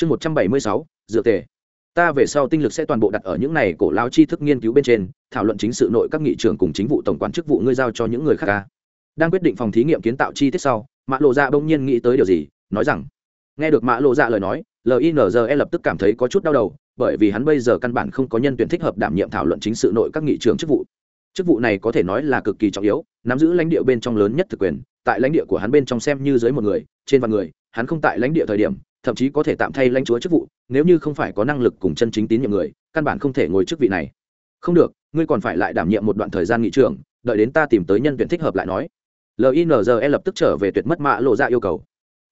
chương một trăm bảy mươi sáu, dựa tề. Ta về sau tinh lực sẽ toàn bộ đặt ở những này cổ lao tri thức nghiên cứu bên trên, thảo luận chính sự nội các nghị trưởng cùng chính vụ tổng quản chức vụ ngươi giao cho những người khác ca. Đang quyết định phòng thí nghiệm kiến tạo chi tiết sau, mã lộ dạ bỗng nhiên nghĩ tới điều gì, nói rằng, nghe được mã lộ dạ lời nói linze lập tức cảm thấy có chút đau đầu, bởi vì hắn bây giờ căn bản không có nhân tuyển thích hợp đảm nhiệm thảo luận chính sự nội các nghị trưởng chức vụ. Chức vụ này có thể nói là cực kỳ trọng yếu, nắm giữ lãnh địa bên trong lớn nhất thực quyền, tại lãnh địa của hắn bên trong xem như dưới một người, trên vạn người, hắn không tại lãnh địa thời điểm thậm chí có thể tạm thay lãnh chúa chức vụ, nếu như không phải có năng lực cùng chân chính tín nhiệm người, căn bản không thể ngồi chức vị này. Không được, ngươi còn phải lại đảm nhiệm một đoạn thời gian nghị trưởng, đợi đến ta tìm tới nhân tuyển thích hợp lại nói. Linze lập tức trở về tuyệt mất mã lộ dạ yêu cầu.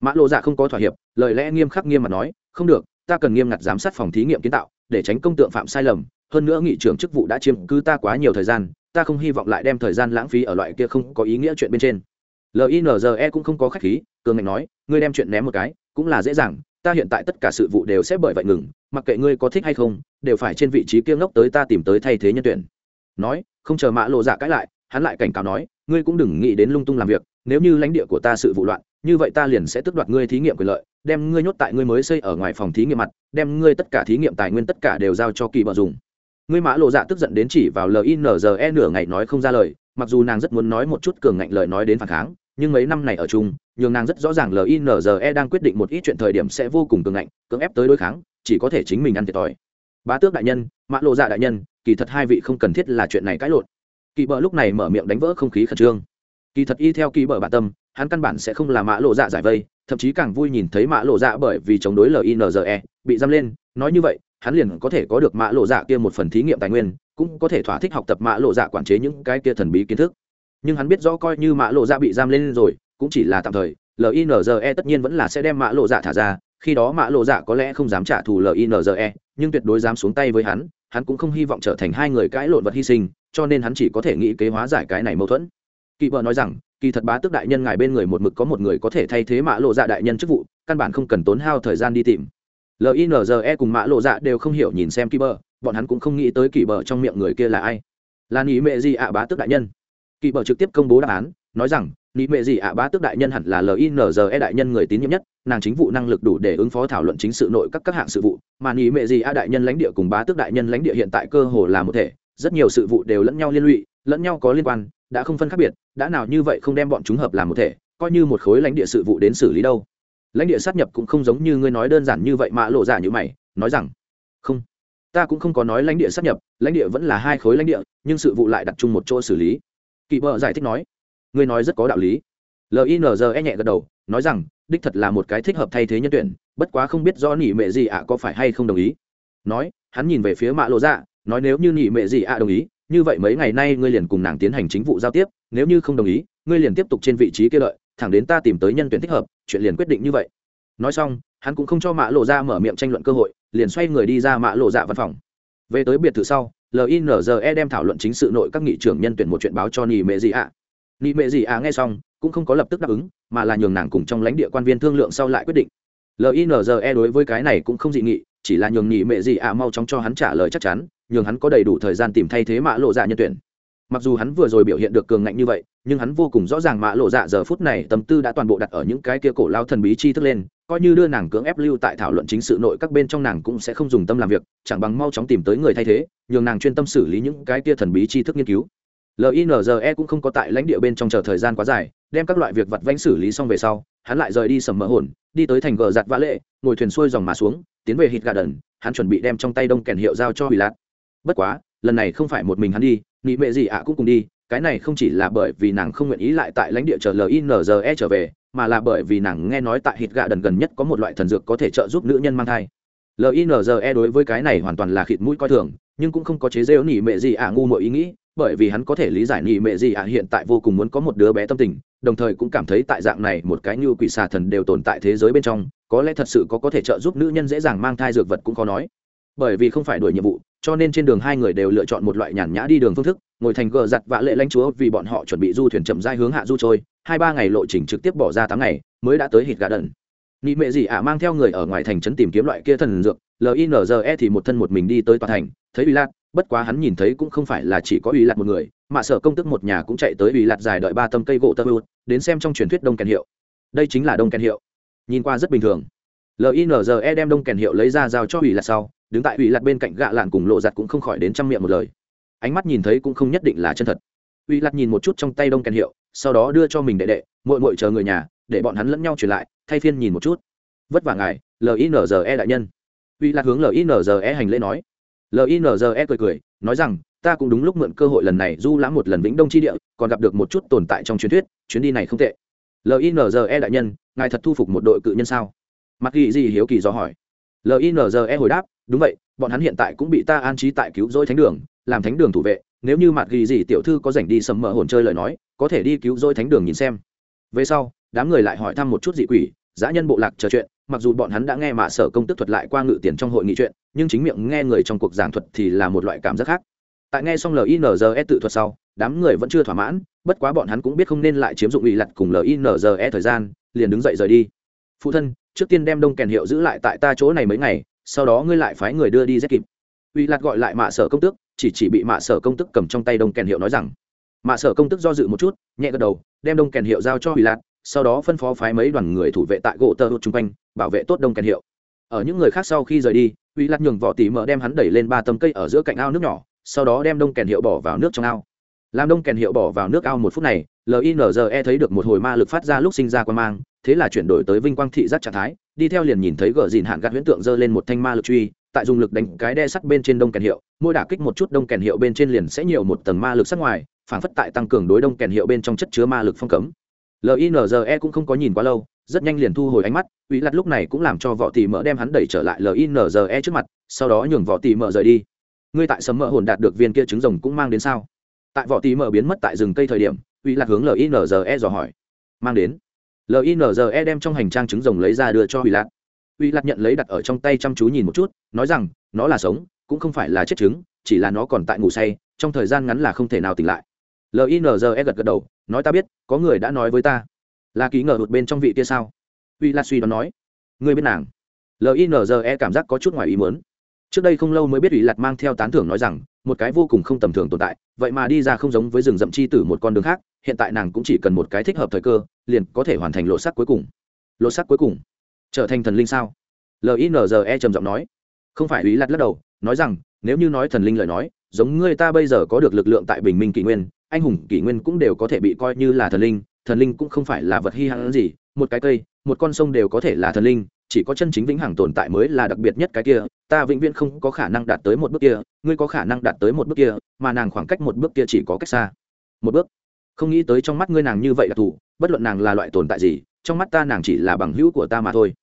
Mã lộ dạ không có thỏa hiệp, lời lẽ nghiêm khắc nghiêm mà nói, không được, ta cần nghiêm ngặt giám sát phòng thí nghiệm kiến tạo, để tránh công tượng phạm sai lầm, hơn nữa nghị trưởng chức vụ đã chiếm cứ ta quá nhiều thời gian, ta không hy vọng lại đem thời gian lãng phí ở loại kia không có ý nghĩa chuyện bên trên. Linze cũng không có khách khí, cường ngạnh nói, ngươi đem chuyện ném một cái cũng là dễ dàng, ta hiện tại tất cả sự vụ đều sẽ bởi vậy ngừng, mặc kệ ngươi có thích hay không, đều phải trên vị trí kia ngốc tới ta tìm tới thay thế nhân tuyển. Nói, không chờ mã lộ dạ cãi lại, hắn lại cảnh cáo nói, ngươi cũng đừng nghĩ đến lung tung làm việc, nếu như lãnh địa của ta sự vụ loạn, như vậy ta liền sẽ tước đoạt ngươi thí nghiệm quyền lợi, đem ngươi nhốt tại ngươi mới xây ở ngoài phòng thí nghiệm mặt, đem ngươi tất cả thí nghiệm tài nguyên tất cả đều giao cho kỳ bờ dùng. Ngươi mã lộ dạ tức giận đến chỉ vào linze nửa ngày nói không ra lời, mặc dù nàng rất muốn nói một chút cường ngạnh lời nói đến phản kháng nhưng mấy năm này ở chung, nhường nàng rất rõ ràng linze đang quyết định một ít chuyện thời điểm sẽ vô cùng cường ngạnh, cưỡng ép tới đối kháng, chỉ có thể chính mình ăn thiệt thòi. Bá tước đại nhân, mã lộ dạ đại nhân, kỳ thật hai vị không cần thiết là chuyện này cãi lộn. Kỳ bờ lúc này mở miệng đánh vỡ không khí khẩn trương. Kỳ thật y theo kỳ bờ bản tâm, hắn căn bản sẽ không là mã lộ dạ giải vây, thậm chí càng vui nhìn thấy mã lộ dạ bởi vì chống đối linze bị giam lên. Nói như vậy, hắn liền có thể có được mã lộ dạ kia một phần thí nghiệm tài nguyên, cũng có thể thỏa thích học tập mã lộ dạ quản chế những cái kia thần bí kiến thức nhưng hắn biết rõ coi như mã lộ dạ bị giam lên rồi, cũng chỉ là tạm thời. Linze tất nhiên vẫn là sẽ đem mã lộ dạ thả ra. Khi đó mã lộ dạ có lẽ không dám trả thù linze nhưng tuyệt đối dám xuống tay với hắn. Hắn cũng không hy vọng trở thành hai người cãi lộn vật hy sinh, cho nên hắn chỉ có thể nghĩ kế hóa giải cái này mâu thuẫn. Kỳ vợ nói rằng, kỳ thật bá tước đại nhân ngài bên người một mực có một người có thể thay thế mã lộ dạ đại nhân chức vụ, căn bản không cần tốn hao thời gian đi tìm. Linze cùng mã lộ dạ đều không hiểu nhìn xem kỳ bờ bọn hắn cũng không nghĩ tới kỳ bờ trong miệng người kia là ai. Là nghĩ mẹ gì ạ, bá tước đại nhân? Kỳ bờ trực tiếp công bố đáp án, nói rằng, nị mẹ gì ạ bá tước đại nhân hẳn là linze đại nhân người tín nhiệm nhất, nàng chính vụ năng lực đủ để ứng phó thảo luận chính sự nội các các hạng sự vụ, mà nị mẹ gì ạ đại nhân lãnh địa cùng bá tước đại nhân lãnh địa hiện tại cơ hồ là một thể, rất nhiều sự vụ đều lẫn nhau liên lụy, lẫn nhau có liên quan, đã không phân khác biệt, đã nào như vậy không đem bọn chúng hợp làm một thể, coi như một khối lãnh địa sự vụ đến xử lý đâu. Lãnh địa sát nhập cũng không giống như ngươi nói đơn giản như vậy mà lộ giả như mày, nói rằng, không, ta cũng không có nói lãnh địa sát nhập, lãnh địa vẫn là hai khối lãnh địa, nhưng sự vụ lại đặt chung một chỗ xử lý kỳ bờ giải thích nói ngươi nói rất có đạo lý. Linze nhẹ gật đầu nói rằng đích thật là một cái thích hợp thay thế nhân tuyển bất quá không biết do nỉ mệ gì ạ có phải hay không đồng ý? Nói hắn nhìn về phía mạ lộ dạ nói nếu như nỉ mệ gì ạ đồng ý như vậy mấy ngày nay ngươi liền cùng nàng tiến hành chính vụ giao tiếp nếu như không đồng ý ngươi liền tiếp tục trên vị trí kia lợi, thẳng đến ta tìm tới nhân tuyển thích hợp chuyện liền quyết định như vậy. Nói xong hắn cũng không cho mã lộ ra mở miệng tranh luận cơ hội liền xoay người đi ra mã lộ dạ văn phòng. Về tới biệt thự sau linze đem thảo luận chính sự nội các nghị trưởng nhân tuyển một chuyện báo cho nị mệ gì ạ à. nị mệ gì ạ nghe xong, cũng không có lập tức đáp ứng, mà là nhường nàng cùng trong lãnh địa quan viên thương lượng sau lại quyết định linze đối với cái này cũng không dị nghị, chỉ là nhường nị mệ gì ạ mau chóng cho hắn trả lời chắc chắn, nhường hắn có đầy đủ thời gian tìm thay thế mã lộ dạ nhân tuyển mặc dù hắn vừa rồi biểu hiện được cường ngạnh như vậy, nhưng hắn vô cùng rõ ràng mã lộ dạ giờ phút này tâm tư đã toàn bộ đặt ở những cái kia cổ lao thần bí chi thức lên coi như đưa nàng cưỡng ép lưu tại thảo luận chính sự nội các bên trong nàng cũng sẽ không dùng tâm làm việc, chẳng bằng mau chóng tìm tới người thay thế, nhường nàng chuyên tâm xử lý những cái kia thần bí tri thức nghiên cứu. Linze cũng không có tại lãnh địa bên trong chờ thời gian quá dài, đem các loại việc vặt vãnh xử lý xong về sau, hắn lại rời đi sầm mỡ hồn, đi tới thành gờ giặt vã lệ, ngồi thuyền xuôi dòng mà xuống, tiến về hít gà đần, hắn chuẩn bị đem trong tay đông kèn hiệu giao cho hủy lạt. Bất quá, lần này không phải một mình hắn đi, nị mệ gì ạ cũng cùng đi, cái này không chỉ là bởi vì nàng không nguyện ý lại tại lãnh địa chờ linze trở về mà là bởi vì nàng nghe nói tại hít gạ đần gần nhất có một loại thần dược có thể trợ giúp nữ nhân mang thai. Linze đối với cái này hoàn toàn là khịt mũi coi thường, nhưng cũng không có chế rêu nỉ mệ gì ạ ngu mọi ý nghĩ, bởi vì hắn có thể lý giải nỉ mệ gì ạ hiện tại vô cùng muốn có một đứa bé tâm tình, đồng thời cũng cảm thấy tại dạng này một cái như quỷ xà thần đều tồn tại thế giới bên trong, có lẽ thật sự có có thể trợ giúp nữ nhân dễ dàng mang thai dược vật cũng khó nói. Bởi vì không phải đuổi nhiệm vụ, cho nên trên đường hai người đều lựa chọn một loại nhàn nhã đi đường phương thức, ngồi thành gờ giặt vạ lệ lãnh chúa vì bọn họ chuẩn bị du thuyền chậm dai hướng hạ du trôi hai ba ngày lộ trình trực tiếp bỏ ra tám ngày, mới đã tới hít gà đần. Nị mệ gì ạ, mang theo người ở ngoài thành trấn tìm kiếm loại kia thần dược linze thì một thân một mình đi tới tòa thành, thấy uy lạt, bất quá hắn nhìn thấy cũng không phải là chỉ có uy lạt một người, mà sở công tức một nhà cũng chạy tới uy lạt dài đợi ba tâm cây gỗ tơ đến xem trong truyền thuyết đông kèn hiệu. Đây chính là đông kèn hiệu. Nhìn qua rất bình thường. Linze đem đông kèn hiệu lấy ra giao cho ủy lạt sau, đứng tại ủy lạt bên cạnh gạ lạn cùng lộ giặt cũng không khỏi đến trăm miệng một lời. Ánh mắt nhìn thấy cũng không nhất định là chân thật. Ủy lạt nhìn một chút trong tay đông kèn hiệu sau đó đưa cho mình đệ đệ mội mội chờ người nhà, để bọn hắn lẫn nhau truyền lại, thay phiên nhìn một chút. Vất vả ngài linze đại nhân. Uy lạc hướng linze hành lễ nói. Linze cười cười, nói rằng, ta cũng đúng lúc mượn cơ hội lần này du lãm một lần vĩnh đông tri địa, còn gặp được một chút tồn tại trong truyền thuyết, chuyến đi này không tệ. Linze đại nhân, ngài thật thu phục một đội cự nhân sao? Mặc ghi gì hiếu kỳ do hỏi. Linze hồi đáp, đúng vậy, bọn hắn hiện tại cũng bị ta an trí tại cứu rỗi thánh đường, làm thánh đường thủ vệ nếu như mặt ghi gì tiểu thư có rảnh đi sầm mỡ hồn chơi lời nói, có thể đi cứu dôi thánh đường nhìn xem. Về sau, đám người lại hỏi thăm một chút dị quỷ giã nhân bộ lạc trò chuyện, mặc dù bọn hắn đã nghe mạ sở công tức thuật lại qua ngự tiền trong hội nghị chuyện, nhưng chính miệng nghe người trong cuộc giảng thuật thì là một loại cảm giác khác. Tại nghe xong linze tự thuật sau, đám người vẫn chưa thỏa mãn, bất quá bọn hắn cũng biết không nên lại chiếm dụng ủy lặt cùng linze thời gian, liền đứng dậy rời đi. Phụ thân, trước tiên đem đông kèn hiệu giữ lại tại ta chỗ này mấy ngày, sau đó ngươi lại phái người đưa đi rất kịp. Ủy lặt gọi lại mạ sở công tước chỉ chỉ bị mạ sở công tức cầm trong tay đông kèn hiệu nói rằng, mạ sở công tức do dự một chút, nhẹ gật đầu, đem đông kèn hiệu giao cho hủy lạt sau đó phân phó phái mấy đoàn người thủ vệ tại gỗ tơ hụt chung quanh, bảo vệ tốt đông kèn hiệu. Ở những người khác sau khi rời đi, hủy lạt nhường vỏ tỉ mở đem hắn đẩy lên ba tấm cây ở giữa cạnh ao nước nhỏ, sau đó đem đông kèn hiệu bỏ vào nước trong ao. Làm đông kèn hiệu bỏ vào nước ao một phút này linze thấy được một hồi ma lực phát ra lúc sinh ra quan mang, thế là chuyển đổi tới vinh quang thị giác trạng thái, đi theo liền nhìn thấy gờ dìn hạn gạt huyễn tượng giơ lên một thanh ma lực truy tại dùng lực đánh cái đe sắt bên trên đông kèn hiệu, mỗi đả kích một chút đông kèn hiệu bên trên liền sẽ nhiều một tầng ma lực sắc ngoài, phản phất tại tăng cường đối đông kèn hiệu bên trong chất chứa ma lực phong cấm. Linze cũng không có nhìn quá lâu, rất nhanh liền thu hồi ánh mắt, uy lặt lúc này cũng làm cho võ tỷ mỡ đem hắn đẩy trở lại linze trước mặt, sau đó nhường võ tỷ mỡ rời đi. Ngươi tại sấm mỡ hồn đạt được viên kia trứng rồng cũng mang đến sao? Tại võ tỷ mở biến mất tại rừng cây thời điểm, uy lạc hướng linze dò hỏi. Mang đến. Linze đem trong hành trang trứng rồng lấy ra đưa cho uy lạc uy lạc nhận lấy đặt ở trong tay chăm chú nhìn một chút, nói rằng, nó là sống, cũng không phải là chết trứng, chỉ là nó còn tại ngủ say, trong thời gian ngắn là không thể nào tỉnh lại. Linze gật gật đầu, nói ta biết, có người đã nói với ta. Là ký ngờ hụt bên trong vị kia sao? Uy lạc suy đoán nói người bên nàng. Linze cảm giác có chút ngoài ý muốn. Trước đây không lâu mới biết ủy lạt mang theo tán thưởng nói rằng, một cái vô cùng không tầm thường tồn tại, vậy mà đi ra không giống với rừng rậm chi tử một con đường khác, hiện tại nàng cũng chỉ cần một cái thích hợp thời cơ, liền có thể hoàn thành lộ sắc cuối cùng. Lộ sắc cuối cùng trở thành thần linh sao? Linze trầm giọng nói. Không phải ủy lạt lắc đầu, nói rằng, nếu như nói thần linh lời nói, giống ngươi ta bây giờ có được lực lượng tại bình minh kỷ nguyên, anh hùng kỷ nguyên cũng đều có thể bị coi như là thần linh thần linh cũng không phải là vật hy hãn gì, một cái cây, một con sông đều có thể là thần linh, chỉ có chân chính vĩnh hằng tồn tại mới là đặc biệt nhất cái kia, ta vĩnh viễn không có khả năng đạt tới một bước kia, ngươi có khả năng đạt tới một bước kia, mà nàng khoảng cách một bước kia chỉ có cách xa. Một bước. Không nghĩ tới trong mắt ngươi nàng như vậy là thủ, bất luận nàng là loại tồn tại gì, trong mắt ta nàng chỉ là bằng hữu của ta mà thôi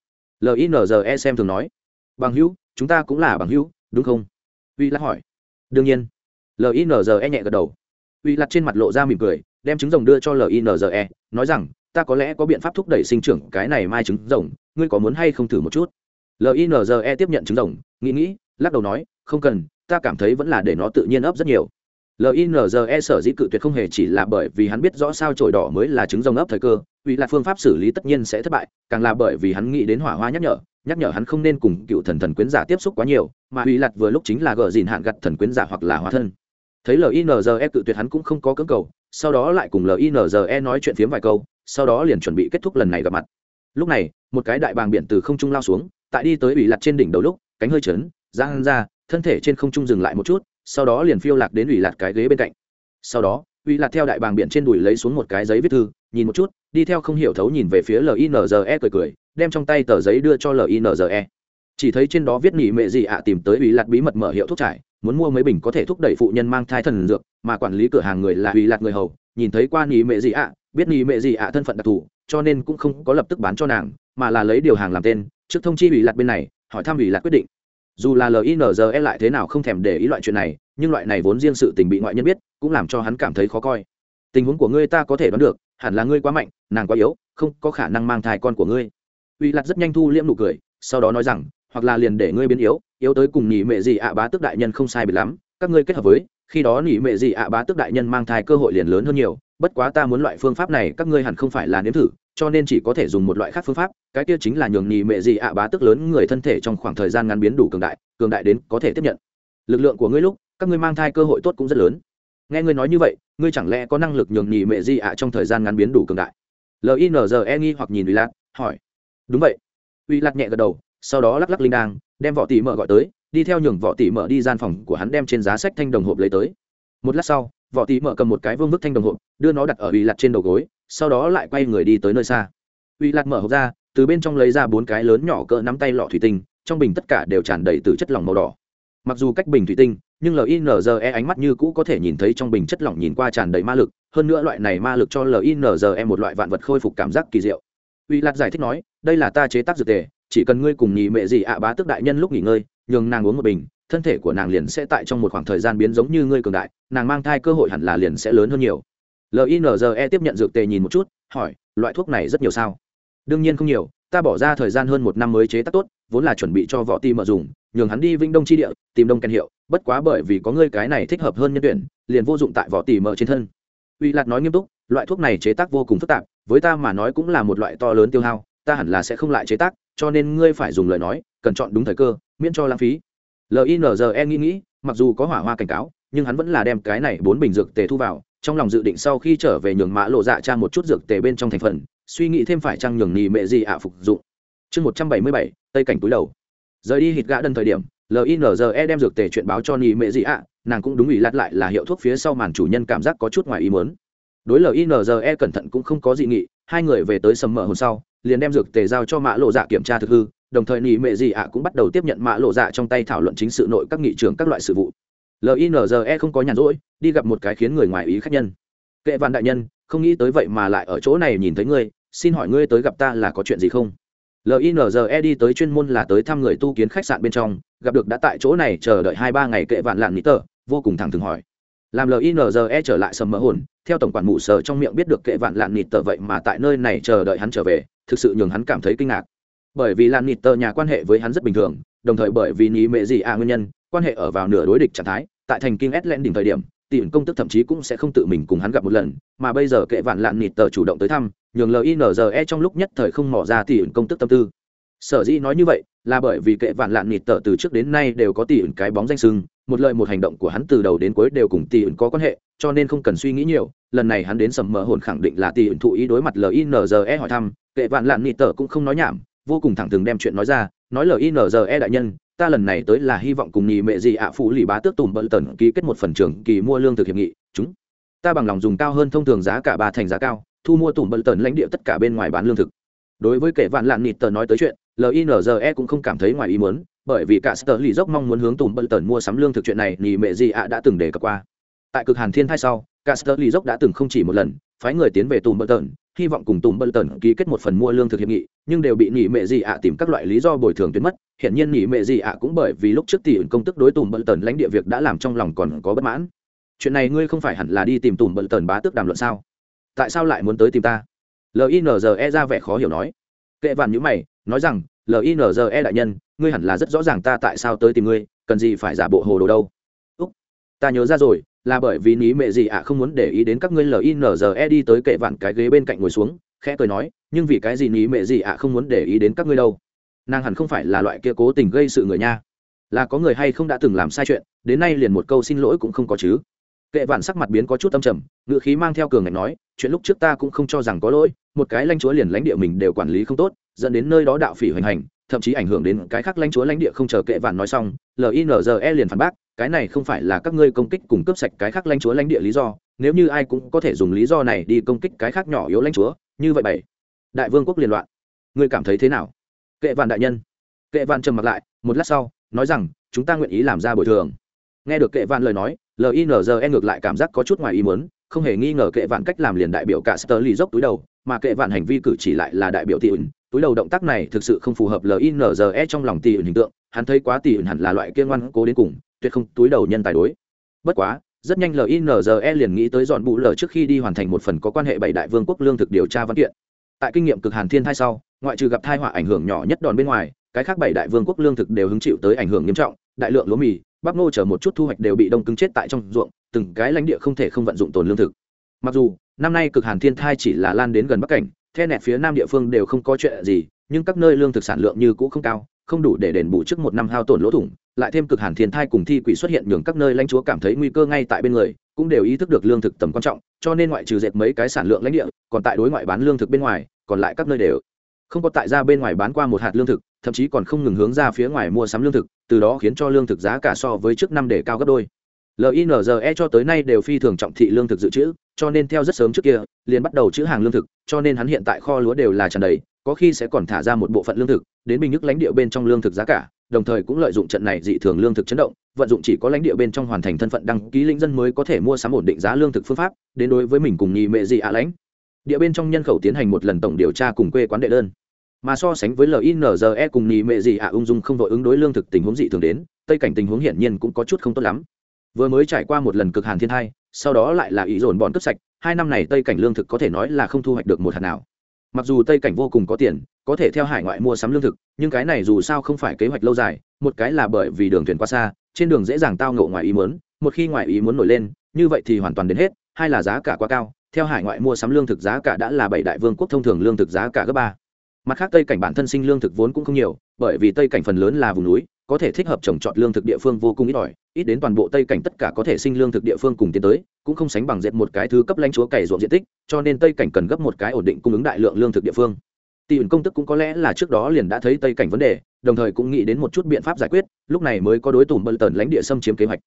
linze xem thường nói. Bằng hữu, chúng ta cũng là bằng hữu, đúng không? Uy Lạc hỏi. Đương nhiên. Linze nhẹ gật đầu. Uy Lạc trên mặt lộ ra mỉm cười, đem trứng rồng đưa cho linze nói rằng, ta có lẽ có biện pháp thúc đẩy sinh trưởng cái này mai trứng rồng, ngươi có muốn hay không thử một chút? Linze tiếp nhận trứng rồng, nghĩ nghĩ, lắc đầu nói, không cần, ta cảm thấy vẫn là để nó tự nhiên ấp rất nhiều. Linze sở dĩ cự tuyệt không hề chỉ là bởi vì hắn biết rõ sao trổi đỏ mới là trứng rồng ấp thời cơ ủy là phương pháp xử lý tất nhiên sẽ thất bại, càng là bởi vì hắn nghĩ đến hỏa hoa nhắc nhở nhắc nhở hắn không nên cùng cựu thần thần quyến giả tiếp xúc quá nhiều, mà ủy lặt vừa lúc chính là gờ dìn hạn gặt thần quyến giả hoặc là hóa thân. Thấy linze cự tuyệt hắn cũng không có cưỡng cầu, sau đó lại cùng linze nói chuyện phiếm vài câu, sau đó liền chuẩn bị kết thúc lần này gặp mặt. Lúc này, một cái đại bàng biển từ không trung lao xuống, tại đi tới ủy lặt trên đỉnh đầu lúc, cánh hơi trớn, giang ra, thân thể trên không trung dừng lại một chút, sau đó liền phiêu lạc đến ủy lạc cái ghế bên cạnh. Sau đó uy lạt theo đại bàng biển trên đùi lấy xuống một cái giấy viết thư, nhìn một chút, đi theo không hiểu thấu nhìn về phía linze cười cười, đem trong tay tờ giấy đưa cho linze chỉ thấy trên đó viết nỉ mệ gì ạ, tìm tới uy lạt bí mật mở hiệu thuốc trải, muốn mua mấy bình có thể thúc đẩy phụ nhân mang thai thần dược, mà quản lý cửa hàng người là uy lạt người hầu, nhìn thấy qua nỉ mệ gì ạ, biết nỉ mệ gì ạ thân phận đặc thù, cho nên cũng không có lập tức bán cho nàng, mà là lấy điều hàng làm tên, trước thông chi uy lạt bên này, hỏi thăm uy lạt quyết định. Dù là linze lại thế nào không thèm để ý loại chuyện này nhưng loại này vốn riêng sự tình bị ngoại nhân biết, cũng làm cho hắn cảm thấy khó coi. Tình huống của ngươi ta có thể đoán được, hẳn là ngươi quá mạnh, nàng quá yếu, không có khả năng mang thai con của ngươi. Uy lạt rất nhanh thu liễm nụ cười, sau đó nói rằng, hoặc là liền để ngươi biến yếu yếu tới cùng nhị mẹ gì ạ bá tức đại nhân không sai biệt lắm, các ngươi kết hợp với, khi đó nhị mẹ gì ạ bá tức đại nhân mang thai cơ hội liền lớn hơn nhiều, bất quá ta muốn loại phương pháp này các ngươi hẳn không phải là nếm thử, cho nên chỉ có thể dùng một loại khác phương pháp, cái kia chính là nhường nhị mệ gì ạ bá tức lớn người thân thể trong khoảng thời gian ngắn biến đủ cường đại cường đại đến có thể tiếp nhận. Lực lượng của ngươi lúc các ngươi mang thai cơ hội tốt cũng rất lớn. Nghe ngươi nói như vậy, ngươi chẳng lẽ có năng lực nhường nhì mẹ di ạ trong thời gian ngắn biến đủ cường đại? Linze nghi hoặc nhìn uy lạc hỏi. Đúng vậy. Uy lạc nhẹ gật đầu, sau đó lắc lắc linh đang đem võ tỷ mở gọi tới, đi theo nhường võ tỷ mở đi gian phòng của hắn đem trên giá sách thanh đồng hộp lấy tới. Một lát sau võ tỷ mở cầm một cái vương vức thanh đồng hộp, đưa nó đặt ở ủy lạc trên đầu gối, sau đó lại quay người đi tới nơi xa. Uy lạc mở hộp ra, từ bên trong lấy ra bốn cái lớn nhỏ cỡ nắm tay lọ thủy tinh, trong bình tất cả đều tràn đầy từ chất lỏng màu đỏ. Mặc dù cách bình thủy tinh nhưng linze ánh mắt như cũ có thể nhìn thấy trong bình chất lỏng nhìn qua tràn đầy ma lực, hơn nữa loại này ma lực cho linze một loại vạn vật khôi phục cảm giác kỳ diệu. Uy lạt giải thích nói, đây là ta chế tác dược tề, chỉ cần ngươi cùng nhị mẹ gì ạ bá tước đại nhân lúc nghỉ ngơi, nhường nàng uống một bình, thân thể của nàng liền sẽ tại trong một khoảng thời gian biến giống như ngươi cường đại, nàng mang thai cơ hội hẳn là liền sẽ lớn hơn nhiều. Linze tiếp nhận dược tề nhìn một chút, hỏi, loại thuốc này rất nhiều sao? Đương nhiên không nhiều ta bỏ ra thời gian hơn một năm mới chế tác tốt, vốn là chuẩn bị cho võ ti mở dùng, nhường hắn đi vĩnh đông chi địa, tìm đông kèn hiệu, bất quá bởi vì có ngươi cái này thích hợp hơn nhân tuyển, liền vô dụng tại võ tỷ mở trên thân. Uy lạc nói nghiêm túc, loại thuốc này chế tác vô cùng phức tạp, với ta mà nói cũng là một loại to lớn tiêu hao, ta hẳn là sẽ không lại chế tác, cho nên ngươi phải dùng lời nói, cần chọn đúng thời cơ, miễn cho lãng phí. Linze nghĩ nghĩ, mặc dù có hỏa hoa cảnh cáo, nhưng hắn vẫn là đem cái này bốn bình dược tề thu vào, trong lòng dự định sau khi trở về nhường mã lộ dạ cha một chút dược tề bên trong thành phần suy nghĩ thêm phải chăng nhường nhì mẹ gì ạ phục dụng. Chương một trăm bảy mươi bảy, tây cảnh túi đầu. Rời đi hít gã đần thời điểm linze đem dược tề chuyện báo cho nhì mẹ gì ạ. Nàng cũng đúng ủy lát lại là hiệu thuốc phía sau màn chủ nhân cảm giác có chút ngoài ý muốn. Đối linze cẩn thận cũng không có dị nghị, hai người về tới sầm mở hôm sau, liền đem dược tề giao cho mã lộ dạ kiểm tra thực hư, đồng thời nhì mệ gì ạ cũng bắt đầu tiếp nhận mã lộ dạ trong tay thảo luận chính sự nội các nghị trường các loại sự vụ. Linze không có nhàn rỗi, đi gặp một cái khiến người ngoài ý khách nhân. Kệ văn đại nhân, không nghĩ tới vậy mà lại ở chỗ này nhìn thấy ngươi xin hỏi ngươi tới gặp ta là có chuyện gì không? Linze đi tới chuyên môn là tới thăm người tu kiến khách sạn bên trong, gặp được đã tại chỗ này chờ đợi hai ba ngày kệ vạn lạn nít tờ, vô cùng thẳng thừng hỏi. Làm linze trở lại sầm mỡ hồn, theo tổng quản mụ sờ trong miệng biết được kệ vạn lạn nịt tờ vậy mà tại nơi này chờ đợi hắn trở về, thực sự nhường hắn cảm thấy kinh ngạc. Bởi vì lạn nịt tờ nhà quan hệ với hắn rất bình thường, đồng thời bởi vì ní mệ gì à nguyên nhân, quan hệ ở vào nửa đối địch trạng thái, tại thành kinh s len đỉnh thời điểm tỷ công tức thậm chí cũng sẽ không tự mình cùng hắn gặp một lần, mà bây giờ kệ vạn lạn nịt tờ chủ động tới thăm nhường linze trong lúc nhất thời không mỏ ra tỷ công tức tâm tư. Sở dĩ nói như vậy là bởi vì kệ vạn lạn nịt tờ từ trước đến nay đều có tỷ cái bóng danh sưng, một lời một hành động của hắn từ đầu đến cuối đều cùng tỷ có quan hệ, cho nên không cần suy nghĩ nhiều, lần này hắn đến sầm mờ hồn khẳng định là tỷ thụ ý đối mặt linze hỏi thăm, kệ vạn lạn nịt tờ cũng không nói nhảm, vô cùng thẳng thừng đem chuyện nói ra, nói linze đại nhân, ta lần này tới là hy vọng cùng nhị mẹ gì ạ phụ lì bá tước tùm bận tần ký kết một phần trưởng kỳ mua lương thực hiệp nghị, chúng ta bằng lòng dùng cao hơn thông thường giá cả ba thành giá cao thu mua tủm bận tần lãnh địa tất cả bên ngoài bán lương thực. Đối với kẻ vạn lạn nịt tờ nói tới chuyện linze cũng không cảm thấy ngoài ý muốn, bởi vì cả sơ lì dốc mong muốn hướng tùm bận tần mua sắm lương thực chuyện này nhị mẹ gì ạ đã từng đề cập qua. Tại cực hàn thiên thai sau, cả sơ lì dốc đã từng không chỉ một lần phái người tiến về tùm bận tần, hy vọng cùng tùm bận tần ký kết một phần mua lương thực hiệp nghị, nhưng đều bị nhị mẹ gì ạ tìm các loại lý do bồi thường tuyến mất. Hiện nhiên nhị mẹ gì ạ cũng bởi vì lúc trước tỷ công tức đối tùm bận tần lãnh địa việc đã làm trong lòng còn có bất mãn. Chuyện này ngươi không phải hẳn là đi tìm tùm bận tần bá tước đàm luận sao? Tại sao lại muốn tới tìm ta? Linze ra vẻ khó hiểu nói. Kệ vạn nhữ mày, nói rằng linze đại nhân, ngươi hẳn là rất rõ ràng ta tại sao tới tìm ngươi, cần gì phải giả bộ hồ đồ đâu. Úc, ta nhớ ra rồi, là bởi vì ní mẹ gì ạ không muốn để ý đến các ngươi linze đi tới kệ vạn cái ghế bên cạnh ngồi xuống, khẽ cười nói, nhưng vì cái gì ní mẹ gì ạ không muốn để ý đến các ngươi đâu? Nàng hẳn không phải là loại kia cố tình gây sự người nha. Là có người hay không đã từng làm sai chuyện, đến nay liền một câu xin lỗi cũng không có chứ kệ vạn sắc mặt biến có chút âm trầm ngự khí mang theo cường ngạch nói, chuyện lúc trước ta cũng không cho rằng có lỗi, một cái lãnh chúa liền lãnh địa mình đều quản lý không tốt, dẫn đến nơi đó đạo phỉ hoành hành, thậm chí ảnh hưởng đến cái khác lãnh chúa lãnh địa không chờ kệ vạn nói xong linze liền phản bác, cái này không phải là các ngươi công kích cùng cướp sạch cái khác lãnh chúa lãnh địa lý do, nếu như ai cũng có thể dùng lý do này đi công kích cái khác nhỏ yếu lãnh chúa, như vậy bảy, đại vương quốc liên loạn. Ngươi cảm thấy thế nào? Kệ vạn đại nhân. Kệ vạn trầm mặt lại, một lát sau, nói rằng, chúng ta nguyện ý làm ra bồi thường. Nghe được kệ vạn lời nói linze ngược lại cảm giác có chút ngoài ý muốn, không hề nghi ngờ kệ vạn cách làm liền đại biểu cả sơ ly dốc túi đầu, mà kệ vạn hành vi cử chỉ lại là đại biểu tỷ ẩn túi đầu động tác này thực sự không phù hợp linze trong lòng tỷ ẩn hình tượng, hắn thấy quá tỷ ẩn hẳn là loại kiên ngoan cố đến cùng, tuyệt không túi đầu nhân tài đối. Bất quá, rất nhanh linze liền nghĩ tới dọn bụ lờ trước khi đi hoàn thành một phần có quan hệ bảy đại vương quốc lương thực điều tra văn kiện. Tại kinh nghiệm cực hàn thiên thai sau, ngoại trừ gặp thai họa ảnh hưởng nhỏ nhất đòn bên ngoài, cái khác bảy đại vương quốc lương thực đều hứng chịu tới ảnh hưởng nghiêm trọng, đại lượng lúa mì bắp ngô chở một chút thu hoạch đều bị đông cứng chết tại trong ruộng, từng cái lãnh địa không thể không vận dụng tồn lương thực. Mặc dù, năm nay cực hàn thiên thai chỉ là lan đến gần bắc cảnh, the nẹt phía nam địa phương đều không có chuyện gì, nhưng các nơi lương thực sản lượng như cũ không cao, không đủ để đền bù trước một năm hao tổn lỗ thủng, lại thêm cực hàn thiên thai cùng thi quỷ xuất hiện nhường các nơi lãnh chúa cảm thấy nguy cơ ngay tại bên người, cũng đều ý thức được lương thực tầm quan trọng, cho nên ngoại trừ dệt mấy cái sản lượng lãnh địa, còn tại đối ngoại bán lương thực bên ngoài, còn lại các nơi đều không có tại ra bên ngoài bán qua một hạt lương thực thậm chí còn không ngừng hướng ra phía ngoài mua sắm lương thực, từ đó khiến cho lương thực giá cả so với trước năm để cao gấp đôi. Linze cho tới nay đều phi thường trọng thị lương thực dự trữ, cho nên theo rất sớm trước kia, liền bắt đầu chữ hàng lương thực, cho nên hắn hiện tại kho lúa đều là tràn đầy, có khi sẽ còn thả ra một bộ phận lương thực, đến bình nước lãnh địa bên trong lương thực giá cả, đồng thời cũng lợi dụng trận này dị thường lương thực chấn động, vận dụng chỉ có lãnh địa bên trong hoàn thành thân phận đăng ký lĩnh dân mới có thể mua sắm ổn định giá lương thực phương pháp, đến đối với mình cùng nhị mệ dị ạ lãnh. Địa bên trong nhân khẩu tiến hành một lần tổng điều tra cùng quê quán đệ đơn mà so sánh với linze cùng nhị mệ gì ạ, ung dung không vội ứng đối lương thực tình huống dị thường đến, tây cảnh tình huống hiển nhiên cũng có chút không tốt lắm. Vừa mới trải qua một lần cực hàn thiên thai, sau đó lại là ý dồn bọn cướp sạch, hai năm này tây cảnh lương thực có thể nói là không thu hoạch được một hạt nào. Mặc dù tây cảnh vô cùng có tiền, có thể theo hải ngoại mua sắm lương thực, nhưng cái này dù sao không phải kế hoạch lâu dài, một cái là bởi vì đường thuyền quá xa, trên đường dễ dàng tao ngộ ngoài ý muốn, một khi ngoài ý muốn nổi lên, như vậy thì hoàn toàn đến hết, hai là giá cả quá cao, theo hải ngoại mua sắm lương thực giá cả đã là bảy đại vương quốc thông thường lương thực giá cả gấp ba mặt khác, tây cảnh bản thân sinh lương thực vốn cũng không nhiều, bởi vì tây cảnh phần lớn là vùng núi, có thể thích hợp trồng trọt lương thực địa phương vô cùng ít ỏi, ít đến toàn bộ tây cảnh tất cả có thể sinh lương thực địa phương cùng tiến tới, cũng không sánh bằng dệt một cái thứ cấp lãnh chúa cày ruộng diện tích, cho nên tây cảnh cần gấp một cái ổn định cung ứng đại lượng lương thực địa phương. Tỷ ẩn công tức cũng có lẽ là trước đó liền đã thấy tây cảnh vấn đề, đồng thời cũng nghĩ đến một chút biện pháp giải quyết, lúc này mới có đối tùm bận tần lãnh địa xâm chiếm kế hoạch.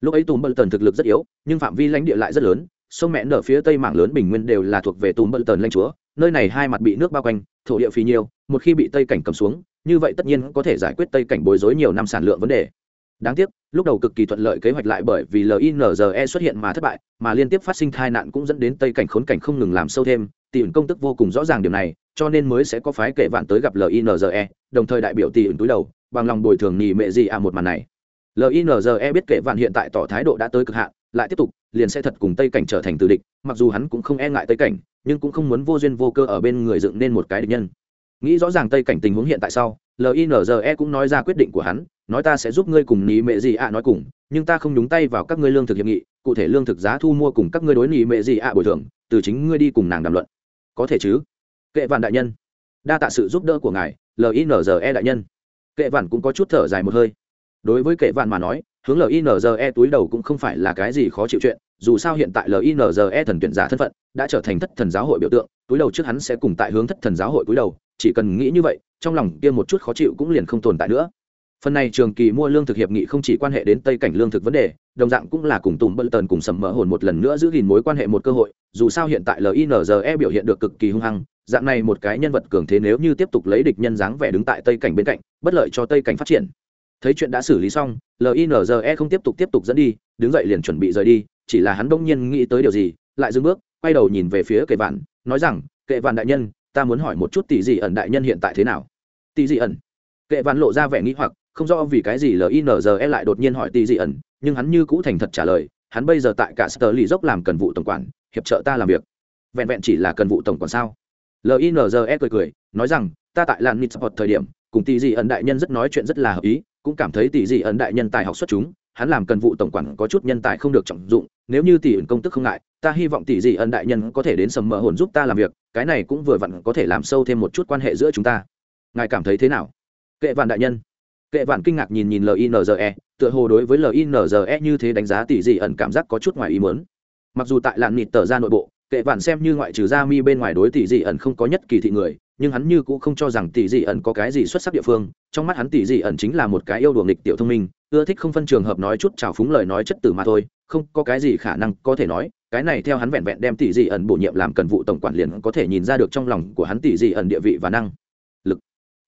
Lúc ấy tùm bận tần thực lực rất yếu, nhưng phạm vi lãnh địa lại rất lớn, sông mẹ nở phía tây mảng lớn bình nguyên đều là thuộc về tùm bận tần lãnh chúa nơi này hai mặt bị nước bao quanh, thổ địa phì nhiều, một khi bị tây cảnh cầm xuống, như vậy tất nhiên có thể giải quyết tây cảnh bối rối nhiều năm sản lượng vấn đề. Đáng tiếc, lúc đầu cực kỳ thuận lợi kế hoạch lại bởi vì linze xuất hiện mà thất bại, mà liên tiếp phát sinh tai nạn cũng dẫn đến tây cảnh khốn cảnh không ngừng làm sâu thêm, tỷ ứng công tức vô cùng rõ ràng điều này, cho nên mới sẽ có phái kệ vạn tới gặp linze đồng thời đại biểu tỷ ứng túi đầu, bằng lòng bồi thường nhì mệ gì à một màn này. Linze biết kệ vạn hiện tại tỏ thái độ đã tới cực hạn lại tiếp tục, liền sẽ thật cùng tây cảnh trở thành từ địch, mặc dù hắn cũng không e ngại tây cảnh, nhưng cũng không muốn vô duyên vô cơ ở bên người dựng nên một cái địch nhân. Nghĩ rõ ràng tây cảnh tình huống hiện tại sau linze cũng nói ra quyết định của hắn, nói ta sẽ giúp ngươi cùng ní mệ gì ạ nói cùng, nhưng ta không nhúng tay vào các ngươi lương thực hiệp nghị, cụ thể lương thực giá thu mua cùng các ngươi đối ní mệ gì ạ bồi thường, từ chính ngươi đi cùng nàng đàm luận. Có thể chứ? Kệ vạn đại nhân, đa tạ sự giúp đỡ của ngài linze đại nhân. Kệ vạn cũng có chút thở dài một hơi. Đối với kệ vạn mà nói hướng linze túi đầu cũng không phải là cái gì khó chịu chuyện, dù sao hiện tại linze thần tuyển giả thân phận đã trở thành thất thần giáo hội biểu tượng, túi đầu trước hắn sẽ cùng tại hướng thất thần giáo hội túi đầu, chỉ cần nghĩ như vậy, trong lòng kia một chút khó chịu cũng liền không tồn tại nữa. Phần này trường kỳ mua lương thực hiệp nghị không chỉ quan hệ đến tây cảnh lương thực vấn đề, đồng dạng cũng là cùng tùng bận tần cùng sầm mỡ hồn một lần nữa giữ gìn mối quan hệ một cơ hội, dù sao hiện tại linze biểu hiện được cực kỳ hung hăng, dạng này một cái nhân vật cường thế nếu như tiếp tục lấy địch nhân dáng vẻ đứng tại tây cảnh bên cạnh, bất lợi cho tây cảnh phát triển thấy chuyện đã xử lý xong linze không tiếp tục tiếp tục dẫn đi, đứng dậy liền chuẩn bị rời đi, chỉ là hắn bỗng nhiên nghĩ tới điều gì, lại dừng bước, quay đầu nhìn về phía kệ vạn, nói rằng, kệ vạn đại nhân, ta muốn hỏi một chút tỷ dị ẩn đại nhân hiện tại thế nào? Tỷ dị ẩn? Kệ vạn lộ ra vẻ nghĩ hoặc, không rõ vì cái gì linze lại đột nhiên hỏi tỷ dị ẩn, nhưng hắn như cũ thành thật trả lời, hắn bây giờ tại cả sơ lì dốc làm cần vụ tổng quản, hiệp trợ ta làm việc. Vẹn vẹn chỉ là cần vụ tổng quản sao? Linze cười cười, nói rằng, ta tại làn nít thời điểm, cùng tỷ dị ẩn đại nhân rất nói chuyện rất là hợp ý cũng cảm thấy tỷ dị ẩn đại nhân tài học xuất chúng, hắn làm cần vụ tổng quản có chút nhân tài không được trọng dụng, nếu như tỷ ẩn công tức không ngại, ta hy vọng tỷ dị ẩn đại nhân có thể đến sầm mỡ hồn giúp ta làm việc, cái này cũng vừa vặn có thể làm sâu thêm một chút quan hệ giữa chúng ta. Ngài cảm thấy thế nào? Kệ vạn đại nhân. Kệ vạn kinh ngạc nhìn nhìn linze tựa hồ đối với linze như thế đánh giá tỷ dị ẩn cảm giác có chút ngoài ý muốn. Mặc dù tại làn nịt tờ ra nội bộ, kệ vạn xem như ngoại trừ gia mi bên ngoài đối tỷ dị ẩn không có nhất kỳ thị người nhưng hắn như cũng không cho rằng tỷ dị ẩn có cái gì xuất sắc địa phương, trong mắt hắn tỷ dị ẩn chính là một cái yêu đùa nghịch tiểu thông minh, ưa thích không phân trường hợp nói chút trào phúng lời nói chất tử mà thôi, không có cái gì khả năng có thể nói, cái này theo hắn vẹn vẹn đem tỷ dị ẩn bổ nhiệm làm cần vụ tổng quản liền có thể nhìn ra được trong lòng của hắn tỷ dị ẩn địa vị và năng lực.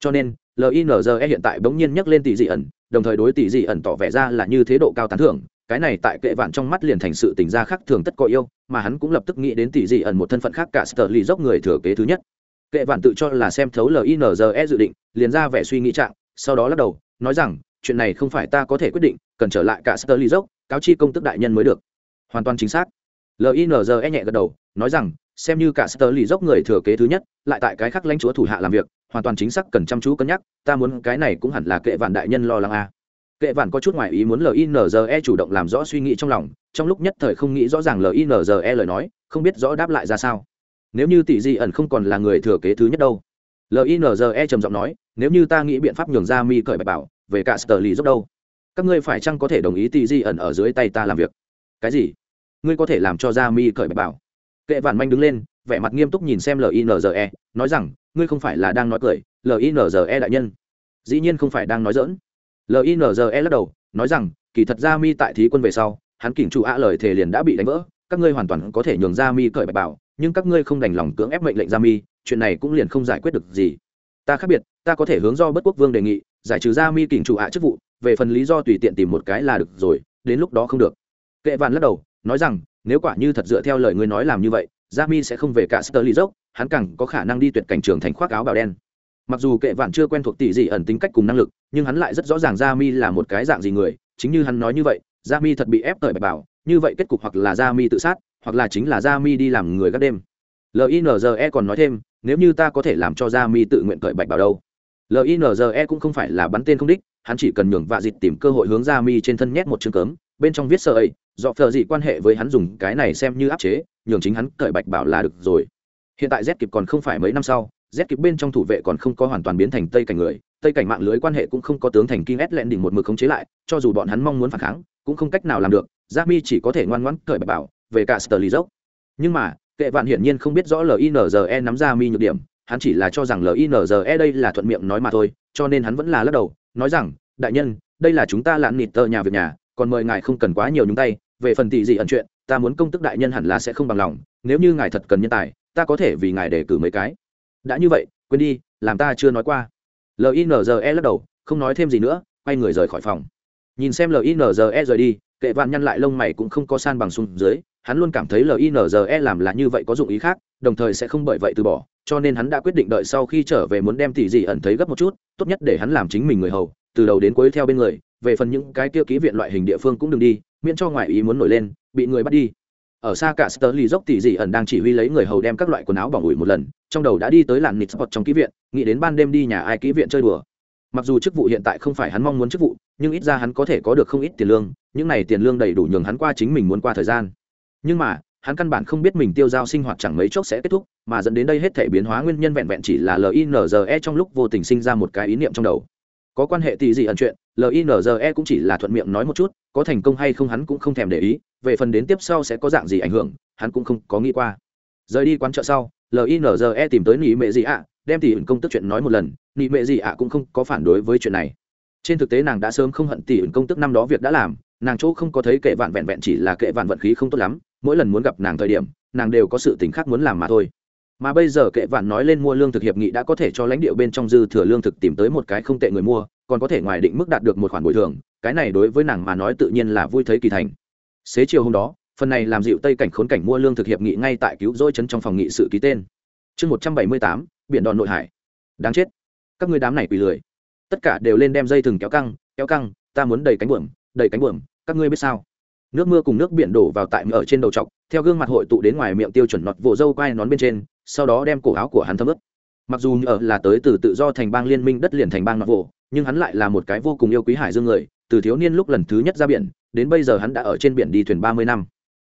Cho nên linze hiện tại bỗng nhiên nhắc lên tỷ dị ẩn, đồng thời đối tỷ dị ẩn tỏ vẻ ra là như thế độ cao tán thưởng, cái này tại kệ vạn trong mắt liền thành sự tình gia khác thường tất có yêu, mà hắn cũng lập tức nghĩ đến tỷ dị ẩn một thân phận khác cả Sterling lì dốc người thừa kế thứ nhất kệ vạn tự cho là xem thấu linze dự định, liền ra vẻ suy nghĩ trạng, sau đó lắc đầu, nói rằng, chuyện này không phải ta có thể quyết định, cần trở lại cả sở lì dốc cáo chi công tức đại nhân mới được. Hoàn toàn chính xác. Linze nhẹ gật đầu, nói rằng, xem như cả sở lì dốc người thừa kế thứ nhất, lại tại cái khác lãnh chúa thủ hạ làm việc, hoàn toàn chính xác cần chăm chú cân nhắc, ta muốn cái này cũng hẳn là kệ vạn đại nhân lo lắng a à. kệ vạn có chút ngoại ý muốn linze chủ động làm rõ suy nghĩ trong lòng, trong lúc nhất thời không nghĩ rõ ràng linze lời nói, không biết rõ đáp lại ra sao nếu như tỷ di ẩn không còn là người thừa kế thứ nhất đâu. Linze trầm giọng nói, nếu như ta nghĩ biện pháp nhường ra mi cởi bạch bảo, về cả sờ lì dốc đâu? Các ngươi phải chăng có thể đồng ý tỷ di ẩn ở dưới tay ta làm việc? Cái gì? Ngươi có thể làm cho ra mi cởi bạch bảo. Kệ vạn manh đứng lên, vẻ mặt nghiêm túc nhìn xem linze nói rằng, ngươi không phải là đang nói cười linze đại nhân. Dĩ nhiên không phải đang nói dỡn linze lắc đầu, nói rằng, kỳ thật ra mi tại thí quân về sau, hắn kỉnh chủ ạ lời thề liền đã bị đánh vỡ, các ngươi hoàn toàn có thể nhường ra mi cởi bạch bảo nhưng các ngươi không đành lòng cưỡng ép mệnh lệnh ra mi, chuyện này cũng liền không giải quyết được gì. Ta khác biệt, ta có thể hướng do bất quốc vương đề nghị, giải trừ ra mi kỉnh chủ hạ chức vụ, về phần lý do tùy tiện tìm một cái là được rồi, đến lúc đó không được. Kệ vạn lắc đầu, nói rằng, nếu quả như thật dựa theo lời ngươi nói làm như vậy, gia mi sẽ không về cả sơ lý dốc hắn càng có khả năng đi tuyệt cảnh trường thành khoác áo bào đen. Mặc dù kệ vạn chưa quen thuộc tỷ dị ẩn tính cách cùng năng lực, nhưng hắn lại rất rõ ràng gia mi là một cái dạng gì người, chính như hắn nói như vậy, gia mi thật bị ép tới bạch bảo, như vậy kết cục hoặc là gia mi tự sát hoặc là chính là gia mi đi làm người gác đêm. Linze còn nói thêm, nếu như ta có thể làm cho gia mi tự nguyện cởi bạch bảo đâu. Linze cũng không phải là bắn tên không đích, hắn chỉ cần nhường vạ dịt tìm cơ hội hướng gia mi trên thân nhét một chương cấm, bên trong viết sợ ấy do phờ dị quan hệ với hắn dùng cái này xem như áp chế, nhường chính hắn cởi bạch bảo là được rồi. Hiện tại z kịp còn không phải mấy năm sau, z kịp bên trong thủ vệ còn không có hoàn toàn biến thành tây cảnh người, tây cảnh mạng lưới quan hệ cũng không có tướng thành kim ét lẹn đỉnh một mực khống chế lại, cho dù bọn hắn mong muốn phản kháng, cũng không cách nào làm được g mi chỉ có thể ngoan ngoãn cởi bạch bảo về cả Sterling dốc nhưng mà, kệ vạn hiển nhiên không biết rõ linze nắm ra mi nhược điểm, hắn chỉ là cho rằng linze đây là thuận miệng nói mà thôi, cho nên hắn vẫn là lắc đầu, nói rằng, đại nhân, đây là chúng ta lãn nịt tờ nhà việc nhà, còn mời ngài không cần quá nhiều nhúng tay, về phần tỷ gì ẩn chuyện, ta muốn công tức đại nhân hẳn là sẽ không bằng lòng, nếu như ngài thật cần nhân tài, ta có thể vì ngài đề cử mấy cái. Đã như vậy, quên đi, làm ta chưa nói qua. Linze lắc đầu, không nói thêm gì nữa, quay người rời khỏi phòng. Nhìn xem linze rời đi, kệ vạn nhăn lại lông mày cũng không có san bằng xuống dưới hắn luôn cảm thấy linze làm là như vậy có dụng ý khác, đồng thời sẽ không bởi vậy từ bỏ, cho nên hắn đã quyết định đợi sau khi trở về muốn đem tỷ dị ẩn thấy gấp một chút, tốt nhất để hắn làm chính mình người hầu, từ đầu đến cuối theo bên người, về phần những cái tiêu ký viện loại hình địa phương cũng đừng đi, miễn cho ngoại ý muốn nổi lên, bị người bắt đi. Ở xa cả sơ lì dốc tỷ dị ẩn đang chỉ huy lấy người hầu đem các loại quần áo bỏng ủi một lần, trong đầu đã đi tới làn nịt spot trong ký viện, nghĩ đến ban đêm đi nhà ai ký viện chơi đùa. Mặc dù chức vụ hiện tại không phải hắn mong muốn chức vụ, nhưng ít ra hắn có thể có được không ít tiền lương, những này tiền lương đầy đủ nhường hắn qua chính mình muốn qua thời gian nhưng mà, hắn căn bản không biết mình tiêu dao sinh hoạt chẳng mấy chốc sẽ kết thúc, mà dẫn đến đây hết thể biến hóa nguyên nhân vẹn vẹn chỉ là linze trong lúc vô tình sinh ra một cái ý niệm trong đầu. Có quan hệ tỷ gì ẩn chuyện linze cũng chỉ là thuận miệng nói một chút, có thành công hay không hắn cũng không thèm để ý, về phần đến tiếp sau sẽ có dạng gì ảnh hưởng, hắn cũng không có nghĩ qua. Rời đi quán chợ sau linze tìm tới nỉ mệ gì ạ, đem tỷ ẩn công tức chuyện nói một lần nỉ mệ gì ạ cũng không có phản đối với chuyện này. Trên thực tế nàng đã sớm không hận tỷ ẩn công tức năm đó việc đã làm, nàng chỗ không có thấy kệ vạn vẹn vẹn chỉ là kệ vạn vận khí không tốt lắm mỗi lần muốn gặp nàng thời điểm, nàng đều có sự tình khác muốn làm mà thôi. Mà bây giờ kệ vạn nói lên mua lương thực hiệp nghị đã có thể cho lãnh địa bên trong dư thừa lương thực tìm tới một cái không tệ người mua, còn có thể ngoài định mức đạt được một khoản bồi thường, cái này đối với nàng mà nói tự nhiên là vui thấy kỳ thành. Xế chiều hôm đó, phần này làm dịu tây cảnh khốn cảnh mua lương thực hiệp nghị ngay tại cứu rỗi chấn trong phòng nghị sự ký tên. Chương một trăm bảy mươi tám, biển đòn nội hải. Đáng chết. Các người đám này quỳ lười. Tất cả đều lên đem dây thừng kéo căng kéo căng, ta muốn đầy cánh buồm, đầy cánh buồm, các ngươi biết sao? Nước mưa cùng nước biển đổ vào tại ở trên đầu trọc theo gương mặt hội tụ đến ngoài miệng tiêu chuẩn nọt vỗ dâu quai nón bên trên, sau đó đem cổ áo của hắn thấm ướt. Mặc dù ở là tới từ tự do thành bang liên minh đất liền thành bang nọt vỗ nhưng hắn lại là một cái vô cùng yêu quý hải dương người, từ thiếu niên lúc lần thứ nhất ra biển, đến bây giờ hắn đã ở trên biển đi thuyền ba mươi năm.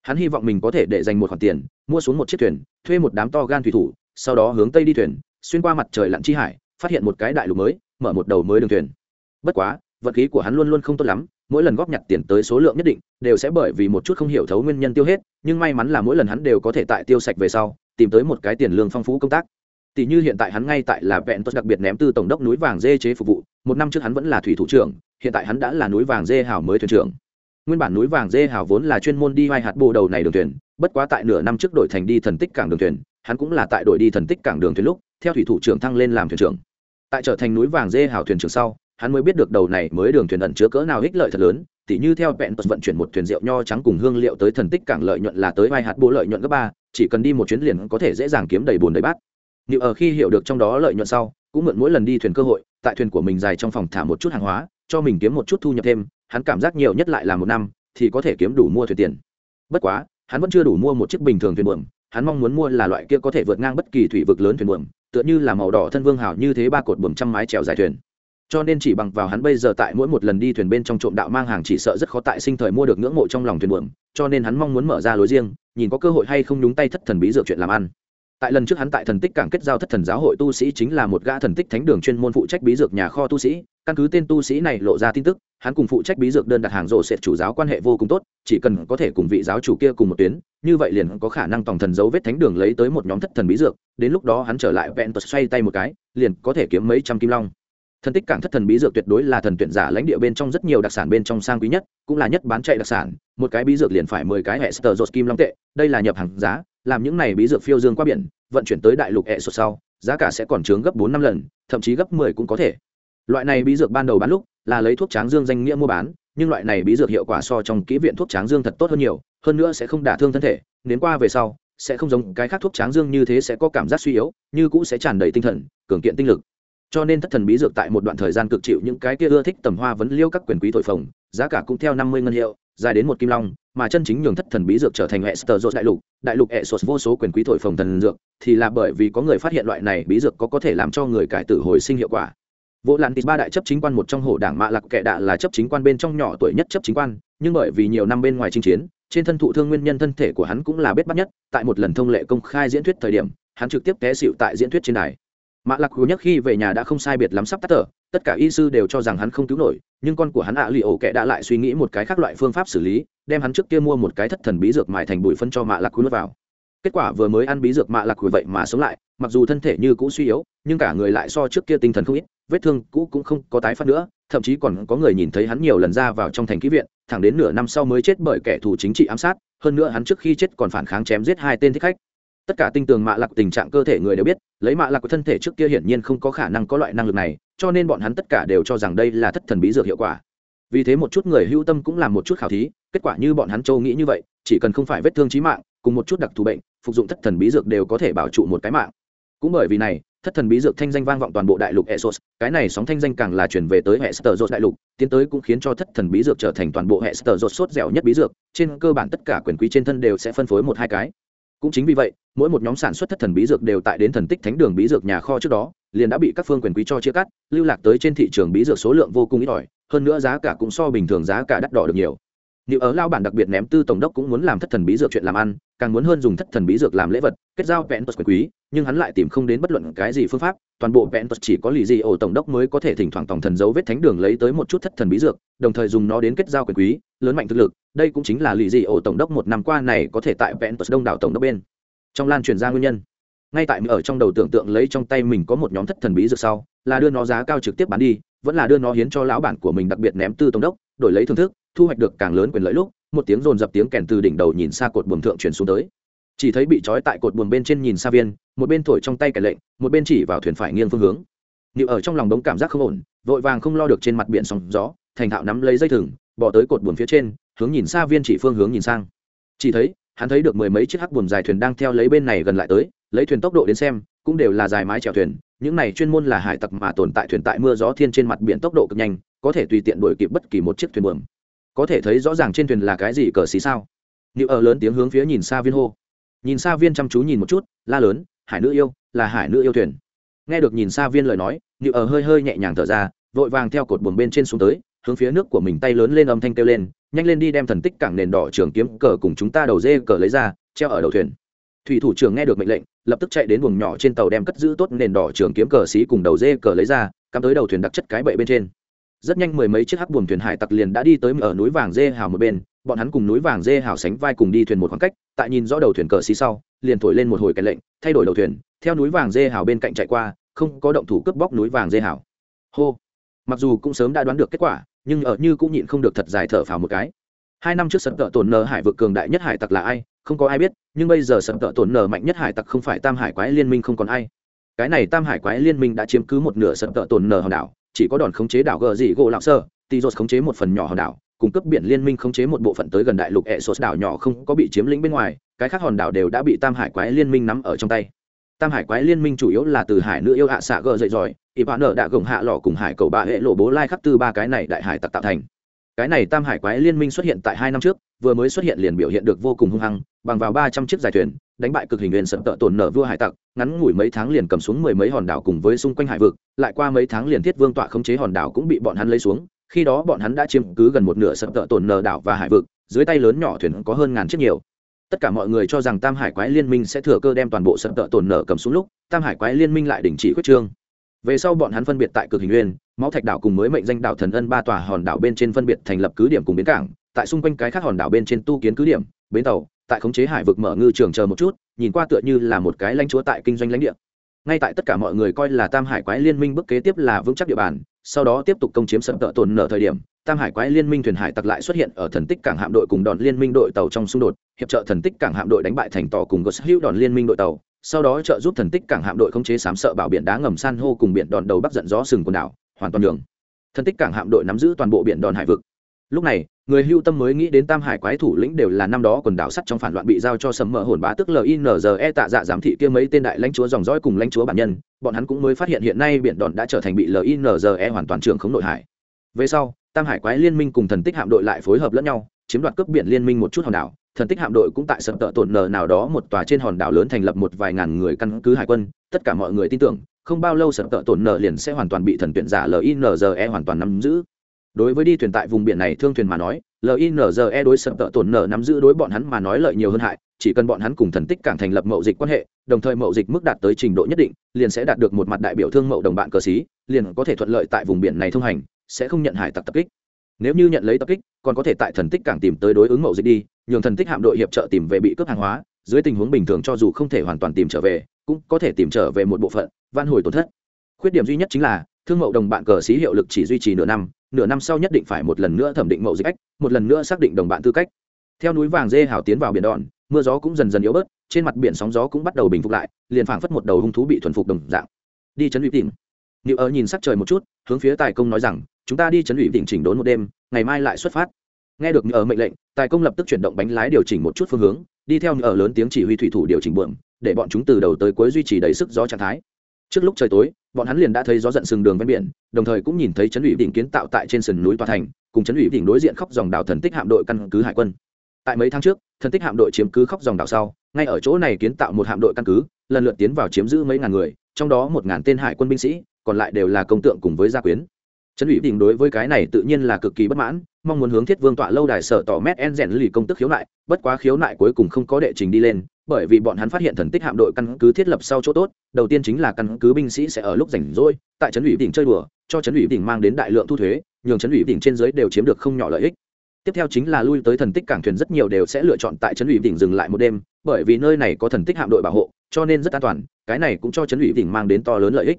Hắn hy vọng mình có thể để dành một khoản tiền, mua xuống một chiếc thuyền, thuê một đám to gan thủy thủ, sau đó hướng tây đi thuyền, xuyên qua mặt trời lặn chi hải, phát hiện một cái đại lục mới, mở một đầu mới đường thuyền. Bất quá, vật khí của hắn luôn luôn không tốt lắm mỗi lần góp nhặt tiền tới số lượng nhất định đều sẽ bởi vì một chút không hiểu thấu nguyên nhân tiêu hết, nhưng may mắn là mỗi lần hắn đều có thể tại tiêu sạch về sau, tìm tới một cái tiền lương phong phú công tác. Tỷ như hiện tại hắn ngay tại là vẹn tốt đặc biệt ném từ tổng đốc núi vàng dê chế phục vụ, một năm trước hắn vẫn là thủy thủ trưởng, hiện tại hắn đã là núi vàng dê hào mới thuyền trưởng. Nguyên bản núi vàng dê hào vốn là chuyên môn đi hai hạt bồ đầu này đường thuyền, bất quá tại nửa năm trước đổi thành đi thần tích cảng đường thuyền, hắn cũng là tại đội đi thần tích cảng đường thuyền lúc, theo thủy thủ trưởng thăng lên làm thuyền trưởng. Tại trở thành núi vàng dê hào thuyền trưởng sau hắn mới biết được đầu này mới đường thuyền ẩn chứa cỡ nào ích lợi thật lớn, tỉ như theo vẹn vận chuyển một thuyền rượu nho trắng cùng hương liệu tới thần tích cảng lợi nhuận là tới vai hạt bồ lợi nhuận cấp ba, chỉ cần đi một chuyến liền có thể dễ dàng kiếm đầy bùn đầy bát. Nếu ở khi hiểu được trong đó lợi nhuận sau, cũng mượn mỗi lần đi thuyền cơ hội, tại thuyền của mình dài trong phòng thả một chút hàng hóa, cho mình kiếm một chút thu nhập thêm, hắn cảm giác nhiều nhất lại là một năm, thì có thể kiếm đủ mua thuyền tiền. Bất quá, hắn vẫn chưa đủ mua một chiếc bình thường thuyền buồm, hắn mong muốn mua là loại kia có thể vượt ngang bất kỳ thủy vực lớn thuyền buồm, tựa như là màu đỏ thân vương hào như thế ba cột buồm trăm mái trèo dài thuyền cho nên chỉ bằng vào hắn bây giờ tại mỗi một lần đi thuyền bên trong trộm đạo mang hàng chỉ sợ rất khó tại sinh thời mua được ngưỡng mộ trong lòng thuyền buồm, cho nên hắn mong muốn mở ra lối riêng, nhìn có cơ hội hay không nhúng tay thất thần bí dược chuyện làm ăn. Tại lần trước hắn tại thần tích cảng kết giao thất thần giáo hội tu sĩ chính là một gã thần tích thánh đường chuyên môn phụ trách bí dược nhà kho tu sĩ, căn cứ tên tu sĩ này lộ ra tin tức, hắn cùng phụ trách bí dược đơn đặt hàng rộ sệt chủ giáo quan hệ vô cùng tốt, chỉ cần có thể cùng vị giáo chủ kia cùng một tuyến, như vậy liền có khả năng tòng thần dấu vết thánh đường lấy tới một nhóm thất thần bí dược, đến lúc đó hắn trở lại vẹn tật xoay tay một cái, liền có thể kiếm mấy trăm kim long thần tích cảng thất thần bí dược tuyệt đối là thần tuyển giả lãnh địa bên trong rất nhiều đặc sản bên trong sang quý nhất, cũng là nhất bán chạy đặc sản. Một cái bí dược liền phải mười cái hệ sờ dột kim long tệ, đây là nhập hàng giá, làm những này bí dược phiêu dương qua biển, vận chuyển tới đại lục hệ sột sau, giá cả sẽ còn trướng gấp bốn năm lần, thậm chí gấp mười cũng có thể. Loại này bí dược ban đầu bán lúc, là lấy thuốc tráng dương danh nghĩa mua bán, nhưng loại này bí dược hiệu quả so trong kỹ viện thuốc tráng dương thật tốt hơn nhiều, hơn nữa sẽ không đả thương thân thể, đến qua về sau, sẽ không giống cái khác thuốc tráng dương như thế sẽ có cảm giác suy yếu, như cũ sẽ tràn đầy tinh thần, cường kiện tinh lực cho nên thất thần bí dược tại một đoạn thời gian cực chịu những cái kia ưa thích tầm hoa vấn liêu các quyền quý thổi phồng giá cả cũng theo năm mươi ngân hiệu dài đến một kim long mà chân chính nhường thất thần bí dược trở thành hệ sờ dột đại lục đại lục hệ sột vô số quyền quý thổi phồng thần dược thì là bởi vì có người phát hiện loại này bí dược có có thể làm cho người cải tử hồi sinh hiệu quả Vô lặn Tịch ba đại chấp chính quan một trong hồ đảng Mạ Lạc Kệ Đạ là chấp chính quan bên trong nhỏ tuổi nhất chấp chính quan, nhưng bởi vì nhiều năm bên ngoài chinh chiến, trên thân thụ thương nguyên nhân thân thể của hắn cũng là bết bắt nhất, tại một lần thông lệ công khai diễn thuyết thời điểm, hắn trực tiếp té xịu tại diễn thuyết trên đài. Mạ Lạc Hứa nhất khi về nhà đã không sai biệt lắm sắp tắt thở, tất cả y sư đều cho rằng hắn không cứu nổi, nhưng con của hắn ạ Lì Ổ Kệ đã lại suy nghĩ một cái khác loại phương pháp xử lý, đem hắn trước kia mua một cái thất thần bí dược mài thành bụi phân cho Mạ Lạc Hứa vào. Kết quả vừa mới ăn bí dược Mạ Lạc Hứa vậy mà sống lại, mặc dù thân thể như cũ suy yếu, nhưng cả người lại so trước kia tinh thần không ít, vết thương cũ cũng không có tái phát nữa thậm chí còn có người nhìn thấy hắn nhiều lần ra vào trong thành ký viện thẳng đến nửa năm sau mới chết bởi kẻ thù chính trị ám sát hơn nữa hắn trước khi chết còn phản kháng chém giết hai tên thích khách tất cả tinh tường mạ lạc tình trạng cơ thể người đều biết lấy mạ lạc của thân thể trước kia hiển nhiên không có khả năng có loại năng lực này cho nên bọn hắn tất cả đều cho rằng đây là thất thần bí dược hiệu quả vì thế một chút người hưu tâm cũng làm một chút khảo thí kết quả như bọn hắn châu nghĩ như vậy chỉ cần không phải vết thương trí mạng cùng một chút đặc thù bệnh phục dụng thất thần bí dược đều có thể bảo trụ một cái mạng cũng bởi vì này thất thần bí dược thanh danh vang vọng toàn bộ đại lục Esos, cái này sóng thanh danh càng là truyền về tới hệ Sterot đại lục, tiến tới cũng khiến cho thất thần bí dược trở thành toàn bộ hệ Sterot sốt dẻo nhất bí dược, trên cơ bản tất cả quyền quý trên thân đều sẽ phân phối một hai cái. Cũng chính vì vậy, mỗi một nhóm sản xuất thất thần bí dược đều tại đến thần tích thánh đường bí dược nhà kho trước đó, liền đã bị các phương quyền quý cho chia cắt, lưu lạc tới trên thị trường bí dược số lượng vô cùng ít ỏi, hơn nữa giá cả cũng so bình thường giá cả đắt đỏ được nhiều. Nếu ở lao bản đặc biệt ném tư tổng đốc cũng muốn làm thất thần bí dược chuyện làm ăn, càng muốn hơn dùng thất thần bí dược làm lễ vật, kết giao vẹn quyền quý, nhưng hắn lại tìm không đến bất luận cái gì phương pháp toàn bộ vẹn chỉ có lì gì ổ tổng đốc mới có thể thỉnh thoảng tổng thần dấu vết thánh đường lấy tới một chút thất thần bí dược đồng thời dùng nó đến kết giao quyền quý lớn mạnh thực lực đây cũng chính là lì dị ổ tổng đốc một năm qua này có thể tại vẹn đông đảo tổng đốc bên. Trong lan truyền ra nguyên nhân. Ngay tại ở trong đầu tưởng tượng lấy trong tay mình có một nhóm thất thần bí dược sau, là đưa nó giá cao trực tiếp bán đi, vẫn là đưa nó hiến cho lão bản của mình đặc biệt ném tư tổng đốc, đổi lấy thưởng thức, thu hoạch được càng lớn quyền lợi lúc, một tiếng rồn dập tiếng kèn từ đỉnh đầu nhìn xa cột buồng thượng truyền xuống tới. Chỉ thấy bị trói tại cột buồng bên trên nhìn xa viên, một bên thổi trong tay kẻ lệnh, một bên chỉ vào thuyền phải nghiêng phương hướng. Nịu ở trong lòng đống cảm giác không ổn, vội vàng không lo được trên mặt biển sóng gió, thành thạo nắm lấy dây thừng, bỏ tới cột buồng phía trên hướng nhìn xa viên chỉ phương hướng nhìn sang. Chỉ thấy, hắn thấy được mười mấy chiếc hắc buồm dài thuyền đang theo lấy bên này gần lại tới, lấy thuyền tốc độ đến xem, cũng đều là dài mái chèo thuyền, những này chuyên môn là hải tặc mà tồn tại thuyền tại mưa gió thiên trên mặt biển tốc độ cực nhanh, có thể tùy tiện đuổi kịp bất kỳ một chiếc thuyền buồm. Có thể thấy rõ ràng trên thuyền là cái gì cờ xí sao. Nịu ở lớn tiếng hướng phía nhìn xa viên hô. Nhìn xa viên chăm chú nhìn một chút, la lớn, hải nữ yêu, là hải nữ yêu thuyền. Nghe được nhìn xa viên lời nói, nịu ở hơi hơi nhẹ nhàng thở ra, vội vàng theo cột buồng bên trên xuống tới, hướng phía nước của mình tay lớn lên âm thanh kêu lên nhanh lên đi đem thần tích cảng nền đỏ trường kiếm cờ cùng chúng ta đầu dê cờ lấy ra, treo ở đầu thuyền. Thủy thủ trưởng nghe được mệnh lệnh, lập tức chạy đến buồng nhỏ trên tàu đem cất giữ tốt nền đỏ trường kiếm cờ xí cùng đầu dê cờ lấy ra, cắm tới đầu thuyền đặc chất cái bậy bên trên. Rất nhanh mười mấy chiếc hắc buồm thuyền hải tặc liền đã đi tới ở núi vàng dê hào một bên, bọn hắn cùng núi vàng dê hào sánh vai cùng đi thuyền một khoảng cách, tại nhìn rõ đầu thuyền cờ xí sau, liền thổi lên một hồi cái lệnh, thay đổi đầu thuyền, theo núi vàng dê hào bên cạnh chạy qua, không có động thủ cướp bóc núi vàng dê hào. Hô! Mặc dù cũng sớm đã đoán được kết quả nhưng ở như cũng nhịn không được thật dài thở phào một cái. Hai năm trước sập tợ tổn nờ hải vực cường đại nhất hải tặc là ai, không có ai biết, nhưng bây giờ sập tợ tổn nờ mạnh nhất hải tặc không phải tam hải quái liên minh không còn ai. Cái này tam hải quái liên minh đã chiếm cứ một nửa sập tợ tổn nờ hòn đảo, chỉ có đòn khống chế đảo gờ dị gỗ lão sơ tì khống chế một phần nhỏ hòn đảo cung cấp biển liên minh khống chế một bộ phận tới gần đại lục ẹ sốt đảo nhỏ không có bị chiếm lĩnh bên ngoài, cái khác hòn đảo đều đã bị tam hải quái liên minh nắm ở trong tay tam hải quái liên minh chủ yếu là từ hải nữ yêu hạ xạ gờ dậy giỏi y bạn nợ đã gồng hạ lò cùng hải cầu bạ hệ lộ bố lai khắc tư ba cái này đại hải tặc tạo thành. Cái này tam hải quái liên minh xuất hiện tại hai năm trước, vừa mới xuất hiện liền biểu hiện được vô cùng hung hăng, bằng vào ba trăm chiếc dài thuyền, đánh bại cực hình nguyên sập tợ tổn nở vua hải tặc, ngắn ngủi mấy tháng liền cầm xuống mười mấy hòn đảo cùng với xung quanh hải vực, lại qua mấy tháng liền thiết vương tọa khống chế hòn đảo cũng bị bọn hắn lấy xuống, khi đó bọn hắn đã chiếm cứ gần một nửa sập tợ tổn nở đảo và hải vực, dưới tay lớn nhỏ thuyền có hơn ngàn chiếc nhiều tất cả mọi người cho rằng tam hải quái liên minh sẽ thừa cơ đem toàn bộ sập tợ tổn nở cầm xuống lúc, tam hải quái liên minh lại đình chỉ quyết trương. Về sau bọn hắn phân biệt tại cực hình nguyên, máu thạch đảo cùng mới mệnh danh đảo thần ân ba tòa hòn đảo bên trên phân biệt thành lập cứ điểm cùng bến cảng, tại xung quanh cái khác hòn đảo bên trên tu kiến cứ điểm, bến tàu, tại khống chế hải vực mở ngư trường chờ một chút, nhìn qua tựa như là một cái lãnh chúa tại kinh doanh lãnh địa. Ngay tại tất cả mọi người coi là tam hải quái liên minh bước kế tiếp là vững chắc địa bàn sau đó tiếp tục công chiếm sập tợ tồn nở thời điểm, tam hải quái liên minh thuyền hải tặc lại xuất hiện ở thần tích cảng hạm đội cùng đòn liên minh đội tàu trong xung đột, hiệp trợ thần tích cảng hạm đội đánh bại thành tỏ cùng gos hữu đòn liên minh đội tàu, sau đó trợ giúp thần tích cảng hạm đội khống chế sám sợ bảo biển đá ngầm san hô cùng biển đòn đầu bắc giận gió sừng quần đảo, hoàn toàn đường thần tích cảng hạm đội nắm giữ toàn bộ biển đòn hải vực. Lúc này người hưu tâm mới nghĩ đến tam hải quái thủ lĩnh đều là năm đó quần đảo sắt trong phản loạn bị giao cho sầm mỡ hồn bá, tức linze tạ dạ giám thị kia mấy tên đại lãnh chúa dòng dõi cùng lãnh chúa bản nhân. Bọn hắn cũng mới phát hiện hiện nay biển đòn đã trở thành bị linze hoàn toàn trường khống nội hải. Về sau, tam hải quái liên minh cùng thần tích hạm đội lại phối hợp lẫn nhau, chiếm đoạt cướp biển liên minh một chút hòn đảo. Thần tích hạm đội cũng tại sập tợ tổn nờ nào đó một tòa trên hòn đảo lớn thành lập một vài ngàn người căn cứ hải quân. Tất cả mọi người tin tưởng, không bao lâu sập tợ tổn nờ liền sẽ hoàn toàn bị thần tuyển giả linze hoàn toàn nắm giữ đối với đi thuyền tại vùng biển này thương thuyền mà nói linze đối sập tợ tổn nở nắm giữ đối bọn hắn mà nói lợi nhiều hơn hại, chỉ cần bọn hắn cùng thần tích cảng thành lập mậu dịch quan hệ, đồng thời mậu dịch mức đạt tới trình độ nhất định, liền sẽ đạt được một mặt đại biểu thương mậu đồng bạn cờ xí, liền có thể thuận lợi tại vùng biển này thông hành, sẽ không nhận hải tặc tập kích. Nếu như nhận lấy tập kích, còn có thể tại thần tích cảng tìm tới đối ứng mậu dịch đi, nhường thần tích hạm đội hiệp trợ tìm về bị cướp hàng hóa, dưới tình huống bình thường cho dù không thể hoàn toàn tìm trở về, cũng có thể tìm trở về một bộ phận van hồi tổn thất. Khuyết điểm duy nhất chính là, thương mậu đồng bạn cờ xí hiệu lực chỉ duy trì nửa năm nửa năm sau nhất định phải một lần nữa thẩm định mậu dịch ách một lần nữa xác định đồng bạn tư cách theo núi vàng dê hào tiến vào biển đòn mưa gió cũng dần dần yếu bớt trên mặt biển sóng gió cũng bắt đầu bình phục lại liền phảng phất một đầu hung thú bị thuần phục đồng dạng đi chấn ủy tỉnh Niệu ở nhìn sắc trời một chút, hướng phía Tài Công nói rằng, chúng ta đi chấn ủy tỉnh chỉnh đốn một đêm, ngày mai lại xuất phát. Nghe được Niệu ở mệnh lệnh, Tài Công lập tức chuyển động bánh lái điều chỉnh một chút phương hướng, đi theo Niệu ở lớn tiếng chỉ huy thủy thủ điều chỉnh buồm, để bọn chúng từ đầu tới cuối duy trì đầy sức gió trạng thái. Trước lúc trời tối, bọn hắn liền đã thấy gió giận sừng đường ven biển, đồng thời cũng nhìn thấy chấn ủy đỉnh kiến tạo tại trên sườn núi tòa thành, cùng chấn ủy đỉnh đối diện khóc dòng đảo thần tích hạm đội căn cứ hải quân. Tại mấy tháng trước, thần tích hạm đội chiếm cứ khóc dòng đảo sau, ngay ở chỗ này kiến tạo một hạm đội căn cứ, lần lượt tiến vào chiếm giữ mấy ngàn người, trong đó một ngàn tên hải quân binh sĩ, còn lại đều là công tượng cùng với gia quyến trấn ủy đình đối với cái này tự nhiên là cực kỳ bất mãn mong muốn hướng thiết vương tọa lâu đài sở tỏ mét en rèn lì công tức khiếu nại bất quá khiếu nại cuối cùng không có đệ trình đi lên bởi vì bọn hắn phát hiện thần tích hạm đội căn cứ thiết lập sau chỗ tốt, đầu tiên chính là căn cứ binh sĩ sẽ ở lúc rảnh rỗi, tại trấn ủy đỉnh chơi đùa, cho trấn ủy đỉnh mang đến đại lượng thu thuế, nhường trấn ủy đỉnh trên dưới đều chiếm được không nhỏ lợi ích. Tiếp theo chính là lui tới thần tích cảng thuyền rất nhiều đều sẽ lựa chọn tại trấn ủy đỉnh dừng lại một đêm, bởi vì nơi này có thần tích hạm đội bảo hộ, cho nên rất an toàn, cái này cũng cho trấn ủy đỉnh mang đến to lớn lợi ích.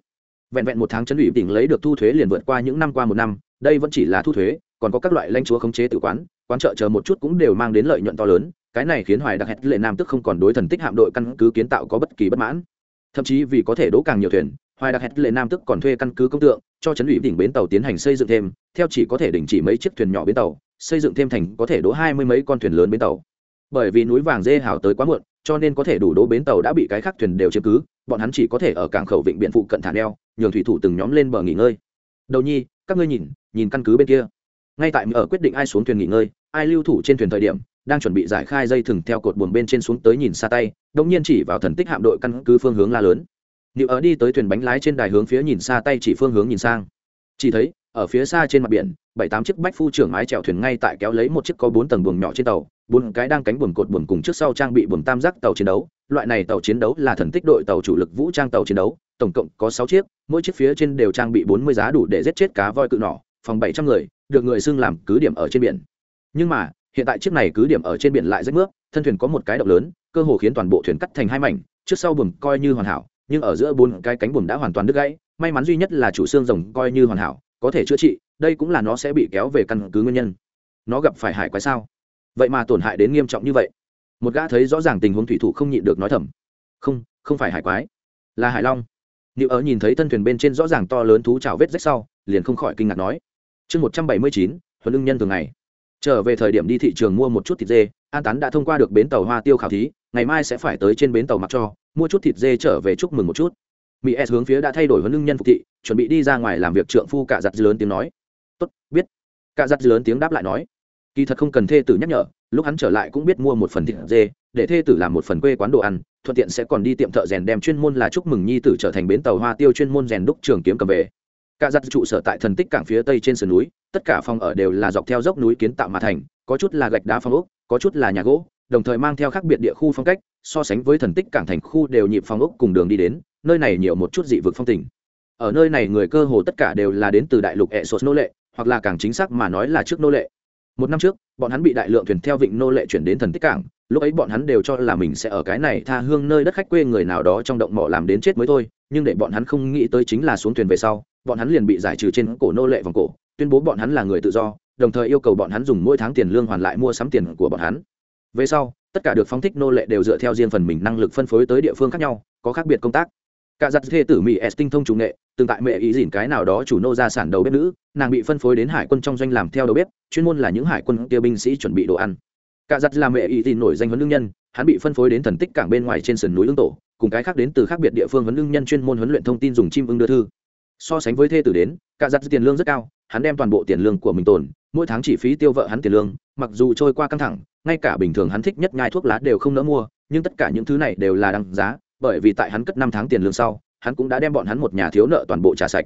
Vẹn vẹn một tháng chấn ủy tỉnh lấy được thu thuế liền vượt qua những năm qua một năm, đây vẫn chỉ là thu thuế còn có các loại lãnh chúa khống chế tự quán quán chợ chờ một chút cũng đều mang đến lợi nhuận to lớn, cái này khiến hoài đặc hẹt lệ nam tức không còn đối thần tích hạm đội căn cứ kiến tạo có bất kỳ bất mãn. Thậm chí vì có thể đỗ càng nhiều thuyền, hoài đặc hẹt lệ nam tức còn thuê căn cứ công tượng, cho chấn ủy đỉnh bến tàu tiến hành xây dựng thêm, theo chỉ có thể đình chỉ mấy chiếc thuyền nhỏ bến tàu, xây dựng thêm thành có thể đỗ hai mươi mấy con thuyền lớn bến tàu. Bởi vì núi vàng dê hào tới quá muộn, cho nên có thể đủ đỗ bến tàu đã bị cái khác thuyền đều chiếm cứ, bọn hắn chỉ có thể ở cảng khẩu vịnh biện phụ cận thả neo, nhường thủy thủ từng nhóm lên bờ nghỉ ngơi. Đầu nhi, các ngươi nhìn nhìn căn cứ bên kia ngay tại ở quyết định ai xuống thuyền nghỉ ngơi, ai lưu thủ trên thuyền thời điểm, đang chuẩn bị giải khai dây thừng theo cột buồng bên trên xuống tới nhìn xa tay đông nhiên chỉ vào thần tích hạm đội căn cứ phương hướng la lớn. Niệu ở đi tới thuyền bánh lái trên đài hướng phía nhìn xa tay chỉ phương hướng nhìn sang. Chỉ thấy, ở phía xa trên mặt biển, bảy tám chiếc bách phu trưởng mái chèo thuyền ngay tại kéo lấy một chiếc có bốn tầng buồng nhỏ trên tàu, bốn cái đang cánh buồng cột buồng cùng trước sau trang bị buồng tam giác tàu chiến đấu. Loại này tàu chiến đấu là thần tích đội tàu chủ lực vũ trang tàu chiến đấu, tổng cộng có sáu chiếc, mỗi chiếc phía trên đều trang bị bốn mươi giá đủ để giết chết cá voi cự nỏ, phòng bảy trăm người được người xưng làm cứ điểm ở trên biển. Nhưng mà hiện tại chiếc này cứ điểm ở trên biển lại rách nước thân thuyền có một cái động lớn cơ hồ khiến toàn bộ thuyền cắt thành hai mảnh trước sau buồm coi như hoàn hảo nhưng ở giữa bốn cái cánh buồm đã hoàn toàn đứt gãy may mắn duy nhất là chủ xương rồng coi như hoàn hảo có thể chữa trị đây cũng là nó sẽ bị kéo về căn cứ nguyên nhân. Nó gặp phải hải quái sao? Vậy mà tổn hại đến nghiêm trọng như vậy. Một gã thấy rõ ràng tình huống thủy thủ không nhịn được nói thầm. Không không phải hải quái là hải long. Niệu ở nhìn thấy thân thuyền bên trên rõ ràng to lớn thú trào vết rách sau, liền không khỏi kinh ngạc nói. Chương một trăm bảy mươi chín, huấn lương nhân thường ngày. Trở về thời điểm đi thị trường mua một chút thịt dê, An Tán đã thông qua được bến tàu Hoa Tiêu khảo thí, ngày mai sẽ phải tới trên bến tàu mặc cho, mua chút thịt dê trở về chúc mừng một chút. Mỹ S hướng phía đã thay đổi huấn lương nhân phục thị, chuẩn bị đi ra ngoài làm việc trượng phu cả giật lớn tiếng nói. "Tốt, biết." Cả giật lớn tiếng đáp lại nói. Kỳ thật không cần thê tử nhắc nhở, lúc hắn trở lại cũng biết mua một phần thịt dê, để thê tử làm một phần quê quán đồ ăn, thuận tiện sẽ còn đi tiệm thợ rèn đem chuyên môn là chúc mừng nhi tử trở thành bến tàu hoa tiêu chuyên môn rèn đúc trường kiếm cầm về cả giặt trụ sở tại thần tích cảng phía tây trên sườn núi, tất cả phòng ở đều là dọc theo dốc núi kiến tạo mà thành, có chút là gạch đá phong ốc, có chút là nhà gỗ, đồng thời mang theo khác biệt địa khu phong cách, so sánh với thần tích cảng thành khu đều nhịp phong ốc cùng đường đi đến, nơi này nhiều một chút dị vực phong tình. Ở nơi này người cơ hồ tất cả đều là đến từ đại lục ẹ sột nô lệ, hoặc là càng chính xác mà nói là trước nô lệ. Một năm trước, bọn hắn bị đại lượng thuyền theo vịnh nô lệ chuyển đến thần tích cảng, lúc ấy bọn hắn đều cho là mình sẽ ở cái này tha hương nơi đất khách quê người nào đó trong động mỏ làm đến chết mới thôi, nhưng để bọn hắn không nghĩ tới chính là xuống thuyền về sau bọn hắn liền bị giải trừ trên cổ nô lệ vòng cổ, tuyên bố bọn hắn là người tự do, đồng thời yêu cầu bọn hắn dùng mỗi tháng tiền lương hoàn lại mua sắm tiền của bọn hắn. Về sau, tất cả được phóng thích nô lệ đều dựa theo riêng phần mình năng lực phân phối tới địa phương khác nhau, có khác biệt công tác. Cả giặt thê tử mỹ s tinh thông chủ nghệ, từng tại mẹ ý dỉn cái nào đó chủ nô ra sản đầu bếp nữ, nàng bị phân phối đến hải quân trong doanh làm theo đầu bếp, chuyên môn là những hải quân kia binh sĩ chuẩn bị đồ ăn. Cả giặt là mẹ ý dỉn nổi danh huấn lương nhân, hắn bị phân phối đến thần tích cảng bên ngoài trên sườn núi ương tổ, cùng cái khác đến từ khác biệt địa phương huấn lương nhân chuyên môn huấn luyện thông tin dùng chim ưng đưa thư so sánh với thê tử đến, cả giặt tiền lương rất cao, hắn đem toàn bộ tiền lương của mình tồn, mỗi tháng chỉ phí tiêu vợ hắn tiền lương, mặc dù trôi qua căng thẳng, ngay cả bình thường hắn thích nhất nhai thuốc lá đều không nỡ mua, nhưng tất cả những thứ này đều là đăng giá, bởi vì tại hắn cất năm tháng tiền lương sau, hắn cũng đã đem bọn hắn một nhà thiếu nợ toàn bộ trả sạch.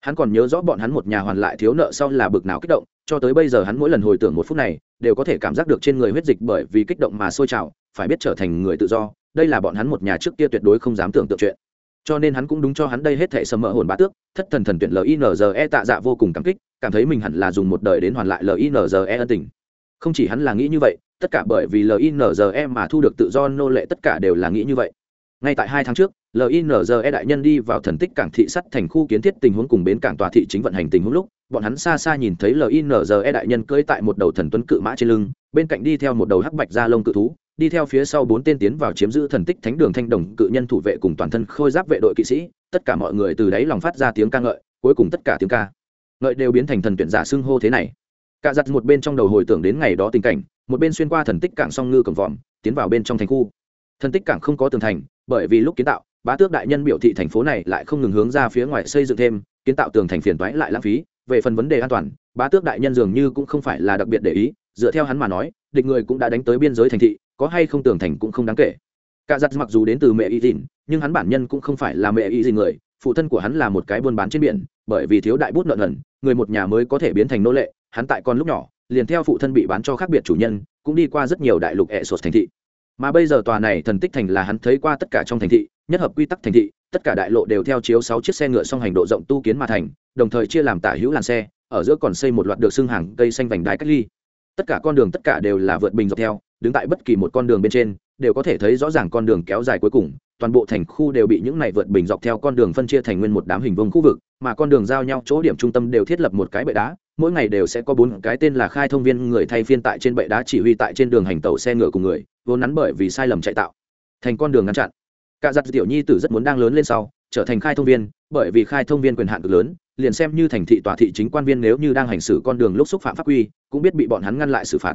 Hắn còn nhớ rõ bọn hắn một nhà hoàn lại thiếu nợ sau là bực nào kích động, cho tới bây giờ hắn mỗi lần hồi tưởng một phút này, đều có thể cảm giác được trên người huyết dịch bởi vì kích động mà sôi trào, phải biết trở thành người tự do, đây là bọn hắn một nhà trước kia tuyệt đối không dám tưởng tượng chuyện cho nên hắn cũng đúng cho hắn đây hết thể sầm mỡ hồn bá tước, thất thần thần tuyển linze tạ dạ vô cùng cảm kích, cảm thấy mình hẳn là dùng một đời đến hoàn lại linze ân tình. Không chỉ hắn là nghĩ như vậy, tất cả bởi vì linze mà thu được tự do nô lệ tất cả đều là nghĩ như vậy. Ngay tại hai tháng trước linze đại nhân đi vào thần tích cảng thị sắt thành khu kiến thiết tình huống cùng bến cảng tòa thị chính vận hành tình huống lúc, bọn hắn xa xa nhìn thấy linze đại nhân cưỡi tại một đầu thần tuấn cự mã trên lưng, bên cạnh đi theo một đầu hắc bạch da lông cự thú đi theo phía sau bốn tên tiến vào chiếm giữ thần tích thánh đường thanh đồng, cự nhân thủ vệ cùng toàn thân khôi giáp vệ đội kỵ sĩ, tất cả mọi người từ đáy lòng phát ra tiếng ca ngợi, cuối cùng tất cả tiếng ca ngợi đều biến thành thần tuyển giả xưng hô thế này. Cả giặt một bên trong đầu hồi tưởng đến ngày đó tình cảnh, một bên xuyên qua thần tích cảng song ngư cầm vòm, tiến vào bên trong thành khu. Thần tích cảng không có tường thành, bởi vì lúc kiến tạo, bá tước đại nhân biểu thị thành phố này lại không ngừng hướng ra phía ngoài xây dựng thêm, kiến tạo tường thành phiền toái lại lãng phí, về phần vấn đề an toàn, bá tước đại nhân dường như cũng không phải là đặc biệt để ý, dựa theo hắn mà nói, địch người cũng đã đánh tới biên giới thành thị có hay không tường thành cũng không đáng kể. Cả giặt mặc dù đến từ mẹ y dìn, nhưng hắn bản nhân cũng không phải là mẹ y dìn người, phụ thân của hắn là một cái buôn bán trên biển, bởi vì thiếu đại bút nợ nần, người một nhà mới có thể biến thành nô lệ, hắn tại con lúc nhỏ, liền theo phụ thân bị bán cho khác biệt chủ nhân, cũng đi qua rất nhiều đại lục ẹ sột thành thị. Mà bây giờ tòa này thần tích thành là hắn thấy qua tất cả trong thành thị, nhất hợp quy tắc thành thị, tất cả đại lộ đều theo chiếu sáu chiếc xe ngựa song hành độ rộng tu kiến mà thành, đồng thời chia làm tả hữu làn xe, ở giữa còn xây một loạt được xưng hàng cây xanh vành đai cách ly. Tất cả con đường tất cả đều là vượt bình dọc theo đứng tại bất kỳ một con đường bên trên, đều có thể thấy rõ ràng con đường kéo dài cuối cùng, toàn bộ thành khu đều bị những này vượt bình dọc theo con đường phân chia thành nguyên một đám hình vuông khu vực, mà con đường giao nhau chỗ điểm trung tâm đều thiết lập một cái bệ đá, mỗi ngày đều sẽ có bốn cái tên là khai thông viên người thay phiên tại trên bệ đá chỉ huy tại trên đường hành tàu xe ngựa cùng người, vốn nắn bởi vì sai lầm chạy tạo, thành con đường ngăn chặn. Cả giặt tiểu nhi tử rất muốn đang lớn lên sau, trở thành khai thông viên, bởi vì khai thông viên quyền hạn cực lớn, liền xem như thành thị tòa thị chính quan viên nếu như đang hành xử con đường lúc xúc phạm pháp quy, cũng biết bị bọn hắn ngăn lại xử phạt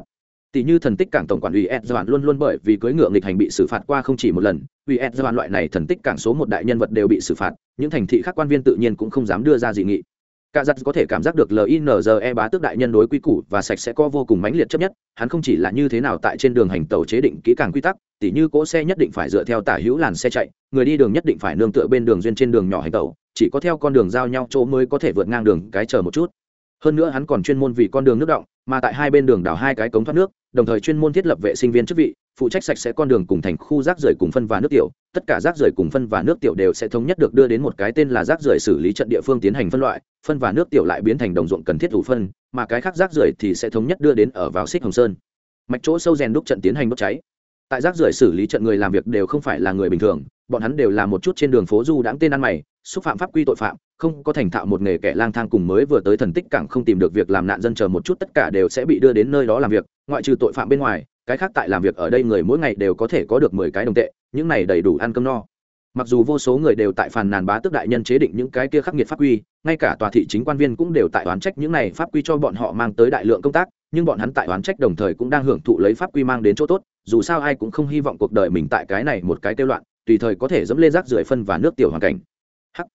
tỷ như thần tích cảng tổng quản ủy ed giai luôn luôn bởi vì cưỡi ngựa nghịch hành bị xử phạt qua không chỉ một lần ủy ed giai loại này thần tích cảng số một đại nhân vật đều bị xử phạt, những thành thị khác quan viên tự nhiên cũng không dám đưa ra dị nghị. Cả giật có thể cảm giác được linze bá tước đại nhân đối quy củ và sạch sẽ có vô cùng mãnh liệt chấp nhất, hắn không chỉ là như thế nào tại trên đường hành tàu chế định kỹ càng quy tắc, tỉ như cỗ xe nhất định phải dựa theo tả hữu làn xe chạy, người đi đường nhất định phải nương tựa bên đường duyên trên đường nhỏ hành tàu chỉ có theo con đường giao nhau chỗ mới có thể vượt ngang đường cái chờ một chút. Hơn nữa hắn còn chuyên môn vì con đường nước động, mà tại hai bên đường đào hai cái cống thoát nước đồng thời chuyên môn thiết lập vệ sinh viên chức vị, phụ trách sạch sẽ con đường cùng thành khu rác rưởi cùng phân và nước tiểu. Tất cả rác rưởi cùng phân và nước tiểu đều sẽ thống nhất được đưa đến một cái tên là rác rưởi xử lý trận địa phương tiến hành phân loại, phân và nước tiểu lại biến thành đồng ruộng cần thiết thủ phân, mà cái khác rác rưởi thì sẽ thống nhất đưa đến ở vào xích hồng sơn. Mạch chỗ sâu rèn đúc trận tiến hành đốt cháy. Tại rác rưởi xử lý trận người làm việc đều không phải là người bình thường bọn hắn đều là một chút trên đường phố du đãng tên ăn mày, xúc phạm pháp quy tội phạm, không có thành thạo một nghề kẻ lang thang cùng mới vừa tới thần tích cảng không tìm được việc làm nạn dân chờ một chút tất cả đều sẽ bị đưa đến nơi đó làm việc, ngoại trừ tội phạm bên ngoài, cái khác tại làm việc ở đây người mỗi ngày đều có thể có được mười cái đồng tệ, những này đầy đủ ăn cơm no. Mặc dù vô số người đều tại phàn nàn bá tước đại nhân chế định những cái kia khắc nghiệt pháp quy, ngay cả tòa thị chính quan viên cũng đều tại oán trách những này pháp quy cho bọn họ mang tới đại lượng công tác, nhưng bọn hắn tại oán trách đồng thời cũng đang hưởng thụ lấy pháp quy mang đến chỗ tốt, dù sao ai cũng không hy vọng cuộc đời mình tại cái này một cái kêu loạn tùy thời có thể dẫm lên rác rưởi phân và nước tiểu hoàn cảnh. Hắc.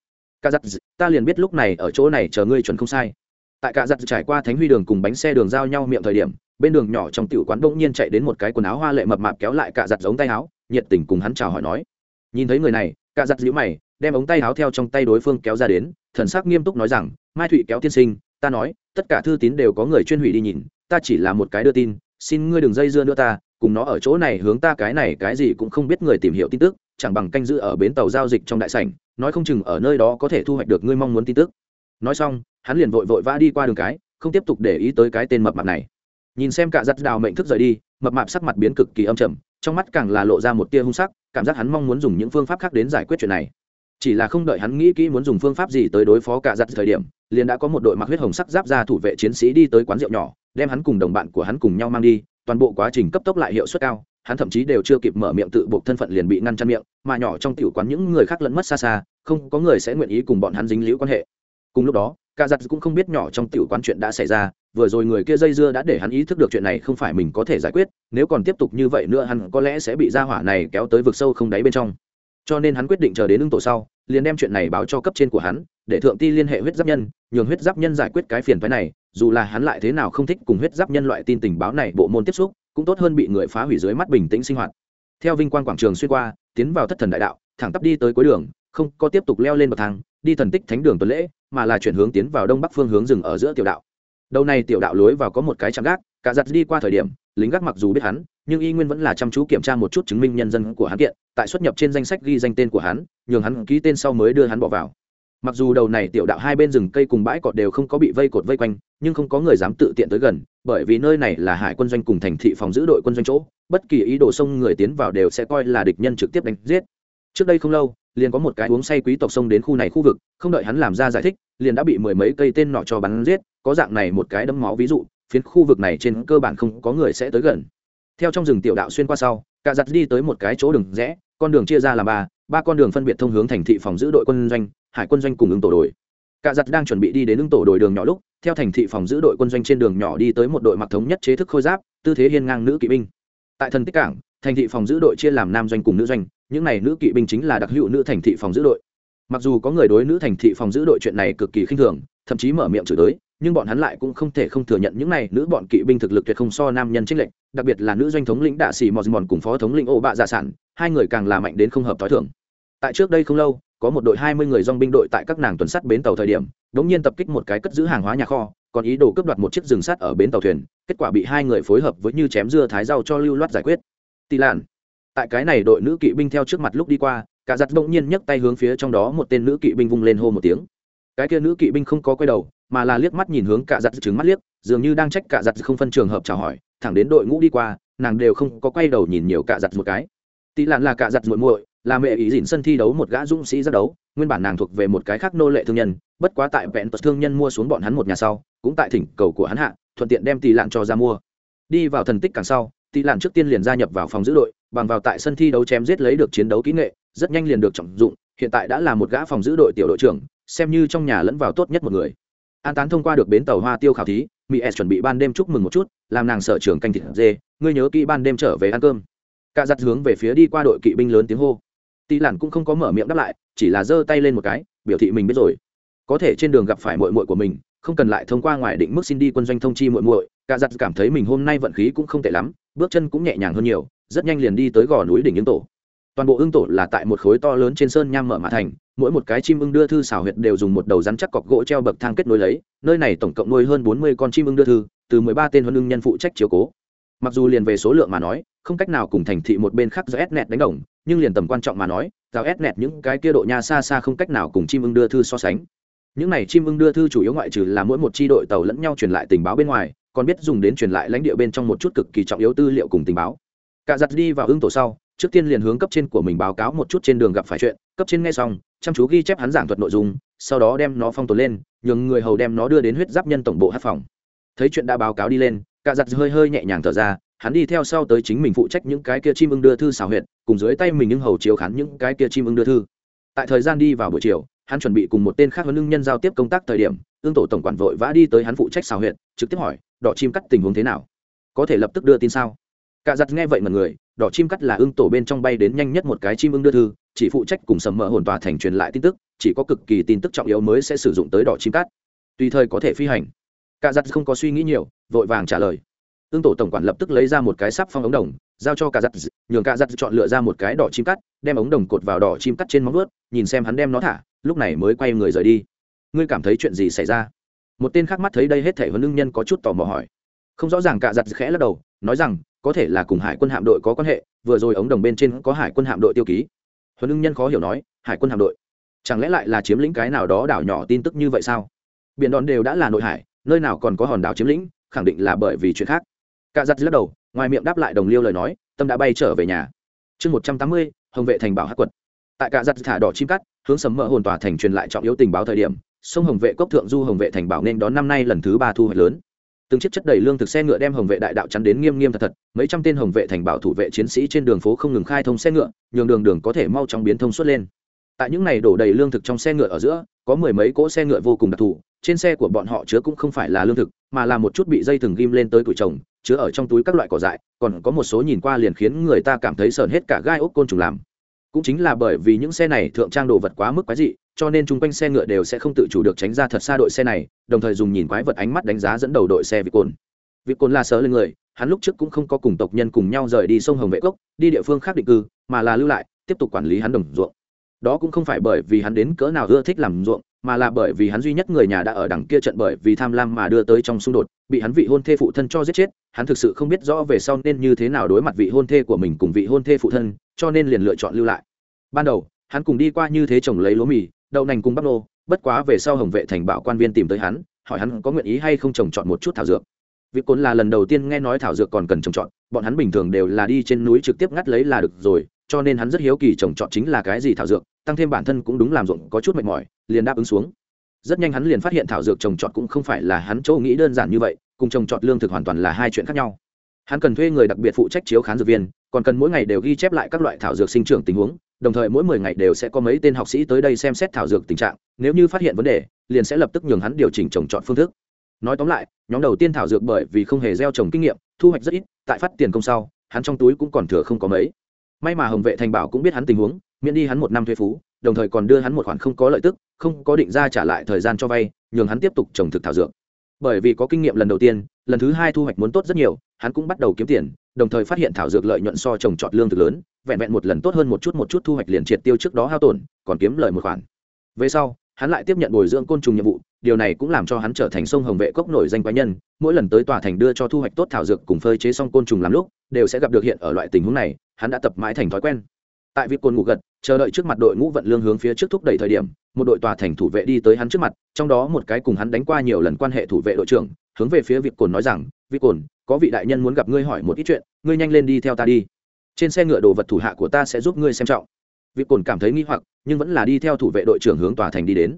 Ca giặt ta liền biết lúc này ở chỗ này chờ ngươi chuẩn không sai. Tại cả giặt trải qua thánh huy đường cùng bánh xe đường giao nhau miệng thời điểm, bên đường nhỏ trong tiểu quán bỗng nhiên chạy đến một cái quần áo hoa lệ mập mạp kéo lại cả giặt giống tay áo, nhiệt tình cùng hắn chào hỏi nói. Nhìn thấy người này, cả giặt nhíu mày, đem ống tay áo theo trong tay đối phương kéo ra đến, thần sắc nghiêm túc nói rằng, mai thụy kéo tiên sinh, ta nói, tất cả thư tín đều có người chuyên hủy đi nhìn, ta chỉ là một cái đưa tin, xin ngươi đừng dây dưa nữa ta, cùng nó ở chỗ này hướng ta cái này cái gì cũng không biết người tìm hiểu tin tức chẳng bằng canh giữ ở bến tàu giao dịch trong đại sảnh, nói không chừng ở nơi đó có thể thu hoạch được ngươi mong muốn tin tức. Nói xong, hắn liền vội vội vã đi qua đường cái, không tiếp tục để ý tới cái tên mập mạp này. Nhìn xem cả giặt đào mệnh thức rời đi, mập mạp sắc mặt biến cực kỳ âm trầm, trong mắt càng là lộ ra một tia hung sắc, cảm giác hắn mong muốn dùng những phương pháp khác đến giải quyết chuyện này. Chỉ là không đợi hắn nghĩ kỹ muốn dùng phương pháp gì tới đối phó cả giặt thời điểm, liền đã có một đội mặc huyết hồng sắc giáp ra thủ vệ chiến sĩ đi tới quán rượu nhỏ, đem hắn cùng đồng bạn của hắn cùng nhau mang đi, toàn bộ quá trình cấp tốc lại hiệu suất cao hắn thậm chí đều chưa kịp mở miệng tự buộc thân phận liền bị ngăn chặn miệng, mà nhỏ trong tiểu quán những người khác lẫn mất xa xa, không có người sẽ nguyện ý cùng bọn hắn dính liễu quan hệ. Cùng lúc đó, cả giặt cũng không biết nhỏ trong tiểu quán chuyện đã xảy ra, vừa rồi người kia dây dưa đã để hắn ý thức được chuyện này không phải mình có thể giải quyết, nếu còn tiếp tục như vậy nữa hắn có lẽ sẽ bị ra hỏa này kéo tới vực sâu không đáy bên trong. Cho nên hắn quyết định chờ đến ưng tổ sau liền đem chuyện này báo cho cấp trên của hắn, để thượng ti liên hệ huyết giáp nhân, nhường huyết giáp nhân giải quyết cái phiền phái này, dù là hắn lại thế nào không thích cùng huyết giáp nhân loại tin tình báo này, bộ môn tiếp xúc, cũng tốt hơn bị người phá hủy dưới mắt bình tĩnh sinh hoạt. Theo vinh quang quảng trường xuyên qua, tiến vào thất thần đại đạo, thẳng tắp đi tới cuối đường, không có tiếp tục leo lên bậc thang, đi thần tích thánh đường tuần lễ, mà là chuyển hướng tiến vào đông bắc phương hướng rừng ở giữa tiểu đạo. Đầu này tiểu đạo lối vào có một cái chạm gác, cả giặt đi qua thời điểm lính gác mặc dù biết hắn, nhưng y nguyên vẫn là chăm chú kiểm tra một chút chứng minh nhân dân của hắn kiện, tại xuất nhập trên danh sách ghi danh tên của hắn, nhường hắn ký tên sau mới đưa hắn bỏ vào. Mặc dù đầu này tiểu đạo hai bên rừng cây cùng bãi cọt đều không có bị vây cột vây quanh, nhưng không có người dám tự tiện tới gần, bởi vì nơi này là hải quân doanh cùng thành thị phòng giữ đội quân doanh chỗ, bất kỳ ý đồ xông người tiến vào đều sẽ coi là địch nhân trực tiếp đánh giết. Trước đây không lâu, liền có một cái uống say quý tộc xông đến khu này khu vực, không đợi hắn làm ra giải thích, liền đã bị mười mấy cây tên nọ cho bắn giết, có dạng này một cái đấm máu ví dụ phiến khu vực này trên cơ bản không có người sẽ tới gần. Theo trong rừng tiểu đạo xuyên qua sau, cả giặt đi tới một cái chỗ đường rẽ, con đường chia ra làm ba ba con đường phân biệt thông hướng thành thị phòng giữ đội quân doanh, hải quân doanh cùng ứng tổ đội. Cả giặt đang chuẩn bị đi đến ứng tổ đội đường nhỏ lúc, theo thành thị phòng giữ đội quân doanh trên đường nhỏ đi tới một đội mặc thống nhất chế thức khôi giáp, tư thế hiên ngang nữ kỵ binh. Tại thần tích cảng, thành thị phòng giữ đội chia làm nam doanh cùng nữ doanh, những này nữ kỵ binh chính là đặc hữu nữ thành thị phòng giữ đội. Mặc dù có người đối nữ thành thị phòng giữ đội chuyện này cực kỳ khinh thường, thậm chí mở miệng chửi tới nhưng bọn hắn lại cũng không thể không thừa nhận những này nữ bọn kỵ binh thực lực tuyệt không so nam nhân trích lệnh đặc biệt là nữ doanh thống lĩnh đạ sĩ mò mòn cùng phó thống lĩnh ô bạ giả sản, hai người càng là mạnh đến không hợp t h o i thưởng tại trước đây không lâu, có một đội hai mươi người dong binh đội tại các nàng tuần sắt bến tàu thời điểm đ ỗ n g nhiên tập kích một cái cất giữ hàng hóa nhà kho, còn ý đồ cướp đoạt một chiếc rừng sắt ở bến tàu thuyền, kết quả bị hai người phối hợp với như chém dưa thái rau cho lưu loát giải quyết. Tị lạn. Tại cái này đội nữ kỵ binh theo trước mặt lúc đi qua, cả giặt bỗng nhiên nhấc tay hướng phía trong đó một tên nữ kỵ binh vung lên hô một tiếng cái kia nữ kỵ binh không có quay đầu, mà là liếc mắt nhìn hướng cả giặt trứng mắt liếc, dường như đang trách cả giặt không phân trường hợp chào hỏi, thẳng đến đội ngũ đi qua, nàng đều không có quay đầu nhìn nhiều cả giặt một cái. Tị lạn là cả giặt muội muội, là mẹ ý dịn sân thi đấu một gã dũng sĩ ra đấu, nguyên bản nàng thuộc về một cái khác nô lệ thương nhân, bất quá tại vẹn tật thương nhân mua xuống bọn hắn một nhà sau, cũng tại thỉnh cầu của hắn hạ, thuận tiện đem tỷ lạn cho ra mua. Đi vào thần tích càng sau tỷ lạn trước tiên liền gia nhập vào phòng giữ đội, bằng vào tại sân thi đấu chém giết lấy được chiến đấu kỹ nghệ, rất nhanh liền được trọng dụng, hiện tại đã là một gã phòng giữ đội tiểu đội trưởng xem như trong nhà lẫn vào tốt nhất một người. An tán thông qua được bến tàu hoa tiêu khảo thí, mỹ s chuẩn bị ban đêm chúc mừng một chút, làm nàng sở trưởng canh thịt dê, ngươi nhớ kỹ ban đêm trở về ăn cơm. Cả giặt hướng về phía đi qua đội kỵ binh lớn tiếng hô. Tỷ lản cũng không có mở miệng đáp lại, chỉ là giơ tay lên một cái, biểu thị mình biết rồi. Có thể trên đường gặp phải mội mội của mình, không cần lại thông qua ngoài định mức xin đi quân doanh thông chi mội mội cả giặt cảm thấy mình hôm nay vận khí cũng không tệ lắm, bước chân cũng nhẹ nhàng hơn nhiều, rất nhanh liền đi tới gò núi đỉnh những tổ toàn bộ ưng tổ là tại một khối to lớn trên sơn nham mở mã thành, mỗi một cái chim ưng đưa thư xào huyệt đều dùng một đầu rắn chắc cọc gỗ treo bậc thang kết nối lấy, nơi này tổng cộng nuôi hơn bốn mươi con chim ưng đưa thư, từ mười ba tên huân ưng nhân phụ trách chiếu cố. Mặc dù liền về số lượng mà nói, không cách nào cùng thành thị một bên khác do ép nẹt đánh đồng, nhưng liền tầm quan trọng mà nói rào ép nẹt những cái kia độ nha xa xa không cách nào cùng chim ưng đưa thư so sánh. Những này chim ưng đưa thư chủ yếu ngoại trừ là mỗi một chi đội tàu lẫn nhau truyền lại tình báo bên ngoài, còn biết dùng đến truyền lại lãnh địa bên trong một chút cực kỳ trọng yếu tư liệu cùng tình báo. Cả giặt đi vào ưng tổ sau trước tiên liền hướng cấp trên của mình báo cáo một chút trên đường gặp phải chuyện cấp trên nghe xong chăm chú ghi chép hắn giảng thuật nội dung sau đó đem nó phong tồn lên nhường người hầu đem nó đưa đến huyết giáp nhân tổng bộ hát phòng. Thấy chuyện đã báo cáo đi lên cả giặt hơi hơi nhẹ nhàng thở ra hắn đi theo sau tới chính mình phụ trách những cái kia chim ưng đưa thư xào huyện, cùng dưới tay mình những hầu chiếu khán những cái kia chim ưng đưa thư. Tại thời gian đi vào buổi chiều hắn chuẩn bị cùng một tên khác huấn lương nhân giao tiếp công tác thời điểm ương tổ tổng quản vội vã đi tới hắn phụ trách xào huyện, trực tiếp hỏi đỏ chim cắt tình huống thế nào? Có thể lập tức đưa tin sao? Cả giặt nghe vậy mà người đỏ chim cắt là ưng tổ bên trong bay đến nhanh nhất một cái chim ưng đưa thư, chỉ phụ trách cùng sầm mỡ hồn tòa thành truyền lại tin tức, chỉ có cực kỳ tin tức trọng yếu mới sẽ sử dụng tới đỏ chim cắt. Tùy thời có thể phi hành. Cả giặt không có suy nghĩ nhiều, vội vàng trả lời. Ưng tổ tổng quản lập tức lấy ra một cái sắp phong ống đồng, giao cho cả giặt nhường cả giặt chọn lựa ra một cái đỏ chim cắt, đem ống đồng cột vào đỏ chim cắt trên móng vuốt, nhìn xem hắn đem nó thả, lúc này mới quay người rời đi. Ngươi cảm thấy chuyện gì xảy ra? Một tên khác mắt thấy đây hết thể huấn lương nhân có chút tò mò hỏi. Không rõ ràng, cả giặt khẽ lắc đầu, nói rằng có thể là cùng hải quân hạm đội có quan hệ, vừa rồi ống đồng bên trên có hải quân hạm đội tiêu ký. Huấn ưng nhân khó hiểu nói, hải quân hạm đội, chẳng lẽ lại là chiếm lĩnh cái nào đó đảo nhỏ tin tức như vậy sao? Biển đòn đều đã là nội hải, nơi nào còn có hòn đảo chiếm lĩnh, khẳng định là bởi vì chuyện khác. Cả giặt lắc đầu, ngoài miệng đáp lại đồng liêu lời nói, tâm đã bay trở về nhà. Chương một trăm tám mươi, hồng vệ thành bảo hát quật. Tại cả giặt thả đỏ chim cắt, hướng sấm mỡ hồn tòa thành truyền lại trọng yếu tình báo thời điểm, sông hồng vệ cốc thượng du hồng vệ thành bảo nên đón năm nay lần thứ ba thu hoạch lớn từng chiếc chất đầy lương thực xe ngựa đem hồng vệ đại đạo chắn đến nghiêm nghiêm thật thật, mấy trăm tên hồng vệ thành bảo thủ vệ chiến sĩ trên đường phố không ngừng khai thông xe ngựa, nhường đường đường có thể mau chóng biến thông suốt lên. Tại những ngày đổ đầy lương thực trong xe ngựa ở giữa, có mười mấy cỗ xe ngựa vô cùng đặc thù, trên xe của bọn họ chứa cũng không phải là lương thực, mà là một chút bị dây thừng ghim lên tới tuổi trồng, chứa ở trong túi các loại cỏ dại, còn có một số nhìn qua liền khiến người ta cảm thấy sờn hết cả gai ốc côn trùng làm. Cũng chính là bởi vì những xe này thượng trang đồ vật quá mức quái dị cho nên chung quanh xe ngựa đều sẽ không tự chủ được tránh ra thật xa đội xe này, đồng thời dùng nhìn quái vật ánh mắt đánh giá dẫn đầu đội xe vị cồn. Vị cồn là sớ lên người, hắn lúc trước cũng không có cùng tộc nhân cùng nhau rời đi sông hồng vệ cốc, đi địa phương khác định cư, mà là lưu lại, tiếp tục quản lý hắn đồng ruộng. Đó cũng không phải bởi vì hắn đến cỡ nào ưa thích làm ruộng, mà là bởi vì hắn duy nhất người nhà đã ở đằng kia trận bởi vì tham lam mà đưa tới trong xung đột, bị hắn vị hôn thê phụ thân cho giết chết, hắn thực sự không biết rõ về sau nên như thế nào đối mặt vị hôn thê của mình cùng vị hôn thê phụ thân, cho nên liền lựa chọn lưu lại. Ban đầu, hắn cùng đi qua như thế chồng lấy lúa mì đậu nành cùng bắp nô, bất quá về sau hồng vệ thành bảo quan viên tìm tới hắn, hỏi hắn có nguyện ý hay không trồng chọn một chút thảo dược. Vị cồn là lần đầu tiên nghe nói thảo dược còn cần trồng trọt, bọn hắn bình thường đều là đi trên núi trực tiếp ngắt lấy là được rồi, cho nên hắn rất hiếu kỳ trồng trọt chính là cái gì thảo dược, tăng thêm bản thân cũng đúng làm ruộng có chút mệt mỏi, liền đáp ứng xuống. Rất nhanh hắn liền phát hiện thảo dược trồng trọt cũng không phải là hắn chỗ nghĩ đơn giản như vậy, cùng trồng trọt lương thực hoàn toàn là hai chuyện khác nhau. Hắn cần thuê người đặc biệt phụ trách chiếu khán dược viên, còn cần mỗi ngày đều ghi chép lại các loại thảo dược sinh trưởng tình huống đồng thời mỗi mười ngày đều sẽ có mấy tên học sĩ tới đây xem xét thảo dược tình trạng, nếu như phát hiện vấn đề, liền sẽ lập tức nhường hắn điều chỉnh trồng trọt phương thức. Nói tóm lại, nhóm đầu tiên thảo dược bởi vì không hề gieo trồng kinh nghiệm, thu hoạch rất ít, tại phát tiền công sau, hắn trong túi cũng còn thừa không có mấy. May mà hồng vệ thành bảo cũng biết hắn tình huống, miễn đi hắn một năm thuế phú, đồng thời còn đưa hắn một khoản không có lợi tức, không có định ra trả lại thời gian cho vay, nhường hắn tiếp tục trồng thực thảo dược. Bởi vì có kinh nghiệm lần đầu tiên, lần thứ hai thu hoạch muốn tốt rất nhiều, hắn cũng bắt đầu kiếm tiền, đồng thời phát hiện thảo dược lợi nhuận so trồng trọt lương thực lớn vẹn vẹn một lần tốt hơn một chút một chút thu hoạch liền triệt tiêu trước đó hao tổn, còn kiếm lời một khoản. Về sau, hắn lại tiếp nhận bồi dưỡng côn trùng nhiệm vụ, điều này cũng làm cho hắn trở thành sông hồng vệ cốc nổi danh quái nhân, mỗi lần tới tòa thành đưa cho thu hoạch tốt thảo dược cùng phơi chế xong côn trùng làm lúc, đều sẽ gặp được hiện ở loại tình huống này, hắn đã tập mãi thành thói quen. Tại việc cồn ngủ gật, chờ đợi trước mặt đội ngũ vận lương hướng phía trước thúc đẩy thời điểm, một đội tòa thành thủ vệ đi tới hắn trước mặt, trong đó một cái cùng hắn đánh qua nhiều lần quan hệ thủ vệ đội trưởng, hướng về phía việc cồn nói rằng, việc cồn có vị đại nhân muốn gặp ngươi hỏi một ít chuyện, ngươi nhanh lên đi theo ta đi trên xe ngựa đồ vật thủ hạ của ta sẽ giúp ngươi xem trọng. Việc cồn cảm thấy nghi hoặc, nhưng vẫn là đi theo thủ vệ đội trưởng hướng tòa thành đi đến.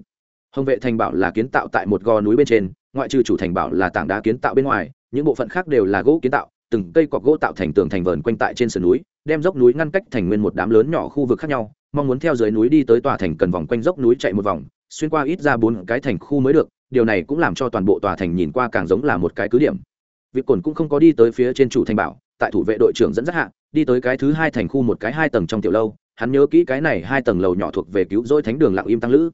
Hồng vệ thành bảo là kiến tạo tại một gò núi bên trên, ngoại trừ chủ thành bảo là tảng đá kiến tạo bên ngoài, những bộ phận khác đều là gỗ kiến tạo, từng cây cọc gỗ tạo thành tường thành vờn quanh tại trên sườn núi, đem dốc núi ngăn cách thành nguyên một đám lớn nhỏ khu vực khác nhau, mong muốn theo dưới núi đi tới tòa thành cần vòng quanh dốc núi chạy một vòng, xuyên qua ít ra bốn cái thành khu mới được, điều này cũng làm cho toàn bộ tòa thành nhìn qua càng giống là một cái cứ điểm. Việc cồn cũng không có đi tới phía trên chủ thành bảo tại thủ vệ đội trưởng dẫn dắt hạ, đi tới cái thứ hai thành khu một cái hai tầng trong tiểu lâu, hắn nhớ kỹ cái này hai tầng lầu nhỏ thuộc về cứu rỗi thánh đường lặng im tăng lữ.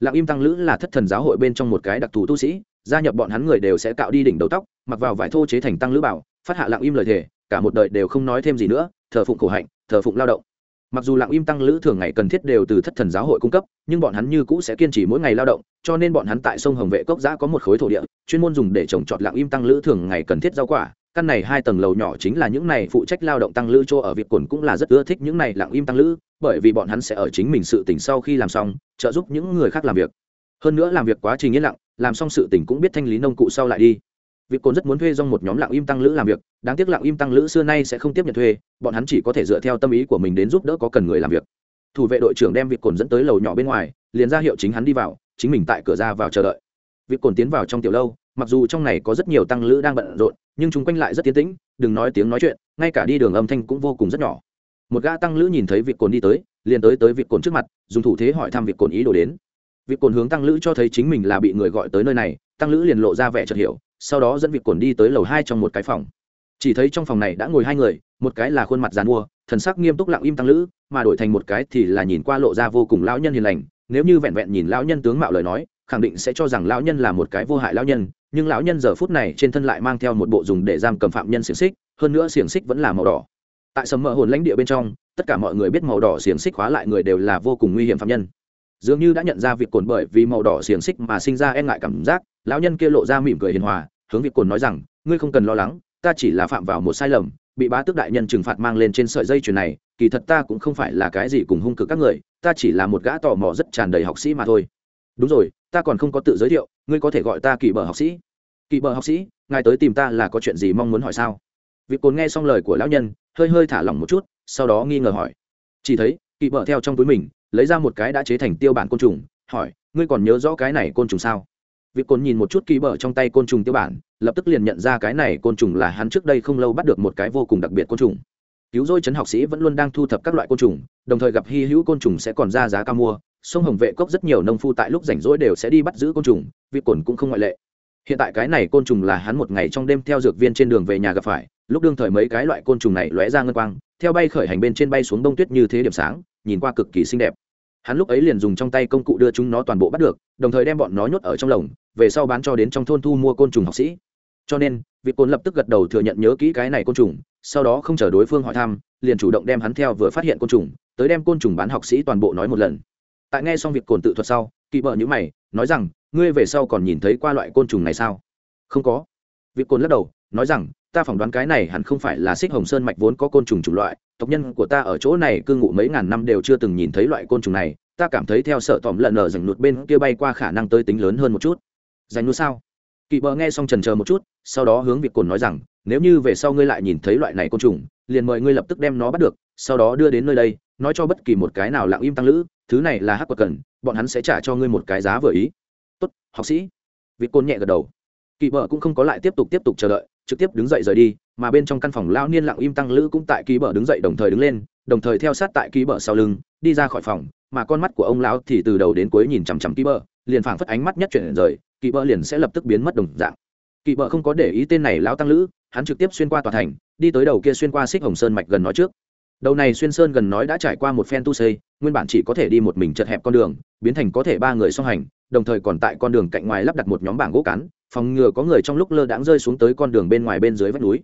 Lặng im tăng lữ là thất thần giáo hội bên trong một cái đặc thù tu sĩ, gia nhập bọn hắn người đều sẽ cạo đi đỉnh đầu tóc, mặc vào vải thô chế thành tăng lữ bảo, phát hạ lặng im lời thề, cả một đời đều không nói thêm gì nữa, thờ phụng khổ hạnh, thờ phụng lao động. Mặc dù lặng im tăng lữ thường ngày cần thiết đều từ thất thần giáo hội cung cấp, nhưng bọn hắn như cũ sẽ kiên trì mỗi ngày lao động, cho nên bọn hắn tại sông hồng vệ cốc giã có một khối thổ địa, chuyên môn dùng để trồng trọt lặng im tăng lữ thường ngày cần thiết rau quả căn này hai tầng lầu nhỏ chính là những này phụ trách lao động tăng lữ chỗ ở việt quần cũng là rất ưa thích những này lặng im tăng lữ bởi vì bọn hắn sẽ ở chính mình sự tỉnh sau khi làm xong trợ giúp những người khác làm việc hơn nữa làm việc quá trình yên lặng làm xong sự tỉnh cũng biết thanh lý nông cụ sau lại đi Việc cồn rất muốn thuê dòng một nhóm lặng im tăng lữ làm việc, đáng tiếc lặng im tăng lữ xưa nay sẽ không tiếp nhận thuê, bọn hắn chỉ có thể dựa theo tâm ý của mình đến giúp đỡ có cần người làm việc. Thủ vệ đội trưởng đem việc cồn dẫn tới lầu nhỏ bên ngoài, liền ra hiệu chính hắn đi vào, chính mình tại cửa ra vào chờ đợi. Việc cồn tiến vào trong tiểu lâu, mặc dù trong này có rất nhiều tăng lữ đang bận rộn, nhưng chúng quanh lại rất tiến tĩnh, đừng nói tiếng nói chuyện, ngay cả đi đường âm thanh cũng vô cùng rất nhỏ. Một gã tăng lữ nhìn thấy việc cồn đi tới, liền tới tới việc cồn trước mặt, dùng thủ thế hỏi thăm việc cồn ý đồ đến. Việc cồn hướng tăng lữ cho thấy chính mình là bị người gọi tới nơi này, tăng lữ liền lộ ra vẻ chợt hiểu, sau đó dẫn việc cồn đi tới lầu hai trong một cái phòng chỉ thấy trong phòng này đã ngồi hai người một cái là khuôn mặt dàn mua thần sắc nghiêm túc lặng im tăng lữ mà đổi thành một cái thì là nhìn qua lộ ra vô cùng lão nhân hiền lành nếu như vẹn vẹn nhìn lão nhân tướng mạo lời nói khẳng định sẽ cho rằng lão nhân là một cái vô hại lão nhân nhưng lão nhân giờ phút này trên thân lại mang theo một bộ dùng để giam cầm phạm nhân xiềng xích, hơn nữa xiềng xích vẫn là màu đỏ. Tại sầm mỡ hồn lãnh địa bên trong, tất cả mọi người biết màu đỏ xiềng xích khóa lại người đều là vô cùng nguy hiểm phạm nhân. Dường như đã nhận ra việc cồn bởi vì màu đỏ xiềng xích mà sinh ra e ngại cảm giác, lão nhân kia lộ ra mỉm cười hiền hòa, hướng việc cồn nói rằng, ngươi không cần lo lắng, ta chỉ là phạm vào một sai lầm, bị bá tước đại nhân trừng phạt mang lên trên sợi dây chuyền này, kỳ thật ta cũng không phải là cái gì cùng hung cực các người, ta chỉ là một gã tò mò rất tràn đầy học sĩ mà thôi. Đúng rồi, ta còn không có tự giới thiệu, ngươi có thể gọi ta kỳ bờ học sĩ kỳ bờ học sĩ, ngài tới tìm ta là có chuyện gì mong muốn hỏi sao? Việc cồn nghe xong lời của lão nhân, hơi hơi thả lỏng một chút, sau đó nghi ngờ hỏi. Chỉ thấy kỳ bờ theo trong túi mình, lấy ra một cái đã chế thành tiêu bản côn trùng, hỏi, ngươi còn nhớ rõ cái này côn trùng sao? Việc côn nhìn một chút kỳ bờ trong tay côn trùng tiêu bản, lập tức liền nhận ra cái này côn trùng là hắn trước đây không lâu bắt được một cái vô cùng đặc biệt côn trùng. Cứu dôi chấn học sĩ vẫn luôn đang thu thập các loại côn trùng, đồng thời gặp hy hữu côn trùng sẽ còn ra giá cao mua, sông hồng vệ cốc rất nhiều nông phu tại lúc rảnh rỗi đều sẽ đi bắt giữ côn trùng việc cồn cũng không ngoại lệ hiện tại cái này côn trùng là hắn một ngày trong đêm theo dược viên trên đường về nhà gặp phải, lúc đương thời mấy cái loại côn trùng này lóe ra ngân quang, theo bay khởi hành bên trên bay xuống đông tuyết như thế điểm sáng, nhìn qua cực kỳ xinh đẹp. Hắn lúc ấy liền dùng trong tay công cụ đưa chúng nó toàn bộ bắt được, đồng thời đem bọn nó nhốt ở trong lồng, về sau bán cho đến trong thôn thu mua côn trùng học sĩ. Cho nên vị côn lập tức gật đầu thừa nhận nhớ kỹ cái này côn trùng, sau đó không chờ đối phương hỏi thăm, liền chủ động đem hắn theo vừa phát hiện côn trùng, tới đem côn trùng bán học sĩ toàn bộ nói một lần. Tại nghe xong việc cồn tự thuật sau kỵ bợ nhữ mày, nói rằng, ngươi về sau còn nhìn thấy qua loại côn trùng này sao? Không có. Vị côn lắc đầu, nói rằng, ta phỏng đoán cái này hẳn không phải là xích hồng sơn mạch vốn có côn trùng chủng loại, tộc nhân của ta ở chỗ này cư ngụ mấy ngàn năm đều chưa từng nhìn thấy loại côn trùng này, ta cảm thấy theo sợ tòm lợn ở rừng nụt bên kia bay qua khả năng tới tính lớn hơn một chút. Dành nút sao? Kỵ bờ nghe xong trần chờ một chút, sau đó hướng việc cồn nói rằng, nếu như về sau ngươi lại nhìn thấy loại này côn trùng, liền mời ngươi lập tức đem nó bắt được, sau đó đưa đến nơi đây nói cho bất kỳ một cái nào lặng im tăng lữ, thứ này là hắc quật cần, bọn hắn sẽ trả cho ngươi một cái giá vừa ý. Tốt, học sĩ. Vị côn nhẹ gật đầu. Kỳ bờ cũng không có lại tiếp tục tiếp tục chờ đợi, trực tiếp đứng dậy rời đi, mà bên trong căn phòng lao niên lặng im tăng lữ cũng tại kỳ bờ đứng dậy đồng thời đứng lên, đồng thời theo sát tại kỳ bờ sau lưng, đi ra khỏi phòng, mà con mắt của ông lão thì từ đầu đến cuối nhìn chằm chằm kỳ bờ liền phảng phất ánh mắt nhất chuyển rời, kỳ bờ liền sẽ lập tức biến mất đồng dạng. Kỳ bờ không có để ý tên này lão tăng lữ, hắn trực tiếp xuyên qua tòa thành, đi tới đầu kia xuyên qua xích hồng sơn mạch gần nói trước đầu này xuyên sơn gần nói đã trải qua một phen tu xây, nguyên bản chỉ có thể đi một mình chật hẹp con đường, biến thành có thể ba người song hành, đồng thời còn tại con đường cạnh ngoài lắp đặt một nhóm bảng gỗ cán, phòng ngừa có người trong lúc lơ đãng rơi xuống tới con đường bên ngoài bên dưới vách núi.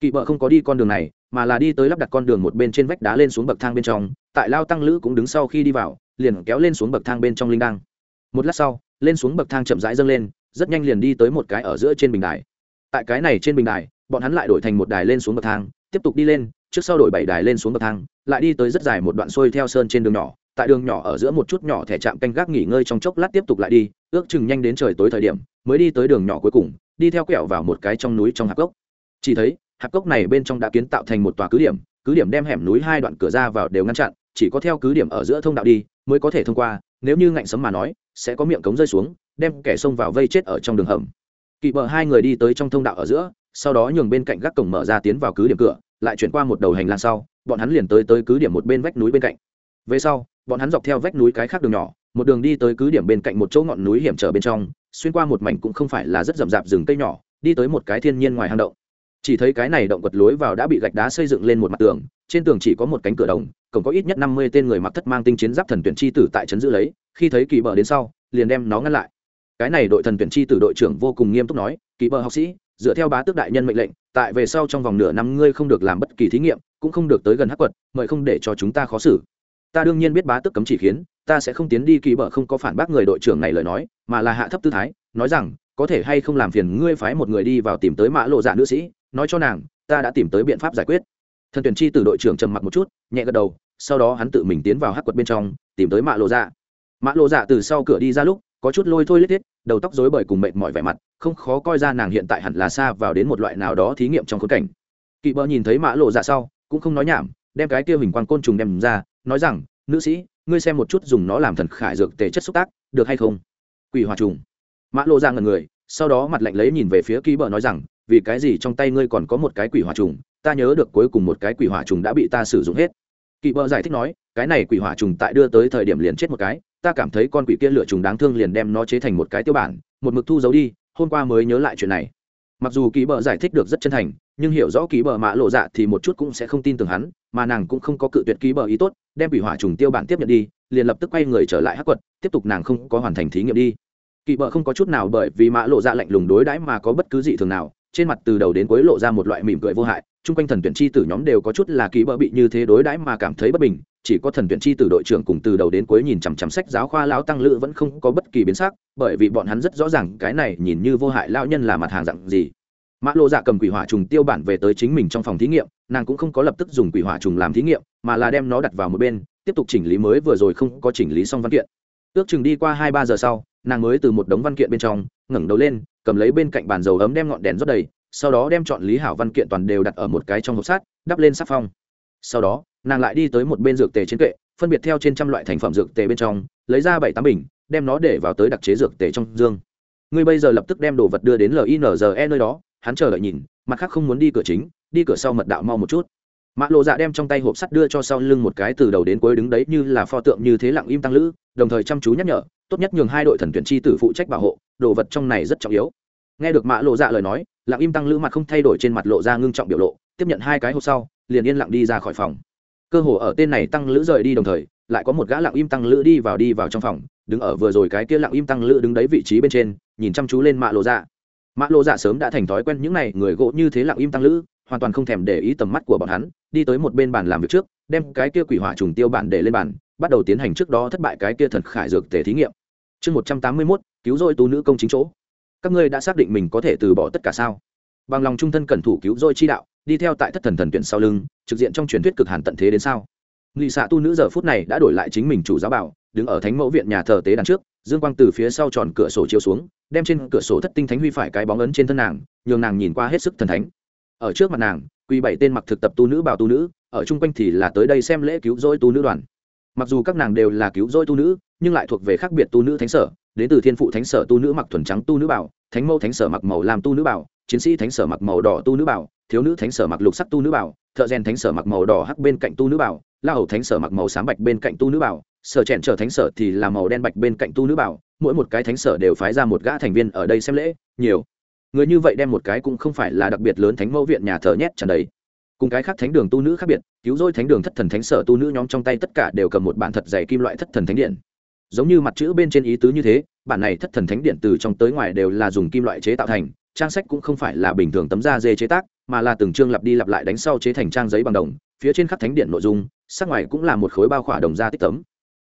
Kỵ bợ không có đi con đường này, mà là đi tới lắp đặt con đường một bên trên vách đá lên xuống bậc thang bên trong, tại lao tăng lữ cũng đứng sau khi đi vào, liền kéo lên xuống bậc thang bên trong linh đăng. Một lát sau, lên xuống bậc thang chậm rãi dâng lên, rất nhanh liền đi tới một cái ở giữa trên bình đài. Tại cái này trên bình đài, bọn hắn lại đổi thành một đài lên xuống bậc thang tiếp tục đi lên, trước sau đổi bảy đài lên xuống bậc thang, lại đi tới rất dài một đoạn xuôi theo sơn trên đường nhỏ. Tại đường nhỏ ở giữa một chút nhỏ thẻ chạm canh gác nghỉ ngơi trong chốc lát tiếp tục lại đi, ước chừng nhanh đến trời tối thời điểm, mới đi tới đường nhỏ cuối cùng, đi theo quẹo vào một cái trong núi trong hạp cốc chỉ thấy, hạp cốc này bên trong đã kiến tạo thành một tòa cứ điểm cứ điểm đem hẻm núi hai đoạn cửa ra vào đều ngăn chặn, chỉ có theo cứ điểm ở giữa thông đạo đi, mới có thể thông qua, nếu như ngạnh sấm mà nói, sẽ có miệng cống rơi xuống, đem kẻ xông vào vây chết ở trong đường hầm. Kỵ bờ hai người đi tới trong thông đạo ở giữa sau đó nhường bên cạnh gác cổng mở ra tiến vào cứ điểm cửa, lại chuyển qua một đầu hành lang sau, bọn hắn liền tới tới cứ điểm một bên vách núi bên cạnh. Về sau, bọn hắn dọc theo vách núi cái khác đường nhỏ, một đường đi tới cứ điểm bên cạnh một chỗ ngọn núi hiểm trở bên trong, xuyên qua một mảnh cũng không phải là rất rậm rạp rừng cây nhỏ, đi tới một cái thiên nhiên ngoài hang động. Chỉ thấy cái này động quật lối vào đã bị gạch đá xây dựng lên một mặt tường, trên tường chỉ có một cánh cửa đồng, cổng có ít nhất năm mươi tên người mặc thất mang tinh chiến giáp thần tuyển chi tử tại trấn giữ lấy, khi thấy kỳ bờ đến sau, liền đem nó ngăn lại. Cái này đội thần tuyển chi tử đội trưởng vô cùng nghiêm túc nói, kỳ bờ học sĩ dựa theo bá tước đại nhân mệnh lệnh, tại về sau trong vòng nửa năm ngươi không được làm bất kỳ thí nghiệm, cũng không được tới gần hắc quật, mời không để cho chúng ta khó xử. Ta đương nhiên biết bá tước cấm chỉ khiến, ta sẽ không tiến đi kỳ bở không có phản bác người đội trưởng này lời nói, mà là hạ thấp tư thái, nói rằng, có thể hay không làm phiền ngươi phái một người đi vào tìm tới mã lộ dạ nữ sĩ, nói cho nàng, ta đã tìm tới biện pháp giải quyết. Thần tuyển chi từ đội trưởng trầm mặc một chút, nhẹ gật đầu, sau đó hắn tự mình tiến vào hắc quật bên trong, tìm tới mã lộ dạ. Mã lộ dạ từ sau cửa đi ra lúc có chút lôi thôi lết thiết đầu tóc rối bời cùng mệt mỏi vẻ mặt, không khó coi ra nàng hiện tại hẳn là xa vào đến một loại nào đó thí nghiệm trong khốn cảnh. Kỵ bờ nhìn thấy mã lộ dạ sau, cũng không nói nhảm, đem cái kia hình quang côn trùng đem ra, nói rằng, nữ sĩ, ngươi xem một chút dùng nó làm thần khải dược tề chất xúc tác, được hay không? Quỷ hòa trùng. Mã lộ dạ ra ngần người, sau đó mặt lạnh lấy nhìn về phía kỵ bờ nói rằng, vì cái gì trong tay ngươi còn có một cái quỷ hỏa trùng, ta nhớ được cuối cùng một cái quỷ hỏa trùng đã bị ta sử dụng hết. Kỵ bờ giải thích nói, cái này quỷ hỏa trùng tại đưa tới thời điểm liền chết một cái ta cảm thấy con quỷ kia lựa trùng đáng thương liền đem nó chế thành một cái tiêu bản, một mực thu giấu đi, hôm qua mới nhớ lại chuyện này. Mặc dù ký bờ giải thích được rất chân thành, nhưng hiểu rõ ký bờ mã lộ dạ thì một chút cũng sẽ không tin tưởng hắn, mà nàng cũng không có cự tuyệt ký bờ ý tốt, đem quỷ hỏa trùng tiêu bản tiếp nhận đi, liền lập tức quay người trở lại hắc quật, tiếp tục nàng không có hoàn thành thí nghiệm đi. Kỵ bờ không có chút nào bởi vì mã lộ dạ lạnh lùng đối đãi mà có bất cứ gì thường nào, trên mặt từ đầu đến cuối lộ ra một loại mỉm cười vô hại, chung quanh thần tuyển chi tử nhóm đều có chút là ký bờ bị như thế đối đãi mà cảm thấy bất bình chỉ có thần tuyển chi từ đội trưởng cùng từ đầu đến cuối nhìn chằm chằm sách giáo khoa lão tăng lữ vẫn không có bất kỳ biến sắc, bởi vì bọn hắn rất rõ ràng cái này nhìn như vô hại lão nhân là mặt hàng dạng gì. Mã lộ dạ cầm quỷ hỏa trùng tiêu bản về tới chính mình trong phòng thí nghiệm, nàng cũng không có lập tức dùng quỷ hỏa trùng làm thí nghiệm, mà là đem nó đặt vào một bên, tiếp tục chỉnh lý mới vừa rồi không có chỉnh lý xong văn kiện. Ước chừng đi qua hai ba giờ sau, nàng mới từ một đống văn kiện bên trong, ngẩng đầu lên, cầm lấy bên cạnh bàn dầu ấm đem ngọn đèn rót đầy, sau đó đem chọn lý hảo văn kiện toàn đều đặt ở một cái trong hộp sắt, đắp lên sắc phong. Sau đó nàng lại đi tới một bên dược tề trên kệ, phân biệt theo trên trăm loại thành phẩm dược tề bên trong, lấy ra bảy tám bình, đem nó để vào tới đặc chế dược tề trong dương. Ngươi bây giờ lập tức đem đồ vật đưa đến linze nơi đó, hắn chờ đợi nhìn, mặt khác không muốn đi cửa chính, đi cửa sau mật đạo mau một chút. Mã lộ dạ đem trong tay hộp sắt đưa cho sau lưng một cái từ đầu đến cuối đứng đấy như là pho tượng như thế lặng im tăng lữ, đồng thời chăm chú nhắc nhở, tốt nhất nhường hai đội thần tuyển chi tử phụ trách bảo hộ, đồ vật trong này rất trọng yếu. Nghe được mã lộ dạ lời nói, lặng im tăng lữ mặt không thay đổi trên mặt lộ ra ngưng trọng biểu lộ, tiếp nhận hai cái hộp sau, liền yên lặng đi ra khỏi phòng cơ hồ ở tên này tăng lữ rời đi đồng thời, lại có một gã lặng im tăng lữ đi vào đi vào trong phòng, đứng ở vừa rồi cái kia lặng im tăng lữ đứng đấy vị trí bên trên, nhìn chăm chú lên mạ lộ dạ. Mạ lộ dạ sớm đã thành thói quen những n à y người gỗ như thế lặng im tăng lữ, hoàn toàn không thèm để ý tầm mắt của bọn hắn, đi tới một bên bàn làm việc trước, đem cái kia quỷ hỏa trùng tiêu bản để lên bàn, bắt đầu tiến hành trước đó thất bại cái kia thần khải dược tể thí nghiệm. Chương một trăm tám mươi mốt, cứu rỗi tú nữ công chính chỗ. Các ngươi đã xác định mình có thể từ bỏ tất cả sao? Bằng lòng trung thân cẩn thủ cứu rỗi chi đạo, đi theo tại thất thần thần tuyển sau lưng, trực diện trong truyền thuyết cực hàn tận thế đến sao? Nghị xạ tu nữ giờ phút này đã đổi lại chính mình chủ giáo bảo, đứng ở thánh mẫu viện nhà thờ tế đàn trước, dương quang từ phía sau tròn cửa sổ chiếu xuống, đem trên cửa sổ thất tinh thánh huy phải cái bóng ấn trên thân nàng, nhường nàng nhìn qua hết sức thần thánh. Ở trước mặt nàng quy bảy tên mặc thực tập tu nữ bảo tu nữ, ở chung quanh thì là tới đây xem lễ cứu rỗi tu nữ đoàn. Mặc dù các nàng đều là cứu rỗi tu nữ, nhưng lại thuộc về khác biệt tu nữ thánh sở, đến từ thiên phụ thánh sở tu nữ mặc thuần trắng tu nữ bảo, thánh mẫu thánh sở mặc màu làm tu nữ bảo chiến sĩ thánh sở mặc màu đỏ tu nữ bảo, thiếu nữ thánh sở mặc lục sắc tu nữ bảo, thợ rèn thánh sở mặc màu đỏ hắc bên cạnh tu nữ bảo, la hầu thánh sở mặc màu xám bạch bên cạnh tu nữ bảo, sở trẻn trở thánh sở thì là màu đen bạch bên cạnh tu nữ bảo, mỗi một cái thánh sở đều phái ra một gã thành viên ở đây xem lễ, nhiều. Người như vậy đem một cái cũng không phải là đặc biệt lớn thánh mẫu viện nhà thờ nhét tràn đầy. Cùng cái khác thánh đường tu nữ khác biệt, cứu rỗi thánh đường thất thần thánh sở tu nữ nhóm trong tay tất cả đều cầm một bản thật dày kim loại thất thần thánh điện. Giống như mặt chữ bên trên ý tứ như thế, bản này thất thần thánh điện từ trong tới ngoài đều là dùng kim loại chế tạo thành trang sách cũng không phải là bình thường tấm da dê chế tác, mà là từng chương lặp đi lặp lại đánh sau chế thành trang giấy bằng đồng, phía trên khắc thánh điện nội dung, sắc ngoài cũng là một khối bao khỏa đồng da tích tấm.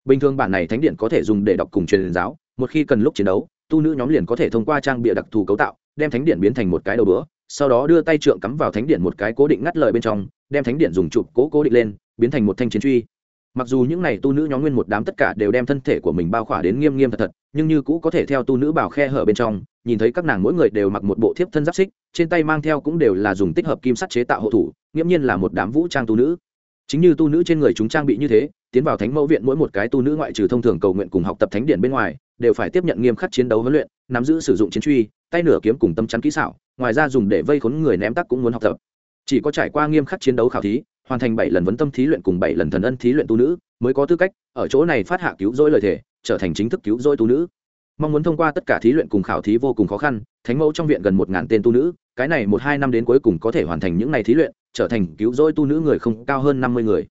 Bình thường bản này thánh điện có thể dùng để đọc cùng truyền giáo, một khi cần lúc chiến đấu, tu nữ nhóm liền có thể thông qua trang bịa đặc thù cấu tạo, đem thánh điện biến thành một cái đầu bữa, sau đó đưa tay trượng cắm vào thánh điện một cái cố định ngắt lời bên trong, đem thánh điện dùng chụp cố cố định lên, biến thành một thanh chiến truy mặc dù những này tu nữ nhóm nguyên một đám tất cả đều đem thân thể của mình bao khỏa đến nghiêm nghiêm thật thật, nhưng như cũ có thể theo tu nữ bảo khe hở bên trong, nhìn thấy các nàng mỗi người đều mặc một bộ thiếp thân giáp xích, trên tay mang theo cũng đều là dùng tích hợp kim sắt chế tạo hộ thủ, nghiễm nhiên là một đám vũ trang tu nữ. Chính như tu nữ trên người chúng trang bị như thế, tiến vào thánh mẫu viện mỗi một cái tu nữ ngoại trừ thông thường cầu nguyện cùng học tập thánh điện bên ngoài, đều phải tiếp nhận nghiêm khắc chiến đấu huấn luyện, nắm giữ sử dụng chiến truy, tay nửa kiếm cùng tâm chắn kỹ xảo, ngoài ra dùng để vây khốn người ném tắc cũng muốn học tập. Chỉ có trải qua nghiêm khắc chiến đấu khảo thí hoàn thành bảy lần vấn tâm thí luyện cùng bảy lần thần ân thí luyện tu nữ, mới có tư cách ở chỗ này phát hạ cứu rỗi lời thể trở thành chính thức cứu rỗi tu nữ. Mong muốn thông qua tất cả thí luyện cùng khảo thí vô cùng khó khăn, thánh mẫu trong viện gần một ngàn tên tu nữ, cái này một hai năm đến cuối cùng có thể hoàn thành những ngày thí luyện, trở thành cứu rỗi tu nữ người không cao hơn năm mươi người.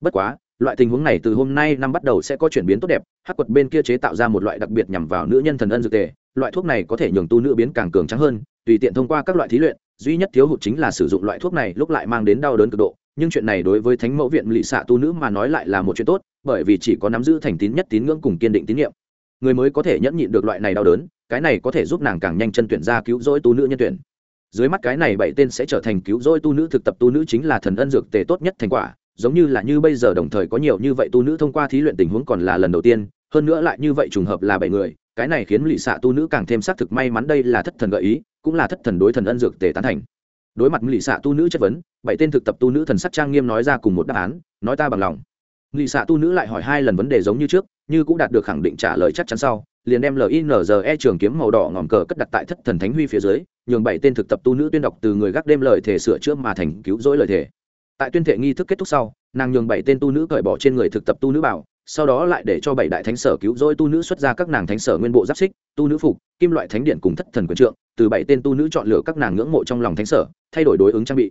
Bất quá, loại tình huống này từ hôm nay năm bắt đầu sẽ có chuyển biến tốt đẹp, hắc quật bên kia chế tạo ra một loại đặc biệt nhằm vào nữ nhân thần ân dược tề, loại thuốc này có thể nhường tu nữ biến càng cường trắng hơn, tùy tiện thông qua các loại thí luyện, duy nhất thiếu hụt chính là sử dụng loại thuốc này lúc lại mang đến đau đớn cực độ nhưng chuyện này đối với thánh mẫu viện lỵ xạ tu nữ mà nói lại là một chuyện tốt, bởi vì chỉ có nắm giữ thành tín nhất tín ngưỡng cùng kiên định tín nhiệm người mới có thể nhẫn nhịn được loại này đau đớn, cái này có thể giúp nàng càng nhanh chân tuyển ra cứu rỗi tu nữ nhân tuyển. Dưới mắt cái này bảy tên sẽ trở thành cứu rỗi tu nữ thực tập tu nữ chính là thần ân dược tề tốt nhất thành quả, giống như là như bây giờ đồng thời có nhiều như vậy tu nữ thông qua thí luyện tình huống còn là lần đầu tiên, hơn nữa lại như vậy trùng hợp là bảy người, cái này khiến lỵ xạ tu nữ càng thêm xác thực may mắn đây là thất thần gợi ý, cũng là thất thần đối thần ân dược tề tán thành đối mặt lỵ xạ tu nữ chất vấn, bảy tên thực tập tu nữ thần sắc trang nghiêm nói ra cùng một đáp án, nói ta bằng lòng. Lỵ xạ tu nữ lại hỏi hai lần vấn đề giống như trước, như cũng đạt được khẳng định trả lời chắc chắn sau, liền đem linze trường kiếm màu đỏ ngòm cờ cất đặt tại thất thần thánh huy phía dưới, nhường bảy tên thực tập tu nữ tuyên đọc từ người gác đêm lời thể sửa chữa mà thành cứu rỗi lời thể tại tuyên thệ nghi thức kết thúc sau, nàng nhường bảy tên tu nữ cởi bỏ trên người thực tập tu nữ bảo, sau đó lại để cho bảy đại thánh sở cứu rỗi tu nữ xuất ra các nàng thánh sở nguyên bộ giáp xích, tu nữ phục, kim loại thánh điện cùng thất thần quyền trượng, từ bảy tên tu nữ chọn lựa các nàng ngưỡng mộ trong lòng thánh sở thay đổi đối ứng trang bị.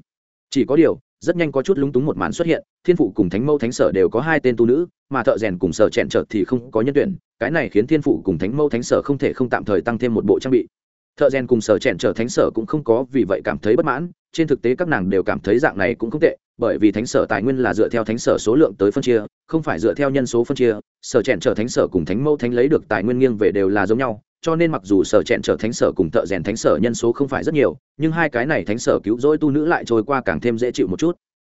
Chỉ có điều, rất nhanh có chút lúng túng một màn xuất hiện, thiên phụ cùng thánh mẫu thánh sở đều có hai tên tu nữ, mà thợ rèn cùng sở chẹn trợt thì không có nhân tuyển, cái này khiến thiên phụ cùng thánh mẫu thánh sở không thể không tạm thời tăng thêm một bộ trang bị. Thợ rèn cùng sở chẹn trở thánh sở cũng không có vì vậy cảm thấy bất mãn, trên thực tế các nàng đều cảm thấy dạng này cũng không tệ, bởi vì thánh sở tài nguyên là dựa theo thánh sở số lượng tới phân chia, không phải dựa theo nhân số phân chia, sở chẹn trở thánh sở cùng thánh mẫu thánh lấy được tài nguyên nghiêng về đều là giống nhau cho nên mặc dù sở chẹn trở thánh sở cùng thợ rèn thánh sở nhân số không phải rất nhiều, nhưng hai cái này thánh sở cứu rỗi tu nữ lại trôi qua càng thêm dễ chịu một chút.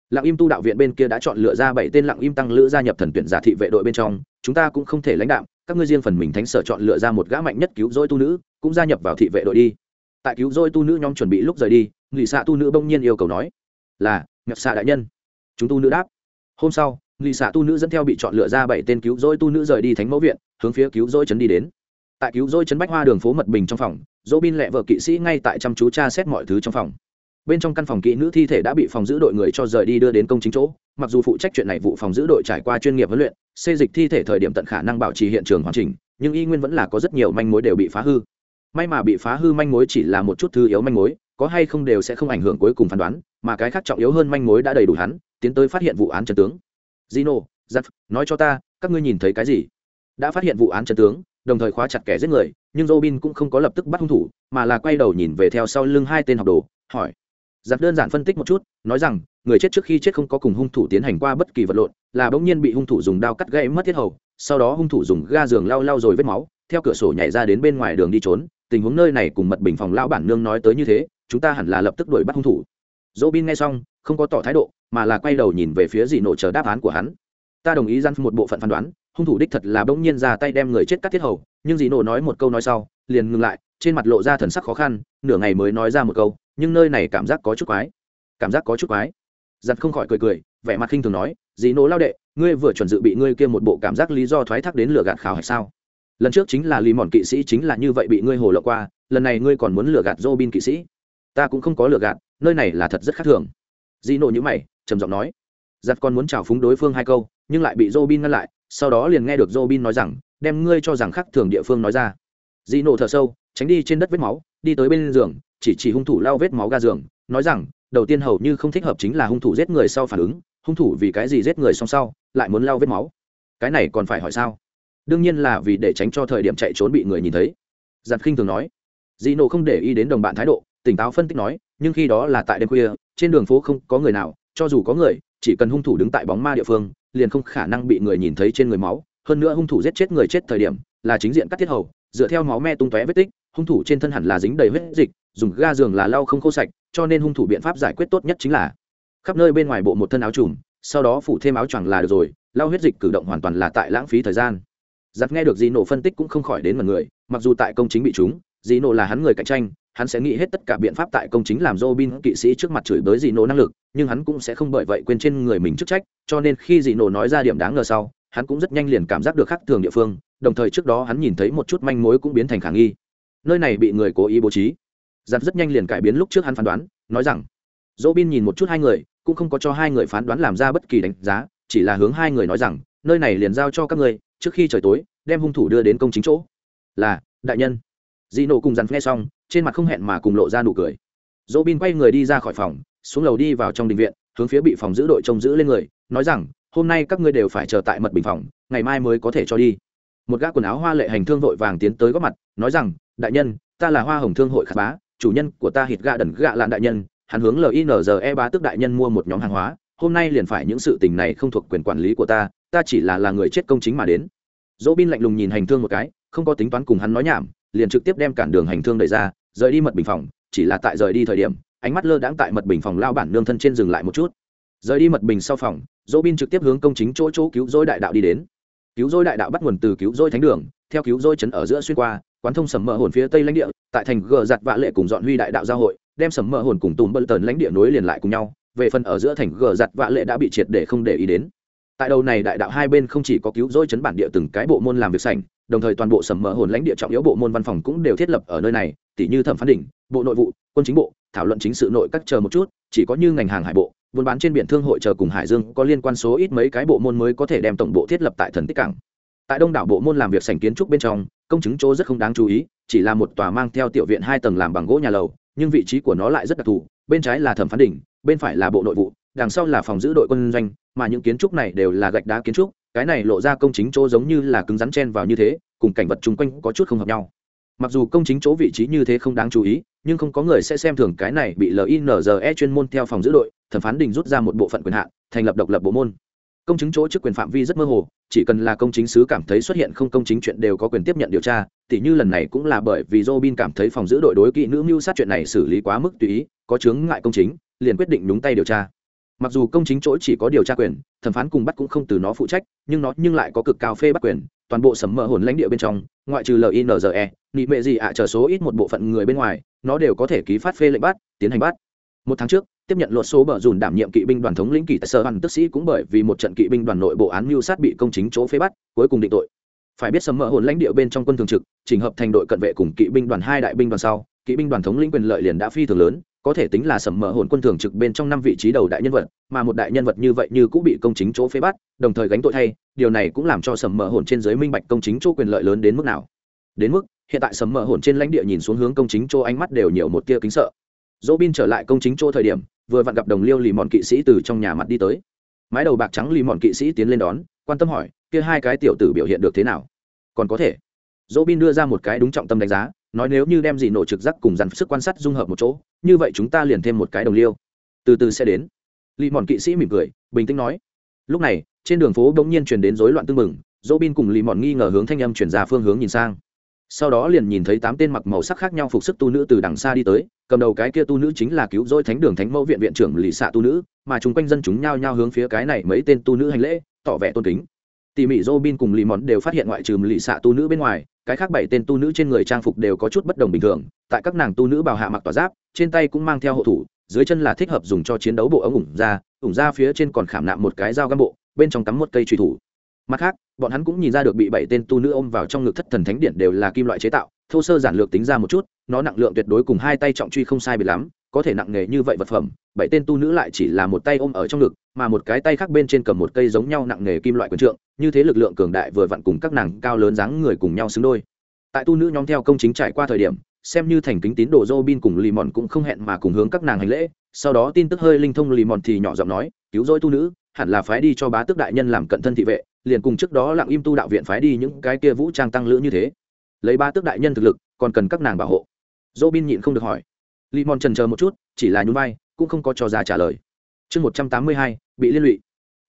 Lặng im tu đạo viện bên kia đã chọn lựa ra bảy tên lặng im tăng lữ gia nhập thần tuyển giả thị vệ đội bên trong, chúng ta cũng không thể lãnh đạo các ngươi riêng phần mình thánh sở chọn lựa ra một gã mạnh nhất cứu rỗi tu nữ, cũng gia nhập vào thị vệ đội đi. Tại cứu rỗi tu nữ nhóm chuẩn bị lúc rời đi nghị xạ tu nữ bỗng nhiên yêu cầu nói, là nhập xạ đại nhân. Chúng tu nữ đáp, hôm sau, ngụy xạ tu nữ dẫn theo bị chọn lựa ra bảy tên cứu rỗi tu nữ rời đi thánh mẫu viện, hướng phía cứu rỗi trấn đi đến tại cứu rỗi chấn bách hoa đường phố mật bình trong phòng dỗ bin lẹ vợ kỵ sĩ ngay tại chăm chú tra xét mọi thứ trong phòng. Bên trong căn phòng kỹ nữ thi thể đã bị phòng giữ đội người cho rời đi đưa đến công chính chỗ mặc dù phụ trách chuyện này vụ phòng giữ đội trải qua chuyên nghiệp huấn luyện xây dịch thi thể thời điểm tận khả năng bảo trì hiện trường hoàn chỉnh nhưng y nguyên vẫn là có rất nhiều manh mối đều bị phá hư. May mà bị phá hư manh mối chỉ là một chút thứ yếu manh mối có hay không đều sẽ không ảnh hưởng cuối cùng phán đoán mà cái khác trọng yếu hơn manh mối đã đầy đủ hắn tiến tới phát hiện vụ án chân tướng. Zino, giặc nói cho ta các ngươi nhìn thấy cái gì? Đã phát hiện vụ án chân tướng đồng thời khóa chặt kẻ giết người, nhưng robin cũng không có lập tức bắt hung thủ, mà là quay đầu nhìn về theo sau lưng hai tên học đồ, hỏi. Giặc đơn giản phân tích một chút, nói rằng, người chết trước khi chết không có cùng hung thủ tiến hành qua bất kỳ vật lộn, là bỗng nhiên bị hung thủ dùng đao cắt gãy mất thiết hầu, sau đó hung thủ dùng ga giường lau lau rồi vết máu, theo cửa sổ nhảy ra đến bên ngoài đường đi trốn. Tình huống nơi này cùng mật bình phòng lão bản nương nói tới như thế, chúng ta hẳn là lập tức đuổi bắt hung thủ. Dỗ bin nghe xong, không có tỏ thái độ, mà là quay đầu nhìn về phía dị nộ chờ đáp án của hắn. Ta đồng ý gian một bộ phận phán đoán hung thủ đích thật là bỗng nhiên ra tay đem người chết cắt thiết hầu, nhưng dì nổ nói một câu nói sau, liền ngừng lại, trên mặt lộ ra thần sắc khó khăn, nửa ngày mới nói ra một câu, nhưng nơi này cảm giác có chút quái. Cảm giác có chút quái. Giặt không khỏi cười cười, vẻ mặt khinh thường nói dì nổ lao đệ, ngươi vừa chuẩn dự bị ngươi kia một bộ cảm giác lý do thoái thác đến lừa gạt khảo hay sao? Lần trước chính là lý mòn kỵ sĩ chính là như vậy bị ngươi hồ lộ qua, lần này ngươi còn muốn lừa gạt Robin kỵ sĩ? Ta cũng không có lừa gạt, nơi này là thật rất khác thường. Dì nổ như mày, trầm giọng nói. Giặt con muốn chào phúng đối phương hai câu, nhưng lại bị Robin ngăn lại sau đó liền nghe được Robin nói rằng, đem ngươi cho rằng khác thường địa phương nói ra. Di nổ thở sâu, tránh đi trên đất vết máu, đi tới bên giường, chỉ chỉ hung thủ lao vết máu ga giường, nói rằng, đầu tiên hầu như không thích hợp chính là hung thủ giết người sau phản ứng, hung thủ vì cái gì giết người xong sau, lại muốn lao vết máu. Cái này còn phải hỏi sao? Đương nhiên là vì để tránh cho thời điểm chạy trốn bị người nhìn thấy. Giạt khinh thường nói. Dị nổ không để ý đến đồng bạn thái độ, tỉnh táo phân tích nói, nhưng khi đó là tại đêm khuya, trên đường phố không có người nào, cho dù có người, chỉ cần hung thủ đứng tại bóng ma địa phương liền không khả năng bị người nhìn thấy trên người máu, hơn nữa hung thủ giết chết người chết thời điểm là chính diện cắt tiết hầu, dựa theo máu me tung tóe vết tích, hung thủ trên thân hẳn là dính đầy huyết dịch, dùng ga giường là lau không khô sạch, cho nên hung thủ biện pháp giải quyết tốt nhất chính là khắp nơi bên ngoài bộ một thân áo trùm, sau đó phủ thêm áo choàng là được rồi, lau huyết dịch cử động hoàn toàn là tại lãng phí thời gian. Giặt nghe được dì nổ phân tích cũng không khỏi đến mật người, mặc dù tại công chính bị chúng dì nổ là hắn người cạnh tranh hắn sẽ nghĩ hết tất cả biện pháp tại công chính làm Robin kỵ sĩ trước mặt chửi bới dì nổ năng lực, nhưng hắn cũng sẽ không bởi vậy quên trên người mình chức trách, cho nên khi dì nổ nói ra điểm đáng ngờ sau, hắn cũng rất nhanh liền cảm giác được khác thường địa phương, đồng thời trước đó hắn nhìn thấy một chút manh mối cũng biến thành khả nghi. Nơi này bị người cố ý bố trí. Giặt rất nhanh liền cải biến lúc trước hắn phán đoán, nói rằng, Robin nhìn một chút hai người, cũng không có cho hai người phán đoán làm ra bất kỳ đánh giá, chỉ là hướng hai người nói rằng, nơi này liền giao cho các người, trước khi trời tối đem hung thủ đưa đến công chính chỗ là đại nhân dị nổ cùng dằn nghe xong, trên mặt không hẹn mà cùng lộ ra nụ cười. Dỗ bin quay người đi ra khỏi phòng, xuống lầu đi vào trong đình viện, hướng phía bị phòng giữ đội trông giữ lên người, nói rằng, hôm nay các ngươi đều phải chờ tại mật bình phòng, ngày mai mới có thể cho đi. Một gã quần áo hoa lệ hành thương vội vàng tiến tới góp mặt, nói rằng, đại nhân, ta là hoa hồng thương hội khát bá, chủ nhân của ta hít gạ đần gạ lạn đại nhân, hắn hướng linze bá tức đại nhân mua một nhóm hàng hóa, hôm nay liền phải những sự tình này không thuộc quyền quản lý của ta ta chỉ là là người chết công chính mà đến. Dỗ bin lạnh lùng nhìn hành thương một cái, không có tính toán cùng hắn nói nhảm liền trực tiếp đem cản đường hành thương đẩy ra, rời đi mật bình phòng, chỉ là tại rời đi thời điểm, ánh mắt lơ đãng tại mật bình phòng lao bản nương thân trên dừng lại một chút. Rời đi mật bình sau phòng, dỗ bin trực tiếp hướng công chính chỗ chỗ cứu rỗi đại đạo đi đến. Cứu rỗi đại đạo bắt nguồn từ cứu rỗi thánh đường, theo cứu rỗi trấn ở giữa xuyên qua, quán thông sầm mờ hồn phía tây lãnh địa, tại thành gờ giặt vạ lệ cùng dọn huy đại đạo giao hội, đem sầm mờ hồn cùng tùm bơ tần lãnh địa nối liền lại cùng nhau, về phần ở giữa thành gờ giặt vạ lệ đã bị triệt để không để ý đến. Tại đầu này đại đạo hai bên không chỉ có cứu rỗi chấn bản địa từng cái bộ môn làm việc sảnh đồng thời toàn bộ sầm mờ hồn lãnh địa trọng yếu bộ môn văn phòng cũng đều thiết lập ở nơi này tỷ như thẩm phán đỉnh, bộ nội vụ, quân chính bộ, thảo luận chính sự nội các chờ một chút, chỉ có như ngành hàng hải bộ, buôn bán trên biển thương hội chờ cùng hải dương có liên quan số ít mấy cái bộ môn mới có thể đem tổng bộ thiết lập tại thần tích cảng. Tại đông đảo bộ môn làm việc sảnh kiến trúc bên trong, công chứng chỗ rất không đáng chú ý, chỉ là một tòa mang theo tiểu viện hai tầng làm bằng gỗ nhà lầu, nhưng vị trí của nó lại rất đặc thù, bên trái là thẩm phán đỉnh, bên phải là bộ nội vụ, đằng sau là phòng giữ đội quân doanh, mà những kiến trúc này đều là gạch đá kiến trúc cái này lộ ra công chính chỗ giống như là cứng rắn chen vào như thế, cùng cảnh vật chung quanh có chút không hợp nhau. Mặc dù công chính chỗ vị trí như thế không đáng chú ý, nhưng không có người sẽ xem thường cái này bị linze chuyên môn theo phòng giữ đội, thẩm phán đình rút ra một bộ phận quyền hạn, thành lập độc lập bộ môn. Công chứng chỗ chức quyền phạm vi rất mơ hồ, chỉ cần là công chính sứ cảm thấy xuất hiện không công chính chuyện đều có quyền tiếp nhận điều tra, tỉ như lần này cũng là bởi vì robin cảm thấy phòng giữ đội đối kỵ nữ mưu sát chuyện này xử lý quá mức tùy ý, có chướng ngại công chính, liền quyết định đúng tay điều tra mặc dù công chính chỗ chỉ có điều tra quyền thẩm phán cùng bắt cũng không từ nó phụ trách nhưng nó nhưng lại có cực cao phê bắt quyền toàn bộ sầm mờ hồn lãnh địa bên trong ngoại trừ linze nị mệ gì ạ à, chờ số ít một bộ phận người bên ngoài nó đều có thể ký phát phê lệnh bắt tiến hành bắt. Một tháng trước tiếp nhận luật số bờ dùn đảm nhiệm kỵ binh đoàn thống lĩnh kỳ tại sở hẳn tức sĩ cũng bởi vì một trận kỵ binh đoàn nội bộ án mưu sát bị công chính chỗ phế bắt cuối cùng định tội. Phải biết sầm mỡ hồn lãnh địa bên trong quân thường trực chỉnh hợp thành đội cận vệ cùng kỵ binh đoàn hai đại binh đoàn sau kỵ binh đoàn thống lĩnh quyền lợi liền đã phi thường lớn có thể tính là sầm mỡ hồn quân thường trực bên trong năm vị trí đầu đại nhân vật, mà một đại nhân vật như vậy như cũng bị công chính chỗ phế bắt, đồng thời gánh tội thay, điều này cũng làm cho sầm mỡ hồn trên giới minh bạch công chính chỗ quyền lợi lớn đến mức nào. Đến mức, hiện tại sầm mỡ hồn trên lãnh địa nhìn xuống hướng công chính chỗ ánh mắt đều nhiều một tia kính sợ. Dỗ bin trở lại công chính chỗ thời điểm, vừa vặn gặp đồng liêu lì mòn kỵ sĩ từ trong nhà mặt đi tới. Mái đầu bạc trắng lì mòn kỵ sĩ tiến lên đón, quan tâm hỏi, kia hai cái tiểu tử biểu hiện được thế nào? Còn có thể. Dỗ bin đưa ra một cái đúng trọng tâm đánh giá nói nếu như đem gì nổ trực giác cùng dàn sức quan sát dung hợp một chỗ, như vậy chúng ta liền thêm một cái đồng liêu. Từ từ sẽ đến. Lì mòn kỵ sĩ mỉm cười, bình tĩnh nói. Lúc này, trên đường phố bỗng nhiên truyền đến rối loạn tưng mừng dỗ bin cùng lì mòn nghi ngờ hướng thanh âm chuyển ra phương hướng nhìn sang. Sau đó liền nhìn thấy tám tên mặc màu sắc khác nhau phục sức tu nữ từ đằng xa đi tới, cầm đầu cái kia tu nữ chính là cứu rỗi thánh đường thánh mẫu viện viện trưởng lì xạ tu nữ, mà chúng quanh dân chúng nhao nhao hướng phía cái này mấy tên tu nữ hành lễ, tỏ vẻ tôn kính tỉ mỉ Robin cùng lì món đều phát hiện ngoại trừ lì xạ tu nữ bên ngoài, cái khác bảy tên tu nữ trên người trang phục đều có chút bất đồng bình thường. Tại các nàng tu nữ bào hạ mặc tỏa giáp, trên tay cũng mang theo hộ thủ, dưới chân là thích hợp dùng cho chiến đấu bộ ống ủng ra ủng ra phía trên còn khảm nạm một cái dao găm bộ, bên trong cắm một cây truy thủ. Mặt khác, bọn hắn cũng nhìn ra được bị bảy tên tu nữ ôm vào trong ngực thất thần thánh điện đều là kim loại chế tạo, thô sơ giản lược tính ra một chút, nó nặng lượng tuyệt đối cùng hai tay trọng truy không sai biệt lắm có thể nặng nghề như vậy vật phẩm bảy tên tu nữ lại chỉ là một tay ôm ở trong ngực mà một cái tay khác bên trên cầm một cây giống nhau nặng nghề kim loại quần trượng như thế lực lượng cường đại vừa vặn cùng các nàng cao lớn dáng người cùng nhau xứng đôi tại tu nữ nhóm theo công chính trải qua thời điểm xem như thành kính tín đồ Robin cùng Lì Mòn cũng không hẹn mà cùng hướng các nàng hành lễ, sau đó tin tức hơi linh thông Lì Mòn thì nhỏ giọng nói, cứu rỗi tu nữ, hẳn là phái đi cho bá tước đại nhân làm cận thân thị vệ, liền cùng trước đó lặng im tu đạo viện phái đi những cái kia vũ trang tăng lữ như thế. Lấy bá tước đại nhân thực lực, còn cần các nàng bảo hộ. Robin nhịn không được hỏi. Lý Mòn chần chờ một chút, chỉ là nhún vai, cũng không có cho ra trả lời. Chương một trăm tám mươi hai bị liên lụy.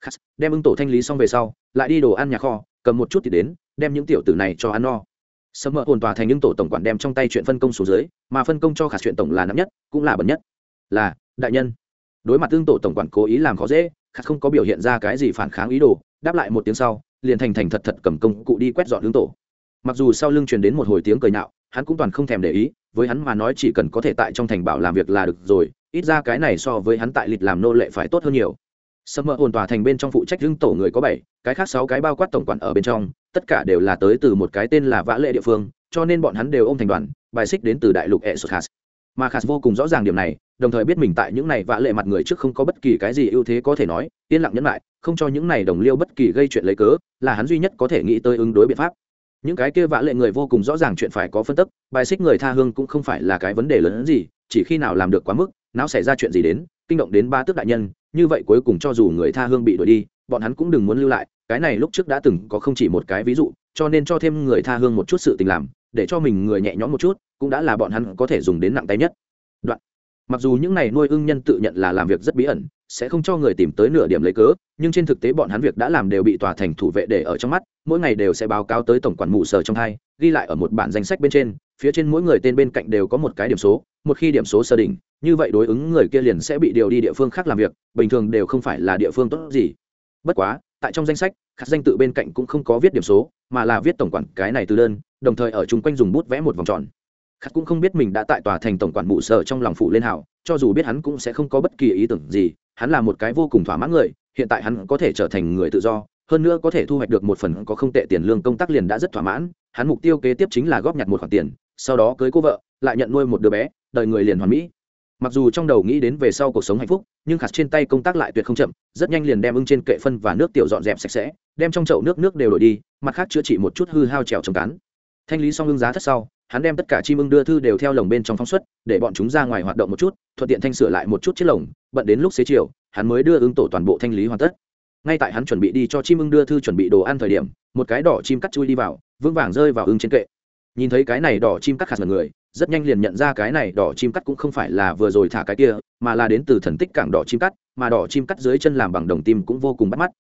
Khắc, đem ưng tổ thanh lý xong về sau, lại đi đồ ăn nhà kho, cầm một chút thì đến, đem những tiểu tử này cho ăn no Sớm mở hồn tòa thành những tổ tổng quản đem trong tay chuyện phân công xuống dưới mà phân công cho khả chuyện tổng là nắm nhất cũng là bẩn nhất là đại nhân đối mặt tương tổ tổng quản cố ý làm khó dễ khả không có biểu hiện ra cái gì phản kháng ý đồ đáp lại một tiếng sau liền thành thành thật thật cầm công cụ đi quét dọn hướng tổ mặc dù sau lưng truyền đến một hồi tiếng cười nhạo hắn cũng toàn không thèm để ý với hắn mà nói chỉ cần có thể tại trong thành bảo làm việc là được rồi, ít ra cái này so với hắn tại lịch làm nô lệ phải tốt hơn nhiều. Sâm mơ hồn tòa thành bên trong phụ trách lưng tổ người có bảy, cái khác sáu cái bao quát tổng quản ở bên trong, tất cả đều là tới từ một cái tên là vã lệ địa phương, cho nên bọn hắn đều ôm thành đoàn, bài xích đến từ đại lục e sột khas mà khas vô cùng rõ ràng điểm này, đồng thời biết mình tại những này vã lệ mặt người trước không có bất kỳ cái gì ưu thế có thể nói, yên lặng nhẫn lại, không cho những này đồng liêu bất kỳ gây chuyện lấy cớ, là hắn duy nhất có thể nghĩ tới ứng đối biện pháp những cái kia vã lệ người vô cùng rõ ràng chuyện phải có phân tức, bài xích người tha hương cũng không phải là cái vấn đề lớn hơn gì, chỉ khi nào làm được quá mức não xảy ra chuyện gì đến, kinh động đến ba tước đại nhân, như vậy cuối cùng cho dù người tha hương bị đuổi đi, bọn hắn cũng đừng muốn lưu lại, cái này lúc trước đã từng có không chỉ một cái ví dụ, cho nên cho thêm người tha hương một chút sự tình làm, để cho mình người nhẹ nhõm một chút, cũng đã là bọn hắn có thể dùng đến nặng tay nhất. Đoạn mặc dù những này nuôi ưng nhân tự nhận là làm việc rất bí ẩn, sẽ không cho người tìm tới nửa điểm lấy cớ, nhưng trên thực tế bọn hắn việc đã làm đều bị tòa thành thủ vệ để ở trong mắt, mỗi ngày đều sẽ báo cáo tới tổng quản mụ sở trong hai ghi lại ở một bản danh sách bên trên, phía trên mỗi người tên bên cạnh đều có một cái điểm số, một khi điểm số sơ đỉnh, như vậy đối ứng người kia liền sẽ bị điều đi địa phương khác làm việc, bình thường đều không phải là địa phương tốt gì. Bất quá, tại trong danh sách, khắc danh tự bên cạnh cũng không có viết điểm số, mà là viết tổng quản cái này từ đơn, đồng thời ở chung quanh dùng bút vẽ một vòng tròn khắc cũng không biết mình đã tại tòa thành tổng quản mụ sở trong lòng phụ lên hảo cho dù biết hắn cũng sẽ không có bất kỳ ý tưởng gì, hắn là một cái vô cùng thỏa mãn người, hiện tại hắn có thể trở thành người tự do, hơn nữa có thể thu hoạch được một phần có không tệ tiền lương công tác liền đã rất thỏa mãn, hắn mục tiêu kế tiếp chính là góp nhặt một khoản tiền, sau đó cưới cô vợ, lại nhận nuôi một đứa bé, đời người liền hoàn mỹ. Mặc dù trong đầu nghĩ đến về sau cuộc sống hạnh phúc, nhưng khạt trên tay công tác lại tuyệt không chậm, rất nhanh liền đem ưng trên kệ phân và nước tiểu dọn dẹp sạch sẽ, đem trong chậu nước nước đều đổi đi, mặt khác chữa trị một chút hư hao trèo trồng cắn thanh lý xong ưng giá thất sau hắn đem tất cả chim ưng đưa thư đều theo lồng bên trong phóng xuất, để bọn chúng ra ngoài hoạt động một chút, thuận tiện thanh sửa lại một chút chiếc lồng, bận đến lúc xế chiều, hắn mới đưa ứng tổ toàn bộ thanh lý hoàn tất. Ngay tại hắn chuẩn bị đi cho chim ưng đưa thư chuẩn bị đồ ăn thời điểm, một cái đỏ chim cắt chui đi vào, vững vàng rơi vào ưng trên kệ. Nhìn thấy cái này đỏ chim cắt khạt người, rất nhanh liền nhận ra cái này đỏ chim cắt cũng không phải là vừa rồi thả cái kia, mà là đến từ thần tích cảng đỏ chim cắt, mà đỏ chim cắt dưới chân làm bằng đồng tim cũng vô cùng bắt mắt.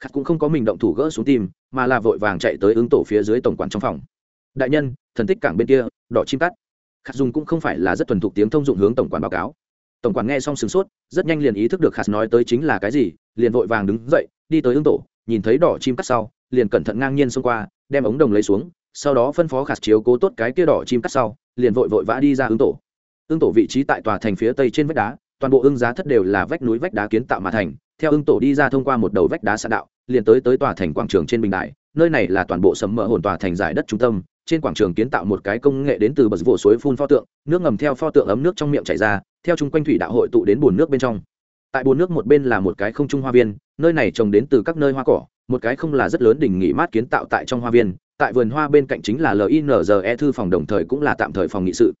Khát cũng không có mình động thủ gỡ xuống tim, mà là vội vàng chạy tới ứng tổ phía dưới tổng quản trong phòng đại nhân, thần tích cảng bên kia, đỏ chim cắt khát dùng cũng không phải là rất thuần thục tiếng thông dụng hướng tổng quản báo cáo. Tổng quản nghe xong sửng sốt, rất nhanh liền ý thức được khát nói tới chính là cái gì, liền vội vàng đứng dậy, đi tới ứng tổ, nhìn thấy đỏ chim cắt sau, liền cẩn thận ngang nhiên xông qua, đem ống đồng lấy xuống, sau đó phân phó khạt chiếu cố tốt cái kia đỏ chim cắt sau, liền vội vội vã đi ra ứng tổ. Ứng tổ vị trí tại tòa thành phía tây trên vách đá, toàn bộ ưng giá thất đều là vách núi vách đá kiến tạo mà thành. Theo ưng tổ đi ra thông qua một đầu vách đá xã đạo, liền tới tới tòa thành quảng trường trên bình đại nơi này là toàn bộ sầm mỡ hồn tòa thành giải đất trung tâm trên quảng trường kiến tạo một cái công nghệ đến từ bờ vỗ suối phun pho tượng, nước ngầm theo pho tượng ấm nước trong miệng chảy ra, theo chung quanh thủy đạo hội tụ đến bồn nước bên trong. Tại bồn nước một bên là một cái không trung hoa viên, nơi này trồng đến từ các nơi hoa cỏ, một cái không là rất lớn đỉnh nghỉ mát kiến tạo tại trong hoa viên, tại vườn hoa bên cạnh chính là linze thư phòng đồng thời cũng là tạm thời phòng nghị sự.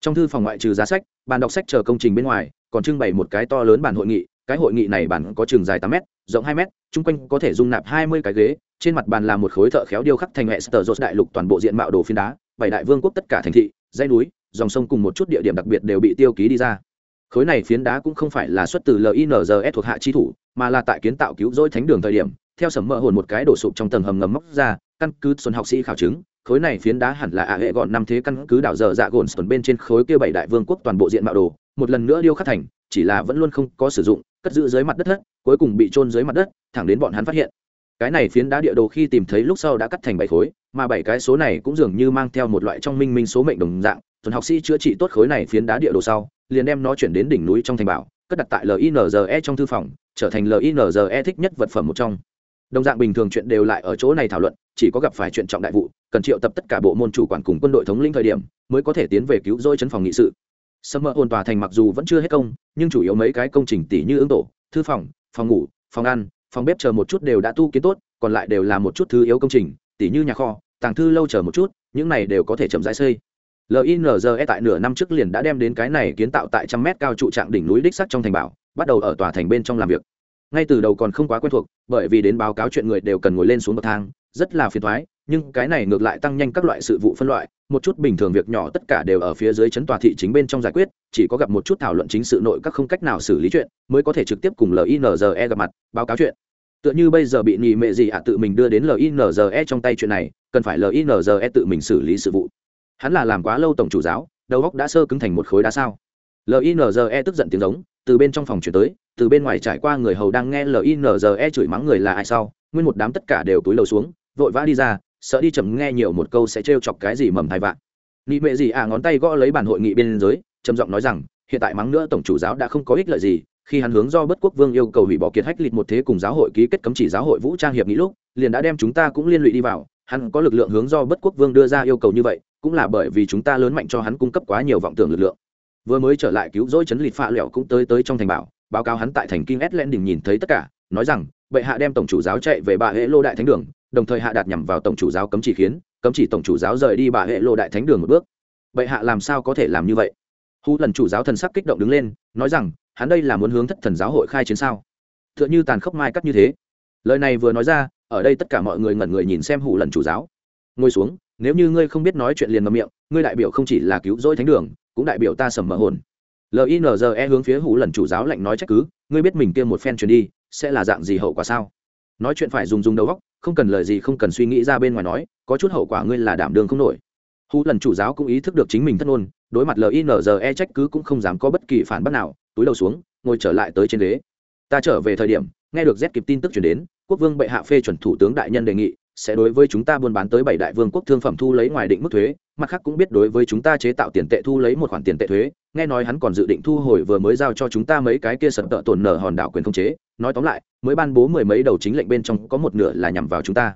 Trong thư phòng ngoại trừ giá sách, bàn đọc sách chờ công trình bên ngoài, còn trưng bày một cái to lớn bàn hội nghị cái hội nghị này bản có trường dài tám m rộng hai m chung quanh có thể dung nạp hai mươi cái ghế, trên mặt bàn là một khối thợ khéo điêu khắc thành hệ sở dột đại lục toàn bộ diện mạo đồ phiến đá, bảy đại vương quốc tất cả thành thị, dãy núi, dòng sông cùng một chút địa điểm đặc biệt đều bị tiêu ký đi ra. Khối này phiến đá cũng không phải là xuất từ linzs thuộc hạ chi thủ, mà là tại kiến tạo cứu rỗi thánh đường thời điểm, theo sầm mỡ hồn một cái đổ sụp trong tầng hầm ngầm móc ra, căn cứ xuân học sĩ khảo chứng, khối này phiến đá hẳn là ạ hệ gọn năm thế căn cứ đảo dở dạ gồn bên trên khối kia bảy đại vương quốc toàn bộ diện mạo đồ, một lần nữa điêu khắc thành chỉ là vẫn luôn không có sử dụng, cất giữ dưới mặt đất thất, cuối cùng bị trôn dưới mặt đất, thẳng đến bọn hắn phát hiện. Cái này phiến đá địa đồ khi tìm thấy lúc sau đã cắt thành bảy khối, mà bảy cái số này cũng dường như mang theo một loại trong minh minh số mệnh đồng dạng, tuần học sĩ chữa trị tốt khối này phiến đá địa đồ sau, liền đem nó chuyển đến đỉnh núi trong thành bảo, cất đặt tại linze trong thư phòng, trở thành linze thích nhất vật phẩm một trong. Đồng dạng bình thường chuyện đều lại ở chỗ này thảo luận, chỉ có gặp phải chuyện trọng đại vụ, cần triệu tập tất cả bộ môn chủ quản cùng quân đội thống lĩnh thời điểm, mới có thể tiến về cứu rỗi chấn phòng nghị sự sâm mỡ ôn tòa thành mặc dù vẫn chưa hết công, nhưng chủ yếu mấy cái công trình tỷ như ứng tổ, thư phòng phòng ngủ, phòng ăn, phòng bếp chờ một chút đều đã tu kiến tốt, còn lại đều là một chút thứ yếu công trình tỷ như nhà kho, tàng thư lâu chờ một chút, những này đều có thể chậm rãi xây. Linze tại nửa năm trước liền đã đem đến cái này kiến tạo tại trăm mét cao trụ trạng đỉnh núi đích sắc trong thành bảo, bắt đầu ở tòa thành bên trong làm việc. Ngay từ đầu còn không quá quen thuộc, bởi vì đến báo cáo chuyện người đều cần ngồi lên xuống bậc thang, rất là phiền thoái, nhưng cái này ngược lại tăng nhanh các loại sự vụ phân loại một chút bình thường việc nhỏ tất cả đều ở phía dưới chấn tòa thị chính bên trong giải quyết, chỉ có gặp một chút thảo luận chính sự nội các không cách nào xử lý chuyện, mới có thể trực tiếp cùng linze gặp mặt, báo cáo chuyện. Tựa như bây giờ bị nhị mệ gì ạ tự mình đưa đến linze trong tay chuyện này, cần phải linze tự mình xử lý sự vụ. Hắn là làm quá lâu tổng chủ giáo, đầu góc đã sơ cứng thành một khối đá sao. Linze tức giận tiếng giống, từ bên trong phòng chuyển tới, từ bên ngoài trải qua người hầu đang nghe linze chửi mắng người là ai sau, nguyên một đám tất cả đều túi lầu xuống, vội vã đi ra sợ đi chậm nghe nhiều một câu sẽ trêu chọc cái gì mầm thai vạn nị mệ gì à ngón tay gõ lấy bản hội nghị bên dưới, trầm giọng nói rằng, hiện tại mắng nữa tổng chủ giáo đã không có ích lợi gì, khi hắn hướng do bất quốc vương yêu cầu hủy bỏ kiệt hách lịch một thế cùng giáo hội ký kết cấm chỉ giáo hội vũ trang hiệp nghị lúc, liền đã đem chúng ta cũng liên lụy đi vào, hắn có lực lượng hướng do bất quốc vương đưa ra yêu cầu như vậy, cũng là bởi vì chúng ta lớn mạnh cho hắn cung cấp quá nhiều vọng tưởng lực lượng. Vừa mới trở lại cứu rỗi chấn lịt pha lẹo cũng tới tới trong thành bảo, báo cáo hắn tại thành kinh ét len đình nhìn thấy tất cả, nói rằng, bệ hạ đem tổng chủ giáo chạy về bà hệ lô đại thánh đường đồng thời hạ đạt nhằm vào tổng chủ giáo cấm chỉ khiến, cấm chỉ tổng chủ giáo rời đi bà hệ lộ đại thánh đường một bước. Bệ hạ làm sao có thể làm như vậy? Hú lần chủ giáo thần sắc kích động đứng lên, nói rằng, hắn đây là muốn hướng thất thần giáo hội khai chiến sao? T h ư ợ n h ư tàn khốc mai cắt như thế. Lời này vừa nói ra, ở đây tất cả mọi người ngẩn người nhìn xem hủ lần chủ giáo. Ngồi xuống, nếu như ngươi không biết nói chuyện liền ngầm miệng, ngươi đại biểu không chỉ là cứu rỗi thánh đường, cũng đại biểu ta sầm mờ hồn. Linze hướng phía hủ lần chủ giáo lạnh nói trách cứ, ngươi biết mình kia một phen truyền đi, sẽ là dạng gì hậu quả sao? Nói chuyện phải dùng dùng đầu góc không cần lời gì, không cần suy nghĩ ra bên ngoài nói, có chút hậu quả ngươi là đảm đường không nổi. Hủ lần chủ giáo cũng ý thức được chính mình thất ngôn, đối mặt linze trách cứ cũng không dám có bất kỳ phản bác nào, túi đầu xuống, ngồi trở lại tới trên ghế. Ta trở về thời điểm, nghe được z kịp tin tức chuyển đến, quốc vương bệ hạ phê chuẩn thủ tướng đại nhân đề nghị sẽ đối với chúng ta buôn bán tới bảy đại vương quốc thương phẩm thu lấy ngoài định mức thuế, mặt khác cũng biết đối với chúng ta chế tạo tiền tệ thu lấy một khoản tiền tệ thuế, nghe nói hắn còn dự định thu hồi vừa mới giao cho chúng ta mấy cái kia sập tợ tổn nở hòn đảo quyền không chế, nói tóm lại, mới ban bố mười mấy đầu chính lệnh bên trong có một nửa là nhằm vào chúng ta.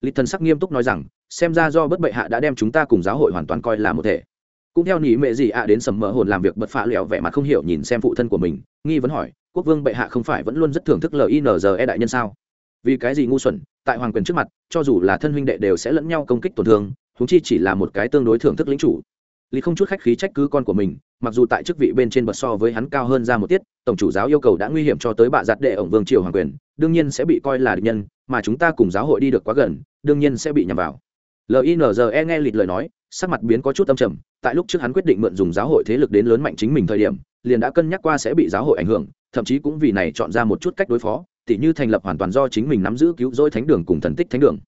Lịch thần sắc nghiêm túc nói rằng, xem ra do bất bệ hạ đã đem chúng ta cùng giáo hội hoàn toàn coi là một thể. Cũng theo nỉ mệ gì ạ đến sầm mỡ hồn làm việc bật phạ lẹo vẻ mặt không hiểu nhìn xem phụ thân của mình, nghi vấn hỏi, quốc vương bệ hạ không phải vẫn luôn rất thưởng thức linze đại nhân sao? Vì cái gì ngu xuẩn, tại hoàng quyền trước mặt, cho dù là thân huynh đệ đều sẽ lẫn nhau công kích tổn thương húng chi chỉ là một cái tương đối thưởng thức lính chủ. Lý không chút khách khí trách cứ con của mình, mặc dù tại chức vị bên trên bậc so với hắn cao hơn ra một tiết, tổng chủ giáo yêu cầu đã nguy hiểm cho tới bạ giặt đệ ổng vương triều hoàng quyền, đương nhiên sẽ bị coi là địch nhân, mà chúng ta cùng giáo hội đi được quá gần, đương nhiên sẽ bị nhằm vào. Linze nghe lịt lời nói, sắc mặt biến có chút âm trầm, tại lúc trước hắn quyết định mượn dùng giáo hội thế lực đến lớn mạnh chính mình thời điểm, liền đã cân nhắc qua sẽ bị giáo hội ảnh hưởng thậm chí cũng vì này chọn ra một chút cách đối phó, tỉ như thành lập hoàn toàn do chính mình nắm giữ cứu rỗi thánh đường cùng thần tích thánh đường.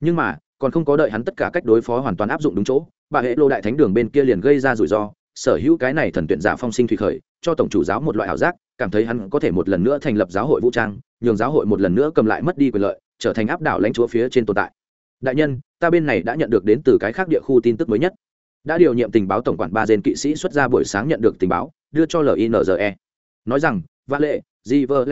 Nhưng mà, còn không có đợi hắn tất cả cách đối phó hoàn toàn áp dụng đúng chỗ, bà hệ lô đại thánh đường bên kia liền gây ra rủi ro, sở hữu cái này thần tuyển giả phong sinh thủy khởi, cho tổng chủ giáo một loại ảo giác, cảm thấy hắn có thể một lần nữa thành lập giáo hội vũ trang, nhường giáo hội một lần nữa cầm lại mất đi quyền lợi, trở thành áp đảo lãnh chúa phía trên tồn tại. Đại nhân, ta bên này đã nhận được đến từ cái khác địa khu tin tức mới nhất. Đã điều nhiệm tình báo tổng quản ba gen kỵ sĩ xuất ra buổi sáng nhận được tình báo, đưa cho linze nói rằng vạn lệ di vơ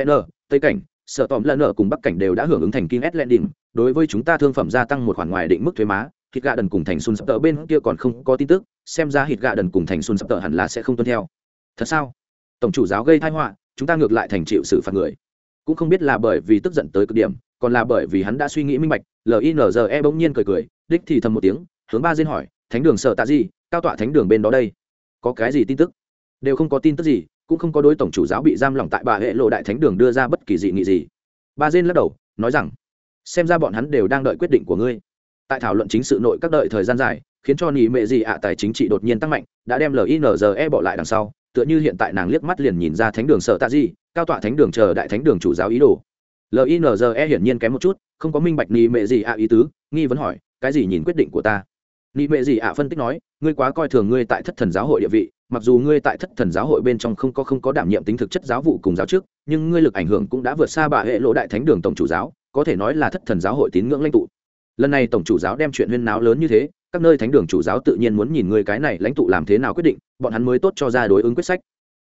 tây cảnh, Sở tòm lẽ cùng bắc cảnh đều đã hưởng ứng thành kinh s đỉnh đối với chúng ta thương phẩm gia tăng một khoản ngoài định mức thuế má thịt gà đần cùng thành Sun sập tờ bên kia còn không có tin tức. Xem ra thịt gà đần cùng thành Sun sập tờ hẳn là sẽ không tuân theo. Thật sao? Tổng chủ giáo gây thai họa, chúng ta ngược lại thành chịu xử phạt người. Cũng không biết là bởi vì tức giận tới cực điểm, còn là bởi vì hắn đã suy nghĩ minh bạch linze bỗng nhiên cười cười, đích thì thầm một tiếng, hướng ba diên hỏi, thánh đường sợ tạ gì cao tọa thánh đường bên đó đây, có cái gì tin tức? Đều không có tin tức gì cũng không có đối tổng chủ giáo bị giam lỏng tại bà hệ lộ đại thánh đường đưa ra bất kỳ dị nghị gì. Ba diên lắc đầu, nói rằng, xem ra bọn hắn đều đang đợi quyết định của ngươi. Tại thảo luận chính sự nội các đợi thời gian dài, khiến cho nỉ mệ gì ạ tài chính trị đột nhiên tăng mạnh, đã đem linze bỏ lại đằng sau, tựa như hiện tại nàng liếc mắt liền nhìn ra thánh đường sợ tạ gì, cao tọa thánh đường chờ đại thánh đường chủ giáo ý đồ. Linze hiển nhiên kém một chút, không có minh bạch nỉ mệ gì ạ ý tứ, nghi vấn hỏi, cái gì nhìn quyết định của ta? Nỉ mệ gì ạ phân tích nói, ngươi quá coi thường ngươi tại thất thần giáo hội địa vị mặc dù ngươi tại thất thần giáo hội bên trong không có không có đảm nhiệm tính thực chất giáo vụ cùng giáo trước nhưng ngươi lực ảnh hưởng cũng đã vượt xa bà hệ lộ đại thánh đường tổng chủ giáo, có thể nói là thất thần giáo hội tín ngưỡng lãnh tụ. Lần này tổng chủ giáo đem chuyện huyên náo lớn như thế, các nơi thánh đường chủ giáo tự nhiên muốn nhìn ngươi cái này lãnh tụ làm thế nào quyết định, bọn hắn mới tốt cho ra đối ứng quyết sách.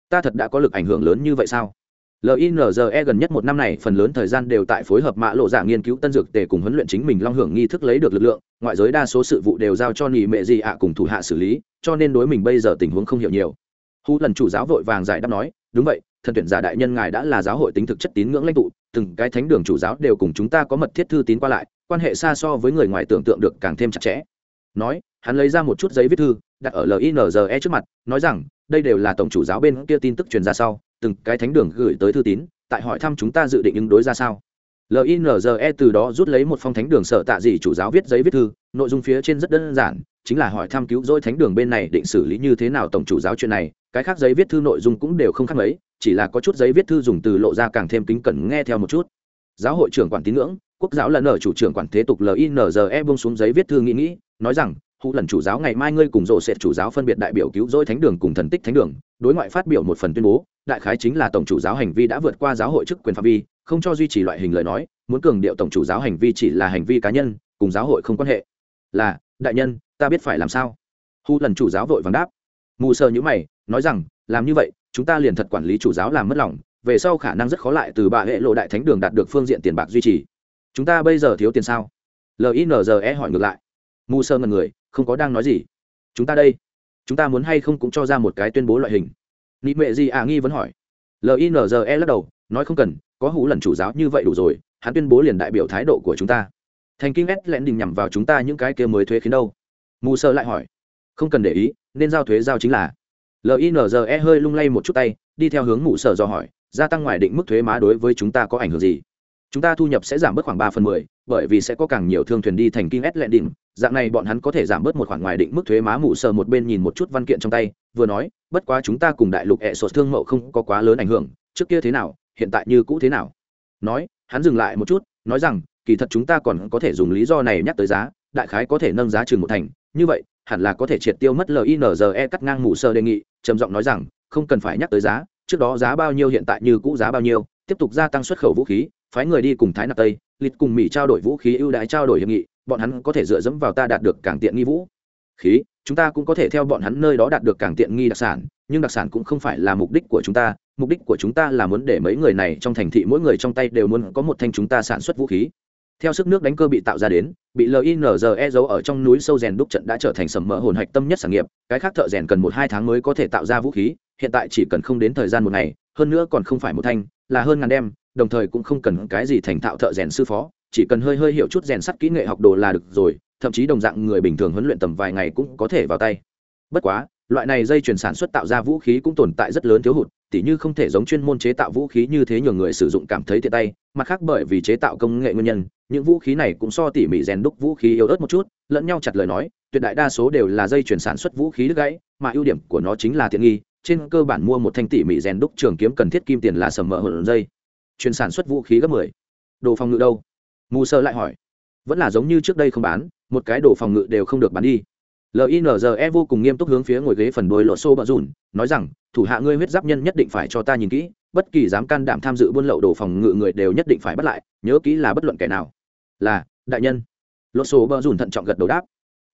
Ta thật đã có lực ảnh hưởng lớn như vậy sao? Linze gần nhất một năm này, phần lớn thời gian đều tại phối hợp mạ lộ giả nghiên cứu tân dược tề cùng huấn luyện chính mình long hưởng nghi thức lấy được lực lượng, ngoại giới đa số sự vụ đều giao cho nhị mệ gì ạ cùng thủ hạ xử lý, cho nên đối mình bây giờ tình huống không hiểu nhiều. Hu lần chủ giáo vội vàng giải đáp nói, đúng vậy, thần tuyển giả đại nhân ngài đã là giáo hội tính thực chất tín ngưỡng lãnh tụ, từng cái thánh đường chủ giáo đều cùng chúng ta có mật thiết thư tín qua lại, quan hệ xa so với người ngoài tưởng tượng được càng thêm chặt chẽ. Nói, hắn lấy ra một chút giấy viết thư, đặt ở linze trước mặt, nói rằng, đây đều là tổng chủ giáo bên kia tin tức truyền ra sau từng cái thánh đường gửi tới thư tín, tại hỏi thăm chúng ta dự định ứng đối ra sao. Linze từ đó rút lấy một phong thánh đường sợ tạ gì chủ giáo viết giấy viết thư, nội dung phía trên rất đơn giản, chính là hỏi thăm cứu rỗi thánh đường bên này định xử lý như thế nào tổng chủ giáo chuyện này, cái khác giấy viết thư nội dung cũng đều không khác mấy, chỉ là có chút giấy viết thư dùng từ lộ ra càng thêm kính cẩn nghe theo một chút. Giáo hội trưởng quản tín ngưỡng, quốc giáo lần ở chủ trưởng quản thế tục linze bông xuống giấy viết thư nghĩ nghĩ, nói rằng, hụ lần chủ giáo ngày mai ngươi cùng rộ sẽ chủ giáo phân biệt đại biểu cứu rỗi thánh đường cùng thần tích thánh đường, đối ngoại phát biểu một phần tuyên bố đại khái chính là tổng chủ giáo hành vi đã vượt qua giáo hội chức quyền phạm vi, không cho duy trì loại hình lời nói, muốn cường điệu tổng chủ giáo hành vi chỉ là hành vi cá nhân, cùng giáo hội không quan hệ. Là, đại nhân, ta biết phải làm sao? Hu lần chủ giáo vội vàng đáp. Mù sơ nhữ mày, nói rằng, làm như vậy, chúng ta liền thật quản lý chủ giáo làm mất lòng, về sau khả năng rất khó lại từ bà hệ lộ đại thánh đường đạt được phương diện tiền bạc duy trì. Chúng ta bây giờ thiếu tiền sao? Linze hỏi ngược lại. Mù sơ ngần người, không có đang nói gì. Chúng ta đây. Chúng ta muốn hay không cũng cho ra một cái tuyên bố loại hình nị mệ gì à nghi vẫn hỏi. Linze lắc đầu, nói không cần, có hũ lần chủ giáo như vậy đủ rồi, hắn tuyên bố liền đại biểu thái độ của chúng ta. Thành kinh ét lẽn đình nhằm vào chúng ta những cái kia mới thuế khiến đâu? Mù sơ lại hỏi. Không cần để ý, nên giao thuế giao chính là. Linze hơi lung lay một chút tay, đi theo hướng mù sơ do hỏi, gia tăng ngoài định mức thuế má đối với chúng ta có ảnh hưởng gì? Chúng ta thu nhập sẽ giảm bớt khoảng ba phần mười, bởi vì sẽ có càng nhiều thương thuyền đi thành kinh ét lệ đỉnh. Dạng này bọn hắn có thể giảm bớt một khoản ngoài định mức thuế má mù sờ một bên nhìn một chút văn kiện trong tay vừa nói, bất quá chúng ta cùng đại lục hệ sột thương mậu không có quá lớn ảnh hưởng, trước kia thế nào, hiện tại như cũ thế nào? Nói, hắn dừng lại một chút, nói rằng, kỳ thật chúng ta còn có thể dùng lý do này nhắc tới giá, đại khái có thể nâng giá trường một thành. Như vậy, hẳn là có thể triệt tiêu mất linze cắt ngang mù sơ đề nghị, trầm giọng nói rằng, không cần phải nhắc tới giá, trước đó giá bao nhiêu hiện tại như cũ giá bao nhiêu, tiếp tục gia tăng xuất khẩu vũ khí, phái người đi cùng thái nạp tây lịch cùng mỹ trao đổi vũ khí ưu đãi trao đổi hiệp nghị, bọn hắn có thể dựa dẫm vào ta đạt được càng tiện nghi vũ khí chúng ta cũng có thể theo bọn hắn nơi đó đạt được càng tiện nghi đặc sản, nhưng đặc sản cũng không phải là mục đích của chúng ta, mục đích của chúng ta là muốn để mấy người này trong thành thị mỗi người trong tay đều muốn có một thanh chúng ta sản xuất vũ khí. Theo sức nước đánh cơ bị tạo ra đến, bị linze giấu ở trong núi sâu rèn đúc trận đã trở thành sầm mỡ hồn hạch tâm nhất sản nghiệp, cái khác thợ rèn cần một hai tháng mới có thể tạo ra vũ khí, hiện tại chỉ cần không đến thời gian một ngày, hơn nữa còn không phải một thanh, là hơn ngàn đem, đồng thời cũng không cần cái gì thành thạo thợ rèn sư phó, chỉ cần hơi hơi hiểu chút rèn sắt kỹ nghệ học đồ là được rồi thậm chí đồng dạng người bình thường huấn luyện tầm vài ngày cũng có thể vào tay. Bất quá, loại này dây chuyển sản xuất tạo ra vũ khí cũng tồn tại rất lớn thiếu hụt, tỉ như không thể giống chuyên môn chế tạo vũ khí như thế nhường người sử dụng cảm thấy tiện tay, mặt khác bởi vì chế tạo công nghệ nguyên nhân, những vũ khí này cũng so tỉ mỉ rèn đúc vũ khí yếu ớt một chút, lẫn nhau chặt lời nói, tuyệt đại đa số đều là dây chuyển sản xuất vũ khí đứt gãy, mà ưu điểm của nó chính là tiện nghi, trên cơ bản mua một thanh tỉ mỉ rèn đúc trường kiếm cần thiết kim tiền là sầm mỡ hơn dây. Chuyên sản xuất vũ khí gấp mười. Đồ phòng ngự đâu? Mù sơ lại hỏi. Vẫn là giống như trước đây không bán một cái đồ phòng ngự đều không được bán đi. Linze vô cùng nghiêm túc hướng phía ngồi ghế phần đôi lộ xô bờ dùn nói rằng, thủ hạ ngươi huyết giáp nhân nhất định phải cho ta nhìn kỹ, bất kỳ dám can đảm tham dự buôn lậu đồ phòng ngự người đều nhất định phải bắt lại, nhớ kỹ là bất luận kẻ nào. Là, đại nhân. Lộ xô bờ dùn thận trọng gật đầu đáp.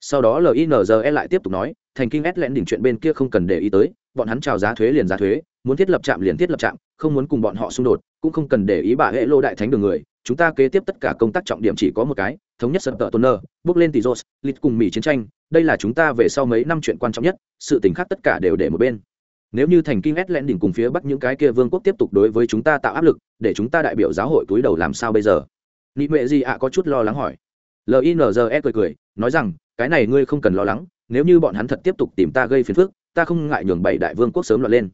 Sau đó linze lại tiếp tục nói, thành kinh s lẽn đỉnh chuyện bên kia không cần để ý tới, bọn hắn trào giá thuế liền giá thuế, muốn thiết lập trạm liền thiết lập trạm, không muốn cùng bọn họ xung đột, cũng không cần để ý bà hệ lô đại thánh đường người, chúng ta kế tiếp tất cả công tác trọng điểm chỉ có một cái thống nhất sập tợ tôn nơ, bước lên tỷ rô lịch cùng mỹ chiến tranh, đây là chúng ta về sau mấy năm chuyện quan trọng nhất, sự tình khác tất cả đều để một bên. Nếu như thành kinh ét lẽn đỉnh cùng phía bắc những cái kia vương quốc tiếp tục đối với chúng ta tạo áp lực, để chúng ta đại biểu giáo hội túi đầu làm sao bây giờ? Nị mệ gì ạ có chút lo lắng hỏi. Linze cười cười, nói rằng, cái này ngươi không cần lo lắng, nếu như bọn hắn thật tiếp tục tìm ta gây phiền phức, ta không ngại nhường bảy đại vương quốc sớm lọt lên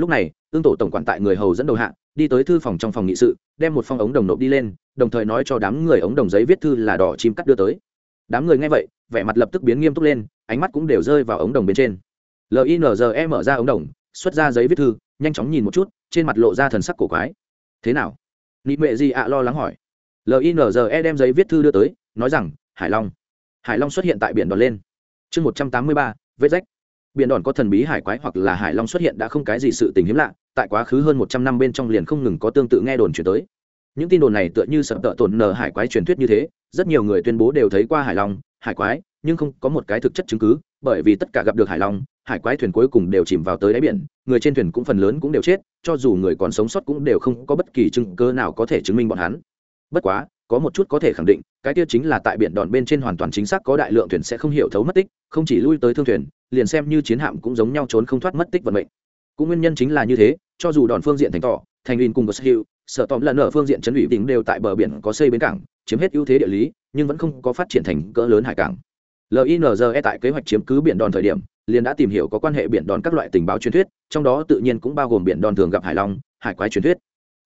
lúc này ương tổ tổng quản tại người hầu dẫn đầu hạ, đi tới thư phòng trong phòng nghị sự, đem một phong ống đồng nộp đi lên, đồng thời nói cho đám người ống đồng giấy viết thư là đỏ chim cắt đưa tới. Đám người nghe vậy, vẻ mặt lập tức biến nghiêm túc lên, ánh mắt cũng đều rơi vào ống đồng bên trên. Linze mở ra ống đồng, xuất ra giấy viết thư, nhanh chóng nhìn một chút, trên mặt lộ ra thần sắc cổ quái. Thế nào? Nị mệ gì ạ lo lắng hỏi. Linze đem giấy viết thư đưa tới, nói rằng, hải long. Hải long xuất hiện tại biển đòn lên. Chương một trăm tám mươi ba, vết rách biển đòn có thần bí hải quái hoặc là hải long xuất hiện đã không cái gì sự tình hiếm lạ, tại quá khứ hơn một trăm năm bên trong liền không ngừng có tương tự nghe đồn chuyển tới. Những tin đồn này tựa như sập tợ tổn nở hải quái truyền thuyết như thế, rất nhiều người tuyên bố đều thấy qua hải long, hải quái, nhưng không có một cái thực chất chứng cứ, bởi vì tất cả gặp được hải long, hải quái thuyền cuối cùng đều chìm vào tới đáy biển, người trên thuyền cũng phần lớn cũng đều chết, cho dù người còn sống sót cũng đều không có bất kỳ chứng cơ nào có thể chứng minh bọn hắn. Bất quá có một chút có thể khẳng định cái tiêu chính là tại biển đòn bên trên hoàn toàn chính xác có đại lượng thuyền sẽ không hiểu thấu mất tích không chỉ lui tới thương thuyền liền xem như chiến hạm cũng giống nhau trốn không thoát mất tích vận mệnh. Cũng nguyên nhân chính là như thế cho dù đòn phương diện thành tỏ thành in cùng có sở hữu, sợ tóm lần ở phương diện chấn ủy tỉnh đều tại bờ biển có xây bến cảng chiếm hết ưu thế địa lý nhưng vẫn không có phát triển thành cỡ lớn hải cảng. Linze tại kế hoạch chiếm cứ biển đòn thời điểm liền đã tìm hiểu có quan hệ biển đòn các loại tình báo truyền thuyết trong đó tự nhiên cũng bao gồm biển đòn thường gặp hải long hải quái truyền thuyết.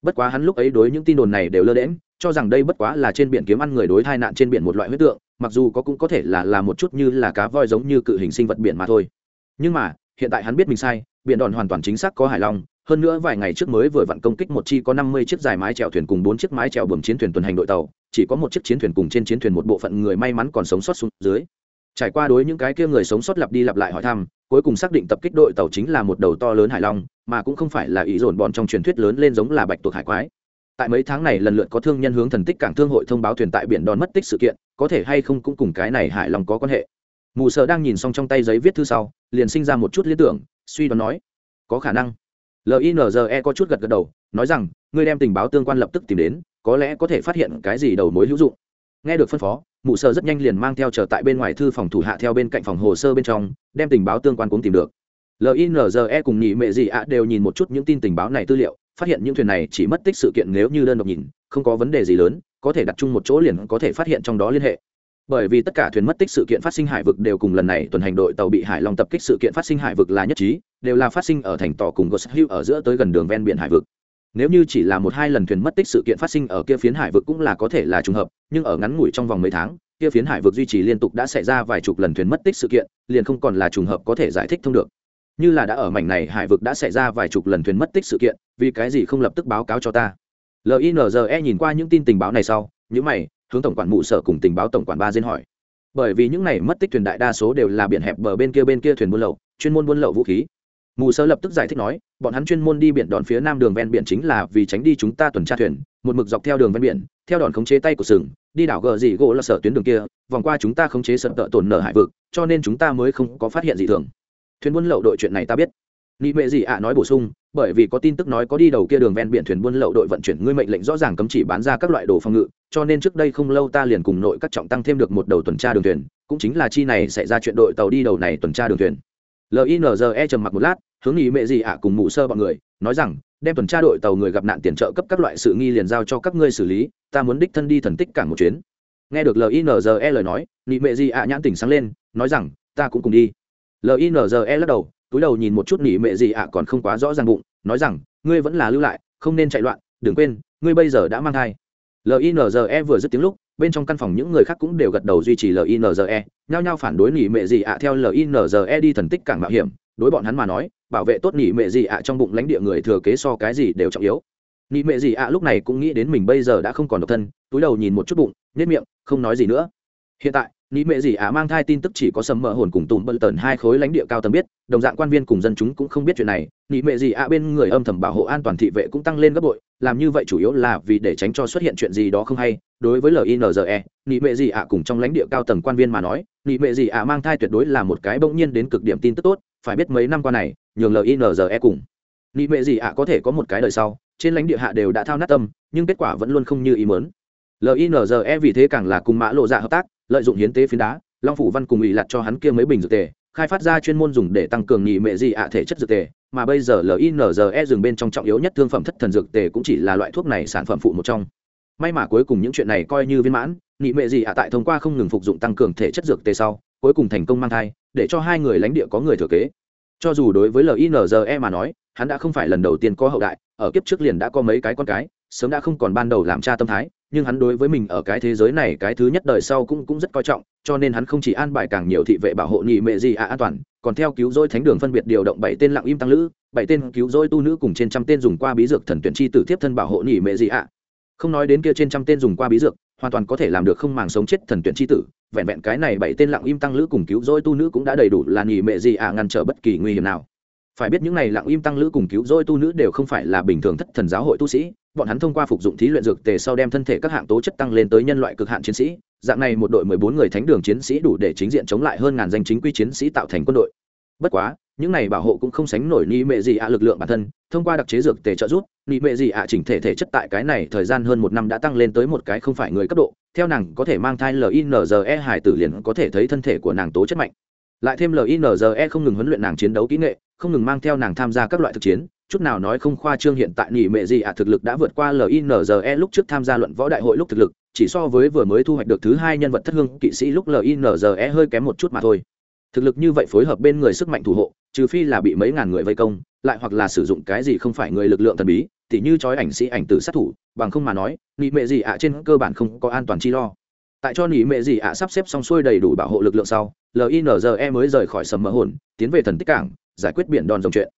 Bất quá hắn lúc ấy đối những tin đồn này đều lơ đễm cho rằng đây bất quá là trên biển kiếm ăn người đối tai nạn trên biển một loại huyết tượng, mặc dù có cũng có thể là là một chút như là cá voi giống như cự hình sinh vật biển mà thôi. Nhưng mà, hiện tại hắn biết mình sai, biển đòn hoàn toàn chính xác có hải long hơn nữa vài ngày trước mới vừa vặn công kích một chi có năm mươi chiếc dài mái chèo thuyền cùng bốn chiếc mái chèo buồm chiến thuyền tuần hành đội tàu, chỉ có một chiếc chiến thuyền cùng trên chiến thuyền một bộ phận người may mắn còn sống sót xuống dưới. Trải qua đối những cái kia người sống sót lặp đi lặp lại hỏi thăm, cuối cùng xác định tập kích đội tàu chính là một đầu to lớn hải long mà cũng không phải là ý dồn bọn trong truyền thuyết lớn lên giống là bạch tuộc hải quái tại mấy tháng này lần lượt có thương nhân hướng thần tích cảng thương hội thông báo thuyền tại biển đòn mất tích sự kiện, có thể hay không cũng cùng cái này hải lòng có quan hệ. Mù sợ đang nhìn xong trong tay giấy viết thư sau, liền sinh ra một chút liên tưởng, suy đoán nói, có khả năng. Linze có chút gật gật đầu, nói rằng, ngươi đem tình báo tương quan lập tức tìm đến, có lẽ có thể phát hiện cái gì đầu mối hữu dụng. Nghe được phân phó mụ sợ rất nhanh liền mang theo chờ tại bên ngoài thư phòng thủ hạ theo bên cạnh phòng hồ sơ bên trong, đem tình báo tương quan cũng tìm được. Linze cùng nhị mệ gì ạ đều nhìn một chút những tin tình báo này tư liệu phát hiện những thuyền này chỉ mất tích sự kiện nếu như đơn độc nhìn, không có vấn đề gì lớn, có thể đặt chung một chỗ liền có thể phát hiện trong đó liên hệ. Bởi vì tất cả thuyền mất tích sự kiện phát sinh hải vực đều cùng lần này tuần hành đội tàu bị hải long tập kích sự kiện phát sinh hải vực là nhất trí, đều là phát sinh ở thành tỏ cùng goshill ở giữa tới gần đường ven biển hải vực. Nếu như chỉ là một hai lần thuyền mất tích sự kiện phát sinh ở kia phiến hải vực cũng là có thể là trùng hợp, nhưng ở ngắn ngủi trong vòng mấy tháng, kia phiến hải vực duy trì liên tục đã xảy ra vài chục lần thuyền mất tích sự kiện, liền không còn là trùng hợp có thể giải thích thông được như là đã ở mảnh này hải vực đã xảy ra vài chục lần thuyền mất tích sự kiện, vì cái gì không lập tức báo cáo cho ta? Linze nhìn qua những tin tình báo này sau những mày, hướng tổng quản mụ sở cùng tình báo tổng quản ba diên hỏi. Bởi vì những này mất tích thuyền đại đa số đều là biển hẹp bờ bên kia bên kia thuyền buôn lậu, chuyên môn buôn lậu vũ khí. Mù sơ lập tức giải thích nói, bọn hắn chuyên môn đi biển đòn phía nam đường ven biển chính là vì tránh đi chúng ta tuần tra thuyền, một mực dọc theo đường ven biển, theo đòn khống chế tay của sừng, đi đảo gờ gì gỗ là sở tuyến đường kia, vòng qua chúng ta khống chế sợ tợ tổn nở hải vực, cho nên chúng ta mới không có phát hiện gì thường thuyền buôn lậu đội chuyện này ta biết. Nị mệ gì ạ à, nói bổ sung, bởi vì có tin tức nói có đi đầu kia đường ven biển thuyền buôn lậu đội vận chuyển ngươi mệnh lệnh rõ ràng cấm chỉ bán ra các loại đồ phòng ngự, cho nên trước đây không lâu ta liền cùng nội các trọng tăng thêm được một đầu tuần tra đường thuyền, cũng chính là chi này xảy ra chuyện đội tàu đi đầu này tuần tra đường thuyền. Linze trầm mặc một lát, hướng nghị mệ gì ạ à, cùng mụ sơ bọn người, nói rằng, đem tuần tra đội tàu người gặp nạn tiền trợ cấp các loại sự nghi liền giao cho các ngươi xử lý, ta muốn đích thân đi thần tích cảng một chuyến. Nghe được linze lời nói nghị mệ gì ạ à, nhãn tỉnh sáng lên, nói rằng, ta cũng cùng đi linze lắc đầu, túi đầu nhìn một chút nỉ mệ gì ạ, còn không quá rõ ràng bụng, nói rằng, ngươi vẫn là lưu lại, không nên chạy loạn, đừng quên, ngươi bây giờ đã mang thai. Linze vừa dứt tiếng lúc, bên trong căn phòng những người khác cũng đều gật đầu duy trì linze nhao nhao phản đối nỉ mệ gì ạ, theo linze đi thần tích càng mạo hiểm, đối bọn hắn mà nói, bảo vệ tốt nỉ mệ gì ạ trong bụng lãnh địa người thừa kế so cái gì đều trọng yếu. Nỉ mệ gì ạ lúc này cũng nghĩ đến mình bây giờ đã không còn độc thân, túi đầu nhìn một chút bụng nếp miệng, không nói gì nữa. Hiện tại Nị mẹ gì á mang thai tin tức chỉ có sầm mỡ hồn cùng tùm bận tần hai khối lãnh địa cao tầng biết, đồng dạng quan viên cùng dân chúng cũng không biết chuyện này. Nị mẹ gì á bên người âm thầm bảo hộ an toàn thị vệ cũng tăng lên gấp bội, làm như vậy chủ yếu là vì để tránh cho xuất hiện chuyện gì đó không hay. Đối với LINZE, nị mẹ gì ạ cùng trong lãnh địa cao tầng quan viên mà nói, nị mẹ gì ạ mang thai tuyệt đối là một cái bỗng nhiên đến cực điểm tin tức tốt, phải biết mấy năm qua này, nhường LINZE cùng nị Mẹ gì ạ có thể có một cái đời sau trên lãnh địa hạ đều đã thao nát tâm nhưng kết quả vẫn luôn không như ý mớn linze vì thế càng là cùng mã lộ dạ hợp tác lợi dụng hiến tế phiến đá, long phủ văn cùng ủy lặt cho hắn kia mấy bình dược tề, khai phát ra chuyên môn dùng để tăng cường nhị mệ gì ạ thể chất dược tề, mà bây giờ linze dừng bên trong trọng yếu nhất thương phẩm thất thần dược tề cũng chỉ là loại thuốc này sản phẩm phụ một trong. May mà cuối cùng những chuyện này coi như viên mãn, nhị mệ gì ạ tại thông qua không ngừng phục dụng tăng cường thể chất dược tề sau, cuối cùng thành công mang thai, để cho hai người lãnh địa có người thừa kế. Cho dù đối với linze mà nói, hắn đã không phải lần đầu tiên có hậu đại, ở kiếp trước liền đã có mấy cái con cái, sớm đã không còn ban đầu làm cha tâm thái nhưng hắn đối với mình ở cái thế giới này cái thứ nhất đời sau cũng cũng rất coi trọng, cho nên hắn không chỉ an bài càng nhiều thị vệ bảo hộ nhị mệ gì à an toàn, còn theo cứu rỗi thánh đường phân biệt điều động bảy tên lặng im tăng lữ, bảy tên cứu rỗi tu nữ cùng trên trăm tên dùng qua bí dược thần tuyển chi tử tiếp thân bảo hộ nhị mệ gì ạ. Không nói đến kia trên trăm tên dùng qua bí dược, hoàn toàn có thể làm được không màng sống chết thần tuyển chi tử, vẹn vẹn cái này bảy tên lặng im tăng lữ cùng cứu rỗi tu nữ cũng đã đầy đủ là nhị mệ gì ạ, ngăn trở bất kỳ nguy hiểm nào. Phải biết những này lặng im tăng lữ cùng cứu rỗi tu nữ đều không phải là bình thường thất thần giáo hội tu sĩ bọn hắn thông qua phục dụng thí luyện dược tề sau đem thân thể các hạng tố chất tăng lên tới nhân loại cực hạn chiến sĩ, dạng này một đội mười bốn người thánh đường chiến sĩ đủ để chính diện chống lại hơn ngàn danh chính quy chiến sĩ tạo thành quân đội. Bất quá, những này bảo hộ cũng không sánh nổi ni mệ gì ạ lực lượng bản thân, thông qua đặc chế dược tề trợ giúp, ni mệ gì ạ chỉnh thể thể chất tại cái này thời gian hơn một năm đã tăng lên tới một cái không phải người cấp độ, theo nàng có thể mang thai linze hải tử liền có thể thấy thân thể của nàng tố chất mạnh. Lại thêm linze không ngừng huấn luyện nàng chiến đấu kỹ nghệ, không ngừng mang theo nàng tham gia các loại thực chiến chút nào nói không khoa trương hiện tại nỉ mệ gì ạ, thực lực đã vượt qua linze lúc trước tham gia luận võ đại hội lúc thực lực, chỉ so với vừa mới thu hoạch được thứ hai nhân vật thất hương kỵ sĩ lúc linze hơi kém một chút mà thôi. Thực lực như vậy phối hợp bên người sức mạnh thủ hộ, trừ phi là bị mấy ngàn người vây công, lại hoặc là sử dụng cái gì không phải người lực lượng thần bí, tỉ như chói ảnh sĩ, ảnh tử sát thủ, bằng không mà nói, nỉ mệ gì ạ trên cơ bản không có an toàn chi lo. Tại cho nỉ mệ gì ạ sắp xếp xong xuôi đầy đủ bảo hộ lực lượng sau linze mới rời khỏi sầm mỡ hồn, tiến về thần tích cảng, giải quyết biển đòn dòng chuyện.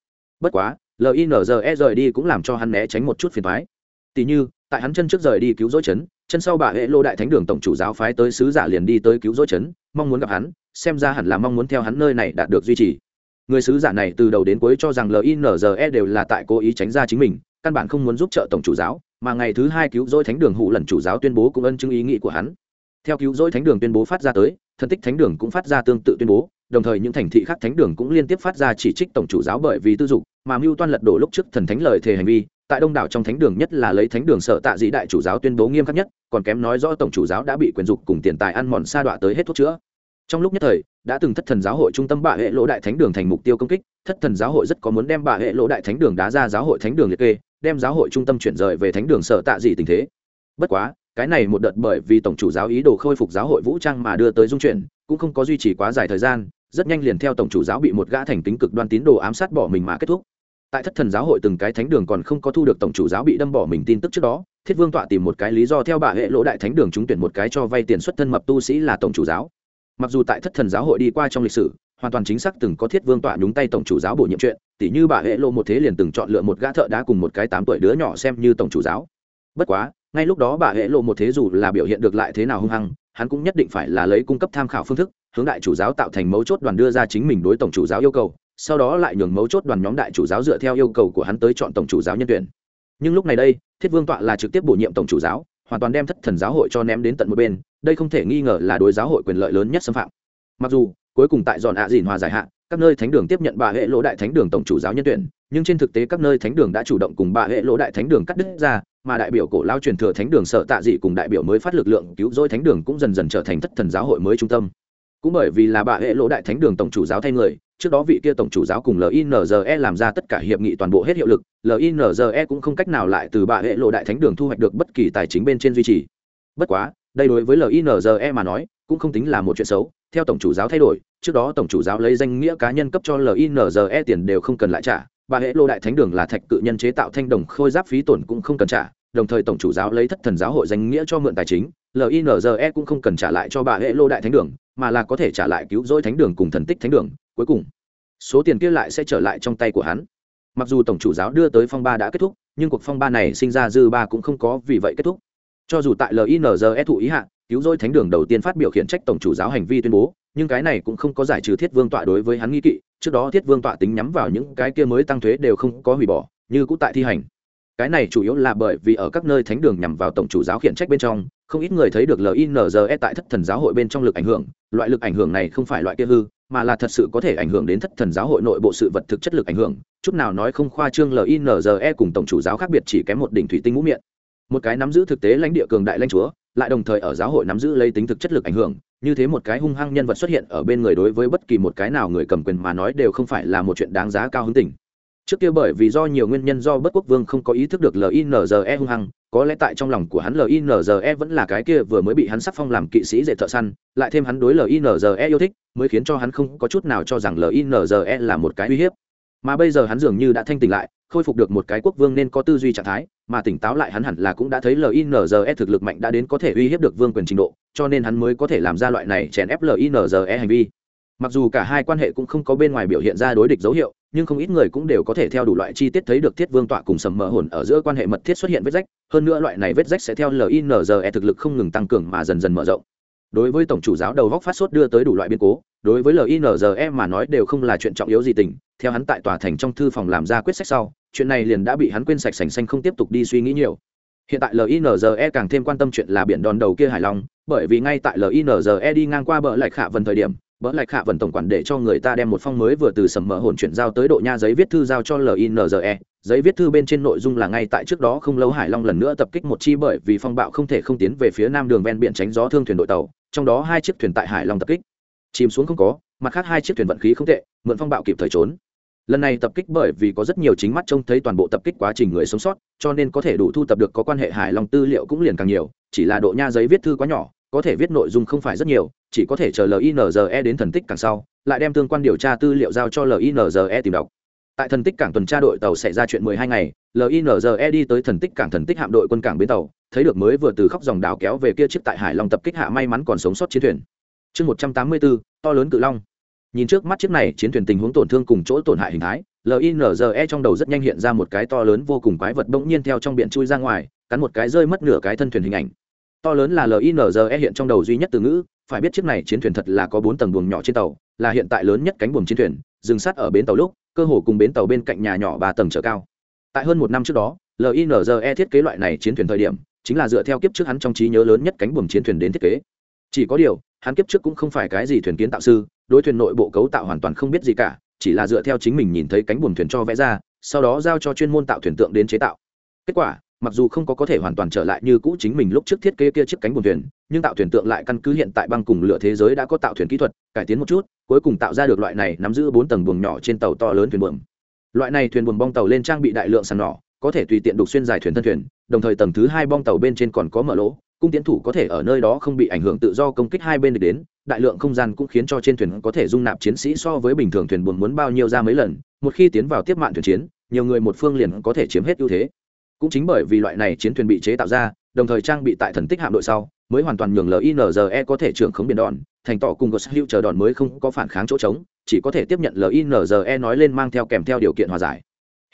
Bất quá linze rời đi cũng làm cho hắn né tránh một chút phiền thoái tỉ như, tại hắn chân trước rời đi cứu rỗi chấn chân sau bà hệ lô đại thánh đường tổng chủ giáo phái tới sứ giả liền đi tới cứu rỗi chấn mong muốn gặp hắn, xem ra hẳn là mong muốn theo hắn nơi này đạt được duy trì. Người sứ giả này từ đầu đến cuối cho rằng linze đều là tại cố ý tránh ra chính mình, căn bản không muốn giúp trợ tổng chủ giáo, mà ngày thứ hai cứu rỗi thánh đường hụ lần chủ giáo tuyên bố cũng ân chứng ý nghĩ của hắn. Theo cứu rỗi thánh đường tuyên bố phát ra tới thân tích thánh đường cũng phát ra tương tự tuyên bố, đồng thời những thành thị khác thánh đường cũng liên tiếp phát ra chỉ trích tổng chủ giáo bởi vì tư dục mà mưu toan lật đổ lúc trước thần thánh lời thề hành vi, tại đông đảo trong thánh đường nhất là lấy thánh đường sở tạ Dĩ đại chủ giáo tuyên bố nghiêm khắc nhất, còn kém nói rõ tổng chủ giáo đã bị quyền dục cùng tiền tài ăn mòn sa đọa tới hết thuốc chữa. Trong lúc nhất thời, đã từng thất thần giáo hội trung tâm bạ hệ lỗ đại thánh đường thành mục tiêu công kích, thất thần giáo hội rất có muốn đem bạ hệ lỗ đại thánh đường đá ra giáo hội thánh đường liệt kê, đem giáo hội trung tâm chuyển rời về thánh đường sở tạ dị tình thế. Bất quá, cái này một đợt bởi vì tổng chủ giáo ý đồ khôi phục giáo hội vũ trang mà đưa tới dung chuyển, cũng không có duy trì quá dài thời gian, rất nhanh liền theo tổng chủ giáo bị một gã thành tính cực đoan tín đồ ám sát bỏ mình mà kết thúc tại thất thần giáo hội từng cái thánh đường còn không có thu được tổng chủ giáo bị đâm bỏ mình tin tức trước đó, thiết vương tọa tìm một cái lý do theo bà hệ lỗ đại thánh đường trúng tuyển một cái cho vay tiền xuất thân mập tu sĩ là tổng chủ giáo. Mặc dù tại thất thần giáo hội đi qua trong lịch sử, hoàn toàn chính xác từng có thiết vương tọa nhúng tay tổng chủ giáo bổ nhiệm chuyện, tỉ như bà hệ lộ một thế liền từng chọn lựa một gã thợ đá cùng một cái tám tuổi đứa nhỏ xem như tổng chủ giáo. Bất quá, ngay lúc đó bà hệ lộ một thế dù là biểu hiện được lại thế nào hung hăng, hắn cũng nhất định phải là lấy cung cấp tham khảo phương thức, hướng đại chủ giáo tạo thành mấu chốt đoàn đưa ra chính mình đối tổng chủ giáo yêu cầu sau đó lại nhường mấu chốt đoàn nhóm đại chủ giáo dựa theo yêu cầu của hắn tới chọn tổng chủ giáo nhân tuyển. Nhưng lúc này đây, thiết vương tọa là trực tiếp bổ nhiệm tổng chủ giáo, hoàn toàn đem thất thần giáo hội cho ném đến tận một bên, đây không thể nghi ngờ là đối giáo hội quyền lợi lớn nhất xâm phạm. Mặc dù, cuối cùng tại dọn ạ dìn hòa giải hạn các nơi thánh đường tiếp nhận bà hệ lỗ đại thánh đường tổng chủ giáo nhân tuyển, nhưng trên thực tế các nơi thánh đường đã chủ động cùng bà hệ lỗ đại thánh đường cắt đứt ra, mà đại biểu cổ lao truyền thừa thánh đường sợ tạ dị cùng đại biểu mới phát lực lượng cứu rỗi thánh đường cũng dần dần trở thành thất thần giáo hội mới trung tâm. Cũng bởi vì là bà hệ lỗ đại thánh đường tổng chủ giáo thay người trước đó vị kia tổng chủ giáo cùng linze làm ra tất cả hiệp nghị toàn bộ hết hiệu lực linze cũng không cách nào lại từ bà hệ lộ đại thánh đường thu hoạch được bất kỳ tài chính bên trên duy trì. Bất quá, đây đối với linze mà nói, cũng không tính là một chuyện xấu. Theo tổng chủ giáo thay đổi, trước đó tổng chủ giáo lấy danh nghĩa cá nhân cấp cho linze tiền đều không cần lại trả. Bà hệ lô đại thánh đường là thạch cự nhân chế tạo thanh đồng khôi giáp phí tổn cũng không cần trả. Đồng thời tổng chủ giáo lấy thất thần giáo hội danh nghĩa cho mượn tài chính linze cũng không cần trả lại cho bà hệ lô đại thánh đường, mà là có thể trả lại cứu rỗi thánh đường cùng thần tích thánh đường cuối cùng, số tiền kia lại sẽ trở lại trong tay của hắn. Mặc dù tổng chủ giáo đưa tới phong ba đã kết thúc, nhưng cuộc phong ba này sinh ra dư ba cũng không có vì vậy kết thúc. Cho dù tại linze thụ ý hạ, cứu rỗi thánh đường đầu tiên phát biểu khiển trách tổng chủ giáo hành vi tuyên bố, nhưng cái này cũng không có giải trừ thiết vương tọa đối với hắn nghi kỵ. Trước đó thiết vương tọa tính nhắm vào những cái kia mới tăng thuế đều không có hủy bỏ, như cũng tại thi hành. Cái này chủ yếu là bởi vì ở các nơi thánh đường nhằm vào tổng chủ giáo khiển trách bên trong, không ít người thấy được linze tại thất thần giáo hội bên trong lực ảnh hưởng. Loại lực ảnh hưởng này không phải loại kia hư mà là thật sự có thể ảnh hưởng đến thất thần giáo hội nội bộ sự vật thực chất lực ảnh hưởng. Chút nào nói không khoa trương linze cùng tổng chủ giáo khác biệt chỉ kém một đỉnh thủy tinh ngũ miệng. Một cái nắm giữ thực tế lãnh địa cường đại lãnh chúa, lại đồng thời ở giáo hội nắm giữ lấy tính thực chất lực ảnh hưởng. Như thế một cái hung hăng nhân vật xuất hiện ở bên người đối với bất kỳ một cái nào người cầm quyền mà nói đều không phải là một chuyện đáng giá cao hứng tình trước kia bởi vì do nhiều nguyên nhân do bất quốc vương không có ý thức được linze hung hăng, có lẽ tại trong lòng của hắn linze vẫn là cái kia vừa mới bị hắn sắc phong làm kỵ sĩ dễ thợ săn, lại thêm hắn đối linze yêu thích, mới khiến cho hắn không có chút nào cho rằng linze là một cái uy hiếp. Mà bây giờ hắn dường như đã thanh tỉnh lại, khôi phục được một cái quốc vương nên có tư duy trạng thái, mà tỉnh táo lại hắn hẳn là cũng đã thấy linze thực lực mạnh đã đến có thể uy hiếp được vương quyền trình độ, cho nên hắn mới có thể làm ra loại này chèn ép linze hành vi mặc dù cả hai quan hệ cũng không có bên ngoài biểu hiện ra đối địch dấu hiệu, nhưng không ít người cũng đều có thể theo đủ loại chi tiết thấy được thiết vương tọa cùng sầm mờ hồn ở giữa quan hệ mật thiết xuất hiện vết rách, hơn nữa loại này vết rách sẽ theo linze thực lực không ngừng tăng cường mà dần dần mở rộng. Đối với tổng chủ giáo đầu góc phát sốt đưa tới đủ loại biến cố, đối với linze mà nói đều không là chuyện trọng yếu gì tình, theo hắn tại tòa thành trong thư phòng làm ra quyết sách sau, chuyện này liền đã bị hắn quên sạch sành xanh không tiếp tục đi suy nghĩ nhiều. Hiện tại linze càng thêm quan tâm chuyện là biển đòn đầu kia hải long, bởi vì ngay tại linze đi ngang qua bờ lại khả vần thời điểm bỡ lại hạ vần tổng quản để cho người ta đem một phong mới vừa từ sầm mờ hồn chuyển giao tới độ nha giấy viết thư giao cho linze giấy viết thư bên trên nội dung là ngay tại trước đó không lâu hải long lần nữa tập kích một chi bởi vì phong bạo không thể không tiến về phía nam đường ven biển tránh gió thương thuyền đội tàu, trong đó hai chiếc thuyền tại hải long tập kích. Chìm xuống không có, mặt khác hai chiếc thuyền vận khí không tệ, mượn phong bạo kịp thời trốn. Lần này tập kích bởi vì có rất nhiều chính mắt trông thấy toàn bộ tập kích quá trình người sống sót, cho nên có thể đủ thu tập được có quan hệ hải long tư liệu cũng liền càng nhiều, chỉ là độ nha giấy viết thư quá nhỏ có thể viết nội dung không phải rất nhiều chỉ có thể chờ linze đến thần tích càng sau lại đem tương quan điều tra tư liệu giao cho linze tìm đọc. Tại thần tích cảng tuần tra đội tàu xảy ra chuyện 12 ngày linze đi tới thần tích cảng thần tích hạm đội quân cảng bến tàu thấy được mới vừa từ khóc dòng đảo kéo về kia chiếc tại hải long tập kích hạ may mắn còn sống sót chiến thuyền. Chương 184, to lớn cự long. Nhìn trước mắt chiếc này chiến thuyền tình huống tổn thương cùng chỗ tổn hại hình thái linze trong đầu rất nhanh hiện ra một cái to lớn vô cùng quái vật bỗng nhiên theo trong biển chui ra ngoài cắn một cái rơi mất nửa cái thân thuyền hình ảnh to lớn là linze hiện trong đầu duy nhất từ ngữ, phải biết chiếc này chiến thuyền thật là có bốn tầng buồng nhỏ trên tàu, là hiện tại lớn nhất cánh buồng chiến thuyền, dừng sát ở bến tàu lúc, cơ hồ cùng bến tàu bên cạnh nhà nhỏ ba tầng trở cao. Tại hơn một năm trước đó linze thiết kế loại này chiến thuyền thời điểm, chính là dựa theo kiếp trước hắn trong trí nhớ lớn nhất cánh buồng chiến thuyền đến thiết kế. Chỉ có điều, hắn kiếp trước cũng không phải cái gì thuyền kiến tạo sư, đối thuyền nội bộ cấu tạo hoàn toàn không biết gì cả, chỉ là dựa theo chính mình nhìn thấy cánh buồng thuyền cho vẽ ra, sau đó giao cho chuyên môn tạo thuyền tượng đến chế tạo. Kết quả mặc dù không có có thể hoàn toàn trở lại như cũ chính mình lúc trước thiết kế kia chiếc cánh buồm thuyền, nhưng tạo thuyền tượng lại căn cứ hiện tại băng cùng lửa thế giới đã có tạo thuyền kỹ thuật, cải tiến một chút, cuối cùng tạo ra được loại này nắm giữ bốn tầng buồng nhỏ trên tàu to lớn thuyền buồm. Loại này thuyền buồm bong tàu lên trang bị đại lượng sàn nỏ có thể tùy tiện đục xuyên dài thuyền thân thuyền, đồng thời tầng thứ hai bong tàu bên trên còn có mở lỗ, cung tiến thủ có thể ở nơi đó không bị ảnh hưởng tự do công kích hai bên được đến, đại lượng không gian cũng khiến cho trên thuyền có thể dung nạp chiến sĩ so với bình thường thuyền buồm muốn bao nhiêu ra mấy lần, một khi tiến vào tiếp mạng thuyền chiến, nhiều người một phương liền có thể chiếm hết ưu thế cũng chính bởi vì loại này chiến thuyền bị chế tạo ra, đồng thời trang bị tại thần tích hạm đội sau, mới hoàn toàn nhường linze có thể trưởng khống biển đòn, thành tỏ cùng gos hữu chờ đòn mới không có phản kháng chỗ trống, chỉ có thể tiếp nhận linze nói lên mang theo kèm theo điều kiện hòa giải.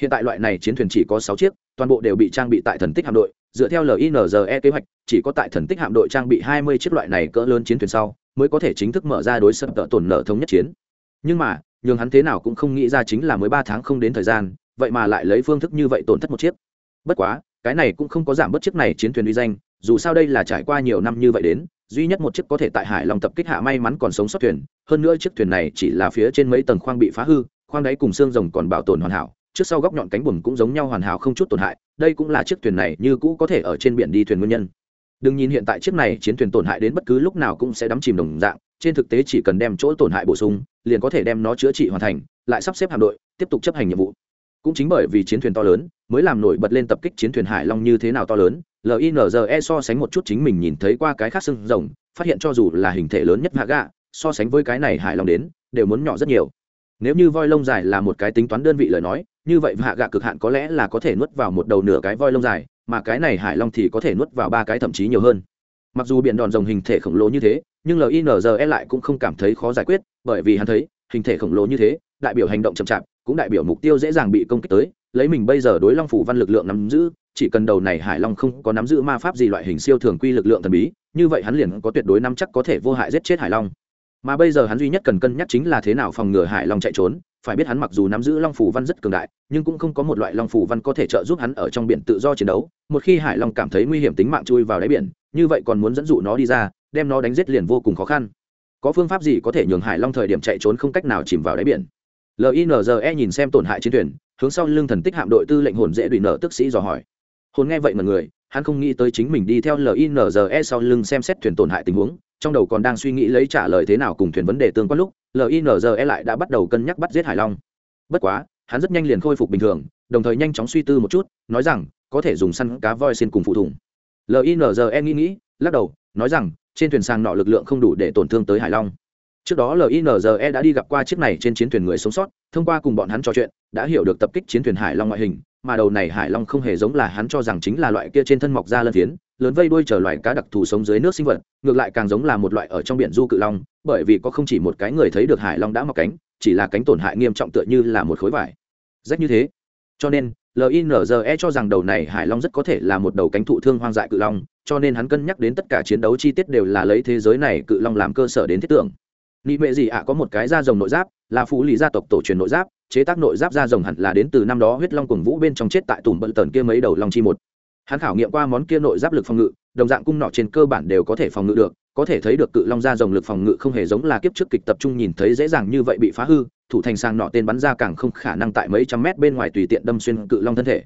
Hiện tại loại này chiến thuyền chỉ có sáu chiếc, toàn bộ đều bị trang bị tại thần tích hạm đội, dựa theo linze kế hoạch, chỉ có tại thần tích hạm đội trang bị hai mươi chiếc loại này cỡ lớn chiến thuyền sau, mới có thể chính thức mở ra đối sập tợ tổn nợ thống nhất chiến. Nhưng mà, nhường hắn thế nào cũng không nghĩ ra chính là mới ba tháng không đến thời gian, vậy mà lại lấy phương thức như vậy tổn thất một chiếc bất quá, cái này cũng không có giảm bớt chiếc này chiến thuyền uy danh, dù sao đây là trải qua nhiều năm như vậy đến, duy nhất một chiếc có thể tại hải lòng tập kích hạ may mắn còn sống sót thuyền, hơn nữa chiếc thuyền này chỉ là phía trên mấy tầng khoang bị phá hư, khoang đáy cùng xương rồng còn bảo tồn hoàn hảo, trước sau góc nhọn cánh buồm cũng giống nhau hoàn hảo không chút tổn hại, đây cũng là chiếc thuyền này như cũ có thể ở trên biển đi thuyền nguyên nhân. Đừng nhìn hiện tại chiếc này chiến thuyền tổn hại đến bất cứ lúc nào cũng sẽ đắm chìm đồng dạng, trên thực tế chỉ cần đem chỗ tổn hại bổ sung, liền có thể đem nó chữa trị hoàn thành, lại sắp xếp hạm đội, tiếp tục chấp hành nhiệm vụ cũng chính bởi vì chiến thuyền to lớn, mới làm nổi bật lên tập kích chiến thuyền hải long như thế nào to lớn. Linze so sánh một chút chính mình nhìn thấy qua cái khác sưng rồng, phát hiện cho dù là hình thể lớn nhất hạ gạ so sánh với cái này hải long đến, đều muốn nhỏ rất nhiều. Nếu như voi lông dài là một cái tính toán đơn vị lời nói, như vậy hạ gạ cực hạn có lẽ là có thể nuốt vào một đầu nửa cái voi lông dài, mà cái này hải long thì có thể nuốt vào ba cái thậm chí nhiều hơn. Mặc dù biển đòn rồng hình thể khổng lồ như thế, nhưng linze lại cũng không cảm thấy khó giải quyết, bởi vì hắn thấy, hình thể khổng lồ như thế, đại biểu hành động chậm chạp cũng đại biểu mục tiêu dễ dàng bị công kích tới, lấy mình bây giờ đối long phủ văn lực lượng nắm giữ, chỉ cần đầu này hải long không có nắm giữ ma pháp gì loại hình siêu thường quy lực lượng thần bí, như vậy hắn liền có tuyệt đối nắm chắc có thể vô hại giết chết hải long. Mà bây giờ hắn duy nhất cần cân nhắc chính là thế nào phòng ngừa hải long chạy trốn, phải biết hắn mặc dù nắm giữ long phủ văn rất cường đại, nhưng cũng không có một loại long phủ văn có thể trợ giúp hắn ở trong biển tự do chiến đấu, một khi hải long cảm thấy nguy hiểm tính mạng chui vào đáy biển, như vậy còn muốn dẫn dụ nó đi ra, đem nó đánh giết liền vô cùng khó khăn. Có phương pháp gì có thể nhường hải long thời điểm chạy trốn không cách nào chìm vào đáy biển? Linze nhìn xem tổn hại chiến thuyền, hướng sau lưng thần tích hạm đội tư lệnh hồn dễ đùi nợ tức sĩ dò hỏi. Hồn nghe vậy mà người, hắn không nghĩ tới chính mình đi theo linze sau lưng xem xét thuyền tổn hại tình huống, trong đầu còn đang suy nghĩ lấy trả lời thế nào cùng thuyền vấn đề tương quan lúc linze lại đã bắt đầu cân nhắc bắt giết hải long. Bất quá, hắn rất nhanh liền khôi phục bình thường, đồng thời nhanh chóng suy tư một chút, nói rằng, có thể dùng săn cá voi xin cùng phụ thủng linze nghĩ nghĩ, lắc đầu, nói rằng, trên thuyền sang nọ lực lượng không đủ để tổn thương tới hải long trước đó linze đã đi gặp qua chiếc này trên chiến thuyền người sống sót, thông qua cùng bọn hắn trò chuyện, đã hiểu được tập kích chiến thuyền hải long ngoại hình, mà đầu này hải long không hề giống là hắn cho rằng chính là loại kia trên thân mọc ra lân phiến, lớn vây đuôi trở loài cá đặc thù sống dưới nước sinh vật, ngược lại càng giống là một loại ở trong biển du cự long, bởi vì có không chỉ một cái người thấy được hải long đã mọc cánh, chỉ là cánh tổn hại nghiêm trọng tựa như là một khối vải. Rách như thế. Cho nên linze cho rằng đầu này hải long rất có thể là một đầu cánh thụ thương hoang dại cự long, cho nên hắn cân nhắc đến tất cả chiến đấu chi tiết đều là lấy thế giới này cự long làm cơ sở đến thiết tưởng nị mệ gì ạ, có một cái da rồng nội giáp, là phú lý gia tộc tổ truyền nội giáp, chế tác nội giáp da rồng hẳn là đến từ năm đó huyết long cùng vũ bên trong chết tại tùm bận tần kia mấy đầu long chi một. Hắn khảo nghiệm qua món kia nội giáp lực phòng ngự, đồng dạng cung nọ trên cơ bản đều có thể phòng ngự được, có thể thấy được cự long da rồng lực phòng ngự không hề giống là kiếp trước kịch tập trung nhìn thấy dễ dàng như vậy bị phá hư, thủ thành sang nọ tên bắn ra càng không khả năng tại mấy trăm mét bên ngoài tùy tiện đâm xuyên cự long thân thể.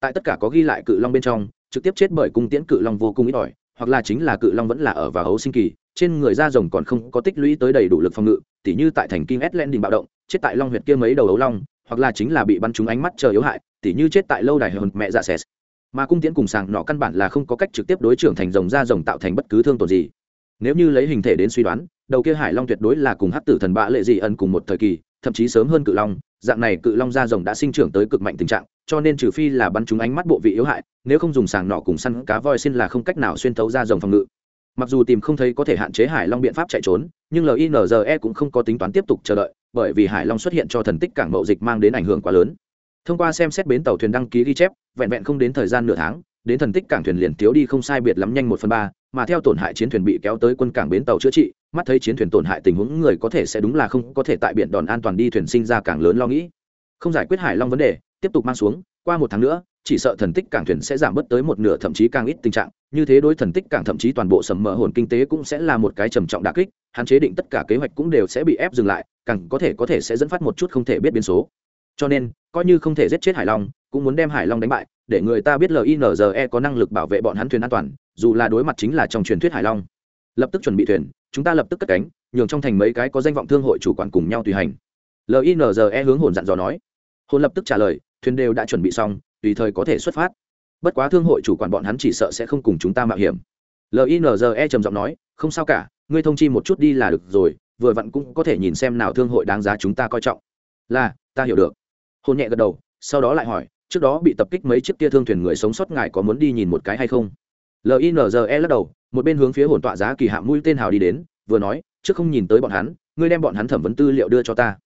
Tại tất cả có ghi lại cự long bên trong, trực tiếp chết bởi cung tiễn cự long vô cùng ít ỏi, hoặc là chính là cự long vẫn là ở và hấu sinh kỳ trên người da rồng còn không có tích lũy tới đầy đủ lực phòng ngự, tỉ như tại thành kinh len đình bạo động, chết tại long huyệt kia mấy đầu ấu long, hoặc là chính là bị bắn trúng ánh mắt chờ yếu hại, tỉ như chết tại lâu đài hơn mẹ dạ xẹt. Mà cung tiễn cùng sàng nọ căn bản là không có cách trực tiếp đối trưởng thành rồng da rồng tạo thành bất cứ thương tổn gì. Nếu như lấy hình thể đến suy đoán, đầu kia hải long tuyệt đối là cùng hát tử thần bạ lệ dị ẩn cùng một thời kỳ, thậm chí sớm hơn cự long, dạng này cự long da rồng đã sinh trưởng tới cực mạnh tình trạng, cho nên trừ phi là bắn trúng ánh mắt bộ vị yếu hại, nếu không dùng sàng nọ cùng săn cá voi xin là không cách nào xuyên thấu da rồng phòng ngự mặc dù tìm không thấy có thể hạn chế hải long biện pháp chạy trốn, nhưng linze cũng không có tính toán tiếp tục chờ đợi, bởi vì hải long xuất hiện cho thần tích cảng mậu dịch mang đến ảnh hưởng quá lớn. Thông qua xem xét bến tàu thuyền đăng ký ghi chép, vẹn vẹn không đến thời gian nửa tháng, đến thần tích cảng thuyền liền thiếu đi không sai biệt lắm nhanh một phần ba, mà theo tổn hại chiến thuyền bị kéo tới quân cảng bến tàu chữa trị, mắt thấy chiến thuyền tổn hại tình huống người có thể sẽ đúng là không có thể tại biển đòn an toàn đi thuyền sinh ra càng lớn lo nghĩ. Không giải quyết hải long vấn đề, tiếp tục mang xuống, qua một tháng nữa chỉ sợ thần tích cảng thuyền sẽ giảm bớt tới một nửa, thậm chí càng ít tình trạng. Như thế đối thần tích cảng thậm chí toàn bộ sầm mỡ hồn kinh tế cũng sẽ là một cái trầm trọng đà kích, hạn chế định tất cả kế hoạch cũng đều sẽ bị ép dừng lại, càng có thể có thể sẽ dẫn phát một chút không thể biết biến số. Cho nên, coi như không thể giết chết hải long, cũng muốn đem hải long đánh bại, để người ta biết linze có năng lực bảo vệ bọn hắn thuyền an toàn, dù là đối mặt chính là trong truyền thuyết hải long. Lập tức chuẩn bị thuyền, chúng ta lập tức cất cánh, nhường trong thành mấy cái có danh vọng thương hội chủ quản cùng nhau tùy hành. Linze hướng hồn dặn dò nói. Hồn lập tức trả lời, thuyền đều đã chuẩn bị xong tùy thời có thể xuất phát. Bất quá thương hội chủ quản bọn hắn chỉ sợ sẽ không cùng chúng ta mạo hiểm. Linze trầm giọng nói, không sao cả, ngươi thông chi một chút đi là được rồi, vừa vặn cũng có thể nhìn xem nào thương hội đáng giá chúng ta coi trọng. Là, ta hiểu được. Hôn nhẹ gật đầu, sau đó lại hỏi, trước đó bị tập kích mấy chiếc tia thương thuyền người sống sót ngài có muốn đi nhìn một cái hay không? Linze lắc đầu, một bên hướng phía hồn tọa giá kỳ hạ mũi tên hào đi đến, vừa nói, trước không nhìn tới bọn hắn, ngươi đem bọn hắn thẩm vấn tư liệu đưa cho ta.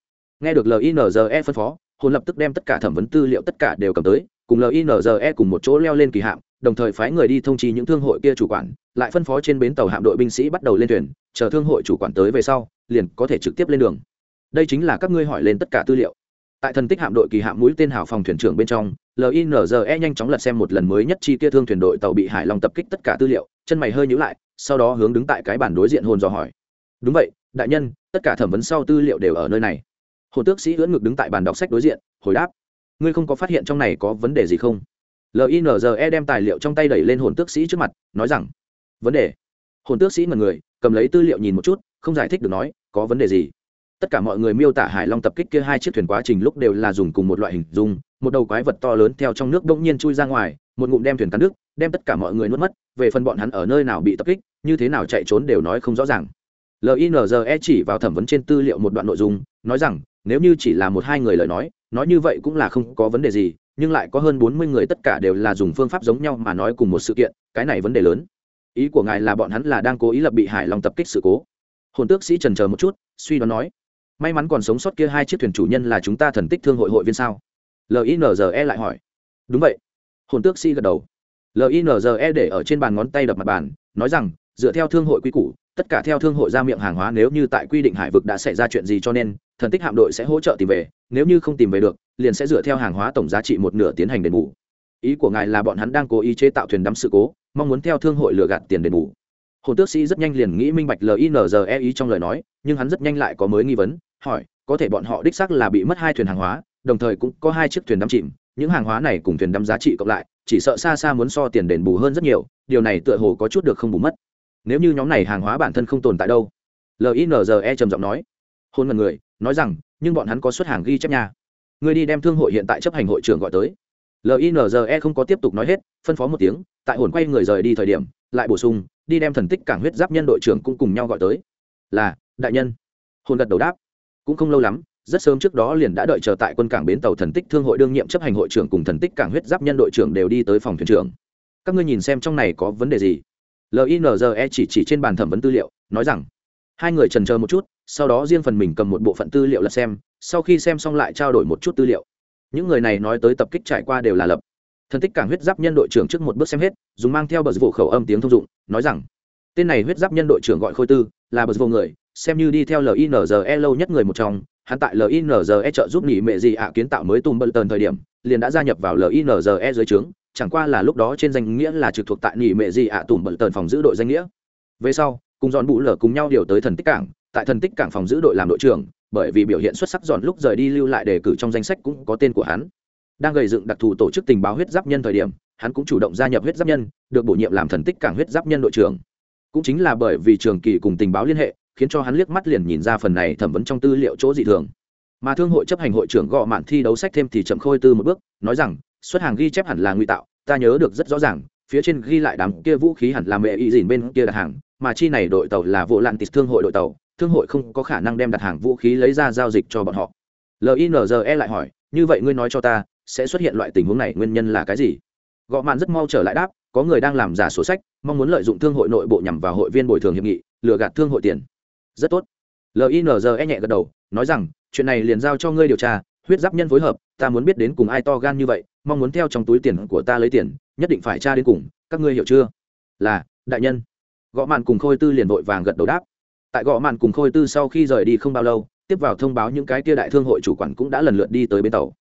Nghe được linze phân phó, hồn lập tức đem tất cả thẩm vấn tư liệu tất cả đều cầm tới cùng linze cùng một chỗ leo lên kỳ hạm, đồng thời phái người đi thông chi những thương hội kia chủ quản, lại phân phó trên bến tàu hạm đội binh sĩ bắt đầu lên thuyền, chờ thương hội chủ quản tới về sau, liền có thể trực tiếp lên đường. Đây chính là các ngươi hỏi lên tất cả tư liệu. Tại thần tích hạm đội kỳ hạm mũi tên hào phòng thuyền trưởng bên trong linze nhanh chóng lật xem một lần mới nhất chi kia thương thuyền đội tàu bị hải long tập kích tất cả tư liệu, chân mày hơi nhữ lại, sau đó hướng đứng tại cái bản đối diện hồn dò hỏi. Đúng vậy, đại nhân, tất cả thẩm vấn sau tư liệu đều ở nơi này. Hồn tước sĩ ưỡn ngực đứng tại bàn đọc sách đối diện, hồi đáp ngươi không có phát hiện trong này có vấn đề gì không? Linze đem tài liệu trong tay đẩy lên hồn tước sĩ trước mặt, nói rằng, vấn đề? Hồn tước sĩ mật người, cầm lấy tư liệu nhìn một chút, không giải thích được nói, có vấn đề gì? Tất cả mọi người miêu tả hải long tập kích kia hai chiếc thuyền quá trình lúc đều là dùng cùng một loại hình dung, một đầu quái vật to lớn theo trong nước đông nhiên chui ra ngoài, một ngụm đem thuyền cắn nước đem tất cả mọi người nuốt mất, về phần bọn hắn ở nơi nào bị tập kích, như thế nào chạy trốn đều nói không rõ ràng. Linze chỉ vào thẩm vấn trên tư liệu một đoạn nội dung, nói rằng, nếu như chỉ là một hai người lời nói nói như vậy cũng là không có vấn đề gì, nhưng lại có hơn bốn mươi người tất cả đều là dùng phương pháp giống nhau mà nói cùng một sự kiện, cái này vấn đề lớn. Ý của ngài là bọn hắn là đang cố ý lập bị hải long tập kích sự cố. Hồn tước sĩ trần chờ một chút, suy đoán nói. May mắn còn sống sót kia hai chiếc thuyền chủ nhân là chúng ta thần tích thương hội hội viên sao? Linze lại hỏi. Đúng vậy. Hồn tước sĩ gật đầu. Linze để ở trên bàn ngón tay đập mặt bàn, nói rằng dựa theo thương hội quy củ, tất cả theo thương hội ra miệng hàng hóa nếu như tại quy định hải vực đã xảy ra chuyện gì cho nên, thần tích hạm đội sẽ hỗ trợ tìm về, nếu như không tìm về được, liền sẽ dựa theo hàng hóa tổng giá trị một nửa tiến hành đền bù. Ý của ngài là bọn hắn đang cố ý chế tạo thuyền đắm sự cố, mong muốn theo thương hội lừa gạt tiền đền bù. Hồ tước sĩ rất nhanh liền nghĩ minh bạch linze ý trong lời nói, nhưng hắn rất nhanh lại có mới nghi vấn, hỏi, có thể bọn họ đích xác là bị mất hai thuyền hàng hóa, đồng thời cũng có hai chiếc thuyền đắm chìm, những hàng hóa này cùng thuyền đắm giá trị cộng lại, chỉ sợ xa xa muốn so tiền đền bù hơn rất nhiều, điều này tựa hồ có chút được không bù mất nếu như nhóm này hàng hóa bản thân không tồn tại đâu. Linze trầm giọng nói. Hôn mật người, nói rằng, nhưng bọn hắn có xuất hàng ghi chép nhà người đi đem thương hội hiện tại chấp hành hội trưởng gọi tới. Linze không có tiếp tục nói hết, phân phó một tiếng, tại hồn quay người rời đi thời điểm, lại bổ sung, đi đem thần tích cảng huyết giáp nhân đội trưởng cũng cùng nhau gọi tới. Là, đại nhân. Hồn gật đầu đáp. Cũng không lâu lắm, rất sớm trước đó liền đã đợi chờ tại quân cảng bến tàu thần tích thương hội đương nhiệm chấp hành hội trưởng cùng thần tích cảng huyết giáp nhân đội trưởng đều đi tới phòng thuyền trưởng. Các ngươi nhìn xem trong này có vấn đề gì? Linze chỉ chỉ trên bàn thẩm vấn tư liệu, nói rằng, hai người trần chờ một chút, sau đó riêng phần mình cầm một bộ phận tư liệu lật xem, sau khi xem xong lại trao đổi một chút tư liệu. Những người này nói tới tập kích trải qua đều là lập. Thần tích cảng huyết giáp nhân đội trưởng trước một bước xem hết, dùng mang theo bờ vụ khẩu âm tiếng thông dụng, nói rằng, tên này huyết giáp nhân đội trưởng gọi khôi tư, là bờ vô người, xem như đi theo linze lâu nhất người một trong, hắn tại linze trợ giúp nghỉ mẹ gì ạ à kiến tạo mới tùm bờ tần thời điểm, liền đã gia nhập vào linze dưới trướng chẳng qua là lúc đó trên danh nghĩa là trực thuộc tại nghỉ mẹ gì ạ tùm bận tần phòng giữ đội danh nghĩa. Về sau, cùng dọn bụ lở cùng nhau điều tới thần tích cảng, tại thần tích cảng phòng giữ đội làm đội trưởng, bởi vì biểu hiện xuất sắc dọn lúc rời đi lưu lại đề cử trong danh sách cũng có tên của hắn. Đang gầy dựng đặc thù tổ chức tình báo huyết giáp nhân thời điểm, hắn cũng chủ động gia nhập huyết giáp nhân, được bổ nhiệm làm thần tích cảng huyết giáp nhân đội trưởng. Cũng chính là bởi vì trường kỳ cùng tình báo liên hệ, khiến cho hắn liếc mắt liền nhìn ra phần này thẩm vấn trong tư liệu chỗ dị thường. Mà thương hội chấp hành hội trưởng gọ mạn thi đấu sách thêm thì chậm khôi tư một bước, nói rằng xuất hàng ghi chép hẳn là nguy tạo, ta nhớ được rất rõ ràng, phía trên ghi lại đám kia vũ khí hẳn là mẹ y dìn bên kia đặt hàng, mà chi này đội tàu là vụ lạn tịt thương hội đội tàu, thương hội không có khả năng đem đặt hàng vũ khí lấy ra giao dịch cho bọn họ. Linze lại hỏi, như vậy ngươi nói cho ta, sẽ xuất hiện loại tình huống này nguyên nhân là cái gì? Gõ mạn rất mau trở lại đáp, có người đang làm giả sổ sách, mong muốn lợi dụng thương hội nội bộ nhằm vào hội viên bồi thường hiệp nghị, lừa gạt thương hội tiền. Rất tốt. Linze nhẹ gật đầu, nói rằng, chuyện này liền giao cho ngươi điều tra, huyết giáp nhân phối hợp, ta muốn biết đến cùng ai to gan như vậy mong muốn theo trong túi tiền của ta lấy tiền, nhất định phải tra đến cùng, các ngươi hiểu chưa? Là, đại nhân. Gõ màn cùng khôi tư liền vội vàng gật đầu đáp. Tại gõ màn cùng khôi tư sau khi rời đi không bao lâu, tiếp vào thông báo những cái kia đại thương hội chủ quản cũng đã lần lượt đi tới bến tàu.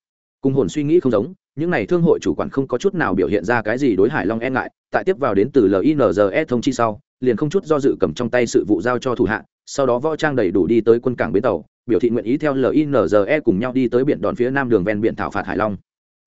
Cùng hồn suy nghĩ không giống, những n à y thương hội chủ quản không có chút nào biểu hiện ra cái gì đối hải long e ngại, tại tiếp vào đến từ linze thông chi sau, liền không chút do dự cầm trong tay sự vụ giao cho thủ hạ, sau đó võ trang đầy đủ đi tới quân cảng bến tàu, biểu thị nguyện ý theo linze cùng nhau đi tới biển đòn phía nam đường ven biển thảo phạt hải long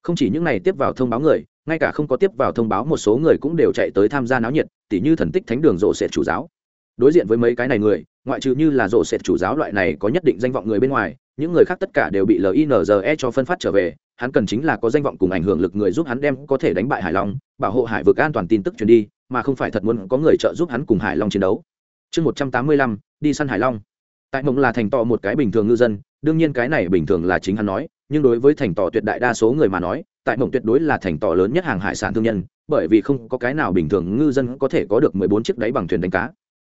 không chỉ những n à y tiếp vào thông báo người, ngay cả không có tiếp vào thông báo một số người cũng đều chạy tới tham gia náo nhiệt, tỉ như thần tích thánh đường rộ sệt chủ giáo. Đối diện với mấy cái này người, ngoại trừ như là rộ sệt chủ giáo loại này có nhất định danh vọng người bên ngoài, những người khác tất cả đều bị linze cho phân phát trở về, hắn cần chính là có danh vọng cùng ảnh hưởng lực người giúp hắn đem có thể đánh bại hải long, bảo hộ hải vực an toàn tin tức truyền đi, mà không phải thật muốn có người trợ giúp hắn cùng hải long chiến đấu. Chương một trăm tám mươi lăm, đi săn hải long. Tại mộng là thành tọ một cái bình thường ngư dân, đương nhiên cái này bình thường là chính hắn nói nhưng đối với thành tỏ tuyệt đại đa số người mà nói, tại mộng tuyệt đối là thành tỏ lớn nhất hàng hải sản thương nhân, bởi vì không có cái nào bình thường ngư dân có thể có được mười bốn chiếc đáy bằng thuyền đánh cá.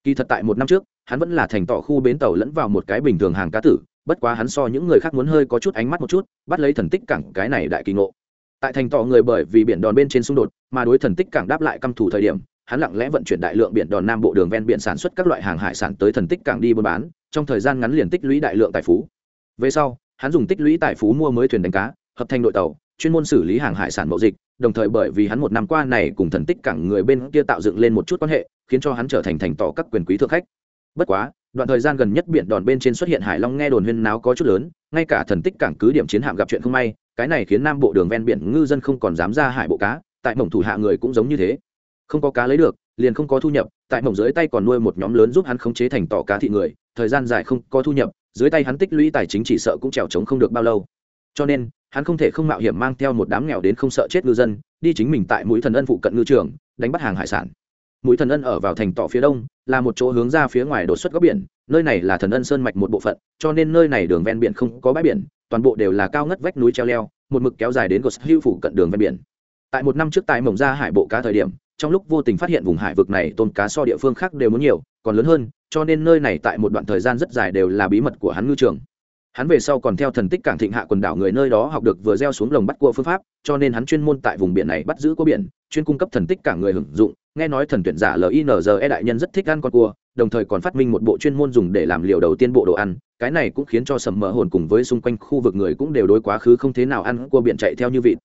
Kỳ thật tại một năm trước, hắn vẫn là thành tỏ khu bến tàu lẫn vào một cái bình thường hàng cá tử, bất quá hắn so những người khác muốn hơi có chút ánh mắt một chút, bắt lấy thần tích cảng cái này đại kỳ ngộ. Tại thành tỏ người bởi vì biển đòn bên trên xung đột mà đối thần tích cảng đáp lại căm thủ thời điểm, hắn lặng lẽ vận chuyển đại lượng biển đòn nam bộ đường ven biển sản xuất các loại hàng hải sản tới thần tích cảng đi buôn bán, trong thời gian ngắn liền tích lũy đại lượng tài phú. Về sau hắn dùng tích lũy tài phú mua mới thuyền đánh cá, hợp thành đội tàu, chuyên môn xử lý hàng hải sản mậu dịch, đồng thời bởi vì hắn một năm qua này cùng thần tích cảng người bên kia tạo dựng lên một chút quan hệ, khiến cho hắn trở thành thành tỏ các quyền quý thượng khách. Bất quá, đoạn thời gian gần nhất biển đòn bên trên xuất hiện hải long nghe đồn huyên náo có chút lớn, ngay cả thần tích cảng cứ điểm chiến hạm gặp chuyện không may, cái này khiến nam bộ đường ven biển ngư dân không còn dám ra hải bộ cá, tại mộng thủ hạ người cũng giống như thế. Không có cá lấy được, liền không có thu nhập, tại mộng dưới tay còn nuôi một nhóm lớn giúp hắn khống chế thành tỏ cá thị người, thời gian dài không có thu nhập dưới tay hắn tích lũy tài chính chỉ sợ cũng trèo trống không được bao lâu. Cho nên, hắn không thể không mạo hiểm mang theo một đám nghèo đến không sợ chết ngư dân, đi chính mình tại mũi thần ân phụ cận ngư trường, đánh bắt hàng hải sản. Mũi thần ân ở vào thành tỏ phía đông, là một chỗ hướng ra phía ngoài đột xuất góc biển, nơi này là thần ân sơn mạch một bộ phận, cho nên nơi này đường ven biển không có bãi biển, toàn bộ đều là cao ngất vách núi treo leo, một mực kéo dài đến gos hưu phủ cận đường ven biển. Tại một năm trước tại mỏng ra hải bộ cá thời điểm trong lúc vô tình phát hiện vùng hải vực này tôm cá so địa phương khác đều muốn nhiều, còn lớn hơn, cho nên nơi này tại một đoạn thời gian rất dài đều là bí mật của hắn ngư trường. Hắn về sau còn theo thần tích cảng thịnh hạ quần đảo người nơi đó học được vừa gieo xuống lồng bắt cua phương pháp, cho nên hắn chuyên môn tại vùng biển này bắt giữ cua biển, chuyên cung cấp thần tích cảng người hưởng dụng. Nghe nói thần tuyển giả linze đại nhân rất thích ăn con cua, đồng thời còn phát minh một bộ chuyên môn dùng để làm liều đầu tiên bộ đồ ăn. Cái này cũng khiến cho sầm mỡ hồn cùng với xung quanh khu vực người cũng đều đối quá khứ không thế nào ăn cua biển chạy theo như vịt.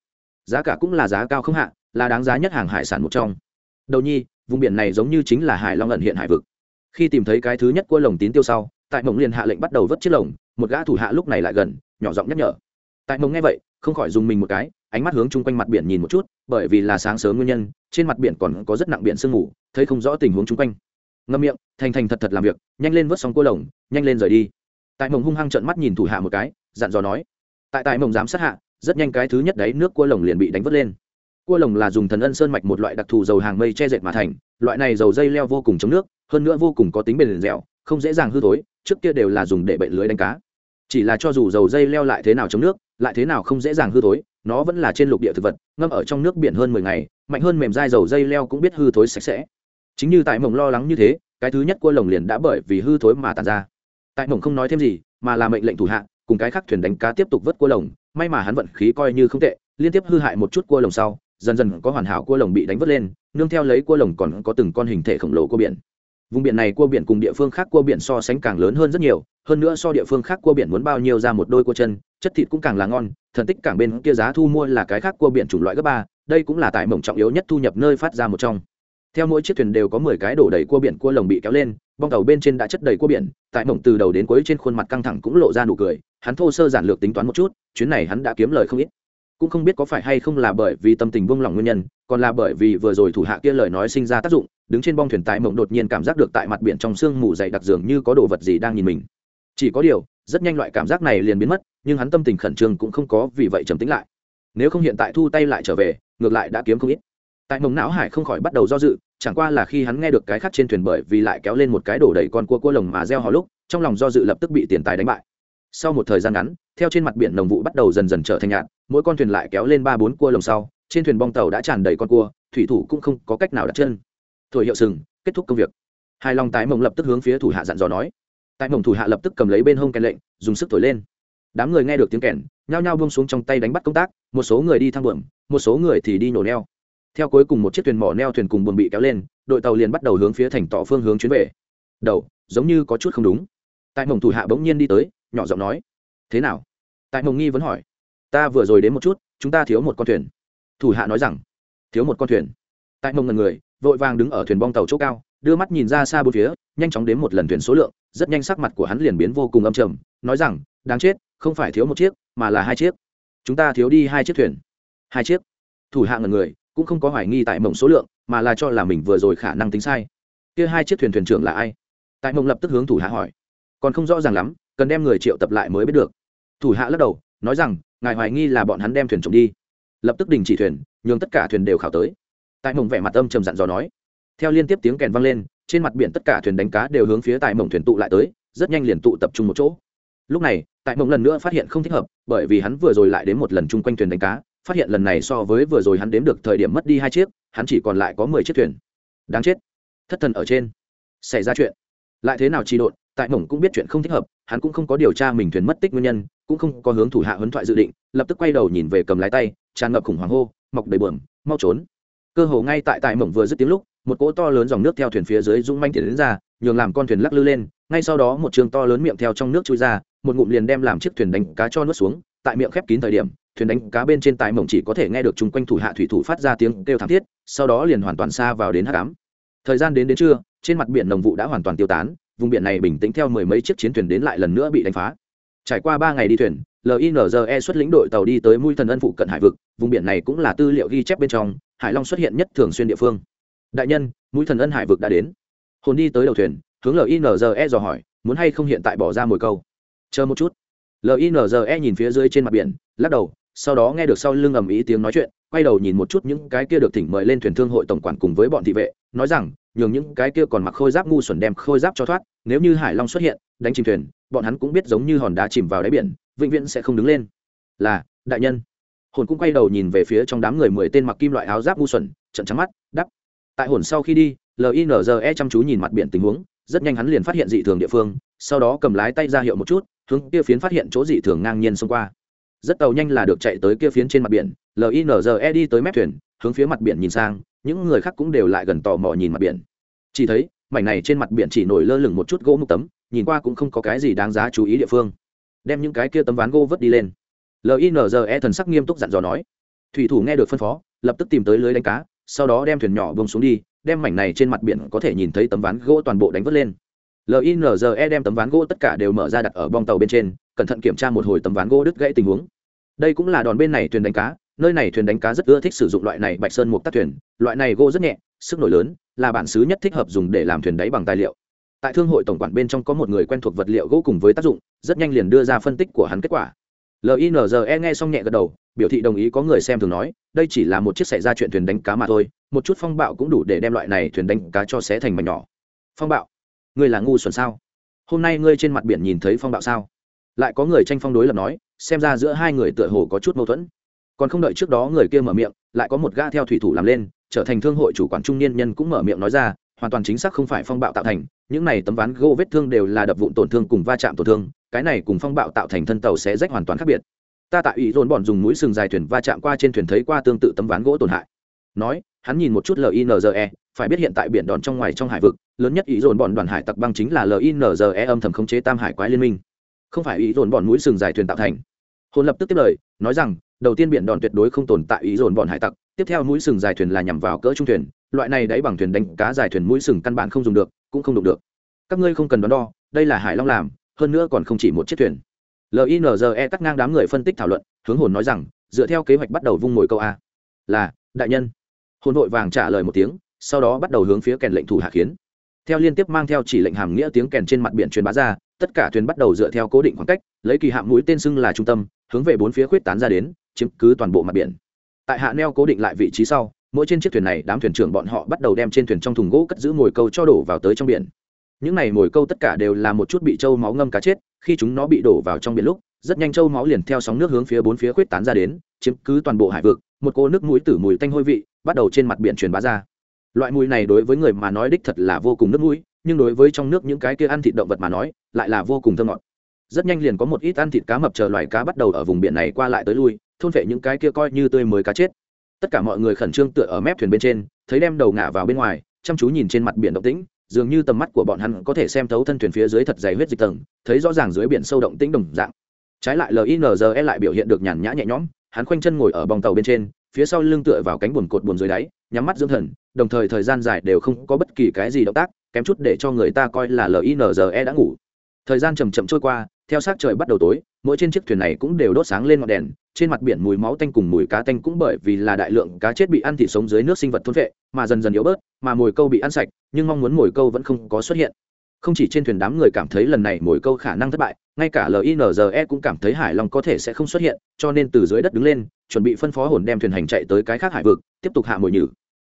Giá cả cũng là giá cao không hạ là đáng giá nhất hàng hải sản một trong. Đầu nhi, vùng biển này giống như chính là hải long ẩn hiện hải vực. Khi tìm thấy cái thứ nhất cua lồng tín tiêu sau, tại mộng liền hạ lệnh bắt đầu vớt chiếc lồng, một gã thủ hạ lúc này lại gần, nhỏ giọng nhắc nhở. Tại mộng nghe vậy, không khỏi dùng mình một cái, ánh mắt hướng chung quanh mặt biển nhìn một chút, bởi vì là sáng sớm nguyên nhân, trên mặt biển còn có rất nặng biển sương mù, thấy không rõ tình huống chung quanh. Ngâm miệng, thành thành thật thật làm việc, nhanh lên vớt xong cua lồng, nhanh lên rời đi. Tại mộng hung hăng trợn mắt nhìn thủ hạ một cái, dặn dò nói. Tại tại mộng dám sát hạ, rất nhanh cái thứ nhất đấy nước cua lồng liền bị đánh vớt lên cua lồng là dùng thần ân sơn mạch một loại đặc thù dầu hàng mây che dệt mà thành, loại này dầu dây leo vô cùng chống nước, hơn nữa vô cùng có tính bền dẻo, không dễ dàng hư thối, trước kia đều là dùng để bệnh lưới đánh cá. Chỉ là cho dù dầu dây leo lại thế nào chống nước, lại thế nào không dễ dàng hư thối, nó vẫn là trên lục địa thực vật, ngâm ở trong nước biển hơn mười ngày, mạnh hơn mềm dai dầu dây leo cũng biết hư thối sạch sẽ. Chính như tại mộng lo lắng như thế, cái thứ nhất cua lồng liền đã bởi vì hư thối mà tàn ra. Tại mộng không nói thêm gì, mà là mệnh lệnh thủ hạ, cùng cái khác thuyền đánh cá tiếp tục vớt cua lồng, may mà hắn vận khí coi như không tệ, liên tiếp hư hại một chút cua lồng sau dần dần có hoàn hảo cua lồng bị đánh vớt lên, nương theo lấy cua lồng còn có từng con hình thể khổng lồ cua biển. Vùng biển này cua biển cùng địa phương khác cua biển so sánh càng lớn hơn rất nhiều, hơn nữa so địa phương khác cua biển muốn bao nhiêu ra một đôi cua chân, chất thịt cũng càng là ngon, thần tích càng bên kia giá thu mua là cái khác cua biển chủng loại gấp ba, đây cũng là tại mộng trọng yếu nhất thu nhập nơi phát ra một trong. Theo mỗi chiếc thuyền đều có mười cái đổ đầy cua biển cua lồng bị kéo lên, bong tàu bên trên đã chất đầy cua biển, tại mộng từ đầu đến cuối trên khuôn mặt căng thẳng cũng lộ ra nụ cười, hắn thô sơ giản lược tính toán một chút, chuyến này hắn đã kiếm lời không ít cũng không biết có phải hay không là bởi vì tâm tình buông lỏng nguyên nhân, còn là bởi vì vừa rồi thủ hạ kia lời nói sinh ra tác dụng, đứng trên bong thuyền tại mộng đột nhiên cảm giác được tại mặt biển trong sương mù dày đặc dường như có đồ vật gì đang nhìn mình. Chỉ có điều, rất nhanh loại cảm giác này liền biến mất, nhưng hắn tâm tình khẩn trương cũng không có vì vậy trầm tính lại. Nếu không hiện tại thu tay lại trở về, ngược lại đã kiếm không ít. Tại mộng não hải không khỏi bắt đầu do dự, chẳng qua là khi hắn nghe được cái khác trên thuyền bởi vì lại kéo lên một cái đổ đầy con cua cua lồng mà gieo họ lúc, trong lòng do dự lập tức bị tiền tài đánh bại. Sau một thời gian ngắn, theo trên mặt biển nồng vụ bắt đầu dần dần trở thành nhạt mỗi con thuyền lại kéo lên ba bốn cua lồng sau, trên thuyền bong tàu đã tràn đầy con cua, thủy thủ cũng không có cách nào đặt chân. Thổi hiệu sừng, kết thúc công việc. Hài lòng tái mộng lập tức hướng phía thủ hạ dặn dò nói. Tại mộng thủ hạ lập tức cầm lấy bên hông kèn lệnh, dùng sức thổi lên. Đám người nghe được tiếng kèn, nhao nhao buông xuống trong tay đánh bắt công tác, một số người đi thang buồm, một số người thì đi nhổ neo. Theo cuối cùng một chiếc thuyền mỏ neo thuyền cùng buồm bị kéo lên, đội tàu liền bắt đầu hướng phía thành tỏ phương hướng chuyến về. Đầu, giống như có chút không đúng. Tại mộng thủ hạ bỗng nhiên đi tới, nhỏ giọng nói. Thế nào? Tại mộng nghi vẫn hỏi ta vừa rồi đến một chút, chúng ta thiếu một con thuyền. Thủ hạ nói rằng, thiếu một con thuyền. Tại mông ngần người, vội vàng đứng ở thuyền bong tàu chỗ cao, đưa mắt nhìn ra xa bốn phía, nhanh chóng đến một lần thuyền số lượng, rất nhanh sắc mặt của hắn liền biến vô cùng âm trầm, nói rằng, đáng chết, không phải thiếu một chiếc, mà là hai chiếc. Chúng ta thiếu đi hai chiếc thuyền. Hai chiếc. Thủ hạ ngần người, cũng không có hoài nghi tại mộng số lượng, mà là cho là mình vừa rồi khả năng tính sai. Kia hai chiếc thuyền thuyền trưởng là ai? Tại mộng lập tức hướng thủ hạ hỏi. Còn không rõ ràng lắm, cần đem người triệu tập lại mới biết được. Thủ hạ lắc đầu nói rằng, ngài hoài nghi là bọn hắn đem thuyền trộm đi. Lập tức đình chỉ thuyền, nhường tất cả thuyền đều khảo tới. Tại mộng vẻ mặt âm trầm dặn dò nói. Theo liên tiếp tiếng kèn vang lên, trên mặt biển tất cả thuyền đánh cá đều hướng phía tại mộng thuyền tụ lại tới, rất nhanh liền tụ tập trung một chỗ. Lúc này, tại mộng lần nữa phát hiện không thích hợp, bởi vì hắn vừa rồi lại đến một lần chung quanh thuyền đánh cá, phát hiện lần này so với vừa rồi hắn đếm được thời điểm mất đi hai chiếc, hắn chỉ còn lại có mười chiếc thuyền. Đáng chết. Thất thần ở trên. Xảy ra chuyện. Lại thế nào trì độn? Tại mộng cũng biết chuyện không thích hợp, hắn cũng không có điều tra mình thuyền mất tích nguyên nhân, cũng không có hướng thủ hạ huấn thoại dự định, lập tức quay đầu nhìn về cầm lái tay, tràn ngập khủng hoảng hô, mọc đầy bờm mau trốn. Cơ hồ ngay tại tại mộng vừa dứt tiếng lúc, một cỗ to lớn dòng nước theo thuyền phía dưới rung manh tiến đến ra, nhường làm con thuyền lắc lư lên, ngay sau đó một trường to lớn miệng theo trong nước chui ra, một ngụm liền đem làm chiếc thuyền đánh cá cho nuốt xuống, tại miệng khép kín thời điểm, thuyền đánh cá bên trên tại mộng chỉ có thể nghe được chung quanh thủ hạ thủy thủ phát ra tiếng kêu thảm thiết, sau đó liền hoàn toàn xa vào đến hát cám thời gian đến đến trưa, trên mặt biển nồng vụ đã hoàn toàn tiêu tán vùng biển này bình tĩnh theo mười mấy chiếc chiến thuyền đến lại lần nữa bị đánh phá. Trải qua ba ngày đi thuyền linze xuất lĩnh đội tàu đi tới mũi thần ân phụ cận hải vực, vùng biển này cũng là tư liệu ghi chép bên trong, hải long xuất hiện nhất thường xuyên địa phương. Đại nhân, mũi thần ân hải vực đã đến. Hồn đi tới đầu thuyền, hướng linze dò hỏi, muốn hay không hiện tại bỏ ra mồi câu. Chờ một chút. Linze nhìn phía dưới trên mặt biển, lắc đầu sau đó nghe được sau lưng ầm ý tiếng nói chuyện, quay đầu nhìn một chút những cái kia được thỉnh mời lên thuyền thương hội tổng quản cùng với bọn thị vệ, nói rằng, nhường những cái kia còn mặc khôi giáp ngu xuẩn đem khôi giáp cho thoát, nếu như hải long xuất hiện, đánh chìm thuyền, bọn hắn cũng biết giống như hòn đá chìm vào đáy biển, vĩnh viễn sẽ không đứng lên. Là, đại nhân. Hồn cũng quay đầu nhìn về phía trong đám người mười tên mặc kim loại áo giáp ngu xuẩn trận trắng mắt đắp tại hồn sau khi đi linze chăm chú nhìn mặt biển tình huống, rất nhanh hắn liền phát hiện dị thường địa phương, sau đó cầm lái tay ra hiệu một chút, hướng kia phiến phát hiện chỗ dị thường ngang nhiên xông qua rất tàu nhanh là được chạy tới kia phiến trên mặt biển linze đi tới mép thuyền, hướng phía mặt biển nhìn sang, những người khác cũng đều lại gần tò mò nhìn mặt biển. Chỉ thấy, mảnh này trên mặt biển chỉ nổi lơ lửng một chút gỗ mục tấm, nhìn qua cũng không có cái gì đáng giá chú ý địa phương. Đem những cái kia tấm ván gỗ vớt đi lên. Linze thần sắc nghiêm túc dặn dò nói. Thủy thủ nghe được phân phó, lập tức tìm tới lưới đánh cá, sau đó đem thuyền nhỏ bông xuống đi, đem mảnh này trên mặt biển có thể nhìn thấy tấm ván gỗ toàn bộ đánh vớt lên. Linze đem tấm ván gỗ tất cả đều mở ra đặt ở bong tàu bên trên cẩn thận kiểm tra một hồi tấm ván gỗ đứt gãy tình huống. Đây cũng là đòn bên này thuyền đánh cá, nơi này thuyền đánh cá rất ưa thích sử dụng loại này bạch sơn mục tác thuyền, loại này gỗ rất nhẹ, sức nổi lớn, là bản xứ nhất thích hợp dùng để làm thuyền đáy bằng tài liệu. Tại thương hội tổng quản bên trong có một người quen thuộc vật liệu gỗ cùng với tác dụng, rất nhanh liền đưa ra phân tích của hắn kết quả. Linze nghe xong nhẹ gật đầu, biểu thị đồng ý có người xem thường nói, đây chỉ là một chiếc xảy ra chuyện thuyền đánh cá mà thôi, một chút phong bạo cũng đủ để đem loại này thuyền đánh cá cho xé thành mảnh nhỏ. Phong bạo? Ngươi là ngu xuẩn sao? Hôm nay ngươi trên mặt biển nhìn thấy phong bạo sao? Lại có người tranh phong đối lập nói, xem ra giữa hai người tựa hồ có chút mâu thuẫn. Còn không đợi trước đó người kia mở miệng, lại có một gã theo thủy thủ làm lên, trở thành thương hội chủ quản trung niên nhân cũng mở miệng nói ra, hoàn toàn chính xác không phải phong bạo tạo thành, những này tấm ván gỗ vết thương đều là đập vụn tổn thương cùng va chạm tổn thương, cái này cùng phong bạo tạo thành thân tàu sẽ rách hoàn toàn khác biệt. Ta tại ủy dồn bọn dùng mũi sừng dài thuyền va chạm qua trên thuyền thấy qua tương tự tấm ván gỗ tổn hại. Nói, hắn nhìn một chút linze phải biết hiện tại biển đòn trong ngoài trong hải vực, lớn nhất ý dồn bọn đoàn hải tặc băng chính là linze âm thầm khống chế tam hải quái liên minh không phải ý dồn bọn mũi sừng dài thuyền tạo thành. Hồn lập tức tiếp lời, nói rằng, đầu tiên biển đòn tuyệt đối không tồn tại ý dồn bọn hải tặc, tiếp theo mũi sừng dài thuyền là nhằm vào cỡ trung thuyền, loại này đáy bằng thuyền đánh cá dài thuyền mũi sừng căn bản không dùng được, cũng không đụng được. Các ngươi không cần đoán đo, đây là hải long làm, hơn nữa còn không chỉ một chiếc thuyền. Linze cắt ngang đám người phân tích thảo luận, hướng hồn nói rằng, dựa theo kế hoạch bắt đầu vung mồi câu a. Là, đại nhân. Hồn vội vàng trả lời một tiếng, sau đó bắt đầu hướng phía kèn lệnh thủ hạ khiến theo liên tiếp mang theo chỉ lệnh hàm nghĩa tiếng kèn trên mặt biển truyền bá ra, tất cả thuyền bắt đầu dựa theo cố định khoảng cách, lấy kỳ hạm mũi tên sưng là trung tâm, hướng về bốn phía khuyết tán ra đến, chiếm cứ toàn bộ mặt biển. Tại hạ neo cố định lại vị trí sau, mỗi trên chiếc thuyền này, đám thuyền trưởng bọn họ bắt đầu đem trên thuyền trong thùng gỗ cất giữ mồi câu cho đổ vào tới trong biển. Những này mồi câu tất cả đều là một chút bị trâu máu ngâm cá chết, khi chúng nó bị đổ vào trong biển lúc, rất nhanh trâu máu liền theo sóng nước hướng phía bốn phía khuyết tán ra đến, chiếm cứ toàn bộ hải vực, một cô nước mũi tử mùi tanh hôi vị bắt đầu trên mặt biển truyền bá ra loại mùi này đối với người mà nói đích thật là vô cùng nước mũi, nhưng đối với trong nước những cái kia ăn thịt động vật mà nói, lại là vô cùng thơm ngọt. Rất nhanh liền có một ít ăn thịt cá mập chờ loài cá bắt đầu ở vùng biển này qua lại tới lui, thôn vệ những cái kia coi như tươi mới cá chết. Tất cả mọi người khẩn trương tựa ở mép thuyền bên trên, thấy đem đầu ngả vào bên ngoài, chăm chú nhìn trên mặt biển động tĩnh, dường như tầm mắt của bọn hắn có thể xem thấu thân thuyền phía dưới thật dày huyết dịch tầng, thấy rõ ràng dưới biển sâu động tĩnh đồng dạng. Trái lại linze lại biểu hiện được nhàn nhã nhẹ nhõm, hắn khoanh chân ngồi ở bong tàu bên trên phía sau lưng tựa vào cánh buồn cột buồn dưới đáy, nhắm mắt dưỡng thần, đồng thời thời gian dài đều không có bất kỳ cái gì động tác, kém chút để cho người ta coi là linze đã ngủ. Thời gian chầm chậm trôi qua, theo sát trời bắt đầu tối, mỗi trên chiếc thuyền này cũng đều đốt sáng lên ngọn đèn, trên mặt biển mùi máu tanh cùng mùi cá tanh cũng bởi vì là đại lượng cá chết bị ăn thịt sống dưới nước sinh vật thôn vệ mà dần dần yếu bớt, mà mồi câu bị ăn sạch, nhưng mong muốn mồi câu vẫn không có xuất hiện. Không chỉ trên thuyền đám người cảm thấy lần này mồi câu khả năng thất bại, ngay cả linze cũng cảm thấy hải long có thể sẽ không xuất hiện, cho nên từ dưới đất đứng lên chuẩn bị phân phó hồn đem thuyền hành chạy tới cái khác hải vực, tiếp tục hạ mồi nhử.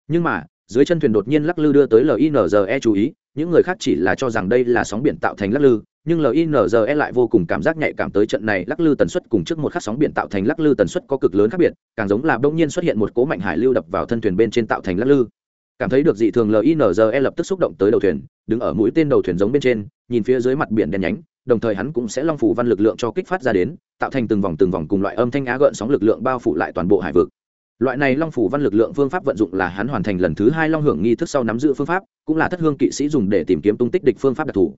Nhưng mà, dưới chân thuyền đột nhiên lắc lư đưa tới linze chú ý, những người khác chỉ là cho rằng đây là sóng biển tạo thành lắc lư, nhưng linze lại vô cùng cảm giác nhạy cảm tới trận này lắc lư tần suất cùng trước một khắc sóng biển tạo thành lắc lư tần suất có cực lớn khác biệt, càng giống là bỗng nhiên xuất hiện một cố mạnh hải lưu đập vào thân thuyền bên trên tạo thành lắc lư cảm thấy được dị thường linze lập tức xúc động tới đầu thuyền, đứng ở mũi tên đầu thuyền giống bên trên, nhìn phía dưới mặt biển đen nhánh, đồng thời hắn cũng sẽ long phủ văn lực lượng cho kích phát ra đến, tạo thành từng vòng từng vòng cùng loại âm thanh á gợn sóng lực lượng bao phủ lại toàn bộ hải vực. Loại này long phủ văn lực lượng phương pháp vận dụng là hắn hoàn thành lần thứ hai long hưởng nghi thức sau nắm giữ phương pháp, cũng là thất hương kỵ sĩ dùng để tìm kiếm tung tích địch phương pháp đặc thù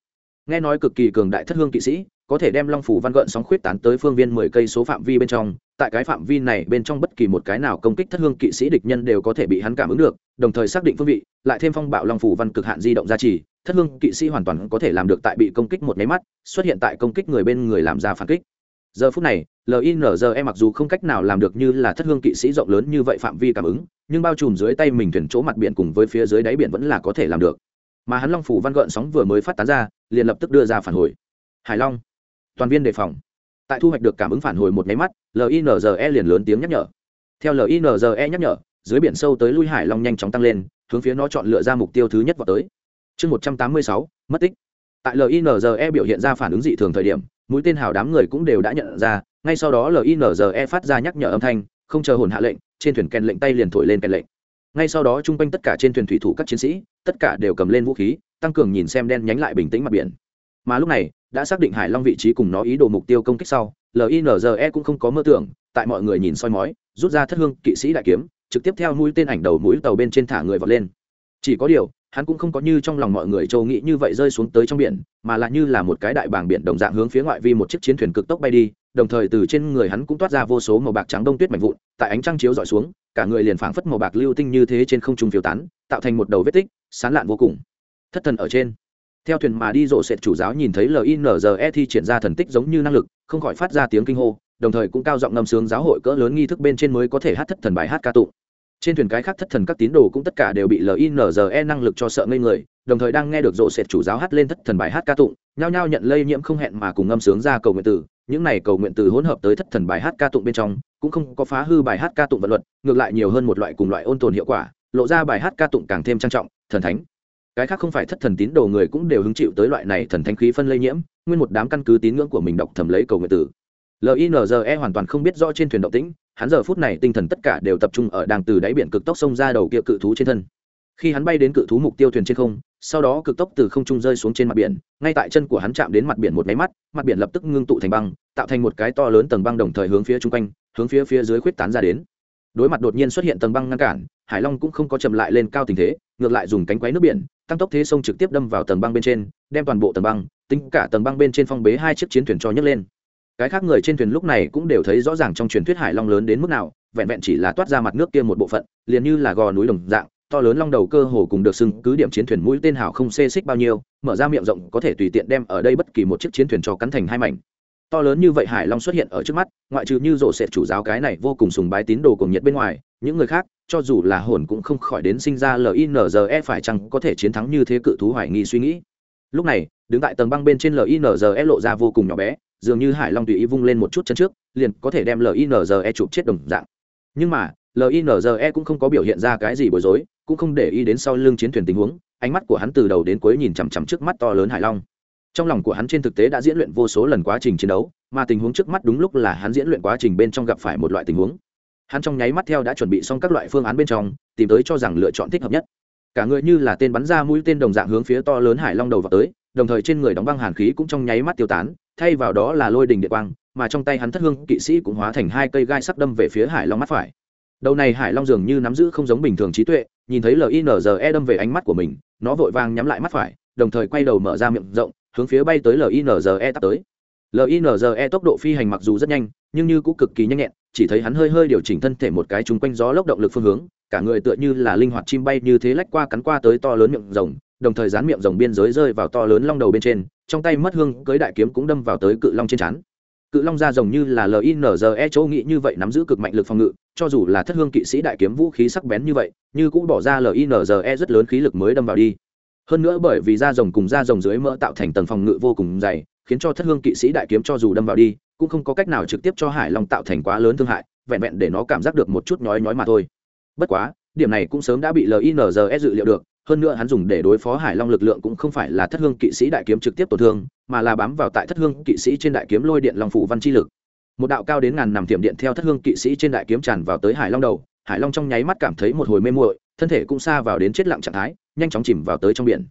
nghe nói cực kỳ cường đại thất hương kỵ sĩ, có thể đem long phủ văn gợn sóng khuyết tán tới phương viên mười cây số phạm vi bên trong, tại cái phạm vi này bên trong bất kỳ một cái nào công kích thất hương kỵ sĩ địch nhân đều có thể bị hắn cảm ứng được, đồng thời xác định phương vị, lại thêm phong bạo long phủ văn cực hạn di động gia trì, thất hương kỵ sĩ hoàn toàn có thể làm được tại bị công kích một máy mắt, xuất hiện tại công kích người bên người làm ra phản kích. Giờ phút này linze mặc dù không cách nào làm được như là thất hương kỵ sĩ rộng lớn như vậy phạm vi cảm ứng, nhưng bao trùm dưới tay mình thuyền chỗ mặt biển cùng với phía dưới đáy biển vẫn là có thể làm được mà hắn long phủ văn gợn sóng vừa mới phát tán ra, liền lập tức đưa ra phản hồi. Hải long, toàn viên đề phòng. Tại thu hoạch được cảm ứng phản hồi một nháy mắt linze liền lớn tiếng nhắc nhở. Theo linze nhắc nhở, dưới biển sâu tới lui hải long nhanh chóng tăng lên, hướng phía nó chọn lựa ra mục tiêu thứ nhất vào tới. Chương một trăm tám mươi sáu, mất tích. Tại linze biểu hiện ra phản ứng dị thường thời điểm, mũi tên hào đám người cũng đều đã nhận ra, ngay sau đó linze phát ra nhắc nhở âm thanh, không chờ hồn hạ lệnh, trên thuyền kèn lệnh tay liền thổi lên kèn lệnh ngay sau đó chung quanh tất cả trên thuyền thủy thủ các chiến sĩ, tất cả đều cầm lên vũ khí, tăng cường nhìn xem đen nhánh lại bình tĩnh mặt biển. Mà lúc này, đã xác định hải long vị trí cùng nó ý đồ mục tiêu công kích sau linze cũng không có mơ tưởng, tại mọi người nhìn soi mói, rút ra thất hương kỵ sĩ đại kiếm, trực tiếp theo mũi tên ảnh đầu mũi tàu bên trên thả người vọt lên. Chỉ có điều hắn cũng không có như trong lòng mọi người châu nghĩ như vậy rơi xuống tới trong biển, mà là như là một cái đại bảng biển đồng dạng hướng phía ngoại vi một chiếc chiến thuyền cực tốc bay đi, đồng thời từ trên người hắn cũng toát ra vô số màu bạc trắng đông tuyết mạnh vụn, tại ánh trăng chiếu dọi xuống, cả người liền phảng phất màu bạc lưu tinh như thế trên không trung phiêu tán, tạo thành một đầu vết tích, sán lạn vô cùng. Thất thần ở trên. Theo thuyền mà đi, rộ sệt chủ giáo nhìn thấy linze thi triển ra thần tích giống như năng lực, không khỏi phát ra tiếng kinh hô, đồng thời cũng cao giọng ngâm sướng giáo hội cỡ lớn nghi thức bên trên mới có thể hát thất thần bài hát ca tụng trên thuyền cái khác thất thần các tín đồ cũng tất cả đều bị linze năng lực cho sợ ngây người, đồng thời đang nghe được rộ sệt chủ giáo hát lên thất thần bài hát ca tụng, nhao nhao nhận lây nhiễm không hẹn mà cùng ngâm sướng ra cầu nguyện tử những này cầu nguyện từ hỗn hợp tới thất thần bài hát ca tụng bên trong, cũng không có phá hư bài hát ca tụng vật luật, ngược lại nhiều hơn một loại cùng loại ôn tồn hiệu quả, lộ ra bài hát ca tụng càng thêm trang trọng, thần thánh. Cái khác không phải thất thần tín đồ người cũng đều hứng chịu tới loại này thần thánh khí phân lây nhiễm, nguyên một đám căn cứ tín ngưỡng của mình đọc thầm lấy cầu nguyện tử linze hoàn toàn không biết rõ trên thuyền động tĩnh hắn giờ phút này tinh thần tất cả đều tập trung ở đang từ đáy biển cực tốc sông ra đầu kia cự thú trên thân. Khi hắn bay đến cự thú mục tiêu thuyền trên không, sau đó cực tốc từ không trung rơi xuống trên mặt biển, ngay tại chân của hắn chạm đến mặt biển một máy mắt, mặt biển lập tức ngưng tụ thành băng, tạo thành một cái to lớn tầng băng đồng thời hướng phía chung quanh, hướng phía phía dưới khuyết tán ra đến. Đối mặt đột nhiên xuất hiện tầng băng ngăn cản, hải long cũng không có chậm lại lên cao tình thế, ngược lại dùng cánh quấy nước biển, tăng tốc thế sông trực tiếp đâm vào tầng băng bên trên, đem toàn bộ tầng băng, tính cả tầng băng bên trên phong bế hai chiếc chiến thuyền cho nhấc lên cái khác người trên thuyền lúc này cũng đều thấy rõ ràng trong truyền thuyết hải long lớn đến mức nào, vẹn vẹn chỉ là toát ra mặt nước kia một bộ phận, liền như là gò núi đồng dạng, to lớn long đầu cơ hồ cùng được xưng cứ điểm chiến thuyền mũi tên hảo không xê xích bao nhiêu, mở ra miệng rộng có thể tùy tiện đem ở đây bất kỳ một chiếc chiến thuyền cho cắn thành hai mảnh. To lớn như vậy hải long xuất hiện ở trước mắt, ngoại trừ như rộ sệt chủ giáo cái này vô cùng sùng bái tín đồ cùng nhiệt bên ngoài, những người khác, cho dù là hồn cũng không khỏi đến sinh ra linze phải chăng có thể chiến thắng như thế cự thú hoài nghi suy nghĩ. Lúc này, đứng tại tầng băng bên trên linze lộ ra vô cùng nhỏ bé dường như hải long tùy ý vung lên một chút chân trước, liền có thể đem linze chụp chết đồng dạng. Nhưng mà linze cũng không có biểu hiện ra cái gì bối rối, cũng không để ý đến sau lưng chiến thuyền tình huống, ánh mắt của hắn từ đầu đến cuối nhìn chằm chằm trước mắt to lớn hải long. Trong lòng của hắn trên thực tế đã diễn luyện vô số lần quá trình chiến đấu, mà tình huống trước mắt đúng lúc là hắn diễn luyện quá trình bên trong gặp phải một loại tình huống. Hắn trong nháy mắt theo đã chuẩn bị xong các loại phương án bên trong, tìm tới cho rằng lựa chọn thích hợp nhất. Cả người như là tên bắn ra mũi tên đồng dạng hướng phía to lớn hải long đầu vào tới, đồng thời trên người đóng băng hàn khí cũng trong nháy mắt tiêu tán thay vào đó là lôi đình địa quang, mà trong tay hắn thất hương kỵ sĩ cũng hóa thành hai cây gai sắc đâm về phía hải long mắt phải. Đầu này hải long dường như nắm giữ không giống bình thường trí tuệ, nhìn thấy linze đâm về ánh mắt của mình, nó vội vàng nhắm lại mắt phải, đồng thời quay đầu mở ra miệng rộng, hướng phía bay tới linze tắt tới. Linze tốc độ phi hành mặc dù rất nhanh, nhưng như cũng cực kỳ nhanh nhẹn, chỉ thấy hắn hơi hơi điều chỉnh thân thể một cái chung quanh gió lốc động lực phương hướng, cả người tựa như là linh hoạt chim bay như thế lách qua cắn qua tới to lớn miệng rồng đồng thời dán miệng rồng biên giới rơi vào to lớn long đầu bên trên, trong tay mất hương cưới đại kiếm cũng đâm vào tới cự long trên chắn cự long ra rồng như là linze chỗ nghĩ như vậy nắm giữ cực mạnh lực phòng ngự, cho dù là thất hương kỵ sĩ đại kiếm vũ khí sắc bén như vậy, như cũng bỏ ra linze rất lớn khí lực mới đâm vào đi. Hơn nữa bởi vì da rồng cùng da rồng dưới mỡ tạo thành tầng phòng ngự vô cùng dày, khiến cho thất hương kỵ sĩ đại kiếm cho dù đâm vào đi, cũng không có cách nào trực tiếp cho hải long tạo thành quá lớn thương hại, vẹn vẹn để nó cảm giác được một chút nhói nhói mà thôi. Bất quá, điểm này cũng sớm đã bị linze dự liệu được hơn nữa hắn dùng để đối phó hải long lực lượng cũng không phải là thất hương kỵ sĩ đại kiếm trực tiếp tổn thương, mà là bám vào tại thất hương kỵ sĩ trên đại kiếm lôi điện long phủ văn chi lực. Một đạo cao đến ngàn nằm tiệm điện theo thất hương kỵ sĩ trên đại kiếm tràn vào tới hải long đầu, hải long trong nháy mắt cảm thấy một hồi mê muội, thân thể cũng xa vào đến chết lặng trạng thái, nhanh chóng chìm vào tới trong biển.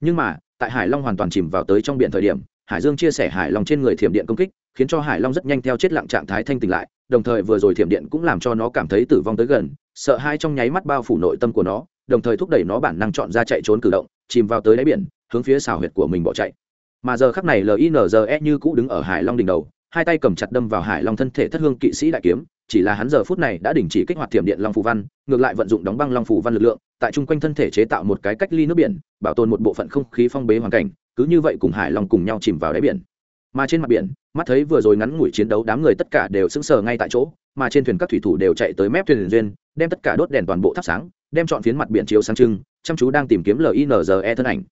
Nhưng mà, tại hải long hoàn toàn chìm vào tới trong biển thời điểm, hải dương chia sẻ hải long trên người thiểm điện công kích, khiến cho hải long rất nhanh theo chết lặng trạng thái thanh tỉnh lại, đồng thời vừa rồi thiểm điện cũng làm cho nó cảm thấy tử vong tới gần, sợ hai trong nháy mắt bao phủ nội tâm của nó đồng thời thúc đẩy nó bản năng chọn ra chạy trốn cử động, chìm vào tới đáy biển, hướng phía xào huyệt của mình bỏ chạy. Mà giờ khắc này linze như cũ đứng ở hải long đỉnh đầu, hai tay cầm chặt đâm vào hải long thân thể thất hương kỵ sĩ đại kiếm, chỉ là hắn giờ phút này đã đình chỉ kích hoạt thiểm điện long phù văn, ngược lại vận dụng đóng băng long phù văn lực lượng, tại chung quanh thân thể chế tạo một cái cách ly nước biển, bảo tồn một bộ phận không khí phong bế hoàn cảnh, cứ như vậy cùng hải long cùng nhau chìm vào đáy biển. Mà trên mặt biển, mắt thấy vừa rồi ngắn ngủi chiến đấu đám người tất cả đều sững sờ ngay tại chỗ, mà trên thuyền các thủy thủ đều chạy tới mép thuyền duyên, đem tất cả đốt đèn toàn bộ thắp sáng đem chọn phiến mặt biển chiếu sáng trưng, chăm chú đang tìm kiếm linze thân ảnh.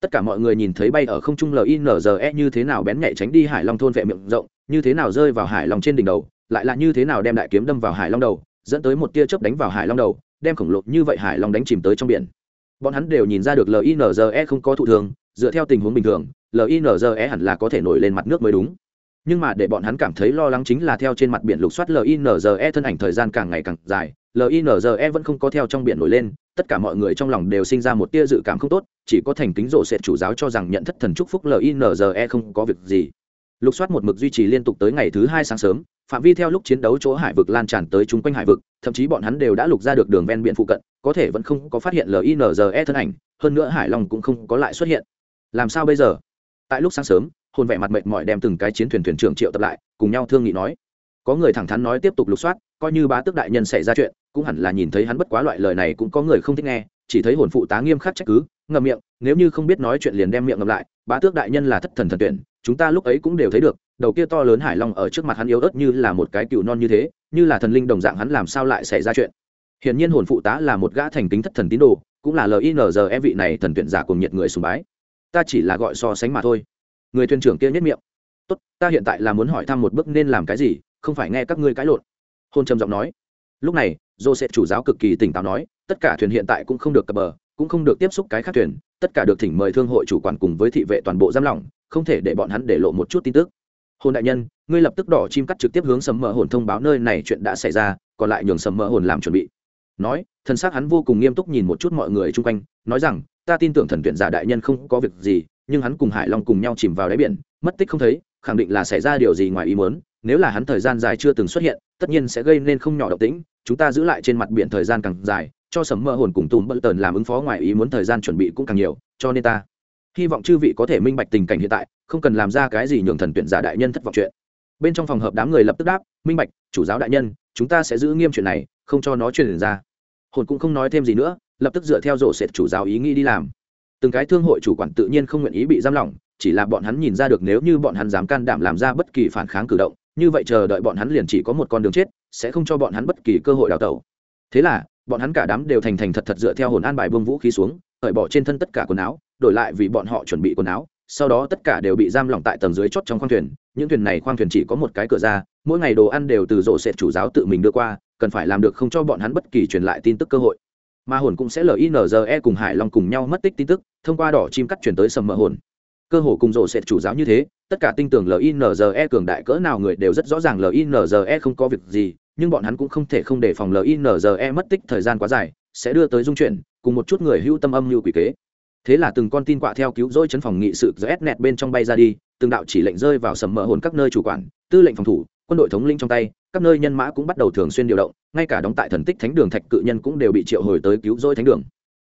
Tất cả mọi người nhìn thấy bay ở không trung linze như thế nào bén nhạy tránh đi hải long thôn vệ miệng rộng, như thế nào rơi vào hải long trên đỉnh đầu, lại là như thế nào đem đại kiếm đâm vào hải long đầu, dẫn tới một tia chớp đánh vào hải long đầu, đem khổng lồ như vậy hải long đánh chìm tới trong biển. Bọn hắn đều nhìn ra được linze không có thụ thường dựa theo tình huống bình thường linze hẳn là có thể nổi lên mặt nước mới đúng. Nhưng mà để bọn hắn cảm thấy lo lắng chính là theo trên mặt biển lục soát linze thân ảnh thời gian càng ngày càng dài linze vẫn không có theo trong biển nổi lên, tất cả mọi người trong lòng đều sinh ra một tia dự cảm không tốt, chỉ có thành kính rộ sệt chủ giáo cho rằng nhận thất thần chúc phúc linze không có việc gì. Lục soát một mực duy trì liên tục tới ngày thứ hai sáng sớm, phạm vi theo lúc chiến đấu chỗ hải vực lan tràn tới chung quanh hải vực, thậm chí bọn hắn đều đã lục ra được đường ven biển phụ cận, có thể vẫn không có phát hiện linze thân ảnh, hơn nữa hải long cũng không có lại xuất hiện. Làm sao bây giờ? Tại lúc sáng sớm, hồn vẻ mặt mệt mỏi đem từng cái chiến thuyền thuyền trưởng triệu tập lại, cùng nhau thương nghị nói có người thẳng thắn nói tiếp tục lục soát, coi như bá tước đại nhân xảy ra chuyện, cũng hẳn là nhìn thấy hắn bất quá loại lời này cũng có người không thích nghe, chỉ thấy hồn phụ tá nghiêm khắc trách cứ, ngậm miệng, nếu như không biết nói chuyện liền đem miệng ngậm lại, bá tước đại nhân là thất thần thần tuyển, chúng ta lúc ấy cũng đều thấy được, đầu kia to lớn hải long ở trước mặt hắn yếu ớt như là một cái cựu non như thế, như là thần linh đồng dạng hắn làm sao lại xảy ra chuyện. Hiển nhiên hồn phụ tá là một gã thành kính thất thần tín đồ, cũng là linze vị này thần tuyển giả cùng nhiệt người sùng bái. Ta chỉ là gọi so sánh mà thôi. Người thuyền trưởng kia nhất miệng. Tốt, ta hiện tại là muốn hỏi thăm một bước nên làm cái gì không phải nghe các ngươi cãi lộn. Hôn trầm giọng nói. Lúc này dô sẽ chủ giáo cực kỳ tỉnh táo nói, tất cả thuyền hiện tại cũng không được cập bờ, cũng không được tiếp xúc cái khác thuyền, tất cả được thỉnh mời thương hội chủ quản cùng với thị vệ toàn bộ giam lỏng, không thể để bọn hắn để lộ một chút tin tức. Hồn đại nhân, ngươi lập tức đỏ chim cắt trực tiếp hướng sầm mỡ hồn thông báo nơi này chuyện đã xảy ra, còn lại nhường sầm mỡ hồn làm chuẩn bị. Nói thân xác hắn vô cùng nghiêm túc nhìn một chút mọi người chung quanh, nói rằng, ta tin tưởng thần tuyển giả đại nhân không có việc gì, nhưng hắn cùng hải long cùng nhau chìm vào đáy biển, mất tích không thấy, khẳng định là xảy ra điều gì ngoài ý muốn nếu là hắn thời gian dài chưa từng xuất hiện, tất nhiên sẽ gây nên không nhỏ động tĩnh, chúng ta giữ lại trên mặt biển thời gian càng dài, cho sấm mơ hồn cùng tùm bận tần làm ứng phó ngoài ý muốn thời gian chuẩn bị cũng càng nhiều, cho nên ta hy vọng chư vị có thể minh bạch tình cảnh hiện tại, không cần làm ra cái gì nhường thần tuyển giả đại nhân thất vọng chuyện. Bên trong phòng hợp đám người lập tức đáp, minh bạch, chủ giáo đại nhân, chúng ta sẽ giữ nghiêm chuyện này, không cho nó truyền ra. Hồn cũng không nói thêm gì nữa, lập tức dựa theo rổ sệt chủ giáo ý nghĩ đi làm. Từng cái thương hội chủ quản tự nhiên không nguyện ý bị giam lỏng, chỉ là bọn hắn nhìn ra được nếu như bọn hắn dám can đảm làm ra bất kỳ phản kháng cử động như vậy chờ đợi bọn hắn liền chỉ có một con đường chết, sẽ không cho bọn hắn bất kỳ cơ hội đào tẩu. Thế là, bọn hắn cả đám đều thành thành thật thật dựa theo hồn an bài bông vũ khí xuống, cởi bỏ trên thân tất cả quần áo, đổi lại vì bọn họ chuẩn bị quần áo, sau đó tất cả đều bị giam lỏng tại tầng dưới chót trong khoang thuyền. Những thuyền này khoang thuyền chỉ có một cái cửa ra, mỗi ngày đồ ăn đều từ rổ sệt chủ giáo tự mình đưa qua, cần phải làm được không cho bọn hắn bất kỳ truyền lại tin tức cơ hội. Mà hồn cũng sẽ linze cùng hải long cùng nhau mất tích tin tức, thông qua đỏ chim cắt chuyển tới sầm mỡ hồn cơ hồ cùng rổ sệt chủ giáo như thế, tất cả tin tưởng linze cường đại cỡ nào người đều rất rõ ràng linze không có việc gì, nhưng bọn hắn cũng không thể không đề phòng linze mất tích thời gian quá dài, sẽ đưa tới dung chuyển, cùng một chút người hưu tâm âm như quỷ kế. Thế là từng con tin quạ theo cứu rỗi chấn phòng nghị sự gs nẹt bên trong bay ra đi, từng đạo chỉ lệnh rơi vào sầm mỡ hồn các nơi chủ quản, tư lệnh phòng thủ, quân đội thống linh trong tay, các nơi nhân mã cũng bắt đầu thường xuyên điều động, ngay cả đóng tại thần tích thánh đường thạch cự nhân cũng đều bị triệu hồi tới cứu rỗi thánh đường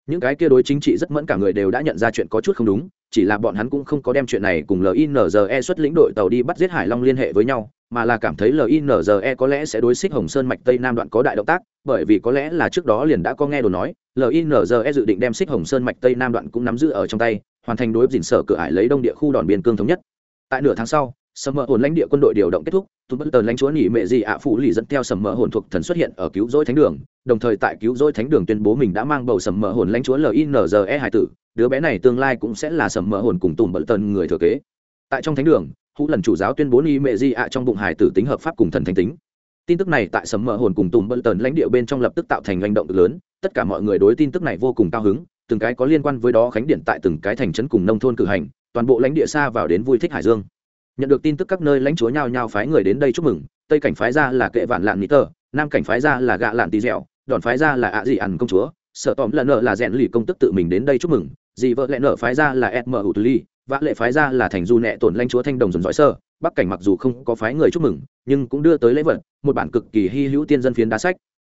những cái kia đối chính trị rất mẫn cả người đều đã nhận ra chuyện có chút không đúng, chỉ là bọn hắn cũng không có đem chuyện này cùng linze xuất lĩnh đội tàu đi bắt giết hải long liên hệ với nhau, mà là cảm thấy linze có lẽ sẽ đối xích hồng sơn mạch tây nam đoạn có đại động tác, bởi vì có lẽ là trước đó liền đã có nghe đồ nói linze dự định đem xích hồng sơn mạch tây nam đoạn cũng nắm giữ ở trong tay, hoàn thành đối dình sở cửa ải lấy đông địa khu đòn biên cương thống nhất. Tại nửa tháng sau sầm mỡ hồn lãnh địa quân đội điều động kết thúc tụt bất Tần lãnh chúa nghỉ mệ gì ạ phụ lì dẫn theo sầm mỡ hồn thuộc thần xuất hiện ở cứu rỗi thánh đường, đồng thời tại cứu rỗi thánh đường tuyên bố mình đã mang bầu sầm mỡ hồn lãnh chúa linze hải tử, đứa bé này tương lai cũng sẽ là sầm mỡ hồn cùng tùm Bất tần người thừa kế. Tại trong thánh đường, hữu lần chủ giáo tuyên bố nghỉ mệ gì ạ trong bụng hải tử tính hợp pháp cùng thần thánh tính. Tin tức này tại sầm mỡ hồn cùng tùm Bất tần lãnh địa bên trong lập tức tạo thành hành động lớn, tất cả mọi người đối tin tức này vô cùng cao hứng, từng cái có liên quan với đó khánh điện tại từng cái thành trấn cùng nông thôn cử hành, toàn bộ lãnh địa xa vào đến vui thích hải dương nhận được tin tức các nơi lãnh chúa nhao nhao phái người đến đây chúc mừng, tây cảnh phái ra là kệ vạn lạn nít tờ, nam cảnh phái ra là gạ lạn tì dẻo, đòn phái ra là ạ dị ẩn công chúa. Sợ tòm lần nợ là rèn lì công tức tự mình đến đây chúc mừng. Dị vợ lẽ nợ phái ra là ed mờ hụt ly vã lệ phái ra là thành du nẹ tổn lãnh chúa thanh đồng dồn dõi sơ. Bắc cảnh mặc dù không có phái người chúc mừng, nhưng cũng đưa tới lễ vật, một bản cực kỳ hy hữu tiên dân phiến đá sách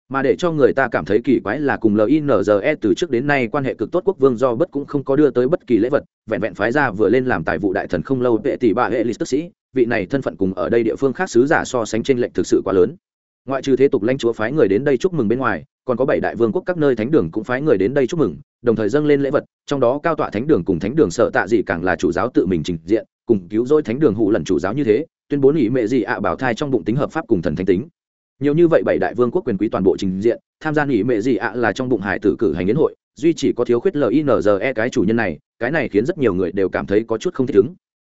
mà để cho người ta cảm thấy kỳ quái là cùng linze từ trước đến nay quan hệ cực tốt quốc vương do bất cũng không có đưa tới bất kỳ lễ vật, vẹn vẹn phái ra vừa lên làm tài vụ đại thần không lâu vệ tỷ bà hệ lịch tức sĩ, vị này thân phận cùng ở đây địa phương khác sứ giả so sánh tranh lệch thực sự quá lớn. Ngoại trừ thế tục lãnh chúa phái người đến đây chúc mừng bên ngoài, còn có bảy đại vương quốc các nơi thánh đường cũng phái người đến đây chúc mừng, đồng thời dâng lên lễ vật, trong đó cao tọa thánh đường cùng thánh đường sợ tạ gì càng là chủ giáo tự mình trình diện, cùng cứu rỗi thánh đường hụ lần chủ giáo như thế, tuyên bố nghỉ mẹ dị ạ bảo thai trong bụng tính hợp pháp cùng thần thánh tính nhiều như vậy bảy đại vương quốc quyền quý toàn bộ trình diện, tham gia nghỉ mẹ gì ạ là trong bụng hải tử cử hành yến hội, duy chỉ có thiếu khuyết linze cái chủ nhân này, cái này khiến rất nhiều người đều cảm thấy có chút không thích ứng.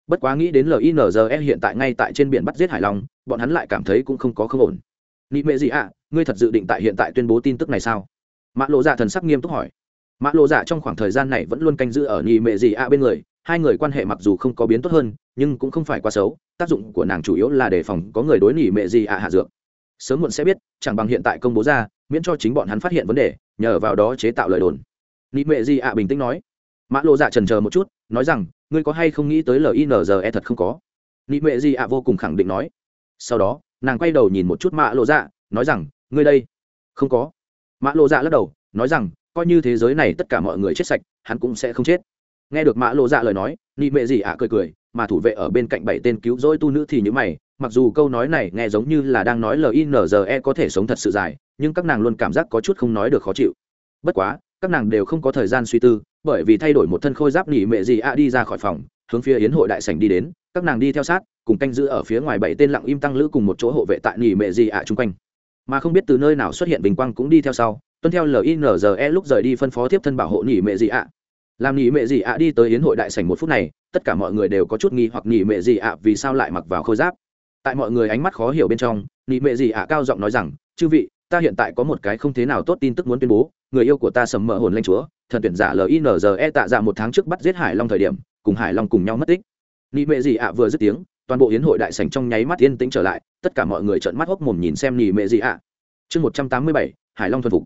Bất quá nghĩ đến linze hiện tại ngay tại trên biển bắt giết hải long, bọn hắn lại cảm thấy cũng không có không ổn. Nghỉ mẹ gì ạ, ngươi thật dự định tại hiện tại tuyên bố tin tức này sao? Mã lộ dạ thần sắc nghiêm túc hỏi. Mã lộ dạ trong khoảng thời gian này vẫn luôn canh giữ ở nghỉ mẹ gì ạ bên người, hai người quan hệ mặc dù không có biến tốt hơn, nhưng cũng không phải quá xấu, tác dụng của nàng chủ yếu là đề phòng có người đối nghỉ mẹ gì ạ hạ dược sớm muộn sẽ biết, chẳng bằng hiện tại công bố ra, miễn cho chính bọn hắn phát hiện vấn đề, nhờ vào đó chế tạo lời đồn. Nị mệ di ạ bình tĩnh nói. Mã lộ dạ trần chờ một chút, nói rằng, ngươi có hay không nghĩ tới linze thật không có? Nị mệ di ạ vô cùng khẳng định nói. Sau đó, nàng quay đầu nhìn một chút mã lộ dạ nói rằng, ngươi đây. Không có. Mã lộ dạ lắc đầu, nói rằng, coi như thế giới này tất cả mọi người chết sạch, hắn cũng sẽ không chết. Nghe được mã lộ dạ lời nói, nị mệ gì ạ cười cười, mà thủ vệ ở bên cạnh bảy tên cứu rỗi tu nữ thì như mày mặc dù câu nói này nghe giống như là đang nói linze có thể sống thật sự dài, nhưng các nàng luôn cảm giác có chút không nói được khó chịu. Bất quá, các nàng đều không có thời gian suy tư, bởi vì thay đổi một thân khôi giáp nỉ mệ gì ạ đi ra khỏi phòng, hướng phía yến hội đại sảnh đi đến, các nàng đi theo sát, cùng canh giữ ở phía ngoài bảy tên lặng im tăng lữ cùng một chỗ hộ vệ tại nỉ mệ gì ạ chung quanh. Mà không biết từ nơi nào xuất hiện bình quang cũng đi theo sau, tuân theo linze lúc rời đi phân phó tiếp thân bảo hộ nỉ mệ gì ạ. Làm nỉ mệ gì ạ đi tới yến hội đại sảnh một phút này, tất cả mọi người đều có chút nghi hoặc nỉ mệ gì ạ vì sao lại mặc vào khôi giáp tại mọi người ánh mắt khó hiểu bên trong, nị mệ gì ạ cao giọng nói rằng, chư vị, ta hiện tại có một cái không thế nào tốt tin tức muốn tuyên bố, người yêu của ta sầm mỡ hồn lanh chúa, thần tuyển giả linze tạ ra một tháng trước bắt giết hải long thời điểm, cùng hải long cùng nhau mất tích. Nị mệ gì ạ vừa dứt tiếng, toàn bộ hiến hội đại sảnh trong nháy mắt yên tĩnh trở lại, tất cả mọi người trợn mắt hốc mồm nhìn xem nị mệ gì ạ. Chương một trăm tám mươi bảy, hải long thuần phục.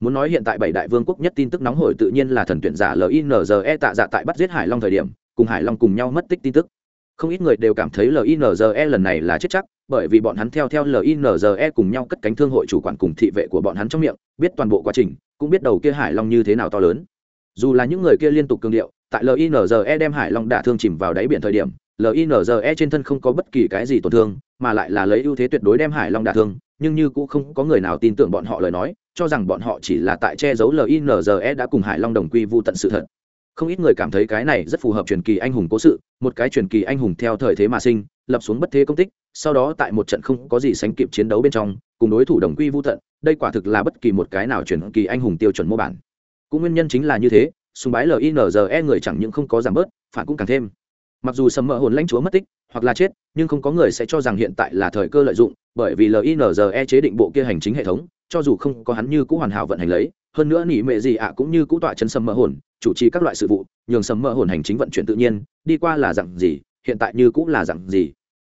Muốn nói hiện tại bảy đại vương quốc nhất tin tức nóng hổi tự nhiên là thần tuyển giả linze tạ dạ tại bắt giết hải long thời điểm, cùng hải long cùng nhau mất tích tin tức không ít người đều cảm thấy linze lần này là chết chắc, bởi vì bọn hắn theo theo linze cùng nhau cất cánh thương hội chủ quản cùng thị vệ của bọn hắn trong miệng, biết toàn bộ quá trình, cũng biết đầu kia hải long như thế nào to lớn. Dù là những người kia liên tục cường điệu, tại linze đem hải long đả thương chìm vào đáy biển thời điểm linze trên thân không có bất kỳ cái gì tổn thương, mà lại là lấy ưu thế tuyệt đối đem hải long đả thương, nhưng như cũng không có người nào tin tưởng bọn họ lời nói, cho rằng bọn họ chỉ là tại che giấu linze đã cùng hải long đồng quy vô tận sự thật không ít người cảm thấy cái này rất phù hợp truyền kỳ anh hùng cố sự, một cái truyền kỳ anh hùng theo thời thế mà sinh, lập xuống bất thế công tích, sau đó tại một trận không có gì sánh kịp chiến đấu bên trong, cùng đối thủ đồng quy vô tận, đây quả thực là bất kỳ một cái nào truyền kỳ anh hùng tiêu chuẩn mô bản. Cũng nguyên nhân chính là như thế sùng bái linze người chẳng những không có giảm bớt, phản cũng càng thêm. Mặc dù sầm mỡ hồn lãnh chúa mất tích, hoặc là chết, nhưng không có người sẽ cho rằng hiện tại là thời cơ lợi dụng, bởi vì linze chế định bộ kia hành chính hệ thống, cho dù không có hắn như cũ hoàn hảo vận hành lấy, hơn nữa nỉ mệ gì ạ cũng như cũ tọa chân sầm mỡ hồn chủ trì các loại sự vụ, nhường sầm mỡ hồn hành chính vận chuyển tự nhiên, đi qua là dặn gì, hiện tại như cũng là dặn gì.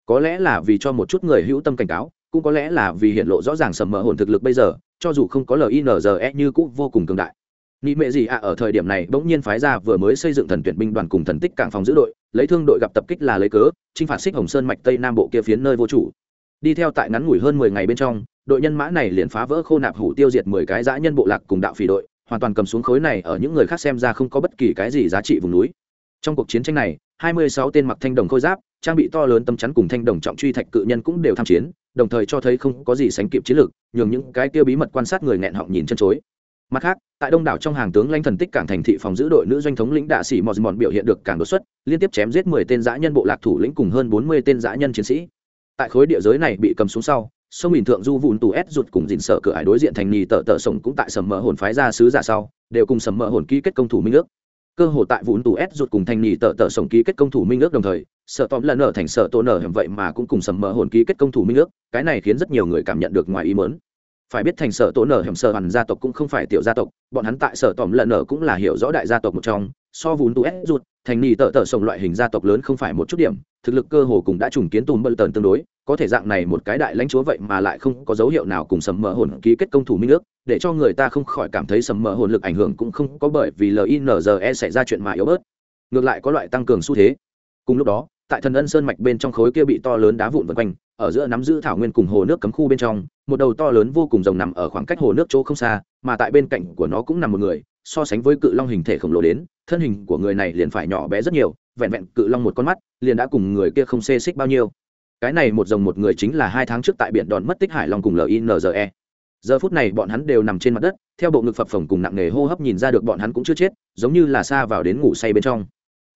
Có lẽ là vì cho một chút người hữu tâm cảnh cáo, cũng có lẽ là vì hiện lộ rõ ràng sầm mỡ hồn thực lực bây giờ, cho dù không có linze như cũ vô cùng cường đại. Nị mệ gì ạ, ở thời điểm này, bỗng nhiên phái ra vừa mới xây dựng thần tuyển binh đoàn cùng thần tích cảng phòng giữ đội, lấy thương đội gặp tập kích là lấy cớ, chinh phạt xích hồng sơn mạch tây nam bộ kia phiến nơi vô chủ. Đi theo tại ngắn ngủi hơn mười ngày bên trong, đội nhân mã này liền phá vỡ khô nạp hủ tiêu diệt mười cái dã nhân bộ lạc cùng đạo phỉ đội hoàn toàn cầm xuống khối này ở những người khác xem ra không có bất kỳ cái gì giá trị vùng núi. Trong cuộc chiến tranh này, hai mươi sáu tên mặc thanh đồng khôi giáp, trang bị to lớn tâm chắn cùng thanh đồng trọng truy thạch cự nhân cũng đều tham chiến, đồng thời cho thấy không có gì sánh kịp chiến lược, nhường những cái kia bí mật quan sát người nghẹn họng nhìn chân chối. Mặt khác, tại đông đảo trong hàng tướng lãnh thần tích cảng thành thị phòng giữ đội nữ doanh thống lĩnh đạ sĩ mòn mòn biểu hiện được càng đột xuất, liên tiếp chém giết mười tên dã nhân bộ lạc thủ lĩnh cùng hơn bốn mươi tên dã nhân chiến sĩ. Tại khối địa giới này bị cầm xuống sau sông bình thượng du vụn tù ép rụt cùng dình sở cửa ải đối diện thành nhì tờ tờ sổng cũng tại sầm mỡ hồn phái ra sứ giả sau, đều cùng sầm mỡ hồn ký kết công thủ minh ước. Cơ hồ tại vụn tù ép rụt cùng thành nhì tờ tờ sổng ký kết công thủ minh ước đồng thời sợ tóm lần nở thành sợ tổ nở hầm vậy mà cũng cùng sầm mỡ hồn ký kết công thủ minh ước, cái này khiến rất nhiều người cảm nhận được ngoài ý mớn phải biết thành sở tổ nở hiểm sở hẳn gia tộc cũng không phải tiểu gia tộc, bọn hắn tại sở tòm lần nở cũng là hiểu rõ đại gia tộc một trong, so vốn tu ép rụt thành nì tợ tợ sổng loại hình gia tộc lớn không phải một chút điểm, thực lực cơ hồ cũng đã trùng kiến tùm bơ tần tương đối, có thể dạng này một cái đại lãnh chúa vậy mà lại không có dấu hiệu nào cùng sầm mờ hồn ký kết công thủ minh ước, để cho người ta không khỏi cảm thấy sầm mờ hồn lực ảnh hưởng cũng không có bởi vì linze xảy ra chuyện mà yếu bớt. Ngược lại có loại tăng cường xu thế. Cùng lúc đó, tại thần ân sơn mạch bên trong khối kia bị to lớn đá vụn vân quanh, ở giữa nắm giữ thảo nguyên cùng hồ nước cấm khu bên trong, một đầu to lớn vô cùng rồng nằm ở khoảng cách hồ nước chỗ không xa, mà tại bên cạnh của nó cũng nằm một người so sánh với cự long hình thể khổng lồ đến, thân hình của người này liền phải nhỏ bé rất nhiều, vẹn vẹn cự long một con mắt, liền đã cùng người kia không xê xích bao nhiêu. Cái này một dòng một người chính là hai tháng trước tại biển đòn mất tích hải long cùng linze giờ phút này bọn hắn đều nằm trên mặt đất, theo bộ ngực phập phồng cùng nặng nề hô hấp nhìn ra được bọn hắn cũng chưa chết, giống như là xa vào đến ngủ say bên trong.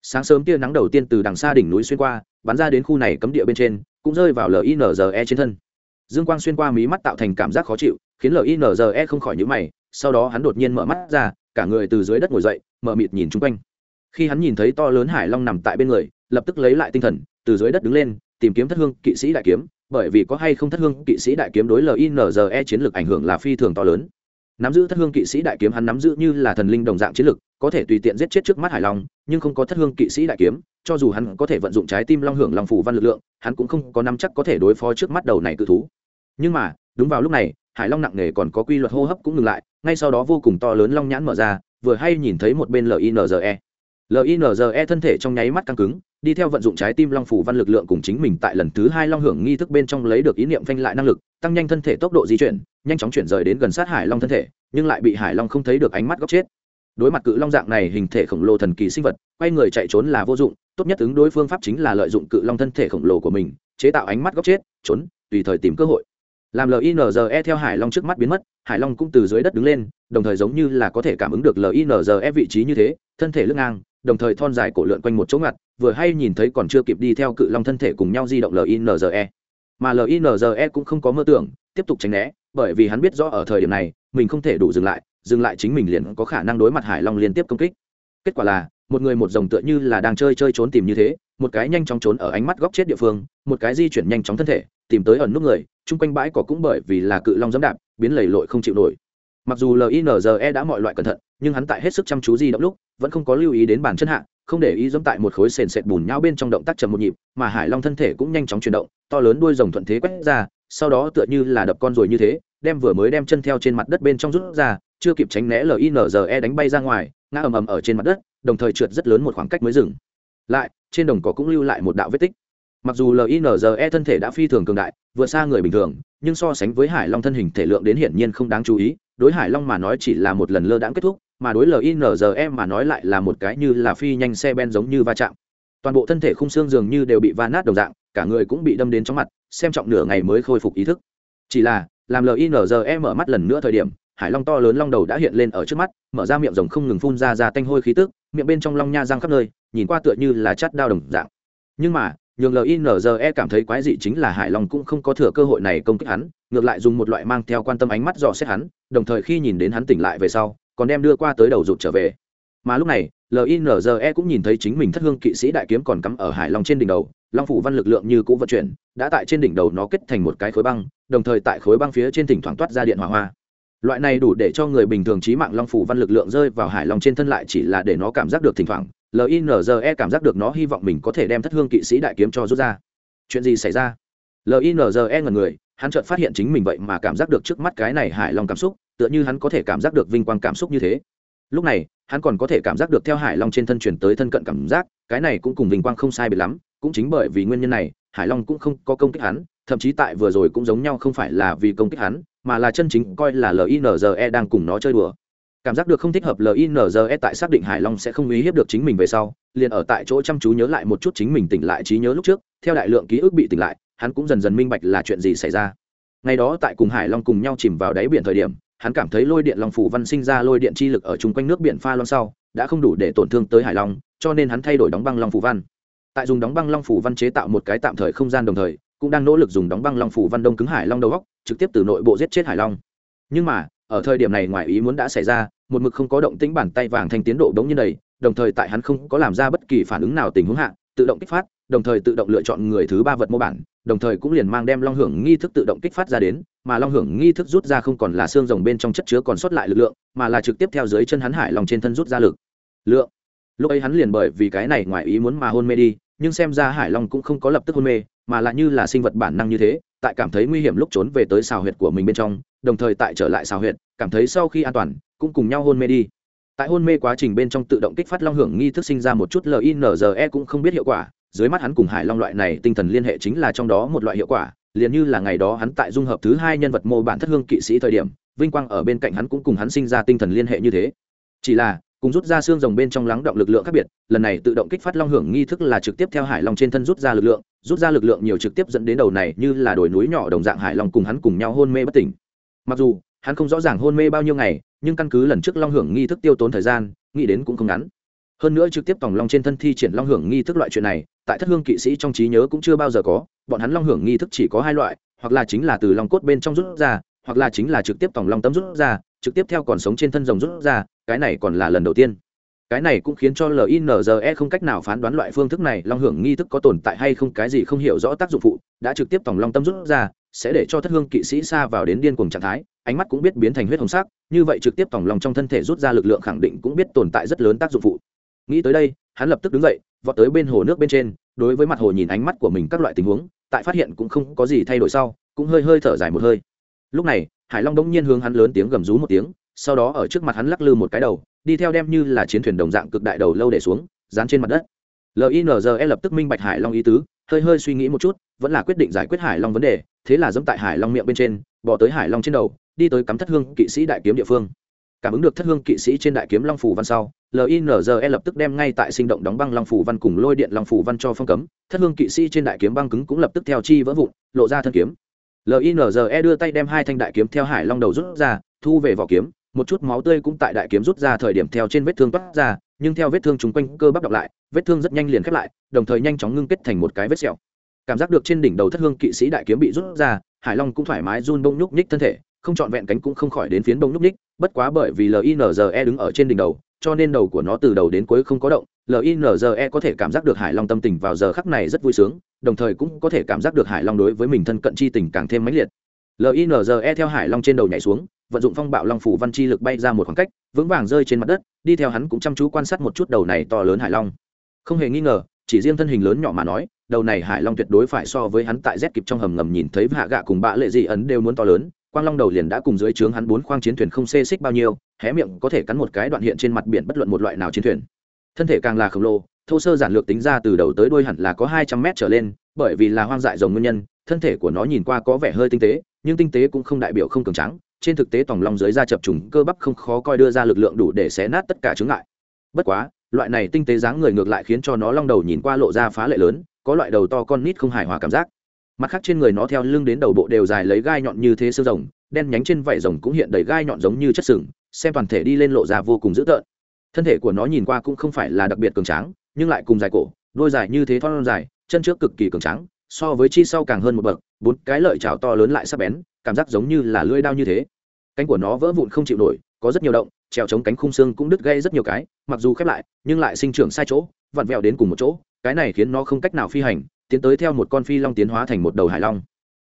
Sáng sớm tia nắng đầu tiên từ đằng xa đỉnh núi xuyên qua, bắn ra đến khu này cấm địa bên trên, cũng rơi vào linze trên thân. Dương quang xuyên qua mí mắt tạo thành cảm giác khó chịu, khiến linze không khỏi nhữ mày, sau đó hắn đột nhiên mở mắt ra cả người từ dưới đất ngồi dậy mờ mịt nhìn chung quanh. Khi hắn nhìn thấy to lớn hải long nằm tại bên người lập tức lấy lại tinh thần từ dưới đất đứng lên tìm kiếm thất hương kỵ sĩ đại kiếm bởi vì có hay không thất hương kỵ sĩ đại kiếm đối linze chiến lược ảnh hưởng là phi thường to lớn. Nắm giữ thất hương kỵ sĩ đại kiếm hắn nắm giữ như là thần linh đồng dạng chiến lược, có thể tùy tiện giết chết trước mắt hải long nhưng không có thất hương kỵ sĩ đại kiếm cho dù hắn có thể vận dụng trái tim long hưởng long phủ văn lực lượng hắn cũng không có nắm chắc có thể đối phó trước mắt đầu này cự thú nhưng mà, đúng vào lúc này, hải long nặng nề còn có quy luật hô hấp cũng ngừng lại, ngay sau đó vô cùng to lớn long nhãn mở ra, vừa hay nhìn thấy một bên linze linze thân thể trong nháy mắt căng cứng, đi theo vận dụng trái tim long phủ văn lực lượng cùng chính mình tại lần thứ hai long hưởng nghi thức bên trong lấy được ý niệm phanh lại năng lực, tăng nhanh thân thể tốc độ di chuyển, nhanh chóng chuyển rời đến gần sát hải long thân thể, nhưng lại bị hải long không thấy được ánh mắt góc chết. Đối mặt cự long dạng này hình thể khổng lồ thần kỳ sinh vật, quay người chạy trốn là vô dụng, tốt nhất ứng đối phương pháp chính là lợi dụng cự long thân thể khổng lồ của mình, chế tạo ánh mắt góc chết, trốn, tùy thời tìm cơ hội làm linze theo hải long trước mắt biến mất, hải long cũng từ dưới đất đứng lên, đồng thời giống như là có thể cảm ứng được linze vị trí như thế, thân thể lưng ngang, đồng thời thon dài cổ lượn quanh một chỗ ngặt, vừa hay nhìn thấy còn chưa kịp đi theo cự long thân thể cùng nhau di động linze mà linze cũng không có mơ tưởng, tiếp tục tránh né, bởi vì hắn biết rõ ở thời điểm này, mình không thể đủ dừng lại dừng lại chính mình liền có khả năng đối mặt hải long liên tiếp công kích. Kết quả là, một người một dòng tựa như là đang chơi chơi trốn tìm như thế, một cái nhanh chóng trốn ở ánh mắt góc chết địa phương, một cái di chuyển nhanh chóng thân thể tìm tới ẩn nút người, chung quanh bãi cỏ cũng bởi vì là cự long dẫm đạp, biến lầy lội không chịu nổi. Mặc dù linze đã mọi loại cẩn thận, nhưng hắn tại hết sức chăm chú di động lúc, vẫn không có lưu ý đến bàn chân hạ, không để ý dẫm tại một khối sền sệt bùn nhau bên trong động tác chậm một nhịp, mà hải long thân thể cũng nhanh chóng chuyển động, to lớn đuôi rồng thuận thế quét ra, sau đó tựa như là đập con rồi như thế, đem vừa mới đem chân theo trên mặt đất bên trong rút ra, chưa kịp tránh né linze đánh bay ra ngoài, ngã ầm ầm ở trên mặt đất, đồng thời trượt rất lớn một khoảng cách mới dừng. Lại, trên đồng cỏ cũng lưu lại một đạo vết tích mặc dù linze thân thể đã phi thường cường đại, vượt xa người bình thường, nhưng so sánh với hải long thân hình thể lượng đến hiển nhiên không đáng chú ý, đối hải long mà nói chỉ là một lần lơ đãng kết thúc, mà đối linze mà nói lại là một cái như là phi nhanh xe ben giống như va chạm. Toàn bộ thân thể khung xương dường như đều bị va nát đồng dạng, cả người cũng bị đâm đến trong mặt, xem trọng nửa ngày mới khôi phục ý thức. Chỉ là, làm linze mở mắt lần nữa thời điểm, hải long to lớn long đầu đã hiện lên ở trước mắt, mở ra miệng rồng không ngừng phun ra ra tanh hôi khí tức, miệng bên trong long nha răng khắp nơi, nhìn qua tựa như là chắt đao đồng dạng. Nhưng mà nhường linze cảm thấy quái dị chính là hải long cũng không có thừa cơ hội này công kích hắn, ngược lại dùng một loại mang theo quan tâm ánh mắt dò xét hắn, đồng thời khi nhìn đến hắn tỉnh lại về sau, còn đem đưa qua tới đầu rụt trở về. Mà lúc này linze cũng nhìn thấy chính mình thất hương kỵ sĩ đại kiếm còn cắm ở hải long trên đỉnh đầu, long phủ văn lực lượng như cũ vận chuyển, đã tại trên đỉnh đầu nó kết thành một cái khối băng, đồng thời tại khối băng phía trên thỉnh thoảng toát ra điện hỏa hoa. Loại này đủ để cho người bình thường trí mạng long phủ văn lực lượng rơi vào hải long trên thân lại chỉ là để nó cảm giác được thỉnh thoảng linze cảm giác được nó hy vọng mình có thể đem thất hương kỵ sĩ đại kiếm cho rút ra. Chuyện gì xảy ra? Linze ngần người, hắn chợt phát hiện chính mình vậy mà cảm giác được trước mắt cái này hải long cảm xúc, tựa như hắn có thể cảm giác được vinh quang cảm xúc như thế. Lúc này, hắn còn có thể cảm giác được theo hải long trên thân chuyển tới thân cận cảm giác, cái này cũng cùng vinh quang không sai biệt lắm, cũng chính bởi vì nguyên nhân này hải long cũng không có công kích hắn, thậm chí tại vừa rồi cũng giống nhau không phải là vì công kích hắn, mà là chân chính coi là linze đang cùng nó chơi đùa cảm giác được không thích hợp linze tại xác định hải long sẽ không uy hiếp được chính mình về sau, liền ở tại chỗ chăm chú nhớ lại một chút chính mình tỉnh lại trí nhớ lúc trước, theo đại lượng ký ức bị tỉnh lại, hắn cũng dần dần minh bạch là chuyện gì xảy ra. Ngày đó tại cùng hải long cùng nhau chìm vào đáy biển thời điểm, hắn cảm thấy lôi điện long phủ văn sinh ra lôi điện chi lực ở chung quanh nước biển pha long sau, đã không đủ để tổn thương tới hải long, cho nên hắn thay đổi đóng băng long phủ văn. Tại dùng đóng băng long phủ văn chế tạo một cái tạm thời không gian đồng thời, cũng đang nỗ lực dùng đóng băng long phủ văn đông cứng hải long đầu góc trực tiếp từ nội bộ giết chết hải long. Nhưng mà ở thời điểm này ngoài ý muốn đã xảy ra, một mực không có động tĩnh bàn tay vàng thành tiến độ đống như đầy đồng thời tại hắn không có làm ra bất kỳ phản ứng nào tình huống hạ, tự động kích phát, đồng thời tự động lựa chọn người thứ ba vật mô bản, đồng thời cũng liền mang đem long hưởng nghi thức tự động kích phát ra đến, mà long hưởng nghi thức rút ra không còn là xương rồng bên trong chất chứa còn sót lại lực lượng, mà là trực tiếp theo dưới chân hắn hải lòng trên thân rút ra lực. Lượng. Lúc ấy hắn liền bởi vì cái này ngoài ý muốn mà hôn mê đi nhưng xem ra hải long cũng không có lập tức hôn mê, mà lại như là sinh vật bản năng như thế, tại cảm thấy nguy hiểm lúc trốn về tới xào huyệt của mình bên trong, đồng thời tại trở lại xào huyệt, cảm thấy sau khi an toàn, cũng cùng nhau hôn mê đi. Tại hôn mê quá trình bên trong tự động kích phát long hưởng nghi thức sinh ra một chút linze cũng không biết hiệu quả, dưới mắt hắn cùng hải long loại này tinh thần liên hệ chính là trong đó một loại hiệu quả, liền như là ngày đó hắn tại dung hợp thứ hai nhân vật mô bản thất hương kỵ sĩ thời điểm, vinh quang ở bên cạnh hắn cũng cùng hắn sinh ra tinh thần liên hệ như thế. Chỉ là cùng rút ra xương rồng bên trong lắng động lực lượng khác biệt, lần này tự động kích phát long hưởng nghi thức là trực tiếp theo hải long trên thân rút ra lực lượng, rút ra lực lượng nhiều trực tiếp dẫn đến đầu này như là đồi núi nhỏ đồng dạng hải long cùng hắn cùng nhau hôn mê bất tỉnh. Mặc dù, hắn không rõ ràng hôn mê bao nhiêu ngày, nhưng căn cứ lần trước long hưởng nghi thức tiêu tốn thời gian, nghĩ đến cũng không ngắn. Hơn nữa trực tiếp tòng long trên thân thi triển long hưởng nghi thức loại chuyện này, tại thất hương kỵ sĩ trong trí nhớ cũng chưa bao giờ có, bọn hắn long hưởng nghi thức chỉ có hai loại, hoặc là chính là từ long cốt bên trong rút ra, hoặc là chính là trực tiếp tòng long tâm rút ra trực tiếp theo còn sống trên thân rồng rút ra, cái này còn là lần đầu tiên. Cái này cũng khiến cho linze không cách nào phán đoán loại phương thức này, long hưởng nghi thức có tồn tại hay không, cái gì không hiểu rõ tác dụng phụ, đã trực tiếp tòng long tâm rút ra, sẽ để cho thất hương kỵ sĩ xa vào đến điên cuồng trạng thái, ánh mắt cũng biết biến thành huyết hồng sắc, như vậy trực tiếp tòng lòng trong thân thể rút ra lực lượng khẳng định cũng biết tồn tại rất lớn tác dụng phụ. Nghĩ tới đây, hắn lập tức đứng dậy, vọt tới bên hồ nước bên trên, đối với mặt hồ nhìn ánh mắt của mình các loại tình huống, tại phát hiện cũng không có gì thay đổi sau, cũng hơi hơi thở dài một hơi. Lúc này hải long đông nhiên hướng hắn lớn tiếng gầm rú một tiếng, sau đó ở trước mặt hắn lắc lư một cái đầu, đi theo đem như là chiến thuyền đồng dạng cực đại đầu lâu để xuống, dán trên mặt đất. Linze lập tức minh bạch hải long ý tứ, hơi hơi suy nghĩ một chút, vẫn là quyết định giải quyết hải long vấn đề, thế là dẫm tại hải long miệng bên trên, bỏ tới hải long trên đầu, đi tới cắm thất hương kỵ sĩ đại kiếm địa phương. Cảm ứng được thất hương kỵ sĩ trên đại kiếm long phủ văn sau linze lập tức đem ngay tại sinh động đóng băng long phủ văn cùng lôi điện long phủ văn cho phong cấm. Thất hương kỵ sĩ trên đại kiếm băng cứng cũng lập tức theo chi vỡ vụn, lộ ra thân kiếm linze đưa tay đem hai thanh đại kiếm theo hải long đầu rút ra, thu về vỏ kiếm, một chút máu tươi cũng tại đại kiếm rút ra thời điểm theo trên vết thương toát ra, nhưng theo vết thương chung quanh cơ bắp đọc lại, vết thương rất nhanh liền khép lại, đồng thời nhanh chóng ngưng kết thành một cái vết sẹo. Cảm giác được trên đỉnh đầu thất hương kỵ sĩ đại kiếm bị rút ra, hải long cũng thoải mái run bông nhúc nhích thân thể, không trọn vẹn cánh cũng không khỏi đến phiến bông nhúc nhích, bất quá bởi vì linze đứng ở trên đỉnh đầu cho nên đầu của nó từ đầu đến cuối không có động linze có thể cảm giác được hải long tâm tình vào giờ khắc này rất vui sướng, đồng thời cũng có thể cảm giác được hải long đối với mình thân cận chi tình càng thêm mãnh liệt. Linze theo hải long trên đầu nhảy xuống, vận dụng phong bạo long phủ văn chi lực bay ra một khoảng cách, vững vàng rơi trên mặt đất, đi theo hắn cũng chăm chú quan sát một chút đầu này to lớn hải long. Không hề nghi ngờ, chỉ riêng thân hình lớn nhỏ mà nói, đầu này hải long tuyệt đối phải so với hắn tại rét kịp trong hầm ngầm nhìn thấy hạ gạ cùng bạ lệ dị ấn đều muốn to lớn quang long đầu liền đã cùng dưới trướng hắn bốn khoang chiến thuyền không xê xích bao nhiêu, hé miệng có thể cắn một cái đoạn hiện trên mặt biển bất luận một loại nào chiến thuyền. Thân thể càng là khổng lồ, thô sơ giản lược tính ra từ đầu tới đuôi hẳn là có hai trăm mét trở lên, bởi vì là hoang dại rồng nguyên nhân, thân thể của nó nhìn qua có vẻ hơi tinh tế, nhưng tinh tế cũng không đại biểu không cường trắng trên thực tế tòng long dưới da chập trùng cơ bắp không khó coi đưa ra lực lượng đủ để xé nát tất cả chướng ngại. Bất quá, loại này tinh tế dáng người ngược lại khiến cho nó long đầu nhìn qua lộ ra phá lệ lớn, có loại đầu to con nít không hài hòa cảm giác mặt khác trên người nó theo lưng đến đầu bộ đều dài lấy gai nhọn như thế xương rồng, đen nhánh trên vảy rồng cũng hiện đầy gai nhọn giống như chất sừng, xem toàn thể đi lên lộ ra vô cùng dữ tợn. Thân thể của nó nhìn qua cũng không phải là đặc biệt cường tráng, nhưng lại cùng dài cổ, đôi dài như thế thon dài, chân trước cực kỳ cường tráng, so với chi sau càng hơn một bậc, bốn cái lợi chảo to lớn lại sắc bén, cảm giác giống như là lưỡi đao như thế. Cánh của nó vỡ vụn không chịu nổi, có rất nhiều động trèo chống cánh khung xương cũng đứt gây rất nhiều cái, mặc dù khép lại, nhưng lại sinh trưởng sai chỗ, vặn vẹo đến cùng một chỗ, cái này khiến nó không cách nào phi hành tiến tới theo một con phi long tiến hóa thành một đầu hải long.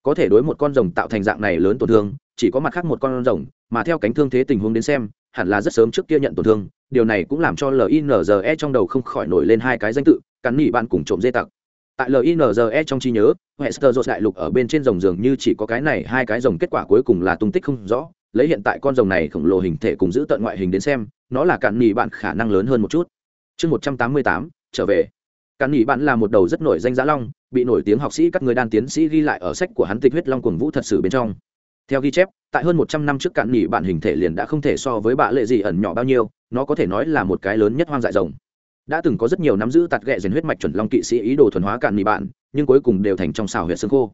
Có thể đối một con rồng tạo thành dạng này lớn tổn thương, chỉ có mặt khác một con rồng, mà theo cánh thương thế tình huống đến xem, hẳn là rất sớm trước kia nhận tổn thương, điều này cũng làm cho linze trong đầu không khỏi nổi lên hai cái danh tự, cắn nỉ bạn cùng trộm dê tặc. Tại linze trong trí nhớ hester dột đại lục ở bên trên rồng dường như chỉ có cái này, hai cái rồng kết quả cuối cùng là tung tích không rõ, lấy hiện tại con rồng này khổng lồ hình thể cùng giữ tận ngoại hình đến xem, nó là cạn nỉ bạn khả năng lớn hơn một chút. Chương một trăm tám mươi tám, trở về. Cạn nỉ bạn là một đầu rất nổi danh giá long bị nổi tiếng học sĩ các người đan tiến sĩ ghi lại ở sách của hắn tịch huyết long cuồng vũ thật sự bên trong. Theo ghi chép, tại hơn một trăm năm trước cạn nỉ bạn hình thể liền đã không thể so với bạ lệ gì ẩn nhỏ bao nhiêu, nó có thể nói là một cái lớn nhất hoang dại rồng. Đã từng có rất nhiều nắm giữ tạt ghẹ rèn huyết mạch chuẩn long kỵ sĩ ý đồ thuần hóa cạn nỉ bạn nhưng cuối cùng đều thành trong xào huyệt xương khô.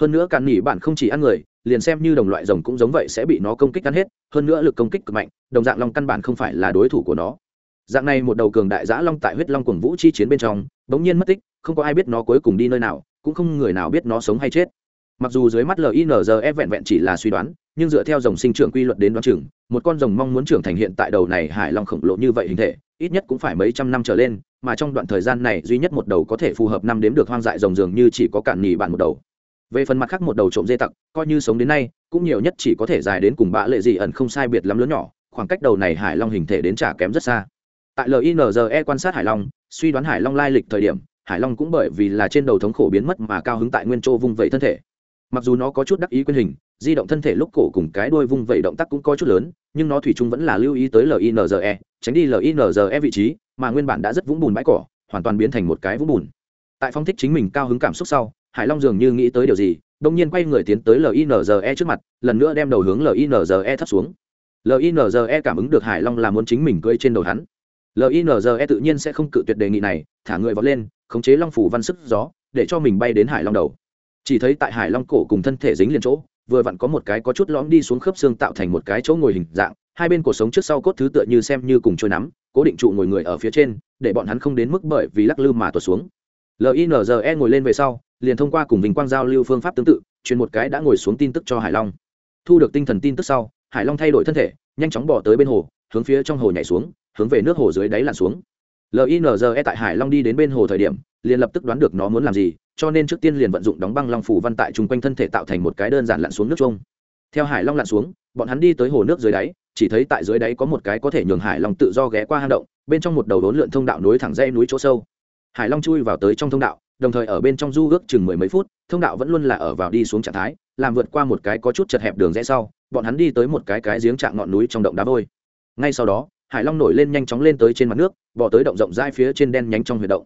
Hơn nữa cạn nỉ bạn không chỉ ăn người, liền xem như đồng loại rồng cũng giống vậy sẽ bị nó công kích ăn hết, hơn nữa lực công kích cực mạnh, đồng dạng long căn bản không phải là đối thủ của nó dạng này một đầu cường đại giã long tại huyết long cuồng vũ chi chiến bên trong, bỗng nhiên mất tích, không có ai biết nó cuối cùng đi nơi nào, cũng không người nào biết nó sống hay chết. Mặc dù dưới mắt linze vẹn vẹn chỉ là suy đoán, nhưng dựa theo dòng sinh trưởng quy luật đến đoán chừng, một con rồng mong muốn trưởng thành hiện tại đầu này hải long khổng lồ như vậy hình thể, ít nhất cũng phải mấy trăm năm trở lên, mà trong đoạn thời gian này duy nhất một đầu có thể phù hợp năm đếm được hoang dại rồng dường như chỉ có cản nỉ bạn một đầu. Về phần mặt khác một đầu trộm dê tặc, coi như sống đến nay, cũng nhiều nhất chỉ có thể dài đến cùng bã lệ dị ẩn không sai biệt lắm lớn nhỏ, khoảng cách đầu này hải long hình thể đến chả kém rất xa tại linze quan sát hải long, suy đoán hải long lai lịch thời điểm, hải long cũng bởi vì là trên đầu thống khổ biến mất mà cao hứng tại nguyên châu vung vẩy thân thể. Mặc dù nó có chút đắc ý quyền hình, di động thân thể lúc cổ cùng cái đuôi vung vẩy động tác cũng có chút lớn, nhưng nó thủy chung vẫn là lưu ý tới linze tránh đi linze vị trí, mà nguyên bản đã rất vũng bùn bãi cỏ, hoàn toàn biến thành một cái vũng bùn. Tại phong thích chính mình cao hứng cảm xúc sau, hải long dường như nghĩ tới điều gì đông nhiên quay người tiến tới linze trước mặt, lần nữa đem đầu hướng linze thấp xuống. Linze cảm ứng được hải long là muốn chính mình cưỡi trên đầu hắn linze tự nhiên sẽ không cự tuyệt đề nghị này, thả người vọt lên, khống chế long phủ văn sức gió, để cho mình bay đến hải long đầu. Chỉ thấy tại hải long cổ cùng thân thể dính liền chỗ, vừa vặn có một cái có chút lõm đi xuống khớp xương tạo thành một cái chỗ ngồi hình dạng, hai bên cuộc sống trước sau cốt thứ tựa như xem như cùng trôi nắm, cố định trụ ngồi người ở phía trên, để bọn hắn không đến mức bởi vì lắc lư mà tuột xuống. Linze ngồi lên về sau, liền thông qua cùng vinh quang giao lưu phương pháp tương tự, truyền một cái đã ngồi xuống tin tức cho hải long. Thu được tinh thần tin tức sau, hải long thay đổi thân thể, nhanh chóng bỏ tới bên hồ, hướng phía trong hồ nhảy xuống hướng về nước hồ dưới đáy lặn xuống. Linze tại hải long đi đến bên hồ thời điểm, liền lập tức đoán được nó muốn làm gì, cho nên trước tiên liền vận dụng đóng băng long phủ văn tại chung quanh thân thể tạo thành một cái đơn giản lặn xuống nước chung. Theo hải long lặn xuống, bọn hắn đi tới hồ nước dưới đáy, chỉ thấy tại dưới đáy có một cái có thể nhường hải long tự do ghé qua hang động, bên trong một đầu đốn lượn thông đạo nối thẳng dây núi chỗ sâu. Hải long chui vào tới trong thông đạo, đồng thời ở bên trong du ước chừng mười mấy phút, thông đạo vẫn luôn là ở vào đi xuống trạng thái, làm vượt qua một cái có chút chật hẹp đường rẽ sau, bọn hắn đi tới một cái cái giếng trạng ngọn núi trong động đá vôi. Ngay sau đó hải long nổi lên nhanh chóng lên tới trên mặt nước, bỏ tới động rộng dai phía trên đen nhánh trong huyệt động.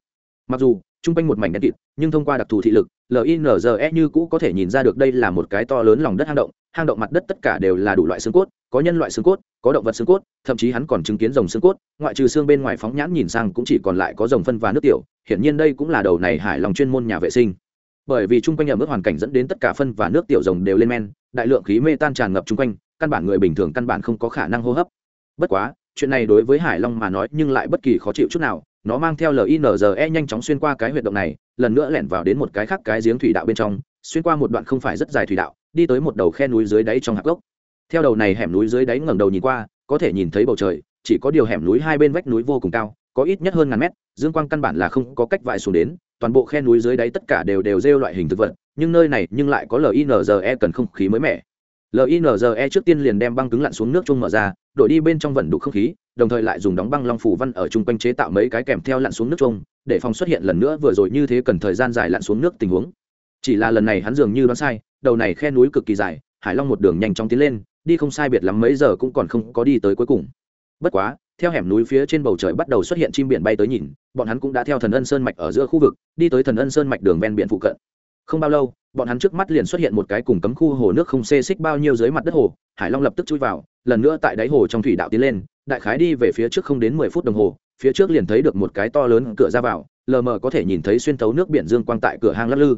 Mặc dù, chung quanh một mảnh đen kịt, nhưng thông qua đặc thù thị lực linze như cũ có thể nhìn ra được đây là một cái to lớn lòng đất hang động hang động mặt đất tất cả đều là đủ loại xương cốt, có nhân loại xương cốt, có động vật xương cốt, thậm chí hắn còn chứng kiến dòng xương cốt, ngoại trừ xương bên ngoài phóng nhãn nhìn sang cũng chỉ còn lại có dòng phân và nước tiểu, hiển nhiên đây cũng là đầu này hải lòng chuyên môn nhà vệ sinh. Bởi vì chung quanh ở mức hoàn cảnh dẫn đến tất cả phân và nước tiểu rồng đều lên men, đại lượng khí mê tan tràn ngập chung quanh, căn bản người bình thường căn bản không có khả năng hô hấp. Bất quá chuyện này đối với hải long mà nói nhưng lại bất kỳ khó chịu chút nào. Nó mang theo linze nhanh chóng xuyên qua cái huyệt động này, lần nữa lẻn vào đến một cái khác cái giếng thủy đạo bên trong, xuyên qua một đoạn không phải rất dài thủy đạo, đi tới một đầu khe núi dưới đáy trong hạp gốc. Theo đầu này hẻm núi dưới đáy ngẩng đầu nhìn qua, có thể nhìn thấy bầu trời, chỉ có điều hẻm núi hai bên vách núi vô cùng cao, có ít nhất hơn ngàn mét, dương quang căn bản là không có cách vại xuống đến, toàn bộ khe núi dưới đáy tất cả đều đều rêu loại hình thực vật, nhưng nơi này nhưng lại có linze cần không khí mới mẻ. Linze trước tiên liền đem băng cứng lặn xuống nước chung mở ra đổi đi bên trong vận đục không khí, đồng thời lại dùng đóng băng long phủ văn ở chung quanh chế tạo mấy cái kèm theo lặn xuống nước chung, để phòng xuất hiện lần nữa vừa rồi như thế cần thời gian dài lặn xuống nước tình huống. Chỉ là lần này hắn dường như đoán sai, đầu này khe núi cực kỳ dài, hải long một đường nhanh chóng tiến lên, đi không sai biệt lắm mấy giờ cũng còn không có đi tới cuối cùng. Bất quá, theo hẻm núi phía trên bầu trời bắt đầu xuất hiện chim biển bay tới nhìn, bọn hắn cũng đã theo thần ân sơn mạch ở giữa khu vực, đi tới thần ân sơn mạch đường ven biển phụ cận không bao lâu, bọn hắn trước mắt liền xuất hiện một cái cùng cấm khu hồ nước không xê xích bao nhiêu dưới mặt đất hồ, hải long lập tức chui vào, lần nữa tại đáy hồ trong thủy đạo tiến lên, đại khái đi về phía trước không đến mười phút đồng hồ, phía trước liền thấy được một cái to lớn cửa ra vào, lờ mờ có thể nhìn thấy xuyên thấu nước biển dương quang tại cửa hang lắc lư.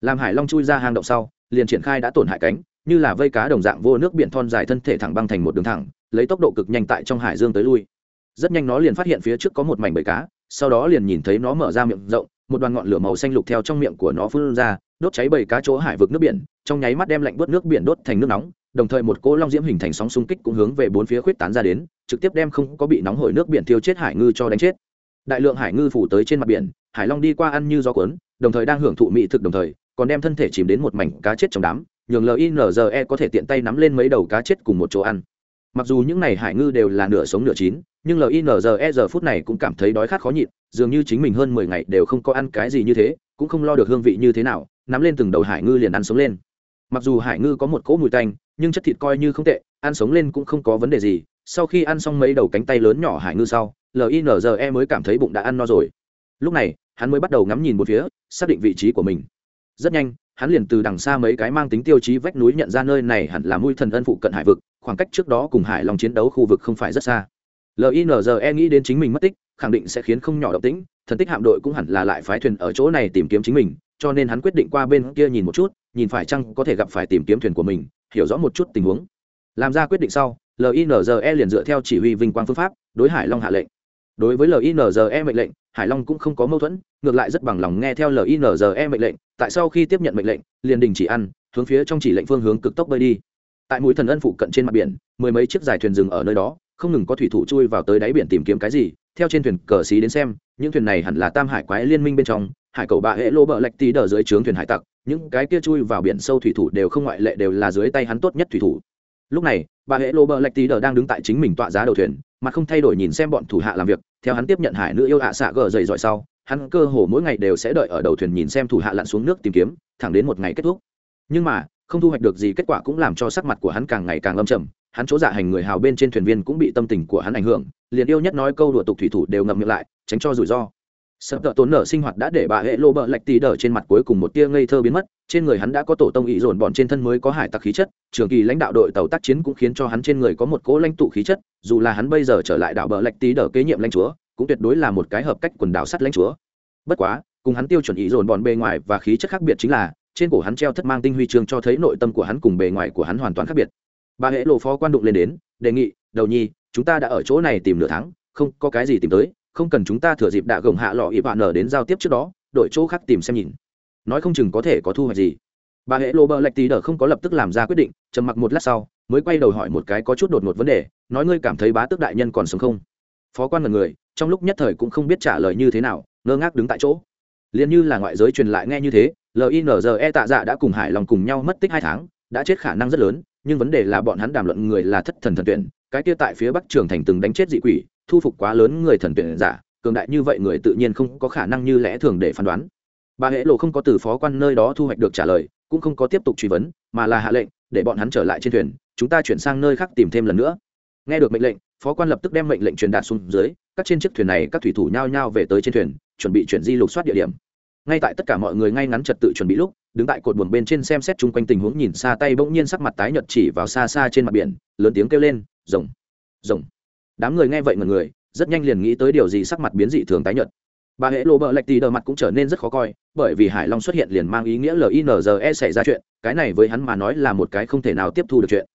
Làm hải long chui ra hang động sau, liền triển khai đã tổn hại cánh, như là vây cá đồng dạng vô nước biển thon dài thân thể thẳng băng thành một đường thẳng, lấy tốc độ cực nhanh tại trong hải dương tới lui. Rất nhanh nó liền phát hiện phía trước có một mảnh bầy cá, sau đó liền nhìn thấy nó mở ra miệng rộng một đoàn ngọn lửa màu xanh lục theo trong miệng của nó phun ra, đốt cháy bảy cá chỗ hải vực nước biển, trong nháy mắt đem lạnh bớt nước biển đốt thành nước nóng, đồng thời một cỗ long diễm hình thành sóng xung kích cũng hướng về bốn phía khuyết tán ra đến, trực tiếp đem không có bị nóng hổi nước biển thiêu chết hải ngư cho đánh chết. Đại lượng hải ngư phủ tới trên mặt biển, hải long đi qua ăn như gió cuốn, đồng thời đang hưởng thụ mỹ thực đồng thời, còn đem thân thể chìm đến một mảnh cá chết trong đám, nhường linze có thể tiện tay nắm lên mấy đầu cá chết cùng một chỗ ăn. Mặc dù những n à y hải ngư đều là nửa sống nửa chín nhưng linze giờ phút này cũng cảm thấy đói khát khó nhịn, dường như chính mình hơn mười ngày đều không có ăn cái gì như thế, cũng không lo được hương vị như thế nào, nắm lên từng đầu hải ngư liền ăn sống lên. Mặc dù hải ngư có một cỗ mùi tanh, nhưng chất thịt coi như không tệ, ăn sống lên cũng không có vấn đề gì. Sau khi ăn xong mấy đầu cánh tay lớn nhỏ hải ngư sau linze mới cảm thấy bụng đã ăn no rồi. Lúc này, hắn mới bắt đầu ngắm nhìn một phía, xác định vị trí của mình. Rất nhanh, hắn liền từ đằng xa mấy cái mang tính tiêu chí vách núi nhận ra nơi này hẳn là mũi thần ân phụ cận hải vực, khoảng cách trước đó cùng hải long chiến đấu khu vực không phải rất xa linze nghĩ đến chính mình mất tích, khẳng định sẽ khiến không nhỏ động tĩnh, thần tích hạm đội cũng hẳn là lại phái thuyền ở chỗ này tìm kiếm chính mình, cho nên hắn quyết định qua bên kia nhìn một chút, nhìn phải chăng có thể gặp phải tìm kiếm thuyền của mình, hiểu rõ một chút tình huống. Làm ra quyết định sau linze liền dựa theo chỉ huy vinh quang phương pháp, đối hải long hạ lệnh. Đối với linze mệnh lệnh, hải long cũng không có mâu thuẫn, ngược lại rất bằng lòng nghe theo linze mệnh lệnh, tại sau khi tiếp nhận mệnh lệnh, liền đình chỉ ăn, hướng phía trong chỉ lệnh phương hướng cực tốc bơi đi. Tại mũi thần ân phụ cận trên mặt biển, mười mấy chiếc dài thuyền dừng ở nơi đó không ngừng có thủy thủ chui vào tới đáy biển tìm kiếm cái gì, theo trên thuyền cờ xí đến xem, những thuyền này hẳn là tam hải quái liên minh bên trong, hải cầu bạ hệ lô bờ lạch tí đờ dưới trướng thuyền hải tặc, những cái kia chui vào biển sâu thủy thủ đều không ngoại lệ đều là dưới tay hắn tốt nhất thủy thủ. Lúc này bà hệ lô bờ lạch tí đờ đang đứng tại chính mình tọa giá đầu thuyền, mà không thay đổi nhìn xem bọn thủ hạ làm việc, theo hắn tiếp nhận hải nữ yêu hạ xạ gờ dày dọi sau, hắn cơ hồ mỗi ngày đều sẽ đợi ở đầu thuyền nhìn xem thủ hạ lặn xuống nước tìm kiếm, thẳng đến một ngày kết thúc. Nhưng mà không thu hoạch được gì, kết quả cũng làm cho sắc mặt của hắn càng ngày càng âm trầm. Hắn chỗ dạ hành người hào bên trên thuyền viên cũng bị tâm tình của hắn ảnh hưởng. Liền yêu nhất nói câu đùa tục thủy thủ đều ngậm miệng lại, tránh cho rủi ro. Sợ tợ tốn nở sinh hoạt đã để bà hệ lô bợ lạch tì đờ trên mặt cuối cùng một tia ngây thơ biến mất. Trên người hắn đã có tổ tông ý dồn bọn trên thân mới có hải tặc khí chất. Trường kỳ lãnh đạo đội tàu tác chiến cũng khiến cho hắn trên người có một cỗ lãnh tụ khí chất. Dù là hắn bây giờ trở lại đảo bờ lạch tì đờ kế nhiệm lãnh chúa, cũng tuyệt đối là một cái hợp cách quần đảo sắt lãnh chúa. Bất quá, cùng hắn tiêu chuẩn ý dồn bọn bề ngoài và khí chất khác biệt chính là trên cổ hắn treo thất mang tinh huy chương cho thấy nội tâm của hắn cùng bề ngoài của hắn hoàn toàn khác biệt. Bà hệ lộ phó quan đụng lên đến, đề nghị, đầu nhi, chúng ta đã ở chỗ này tìm nửa tháng, không có cái gì tìm tới, không cần chúng ta thừa dịp đạ gồng hạ lọ ỵ bạn nở đến giao tiếp trước đó, đổi chỗ khác tìm xem nhìn. Nói không chừng có thể có thu hoạch gì. Bà hệ lộ bờ lạch tí đờ không có lập tức làm ra quyết định, trầm mặc một lát sau, mới quay đầu hỏi một cái có chút đột ngột vấn đề, nói, ngươi cảm thấy bá tước đại nhân còn sống không? Phó quan mật người, trong lúc nhất thời cũng không biết trả lời như thế nào, ngơ ngác đứng tại chỗ liền như là ngoại giới truyền lại nghe như thế linze tạ dạ đã cùng hải lòng cùng nhau mất tích hai tháng, đã chết khả năng rất lớn, nhưng vấn đề là bọn hắn đàm luận người là thất thần thần tuyển, cái kia tại phía bắc trường thành từng đánh chết dị quỷ, thu phục quá lớn người thần tuyển giả, cường đại như vậy người tự nhiên không có khả năng như lẽ thường để phán đoán. Bà hệ lộ không có từ phó quan nơi đó thu hoạch được trả lời, cũng không có tiếp tục truy vấn, mà là hạ lệnh, để bọn hắn trở lại trên thuyền, chúng ta chuyển sang nơi khác tìm thêm lần nữa. Nghe được mệnh lệnh, phó quan lập tức đem mệnh lệnh truyền đạt xuống dưới, các trên chiếc thuyền này các thủy thủ nhao nhao về tới trên thuyền chuẩn bị chuyển di lục soát địa điểm. Ngay tại tất cả mọi người ngay ngắn trật tự chuẩn bị lúc, đứng tại cột buồng bên trên xem xét chung quanh tình huống nhìn xa tay bỗng nhiên sắc mặt tái nhợt chỉ vào xa xa trên mặt biển, lớn tiếng kêu lên, rồng! Rồng! Đám người nghe vậy mọi người, rất nhanh liền nghĩ tới điều gì sắc mặt biến dị thường tái nhợt. Bà hệ lộ bợ lạch tì đờ mặt cũng trở nên rất khó coi, bởi vì hải long xuất hiện liền mang ý nghĩa linze xảy ra chuyện, cái này với hắn mà nói là một cái không thể nào tiếp thu được chuyện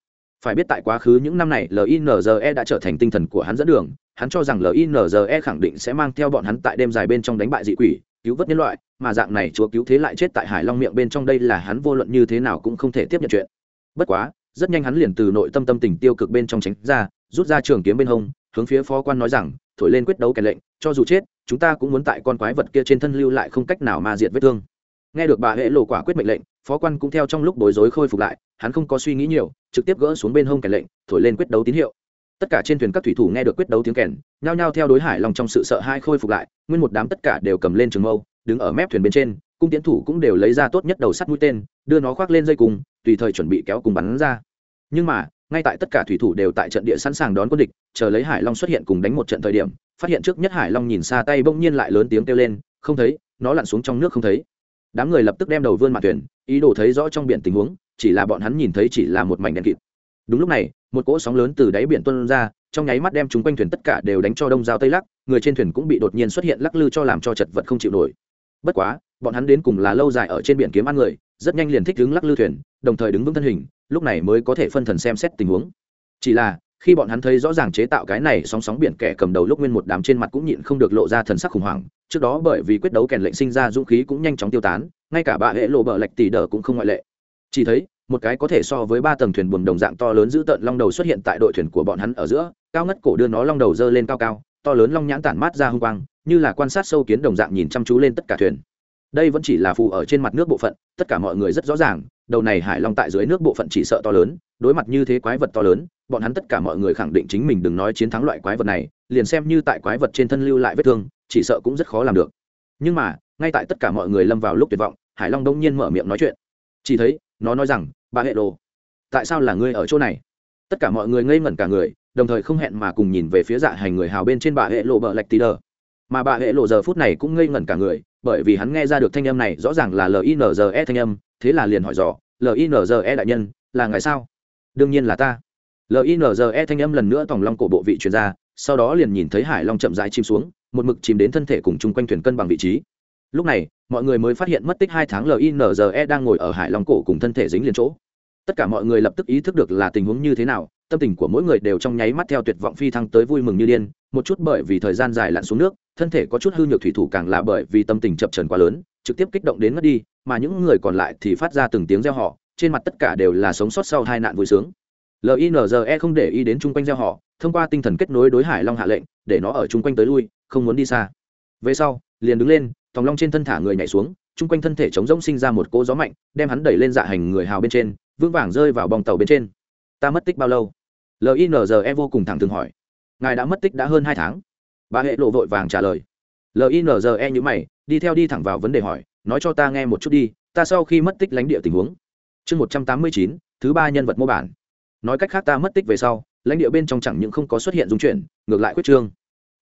phải biết tại quá khứ những năm này linze đã trở thành tinh thần của hắn dẫn đường. Hắn cho rằng linze khẳng định sẽ mang theo bọn hắn tại đêm dài bên trong đánh bại dị quỷ, cứu vớt nhân loại, mà dạng này chúa cứu thế lại chết tại hải long miệng bên trong đây là hắn vô luận như thế nào cũng không thể tiếp nhận chuyện. Bất quá, rất nhanh hắn liền từ nội tâm tâm tình tiêu cực bên trong tránh ra, rút ra trường kiếm bên hông, hướng phía phó quan nói rằng, thổi lên quyết đấu kèn lệnh, cho dù chết, chúng ta cũng muốn tại con quái vật kia trên thân lưu lại không cách nào mà diệt vết thương. Nghe được bà hệ lộ quả quyết mệnh lệnh phó quan cũng theo trong lúc bối rối khôi phục lại, hắn không có suy nghĩ nhiều, trực tiếp gỡ xuống bên hông kèn lệnh, thổi lên quyết đấu tín hiệu. Tất cả trên thuyền các thủy thủ nghe được quyết đấu tiếng kèn, nhao nhao theo đối hải lòng trong sự sợ hai khôi phục lại, nguyên một đám tất cả đều cầm lên trường mâu, đứng ở mép thuyền bên trên, cung tiến thủ cũng đều lấy ra tốt nhất đầu sắt mũi tên, đưa nó khoác lên dây cùng tùy thời chuẩn bị kéo cùng bắn ra. Nhưng mà, ngay tại tất cả thủy thủ đều tại trận địa sẵn sàng đón quân địch, chờ lấy hải long xuất hiện cùng đánh một trận thời điểm, phát hiện trước nhất hải long nhìn xa tay bỗng nhiên lại lớn tiếng kêu lên, không thấy, nó lặn xuống trong nước không thấy. Đám người lập tức đem đầu vươn mặt thuyền ý đồ thấy rõ trong biển tình huống, chỉ là bọn hắn nhìn thấy chỉ là một mảnh đen kịt. Đúng lúc này, một cỗ sóng lớn từ đáy biển tuân ra, trong nháy mắt đem chúng quanh thuyền tất cả đều đánh cho đông giao tây lắc, người trên thuyền cũng bị đột nhiên xuất hiện lắc lư cho làm cho chật vật không chịu nổi. Bất quá, bọn hắn đến cùng là lâu dài ở trên biển kiếm ăn người, rất nhanh liền thích đứng lắc lư thuyền, đồng thời đứng vững thân hình, lúc này mới có thể phân thần xem xét tình huống. Chỉ là, khi bọn hắn thấy rõ ràng chế tạo cái này sóng sóng biển kẻ cầm đầu lúc nguyên một đám trên mặt cũng nhịn không được lộ ra thần sắc khủng hoảng, trước đó bởi vì quyết đấu kèn lệnh sinh ra dũng khí cũng nhanh chóng tiêu tán ngay cả bà hệ lộ bờ lạch tỷ đờ cũng không ngoại lệ. Chỉ thấy, một cái có thể so với ba tầng thuyền buồm đồng dạng to lớn giữ tợn long đầu xuất hiện tại đội thuyền của bọn hắn ở giữa, cao ngất cổ đưa nó long đầu dơ lên cao cao, to lớn long nhãn tản mát ra hung quang, như là quan sát sâu kiến đồng dạng nhìn chăm chú lên tất cả thuyền. Đây vẫn chỉ là phù ở trên mặt nước bộ phận, tất cả mọi người rất rõ ràng, đầu này hải long tại dưới nước bộ phận chỉ sợ to lớn, đối mặt như thế quái vật to lớn, bọn hắn tất cả mọi người khẳng định chính mình đừng nói chiến thắng loại quái vật này, liền xem như tại quái vật trên thân lưu lại vết thương, chỉ sợ cũng rất khó làm được. Nhưng mà ngay tại tất cả mọi người lâm vào lúc tuyệt vọng, hải long đông nhiên mở miệng nói chuyện. Chỉ thấy, nó nói rằng, bà hệ lộ tại sao là ngươi ở chỗ này? Tất cả mọi người ngây ngẩn cả người, đồng thời không hẹn mà cùng nhìn về phía dạ hành người hào bên trên bà hệ lộ bờ lạch tí đờ. Mà bà hệ lộ giờ phút này cũng ngây ngẩn cả người, bởi vì hắn nghe ra được thanh âm này rõ ràng là linze thanh âm, thế là liền hỏi dò linze đại nhân, là ngài sao? Đương nhiên là ta. Linze thanh âm lần nữa tòng long cổ bộ vị chuyên gia sau đó liền nhìn thấy hải long chậm rãi chìm xuống, một mực chìm đến thân thể cùng chung quanh thuyền cân bằng vị trí lúc này, mọi người mới phát hiện mất tích hai tháng linze đang ngồi ở hải long cổ cùng thân thể dính liền chỗ. Tất cả mọi người lập tức ý thức được là tình huống như thế nào, tâm tình của mỗi người đều trong nháy mắt theo tuyệt vọng phi thăng tới vui mừng như điên, một chút bởi vì thời gian dài lặn xuống nước, thân thể có chút hư nhược thủy thủ càng là bởi vì tâm tình chập trần quá lớn, trực tiếp kích động đến mất đi, mà những người còn lại thì phát ra từng tiếng reo họ trên mặt tất cả đều là sống sót sau hai nạn vui sướng. Linze không để ý đến chung quanh reo họ thông qua tinh thần kết nối đối hải long hạ lệnh, để nó ở chung quanh tới lui, không muốn đi xa. Về sau, liền đứng lên thòng long trên thân thả người nhảy xuống, chung quanh thân thể chống rỗng sinh ra một cỗ gió mạnh, đem hắn đẩy lên dạ hành người hào bên trên, vững vàng rơi vào bong tàu bên trên. Ta mất tích bao lâu? Linze vô cùng thẳng thừng hỏi. Ngài đã mất tích đã hơn hai tháng. Bà hệ lộ vội vàng trả lời. Linze nhữ mày, đi theo đi thẳng vào vấn đề hỏi, nói cho ta nghe một chút đi, ta sau khi mất tích lánh địa tình huống? Chương một trăm tám mươi chín, thứ ba nhân vật mô bản. Nói cách khác ta mất tích về sau, lãnh địa bên trong chẳng những không có xuất hiện dung chuyển, ngược lại quyết trương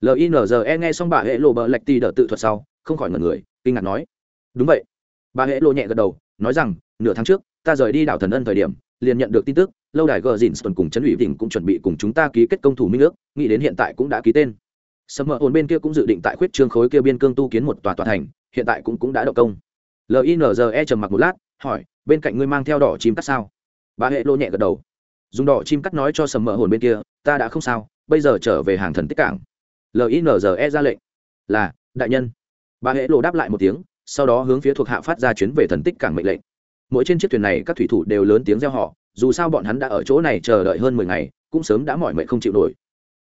linze nghe xong bà hệ lộ bờ lạch tì đỡ tự thuật sau, không khỏi ngẩn người, kinh ngạc nói. Đúng vậy. Bà hệ lộ nhẹ gật đầu, nói rằng, nửa tháng trước, ta rời đi đảo thần ân thời điểm, liền nhận được tin tức, lâu đài gờ dìn tuần cùng trấn ủy tỉnh cũng chuẩn bị cùng chúng ta ký kết công thủ minh ước, nghĩ đến hiện tại cũng đã ký tên. Sầm mỡ hồn bên kia cũng dự định tại khuyết trương khối kia biên cương tu kiến một tòa tòa thành, hiện tại cũng cũng đã động công. Linze trầm mặc một lát, hỏi, bên cạnh ngươi mang theo đỏ chim cắt sao? Bà hệ lộ nhẹ gật đầu. Dùng đỏ chim cắt nói cho sầm mỡ hồn bên kia, ta đã không sao, bây giờ trở về hàng thần tích cảng linze ra lệnh. Là, đại nhân. Bà hễ lộ đáp lại một tiếng, sau đó hướng phía thuộc hạ phát ra chuyến về thần tích cảng mệnh lệnh. Mỗi trên chiếc thuyền này, các thủy thủ đều lớn tiếng reo họ dù sao bọn hắn đã ở chỗ này chờ đợi hơn mười ngày, cũng sớm đã mỏi mệt không chịu nổi.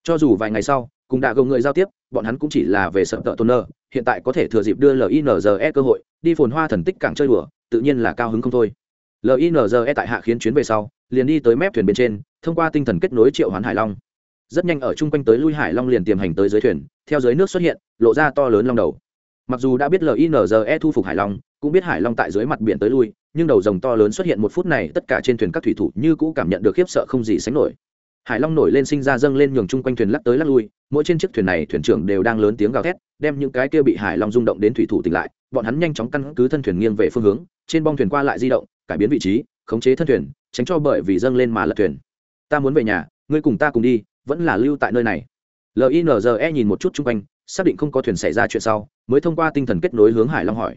Cho dù vài ngày sau, cùng đã gồng người giao tiếp, bọn hắn cũng chỉ là về sợ tợ tôn nơ, hiện tại có thể thừa dịp đưa linze cơ hội, đi phồn hoa thần tích cảng chơi đùa, tự nhiên là cao hứng không thôi. Linze tại hạ khiến chuyến về sau, liền đi tới mép thuyền bên trên, thông qua tinh thần kết nối triệu hoán hải long rất nhanh ở chung quanh tới lui hải long liền tiềm hành tới dưới thuyền, theo dưới nước xuất hiện, lộ ra to lớn long đầu. Mặc dù đã biết linze thu phục hải long, cũng biết hải long tại dưới mặt biển tới lui, nhưng đầu rồng to lớn xuất hiện một phút này, tất cả trên thuyền các thủy thủ như cũ cảm nhận được khiếp sợ không gì sánh nổi. Hải long nổi lên sinh ra dâng lên nhường chung quanh thuyền lắc tới lắc lui, mỗi trên chiếc thuyền này, thuyền trưởng đều đang lớn tiếng gào thét, đem những cái kia bị hải long rung động đến thủy thủ tỉnh lại, bọn hắn nhanh chóng căn cứ thân thuyền nghiêng về phương hướng, trên bong thuyền qua lại di động, cải biến vị trí, khống chế thân thuyền, tránh cho bởi vì dâng lên mà lật thuyền. Ta muốn về nhà, ngươi cùng ta cùng đi vẫn là lưu tại nơi này. Linze nhìn một chút chung quanh, xác định không có thuyền xảy ra chuyện sau, mới thông qua tinh thần kết nối hướng hải long hỏi.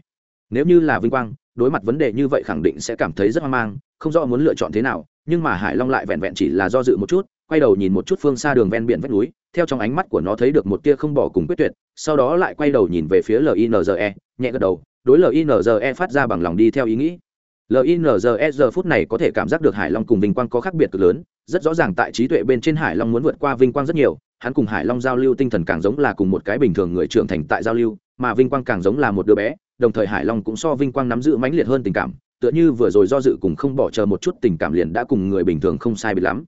Nếu như là vinh quang, đối mặt vấn đề như vậy khẳng định sẽ cảm thấy rất hoang mang, không rõ muốn lựa chọn thế nào, nhưng mà hải long lại vẹn vẹn chỉ là do dự một chút, quay đầu nhìn một chút phương xa đường ven biển vách núi, theo trong ánh mắt của nó thấy được một tia không bỏ cùng quyết tuyệt, sau đó lại quay đầu nhìn về phía linze nhẹ gật đầu, đối linze phát ra bằng lòng đi theo ý nghĩ linze giờ phút này có thể cảm giác được hải long cùng vinh quang có khác biệt cực lớn. Rất rõ ràng tại trí tuệ bên trên hải long muốn vượt qua vinh quang rất nhiều, hắn cùng hải long giao lưu tinh thần càng giống là cùng một cái bình thường người trưởng thành tại giao lưu, mà vinh quang càng giống là một đứa bé, đồng thời hải long cũng so vinh quang nắm giữ mãnh liệt hơn tình cảm, tựa như vừa rồi do dự cùng không bỏ chờ một chút tình cảm liền đã cùng người bình thường không sai bị lắm.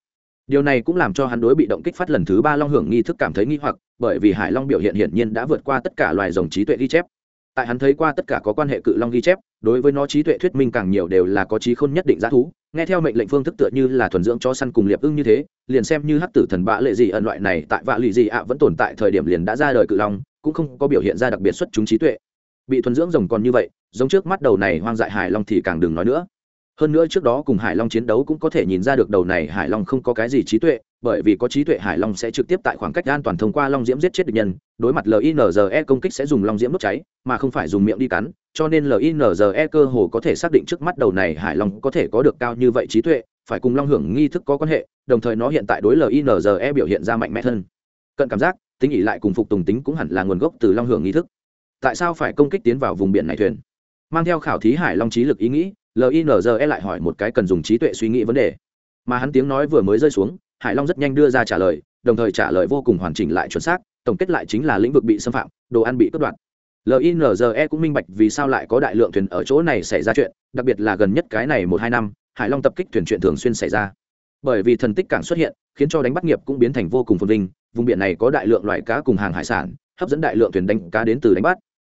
Điều này cũng làm cho hắn đối bị động kích phát lần thứ ba long hưởng nghi thức cảm thấy nghi hoặc, bởi vì hải long biểu hiện hiển nhiên đã vượt qua tất cả loài rồng trí tuệ ghi chép tại hắn thấy qua tất cả có quan hệ cự long ghi chép, đối với nó trí tuệ thuyết minh càng nhiều đều là có trí khôn nhất định giá thú. Nghe theo mệnh lệnh phương thức tựa như là thuần dưỡng cho săn cùng liệp ưng như thế, liền xem như hắc tử thần bạ lệ gì ẩn loại này tại vạ lụy gì ạ vẫn tồn tại thời điểm liền đã ra đời cự long, cũng không có biểu hiện ra đặc biệt xuất chúng trí tuệ. Bị thuần dưỡng rồng còn như vậy, giống trước mắt đầu này hoang dại hải long thì càng đừng nói nữa. Hơn nữa trước đó cùng hải long chiến đấu cũng có thể nhìn ra được đầu này hải long không có cái gì trí tuệ bởi vì có trí tuệ hải long sẽ trực tiếp tại khoảng cách an toàn thông qua long diễm giết chết địch nhân, đối mặt linze công kích sẽ dùng long diễm đốt cháy, mà không phải dùng miệng đi cắn, cho nên linze cơ hồ có thể xác định trước mắt đầu này hải long có thể có được cao như vậy trí tuệ, phải cùng long hưởng nghi thức có quan hệ, đồng thời nó hiện tại đối linze biểu hiện ra mạnh mẽ hơn. Cận cảm giác, tính ỉ lại cùng phục tùng tính cũng hẳn là nguồn gốc từ long hưởng nghi thức. Tại sao phải công kích tiến vào vùng biển này thuyền? Mang theo khảo thí hải long trí lực ý nghĩ linze lại hỏi một cái cần dùng trí tuệ suy nghĩ vấn đề. Mà hắn tiếng nói vừa mới rơi xuống hải long rất nhanh đưa ra trả lời, đồng thời trả lời vô cùng hoàn chỉnh lại chuẩn xác, tổng kết lại chính là lĩnh vực bị xâm phạm, đồ ăn bị cướp đoạt. Linze cũng minh bạch vì sao lại có đại lượng thuyền ở chỗ này xảy ra chuyện, đặc biệt là gần nhất cái này một hai năm, hải long tập kích thuyền chuyện thường xuyên xảy ra. Bởi vì thần tích cảng xuất hiện, khiến cho đánh bắt nghiệp cũng biến thành vô cùng phồn vinh, vùng biển này có đại lượng loài cá cùng hàng hải sản, hấp dẫn đại lượng thuyền đánh cá đến từ đánh bắt.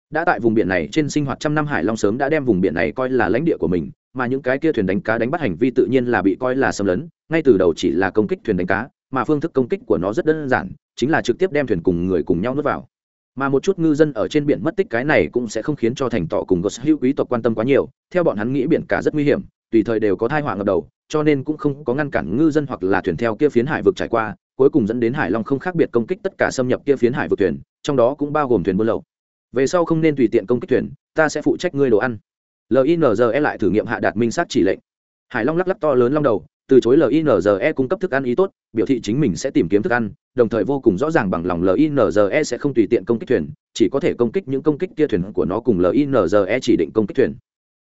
Đã tại vùng biển này trên sinh hoạt trăm năm hải long sớm đã đem vùng biển này coi là lãnh địa của mình mà những cái kia thuyền đánh cá đánh bắt hành vi tự nhiên là bị coi là xâm lấn, ngay từ đầu chỉ là công kích thuyền đánh cá, mà phương thức công kích của nó rất đơn giản, chính là trực tiếp đem thuyền cùng người cùng nhau nuốt vào. Mà một chút ngư dân ở trên biển mất tích cái này cũng sẽ không khiến cho thành tỏ cùng gos hữu quý tộc quan tâm quá nhiều, theo bọn hắn nghĩ biển cả rất nguy hiểm, tùy thời đều có thai họa ngập đầu, cho nên cũng không có ngăn cản ngư dân hoặc là thuyền theo kia phiến hải vực trải qua, cuối cùng dẫn đến hải long không khác biệt công kích tất cả xâm nhập kia phiến hải vực thuyền, trong đó cũng bao gồm thuyền buôn lậu. Về sau không nên tùy tiện công kích thuyền, ta sẽ phụ trách ngươi đồ ăn linze lại thử nghiệm hạ đạt minh sát chỉ lệnh. Hải long lắc lắc to lớn long đầu, từ chối linze cung cấp thức ăn ý tốt, biểu thị chính mình sẽ tìm kiếm thức ăn, đồng thời vô cùng rõ ràng bằng lòng linze sẽ không tùy tiện công kích thuyền, chỉ có thể công kích những công kích kia thuyền của nó cùng linze chỉ định công kích thuyền.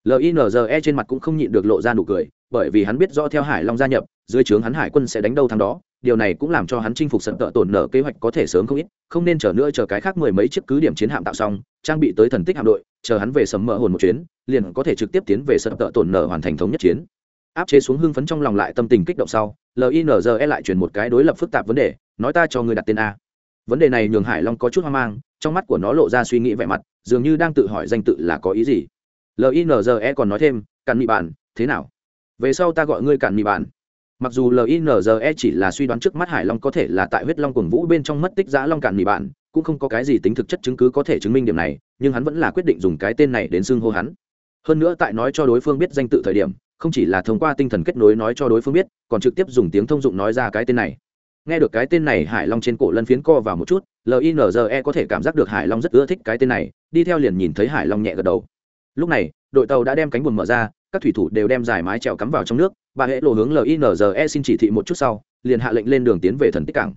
Linze trên mặt cũng không nhịn được lộ ra nụ cười, bởi vì hắn biết rõ theo hải long gia nhập, dưới trướng hắn hải quân sẽ đánh đâu thắng đó điều này cũng làm cho hắn chinh phục sân tợ tổn nở kế hoạch có thể sớm không ít, không nên chờ nữa chờ cái khác mười mấy chiếc cứ điểm chiến hạm tạo xong, trang bị tới thần tích hạm đội, chờ hắn về sầm mỡ hồn một chuyến, liền có thể trực tiếp tiến về sân tợ tổn nở hoàn thành thống nhất chiến. Áp chế xuống hưng phấn trong lòng lại tâm tình kích động sau linze lại chuyển một cái đối lập phức tạp vấn đề, nói ta cho người đặt tên a. Vấn đề này nhường hải long có chút hoang mang, trong mắt của nó lộ ra suy nghĩ vẻ mặt, dường như đang tự hỏi danh tự là có ý gì. Linze còn nói thêm càn mị bản, thế nào? Về sau ta gọi ngươi càn mị bản mặc dù linze chỉ là suy đoán trước mắt hải long có thể là tại huyết long cuồng vũ bên trong mất tích giã long cạn mì bạn, cũng không có cái gì tính thực chất chứng cứ có thể chứng minh điểm này, nhưng hắn vẫn là quyết định dùng cái tên này đến xưng hô hắn. Hơn nữa tại nói cho đối phương biết danh tự thời điểm, không chỉ là thông qua tinh thần kết nối nói cho đối phương biết, còn trực tiếp dùng tiếng thông dụng nói ra cái tên này. Nghe được cái tên này, hải long trên cổ lân phiến co vào một chút linze có thể cảm giác được hải long rất ưa thích cái tên này, đi theo liền nhìn thấy hải long nhẹ gật đầu. Lúc này, đội tàu đã đem cánh buồm mở ra, các thủy thủ đều đem dài mái trèo cắm vào trong nước bà hệ lộ hướng linze xin chỉ thị một chút sau, liền hạ lệnh lên đường tiến về thần tích cảng.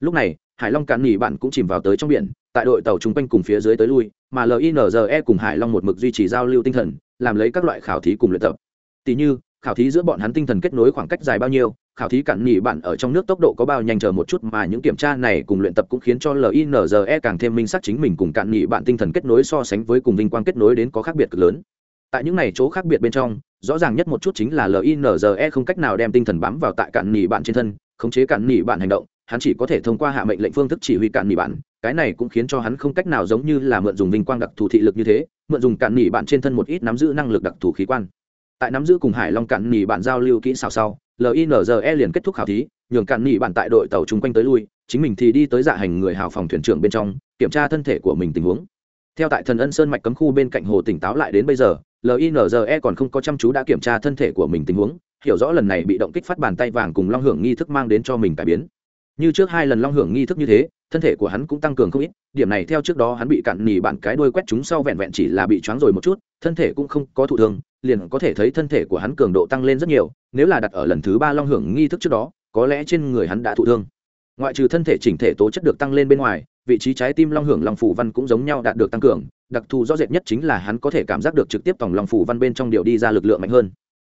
Lúc này, hải long cạn nghỉ bạn cũng chìm vào tới trong biển, tại đội tàu chung quanh cùng phía dưới tới lui, mà linze cùng hải long một mực duy trì giao lưu tinh thần, làm lấy các loại khảo thí cùng luyện tập. Tỉ như, khảo thí giữa bọn hắn tinh thần kết nối khoảng cách dài bao nhiêu, khảo thí cạn nghỉ bạn ở trong nước tốc độ có bao nhanh chờ một chút mà những kiểm tra này cùng luyện tập cũng khiến cho linze càng thêm minh xác chính mình cùng cạn nghỉ bạn tinh thần kết nối so sánh với cùng vinh quang kết nối đến có khác biệt cực lớn. Tại những này chỗ khác biệt bên trong rõ ràng nhất một chút chính là linze không cách nào đem tinh thần bám vào tại cản nỉ bạn trên thân, khống chế cản nỉ bạn hành động, hắn chỉ có thể thông qua hạ mệnh lệnh phương thức chỉ huy cản nỉ bạn. Cái này cũng khiến cho hắn không cách nào giống như là mượn dùng vinh quang đặc thù thị lực như thế, mượn dùng cản nỉ bạn trên thân một ít nắm giữ năng lực đặc thù khí quan. Tại nắm giữ cùng hải long cạn nỉ bạn giao lưu kỹ xào sau linze liền kết thúc khảo thí, nhường cạn nhị bạn tại đội tàu chung quanh tới lui, chính mình thì đi tới dạ hành người hào phòng thuyền trưởng bên trong, kiểm tra thân thể của mình tình huống. Theo tại thần ân sơn mạch cấm khu bên cạnh hồ tỉnh táo lại đến bây giờ linze còn không có chăm chú đã kiểm tra thân thể của mình tình huống, hiểu rõ lần này bị động kích phát bàn tay vàng cùng long hưởng nghi thức mang đến cho mình cải biến. Như trước hai lần long hưởng nghi thức như thế, thân thể của hắn cũng tăng cường không ít, điểm này theo trước đó hắn bị cặn nỉ bạn cái đuôi quét chúng sau vẹn vẹn chỉ là bị choáng rồi một chút, thân thể cũng không có thụ thương, liền có thể thấy thân thể của hắn cường độ tăng lên rất nhiều, nếu là đặt ở lần thứ ba long hưởng nghi thức trước đó, có lẽ trên người hắn đã thụ thương. Ngoại trừ thân thể chỉnh thể tố chất được tăng lên bên ngoài, vị trí trái tim long hưởng long phủ văn cũng giống nhau đạt được tăng cường đặc thù rõ rệt nhất chính là hắn có thể cảm giác được trực tiếp tổng long phủ văn bên trong điều đi ra lực lượng mạnh hơn.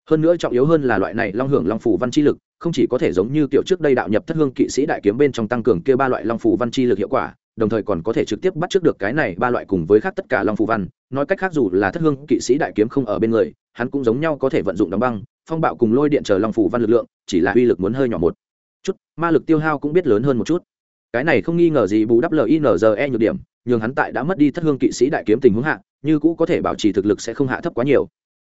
Hơn nữa trọng yếu hơn là loại này long hưởng long phủ văn chi lực, không chỉ có thể giống như kiểu trước đây đạo nhập thất hương kỵ sĩ đại kiếm bên trong tăng cường kia ba loại long phủ văn chi lực hiệu quả, đồng thời còn có thể trực tiếp bắt trước được cái này ba loại cùng với khác tất cả long phủ văn. Nói cách khác dù là thất hương kỵ sĩ đại kiếm không ở bên người, hắn cũng giống nhau có thể vận dụng đóng băng, phong bạo cùng lôi điện chờ long phủ văn lực lượng, chỉ là uy lực muốn hơi nhỏ một chút. Ma lực tiêu hao cũng biết lớn hơn một chút. Cái này không nghi ngờ gì bù đắp linze nhược điểm nhường hắn tại đã mất đi thất hương kỵ sĩ đại kiếm tình huống hạ, như cũ có thể bảo trì thực lực sẽ không hạ thấp quá nhiều.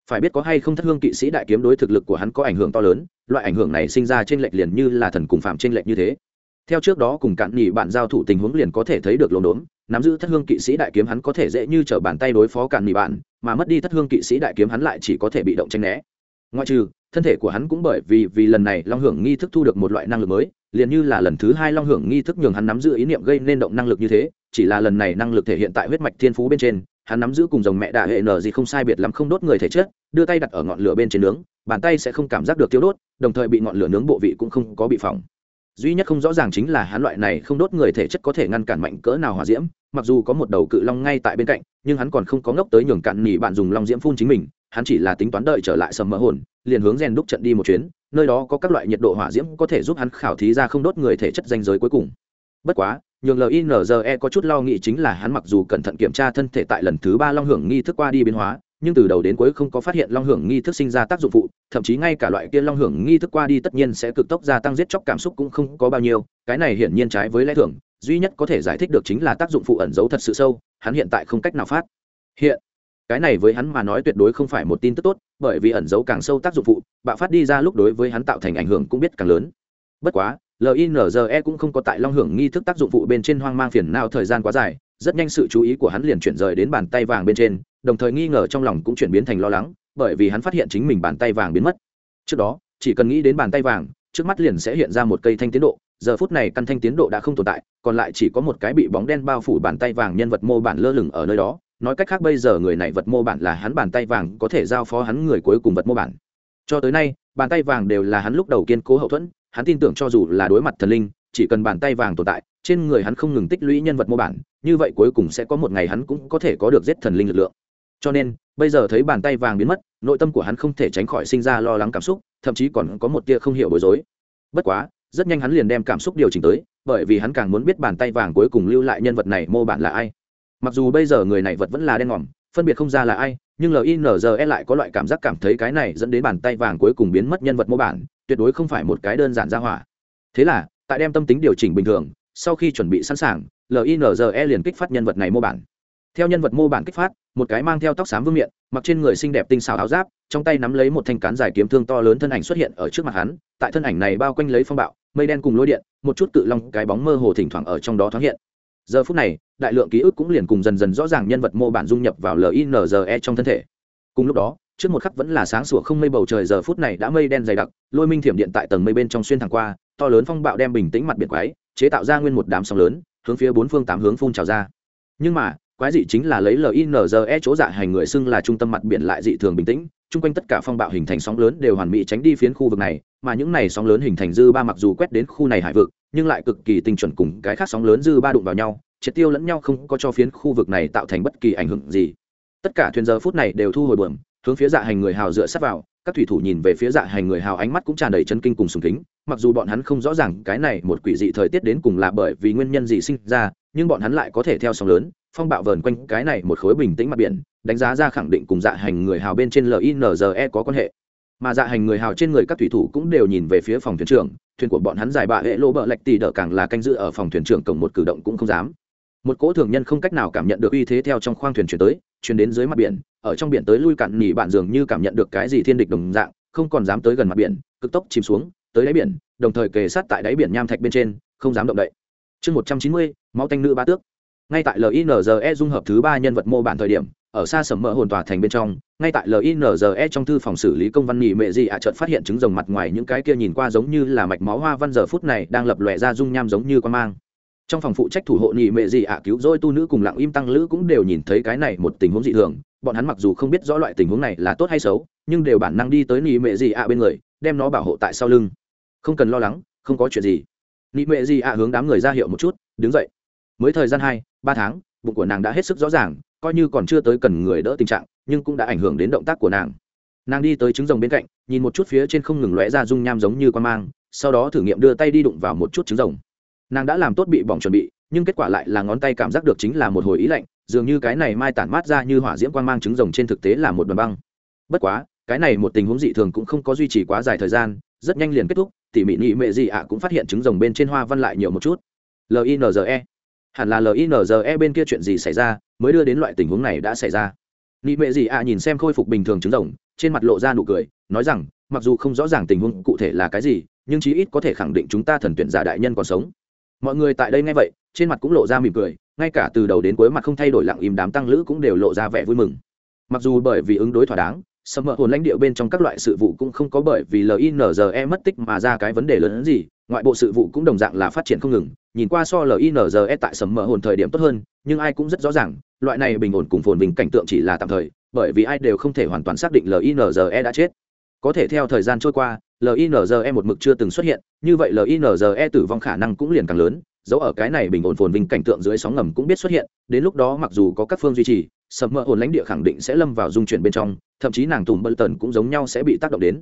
Phải biết có hay không thất hương kỵ sĩ đại kiếm đối thực lực của hắn có ảnh hưởng to lớn, loại ảnh hưởng này sinh ra trên lệch liền như là thần cùng phạm trên lệch như thế. Theo trước đó cùng cạn nhị bạn giao thủ tình huống liền có thể thấy được lồn đốn, nắm giữ thất hương kỵ sĩ đại kiếm hắn có thể dễ như t bàn tay đối phó cạn nhị bạn, mà mất đi thất hương kỵ sĩ đại kiếm hắn lại chỉ có thể bị động tranh né. Ngoại trừ, thân thể của hắn cũng bởi vì vì lần này long hưởng nghi thức thu được một loại năng lực mới, liền như là lần thứ hai long hưởng nghi thức nhường hắn nắm giữ ý niệm gây nên động năng lực như thế chỉ là lần này năng lực thể hiện tại huyết mạch thiên phú bên trên, hắn nắm giữ cùng dòng mẹ đạ hệ nở gì không sai biệt lắm không đốt người thể chất, đưa tay đặt ở ngọn lửa bên trên nướng, bàn tay sẽ không cảm giác được tiêu đốt, đồng thời bị ngọn lửa nướng bộ vị cũng không có bị phỏng. Duy nhất không rõ ràng chính là hắn loại này không đốt người thể chất có thể ngăn cản mạnh cỡ nào hỏa diễm, mặc dù có một đầu cự long ngay tại bên cạnh, nhưng hắn còn không có ngốc tới nhường cạn nỉ bạn dùng long diễm phun chính mình, hắn chỉ là tính toán đợi trở lại sầm mỡ hồn, liền hướng rèn đúc trận đi một chuyến, nơi đó có các loại nhiệt độ hỏa diễm có thể giúp hắn khảo thí ra không đốt người thể chất danh giới cuối cùng. Bất quá nhường linze có chút lo nghĩ chính là hắn mặc dù cẩn thận kiểm tra thân thể tại lần thứ ba long hưởng nghi thức qua đi biến hóa, nhưng từ đầu đến cuối không có phát hiện long hưởng nghi thức sinh ra tác dụng phụ, thậm chí ngay cả loại kia long hưởng nghi thức qua đi tất nhiên sẽ cực tốc gia tăng giết chóc cảm xúc cũng không có bao nhiêu, cái này hiển nhiên trái với lẽ thường, duy nhất có thể giải thích được chính là tác dụng phụ ẩn giấu thật sự sâu, hắn hiện tại không cách nào phát. Hiện, cái này với hắn mà nói tuyệt đối không phải một tin tức tốt, bởi vì ẩn giấu càng sâu tác dụng phụ, bạo phát đi ra lúc đối với hắn tạo thành ảnh hưởng cũng biết càng lớn. Bất quá linze cũng không có tại long hưởng nghi thức tác dụng phụ bên trên hoang mang phiền nào thời gian quá dài, rất nhanh sự chú ý của hắn liền chuyển rời đến bàn tay vàng bên trên, đồng thời nghi ngờ trong lòng cũng chuyển biến thành lo lắng, bởi vì hắn phát hiện chính mình bàn tay vàng biến mất. Trước đó, chỉ cần nghĩ đến bàn tay vàng, trước mắt liền sẽ hiện ra một cây thanh tiến độ, giờ phút này căn thanh tiến độ đã không tồn tại, còn lại chỉ có một cái bị bóng đen bao phủ bàn tay vàng nhân vật mô bản lơ lửng ở nơi đó, nói cách khác bây giờ người này vật mô bản là hắn bàn tay vàng có thể giao phó hắn người cuối cùng vật mô bản. Cho tới nay, bàn tay vàng đều là hắn lúc đầu kiên cố hậu thuẫn hắn tin tưởng cho dù là đối mặt thần linh, chỉ cần bàn tay vàng tồn tại, trên người hắn không ngừng tích lũy nhân vật mô bản, như vậy cuối cùng sẽ có một ngày hắn cũng có thể có được giết thần linh lực lượng. Cho nên, bây giờ thấy bàn tay vàng biến mất, nội tâm của hắn không thể tránh khỏi sinh ra lo lắng cảm xúc, thậm chí còn có một tia không hiểu bối rối. Bất quá, rất nhanh hắn liền đem cảm xúc điều chỉnh tới, bởi vì hắn càng muốn biết bàn tay vàng cuối cùng lưu lại nhân vật này mô bản là ai. Mặc dù bây giờ người này vật vẫn là đen ngòm, phân biệt không ra là ai, nhưng linze lại có loại cảm giác cảm thấy cái này dẫn đến bàn tay vàng cuối cùng biến mất nhân vật mô bản tuyệt đối không phải một cái đơn giản ra hỏa. Thế là, tại đem tâm tính điều chỉnh bình thường, sau khi chuẩn bị sẵn sàng linze liền kích phát nhân vật này mô bản. Theo nhân vật mô bản kích phát, một cái mang theo tóc xám vương miện, mặc trên người xinh đẹp tinh xào áo giáp, trong tay nắm lấy một thanh cán dài kiếm thương to lớn thân ảnh xuất hiện ở trước mặt hắn, tại thân ảnh này bao quanh lấy phong bạo, mây đen cùng lôi điện, một chút cự long, cái bóng mơ hồ thỉnh thoảng ở trong đó thoáng hiện. Giờ phút này, đại lượng ký ức cũng liền cùng dần dần rõ ràng nhân vật mô bản dung nhập vào linze trong thân thể. Cùng lúc đó trước một khắc vẫn là sáng sủa không mây bầu trời, giờ phút này đã mây đen dày đặc, lôi minh thiểm điện tại tầng mây bên trong xuyên thẳng qua, to lớn phong bạo đem bình tĩnh mặt biển quái, chế tạo ra nguyên một đám sóng lớn, hướng phía bốn phương tám hướng phun trào ra. Nhưng mà, quái dị chính là lấy linze chỗ dạ hành người xưng là trung tâm mặt biển lại dị thường bình tĩnh, chung quanh tất cả phong bạo hình thành sóng lớn đều hoàn mỹ tránh đi phiến khu vực này, mà những này sóng lớn hình thành dư ba mặc dù quét đến khu này hải vực, nhưng lại cực kỳ tinh chuẩn cùng cái khác sóng lớn dư ba đụng vào nhau, triệt tiêu lẫn nhau không có cho phiến khu vực này tạo thành bất kỳ ảnh hưởng gì. Tất cả thuyền giờ phút này đều thu hồi buồm hướng phía dạ hành người hào dựa sát vào, các thủy thủ nhìn về phía dạ hành người hào ánh mắt cũng tràn đầy chân kinh cùng sùng kính, mặc dù bọn hắn không rõ ràng cái này một quỷ dị thời tiết đến cùng là bởi vì nguyên nhân gì sinh ra, nhưng bọn hắn lại có thể theo sóng lớn, phong bạo vờn quanh cái này một khối bình tĩnh mặt biển, đánh giá ra khẳng định cùng dạ hành người hào bên trên linze có quan hệ. Mà dạ hành người hào trên người các thủy thủ cũng đều nhìn về phía phòng thuyền trưởng, thuyền của bọn hắn dài bạ hệ lỗ bợ lạch tì đỡ càng là canh giữ ở phòng thuyền trưởng cổng một cử động cũng không dám một cỗ thường nhân không cách nào cảm nhận được uy thế theo trong khoang thuyền chuyển tới, chuyển đến dưới mặt biển, ở trong biển tới lui cạn nỉ bạn dường như cảm nhận được cái gì thiên địch đồng dạng, không còn dám tới gần mặt biển, cực tốc chìm xuống, tới đáy biển, đồng thời kề sát tại đáy biển nham thạch bên trên, không dám động đậy. Chương một trăm chín mươi, máu tanh nữ ba tước. Ngay tại linze dung hợp thứ ba nhân vật mô bản thời điểm, ở xa sầm mỡ hồn tòa thành bên trong, ngay tại linze trong thư phòng xử lý công văn nghỉ mệ gì ạ à phát hiện trứng rồng mặt ngoài những cái kia nhìn qua giống như là mạch máu hoa văn giờ phút này đang lập lòe ra dung nham giống như con mang trong phòng phụ trách thủ hộ nhị mệ gì ạ, cứu rỗi tu nữ cùng lặng im tăng lữ cũng đều nhìn thấy cái này một tình huống dị thường. Bọn hắn mặc dù không biết rõ loại tình huống này là tốt hay xấu, nhưng đều bản năng đi tới nhị mệ gì ạ bên người, đem nó bảo hộ tại sau lưng. Không cần lo lắng, không có chuyện gì. Nhị mệ gì ạ hướng đám người ra hiệu một chút, đứng dậy. Mới thời gian hai, ba tháng, bụng của nàng đã hết sức rõ ràng, coi như còn chưa tới cần người đỡ tình trạng, nhưng cũng đã ảnh hưởng đến động tác của nàng. Nàng đi tới trứng rồng bên cạnh, nhìn một chút phía trên không ngừng lóe ra dung nham giống như quan mang, sau đó thử nghiệm đưa tay đi đụng vào một chút trứng rồng nàng đã làm tốt bị bỏng chuẩn bị, nhưng kết quả lại là ngón tay cảm giác được chính là một hồi ý lạnh, dường như cái này mai tản mát ra như hỏa diễm quan mang trứng rồng trên thực tế là một đoàn băng. Bất quá, cái này một tình huống dị thường cũng không có duy trì quá dài thời gian, rất nhanh liền kết thúc, tỉ mỉ nhị mệ gì ạ cũng phát hiện trứng rồng bên trên hoa văn lại nhiều một chút. Linze hẳn là linze bên kia chuyện gì xảy ra mới đưa đến loại tình huống này đã xảy ra. Nhị mệ gì ạ nhìn xem khôi phục bình thường trứng rồng, trên mặt lộ ra nụ cười, nói rằng, mặc dù không rõ ràng tình huống cụ thể là cái gì, nhưng chí ít có thể khẳng định chúng ta thần tuyển giả đại nhân còn sống mọi người tại đây nghe vậy, trên mặt cũng lộ ra mỉm cười, ngay cả từ đầu đến cuối mặt không thay đổi lặng im đám tăng lữ cũng đều lộ ra vẻ vui mừng. Mặc dù bởi vì ứng đối thỏa đáng sầm mỡ hồn lãnh địa bên trong các loại sự vụ cũng không có bởi vì linze mất tích mà ra cái vấn đề lớn hơn gì, ngoại bộ sự vụ cũng đồng dạng là phát triển không ngừng, nhìn qua so linze tại sầm mỡ hồn thời điểm tốt hơn, nhưng ai cũng rất rõ ràng, loại này bình ổn cùng phồn bình cảnh tượng chỉ là tạm thời, bởi vì ai đều không thể hoàn toàn xác định linze đã chết có thể theo thời gian trôi qua linze một mực chưa từng xuất hiện, như vậy linze tử vong khả năng cũng liền càng lớn dẫu ở cái này bình ổn phồn vinh cảnh tượng dưới sóng ngầm cũng biết xuất hiện, đến lúc đó mặc dù có các phương duy trì sầm mỡ hồn lãnh địa khẳng định sẽ lâm vào dung chuyển bên trong, thậm chí nàng tùm bơ tần cũng giống nhau sẽ bị tác động đến.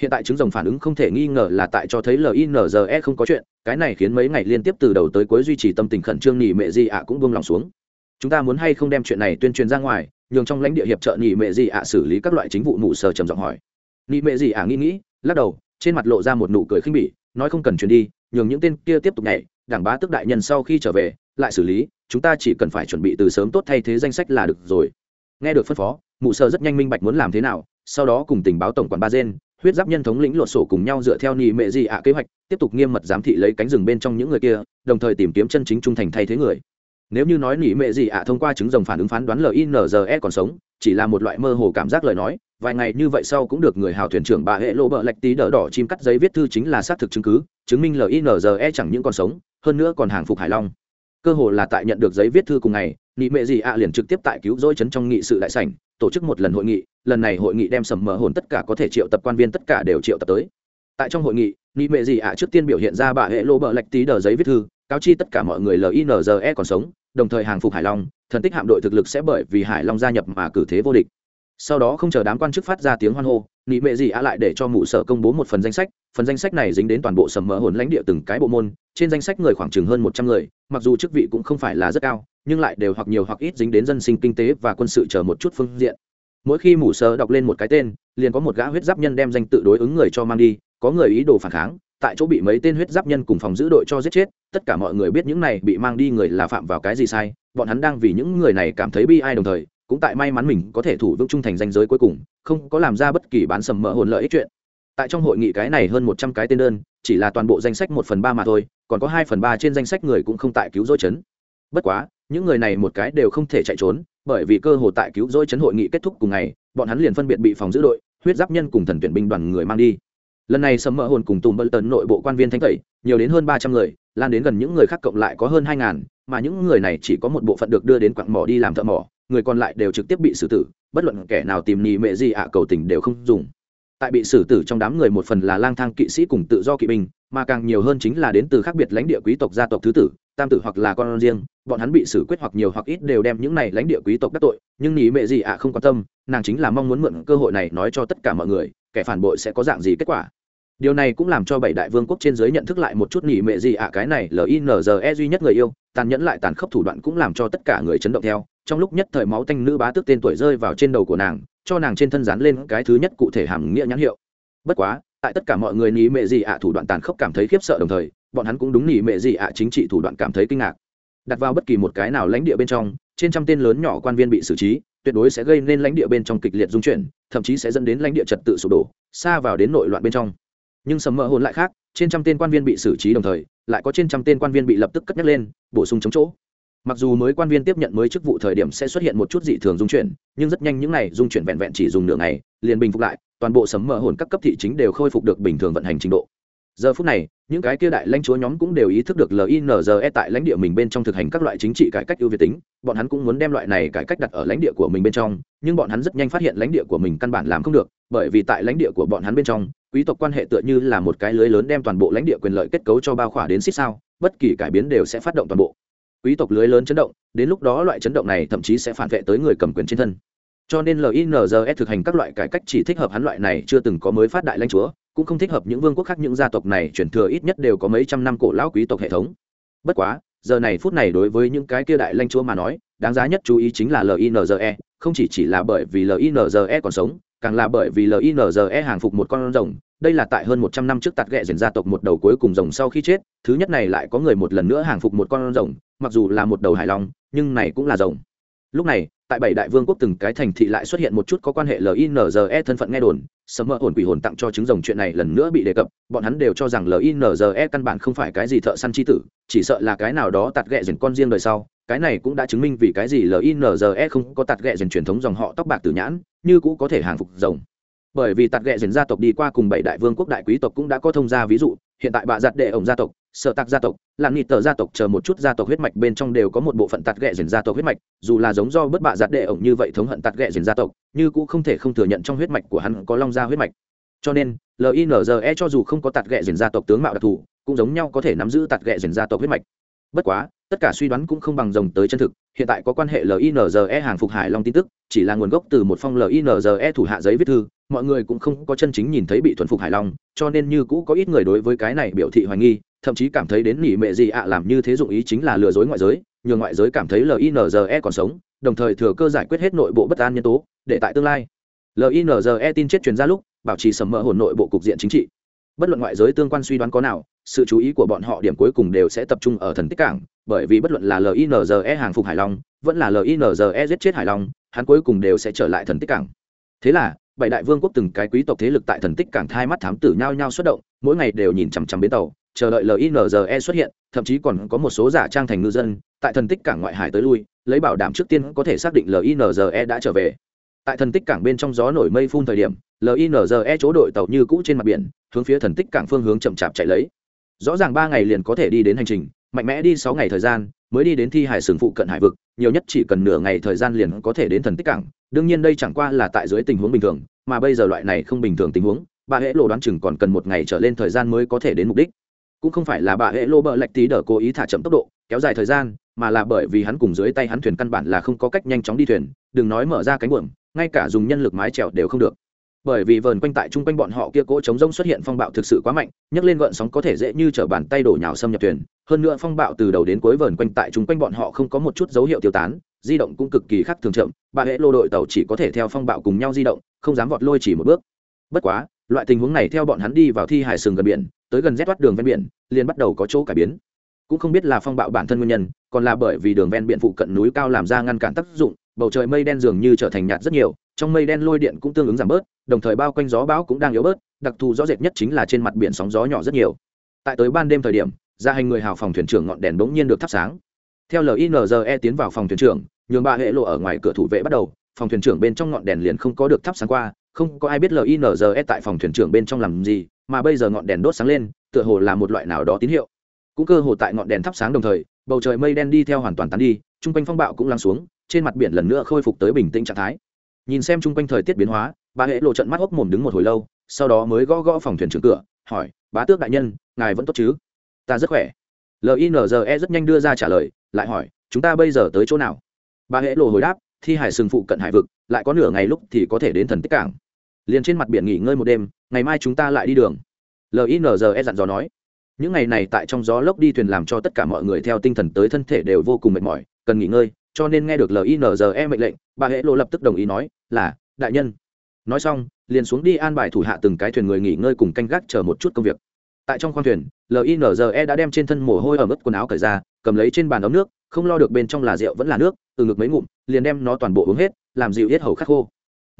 Hiện tại chứng rồng phản ứng không thể nghi ngờ là tại cho thấy linze không có chuyện, cái này khiến mấy ngày liên tiếp từ đầu tới cuối duy trì tâm tình khẩn trương nhị mệ gì ạ cũng buông lòng xuống. Chúng ta muốn hay không đem chuyện này tuyên truyền ra ngoài, nhường trong lãnh địa hiệp trợ nhị mệ gì ạ xử lý các loại chính vụ mụ sờ trầm giọng hỏi nị mệ gì à nghĩ nghĩ, lắc đầu, trên mặt lộ ra một nụ cười khinh bỉ, nói không cần chuyển đi, nhường những tên kia tiếp tục nhảy, đảng bá tức đại nhân sau khi trở về, lại xử lý, chúng ta chỉ cần phải chuẩn bị từ sớm tốt thay thế danh sách là được rồi. Nghe được phân phó, mụ sơ rất nhanh minh bạch muốn làm thế nào, sau đó cùng tình báo tổng quản ba gen huyết giáp nhân thống lĩnh lột sổ cùng nhau dựa theo nị mệ gì ạ kế hoạch, tiếp tục nghiêm mật giám thị lấy cánh rừng bên trong những người kia, đồng thời tìm kiếm chân chính trung thành thay thế người. Nếu như nói nỉ mệ gì ạ thông qua chứng rồng phản ứng phán đoán linze còn sống chỉ là một loại mơ hồ cảm giác lời nói, vài ngày như vậy sau cũng được người hào thuyền trưởng bà hệ lộ bợ lạch tí đỡ đỏ chim cắt giấy viết thư chính là xác thực chứng cứ, chứng minh linze chẳng những còn sống, hơn nữa còn hàng phục hải long. Cơ hồ là tại nhận được giấy viết thư cùng ngày, nị mệ gì ạ liền trực tiếp tại cứu rỗi chấn trong nghị sự đại sảnh, tổ chức một lần hội nghị, lần này hội nghị đem sầm mờ hồn tất cả có thể triệu tập quan viên tất cả đều triệu tập tới tại trong hội nghị, nị mệ gì ạ trước tiên biểu hiện ra bà hệ lộ bợ lạch tí đờ giấy viết thư, cáo chi tất cả mọi người linze còn sống, đồng thời hàng phục hải long, thần tích hạm đội thực lực sẽ bởi vì hải long gia nhập mà cử thế vô địch. Sau đó không chờ đám quan chức phát ra tiếng hoan hô, nị mệ gì ạ lại để cho mụ sở công bố một phần danh sách, phần danh sách này dính đến toàn bộ sầm mỡ hồn lãnh địa từng cái bộ môn, trên danh sách người khoảng chừng hơn một trăm người, mặc dù chức vị cũng không phải là rất cao, nhưng lại đều hoặc nhiều hoặc ít dính đến dân sinh kinh tế và quân sự chờ một chút phương diện. Mỗi khi mụ sở đọc lên một cái tên, liền có một gã huyết giáp nhân đem danh tự đối ứng người cho mang đi có người ý đồ phản kháng, tại chỗ bị mấy tên huyết giáp nhân cùng phòng giữ đội cho giết chết, tất cả mọi người biết những này bị mang đi người là phạm vào cái gì sai, bọn hắn đang vì những người này cảm thấy bi ai đồng thời, cũng tại may mắn mình có thể thủ vững trung thành danh giới cuối cùng, không có làm ra bất kỳ bán sầm mỡ hồn lợi ích chuyện. Tại trong hội nghị cái này hơn một trăm cái tên đơn, chỉ là toàn bộ danh sách một phần ba mà thôi, còn có hai phần ba trên danh sách người cũng không tại cứu dối chấn. Bất quá, những người này một cái đều không thể chạy trốn, bởi vì cơ hội tại cứu dối chấn hội nghị kết thúc cùng ngày, bọn hắn liền phân biệt bị phòng giữ đội, huyết giáp nhân cùng thần tuyển binh đoàn người mang đi lần này sầm mỡ hồn cùng tùm bận tần nội bộ quan viên thanh tẩy, nhiều đến hơn ba trăm người, lan đến gần những người khác cộng lại có hơn hai ngàn, mà những người này chỉ có một bộ phận được đưa đến quặng mỏ đi làm thợ mỏ, người còn lại đều trực tiếp bị xử tử, bất luận kẻ nào tìm nì mệ gì ạ, cầu tình đều không dùng. Tại bị xử tử trong đám người một phần là lang thang kỵ sĩ cùng tự do kỵ binh, mà càng nhiều hơn chính là đến từ khác biệt lãnh địa quý tộc gia tộc thứ tử, tam tử hoặc là con riêng, bọn hắn bị xử quyết hoặc nhiều hoặc ít đều đem những này lãnh địa quý tộc đắc tội, nhưng nhì mệ gì ạ không quan tâm, nàng chính là mong muốn mượn cơ hội này nói cho tất cả mọi người, kẻ phản bội sẽ có dạng gì kết quả điều này cũng làm cho bảy đại vương quốc trên giới nhận thức lại một chút nghỉ mệ gì ạ, cái này linze duy nhất người yêu, tàn nhẫn lại tàn khốc thủ đoạn cũng làm cho tất cả người chấn động theo. Trong lúc nhất thời máu tanh nữ bá tước tên tuổi rơi vào trên đầu của nàng, cho nàng trên thân dán lên cái thứ nhất cụ thể hàm nghĩa nhãn hiệu. Bất quá, tại tất cả mọi người nghỉ mệ gì ạ thủ đoạn tàn khốc cảm thấy khiếp sợ đồng thời, bọn hắn cũng đúng nghỉ mệ gì ạ chính trị thủ đoạn cảm thấy kinh ngạc. Đặt vào bất kỳ một cái nào lãnh địa bên trong, trên trăm tên lớn nhỏ quan viên bị xử trí, tuyệt đối sẽ gây nên lãnh địa bên trong kịch liệt dung chuyển, thậm chí sẽ dẫn đến lãnh địa trật tự sụp đổ, xa vào đến nội loạn bên trong nhưng sầm mỡ hồn lại khác, trên trăm tên quan viên bị xử trí đồng thời, lại có trên trăm tên quan viên bị lập tức cất nhắc lên, bổ sung chống chỗ. Mặc dù mới quan viên tiếp nhận mới chức vụ thời điểm sẽ xuất hiện một chút dị thường dung chuyển, nhưng rất nhanh những này dung chuyển vẹn vẹn chỉ dùng nửa ngày, liền bình phục lại, toàn bộ sấm mở hồn các cấp thị chính đều khôi phục được bình thường vận hành trình độ. Giờ phút này, những cái kia đại lãnh chúa nhóm cũng đều ý thức được linze tại lãnh địa mình bên trong thực hành các loại chính trị cải cách ưu việt tính, bọn hắn cũng muốn đem loại này cải cách đặt ở lãnh địa của mình bên trong, nhưng bọn hắn rất nhanh phát hiện lãnh địa của mình căn bản làm không được, bởi vì tại lãnh địa của bọn hắn bên trong quý tộc quan hệ tựa như là một cái lưới lớn đem toàn bộ lãnh địa quyền lợi kết cấu cho bao khỏa đến xích sao, bất kỳ cải biến đều sẽ phát động toàn bộ. Quý tộc lưới lớn chấn động, đến lúc đó loại chấn động này thậm chí sẽ phản vệ tới người cầm quyền trên thân. Cho nên linz thực hành các loại cải cách chỉ thích hợp hắn loại này chưa từng có mới phát đại lãnh chúa, cũng không thích hợp những vương quốc khác những gia tộc này chuyển thừa ít nhất đều có mấy trăm năm cổ lão quý tộc hệ thống. Bất quá, giờ này phút này đối với những cái kia đại lãnh chúa mà nói, đáng giá nhất chú ý chính là linze không chỉ chỉ là bởi vì linze còn sống càng là bởi vì linze hàng phục một con rồng, đây là tại hơn một trăm năm trước tạt ghẹ diễn gia tộc một đầu cuối cùng rồng sau khi chết, thứ nhất này lại có người một lần nữa hàng phục một con rồng, mặc dù là một đầu hải long, nhưng này cũng là rồng. Lúc này, tại bảy đại vương quốc từng cái thành thị lại xuất hiện một chút có quan hệ linze thân phận nghe đồn sấm mơ hồn quỷ hồn tặng cho trứng rồng chuyện này lần nữa bị đề cập, bọn hắn đều cho rằng linze căn bản không phải cái gì thợ săn chi tử, chỉ sợ là cái nào đó tạt ghẹ dần con riêng đời sau, cái này cũng đã chứng minh vì cái gì linze không có tạt ghẹ dần truyền thống dòng họ tóc bạc tử nhãn như cũ có thể hàng phục rồng. Bởi vì tạt ghẹ dền gia tộc đi qua cùng bảy đại vương quốc đại quý tộc cũng đã có thông gia ví dụ, hiện tại bạ giặt đệ ổng gia tộc, sợ tạc gia tộc làn nghị tờ gia tộc chờ một chút gia tộc huyết mạch bên trong đều có một bộ phận tạt ghẹ dền gia tộc huyết mạch, dù là giống do bất bạ giặt đệ ổng như vậy thống hận tạt ghẹ dền gia tộc, như cũng không thể không thừa nhận trong huyết mạch của hắn có long gia huyết mạch. Cho nên linze cho dù không có tạt ghẹ dền gia tộc tướng mạo đặc thù, cũng giống nhau có thể nắm giữ tạt ghẹ dền gia tộc huyết mạch. Bất quá, tất cả suy đoán cũng không bằng rồng tới chân thực hiện tại có quan hệ linze hàng phục hải long tin tức, chỉ là nguồn gốc từ một phong linze thủ hạ giấy viết thư, mọi người cũng không có chân chính nhìn thấy bị thuần phục hải long, cho nên như cũ có ít người đối với cái này biểu thị hoài nghi, thậm chí cảm thấy đến nỉ mệ gì ạ, làm như thế dụng ý chính là lừa dối ngoại giới nhờ ngoại giới cảm thấy linze còn sống, đồng thời thừa cơ giải quyết hết nội bộ bất an nhân tố, để tại tương lai. Linze tin chết truyền ra lúc, bảo trì sầm mỡ hồn nội bộ cục diện chính trị bất luận ngoại giới tương quan suy đoán có nào, sự chú ý của bọn họ điểm cuối cùng đều sẽ tập trung ở thần tích cảng, bởi vì bất luận là linze hàng phục hải long, vẫn là linze giết chết hải long, hắn cuối cùng đều sẽ trở lại thần tích cảng. Thế là, bảy đại vương quốc từng cái quý tộc thế lực tại thần tích cảng thai mắt thám tử nhau nhau xuất động, mỗi ngày đều nhìn chằm chằm bến tàu, chờ đợi linze xuất hiện, thậm chí còn có một số giả trang thành ngư dân, tại thần tích cảng ngoại hải tới lui, lấy bảo đảm trước tiên có thể xác định linze đã trở về. Tại thần tích cảng bên trong gió nổi mây phun thời điểm linze chỗ đội tàu như cũ trên mặt biển, hướng phía thần tích cảng phương hướng chậm chạp chạy lấy. Rõ ràng ba ngày liền có thể đi đến hành trình, mạnh mẽ đi sáu ngày thời gian, mới đi đến thi hải sừng phụ cận hải vực, nhiều nhất chỉ cần nửa ngày thời gian liền có thể đến thần tích cảng. Đương nhiên đây chẳng qua là tại dưới tình huống bình thường, mà bây giờ loại này không bình thường tình huống bà hễ lộ đoán chừng còn cần một ngày trở lên thời gian mới có thể đến mục đích. Cũng không phải là bà hễ lô bợ lạch tí đỡ cố ý thả chậm tốc độ, kéo dài thời gian, mà là bởi vì hắn cùng dưới tay hắn thuyền căn bản là không có cách nhanh chóng đi thuyền, đừng nói mở ra cánh buồm, ngay cả dùng nhân lực mái trèo đều không được bởi vì vờn quanh tại chung quanh bọn họ kia cỗ chống rông xuất hiện phong bạo thực sự quá mạnh, nhấc lên gợn sóng có thể dễ như t bàn tay đổ nhào xâm nhập thuyền. Hơn nữa phong bạo từ đầu đến cuối vờn quanh tại chung quanh bọn họ không có một chút dấu hiệu tiêu tán, di động cũng cực kỳ khác thường chậm. Ba hệ lô đội tàu chỉ có thể theo phong bạo cùng nhau di động, không dám vọt lôi chỉ một bước. Bất quá, loại tình huống này theo bọn hắn đi vào thi hải sừng gần biển, tới gần rét toát đường ven biển, liền bắt đầu có chỗ cải biến. Cũng không biết là phong bạo bản thân nguyên nhân, còn là bởi vì đường ven biển phụ cận núi cao làm ra ngăn cản tác dụng, bầu trời mây đen dường như trở thành nhạt rất nhiều trong mây đen lôi điện cũng tương ứng giảm bớt, đồng thời bao quanh gió bão cũng đang yếu bớt, đặc thù rõ rệt nhất chính là trên mặt biển sóng gió nhỏ rất nhiều. Tại tới ban đêm thời điểm, gia hành người hào phòng thuyền trưởng ngọn đèn bỗng nhiên được thắp sáng. Theo linze tiến vào phòng thuyền trưởng, nhường ba hệ lộ ở ngoài cửa thủ vệ bắt đầu, phòng thuyền trưởng bên trong ngọn đèn liền không có được thắp sáng qua, không có ai biết linze tại phòng thuyền trưởng bên trong làm gì, mà bây giờ ngọn đèn đốt sáng lên, tựa hồ là một loại nào đó tín hiệu. Cũng cơ hồ tại ngọn đèn thắp sáng đồng thời, bầu trời mây đen đi theo hoàn toàn tán đi, chung quanh phong bạo cũng lắng xuống, trên mặt biển lần nữa khôi phục tới bình tĩnh trạng thái nhìn xem chung quanh thời tiết biến hóa, bà hệ lộ trận mắt hốc mồm đứng một hồi lâu, sau đó mới gõ gõ phòng thuyền trưởng cửa, hỏi, bá tước đại nhân, ngài vẫn tốt chứ? Ta rất khỏe. Linze rất nhanh đưa ra trả lời, lại hỏi, chúng ta bây giờ tới chỗ nào? Bà hệ lộ hồi đáp, thi hải sừng phụ cận hải vực, lại có nửa ngày lúc thì có thể đến thần tích cảng. Liền trên mặt biển nghỉ ngơi một đêm, ngày mai chúng ta lại đi đường. Linze dặn dò nói, những ngày này tại trong gió lốc đi thuyền làm cho tất cả mọi người theo tinh thần tới thân thể đều vô cùng mệt mỏi, cần nghỉ ngơi cho nên nghe được linze mệnh lệnh, bà hệ lộ lập tức đồng ý nói, là, đại nhân. Nói xong, liền xuống đi an bài thủ hạ từng cái thuyền người nghỉ ngơi cùng canh gác chờ một chút công việc. Tại trong khoang thuyền linze đã đem trên thân mồ hôi ở mức quần áo cởi ra, cầm lấy trên bàn ấm nước, không lo được bên trong là rượu vẫn là nước, từ ngực mấy ngụm, liền đem nó toàn bộ uống hết, làm dịu hết hầu khắc khô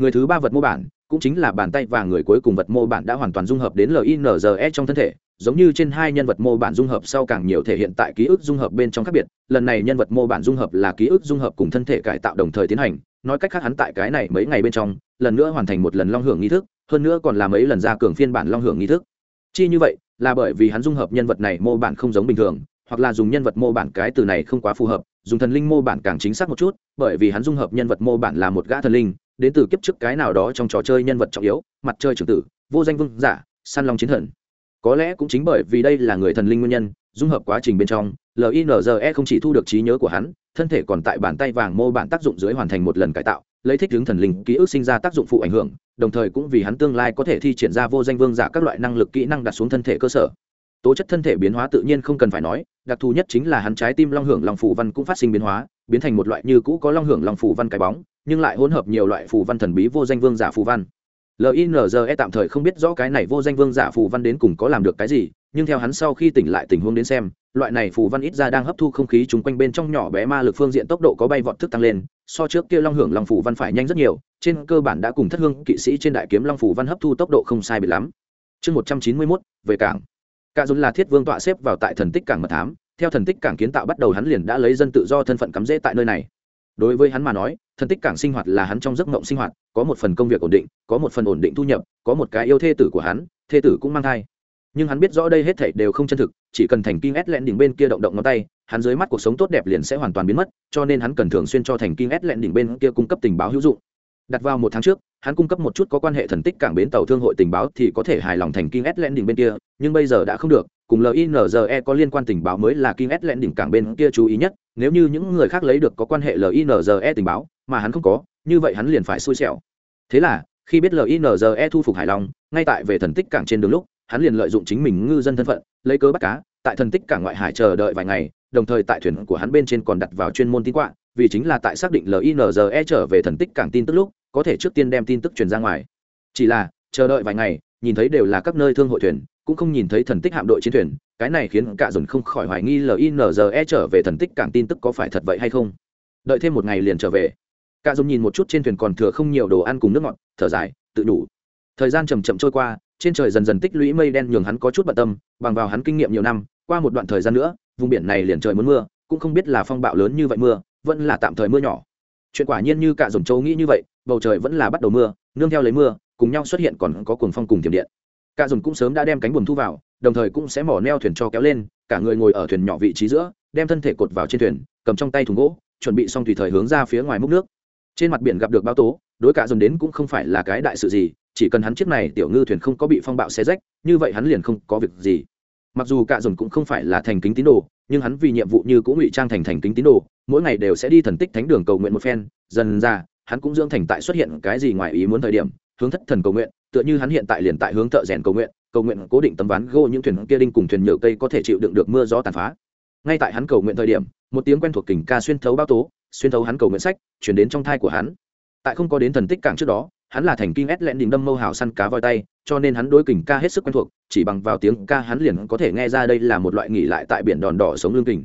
người thứ ba vật mô bản, cũng chính là bàn tay và người cuối cùng vật mô bản đã hoàn toàn dung hợp đến linze trong thân thể, giống như trên hai nhân vật mô bản dung hợp sau càng nhiều thể hiện tại ký ức dung hợp bên trong khác biệt. Lần này nhân vật mô bản dung hợp là ký ức dung hợp cùng thân thể cải tạo đồng thời tiến hành. Nói cách khác hắn tại cái này mấy ngày bên trong, lần nữa hoàn thành một lần long hưởng nghi thức, hơn nữa còn là mấy lần ra cường phiên bản long hưởng nghi thức. Chi như vậy, là bởi vì hắn dung hợp nhân vật này mô bản không giống bình thường, hoặc là dùng nhân vật mô bản cái từ này không quá phù hợp, dùng thần linh mô bản càng chính xác một chút, bởi vì hắn dung hợp nhân vật mô bản là một gã thần linh đến từ kiếp trước cái nào đó trong trò chơi nhân vật trọng yếu, mặt chơi trưởng tử, vô danh vương giả, săn long chiến thần. Có lẽ cũng chính bởi vì đây là người thần linh nguyên nhân, dung hợp quá trình bên trong linze không chỉ thu được trí nhớ của hắn, thân thể còn tại bàn tay vàng mô bản tác dụng dưới hoàn thành một lần cải tạo, lấy thích hướng thần linh ký ức sinh ra tác dụng phụ ảnh hưởng, đồng thời cũng vì hắn tương lai có thể thi triển ra vô danh vương giả các loại năng lực kỹ năng đặt xuống thân thể cơ sở. Tố chất thân thể biến hóa tự nhiên không cần phải nói, đặc thù nhất chính là hắn trái tim long hưởng lòng phụ văn cũng phát sinh biến hóa biến thành một loại như cũ có long hưởng long Phù văn cái bóng, nhưng lại hỗn hợp nhiều loại phù văn thần bí vô danh vương giả phù văn. Linze tạm thời không biết rõ cái này vô danh vương giả phù văn đến cùng có làm được cái gì, nhưng theo hắn sau khi tỉnh lại tình huống đến xem, loại này phù văn ít ra đang hấp thu không khí chung quanh bên trong nhỏ bé ma lực phương diện tốc độ có bay vọt thức tăng lên, so trước kia long hưởng long phù văn phải nhanh rất nhiều, trên cơ bản đã cùng thất hương kỵ sĩ trên đại kiếm long phù văn hấp thu tốc độ không sai biệt lắm. Chương một trăm chín mươi mốt, về cảng. Cả dồn là thiết vương tọa xếp vào tại thần tích cảng mật thám theo thần tích cảng kiến tạo bắt đầu hắn liền đã lấy dân tự do thân phận cắm rễ tại nơi này. Đối với hắn mà nói, thần tích cảng sinh hoạt là hắn trong giấc mộng sinh hoạt, có một phần công việc ổn định, có một phần ổn định thu nhập, có một cái yêu thê tử của hắn, thê tử cũng mang thai. Nhưng hắn biết rõ đây hết thảy đều không chân thực, chỉ cần thành Kim ét lẹn đỉnh bên kia động động ngón tay, hắn dưới mắt cuộc sống tốt đẹp liền sẽ hoàn toàn biến mất, cho nên hắn cần thường xuyên cho thành Kim ét lẹn đỉnh bên kia cung cấp tình báo hữu dụng đặt vào một tháng trước, hắn cung cấp một chút có quan hệ thần tích cảng bến tàu thương hội tình báo thì có thể hài lòng thành kinh s lẹn đỉnh bên kia, nhưng bây giờ đã không được, cùng linze có liên quan tình báo mới là kinh s lẹn đỉnh cảng bên kia chú ý nhất, nếu như những người khác lấy được có quan hệ linze tình báo, mà hắn không có, như vậy hắn liền phải xui xẻo. Thế là, khi biết linze thu phục hải long ngay tại về thần tích cảng trên đường lúc, hắn liền lợi dụng chính mình ngư dân thân phận, lấy cớ bắt cá, tại thần tích cảng ngoại hải chờ đợi vài ngày, đồng thời tại thuyền của hắn bên trên còn đặt vào chuyên môn tin quạ vì chính là tại xác định linze trở về thần tích cảng tin tức lúc, có thể trước tiên đem tin tức truyền ra ngoài. Chỉ là, chờ đợi vài ngày, nhìn thấy đều là các nơi thương hội thuyền, cũng không nhìn thấy thần tích hạm đội chiến thuyền, cái này khiến cả dồn không khỏi hoài nghi linze trở về thần tích cảng tin tức có phải thật vậy hay không. Đợi thêm một ngày liền trở về. Cả dồn nhìn một chút trên thuyền còn thừa không nhiều đồ ăn cùng nước ngọt, thở dài, tự đủ. Thời gian chầm chậm trôi qua, trên trời dần dần tích lũy mây đen nhường hắn có chút bận tâm, bằng vào hắn kinh nghiệm nhiều năm, qua một đoạn thời gian nữa, vùng biển này liền trời muốn mưa, cũng không biết là phong bạo lớn như vậy mưa vẫn là tạm thời mưa nhỏ. Chuyện quả nhiên như cả dồn châu nghĩ như vậy, bầu trời vẫn là bắt đầu mưa, nương theo lấy mưa, cùng nhau xuất hiện còn có cuồng phong cùng tiềm điện. Cả dồn cũng sớm đã đem cánh buồm thu vào, đồng thời cũng sẽ mỏ neo thuyền cho kéo lên, cả người ngồi ở thuyền nhỏ vị trí giữa, đem thân thể cột vào trên thuyền, cầm trong tay thùng gỗ, chuẩn bị xong tùy thời hướng ra phía ngoài múc nước. Trên mặt biển gặp được bão tố, đối cả dồn đến cũng không phải là cái đại sự gì, chỉ cần hắn chiếc này tiểu ngư thuyền không có bị phong bạo xé rách, như vậy hắn liền không có việc gì mặc dù cạ dồn cũng không phải là thành kính tín đồ, nhưng hắn vì nhiệm vụ như cũng ngụy trang thành thành kính tín đồ, mỗi ngày đều sẽ đi thần tích thánh đường cầu nguyện một phen. Dần ra, hắn cũng dưỡng thành tại xuất hiện cái gì ngoài ý muốn thời điểm, hướng thất thần cầu nguyện, tựa như hắn hiện tại liền tại hướng thợ rèn cầu nguyện cầu nguyện cố định tấm ván gỗ những thuyền kia đinh cùng thuyền nhựa cây có thể chịu đựng được mưa gió tàn phá. Ngay tại hắn cầu nguyện thời điểm, một tiếng quen thuộc kình ca xuyên thấu bao tố, xuyên thấu hắn cầu nguyện sách chuyển đến trong thai của hắn. Tại không có đến thần tích cảng trước đó hắn là thành kinh ét lẹn đình đâm mâu hào săn cá voi tay, cho nên hắn đối kình ca hết sức quen thuộc, chỉ bằng vào tiếng ca hắn liền có thể nghe ra đây là một loại nghỉ lại tại biển đòn đỏ sống lương kình.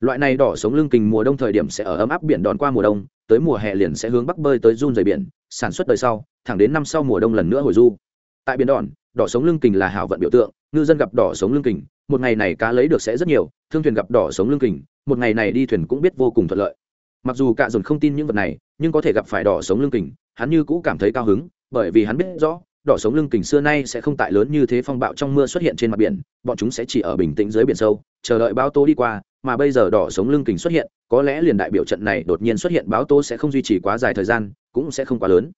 Loại này đỏ sống lương kình mùa đông thời điểm sẽ ở ấm áp biển đòn qua mùa đông, tới mùa hè liền sẽ hướng bắc bơi tới run dày biển, sản xuất đời sau, thẳng đến năm sau mùa đông lần nữa hồi du. Tại biển đòn, đỏ sống lương kình là hảo vận biểu tượng, ngư dân gặp đỏ sống lương kình, một ngày này cá lấy được sẽ rất nhiều, thương thuyền gặp đỏ sống lương kình, một ngày này đi thuyền cũng biết vô cùng thuận lợi. Mặc dù cạ dồn không tin những vật này, nhưng có thể gặp phải đỏ sống lương kình hắn như cũ cảm thấy cao hứng, bởi vì hắn biết rõ, đỏ sống lưng kình xưa nay sẽ không tại lớn như thế phong bạo trong mưa xuất hiện trên mặt biển, bọn chúng sẽ chỉ ở bình tĩnh dưới biển sâu, chờ đợi báo tố đi qua, mà bây giờ đỏ sống lưng kình xuất hiện, có lẽ liền đại biểu trận này đột nhiên xuất hiện báo tố sẽ không duy trì quá dài thời gian, cũng sẽ không quá lớn.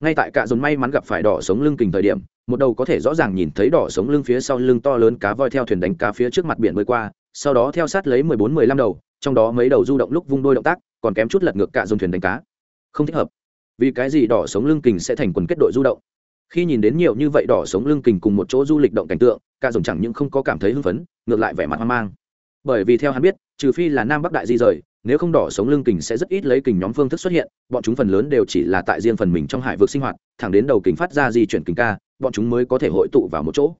Ngay tại cạ dồn may mắn gặp phải đỏ sống lưng kình thời điểm, một đầu có thể rõ ràng nhìn thấy đỏ sống lưng phía sau lưng to lớn cá voi theo thuyền đánh cá phía trước mặt biển bơi qua, sau đó theo sát lấy mười bốn mười lăm đầu, trong đó mấy đầu du động lúc vung đôi động tác, còn kém chút lật ngược cạ dồn thuyền đánh cá. Không thích hợp vì cái gì đỏ sống lưng kình sẽ thành quần kết đội du động? Khi nhìn đến nhiều như vậy đỏ sống lưng kình cùng một chỗ du lịch động cảnh tượng ca dồn chẳng những không có cảm thấy hưng phấn, ngược lại vẻ mặt hoang mang. Bởi vì theo hắn biết, trừ phi là nam bắc đại di rời, nếu không đỏ sống lưng kình sẽ rất ít lấy kình nhóm phương thức xuất hiện, bọn chúng phần lớn đều chỉ là tại riêng phần mình trong hải vực sinh hoạt, thẳng đến đầu kình phát ra di chuyển kình ca, bọn chúng mới có thể hội tụ vào một chỗ.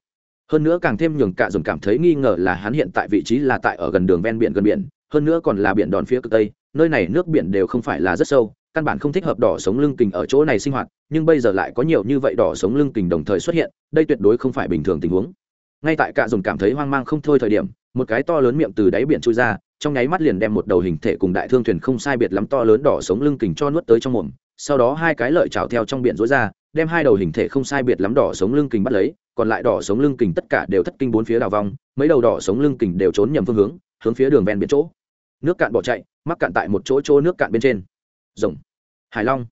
Hơn nữa càng thêm nhường cả dồn cảm thấy nghi ngờ là hắn hiện tại vị trí là tại ở gần đường ven biển gần biển, hơn nữa còn là biển đòn phía cực tây, nơi này nước biển đều không phải là rất sâu căn bản không thích hợp đỏ sống lưng kình ở chỗ này sinh hoạt, nhưng bây giờ lại có nhiều như vậy đỏ sống lưng kình đồng thời xuất hiện, đây tuyệt đối không phải bình thường tình huống. Ngay tại cạ dồn cảm thấy hoang mang không thôi thời điểm, một cái to lớn miệng từ đáy biển trôi ra, trong nháy mắt liền đem một đầu hình thể cùng đại thương thuyền không sai biệt lắm to lớn đỏ sống lưng kình cho nuốt tới trong mồm, sau đó hai cái lợi chảo theo trong biển rối ra, đem hai đầu hình thể không sai biệt lắm đỏ sống lưng kình bắt lấy, còn lại đỏ sống lưng kình tất cả đều thất kinh bốn phía đào vong, mấy đầu đỏ sống lưng kình đều trốn nhầm phương hướng hướng phía đường ven biển chỗ. Nước cạn bỏ chạy, mắc cạn tại một chỗ chỗ nước cạn bên trên rồng, hải long.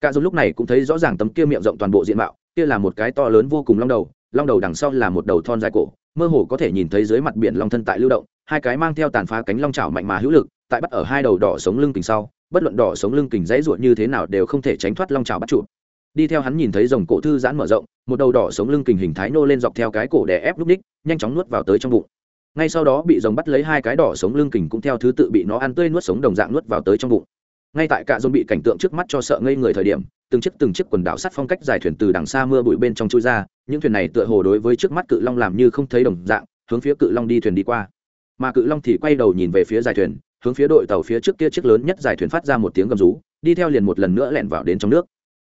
Cả dù lúc này cũng thấy rõ ràng tấm kia miệng rộng toàn bộ diện mạo, kia là một cái to lớn vô cùng long đầu long đầu đằng sau là một đầu thon dài cổ, mơ hồ có thể nhìn thấy dưới mặt biển long thân tại lưu động, hai cái mang theo tàn phá cánh long chảo mạnh mà hữu lực, tại bắt ở hai đầu đỏ sống lưng kình sau, bất luận đỏ sống lưng kình dãy ruột như thế nào đều không thể tránh thoát long chảo bắt chụp đi theo hắn nhìn thấy rồng cổ thư giãn mở rộng, một đầu đỏ sống lưng kình hình thái nô lên dọc theo cái cổ đè ép lúc ních nhanh chóng nuốt vào tới trong bụng. Ngay sau đó bị rồng bắt lấy hai cái đỏ sống lưng kình cũng theo thứ tự bị nó ăn tươi nuốt sống đồng dạng nuốt vào tới trong bụng ngay tại cả dôn bị cảnh tượng trước mắt cho sợ ngây người thời điểm, từng chiếc từng chiếc quần đảo sắt phong cách dài thuyền từ đằng xa mưa bụi bên trong chui ra, những thuyền này tựa hồ đối với trước mắt cự long làm như không thấy đồng dạng, hướng phía cự long đi thuyền đi qua. Mà cự long thì quay đầu nhìn về phía dài thuyền, hướng phía đội tàu phía trước kia chiếc lớn nhất dài thuyền phát ra một tiếng gầm rú, đi theo liền một lần nữa lẻn vào đến trong nước.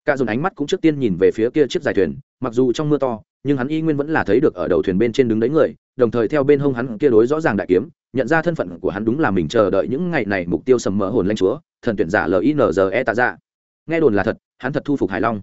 Cả dồn ánh mắt cũng trước tiên nhìn về phía kia chiếc dài thuyền, mặc dù trong mưa to, nhưng hắn y nguyên vẫn là thấy được ở đầu thuyền bên trên đứng đấy người, đồng thời theo bên hông hắn kia đối rõ ràng đại kiếm nhận ra thân phận của hắn đúng là mình chờ đợi những ngày này mục tiêu sầm mỡ hồn lanh chúa, thần tuyển giả linze tạ ra nghe đồn là thật, hắn thật thu phục hải long.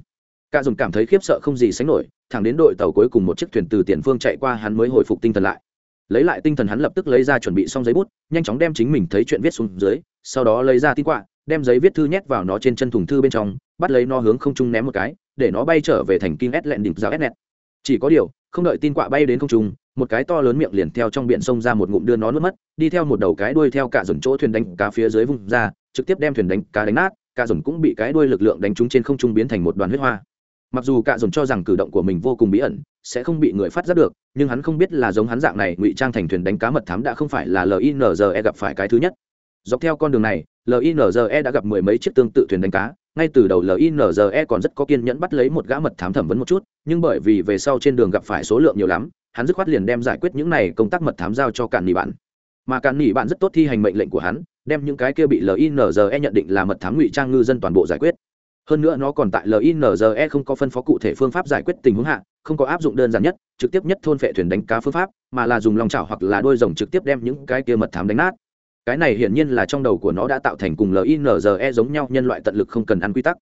Cả dồn cảm thấy khiếp sợ không gì sánh nổi, thẳng đến đội tàu cuối cùng một chiếc thuyền từ tiền phương chạy qua hắn mới hồi phục tinh thần lại. Lấy lại tinh thần hắn lập tức lấy ra chuẩn bị xong giấy bút, nhanh chóng đem chính mình thấy chuyện viết xuống dưới, sau đó lấy ra tin quạ, đem giấy viết thư nhét vào nó trên chân thùng thư bên trong, bắt lấy nó hướng không trung ném một cái, để nó bay trở về thành kinh ét lẹn đỉnh giáo ét nẹt chỉ có điều, không đợi tin quạ bay đến không trung một cái to lớn miệng liền theo trong biển sông ra một ngụm đưa nó nuốt mất, đi theo một đầu cái đuôi theo cả dồn chỗ thuyền đánh cá phía dưới vùng ra, trực tiếp đem thuyền đánh cá đánh nát, cả dồn cũng bị cái đuôi lực lượng đánh trúng trên không trung biến thành một đoàn huyết hoa. Mặc dù cả dồn cho rằng cử động của mình vô cùng bí ẩn, sẽ không bị người phát giác được, nhưng hắn không biết là giống hắn dạng này ngụy trang thành thuyền đánh cá mật thám đã không phải là linze gặp phải cái thứ nhất. Dọc theo con đường này linze đã gặp mười mấy chiếc tương tự thuyền đánh cá, ngay từ đầu linze còn rất có kiên nhẫn bắt lấy một gã mật thám thẩm vấn một chút, nhưng bởi vì về sau trên đường gặp phải số lượng nhiều lắm hắn dứt khoát liền đem giải quyết những này công tác mật thám giao cho cạn nỉ bạn. Mà cạn nỉ bạn rất tốt thi hành mệnh lệnh của hắn, đem những cái kia bị linze nhận định là mật thám ngụy trang ngư dân toàn bộ giải quyết. Hơn nữa nó còn tại linze không có phân phó cụ thể phương pháp giải quyết tình huống hạ, không có áp dụng đơn giản nhất, trực tiếp nhất thôn phệ thuyền đánh cá phương pháp, mà là dùng lòng chảo hoặc là đôi rồng trực tiếp đem những cái kia mật thám đánh nát. Cái này hiển nhiên là trong đầu của nó đã tạo thành cùng linze giống nhau nhân loại tận lực không cần ăn quy tắc.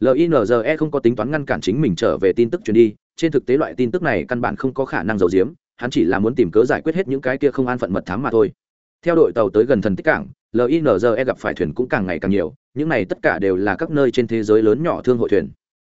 Linze không có tính toán ngăn cản chính mình trở về tin tức truyền đi trên thực tế loại tin tức này căn bản không có khả năng giấu giếm, hắn chỉ là muốn tìm cớ giải quyết hết những cái kia không an phận mật thám mà thôi. Theo đội tàu tới gần thần tích cảng linze gặp phải thuyền cũng càng ngày càng nhiều, những này tất cả đều là các nơi trên thế giới lớn nhỏ thương hội thuyền.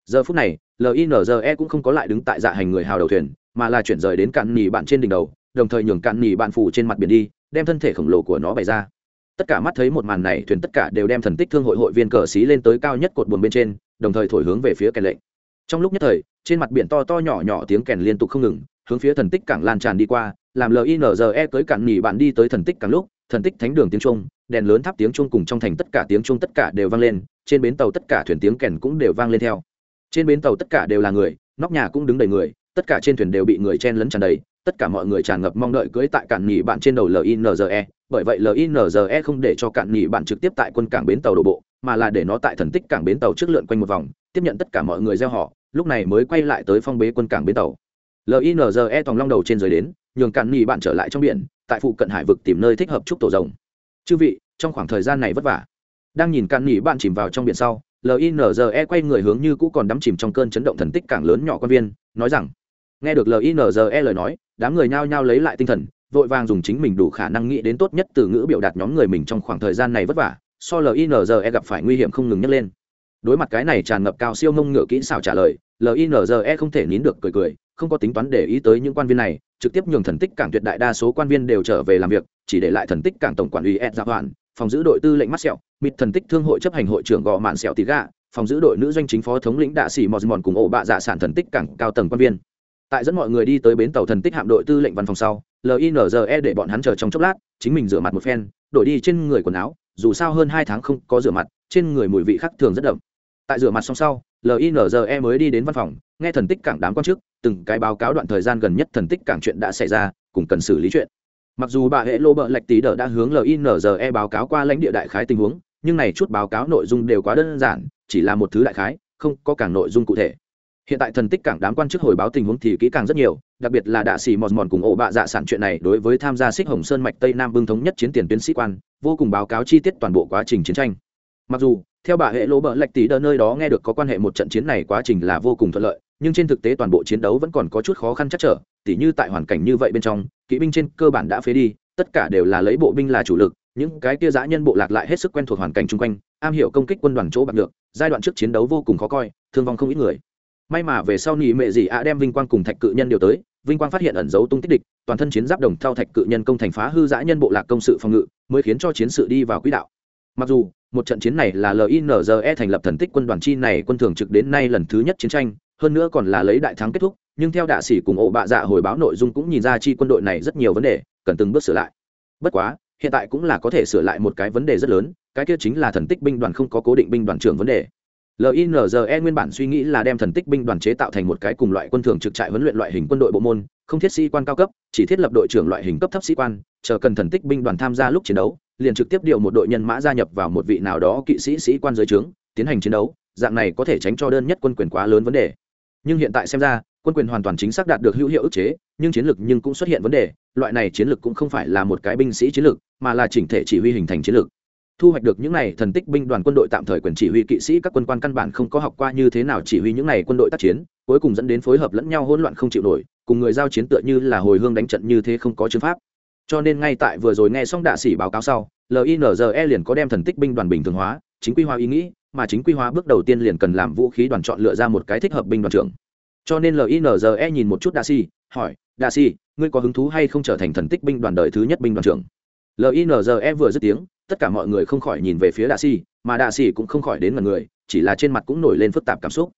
Giờ phút này linze cũng không có lại đứng tại dạ hành người hào đầu thuyền, mà là chuyển rời đến cạn nỉ bạn trên đỉnh đầu, đồng thời nhường cạn nỉ bạn phủ trên mặt biển đi, đem thân thể khổng lồ của nó bày ra. Tất cả mắt thấy một màn này, thuyền tất cả đều đem thần tích thương hội hội viên cờ xí lên tới cao nhất cột buồn bên trên, đồng thời thổi hướng về phía kèn lệnh trong lúc nhất thời, trên mặt biển to to nhỏ nhỏ tiếng kèn liên tục không ngừng, hướng phía thần tích cảng lan tràn đi qua, làm linze tới cạn nghỉ bạn đi tới thần tích cảng lúc, thần tích thánh đường tiếng trung đèn lớn tháp tiếng trung cùng trong thành tất cả tiếng trung tất cả đều vang lên, trên bến tàu tất cả thuyền tiếng kèn cũng đều vang lên theo. Trên bến tàu tất cả đều là người, nóc nhà cũng đứng đầy người, tất cả trên thuyền đều bị người chen lấn tràn đầy, tất cả mọi người tràn ngập mong đợi cưới tại cạn nghỉ bạn trên đầu linze bởi vậy linze không để cho cạn nghỉ bạn trực tiếp tại quân cảng bến tàu đổ bộ, mà là để nó tại thần tích cảng bến tàu trước lượn quanh một vòng tiếp nhận tất cả mọi người gieo họ, lúc này mới quay lại tới phong bế quân cảng bến tàu. Linze tòng long đầu trên dưới đến, nhường cạn nghỉ bạn trở lại trong biển, tại phụ cận hải vực tìm nơi thích hợp trúc tổ rồng. Chư vị, trong khoảng thời gian này vất vả. Đang nhìn cạn nghỉ bạn chìm vào trong biển sau linze quay người hướng như cũ còn đắm chìm trong cơn chấn động thần tích cảng lớn nhỏ quan viên, nói rằng, nghe được linze lời nói, đám người nhao nhao lấy lại tinh thần, vội vàng dùng chính mình đủ khả năng nghĩ đến tốt nhất từ ngữ biểu đạt nhóm người mình trong khoảng thời gian này vất vả, so linze gặp phải nguy hiểm không ngừng nhấc lên đối mặt cái này tràn ngập cao siêu mông ngựa kỹ xảo trả lời linze không thể nín được cười cười, không có tính toán để ý tới những quan viên này, trực tiếp nhường thần tích cảng tuyệt đại đa số quan viên đều trở về làm việc, chỉ để lại thần tích cảng tổng quản ủy ed dạ gia hoàn phòng giữ đội tư lệnh mắt sẹo, mịt thần tích thương hội chấp hành hội trưởng gò mạn sẹo tì gà, phòng giữ đội nữ doanh chính phó thống lĩnh đạ sĩ mòn mòn cùng ổ bạ dạ sản thần tích cảng cao tầng quan viên. Tại dẫn mọi người đi tới bến tàu thần tích hạm đội tư lệnh văn phòng sau linze để bọn hắn chờ trong chốc lát, chính mình rửa mặt một phen, đổi đi trên người quần áo, dù sao hơn hai tháng không có rửa mặt, trên người mùi vị khác thường rất đậm tại rửa mặt xong sau linze mới đi đến văn phòng, nghe thần tích cảng đám quan chức, từng cái báo cáo đoạn thời gian gần nhất thần tích cảng chuyện đã xảy ra, cùng cần xử lý chuyện. Mặc dù bà hệ lô bợ lạch tí đờ đã hướng linze báo cáo qua lãnh địa đại khái tình huống, nhưng này chút báo cáo nội dung đều quá đơn giản, chỉ là một thứ đại khái, không có càng nội dung cụ thể. Hiện tại thần tích cảng đám quan chức hồi báo tình huống thì kỹ càng rất nhiều, đặc biệt là đạ sĩ mòn mòn cùng ổ bạ dạ sản chuyện này đối với tham gia xích hồng sơn mạch tây nam bưng thống nhất chiến tiền tuyến sĩ quan, vô cùng báo cáo chi tiết toàn bộ quá trình chiến tranh mặc dù, theo bà hệ lỗ bợ lạch tỷ đờ nơi đó nghe được có quan hệ một trận chiến này quá trình là vô cùng thuận lợi, nhưng trên thực tế toàn bộ chiến đấu vẫn còn có chút khó khăn chắc trở, tỉ như tại hoàn cảnh như vậy bên trong, kỵ binh trên cơ bản đã phế đi, tất cả đều là lấy bộ binh là chủ lực, những cái kia dã nhân bộ lạc lại hết sức quen thuộc hoàn cảnh chung quanh, am hiểu công kích quân đoàn chỗ bạc được, giai đoạn trước chiến đấu vô cùng khó coi, thương vong không ít người. May mà về sau nỉ mệ gì ạ đem vinh quang cùng thạch cự nhân điều tới, vinh quang phát hiện ẩn dấu tung tích địch, toàn thân chiến giáp đồng thao thạch cự nhân công thành phá hư dã nhân bộ lạc công sự phòng ngự, mới khiến cho chiến sự đi vào quỹ đạo. Mặc dù một trận chiến này là linze thành lập thần tích quân đoàn chi này quân thường trực đến nay lần thứ nhất chiến tranh, hơn nữa còn là lấy đại thắng kết thúc, nhưng theo đạ sĩ cùng ổ bạ dạ hồi báo nội dung cũng nhìn ra chi quân đội này rất nhiều vấn đề, cần từng bước sửa lại. Bất quá, hiện tại cũng là có thể sửa lại một cái vấn đề rất lớn, cái kia chính là thần tích binh đoàn không có cố định binh đoàn trưởng vấn đề. Linze nguyên bản suy nghĩ là đem thần tích binh đoàn chế tạo thành một cái cùng loại quân thường trực trại huấn luyện loại hình quân đội bộ môn, không thiết sĩ quan cao cấp, chỉ thiết lập đội trưởng loại hình cấp thấp sĩ quan, chờ cần thần tích binh đoàn tham gia lúc chiến đấu liền trực tiếp điều một đội nhân mã gia nhập vào một vị nào đó kỵ sĩ sĩ quan dưới trướng, tiến hành chiến đấu, dạng này có thể tránh cho đơn nhất quân quyền quá lớn vấn đề. Nhưng hiện tại xem ra, quân quyền hoàn toàn chính xác đạt được hữu hiệu ức chế, nhưng chiến lược nhưng cũng xuất hiện vấn đề, loại này chiến lược cũng không phải là một cái binh sĩ chiến lược, mà là chỉnh thể chỉ huy hình thành chiến lược. Thu hoạch được những này thần tích binh đoàn quân đội tạm thời quyền chỉ huy kỵ sĩ các quân quan căn bản không có học qua như thế nào chỉ huy những này quân đội tác chiến, cuối cùng dẫn đến phối hợp lẫn nhau hỗn loạn không chịu nổi, cùng người giao chiến tựa như là hồi hương đánh trận như thế không có chứng pháp cho nên ngay tại vừa rồi nghe xong đạ sĩ báo cáo sau linze liền có đem thần tích binh đoàn bình thường hóa, chính quy hóa ý nghĩ, mà chính quy hóa bước đầu tiên liền cần làm vũ khí đoàn chọn lựa ra một cái thích hợp binh đoàn trưởng. Cho nên linze nhìn một chút đạ sĩ, hỏi, đạ sĩ, ngươi có hứng thú hay không trở thành thần tích binh đoàn đời thứ nhất binh đoàn trưởng? Linze vừa dứt tiếng, tất cả mọi người không khỏi nhìn về phía đạ sĩ, mà đạ sĩ cũng không khỏi đến mật người, chỉ là trên mặt cũng nổi lên phức tạp cảm xúc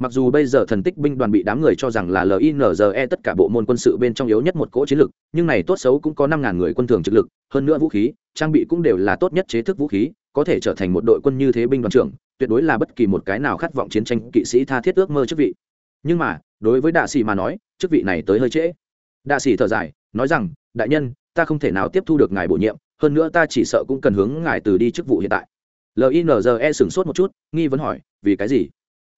mặc dù bây giờ thần tích binh đoàn bị đám người cho rằng là linze tất cả bộ môn quân sự bên trong yếu nhất một cỗ chiến lực, nhưng này tốt xấu cũng có năm ngàn người quân thường trực lực, hơn nữa vũ khí, trang bị cũng đều là tốt nhất chế thức vũ khí, có thể trở thành một đội quân như thế binh đoàn trưởng, tuyệt đối là bất kỳ một cái nào khát vọng chiến tranh kỵ sĩ tha thiết ước mơ chức vị. Nhưng mà, đối với đạ sĩ mà nói, chức vị này tới hơi trễ. Đạ sĩ thở dài, nói rằng, đại nhân, ta không thể nào tiếp thu được ngài bổ nhiệm, hơn nữa ta chỉ sợ cũng cần hướng ngài từ đi chức vụ hiện tại. Linze sửng sốt một chút, nghi vấn hỏi, vì cái gì?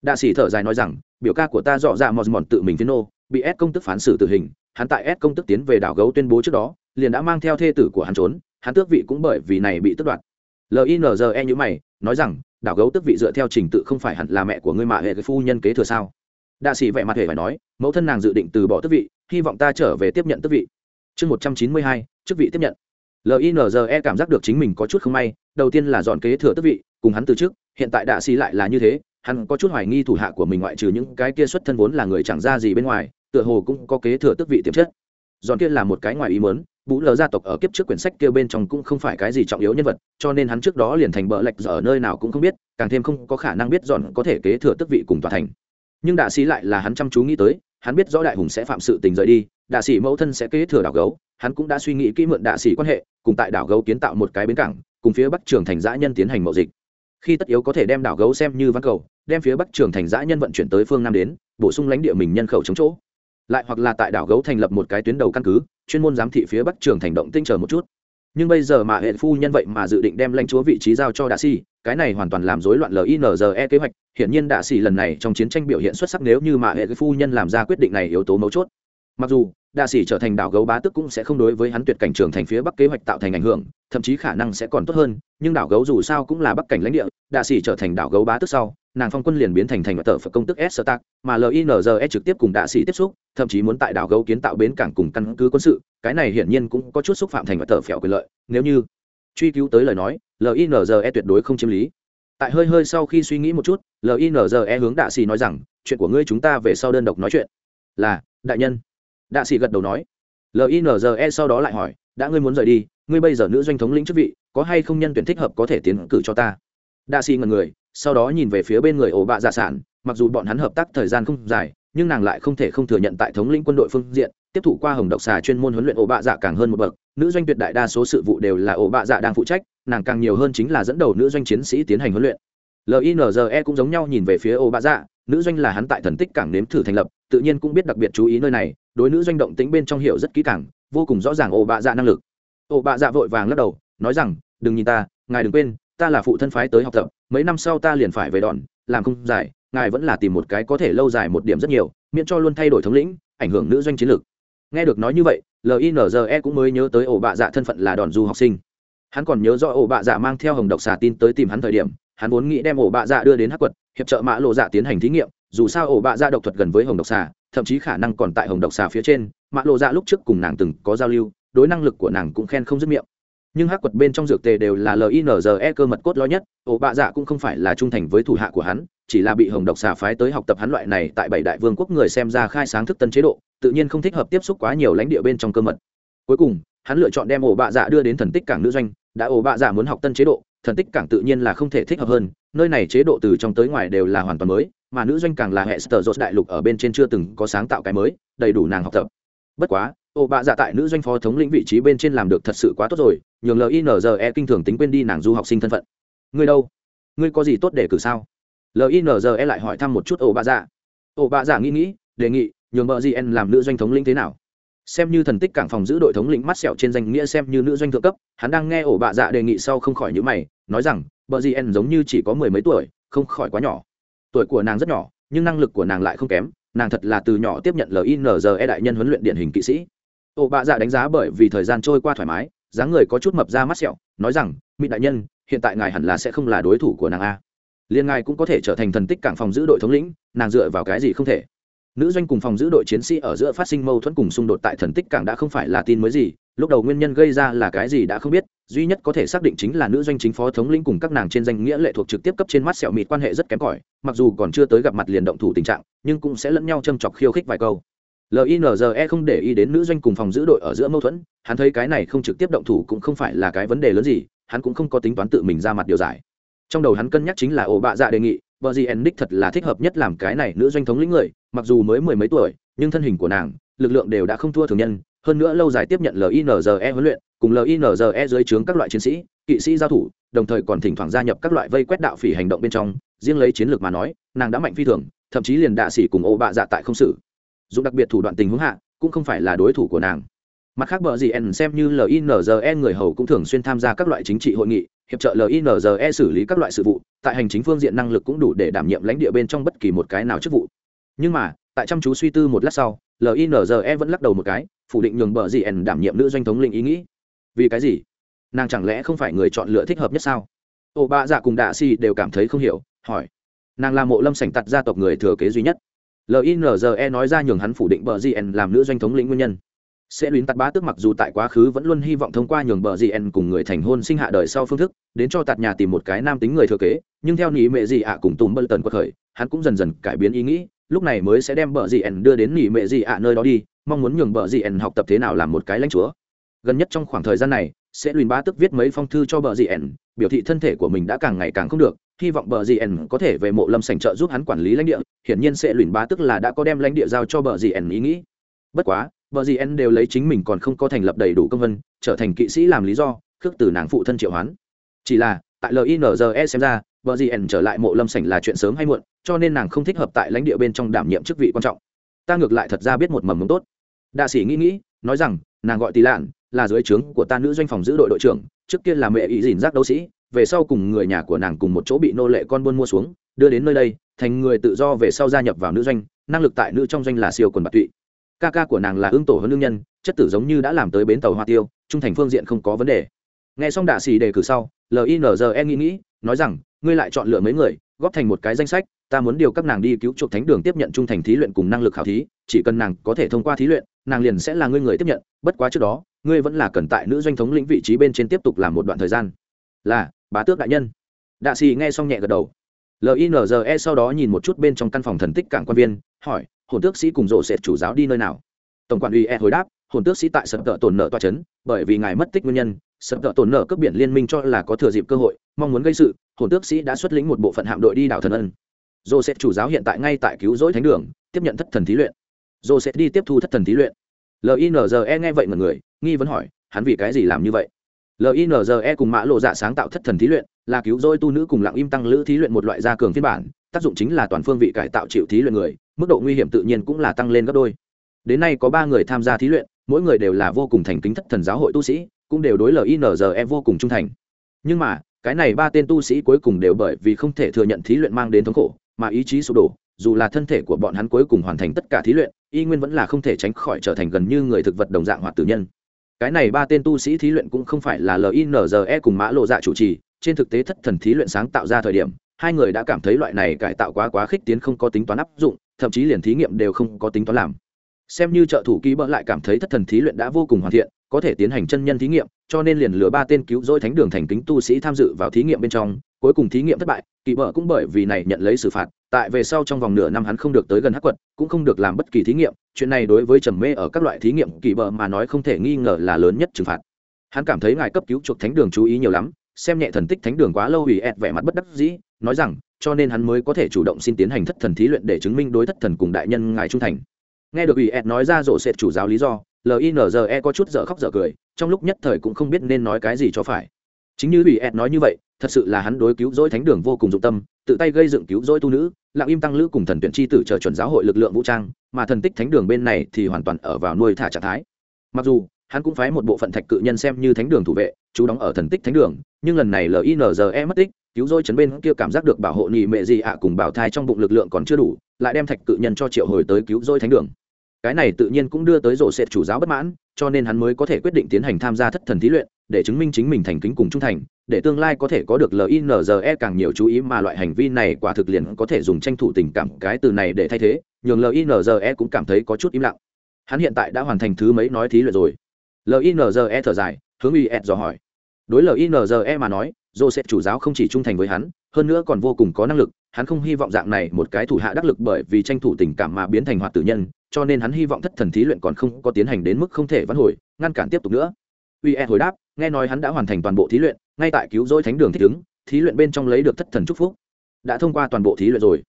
Đạ sĩ thở dài nói rằng, biểu ca của ta dọ dạ mòn mòn tự mình phiên nô, bị ép công tức phán xử tử hình, hắn tại ép công tức tiến về đảo gấu tuyên bố trước đó, liền đã mang theo thê tử của hắn trốn, hắn tước vị cũng bởi vì này bị tước đoạt. Linze như mày, nói rằng, đảo gấu tước vị dựa theo trình tự không phải hẳn là mẹ của ngươi mạ hệ cái phu nhân kế thừa sao? Đạ sĩ vẻ mặt hề phải nói, mẫu thân nàng dự định từ bỏ tước vị, hy vọng ta trở về tiếp nhận tước vị. Chương một trăm chín mươi hai, chức vị tiếp nhận. Linze cảm giác được chính mình có chút không may, đầu tiên là dọn kế thừa tước vị, cùng hắn từ trước, hiện tại đạ sĩ lại là như thế hắn có chút hoài nghi thủ hạ của mình ngoại trừ những cái kia xuất thân vốn là người chẳng ra gì bên ngoài, tựa hồ cũng có kế thừa tước vị tiềm chất. Dọn kia là một cái ngoài ý mớn bú lờ gia tộc ở kiếp trước quyển sách kia bên trong cũng không phải cái gì trọng yếu nhân vật, cho nên hắn trước đó liền thành bợ lệch giờ ở nơi nào cũng không biết, càng thêm không có khả năng biết dọn có thể kế thừa tước vị cùng tòa thành. Nhưng đạ sĩ lại là hắn chăm chú nghĩ tới, hắn biết rõ đại hùng sẽ phạm sự tình rời đi, đạ sĩ mẫu thân sẽ kế thừa đảo gấu, hắn cũng đã suy nghĩ kỹ mượn đạ sĩ quan hệ, cùng tại đảo gấu kiến tạo một cái bến cảng, cùng phía bắc trường thành giã nhân tiến hành mậu dịch. Khi tất yếu có thể đem đảo gấu xem như văn cầu đem phía bắc trường thành giã nhân vận chuyển tới phương nam đến, bổ sung lãnh địa mình nhân khẩu chống chỗ. Lại hoặc là tại đảo gấu thành lập một cái tuyến đầu căn cứ, chuyên môn giám thị phía bắc trường thành động tinh chờ một chút. Nhưng bây giờ mà hệ phu nhân vậy mà dự định đem lãnh chúa vị trí giao cho đạ xì cái này hoàn toàn làm rối loạn linze kế hoạch. Hiển nhiên đạ xì lần này trong chiến tranh biểu hiện xuất sắc nếu như mà hệ phu nhân làm ra quyết định này yếu tố mấu chốt. Mặc dù đạ sĩ trở thành đảo gấu bá tức cũng sẽ không đối với hắn tuyệt cảnh trường thành phía bắc kế hoạch tạo thành ảnh hưởng, thậm chí khả năng sẽ còn tốt hơn, nhưng đảo gấu dù sao cũng là bắc cảnh lãnh địa đạ sĩ trở thành đảo gấu bá tức sau, nàng phong quân liền biến thành thành tờ phật công tức s sơ tạc mà linze trực tiếp cùng đạ sĩ tiếp xúc, thậm chí muốn tại đảo gấu kiến tạo bến cảng cùng căn cứ quân sự, cái này hiển nhiên cũng có chút xúc phạm thành tờ phèo quyền lợi, nếu như truy cứu tới lời nói linze tuyệt đối không chiếm lý. Tại hơi hơi sau khi suy nghĩ một chút linze hướng đạ sĩ nói rằng, chuyện của ngươi chúng ta về sau đơn độc nói chuyện. Là, đại nhân đạ sĩ gật đầu nói. Linze sau đó lại hỏi, đã ngươi muốn rời đi, ngươi bây giờ nữ doanh thống lĩnh chức vị, có hay không nhân tuyển thích hợp có thể tiến cử cho ta? Đạ sĩ ngần người, sau đó nhìn về phía bên người ổ bạ gia sản, mặc dù bọn hắn hợp tác thời gian không dài, nhưng nàng lại không thể không thừa nhận tại thống lĩnh quân đội phương diện, tiếp thủ qua hồng độc xà chuyên môn huấn luyện ổ bạ dạ càng hơn một bậc, nữ doanh tuyệt đại đa số sự vụ đều là ổ bạ dạ đang phụ trách, nàng càng nhiều hơn chính là dẫn đầu nữ doanh chiến sĩ tiến hành huấn luyện. Linze cũng giống nhau nhìn về phía ổ bạ dạ nữ doanh là hắn tại thần tích cảng nếm thử thành lập, tự nhiên cũng biết đặc biệt chú ý nơi này đối nữ doanh động tính bên trong hiểu rất kỹ càng, vô cùng rõ ràng ổ bạ dạ năng lực. Ổ bạ dạ vội vàng lắc đầu, nói rằng, đừng nhìn ta, ngài đừng quên, ta là phụ thân phái tới học tập, mấy năm sau ta liền phải về đòn, làm không dài ngài vẫn là tìm một cái có thể lâu dài một điểm rất nhiều, miễn cho luôn thay đổi thống lĩnh, ảnh hưởng nữ doanh chiến lược. Nghe được nói như vậy linze cũng mới nhớ tới ổ bạ dạ thân phận là đòn du học sinh. Hắn còn nhớ rõ ổ bạ dạ mang theo hồng độc xà tin tới tìm hắn thời điểm, hắn vốn nghĩ đem ổ bạ dạ đưa đến hắc quật, hiệp trợ mã lộ dạ tiến hành thí nghiệm, dù sao ổ bạ dạ độc thuật gần với hồng độc xà thậm chí khả năng còn tại hồng độc xà phía trên mã lộ dạ lúc trước cùng nàng từng có giao lưu, đối năng lực của nàng cũng khen không dứt miệng. Nhưng hắc quật bên trong dược tề đều là linze cơ mật cốt lõi nhất, ổ bạ dạ cũng không phải là trung thành với thủ hạ của hắn, chỉ là bị hồng độc xà phái tới học tập hắn loại này tại bảy đại vương quốc người xem ra khai sáng thức tân chế độ, tự nhiên không thích hợp tiếp xúc quá nhiều lãnh địa bên trong cơ mật. Cuối cùng, hắn lựa chọn đem ổ bạ dạ đưa đến thần tích cảng nữ doanh, đã ổ bạ dạ muốn học tân chế độ, thần tích cảng tự nhiên là không thể thích hợp hơn, nơi này chế độ từ trong tới ngoài đều là hoàn toàn mới mà nữ doanh càng là hệ sở dột đại lục ở bên trên chưa từng có sáng tạo cái mới, đầy đủ nàng học tập. Bất quá ổ bạ dạ tại nữ doanh phó thống lĩnh vị trí bên trên làm được thật sự quá tốt rồi, nhường linze kinh thường tính quên đi nàng du học sinh thân phận. Ngươi đâu? Ngươi có gì tốt để cử sao? Linze lại hỏi thăm một chút ổ bạ dạ. Ổ bạ dạ nghĩ nghĩ, đề nghị, nhường bờ gn làm nữ doanh thống lĩnh thế nào? Xem như thần tích cảng phòng giữ đội thống lĩnh mắt sẹo trên danh nghĩa xem như nữ doanh thượng cấp, hắn đang nghe ổ bạ dạ đề nghị sau không khỏi nhữ mày, nói rằng, bờ gn giống như chỉ có mười mấy tuổi, không khỏi quá nhỏ tuổi của nàng rất nhỏ, nhưng năng lực của nàng lại không kém, nàng thật là từ nhỏ tiếp nhận linze đại nhân huấn luyện điển hình kỵ sĩ. Ô bạ dạ đánh giá bởi vì thời gian trôi qua thoải mái, dáng người có chút mập ra mắt sẹo, nói rằng mỹ đại nhân, hiện tại ngài hẳn là sẽ không là đối thủ của nàng a. Liên ngài cũng có thể trở thành thần tích cảng phòng giữ đội thống lĩnh, nàng dựa vào cái gì không thể? Nữ doanh cùng phòng giữ đội chiến sĩ ở giữa phát sinh mâu thuẫn cùng xung đột tại thần tích cảng đã không phải là tin mới gì lúc đầu nguyên nhân gây ra là cái gì đã không biết, duy nhất có thể xác định chính là nữ doanh chính phó thống lĩnh cùng các nàng trên danh nghĩa lệ thuộc trực tiếp cấp trên mắt sẹo mịt quan hệ rất kém cỏi, mặc dù còn chưa tới gặp mặt liền động thủ tình trạng, nhưng cũng sẽ lẫn nhau châm chọc khiêu khích vài câu. Linze không để ý đến nữ doanh cùng phòng giữ đội ở giữa mâu thuẫn, hắn thấy cái này không trực tiếp động thủ cũng không phải là cái vấn đề lớn gì, hắn cũng không có tính toán tự mình ra mặt điều giải. Trong đầu hắn cân nhắc chính là ổ bạ dạ đề nghị, vợ gì endic thật là thích hợp nhất làm cái này nữ doanh thống lĩnh người, mặc dù mới mười mấy tuổi, nhưng thân hình của nàng, lực lượng đều đã không thua thường nhân hơn nữa lâu dài tiếp nhận linze huấn luyện, cùng linze dưới trướng các loại chiến sĩ, kỵ sĩ giao thủ, đồng thời còn thỉnh thoảng gia nhập các loại vây quét đạo phỉ hành động bên trong, riêng lấy chiến lược mà nói, nàng đã mạnh phi thường, thậm chí liền đạ xỉ cùng ô bạ dạ tại không sử. dùng đặc biệt thủ đoạn tình huống hạ, cũng không phải là đối thủ của nàng mặt khác, bờ gì n xem như linze người hầu cũng thường xuyên tham gia các loại chính trị hội nghị, hiệp trợ linze xử lý các loại sự vụ, tại hành chính phương diện năng lực cũng đủ để đảm nhiệm lãnh địa bên trong bất kỳ một cái nào chức vụ nhưng mà tại chăm chú suy tư một lát sau linze vẫn lắc đầu một cái, phủ định nhường bờ dì ẩn đảm nhiệm nữ doanh thống linh ý nghĩ. Vì cái gì? Nàng chẳng lẽ không phải người chọn lựa thích hợp nhất sao? Ô ba dạ cùng đạ si đều cảm thấy không hiểu, hỏi. Nàng là mộ lâm sảnh tặt gia tộc người thừa kế duy nhất. Linze nói ra nhường hắn phủ định bờ gn làm nữ doanh thống lĩnh nguyên nhân. Sẽ luyến tạt bá tức mặc dù tại quá khứ vẫn luôn hy vọng thông qua nhường bờ gn cùng người thành hôn sinh hạ đời sau phương thức, đến cho tạt nhà tìm một cái nam tính người thừa kế, nhưng theo nghĩ mẹ gì ạ cùng tùm bơ tần quật khởi, hắn cũng dần dần cải biến ý nghĩ lúc này mới sẽ đem bờ gn đưa đến nỉ mệ gì ạ nơi đó đi, mong muốn nhường bờ gn học tập thế nào làm một cái lãnh chúa. Gần nhất trong khoảng thời gian này, sẽ luyện bá tức viết mấy phong thư cho bờ gn biểu thị thân thể của mình đã càng ngày càng không được, hy vọng bờ gn có thể về mộ lâm sành trợ giúp hắn quản lý lãnh địa, hiển nhiên sẽ luyện bá tức là đã có đem lãnh địa giao cho bờ gn ý nghĩ. Bất quá, bờ gn đều lấy chính mình còn không có thành lập đầy đủ công vân, trở thành kỵ sĩ làm lý do, khước từ nàng phụ thân triệu hoán. Chỉ là, tại linze xem ra bờ ẩn trở lại mộ lâm sảnh là chuyện sớm hay muộn, cho nên nàng không thích hợp tại lãnh địa bên trong đảm nhiệm chức vị quan trọng. Ta ngược lại thật ra biết một mầm mống tốt. Đạ sĩ nghĩ nghĩ, nói rằng, nàng gọi tỷ lạn, là dưới trướng của ta nữ doanh phòng giữ đội đội trưởng, trước kia là mẹ ý dìn giác đấu sĩ, về sau cùng người nhà của nàng cùng một chỗ bị nô lệ con buôn mua xuống, đưa đến nơi đây, thành người tự do về sau gia nhập vào nữ doanh, năng lực tại nữ trong doanh là siêu quần bạc tụy. Ca ca của nàng là ương tổ hơn lương nhân, chất tử giống như đã làm tới bến tàu hoa tiêu, trung thành phương diện không có vấn đề. Nghe xong đạ sĩ đề cử sau linze nghĩ nghĩ, nói rằng ngươi lại chọn lựa mấy người, góp thành một cái danh sách, ta muốn điều các nàng đi cứu chuộc thánh đường tiếp nhận trung thành thí luyện cùng năng lực khảo thí, chỉ cần nàng có thể thông qua thí luyện, nàng liền sẽ là ngươi người tiếp nhận, bất quá trước đó, ngươi vẫn là cần tại nữ doanh thống lĩnh vị trí bên trên tiếp tục làm một đoạn thời gian. Là, bá tước đại nhân. Đạ xì nghe xong nhẹ gật đầu. Linze sau đó nhìn một chút bên trong căn phòng thần tích cảng quan viên, hỏi, hồn tước sĩ cùng rộ sệt chủ giáo đi nơi nào? Tổng quản uy e hồi đáp hồn tước sĩ tại sập tợ tổn nợ toa chấn, bởi vì ngài mất tích nguyên nhân sập tợ tổn nợ cướp biển liên minh cho là có thừa dịp cơ hội mong muốn gây sự hồn tước sĩ đã xuất lĩnh một bộ phận hạm đội đi đảo thần ân. Joseph chủ giáo hiện tại ngay tại cứu rỗi thánh đường tiếp nhận thất thần thí luyện. Joseph đi tiếp thu thất thần thí luyện. Linze nghe vậy mọi người nghi vấn hỏi hắn vì cái gì làm như vậy? Linze cùng mã lộ dạ sáng tạo thất thần thí luyện là cứu rỗi tu nữ cùng lặng im tăng lữ thí luyện một loại gia cường phiên bản tác dụng chính là toàn phương vị cải tạo chịu thí luyện người mức độ nguy hiểm tự nhiên cũng là tăng lên gấp đôi. Đến nay có ba người tham gia thí luyện mỗi người đều là vô cùng thành kính thất thần giáo hội tu sĩ, cũng đều đối linze vô cùng trung thành. Nhưng mà, cái này ba tên tu sĩ cuối cùng đều bởi vì không thể thừa nhận thí luyện mang đến thống khổ, mà ý chí sụp đổ, dù là thân thể của bọn hắn cuối cùng hoàn thành tất cả thí luyện, y nguyên vẫn là không thể tránh khỏi trở thành gần như người thực vật đồng dạng hoặc tử nhân. Cái này ba tên tu sĩ thí luyện cũng không phải là linze cùng mã lộ dạ chủ trì, trên thực tế thất thần thí luyện sáng tạo ra thời điểm, hai người đã cảm thấy loại này cải tạo quá quá khích tiến không có tính toán áp dụng, thậm chí liền thí nghiệm đều không có tính toán làm xem như trợ thủ ký bỡ lại cảm thấy thất thần thí luyện đã vô cùng hoàn thiện, có thể tiến hành chân nhân thí nghiệm, cho nên liền lừa ba tên cứu rỗi thánh đường thành kính tu sĩ tham dự vào thí nghiệm bên trong. Cuối cùng thí nghiệm thất bại kỳ bợ cũng bởi vì này nhận lấy xử phạt, tại về sau trong vòng nửa năm hắn không được tới gần hắc quật, cũng không được làm bất kỳ thí nghiệm. Chuyện này đối với trầm mê ở các loại thí nghiệm kỳ bợ mà nói không thể nghi ngờ là lớn nhất trừng phạt. Hắn cảm thấy ngài cấp cứu chuộc thánh đường chú ý nhiều lắm, xem nhẹ thần tích thánh đường quá lâu ủy ẹt vẻ mặt bất đắc dĩ, nói rằng, cho nên hắn mới có thể chủ động xin tiến hành thất thần thí luyện để chứng minh đối thất thần cùng đại nhân ngài trung thành nghe được ủy ẹt nói ra rộ sệt chủ giáo lý do linze có chút dở khóc dở cười, trong lúc nhất thời cũng không biết nên nói cái gì cho phải. Chính như ủy ẹt nói như vậy, thật sự là hắn đối cứu rỗi thánh đường vô cùng dụng tâm, tự tay gây dựng cứu rỗi tu nữ, lặng im tăng lữ cùng thần tuyển tri tử chờ chuẩn giáo hội lực lượng vũ trang, mà thần tích thánh đường bên này thì hoàn toàn ở vào nuôi thả trạng thái. Mặc dù, hắn cũng phái một bộ phận thạch cự nhân xem như thánh đường thủ vệ, chú đóng ở thần tích thánh đường, nhưng lần này linze mất tích, cứu rỗi chấn bên kia cảm giác được bảo hộ nhị mệ gì ạ cùng bảo thai trong bụng lực lượng còn chưa đủ, lại đem thạch cự nhân cho triệu hồi tới cứu rỗi thánh đường cái này tự nhiên cũng đưa tới rổ sệt chủ giáo bất mãn, cho nên hắn mới có thể quyết định tiến hành tham gia thất thần thí luyện, để chứng minh chính mình thành kính cùng trung thành, để tương lai có thể có được linze càng nhiều chú ý mà loại hành vi này quả thực liền có thể dùng tranh thủ tình cảm cái từ này để thay thế, nhường linze cũng cảm thấy có chút im lặng. Hắn hiện tại đã hoàn thành thứ mấy nói thí luyện rồi? Linze thở dài, hướng uy ed dò hỏi. Đối linze mà nói Joseph sẽ chủ giáo không chỉ trung thành với hắn, hơn nữa còn vô cùng có năng lực, hắn không hy vọng dạng này một cái thủ hạ đắc lực bởi vì tranh thủ tình cảm mà biến thành hoạt tử nhân, cho nên hắn hy vọng thất thần thí luyện còn không có tiến hành đến mức không thể vãn hồi, ngăn cản tiếp tục nữa. UE hồi đáp, nghe nói hắn đã hoàn thành toàn bộ thí luyện, ngay tại cứu rỗi thánh đường thích ứng, thí luyện bên trong lấy được thất thần chúc phúc. Đã thông qua toàn bộ thí luyện rồi.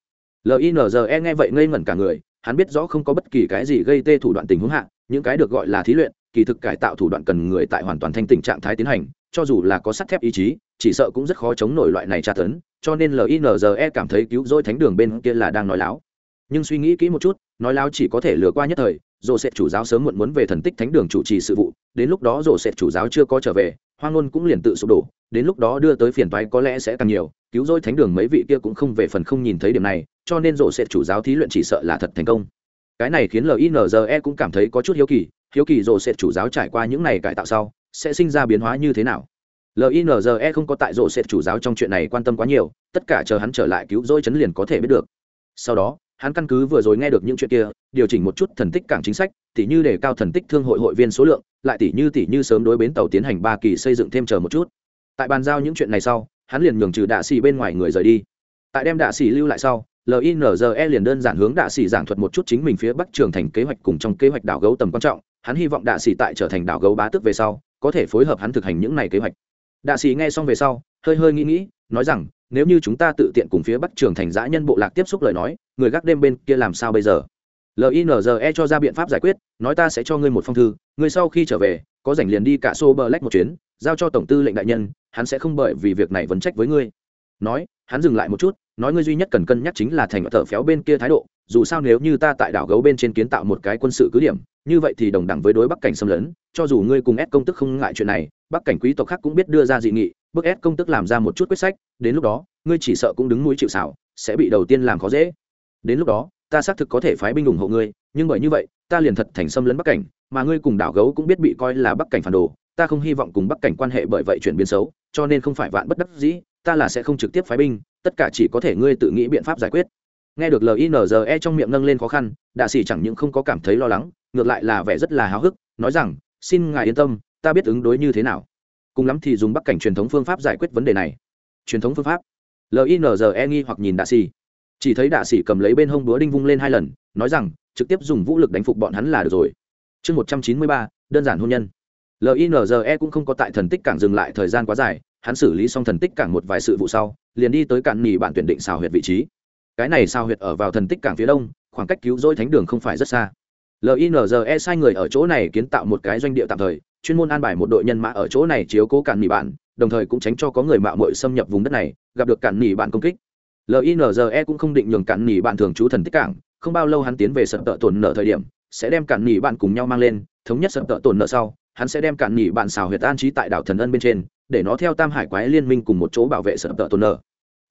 Linze nghe vậy ngây ngẩn cả người, hắn biết rõ không có bất kỳ cái gì gây tê thủ đoạn tình huống hạ, những cái được gọi là thí luyện, kỳ thực cải tạo thủ đoạn cần người tại hoàn toàn thanh tình trạng thái tiến hành, cho dù là có sắt thép ý chí chỉ sợ cũng rất khó chống nổi loại này tra tấn, cho nên linze cảm thấy cứu rỗi thánh đường bên kia là đang nói láo. Nhưng suy nghĩ kỹ một chút, nói láo chỉ có thể lừa qua nhất thời dồ sẽ chủ giáo sớm muộn muốn về thần tích thánh đường chủ trì sự vụ, đến lúc đó dồ sẽ chủ giáo chưa có trở về, hoang ngôn cũng liền tự sụp đổ, đến lúc đó đưa tới phiền toái có lẽ sẽ càng nhiều, cứu rỗi thánh đường mấy vị kia cũng không về phần không nhìn thấy điểm này, cho nên dồ sẽ chủ giáo thí luyện chỉ sợ là thật thành công. Cái này khiến linze cũng cảm thấy có chút hiếu kỳ hiếu kỳ dồ sẽ chủ giáo trải qua những này cải tạo sau, sẽ sinh ra biến hóa như thế nào? Linze không có tại rộ sẽ chủ giáo trong chuyện này quan tâm quá nhiều, tất cả chờ hắn trở lại cứu rỗi chấn liền có thể biết được. Sau đó, hắn căn cứ vừa rồi nghe được những chuyện kia, điều chỉnh một chút thần tích cảng chính sách, tỉ như để cao thần tích thương hội hội viên số lượng, lại tỉ như tỉ như sớm đối bến tàu tiến hành ba kỳ xây dựng thêm chờ một chút. Tại bàn giao những chuyện này sau, hắn liền nhường trừ đạ xì bên ngoài người rời đi. Tại đem đạ xì lưu lại sau linze liền đơn giản hướng đạ xì giảng thuật một chút chính mình phía bắc trường thành kế hoạch cùng trong kế hoạch đảo gấu tầm quan trọng. Hắn hy vọng đạ xì tại trở thành đảo gấu bá tước về sau, có thể phối hợp hắn thực hành những này kế hoạch đạ sĩ nghe xong về sau, hơi hơi nghĩ nghĩ, nói rằng, nếu như chúng ta tự tiện cùng phía bắc trường thành giã nhân bộ lạc tiếp xúc lời nói, người gác đêm bên kia làm sao bây giờ? Linze cho ra biện pháp giải quyết, nói ta sẽ cho ngươi một phong thư, ngươi sau khi trở về, có dành liền đi cả xô bờ lách một chuyến, giao cho tổng tư lệnh đại nhân, hắn sẽ không bởi vì việc này vấn trách với ngươi. Nói, hắn dừng lại một chút, nói ngươi duy nhất cần cân nhắc chính là thành thợ phéo bên kia thái độ, dù sao nếu như ta tại đảo gấu bên trên kiến tạo một cái quân sự cứ điểm, như vậy thì đồng đẳng với đối bắc cảnh xâm lấn, cho dù ngươi cùng ép công tức không ngại chuyện này bắc cảnh quý tộc khác cũng biết đưa ra dị nghị, bức ép công tức làm ra một chút quyết sách, đến lúc đó, ngươi chỉ sợ cũng đứng mũi chịu xảo sẽ bị đầu tiên làm khó dễ. Đến lúc đó, ta xác thực có thể phái binh ủng hộ ngươi, nhưng bởi như vậy, ta liền thật thành xâm lấn bắc cảnh, mà ngươi cùng đảo gấu cũng biết bị coi là bắc cảnh phản đồ, ta không hy vọng cùng bắc cảnh quan hệ bởi vậy chuyển biến xấu, cho nên không phải vạn bất đắc dĩ, ta là sẽ không trực tiếp phái binh, tất cả chỉ có thể ngươi tự nghĩ biện pháp giải quyết. Nghe được linze trong miệng nâng lên khó khăn, đạ sĩ chẳng những không có cảm thấy lo lắng, ngược lại là vẻ rất là háo hức, nói rằng, xin ngài yên tâm ta biết ứng đối như thế nào. Cùng lắm thì dùng bắc cảnh truyền thống phương pháp giải quyết vấn đề này. Truyền thống phương pháp? Linze nghi hoặc nhìn đạ xì chỉ thấy đạ xì cầm lấy bên hông búa đinh vung lên hai lần, nói rằng, trực tiếp dùng vũ lực đánh phục bọn hắn là được rồi. Chương một trăm chín mươi ba, đơn giản hôn nhân. Linze cũng không có tại thần tích cảng dừng lại thời gian quá dài, hắn xử lý xong thần tích cảng một vài sự vụ sau, liền đi tới cạn nỉ bạn tuyển định xào huyệt vị trí. Cái này sao huyệt ở vào thần tích cảng phía đông, khoảng cách cứu rỗi thánh đường không phải rất xa. Linze sai người ở chỗ này kiến tạo một cái doanh địa tạm thời chuyên môn an bài một đội nhân mã ở chỗ này chiếu cố cản nỉ bạn, đồng thời cũng tránh cho có người mạo mội xâm nhập vùng đất này, gặp được cản nỉ bạn công kích. Linze cũng không định nhường cản nỉ bạn thường trú thần tích cảng, không bao lâu hắn tiến về sập tợ tổn nợ thời điểm, sẽ đem cản nỉ bạn cùng nhau mang lên, thống nhất sập tợ tổn nợ sau, hắn sẽ đem cản nhị bạn xào huyệt an trí tại đảo thần ân bên trên, để nó theo tam hải quái liên minh cùng một chỗ bảo vệ sập tợ tổn nợ.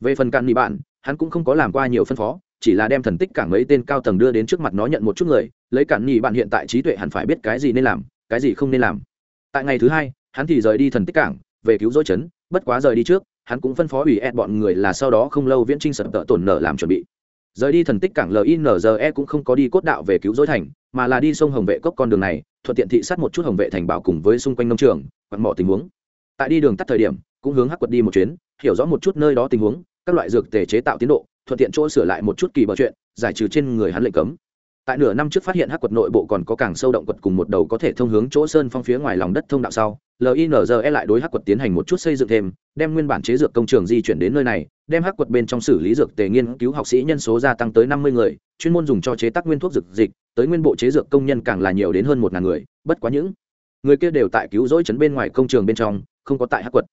Về phần cản nhị bạn, hắn cũng không có làm qua nhiều phân phó, chỉ là đem thần tích cảng mấy tên cao tầng đưa đến trước mặt nó nhận một chút người, lấy cản nhị bạn hiện tại trí tuệ hẳn phải biết cái gì nên làm, cái gì không nên làm tại ngày thứ hai, hắn thì rời đi thần tích cảng, về cứu rỗi chấn bất quá rời đi trước, hắn cũng phân phó ủy ed bọn người là sau đó không lâu viễn trinh sập tợ tổn nở làm chuẩn bị. Rời đi thần tích cảng linze cũng không có đi cốt đạo về cứu rỗi thành, mà là đi sông hồng vệ cốc con đường này, thuận tiện thị sát một chút hồng vệ thành bảo cùng với xung quanh nông trường hoặc mỏ tình huống. Tại đi đường tắt thời điểm, cũng hướng hắc quật đi một chuyến, hiểu rõ một chút nơi đó tình huống, các loại dược tề chế tạo tiến độ, thuận tiện chỗ sửa lại một chút kỳ bờ chuyện, giải trừ trên người hắn lệnh cấm tại nửa năm trước phát hiện hắc quật nội bộ còn có càng sâu động quật cùng một đầu có thể thông hướng chỗ sơn phong phía ngoài lòng đất thông đạo sau linze lại đối hắc quật tiến hành một chút xây dựng thêm, đem nguyên bản chế dược công trường di chuyển đến nơi này, đem hắc quật bên trong xử lý dược tề nghiên cứu học sĩ nhân số gia tăng tới năm mươi người, chuyên môn dùng cho chế tác nguyên thuốc dược dịch, tới nguyên bộ chế dược công nhân càng là nhiều đến hơn một ngàn người, bất quá những người kia đều tại cứu rỗi chấn bên ngoài công trường bên trong, không có tại hắc quật.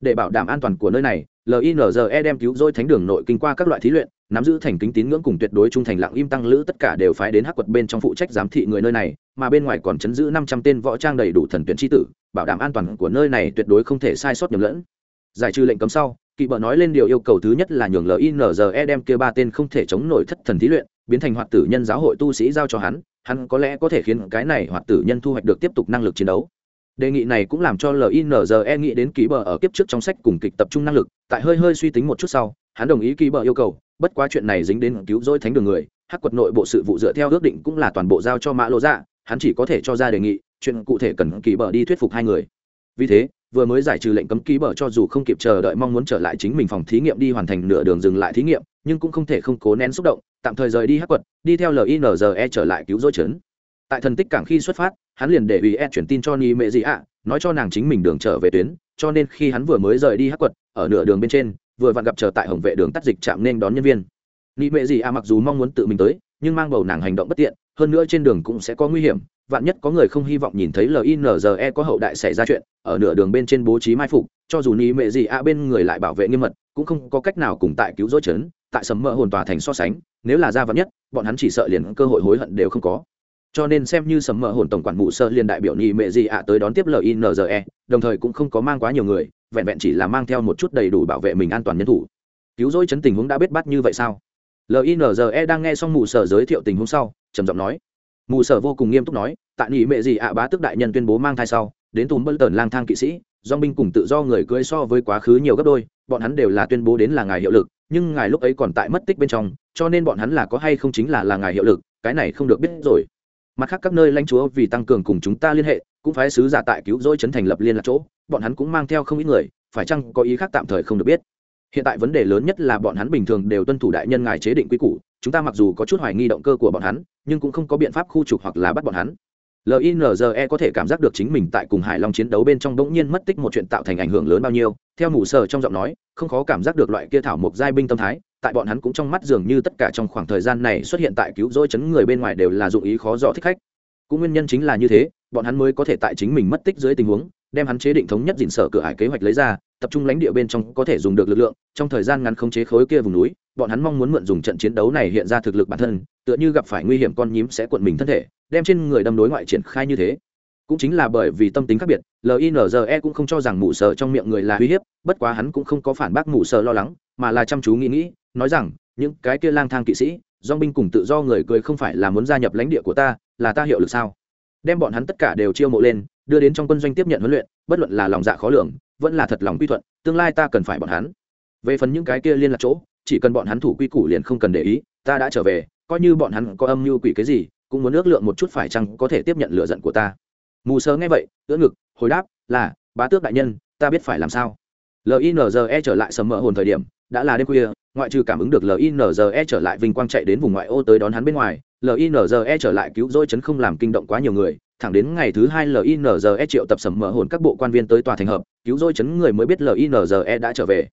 Để bảo đảm an toàn của nơi này linze đem cứu rỗi thánh đường nội kinh qua các loại thí luyện nắm giữ thành kính tín ngưỡng cùng tuyệt đối trung thành lặng im tăng lữ tất cả đều phái đến hắc quật bên trong phụ trách giám thị người nơi này, mà bên ngoài còn chấn giữ năm trăm tên võ trang đầy đủ thần tuyển tri tử, bảo đảm an toàn của nơi này tuyệt đối không thể sai sót nhầm lẫn. Giải trừ lệnh cấm sau, kỵ bợ nói lên điều yêu cầu thứ nhất là nhường linze đem kia ba tên không thể chống nổi thất thần thí luyện, biến thành hoạt tử nhân giáo hội tu sĩ giao cho hắn hắn có lẽ có thể khiến cái này hoạt tử nhân thu hoạch được tiếp tục năng lực chiến đấu. Đề nghị này cũng làm cho linze nghĩ đến ký bờ ở kiếp trước trong sách cùng kịch tập trung năng lực, tại hơi hơi suy tính một chút sau, hắn đồng ý ký bờ yêu cầu bất quá chuyện này dính đến cứu rỗi thánh đường người, hắc quật nội bộ sự vụ dựa theo ước định cũng là toàn bộ giao cho mã lô dạ hắn chỉ có thể cho ra đề nghị, chuyện cụ thể cần kỳ bờ đi thuyết phục hai người. Vì thế, vừa mới giải trừ lệnh cấm ký bờ cho dù không kịp chờ đợi mong muốn trở lại chính mình phòng thí nghiệm đi hoàn thành nửa đường dừng lại thí nghiệm, nhưng cũng không thể không cố nén xúc động, tạm thời rời đi hắc quật, đi theo linze trở lại cứu rỗi trấn. Tại thần tích cảng khi xuất phát, hắn liền để ủy e chuyển tin cho ni mẹ dị ạ, nói cho nàng chính mình đường trở về tuyến, cho nên khi hắn vừa mới rời đi hắc quật, ở nửa đường bên trên vừa vặn gặp chờ tại hồng vệ đường tắt dịch chạm nên đón nhân viên. Nị mẹ gì à mặc dù mong muốn tự mình tới, nhưng mang bầu nàng hành động bất tiện, hơn nữa trên đường cũng sẽ có nguy hiểm, vạn nhất có người không hy vọng nhìn thấy linze có hậu đại xảy ra chuyện, ở nửa đường bên trên bố trí mai phục, cho dù ni mẹ gì a bên người lại bảo vệ nghiêm mật, cũng không có cách nào cùng tại cứu rỗi chấn tại sầm mỡ hồn tòa thành so sánh, nếu là ra vạn nhất, bọn hắn chỉ sợ liền cơ hội hối hận đều không có cho nên xem như sầm mỡ hồn tổng quản mụ sơ liên đại biểu nhị mẹ gì ạ tới đón tiếp linze đồng thời cũng không có mang quá nhiều người, vẹn vẹn chỉ là mang theo một chút đầy đủ bảo vệ mình an toàn nhân thủ. Cứu rỗi chấn tình huống đã biết bắt như vậy sao? Linze đang nghe xong mụ sở giới thiệu tình huống sau, trầm giọng nói. Mụ sở vô cùng nghiêm túc nói, tại nhị mẹ gì ạ, bá tức đại nhân tuyên bố mang thai sau, đến tùm bân tần lang thang kỵ sĩ do binh cùng tự do người cưới so với quá khứ nhiều gấp đôi, bọn hắn đều là tuyên bố đến là ngài hiệu lực, nhưng ngài lúc ấy còn tại mất tích bên trong, cho nên bọn hắn là có hay không chính là là ngài hiệu lực, cái này không được biết rồi mặt khác các nơi lãnh chúa vì tăng cường cùng chúng ta liên hệ, cũng phái sứ giả tại cứu rỗi chấn thành lập liên lạc chỗ, bọn hắn cũng mang theo không ít người, phải chăng có ý khác tạm thời không được biết. Hiện tại vấn đề lớn nhất là bọn hắn bình thường đều tuân thủ đại nhân ngài chế định quy củ, chúng ta mặc dù có chút hoài nghi động cơ của bọn hắn, nhưng cũng không có biện pháp khu trục hoặc là bắt bọn hắn. Linze có thể cảm giác được chính mình tại cùng hải long chiến đấu bên trong bỗng nhiên mất tích một chuyện tạo thành ảnh hưởng lớn bao nhiêu, theo mù sờ trong giọng nói, không khó cảm giác được loại kia thảo mộc giai binh tâm thái tại bọn hắn cũng trong mắt dường như tất cả trong khoảng thời gian này xuất hiện tại cứu rỗi chấn người bên ngoài đều là dụng ý khó dò thích khách. Cũng nguyên nhân chính là như thế, bọn hắn mới có thể tại chính mình mất tích dưới tình huống, đem hắn chế định thống nhất dịn sở cửa ải kế hoạch lấy ra, tập trung lãnh địa bên trong có thể dùng được lực lượng, trong thời gian ngắn không chế khối kia vùng núi, bọn hắn mong muốn mượn dùng trận chiến đấu này hiện ra thực lực bản thân, tựa như gặp phải nguy hiểm con nhím sẽ cuộn mình thân thể, đem trên người đâm đối ngoại triển khai như thế. Cũng chính là bởi vì tâm tính khác biệt linze cũng không cho rằng mụ sợ trong miệng người là uy hiếp, bất quá hắn cũng không có phản bác mụ sợ lo lắng, mà là chăm chú nghĩ nghĩ nói rằng, những cái kia lang thang kỵ sĩ dong binh cùng tự do người cười không phải là muốn gia nhập lãnh địa của ta, là ta hiệu lực sao? Đem bọn hắn tất cả đều chiêu mộ lên, đưa đến trong quân doanh tiếp nhận huấn luyện, bất luận là lòng dạ khó lường, vẫn là thật lòng quy thuận, tương lai ta cần phải bọn hắn. Về phần những cái kia liên lạc chỗ, chỉ cần bọn hắn thủ quy củ liền không cần để ý, ta đã trở về, coi như bọn hắn có âm mưu quỷ cái gì, cũng muốn ước lượng một chút phải chăng có thể tiếp nhận lựa giận của ta. Mù sơ nghe vậy, ưỡn ngực, hồi đáp, là, bá tước đại nhân, ta biết phải làm sao. Linze trở lại sầm mỡ hồn thời điểm, đã là đêm khuya ngoại trừ cảm ứng được linze trở lại vinh quang chạy đến vùng ngoại ô tới đón hắn bên ngoài linze trở lại cứu rỗi chấn không làm kinh động quá nhiều người, thẳng đến ngày thứ hai linze triệu tập sầm mở hồn các bộ quan viên tới tòa thành hợp, cứu rỗi chấn người mới biết linze đã trở về.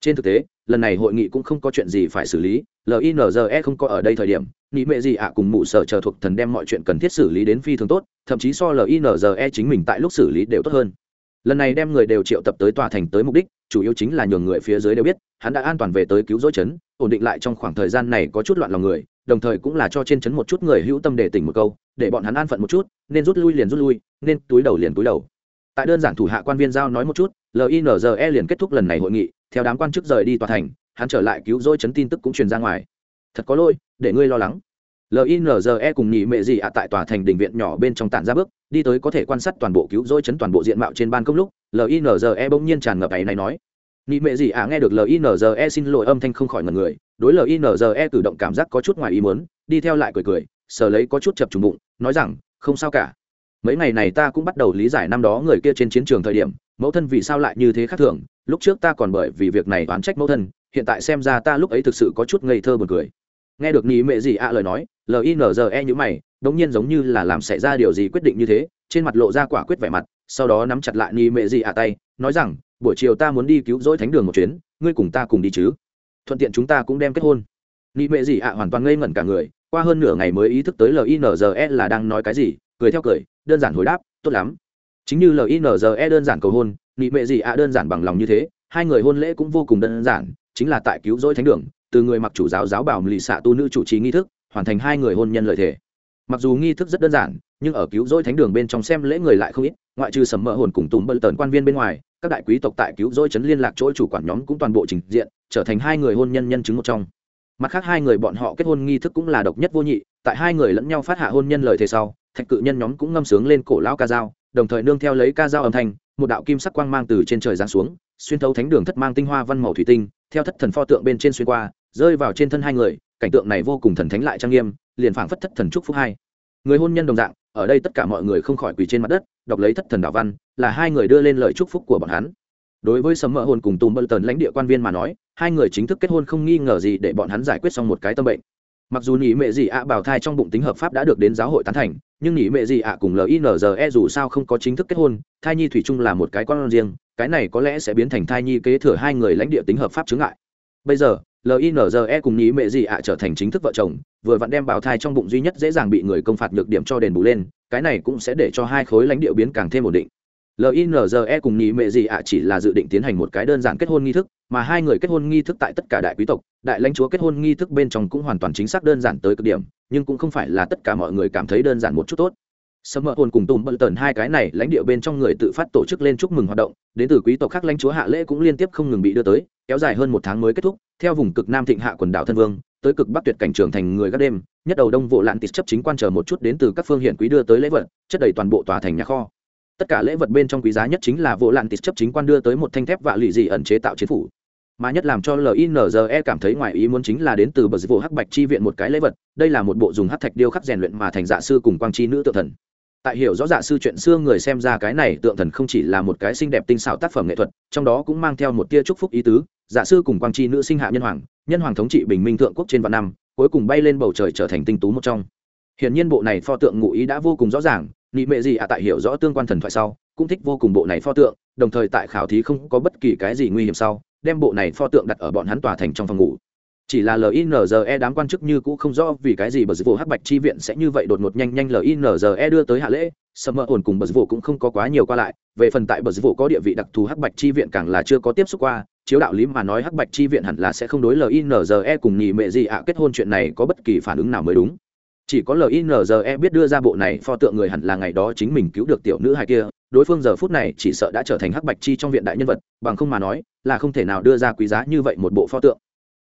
Trên thực tế, lần này hội nghị cũng không có chuyện gì phải xử lý linze không có ở đây thời điểm nghĩ mệ gì ạ cùng mụ sở chờ thuộc thần đem mọi chuyện cần thiết xử lý đến phi thường tốt, thậm chí so linze chính mình tại lúc xử lý đều tốt hơn. Lần này đem người đều triệu tập tới tòa thành tới mục đích chủ yếu chính là nhường người phía dưới đều biết, hắn đã an toàn về tới cứu rỗi chấn ổn định lại trong khoảng thời gian này có chút loạn lòng người, đồng thời cũng là cho trên chấn một chút người hữu tâm để tỉnh một câu, để bọn hắn an phận một chút, nên rút lui liền rút lui, nên túi đầu liền túi đầu. Tại đơn giản thủ hạ quan viên giao nói một chút linze liền kết thúc lần này hội nghị, theo đám quan chức rời đi tòa thành, hắn trở lại cứu rỗi chấn tin tức cũng truyền ra ngoài. Thật có lỗi, để ngươi lo lắng linze cùng nhị mệ dị ạ tại tòa thành đình viện nhỏ bên trong tản ra bước, đi tới có thể quan sát toàn bộ cứu rỗi chấn toàn bộ diện mạo trên ban công lúc linze bỗng nhiên tràn ngập ấy này nói. Nhị mệ dị ạ nghe được linze xin lỗi âm thanh không khỏi ngần người, đối linze cử động cảm giác có chút ngoài ý muốn, đi theo lại cười cười, sờ lấy có chút chập trùng bụng, nói rằng, không sao cả. Mấy ngày này ta cũng bắt đầu lý giải năm đó người kia trên chiến trường thời điểm, mẫu thân vì sao lại như thế khác thường, lúc trước ta còn bởi vì việc này oán trách mẫu thân, hiện tại xem ra ta lúc ấy thực sự có chút ngây thơ buồn cười nghe được nhị mẹ gì ạ lời nói linze như mày, đống nhiên giống như là làm xảy ra điều gì quyết định như thế, trên mặt lộ ra quả quyết vẻ mặt, sau đó nắm chặt lại nhị mẹ gì ạ tay, nói rằng, buổi chiều ta muốn đi cứu rỗi thánh đường một chuyến, ngươi cùng ta cùng đi chứ. Thuận tiện chúng ta cũng đem kết hôn. Nhị mẹ gì ạ hoàn toàn ngây ngẩn cả người, qua hơn nửa ngày mới ý thức tới linze là đang nói cái gì, cười theo cười, đơn giản hồi đáp, tốt lắm. Chính như linze đơn giản cầu hôn nhị mẹ gì ạ đơn giản bằng lòng như thế, hai người hôn lễ cũng vô cùng đơn giản, chính là tại cứu rỗi thánh đường từ người mặc chủ giáo giáo bảo lì xạ tu nữ chủ trì nghi thức, hoàn thành hai người hôn nhân lợi thể mặc dù nghi thức rất đơn giản, nhưng ở cứu rỗi thánh đường bên trong xem lễ người lại không ít, ngoại trừ sầm mỡ hồn cùng tùng bơ tần quan viên bên ngoài, các đại quý tộc tại cứu rỗi chấn liên lạc chỗ chủ quản nhóm cũng toàn bộ trình diện, trở thành hai người hôn nhân nhân chứng một trong. Mặt khác hai người bọn họ kết hôn nghi thức cũng là độc nhất vô nhị, tại hai người lẫn nhau phát hạ hôn nhân lời thề sau, thạch cự nhân nhóm cũng ngâm sướng lên cổ lão ca dao, đồng thời nương theo lấy ca dao âm thanh, một đạo kim sắc quang mang từ trên trời giáng xuống, xuyên thấu thánh đường thất mang tinh hoa văn màu thủy tinh, theo thất thần pho tượng bên trên xuyên qua rơi vào trên thân hai người, cảnh tượng này vô cùng thần thánh lại trang nghiêm, liền phảng phất thất thần chúc phúc hai. Người hôn nhân đồng dạng, ở đây tất cả mọi người không khỏi quỳ trên mặt đất, đọc lấy thất thần đạo văn, là hai người đưa lên lời chúc phúc của bọn hắn. Đối với sấm mỡ hồn cùng tùm bơ tần lãnh địa quan viên mà nói, hai người chính thức kết hôn không nghi ngờ gì để bọn hắn giải quyết xong một cái tâm bệnh. Mặc dù nhị mẹ gì ạ bảo thai trong bụng tính hợp pháp đã được đến giáo hội tán thành, nhưng nhị mẹ gì ạ cùng linze dù sao không có chính thức kết hôn, thai nhi thủy chung là một cái con riêng, cái này có lẽ sẽ biến thành thai nhi kế thừa hai người lãnh địa tính hợp pháp chứng ngại. Bây giờ linze cùng nghĩ mẹ gì ạ trở thành chính thức vợ chồng, vừa vặn đem bảo thai trong bụng duy nhất dễ dàng bị người công phạt nhược điểm cho đền bù lên, cái này cũng sẽ để cho hai khối lãnh địa biến càng thêm ổn định. Linze cùng nghĩ mẹ gì ạ chỉ là dự định tiến hành một cái đơn giản kết hôn nghi thức, mà hai người kết hôn nghi thức tại tất cả đại quý tộc, đại lãnh chúa kết hôn nghi thức bên trong cũng hoàn toàn chính xác đơn giản tới cực điểm, nhưng cũng không phải là tất cả mọi người cảm thấy đơn giản một chút tốt. Sấm mỡ hồn cùng tùm bận tần hai cái này lãnh địa bên trong người tự phát tổ chức lên chúc mừng hoạt động, đến từ quý tộc khác lãnh chúa hạ lễ cũng liên tiếp không ngừng bị đưa tới, kéo dài hơn một tháng mới kết thúc, theo vùng cực nam thịnh hạ quần đảo thân vương, tới cực bắc tuyệt cảnh trường thành người gác đêm, nhất đầu đông vụ lạn tịt chấp chính quan chờ một chút đến từ các phương hiện quý đưa tới lễ vật, chất đầy toàn bộ tòa thành nhà kho. Tất cả lễ vật bên trong quý giá nhất chính là vụ lạn tịt chấp chính quan đưa tới một thanh thép vạ lụy dị ẩn chế tạo chiến phủ. Mà nhất làm cho linze cảm thấy ngoài ý muốn chính là đến từ bờ vụ hắc bạch chi viện một cái lễ vật, đây là một bộ dùng hắc thạch điêu khắc rèn luyện mà thành dạ sư cùng quang chi nữ tự thần tại hiểu rõ dạ sư chuyện xưa, người xem ra cái này tượng thần không chỉ là một cái xinh đẹp tinh xảo tác phẩm nghệ thuật, trong đó cũng mang theo một tia chúc phúc ý tứ. Dạ sư cùng quang chi nữ sinh hạ nhân hoàng nhân hoàng thống trị bình minh thượng quốc trên vạn năm, cuối cùng bay lên bầu trời trở thành tinh tú một trong. Hiện nhiên bộ này pho tượng ngụ ý đã vô cùng rõ ràng, nị mệ gì ạ, tại hiểu rõ tương quan thần thoại sau, cũng thích vô cùng bộ này pho tượng, đồng thời tại khảo thí không có bất kỳ cái gì nguy hiểm sau, đem bộ này pho tượng đặt ở bọn hắn tòa thành trong phòng ngủ chỉ là linze đám quan chức như cũ không rõ vì cái gì bờ dịch vụ hắc bạch chi viện sẽ như vậy đột ngột nhanh nhanh linze đưa tới hạ lễ. Sầm mơ ổn cùng bờ dịch vụ cũng không có quá nhiều qua lại. Về phần tại bờ dịch vụ có địa vị đặc thù hắc bạch chi viện càng là chưa có tiếp xúc qua. Chiếu đạo lý mà nói hắc bạch chi viện hẳn là sẽ không đối linze cùng nhị mẹ gì ạ kết hôn chuyện này có bất kỳ phản ứng nào mới đúng. Chỉ có linze biết đưa ra bộ này, pho tượng người hẳn là ngày đó chính mình cứu được tiểu nữ hai kia. Đối phương giờ phút này chỉ sợ đã trở thành hắc bạch chi trong viện đại nhân vật, bằng không mà nói là không thể nào đưa ra quý giá như vậy một bộ pho tượng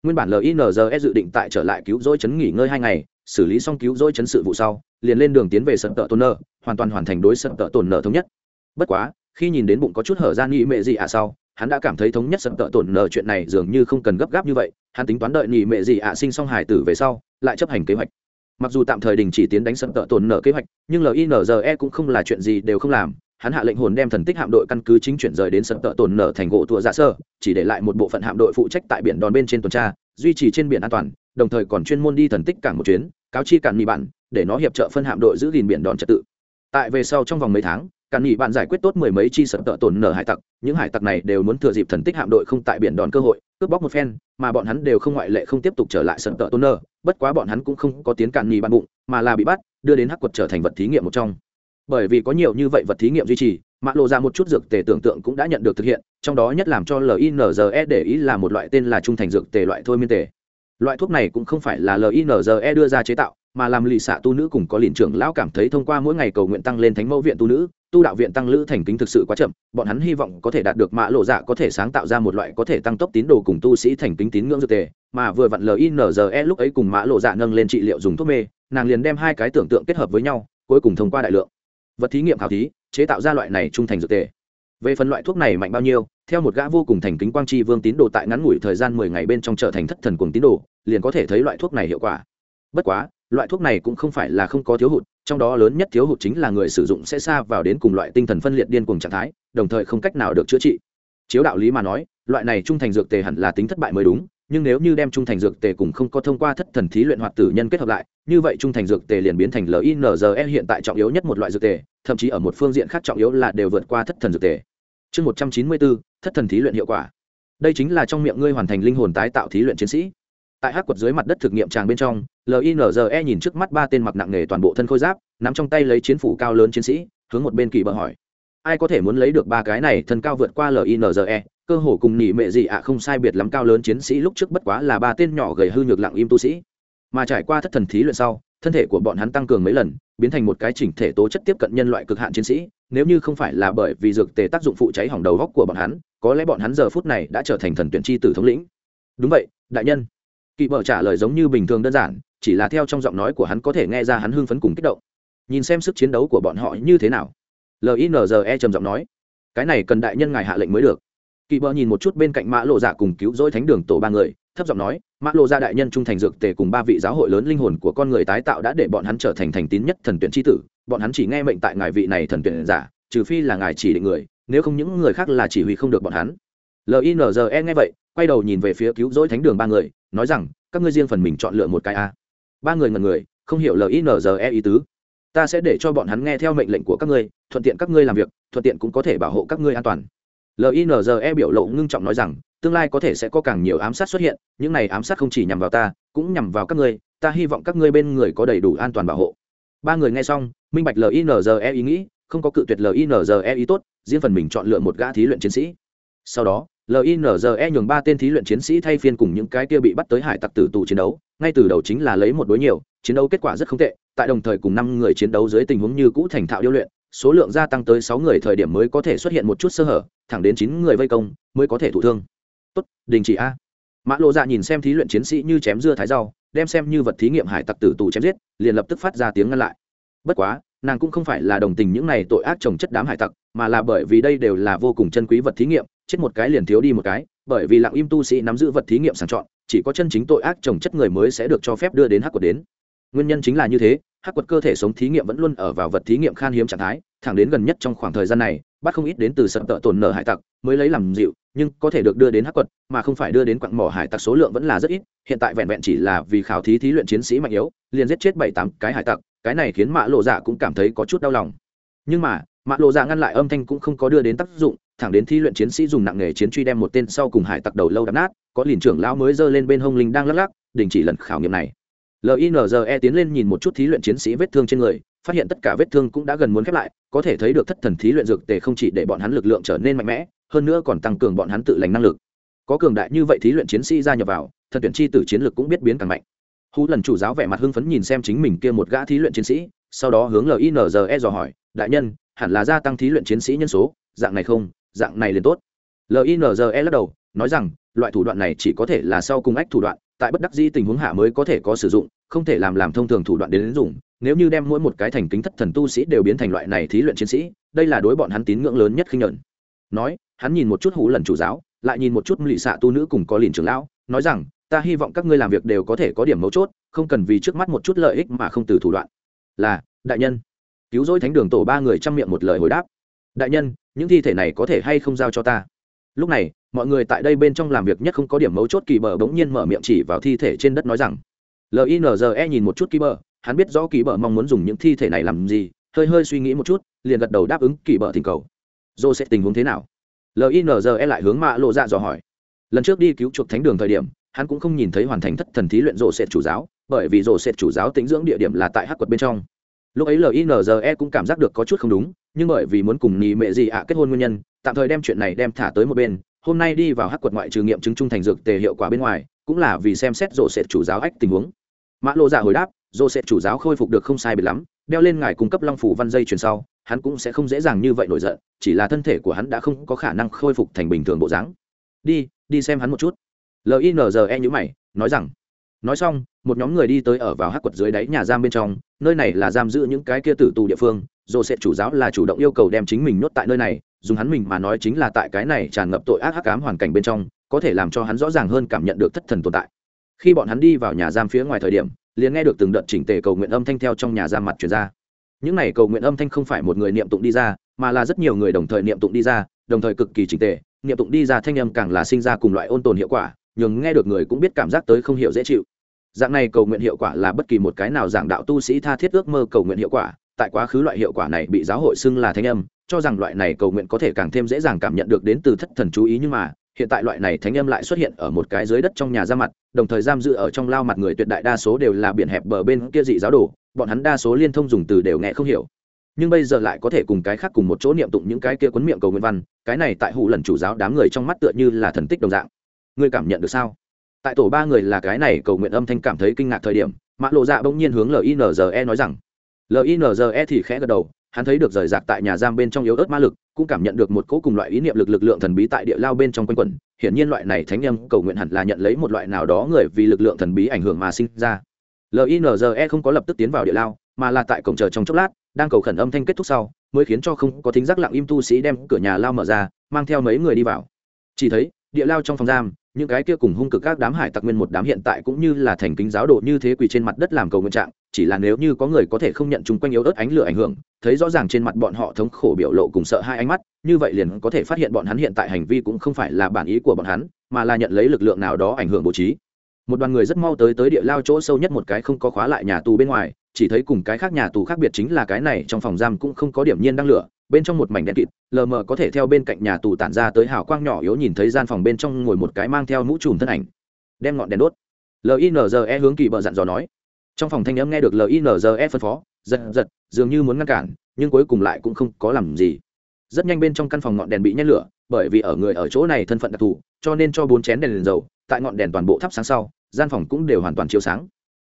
nguyên bản linze dự định tại trở lại cứu rỗi chấn nghỉ ngơi hai ngày, xử lý xong cứu rỗi chấn sự vụ sau, liền lên đường tiến về sân tợ tôn nợ, hoàn toàn hoàn thành đối sân tợ tổn nợ thống nhất. Bất quá, khi nhìn đến bụng có chút hở ra nghĩ mệ gì ạ sau, hắn đã cảm thấy thống nhất sân tợ tổn nợ chuyện này dường như không cần gấp gáp như vậy, hắn tính toán đợi nghĩ mệ gì ạ sinh xong hài tử về sau, lại chấp hành kế hoạch. Mặc dù tạm thời đình chỉ tiến đánh sân tợ tổn nợ kế hoạch, nhưng linze cũng không là chuyện gì đều không làm hắn hạ lệnh hồn đem thần tích hạm đội căn cứ chính chuyển rời đến sập tợ tổn nở thành gỗ tùa dạ sơ, chỉ để lại một bộ phận hạm đội phụ trách tại biển đòn bên trên tuần tra, duy trì trên biển an toàn, đồng thời còn chuyên môn đi thần tích cảng một chuyến, cáo chi cản nghị bạn, để nó hiệp trợ phân hạm đội giữ gìn biển đòn trật tự. Tại về sau trong vòng mấy tháng cản nghị bạn giải quyết tốt mười mấy chi sập tợ tổn nở hải tặc, những hải tặc này đều muốn thừa dịp thần tích hạm đội không tại biển đòn cơ hội, cướp bóc một phen, mà bọn hắn đều không ngoại lệ không tiếp tục trở lại sập tợ tổn nở, bất quá bọn hắn cũng không có tiến cản nghị bạn bụng, mà là bị bắt, đưa đến hắc quật trở thành vật thí nghiệm một trong bởi vì có nhiều như vậy vật thí nghiệm duy trì, mạ lộ ra một chút dược tề tưởng tượng cũng đã nhận được thực hiện, trong đó nhất làm cho linze để ý là một loại tên là trung thành dược tề loại thôi miên tề. Loại thuốc này cũng không phải là linze đưa ra chế tạo, mà làm lì xạ tu nữ cùng có liền trưởng lão cảm thấy thông qua mỗi ngày cầu nguyện tăng lên thánh mẫu viện tu nữ, tu đạo viện tăng lữ thành kính thực sự quá chậm, bọn hắn hy vọng có thể đạt được mã lộ dạ có thể sáng tạo ra một loại có thể tăng tốc tín đồ cùng tu sĩ thành kính tín ngưỡng dược tề, mà vừa vặn linze lúc ấy cùng mã lộ dạ nâng lên trị liệu dùng thuốc mê, nàng liền đem hai cái tưởng tượng kết hợp với nhau, cuối cùng thông qua đại lượng vật thí nghiệm khảo thí, chế tạo ra loại này trung thành dược tề. Về phần loại thuốc này mạnh bao nhiêu, theo một gã vô cùng thành kính quang tri vương tín đồ tại ngắn ngủi thời gian mười ngày bên trong trở thành thất thần cùng tín đồ, liền có thể thấy loại thuốc này hiệu quả. Bất quá, loại thuốc này cũng không phải là không có thiếu hụt, trong đó lớn nhất thiếu hụt chính là người sử dụng sẽ xa vào đến cùng loại tinh thần phân liệt điên cùng trạng thái, đồng thời không cách nào được chữa trị. Chiếu đạo lý mà nói, loại này trung thành dược tề hẳn là tính thất bại mới đúng nhưng nếu như đem trung thành dược tề cùng không có thông qua thất thần thí luyện hoạt tử nhân kết hợp lại, như vậy trung thành dược tề liền biến thành linze hiện tại trọng yếu nhất một loại dược tề, thậm chí ở một phương diện khác trọng yếu là đều vượt qua thất thần dược tề. Chương một trăm chín mươi bốn thất thần thí luyện hiệu quả. Đây chính là trong miệng ngươi hoàn thành linh hồn tái tạo thí luyện chiến sĩ. Tại hát quật dưới mặt đất thực nghiệm tràng bên trong linze nhìn trước mắt ba tên mặc nặng nghề toàn bộ thân khôi giáp, nắm trong tay lấy chiến phủ cao lớn chiến sĩ, hướng một bên kỳ bờ hỏi. Ai có thể muốn lấy được ba cái này thân cao vượt qua linze cơ hồ cùng nỉ mệ gì ạ không sai biệt lắm cao lớn chiến sĩ lúc trước bất quá là ba tên nhỏ gầy hư nhược lặng im tu sĩ. Mà trải qua thất thần thí luyện sau, thân thể của bọn hắn tăng cường mấy lần, biến thành một cái chỉnh thể tố chất tiếp cận nhân loại cực hạn chiến sĩ, nếu như không phải là bởi vì dược tề tác dụng phụ cháy hỏng đầu góc của bọn hắn, có lẽ bọn hắn giờ phút này đã trở thành thần tuyển tri tử thống lĩnh. Đúng vậy, đại nhân. Kỵ bở trả lời giống như bình thường đơn giản, chỉ là theo trong giọng nói của hắn có thể nghe ra hắn hưng phấn cùng kích động. Nhìn xem sức chiến đấu của bọn họ như thế nào. Linze trầm giọng nói, cái này cần đại nhân ngài hạ lệnh mới được. Kỳ bờ nhìn một chút bên cạnh mã lộ dạ cùng cứu rỗi thánh đường tổ ba người, thấp giọng nói, mã lộ dạ đại nhân trung thành dược tề cùng ba vị giáo hội lớn linh hồn của con người tái tạo đã để bọn hắn trở thành thành tín nhất thần tuyển tri tử, bọn hắn chỉ nghe mệnh tại ngài vị này thần tuyển giả, trừ phi là ngài chỉ định người, nếu không những người khác là chỉ huy không được bọn hắn. Linze nghe vậy, quay đầu nhìn về phía cứu rỗi thánh đường ba người, nói rằng, các ngươi riêng phần mình chọn lựa một cái a. Ba người ngần người, không hiểu linze ý tứ. Ta sẽ để cho bọn hắn nghe theo mệnh lệnh của các ngươi, thuận tiện các ngươi làm việc, thuận tiện cũng có thể bảo hộ các ngươi an toàn linze biểu lộ ngưng trọng nói rằng, tương lai có thể sẽ có càng nhiều ám sát xuất hiện, những này ám sát không chỉ nhằm vào ta, cũng nhằm vào các ngươi, ta hy vọng các ngươi bên người có đầy đủ an toàn bảo hộ. Ba người nghe xong, minh bạch linze ý nghĩ, không có cự tuyệt linze ý tốt, riêng phần mình chọn lựa một gã thí luyện chiến sĩ. Sau đó linze nhường ba tên thí luyện chiến sĩ thay phiên cùng những cái kia bị bắt tới hải tặc tử tù chiến đấu, ngay từ đầu chính là lấy một đối nhiều, chiến đấu kết quả rất không tệ, tại đồng thời cùng năm người chiến đấu dưới tình huống như cũ thành thạo điêu luyện số lượng gia tăng tới sáu người thời điểm mới có thể xuất hiện một chút sơ hở, thẳng đến chín người vây công mới có thể thụ thương. Tốt, đình chỉ a. Mã lộ dạ nhìn xem thí luyện chiến sĩ như chém dưa thái rau, đem xem như vật thí nghiệm hải tặc tử tù chém giết, liền lập tức phát ra tiếng ngăn lại. Bất quá, nàng cũng không phải là đồng tình những này tội ác trồng chất đám hải tặc, mà là bởi vì đây đều là vô cùng chân quý vật thí nghiệm, chết một cái liền thiếu đi một cái, bởi vì lặng im tu sĩ nắm giữ vật thí nghiệm sàng chọn, chỉ có chân chính tội ác trồng chất người mới sẽ được cho phép đưa đến hắc của đến. Nguyên nhân chính là như thế hắc quật cơ thể sống thí nghiệm vẫn luôn ở vào vật thí nghiệm khan hiếm trạng thái, thẳng đến gần nhất trong khoảng thời gian này, bắt không ít đến từ sợ tợ tổn nở hải tặc mới lấy làm dịu, nhưng có thể được đưa đến hắc quật, mà không phải đưa đến quặng mỏ hải tặc số lượng vẫn là rất ít, hiện tại vẹn vẹn chỉ là vì khảo thí thí luyện chiến sĩ mạnh yếu, liền giết chết bảy tám cái hải tặc, cái này khiến mạ lộ dạ cũng cảm thấy có chút đau lòng. Nhưng mà, mạ lộ dạ ngăn lại âm thanh cũng không có đưa đến tác dụng, thẳng đến thi luyện chiến sĩ dùng nặng nghề chiến truy đem một tên sau cùng hải tặc đầu lâu đập nát, có liền trưởng lão mới giơ lên bên hông linh đang lắc lắc, đình chỉ lần khảo nghiệm này linze tiến lên nhìn một chút thí luyện chiến sĩ vết thương trên người, phát hiện tất cả vết thương cũng đã gần muốn khép lại, có thể thấy được thất thần thí luyện dược tề không chỉ để bọn hắn lực lượng trở nên mạnh mẽ, hơn nữa còn tăng cường bọn hắn tự lành năng lực. Có cường đại như vậy thí luyện chiến sĩ gia nhập vào, thần tuyển chi tử chiến lực cũng biết biến càng mạnh. Hú lần chủ giáo vẻ mặt hưng phấn nhìn xem chính mình kia một gã thí luyện chiến sĩ, sau đó hướng linze dò hỏi, đại nhân, hẳn là gia tăng thí luyện chiến sĩ nhân số, dạng này không? Dạng này liền tốt. Linze lắc đầu, nói rằng, loại thủ đoạn này chỉ có thể là sau cùng ách thủ đoạn tại bất đắc dĩ tình huống hạ mới có thể có sử dụng không thể làm làm thông thường thủ đoạn đến, đến dùng. Nếu như đem mỗi một cái thành kính thất thần tu sĩ đều biến thành loại này thí luyện chiến sĩ đây là đối bọn hắn tín ngưỡng lớn nhất khinh nhẫn. nói hắn nhìn một chút hú lần chủ giáo lại nhìn một chút lụy xạ tu nữ cùng có liền trưởng lão nói rằng ta hy vọng các ngươi làm việc đều có thể có điểm mấu chốt không cần vì trước mắt một chút lợi ích mà không từ thủ đoạn. Là đại nhân. Cứu rỗi thánh đường tổ ba người chăm miệng một lời hồi đáp. Đại nhân những thi thể này có thể hay không giao cho ta? Lúc này mọi người tại đây bên trong làm việc nhất không có điểm mấu chốt kỳ bờ bỗng nhiên mở miệng chỉ vào thi thể trên đất nói rằng linze nhìn một chút kỳ bờ, hắn biết rõ kỳ bờ mong muốn dùng những thi thể này làm gì, hơi hơi suy nghĩ một chút, liền gật đầu đáp ứng kỳ bờ thỉnh cầu. Dô sẽ tình huống thế nào? Linze lại hướng mạ lộ dạ dò hỏi. Lần trước đi cứu chuộc thánh đường thời điểm, hắn cũng không nhìn thấy hoàn thành thất thần thí luyện rổ sệt chủ giáo, bởi vì rổ sệt chủ giáo tính dưỡng địa điểm là tại hắc quật bên trong. Lúc ấy linze cũng cảm giác được có chút không đúng, nhưng bởi vì muốn cùng nhì mẹ gì ạ kết hôn nguyên nhân, tạm thời đem chuyện này đem thả tới một bên hôm nay đi vào hắc quật ngoại trừ nghiệm chứng trung thành dược tề hiệu quả bên ngoài, cũng là vì xem xét rộ sẽ chủ giáo ách tình huống. Mã lộ giả dạ hồi đáp rộ sẽ chủ giáo khôi phục được không sai biệt lắm, đeo lên ngài cung cấp long phủ văn dây chuyển sau, hắn cũng sẽ không dễ dàng như vậy nổi giận, chỉ là thân thể của hắn đã không có khả năng khôi phục thành bình thường bộ dáng. Đi đi xem hắn một chút. Linze nhữ mày, nói rằng, nói xong một nhóm người đi tới ở vào hắc quật dưới đáy nhà giam bên trong, nơi này là giam giữ những cái kia tử tù địa phương dồ sẽ chủ giáo là chủ động yêu cầu đem chính mình nhốt tại nơi này, dùng hắn mình mà nói chính là tại cái này tràn ngập tội ác hắc ám hoàn cảnh bên trong, có thể làm cho hắn rõ ràng hơn cảm nhận được thất thần tồn tại. Khi bọn hắn đi vào nhà giam phía ngoài thời điểm, liền nghe được từng đợt chỉnh tề cầu nguyện âm thanh theo trong nhà giam mặt truyền ra. Những này cầu nguyện âm thanh không phải một người niệm tụng đi ra, mà là rất nhiều người đồng thời niệm tụng đi ra, đồng thời cực kỳ chỉnh tề, niệm tụng đi ra thanh âm càng là sinh ra cùng loại ôn tồn hiệu quả nhưng nghe được người cũng biết cảm giác tới không hiểu dễ chịu dạng này cầu nguyện hiệu quả là bất kỳ một cái nào giảng đạo tu sĩ tha thiết ước mơ cầu nguyện hiệu quả, tại quá khứ loại hiệu quả này bị giáo hội xưng là thanh âm, cho rằng loại này cầu nguyện có thể càng thêm dễ dàng cảm nhận được đến từ thất thần chú ý nhưng mà, hiện tại loại này thánh âm lại xuất hiện ở một cái dưới đất trong nhà ra mặt, đồng thời giam giữ ở trong lao mặt người tuyệt đại đa số đều là biển hẹp bờ bên kia dị giáo đồ, bọn hắn đa số liên thông dùng từ đều nghe không hiểu. Nhưng bây giờ lại có thể cùng cái khác cùng một chỗ niệm tụng những cái kia quấn miệng cầu nguyện văn, cái này tại hụ lần chủ giáo đám người trong mắt tựa như là thần tích đồng dạng. Ngươi cảm nhận được sao? Tại tổ ba người là cái này cầu nguyện âm thanh cảm thấy kinh ngạc thời điểm mạ lộ dạ bỗng nhiên hướng linze nói rằng linze thì khẽ gật đầu, hắn thấy được rời rạc tại nhà giam bên trong yếu ớt ma lực, cũng cảm nhận được một cỗ cùng loại ý niệm lực lực lượng thần bí tại địa lao bên trong quanh quẩn, hiển nhiên loại này thánh nhân cầu nguyện hẳn là nhận lấy một loại nào đó người vì lực lượng thần bí ảnh hưởng mà sinh ra. Linze không có lập tức tiến vào địa lao, mà là tại cổng chờ trong chốc lát, đang cầu khẩn âm thanh kết thúc sau, mới khiến cho không có thính giác lặng im tu sĩ đem cửa nhà lao mở ra, mang theo mấy người đi vào. Chỉ thấy, địa lao trong phòng giam những cái kia cùng hung cực các đám hải tặc nguyên một đám hiện tại cũng như là thành kính giáo độ như thế quỳ trên mặt đất làm cầu nguyện trạng, chỉ là nếu như có người có thể không nhận chung quanh yếu ớt ánh lửa ảnh hưởng, thấy rõ ràng trên mặt bọn họ thống khổ biểu lộ cùng sợ hai ánh mắt, như vậy liền có thể phát hiện bọn hắn hiện tại hành vi cũng không phải là bản ý của bọn hắn, mà là nhận lấy lực lượng nào đó ảnh hưởng bố trí. Một đoàn người rất mau tới tới địa lao chỗ sâu nhất một cái không có khóa lại nhà tù bên ngoài, chỉ thấy cùng cái khác nhà tù khác biệt chính là cái này trong phòng giam cũng không có điểm nhiên đang lửa bên trong một mảnh đen kịt lờ mờ có thể theo bên cạnh nhà tù tản ra tới hào quang nhỏ yếu nhìn thấy gian phòng bên trong ngồi một cái mang theo mũ trùm thân ảnh. Đem ngọn đèn đốt. Linze hướng kỳ bờ dặn dò nói. Trong phòng thanh âm nghe được linze phân phó giật giật dường như muốn ngăn cản nhưng cuối cùng lại cũng không có làm gì. Rất nhanh bên trong căn phòng ngọn đèn bị nhét lửa bởi vì ở người ở chỗ này thân phận đặc thù cho nên cho bốn chén đèn, đèn dầu tại ngọn đèn toàn bộ thắp sáng sau gian phòng cũng đều hoàn toàn chiếu sáng.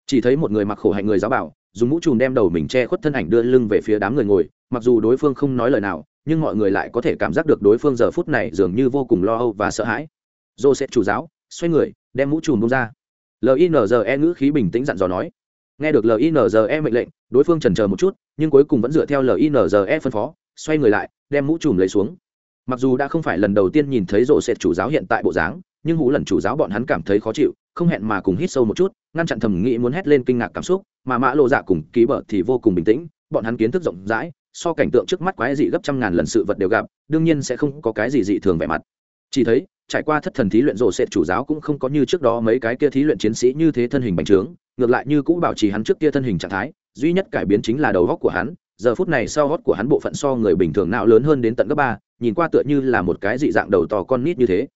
Chỉ thấy một người mặc khổ hạnh người giáo bảo dùng mũ trùm đem đầu mình che khuất thân ảnh đưa lưng về phía đám người ngồi mặc dù đối phương không nói lời nào, nhưng mọi người lại có thể cảm giác được đối phương giờ phút này dường như vô cùng lo âu và sợ hãi. Dô sẽ chủ giáo, xoay người, đem mũ trùm bông ra. Linze ngữ khí bình tĩnh dặn dò nói. Nghe được linze mệnh lệnh, đối phương trần chờ một chút, nhưng cuối cùng vẫn dựa theo linze phân phó, xoay người lại, đem mũ trùm lấy xuống. Mặc dù đã không phải lần đầu tiên nhìn thấy rộ sệt chủ giáo hiện tại bộ dáng, nhưng hũ lần chủ giáo bọn hắn cảm thấy khó chịu, không hẹn mà cùng hít sâu một chút, ngăn chặn thầm nghĩ muốn hét lên kinh ngạc cảm xúc, mà mã lộ dạ cùng ký bở thì vô cùng bình tĩnh, bọn hắn kiến thức rộng rãi so cảnh tượng trước mắt quái dị gấp trăm ngàn lần sự vật đều gặp đương nhiên sẽ không có cái gì dị thường vẻ mặt. Chỉ thấy trải qua thất thần thí luyện rồ, sệt chủ giáo cũng không có như trước đó mấy cái kia thí luyện chiến sĩ như thế thân hình bành trướng ngược lại như cũ bảo trì hắn trước kia thân hình trạng thái duy nhất cải biến chính là đầu góc của hắn giờ phút này sau gót của hắn bộ phận so người bình thường nào lớn hơn đến tận gấp ba nhìn qua tựa như là một cái dị dạng đầu to con nít như thế.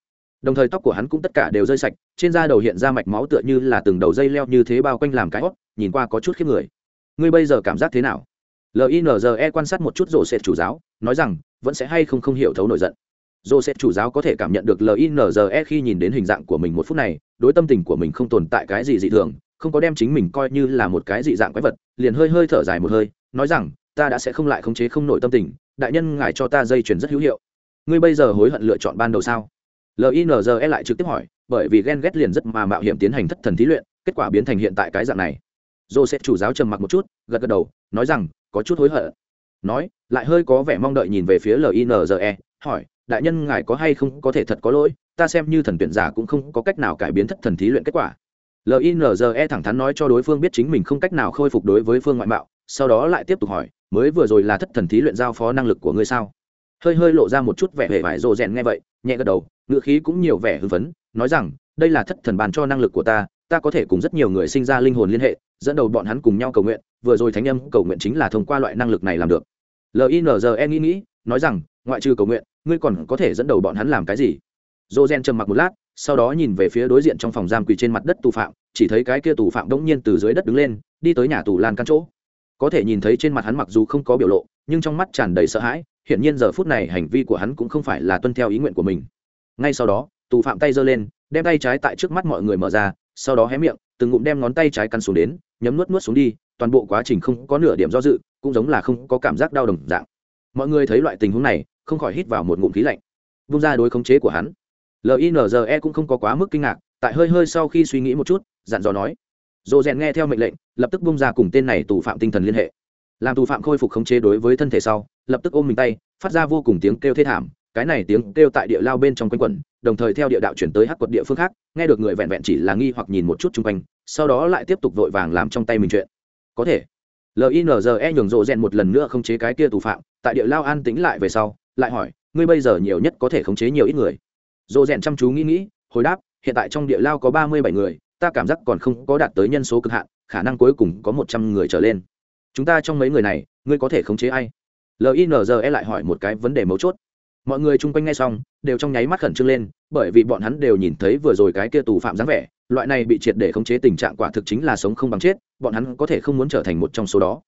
Đồng thời tóc của hắn cũng tất cả đều rơi sạch trên da đầu hiện ra mạch máu tựa như là từng đầu dây leo như thế bao quanh làm cái hót nhìn qua có chút khiếp người. Ngươi bây giờ cảm giác thế nào? Linze quan sát một chút rổ sệt chủ giáo, nói rằng, vẫn sẽ hay không không hiểu thấu nổi giận. Rổ sẽ chủ giáo có thể cảm nhận được linze khi nhìn đến hình dạng của mình một phút này, đối tâm tình của mình không tồn tại cái gì dị thường, không có đem chính mình coi như là một cái dị dạng quái vật, liền hơi hơi thở dài một hơi, nói rằng, ta đã sẽ không lại khống chế không nổi tâm tình, đại nhân ngài cho ta dây chuyền rất hữu hiệu. Ngươi bây giờ hối hận lựa chọn ban đầu sao? Linze lại trực tiếp hỏi, bởi vì ghen ghét liền rất mà mạo hiểm tiến hành thất thần thí luyện, kết quả biến thành hiện tại cái dạng này. Dô sẽ chủ giáo trầm mặc một chút, gật gật đầu, nói rằng có chút hối hận. Nói, lại hơi có vẻ mong đợi nhìn về phía linze hỏi, đại nhân ngài có hay không có thể thật có lỗi? Ta xem như thần tuyển giả cũng không có cách nào cải biến thất thần thí luyện kết quả. Linze thẳng thắn nói cho đối phương biết chính mình không cách nào khôi phục đối với phương ngoại mạo, sau đó lại tiếp tục hỏi, mới vừa rồi là thất thần thí luyện giao phó năng lực của ngươi sao? Hơi hơi lộ ra một chút vẻ vẻ vải rộ rèn nghe vậy, nhẹ gật đầu ngựa khí cũng nhiều vẻ hưng phấn, nói rằng, đây là thất thần bàn cho năng lực của ta ta có thể cùng rất nhiều người sinh ra linh hồn liên hệ, dẫn đầu bọn hắn cùng nhau cầu nguyện, vừa rồi thánh âm cầu nguyện chính là thông qua loại năng lực này làm được. Linze nghĩ nghĩ, nói rằng, ngoại trừ cầu nguyện, ngươi còn có thể dẫn đầu bọn hắn làm cái gì? Dô gen trầm mặc một lát, sau đó nhìn về phía đối diện trong phòng giam quỳ trên mặt đất tù phạm, chỉ thấy cái kia tù phạm đ ỗ n g nhiên từ dưới đất đứng lên, đi tới nhà tù lan căn chỗ. Có thể nhìn thấy trên mặt hắn mặc dù không có biểu lộ, nhưng trong mắt tràn đầy sợ hãi, hiển nhiên giờ phút này hành vi của hắn cũng không phải là tuân theo ý nguyện của mình. Ngay sau đó, tù phạm tay giơ lên, đem tay trái tại trước mắt mọi người mở ra sau đó hé miệng, từng ngụm đem ngón tay trái cắn xuống đến, nhấm nuốt nuốt xuống đi, toàn bộ quá trình không có nửa điểm do dự, cũng giống là không có cảm giác đau đồng dạng. Mọi người thấy loại tình huống này, không khỏi hít vào một ngụm khí lạnh. Vung ra đối khống chế của hắn. Linze cũng không có quá mức kinh ngạc, tại hơi hơi sau khi suy nghĩ một chút, dặn dò nói. Dồ rèn nghe theo mệnh lệnh, lập tức bung ra cùng tên này tù phạm tinh thần liên hệ. Làm tù phạm khôi phục khống chế đối với thân thể sau, lập tức ôm mình tay, phát ra vô cùng tiếng kêu thê thảm, cái này tiếng kêu tại địa lao bên trong quanh quẩn đồng thời theo địa đạo chuyển tới hắc quật địa phương khác, nghe được người vẹn vẹn chỉ là nghi hoặc nhìn một chút chung quanh, sau đó lại tiếp tục vội vàng làm trong tay mình chuyện. Có thể linze nhường rộ rèn một lần nữa khống chế cái kia tù phạm, tại địa lao an tĩnh lại về sau, lại hỏi, ngươi bây giờ nhiều nhất có thể khống chế nhiều ít người? Rộ rèn chăm chú nghĩ nghĩ, hồi đáp, hiện tại trong địa lao có ba mươi bảy người, ta cảm giác còn không có đạt tới nhân số cực hạn, khả năng cuối cùng có một trăm người trở lên. Chúng ta trong mấy người này, ngươi có thể khống chế ai? Linze lại hỏi một cái vấn đề mấu chốt mọi người chung quanh nghe xong, đều trong nháy mắt khẩn trương lên, bởi vì bọn hắn đều nhìn thấy vừa rồi cái kia tù phạm dáng vẻ, loại này bị triệt để khống chế tình trạng quả thực chính là sống không bằng chết, bọn hắn có thể không muốn trở thành một trong số đó.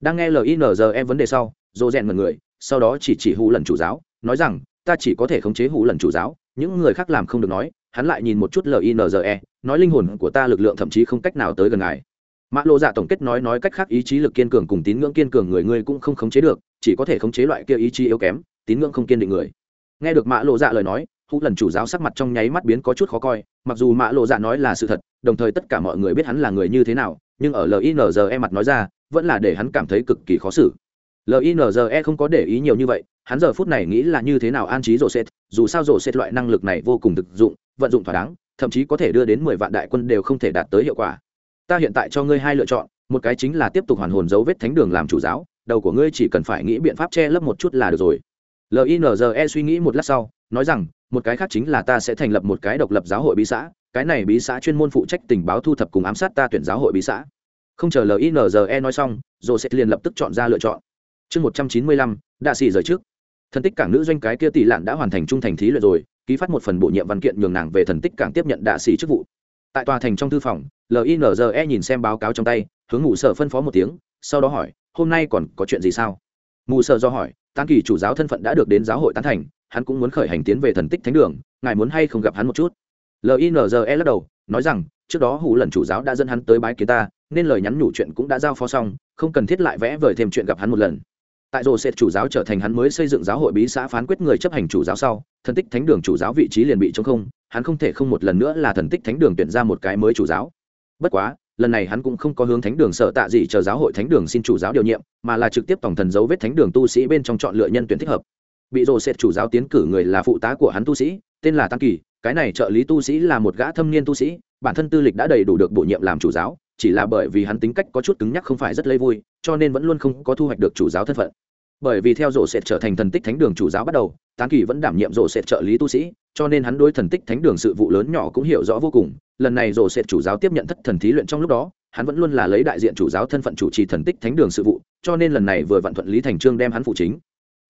Đang nghe linze vấn đề sau, dô rèn mật người, sau đó chỉ chỉ hụ lần chủ giáo, nói rằng, ta chỉ có thể khống chế hụ lần chủ giáo, những người khác làm không được nói. Hắn lại nhìn một chút linze nói, linh hồn của ta lực lượng thậm chí không cách nào tới gần ngài. Mã lộ dạ tổng kết nói nói cách khác ý chí lực kiên cường cùng tín ngưỡng kiên cường người ngươi cũng không khống chế được chỉ có thể khống chế loại kia ý chí yếu kém, tín ngưỡng không kiên định người. Nghe được mã lộ dạ lời nói hụ lần chủ giáo sắc mặt trong nháy mắt biến có chút khó coi, mặc dù mã lộ dạ nói là sự thật, đồng thời tất cả mọi người biết hắn là người như thế nào, nhưng ở linze mặt nói ra, vẫn là để hắn cảm thấy cực kỳ khó xử. Linze không có để ý nhiều như vậy, hắn giờ phút này nghĩ là như thế nào an trí rổ xét dù sao rổ xét loại năng lực này vô cùng thực dụng, vận dụng thỏa đáng, thậm chí có thể đưa đến mười vạn đại quân đều không thể đạt tới hiệu quả. Ta hiện tại cho ngươi hai lựa chọn, một cái chính là tiếp tục hoàn hồn dấu vết thánh đường làm chủ giáo đầu của ngươi chỉ cần phải nghĩ biện pháp che lấp một chút là được rồi. Linze suy nghĩ một lát sau, nói rằng, một cái khác chính là ta sẽ thành lập một cái độc lập giáo hội bí xã, cái này bí xã chuyên môn phụ trách tình báo thu thập cùng ám sát ta tuyển giáo hội bí xã. Không chờ linze nói xong rồi sẽ liền lập tức chọn ra lựa chọn. Chương một trăm chín mươi lăm đạ sĩ rời trước. Thần tích cảng nữ doanh cái kia tỷ lạn đã hoàn thành trung thành thí luyện rồi, ký phát một phần bổ nhiệm văn kiện nhường nàng về thần tích cảng tiếp nhận đạ sĩ chức vụ. Tại tòa thành trong thư phòng linze nhìn xem báo cáo trong tay, hướng ngụ sở phân phó một tiếng sau đó hỏi, hôm nay còn có chuyện gì sao? Mù sợ do hỏi, tán kỳ chủ giáo thân phận đã được đến giáo hội tán thành, hắn cũng muốn khởi hành tiến về thần tích thánh đường, ngài muốn hay không gặp hắn một chút? Linze lắc đầu, nói rằng, trước đó hủ lần chủ giáo đã dẫn hắn tới bái kiến ta, nên lời nhắn nhủ chuyện cũng đã giao phó xong, không cần thiết lại vẽ vời thêm chuyện gặp hắn một lần. Tại rồ sẽ chủ giáo trở thành hắn mới xây dựng giáo hội bí xã phán quyết người chấp hành chủ giáo sau, thần tích thánh đường chủ giáo vị trí liền bị chống không, hắn không thể không một lần nữa là thần tích thánh đường tuyển ra một cái mới chủ giáo. Bất quá lần này hắn cũng không có hướng thánh đường sợ tạ gì chờ giáo hội thánh đường xin chủ giáo điều nhiệm, mà là trực tiếp tổng thần dấu vết thánh đường tu sĩ bên trong chọn lựa nhân tuyển thích hợp. Bị rồ sệt chủ giáo tiến cử người là phụ tá của hắn tu sĩ, tên là tăng kỳ, cái này trợ lý tu sĩ là một gã thâm niên tu sĩ, bản thân tư lịch đã đầy đủ được bổ nhiệm làm chủ giáo, chỉ là bởi vì hắn tính cách có chút cứng nhắc không phải rất lấy vui, cho nên vẫn luôn không có thu hoạch được chủ giáo thân phận. Bởi vì theo rổ sệt trở thành thần tích thánh đường chủ giáo bắt đầu tán kỳ vẫn đảm nhiệm rổ sệt trợ lý tu sĩ cho nên hắn đối thần tích thánh đường sự vụ lớn nhỏ cũng hiểu rõ vô cùng. Lần này rổ sệt chủ giáo tiếp nhận thất thần thí luyện trong lúc đó, hắn vẫn luôn là lấy đại diện chủ giáo thân phận chủ trì thần tích thánh đường sự vụ, cho nên lần này vừa vạn thuận lý thành trương đem hắn phụ chính.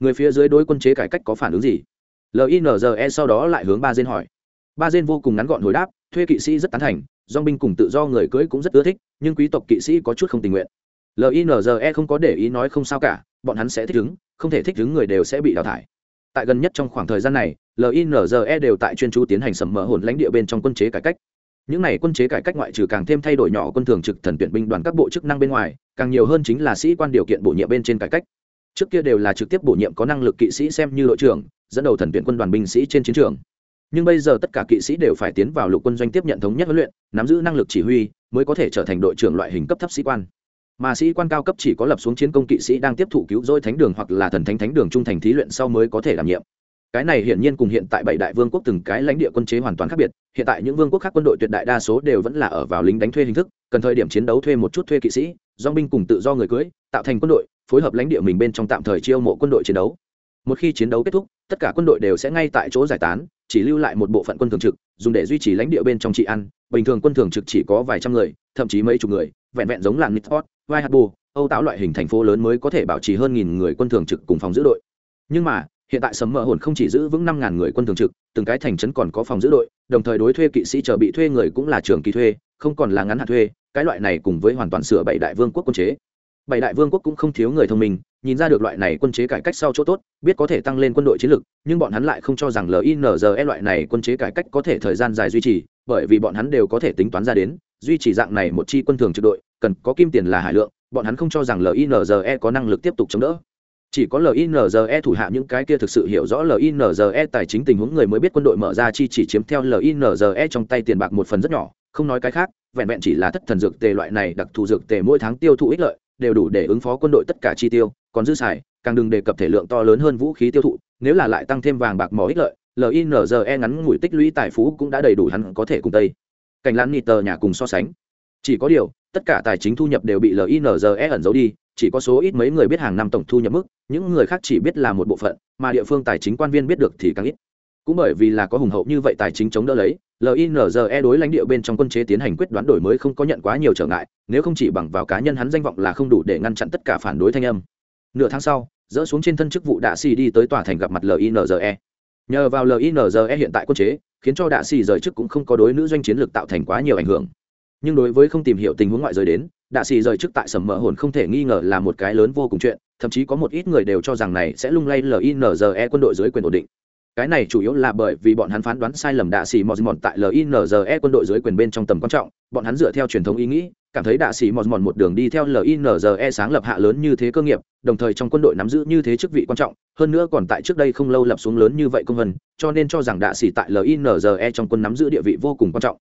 Người phía dưới đối quân chế cải cách có phản ứng gì? Linze sau đó lại hướng ba dên hỏi. Ba dên vô cùng ngắn gọn hồi đáp, thuê kỵ sĩ rất tán thành dong binh cùng tự do người cưỡi cũng rất ưa thích, nhưng quý tộc kỵ sĩ có chút không tình nguyện. Linze không có để ý nói không sao cả, bọn hắn sẽ thích ứng, không thể thích ứng người đều sẽ bị đào thải. Tại gần nhất trong khoảng thời gian này linze đều tại chuyên chú tiến hành sầm mỡ hồn lãnh địa bên trong quân chế cải cách. Những này quân chế cải cách ngoại trừ càng thêm thay đổi nhỏ quân thường trực thần tuyển binh đoàn các bộ chức năng bên ngoài, càng nhiều hơn chính là sĩ quan điều kiện bổ nhiệm bên trên cải cách. Trước kia đều là trực tiếp bổ nhiệm có năng lực kỵ sĩ xem như đội trưởng, dẫn đầu thần tuyển quân đoàn binh sĩ trên chiến trường. Nhưng bây giờ tất cả kỵ sĩ đều phải tiến vào lục quân doanh tiếp nhận thống nhất huấn luyện, nắm giữ năng lực chỉ huy, mới có thể trở thành đội trưởng loại hình cấp thấp sĩ quan. Mà sĩ quan cao cấp chỉ có lập xuống chiến công kỵ sĩ đang tiếp thụ cứu rỗi thánh đường hoặc là thần thánh thánh đường trung thành thí luyện sau mới có thể đảm nhiệm cái này hiển nhiên cùng hiện tại bảy đại vương quốc từng cái lãnh địa quân chế hoàn toàn khác biệt, hiện tại những vương quốc khác quân đội tuyệt đại đa số đều vẫn là ở vào lính đánh thuê hình thức, cần thời điểm chiến đấu thuê một chút thuê kỵ sĩ, do binh cùng tự do người cưới, tạo thành quân đội, phối hợp lãnh địa mình bên trong tạm thời chiêu mộ quân đội chiến đấu. Một khi chiến đấu kết thúc, tất cả quân đội đều sẽ ngay tại chỗ giải tán, chỉ lưu lại một bộ phận quân thường trực, dùng để duy trì lãnh địa bên trong trị ăn bình thường quân thường trực chỉ có vài trăm người, thậm chí mấy chục người, vẹn vẹn giống làng nitport vai hạt bù âu tạo loại hình thành phố lớn mới có thể bảo trì hơn nghìn người quân thường trực cùng phòng giữ đội. Nhưng mà hiện tại sấm mờ hồn không chỉ giữ vững năm ngàn người quân thường trực, từng cái thành trấn còn có phòng giữ đội, đồng thời đối thuê kỵ sĩ chờ bị thuê người cũng là trường kỳ thuê, không còn là ngắn hạn thuê, cái loại này cùng với hoàn toàn sửa bảy đại vương quốc quân chế. Bảy đại vương quốc cũng không thiếu người thông minh, nhìn ra được loại này quân chế cải cách sau chỗ tốt, biết có thể tăng lên quân đội chiến lược nhưng bọn hắn lại không cho rằng linze loại này quân chế cải cách có thể thời gian dài duy trì, bởi vì bọn hắn đều có thể tính toán ra đến, duy trì dạng này một chi quân thường trực đội, cần có kim tiền là hải lượng, bọn hắn không cho rằng linze có năng lực tiếp tục chống đỡ chỉ có linze thủ hạ những cái kia thực sự hiểu rõ linze tài chính tình huống người mới biết quân đội mở ra chi chỉ chiếm theo linze trong tay tiền bạc một phần rất nhỏ, không nói cái khác, vẹn vẹn chỉ là thất thần dược tề loại này đặc thù dược tề mỗi tháng tiêu thụ ích lợi, đều đủ để ứng phó quân đội tất cả chi tiêu, còn dư xài, càng đừng đề cập thể lượng to lớn hơn vũ khí tiêu thụ, nếu là lại tăng thêm vàng bạc mỏ ích lợi linze ngắn ngủi tích lũy tài phú cũng đã đầy đủ hắn có thể cùng tây. Cảnh lãn nịt tờ nhà cùng so sánh. Chỉ có điều, tất cả tài chính thu nhập đều bị linze ẩn giấu đi chỉ có số ít mấy người biết hàng năm tổng thu nhập mức, những người khác chỉ biết là một bộ phận, mà địa phương tài chính quan viên biết được thì càng ít. Cũng bởi vì là có hùng hậu như vậy tài chính chống đỡ lấy linze đối lãnh địa bên trong quân chế tiến hành quyết đoán đổi mới không có nhận quá nhiều trở ngại, nếu không chỉ bằng vào cá nhân hắn danh vọng là không đủ để ngăn chặn tất cả phản đối thanh âm. Nửa tháng sau, dỡ xuống trên thân chức vụ đạ xì đi tới tòa thành gặp mặt linze nhờ vào linze hiện tại quân chế, khiến cho đạ xì rời chức cũng không có đối nữ doanh chiến lược tạo thành quá nhiều ảnh hưởng. Nhưng đối với không tìm hiểu tình huống ngoại giới đến đạ xì rời chức tại sầm mỡ hồn không thể nghi ngờ là một cái lớn vô cùng chuyện, thậm chí có một ít người đều cho rằng này sẽ lung lay linze quân đội dưới quyền ổn định. Cái này chủ yếu là bởi vì bọn hắn phán đoán sai lầm đạ xì mòn mòn tại linze quân đội dưới quyền bên trong tầm quan trọng, bọn hắn dựa theo truyền thống ý nghĩ, cảm thấy đạ xì mòn mòn một đường đi theo linze sáng lập hạ lớn như thế cơ nghiệp, đồng thời trong quân đội nắm giữ như thế chức vị quan trọng, hơn nữa còn tại trước đây không lâu lập xuống lớn như vậy công vân, cho nên cho rằng đạ xì tại linze trong quân nắm giữ địa vị vô cùng quan trọng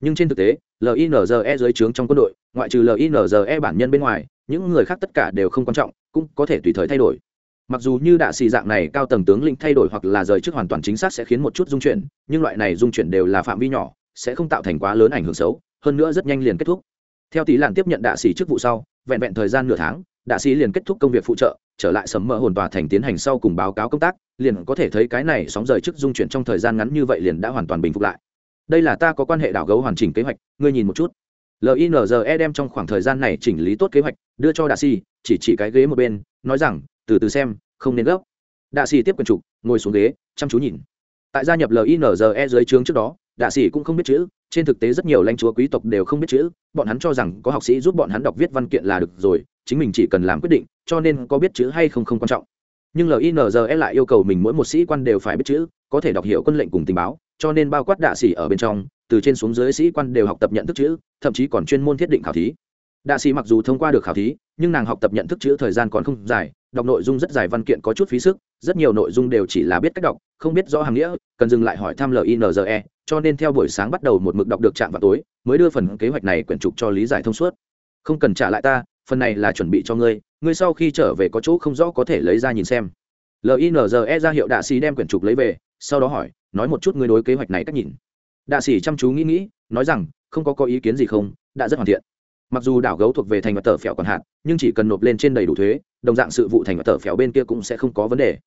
nhưng trên thực tế linze dưới trướng trong quân đội, ngoại trừ linze bản nhân bên ngoài, những người khác tất cả đều không quan trọng, cũng có thể tùy thời thay đổi. Mặc dù như đạ xì dạng này cao tầng tướng lĩnh thay đổi hoặc là rời chức hoàn toàn chính xác sẽ khiến một chút dung chuyển, nhưng loại này dung chuyển đều là phạm vi nhỏ, sẽ không tạo thành quá lớn ảnh hưởng xấu, hơn nữa rất nhanh liền kết thúc. Theo tỷ lạn tiếp nhận đạ xì chức vụ sau, vẹn vẹn thời gian nửa tháng, đạ xì liền kết thúc công việc phụ trợ, trở lại sấm mỡ hồn tòa thành tiến hành sau cùng báo cáo công tác, liền có thể thấy cái này sóng rời chức dung chuyển trong thời gian ngắn như vậy liền đã hoàn toàn bình phục lại đây là ta có quan hệ đảo gấu hoàn chỉnh kế hoạch, ngươi nhìn một chút. Linze đem trong khoảng thời gian này chỉnh lý tốt kế hoạch, đưa cho đạ xì chỉ chỉ cái ghế một bên, nói rằng, từ từ xem, không nên gấp. Đạ xì tiếp quần trục ngồi xuống ghế, chăm chú nhìn. Tại gia nhập linze dưới trướng trước đó, đạ sĩ cũng không biết chữ, trên thực tế rất nhiều lãnh chúa quý tộc đều không biết chữ, bọn hắn cho rằng có học sĩ giúp bọn hắn đọc viết văn kiện là được rồi, chính mình chỉ cần làm quyết định, cho nên có biết chữ hay không không quan trọng. Nhưng linze lại yêu cầu mình mỗi một sĩ quan đều phải biết chữ, có thể đọc hiểu quân lệnh cùng tình báo cho nên bao quát đạ sĩ ở bên trong, từ trên xuống dưới sĩ quan đều học tập nhận thức chữ, thậm chí còn chuyên môn thiết định khảo thí. Đạ sĩ mặc dù thông qua được khảo thí, nhưng nàng học tập nhận thức chữ thời gian còn không dài, đọc nội dung rất dài văn kiện có chút phí sức, rất nhiều nội dung đều chỉ là biết cách đọc, không biết rõ hàm nghĩa, cần dừng lại hỏi thăm linze cho nên theo buổi sáng bắt đầu một mực đọc được chạm vào tối, mới đưa phần kế hoạch này quyển trục cho lý giải thông suốt. Không cần trả lại ta, phần này là chuẩn bị cho ngươi ngươi sau khi trở về có chỗ không rõ có thể lấy ra nhìn xem. Linze ra hiệu đạ sĩ đem quyển trục lấy về sau đó hỏi nói một chút ngươi đối kế hoạch này cách nhìn. Đạ sĩ chăm chú nghĩ nghĩ nói rằng không có có ý kiến gì không đã rất hoàn thiện. Mặc dù đảo gấu thuộc về thành và tờ phèo còn hạn nhưng chỉ cần nộp lên trên đầy đủ thuế đồng dạng sự vụ thành và tờ phèo bên kia cũng sẽ không có vấn đề.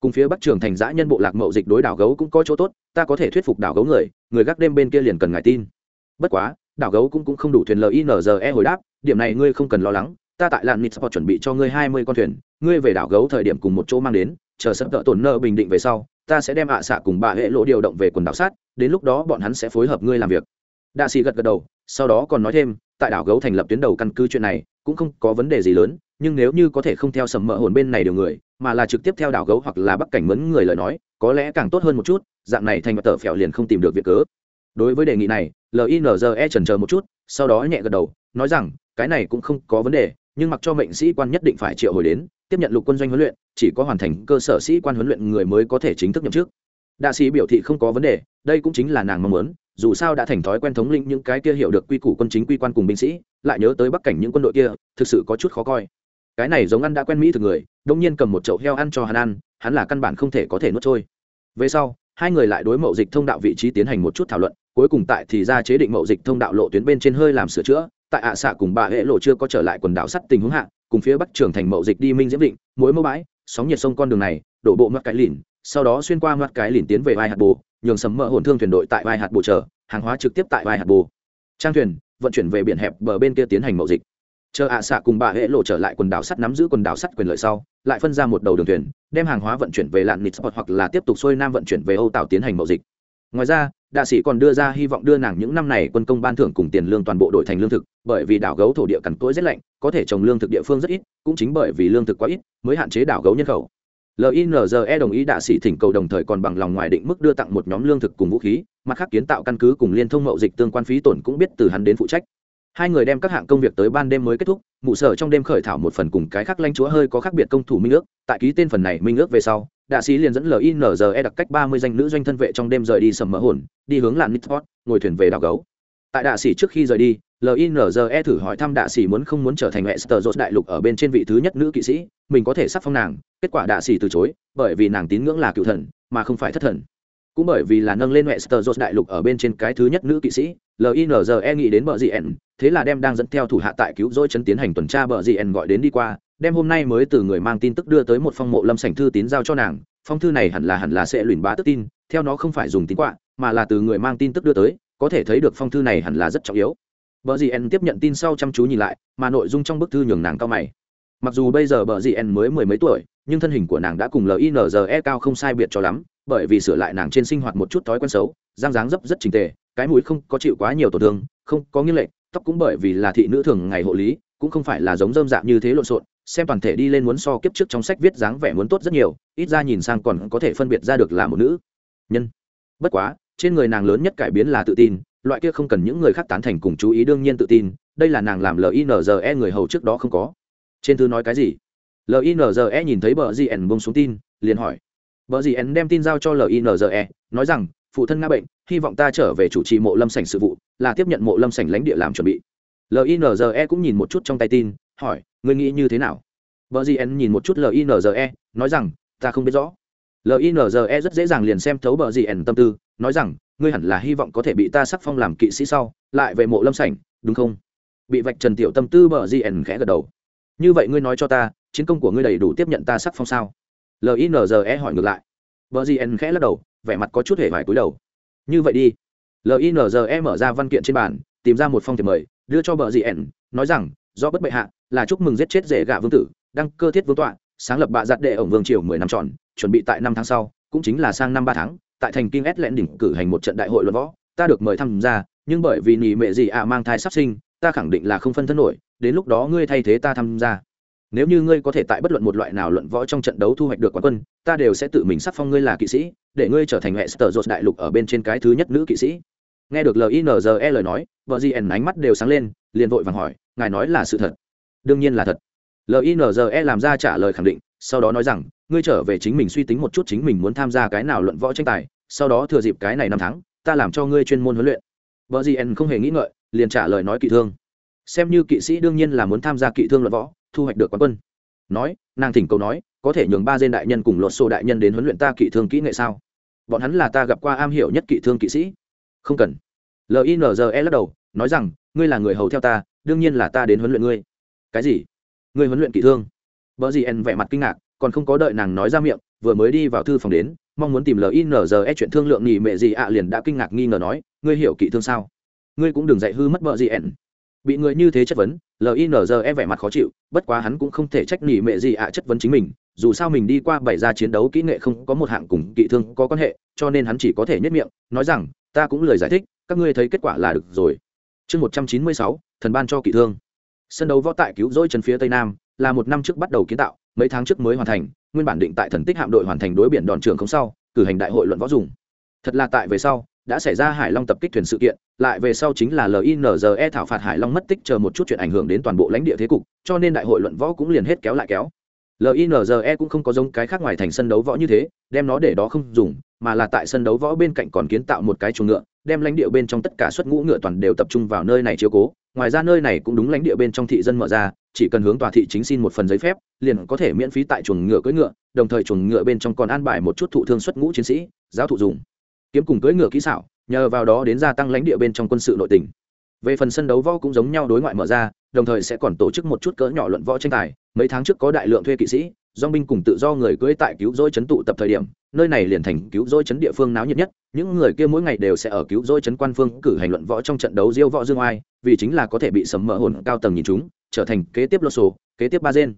Cùng phía bắc trường thành giã nhân bộ lạc mậu dịch đối đảo gấu cũng có chỗ tốt ta có thể thuyết phục đảo gấu người người gác đêm bên kia liền cần ngài tin. Bất quá đảo gấu cũng, cũng không đủ thuyền linze hồi đáp điểm này ngươi không cần lo lắng ta tại làn nitsport chuẩn bị cho ngươi hai mươi con thuyền ngươi về đảo gấu thời điểm cùng một chỗ mang đến chờ sắp tợ tổn nợ bình định về sau ta sẽ đem ạ xạ cùng bà hệ lỗ điều động về quần đảo sát, đến lúc đó bọn hắn sẽ phối hợp ngươi làm việc. Đạ sĩ gật gật đầu, sau đó còn nói thêm, tại đảo gấu thành lập tuyến đầu căn cứ chuyện này, cũng không có vấn đề gì lớn, nhưng nếu như có thể không theo sầm mỡ hồn bên này điều người, mà là trực tiếp theo đảo gấu hoặc là bắc cảnh mướn người lời nói, có lẽ càng tốt hơn một chút, dạng này thành tờ phèo liền không tìm được việc cớ. Đối với đề nghị này linze trần chờ một chút, sau đó nhẹ gật đầu, nói rằng, cái này cũng không có vấn đề nhưng mặc cho mệnh sĩ quan nhất định phải triệu hồi đến, tiếp nhận lục quân doanh huấn luyện, chỉ có hoàn thành cơ sở sĩ quan huấn luyện người mới có thể chính thức nhậm chức. Đạ sĩ biểu thị không có vấn đề, đây cũng chính là nàng mong muốn, dù sao đã thành thói quen thống lĩnh những cái kia hiểu được quy củ quân chính quy quan cùng binh sĩ, lại nhớ tới bắc cảnh những quân đội kia, thực sự có chút khó coi. Cái này giống ăn đã quen mỹ thực người, đông nhiên cầm một chậu heo ăn cho hắn ăn, hắn là căn bản không thể có thể nuốt trôi. Về sau, hai người lại đối mậu dịch thông đạo vị trí tiến hành một chút thảo luận, cuối cùng tại thì ra chế định mậu dịch thông đạo lộ tuyến bên trên hơi làm sửa chữa tại ạ xạ cùng bà hệ lộ chưa có trở lại quần đảo sắt tình huống hạ, cùng phía bắc trường thành mậu dịch đi minh diễm định mối mẫu bãi, sóng nhiệt sông con đường này, đổ bộ mắt cái lìn, sau đó xuyên qua mắt cái lìn tiến về vai hạt bồ, nhường sầm mỡ hồn thương thuyền đội tại vai hạt bồ chờ, hàng hóa trực tiếp tại vai hạt bồ. Trang thuyền vận chuyển về biển hẹp bờ bên kia tiến hành mậu dịch. Chờ ạ xạ cùng bà hệ lộ trở lại quần đảo sắt nắm giữ quần đảo sắt quyền lợi sau, lại phân ra một đầu đường thuyền, đem hàng hóa vận chuyển về lạn nịt hoặc là tiếp tục xuôi nam vận chuyển về âu tàu tiến hành mậu dịch ngoài ra, đạ sĩ còn đưa ra hy vọng đưa nàng những năm này quân công ban thưởng cùng tiền lương toàn bộ đổi thành lương thực, bởi vì đảo gấu thổ địa cằn cỗi rét lạnh, có thể trồng lương thực địa phương rất ít, cũng chính bởi vì lương thực quá ít mới hạn chế đảo gấu nhân khẩu. Linze đồng ý đạ sĩ thỉnh cầu đồng thời còn bằng lòng ngoài định mức đưa tặng một nhóm lương thực cùng vũ khí, mặt khác kiến tạo căn cứ cùng liên thông mậu dịch tương quan phí tổn cũng biết từ hắn đến phụ trách. Hai người đem các hạng công việc tới ban đêm mới kết thúc, mụ sở trong đêm khởi thảo một phần cùng cái khác lanh chúa hơi có khác biệt công thủ minh ước, tại ký tên phần này minh ước về sau đạ sĩ liền dẫn linze đặc cách ba mươi danh nữ doanh thân vệ trong đêm rời đi sầm mỡ hồn, đi hướng làn nitport ngồi thuyền về đảo gấu. Tại đạ sĩ trước khi rời đi linze thử hỏi thăm đạ sĩ muốn không muốn trở thành hệ sờ đại lục ở bên trên vị thứ nhất nữ kỵ sĩ, mình có thể sắc phong nàng, kết quả đạ sĩ từ chối, bởi vì nàng tín ngưỡng là cựu thần, mà không phải thất thần. Cũng bởi vì là nâng lên hệ sờ đại lục ở bên trên cái thứ nhất nữ kỵ sĩ linze nghĩ đến bờ dị ẩn thế là đem đang dẫn theo thủ hạ tại cứu rỗi chấn tiến hành tuần tra bờ dị ẩn gọi đến đi qua đem hôm nay mới từ người mang tin tức đưa tới một phong mộ lâm sảnh thư tín giao cho nàng, phong thư này hẳn là hẳn là sẽ luyện bá tức tin, theo nó không phải dùng tín quạ, mà là từ người mang tin tức đưa tới, có thể thấy được phong thư này hẳn là rất trọng yếu. Bờ dì ẩn tiếp nhận tin sau chăm chú nhìn lại, mà nội dung trong bức thư nhường nàng cao mày. Mặc dù bây giờ bờ dì ẩn mới mười mấy tuổi, nhưng thân hình của nàng đã cùng linze cao không sai biệt cho lắm, bởi vì sửa lại nàng trên sinh hoạt một chút thói quen xấu răng dáng dấp rất trình tề, cái mũi không có chịu quá nhiều tổn thương, không có nghiêng lệch, tóc cũng bởi vì là thị nữ thường ngày hộ lý, cũng không phải là giống dơm dạ như thế lộn xộn xem toàn thể đi lên muốn so kiếp trước trong sách viết dáng vẻ muốn tốt rất nhiều, ít ra nhìn sang còn có thể phân biệt ra được là một nữ. Nhân. Bất quá, trên người nàng lớn nhất cải biến là tự tin, loại kia không cần những người khác tán thành cùng chú ý đương nhiên tự tin, đây là nàng làm linze người hầu trước đó không có. Trên thư nói cái gì? Linze nhìn thấy bờ gn bông xuống tin, liền hỏi. Bờ gn đem tin giao cho linze nói rằng, phụ thân nga bệnh, hy vọng ta trở về chủ trì mộ lâm sảnh sự vụ, là tiếp nhận mộ lâm sảnh lãnh địa làm chuẩn bị. Linze cũng nhìn một chút trong tay tin hỏi, ngươi nghĩ như thế nào? Vợ gn nhìn một chút linze nói rằng, ta không biết rõ. Linze rất dễ dàng liền xem thấu bờ gn tâm tư, nói rằng, ngươi hẳn là hy vọng có thể bị ta sắc phong làm kỵ sĩ sau, lại về mộ lâm sảnh, đúng không? Bị vạch trần tiểu tâm tư, bờ gn khẽ gật đầu. Như vậy ngươi nói cho ta, chiến công của ngươi đầy đủ tiếp nhận ta sắc phong sao? Linze hỏi ngược lại. Bờ gn khẽ lắc đầu, vẻ mặt có chút hề vải cúi đầu. Như vậy đi. Linze mở ra văn kiện trên bàn, tìm ra một phong thiệp mời, đưa cho bờ gn nói rằng do bất bệ hạ, là chúc mừng giết chết rể gạ vương tử, đăng cơ thiết vương tọa, sáng lập bạ giặt đệ ổng vương triều mười năm tròn, chuẩn bị tại năm tháng sau, cũng chính là sang năm ba tháng, tại thành kinh ét lẹn đỉnh cử hành một trận đại hội luận võ, ta được mời tham gia, nhưng bởi vì nỉ mệ gì ạ mang thai sắp sinh, ta khẳng định là không phân thân nổi, đến lúc đó ngươi thay thế ta tham gia. Nếu như ngươi có thể tại bất luận một loại nào luận võ trong trận đấu thu hoạch được quán quân, ta đều sẽ tự mình sắc phong ngươi là kỵ sĩ, để ngươi trở thành hệ sở dột đại lục ở bên trên cái thứ nhất nữ kỵ sĩ. Nghe được linze lời nói, vợ di ẩn ánh mắt đều sáng lên, liền vội vàng hỏi ngài nói là sự thật. Đương nhiên là thật. Linze làm ra trả lời khẳng định, sau đó nói rằng, ngươi trở về chính mình suy tính một chút chính mình muốn tham gia cái nào luận võ tranh tài, sau đó thừa dịp cái này năm tháng, ta làm cho ngươi chuyên môn huấn luyện. Vợ gì không hề nghĩ ngợi, liền trả lời nói kỵ thương. Xem như kỵ sĩ đương nhiên là muốn tham gia kỵ thương luận võ, thu hoạch được quán quân. Nói, nàng thỉnh cầu nói, có thể nhường ba dên đại nhân cùng lột xô đại nhân đến huấn luyện ta kỵ thương kỹ nghệ sao? Bọn hắn là ta gặp qua am hiểu nhất kỵ thương kỵ sĩ. Không cần. Linze lắc đầu, nói rằng, ngươi là người hầu theo ta đương nhiên là ta đến huấn luyện ngươi. Cái gì? Ngươi huấn luyện kỵ thương? Vợ gì en vẻ mặt kinh ngạc, còn không có đợi nàng nói ra miệng, vừa mới đi vào thư phòng đến, mong muốn tìm linze chuyện thương lượng nghỉ mẹ gì ạ liền đã kinh ngạc nghi ngờ nói, ngươi hiểu kỵ thương sao? Ngươi cũng đừng dạy hư mất vợ gì en bị người như thế chất vấn linze vẻ mặt khó chịu, bất quá hắn cũng không thể trách nghỉ mẹ gì ạ chất vấn chính mình, dù sao mình đi qua bảy ra chiến đấu kỹ nghệ không có một hạng cùng kỵ thương có quan hệ, cho nên hắn chỉ có thể nhất miệng, nói rằng, ta cũng lời giải thích, các ngươi thấy kết quả là được rồi. Chương một trăm chín mươi sáu thần ban cho kỵ thương. Sân đấu võ tại cứu rỗi trần phía tây nam, là một năm trước bắt đầu kiến tạo, mấy tháng trước mới hoàn thành, nguyên bản định tại thần tích hạm đội hoàn thành đối biển đòn trường không sau, cử hành đại hội luận võ dùng. Thật là tại về sau, đã xảy ra hải long tập kích thuyền sự kiện, lại về sau chính là linze thảo phạt hải long mất tích chờ một chút chuyện ảnh hưởng đến toàn bộ lãnh địa thế cục, cho nên đại hội luận võ cũng liền hết kéo lại kéo. Linze cũng không có giống cái khác ngoài thành sân đấu võ như thế, đem nó để đó không dùng, mà là tại sân đấu võ bên cạnh còn kiến tạo một cái chuồng ngựa đem lãnh địa bên trong tất cả suất ngũ ngựa toàn đều tập trung vào nơi này chiếu cố. Ngoài ra nơi này cũng đúng lãnh địa bên trong thị dân mở ra, chỉ cần hướng tòa thị chính xin một phần giấy phép, liền có thể miễn phí tại chuồng ngựa cưỡi ngựa, đồng thời chuồng ngựa bên trong còn an bài một chút thụ thương xuất ngũ chiến sĩ, giáo thụ dùng. Kiếm cùng cưỡi ngựa kỹ xảo, nhờ vào đó đến gia tăng lãnh địa bên trong quân sự nội tình. Về phần sân đấu võ cũng giống nhau đối ngoại mở ra đồng thời sẽ còn tổ chức một chút cỡ nhỏ luận võ tranh tài. Mấy tháng trước có đại lượng thuê kỵ sĩ dong binh cùng tự do người cưỡi tại cứu rỗi chấn tụ tập thời điểm, nơi này liền thành cứu rỗi chấn địa phương náo nhiệt nhất. Những người kia mỗi ngày đều sẽ ở cứu rỗi chấn quan phương cử hành luận võ trong trận đấu diêu võ dương oai, vì chính là có thể bị sấm mỡ hồn cao tầng nhìn chúng, trở thành kế tiếp lô sổ, kế tiếp ba gen.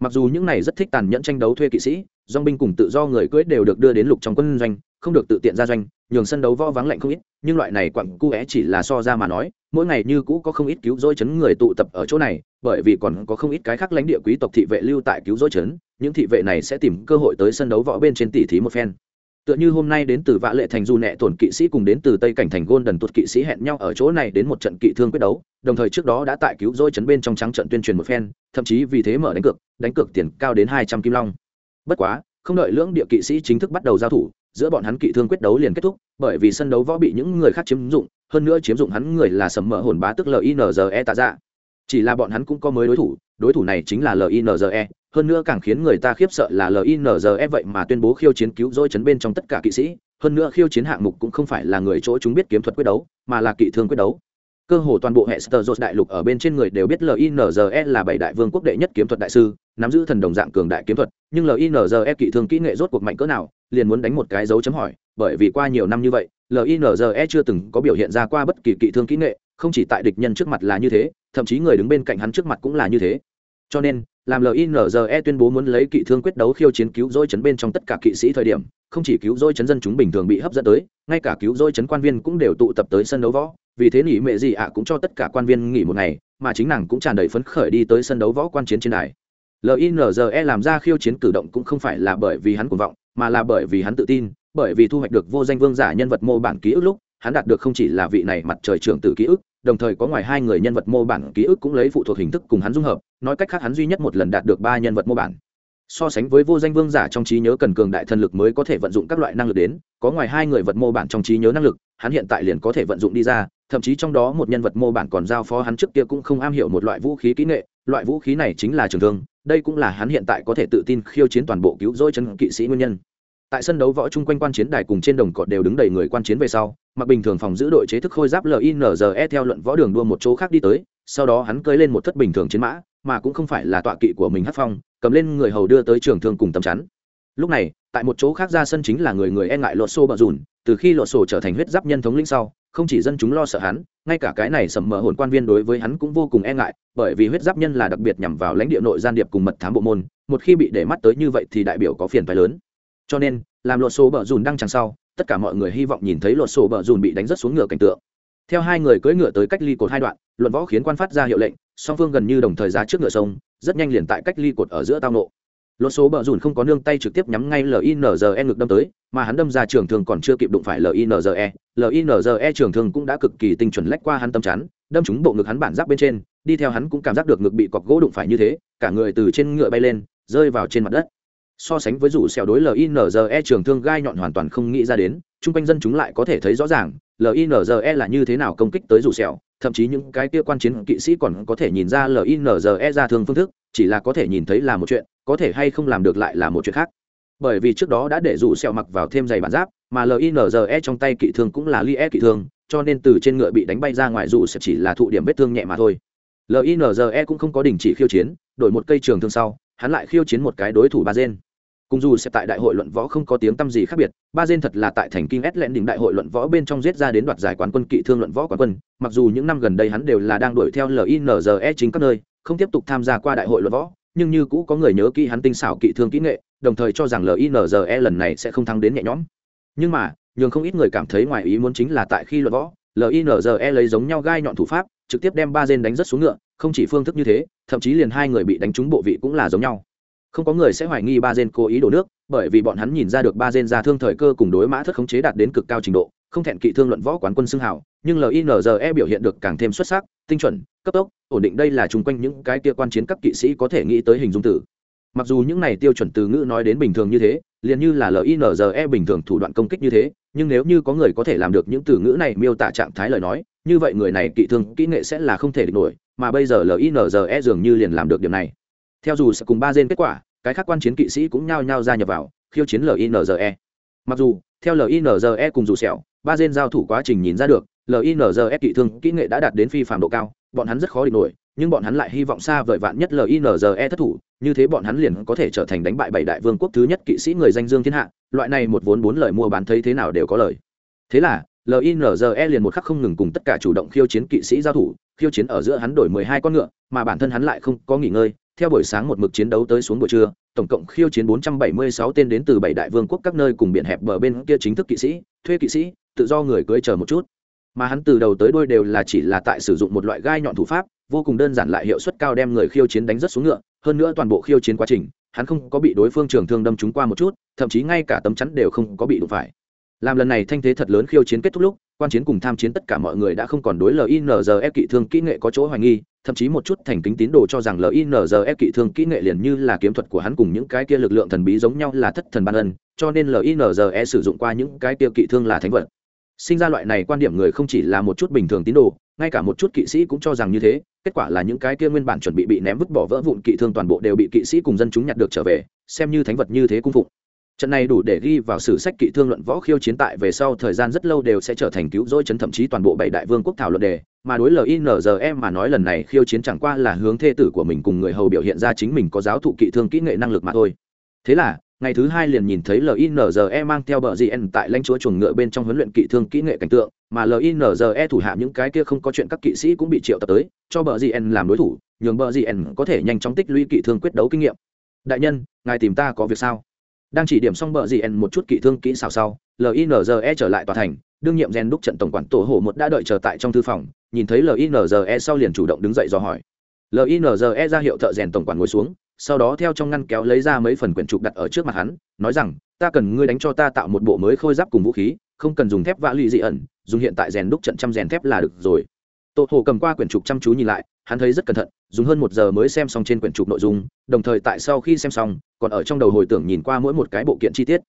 Mặc dù những này rất thích tàn nhẫn tranh đấu thuê kỵ sĩ dong binh cùng tự do người cưỡi đều được đưa đến lục trong quân doanh không được tự tiện ra doanh, nhường sân đấu võ vắng lạnh không ít, nhưng loại này quặng cu é chỉ là so ra mà nói, mỗi ngày như cũ có không ít cứu dối chấn người tụ tập ở chỗ này, bởi vì còn có không ít cái khác lãnh địa quý tộc thị vệ lưu tại cứu dối chấn, những thị vệ này sẽ tìm cơ hội tới sân đấu võ bên trên tỷ thí một phen. Tựa như hôm nay đến từ vạ lệ thành du nẹ tổn kỵ sĩ cùng đến từ tây cảnh thành gôn đần tuột kỵ sĩ hẹn nhau ở chỗ này đến một trận kỵ thương quyết đấu, đồng thời trước đó đã tại cứu dối chấn bên trong trắng trận tuyên truyền một phen, thậm chí vì thế mở đánh cược đánh cược tiền cao đến hai trăm kim long. Bất quá, không đợi lưỡng địa kỵ sĩ chính thức bắt đầu giao thủ giữa bọn hắn kỵ thương quyết đấu liền kết thúc, bởi vì sân đấu võ bị những người khác chiếm dụng, hơn nữa chiếm dụng hắn người là sầm mỡ hồn bá tức linze tạ dạ. Chỉ là bọn hắn cũng có mới đối thủ đối thủ này chính là linze hơn nữa càng khiến người ta khiếp sợ là linze vậy mà tuyên bố khiêu chiến cứu rỗi chấn bên trong tất cả kỵ sĩ, hơn nữa khiêu chiến hạng mục cũng không phải là người chỗ chúng biết kiếm thuật quyết đấu, mà là kỵ thương quyết đấu cơ hồ toàn bộ hệ sơ đại lục ở bên trên người đều biết linze là bảy đại vương quốc đệ nhất kiếm thuật đại sư, nắm giữ thần đồng dạng cường đại kiếm thuật, nhưng linze kỵ thương kỹ nghệ rốt cuộc mạnh cỡ nào, liền muốn đánh một cái dấu chấm hỏi, bởi vì qua nhiều năm như vậy linze chưa từng có biểu hiện ra qua bất kỳ kỵ thương kỹ nghệ, không chỉ tại địch nhân trước mặt là như thế, thậm chí người đứng bên cạnh hắn trước mặt cũng là như thế. Cho nên, làm linze tuyên bố muốn lấy kỵ thương quyết đấu khiêu chiến cứu rỗi chấn bên trong tất cả kỵ sĩ thời điểm không chỉ cứu rỗi chấn dân chúng bình thường bị hấp dẫn tới, ngay cả cứu rỗi chấn quan viên cũng đều tụ tập tới sân đấu võ. Vì thế nghỉ mẹ gì ạ cũng cho tất cả quan viên nghỉ một ngày, mà chính nàng cũng tràn đầy phấn khởi đi tới sân đấu võ quan chiến trên đài. Linze làm ra khiêu chiến cử động cũng không phải là bởi vì hắn cuồng vọng, mà là bởi vì hắn tự tin, bởi vì thu hoạch được vô danh vương giả nhân vật mô bản ký ức lúc, hắn đạt được không chỉ là vị này mặt trời trưởng tử ký ức, đồng thời có ngoài hai người nhân vật mô bản ký ức cũng lấy phụ thuộc hình thức cùng hắn dung hợp, nói cách khác hắn duy nhất một lần đạt được ba nhân vật mô bản so sánh với vô danh vương giả trong trí nhớ cần cường đại thần lực mới có thể vận dụng các loại năng lực đến, có ngoài hai người vật mô bản trong trí nhớ năng lực, hắn hiện tại liền có thể vận dụng đi ra, thậm chí trong đó một nhân vật mô bản còn giao phó hắn trước kia cũng không am hiểu một loại vũ khí kỹ nghệ, loại vũ khí này chính là trường thương, đây cũng là hắn hiện tại có thể tự tin khiêu chiến toàn bộ cứu rỗi chân kỵ sĩ nguyên nhân. Tại sân đấu võ chung quanh quan chiến đài cùng trên đồng cọt đều đứng đầy người quan chiến về sau, mặc bình thường phòng giữ đội chế thức khôi giáp linze theo luận võ đường đua một chỗ khác đi tới, sau đó hắn cưới lên một thất bình thường chiến mã mà cũng không phải là tọa kỵ của mình hát phong, cầm lên người hầu đưa tới trường thương cùng tầm chắn. Lúc này, tại một chỗ khác ra sân chính là người người e ngại lột xô bờ rùn, từ khi lột sổ trở thành huyết giáp nhân thống lĩnh sau, không chỉ dân chúng lo sợ hắn, ngay cả cái này sầm mờ hồn quan viên đối với hắn cũng vô cùng e ngại, bởi vì huyết giáp nhân là đặc biệt nhằm vào lãnh địa nội gian điệp cùng mật thám bộ môn, một khi bị để mắt tới như vậy thì đại biểu có phiền phái lớn. Cho nên, làm lột sổ bờ rùn đăng chẳng sau, tất cả mọi người hy vọng nhìn thấy lột sổ bờ rùn bị đánh rất xuống ngựa cảnh tượng theo hai người cưỡi ngựa tới cách ly cột hai đoạn, luận võ khiến quan phát ra hiệu lệnh, song phương gần như đồng thời ra trước ngựa sông, rất nhanh liền tại cách ly cột ở giữa tao nộ lột số bờ rùn không có nương tay trực tiếp nhắm ngay linze ngực đâm tới, mà hắn đâm ra trường thương còn chưa kịp đụng phải linze linze trường thương cũng đã cực kỳ tinh chuẩn lách qua hắn tâm chắn, đâm trúng bộ ngực hắn bản giáp bên trên, đi theo hắn cũng cảm giác được ngực bị cọc gỗ đụng phải như thế, cả người từ trên ngựa bay lên, rơi vào trên mặt đất. So sánh với rủ xẻo đối linze trường thương gai nhọn hoàn toàn không nghĩ ra đến chung quanh dân chúng lại có thể thấy rõ ràng linze là như thế nào công kích tới rủ sẹo, thậm chí những cái kia quan chiến kỵ sĩ còn có thể nhìn ra linze ra thương phương thức, chỉ là có thể nhìn thấy là một chuyện, có thể hay không làm được lại là một chuyện khác. Bởi vì trước đó đã để rủ sẹo mặc vào thêm giày bản giáp, mà linze trong tay kỵ thương cũng là lie kỵ thương, cho nên từ trên ngựa bị đánh bay ra ngoài rủ sẹo chỉ là thụ điểm vết thương nhẹ mà thôi. Linze cũng không có đình chỉ khiêu chiến, đổi một cây trường thương sau, hắn lại khiêu chiến một cái đối thủ ba gen cùng dù sẽ tại đại hội luận võ không có tiếng tăm gì khác biệt, ba dên thật là tại thành kinh ét lẹn đỉnh đại hội luận võ bên trong giết ra đến đoạt giải quán quân kỵ thương luận võ quán quân, mặc dù những năm gần đây hắn đều là đang đuổi theo linze chính các nơi, không tiếp tục tham gia qua đại hội luận võ, nhưng như cũ có người nhớ kỹ hắn tinh xảo kỵ thương kỹ nghệ, đồng thời cho rằng linze lần này sẽ không thắng đến nhẹ nhõm. Nhưng mà, nhường không ít người cảm thấy ngoài ý muốn chính là tại khi luận võ linze lấy giống nhau gai nhọn thủ pháp, trực tiếp đem ba dên đánh rất xuống ngựa, không chỉ phương thức như thế, thậm chí liền hai người bị đánh trúng bộ vị cũng là giống nhau không có người sẽ hoài nghi ba gen cố ý đổ nước, bởi vì bọn hắn nhìn ra được ba gen ra thương thời cơ cùng đối mã thất khống chế đạt đến cực cao trình độ, không thẹn kỵ thương luận võ quán quân xưng hào, nhưng linze biểu hiện được càng thêm xuất sắc, tinh chuẩn, cấp tốc, ổn định đây là chung quanh những cái kia quan chiến các kỵ sĩ có thể nghĩ tới hình dung tử mặc dù những này tiêu chuẩn từ ngữ nói đến bình thường như thế, liền như là linze bình thường thủ đoạn công kích như thế, nhưng nếu như có người có thể làm được những từ ngữ này miêu tả trạng thái lời nói, như vậy người này kỵ thương kỹ nghệ sẽ là không thể địch nổi, mà bây giờ linze dường như liền làm được điểm này theo dù sẽ cùng ba gen kết quả, cái khác quan chiến kỵ sĩ cũng nhao nhao ra nhập vào, khiêu chiến linze mặc dù, theo linze cùng dù sẹo, ba gen giao thủ quá trình nhìn ra được linze kỵ thương kỹ nghệ đã đạt đến phi phạm độ cao, bọn hắn rất khó địch nổi, nhưng bọn hắn lại hy vọng xa vời vạn nhất linze thất thủ, như thế bọn hắn liền có thể trở thành đánh bại bảy đại vương quốc thứ nhất kỵ sĩ người danh dương thiên hạ, loại này một vốn bốn lời mua bán thấy thế nào đều có lời. Thế là linze liền một khắc không ngừng cùng tất cả chủ động khiêu chiến kỵ sĩ giao thủ, khiêu chiến ở giữa hắn đổi mười hai con ngựa, mà bản thân hắn lại không có nghỉ ngơi theo buổi sáng một mực chiến đấu tới xuống buổi trưa, tổng cộng khiêu chiến 476 tên đến từ bảy đại vương quốc các nơi cùng biển hẹp bờ bên kia chính thức kỵ sĩ, thuê kỵ sĩ, tự do người cưới chờ một chút. Mà hắn từ đầu tới đuôi đều là chỉ là tại sử dụng một loại gai nhọn thủ pháp, vô cùng đơn giản lại hiệu suất cao đem người khiêu chiến đánh rất xuống ngựa, hơn nữa toàn bộ khiêu chiến quá trình, hắn không có bị đối phương trường thương đâm trúng qua một chút, thậm chí ngay cả tấm chắn đều không có bị đụng phải. Làm lần này thanh thế thật lớn khiêu chiến kết thúc lúc, quan chiến cùng tham chiến tất cả mọi người đã không còn đối linze kỵ thương kỹ nghệ có chỗ hoài nghi thậm chí một chút thành kính tín đồ cho rằng linze kỵ thương kỹ nghệ liền như là kiếm thuật của hắn cùng những cái kia lực lượng thần bí giống nhau là thất thần ban ân, cho nên linze sử dụng qua những cái kia kỵ thương là thánh vật. Sinh ra loại này quan điểm người không chỉ là một chút bình thường tín đồ, ngay cả một chút kỵ sĩ cũng cho rằng như thế, kết quả là những cái kia nguyên bản chuẩn bị bị ném vứt bỏ vỡ vụn kỵ thương toàn bộ đều bị kỵ sĩ cùng dân chúng nhặt được trở về, xem như thánh vật như thế cung phụng trận này đủ để ghi vào sử sách kỵ thương luận võ khiêu chiến tại về sau thời gian rất lâu đều sẽ trở thành cứu rỗi chấn thậm chí toàn bộ bảy đại vương quốc thảo luận đề, mà đối linze mà nói lần này khiêu chiến chẳng qua là hướng thê tử của mình cùng người hầu biểu hiện ra chính mình có giáo thụ kỵ thương kỹ nghệ năng lực mà thôi. Thế là, ngày thứ hai liền nhìn thấy linze mang theo bờ gn tại lãnh chúa chuồng ngựa bên trong huấn luyện kỵ thương kỹ nghệ cảnh tượng, mà linze thủ hạ những cái kia không có chuyện các kỵ sĩ cũng bị triệu tập tới, cho bờ gn làm đối thủ, nhường bờ gn có thể nhanh chóng tích lũy kỵ thương quyết đấu kinh nghiệm. Đại nhân, ngài tìm ta có việc sao? Đang chỉ điểm xong bờ gn một chút kỹ thương kỹ xào sau linze trở lại tòa thành, đương nhiệm gen đúc trận tổng quản tổ hổ một đã đợi chờ tại trong thư phòng, nhìn thấy linze sau liền chủ động đứng dậy do hỏi. Linze ra hiệu thợ rèn tổng quản ngồi xuống, sau đó theo trong ngăn kéo lấy ra mấy phần quyển trục đặt ở trước mặt hắn, nói rằng, ta cần ngươi đánh cho ta tạo một bộ mới khôi giáp cùng vũ khí, không cần dùng thép vã lụy dị ẩn, dùng hiện tại rèn đúc trận trăm rèn thép là được rồi tổ hồ cầm qua quyển trục chăm chú nhìn lại, hắn thấy rất cẩn thận, dùng hơn một giờ mới xem xong trên quyển trục nội dung, đồng thời tại sau khi xem xong, còn ở trong đầu hồi tưởng nhìn qua mỗi một cái bộ kiện chi tiết.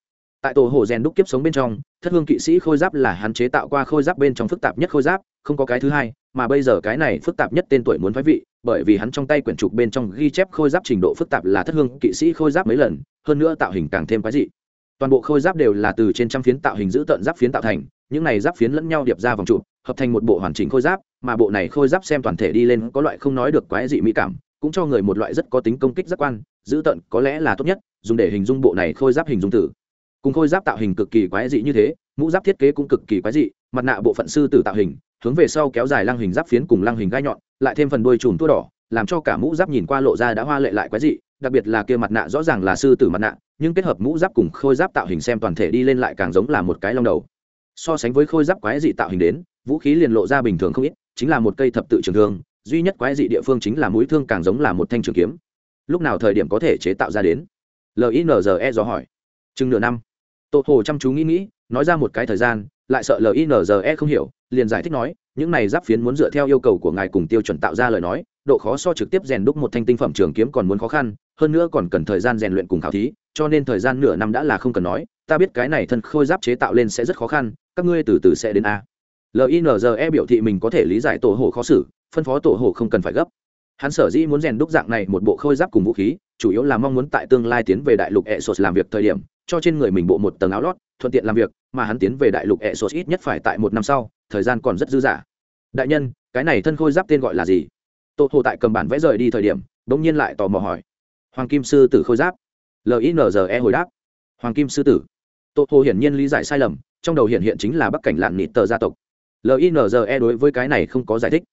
Tại tổ hồ rèn đúc kiếp sống bên trong, thất hương kỵ sĩ khôi giáp là hắn chế tạo qua khôi giáp bên trong phức tạp nhất khôi giáp, không có cái thứ hai, mà bây giờ cái này phức tạp nhất tên tuổi muốn phái vị, bởi vì hắn trong tay quyển trục bên trong ghi chép khôi giáp trình độ phức tạp là thất hương kỵ sĩ khôi giáp mấy lần, hơn nữa tạo hình càng thêm quái dị. Toàn bộ khôi giáp đều là từ trên trăm phiến tạo hình giữ tận giáp phiến tạo thành những này giáp phiến lẫn nhau điệp ra vòng trụ, hợp thành một bộ hoàn chỉnh khôi giáp, mà bộ này khôi giáp xem toàn thể đi lên có loại không nói được quái dị mỹ cảm, cũng cho người một loại rất có tính công kích giác quan, giữ tận có lẽ là tốt nhất, dùng để hình dung bộ này khôi giáp hình dung tử. Cùng khôi giáp tạo hình cực kỳ quái dị như thế, mũ giáp thiết kế cũng cực kỳ quái dị, mặt nạ bộ phận sư tử tạo hình, hướng về sau kéo dài lăng hình giáp phiến cùng lăng hình gai nhọn, lại thêm phần đuôi chùm tua đỏ, làm cho cả mũ giáp nhìn qua lộ ra đã hoa lệ lại quái dị, đặc biệt là kia mặt nạ rõ ràng là sư tử mặt nạ, nhưng kết hợp mũ giáp cùng khôi giáp tạo hình xem toàn thể đi lên lại càng giống là một cái long đầu so sánh với khôi giáp quái dị tạo hình đến, vũ khí liền lộ ra bình thường không ít, chính là một cây thập tự trường thương, duy nhất quái dị địa phương chính là mũi thương càng giống là một thanh trường kiếm. Lúc nào thời điểm có thể chế tạo ra đến? Linze dò hỏi. Chừng nửa năm. Tô hồ chăm chú nghĩ nghĩ, nói ra một cái thời gian, lại sợ linze không hiểu, liền giải thích nói, những này giáp phiến muốn dựa theo yêu cầu của ngài cùng tiêu chuẩn tạo ra lời nói độ khó so trực tiếp rèn đúc một thanh tinh phẩm trường kiếm còn muốn khó khăn, hơn nữa còn cần thời gian rèn luyện cùng khảo thí, cho nên thời gian nửa năm đã là không cần nói, ta biết cái này thân khôi giáp chế tạo lên sẽ rất khó khăn, các ngươi từ từ sẽ đến a. Linze biểu thị mình có thể lý giải tổ hồ khó xử, phân phó tổ hồ không cần phải gấp. Hắn sở dĩ muốn rèn đúc dạng này một bộ khôi giáp cùng vũ khí, chủ yếu là mong muốn tại tương lai tiến về đại lục e làm việc thời điểm, cho trên người mình bộ một tầng áo lót, thuận tiện làm việc, mà hắn tiến về đại lục e ít nhất phải tại một năm sau, thời gian còn rất dư dả. Đại nhân, cái này thân khôi giáp tên gọi là gì? Tô hồ tại cầm bản vẽ rời đi thời điểm đ ỗ n g nhiên lại tò mò hỏi. Hoàng kim sư tử khôi giáp. Linze hồi đáp. Hoàng kim sư tử. Tô hồ hiển nhiên lý giải sai lầm, trong đầu hiện hiện chính là bắc cảnh lạn nịt tờ gia tộc. Linze đối với cái này không có giải thích.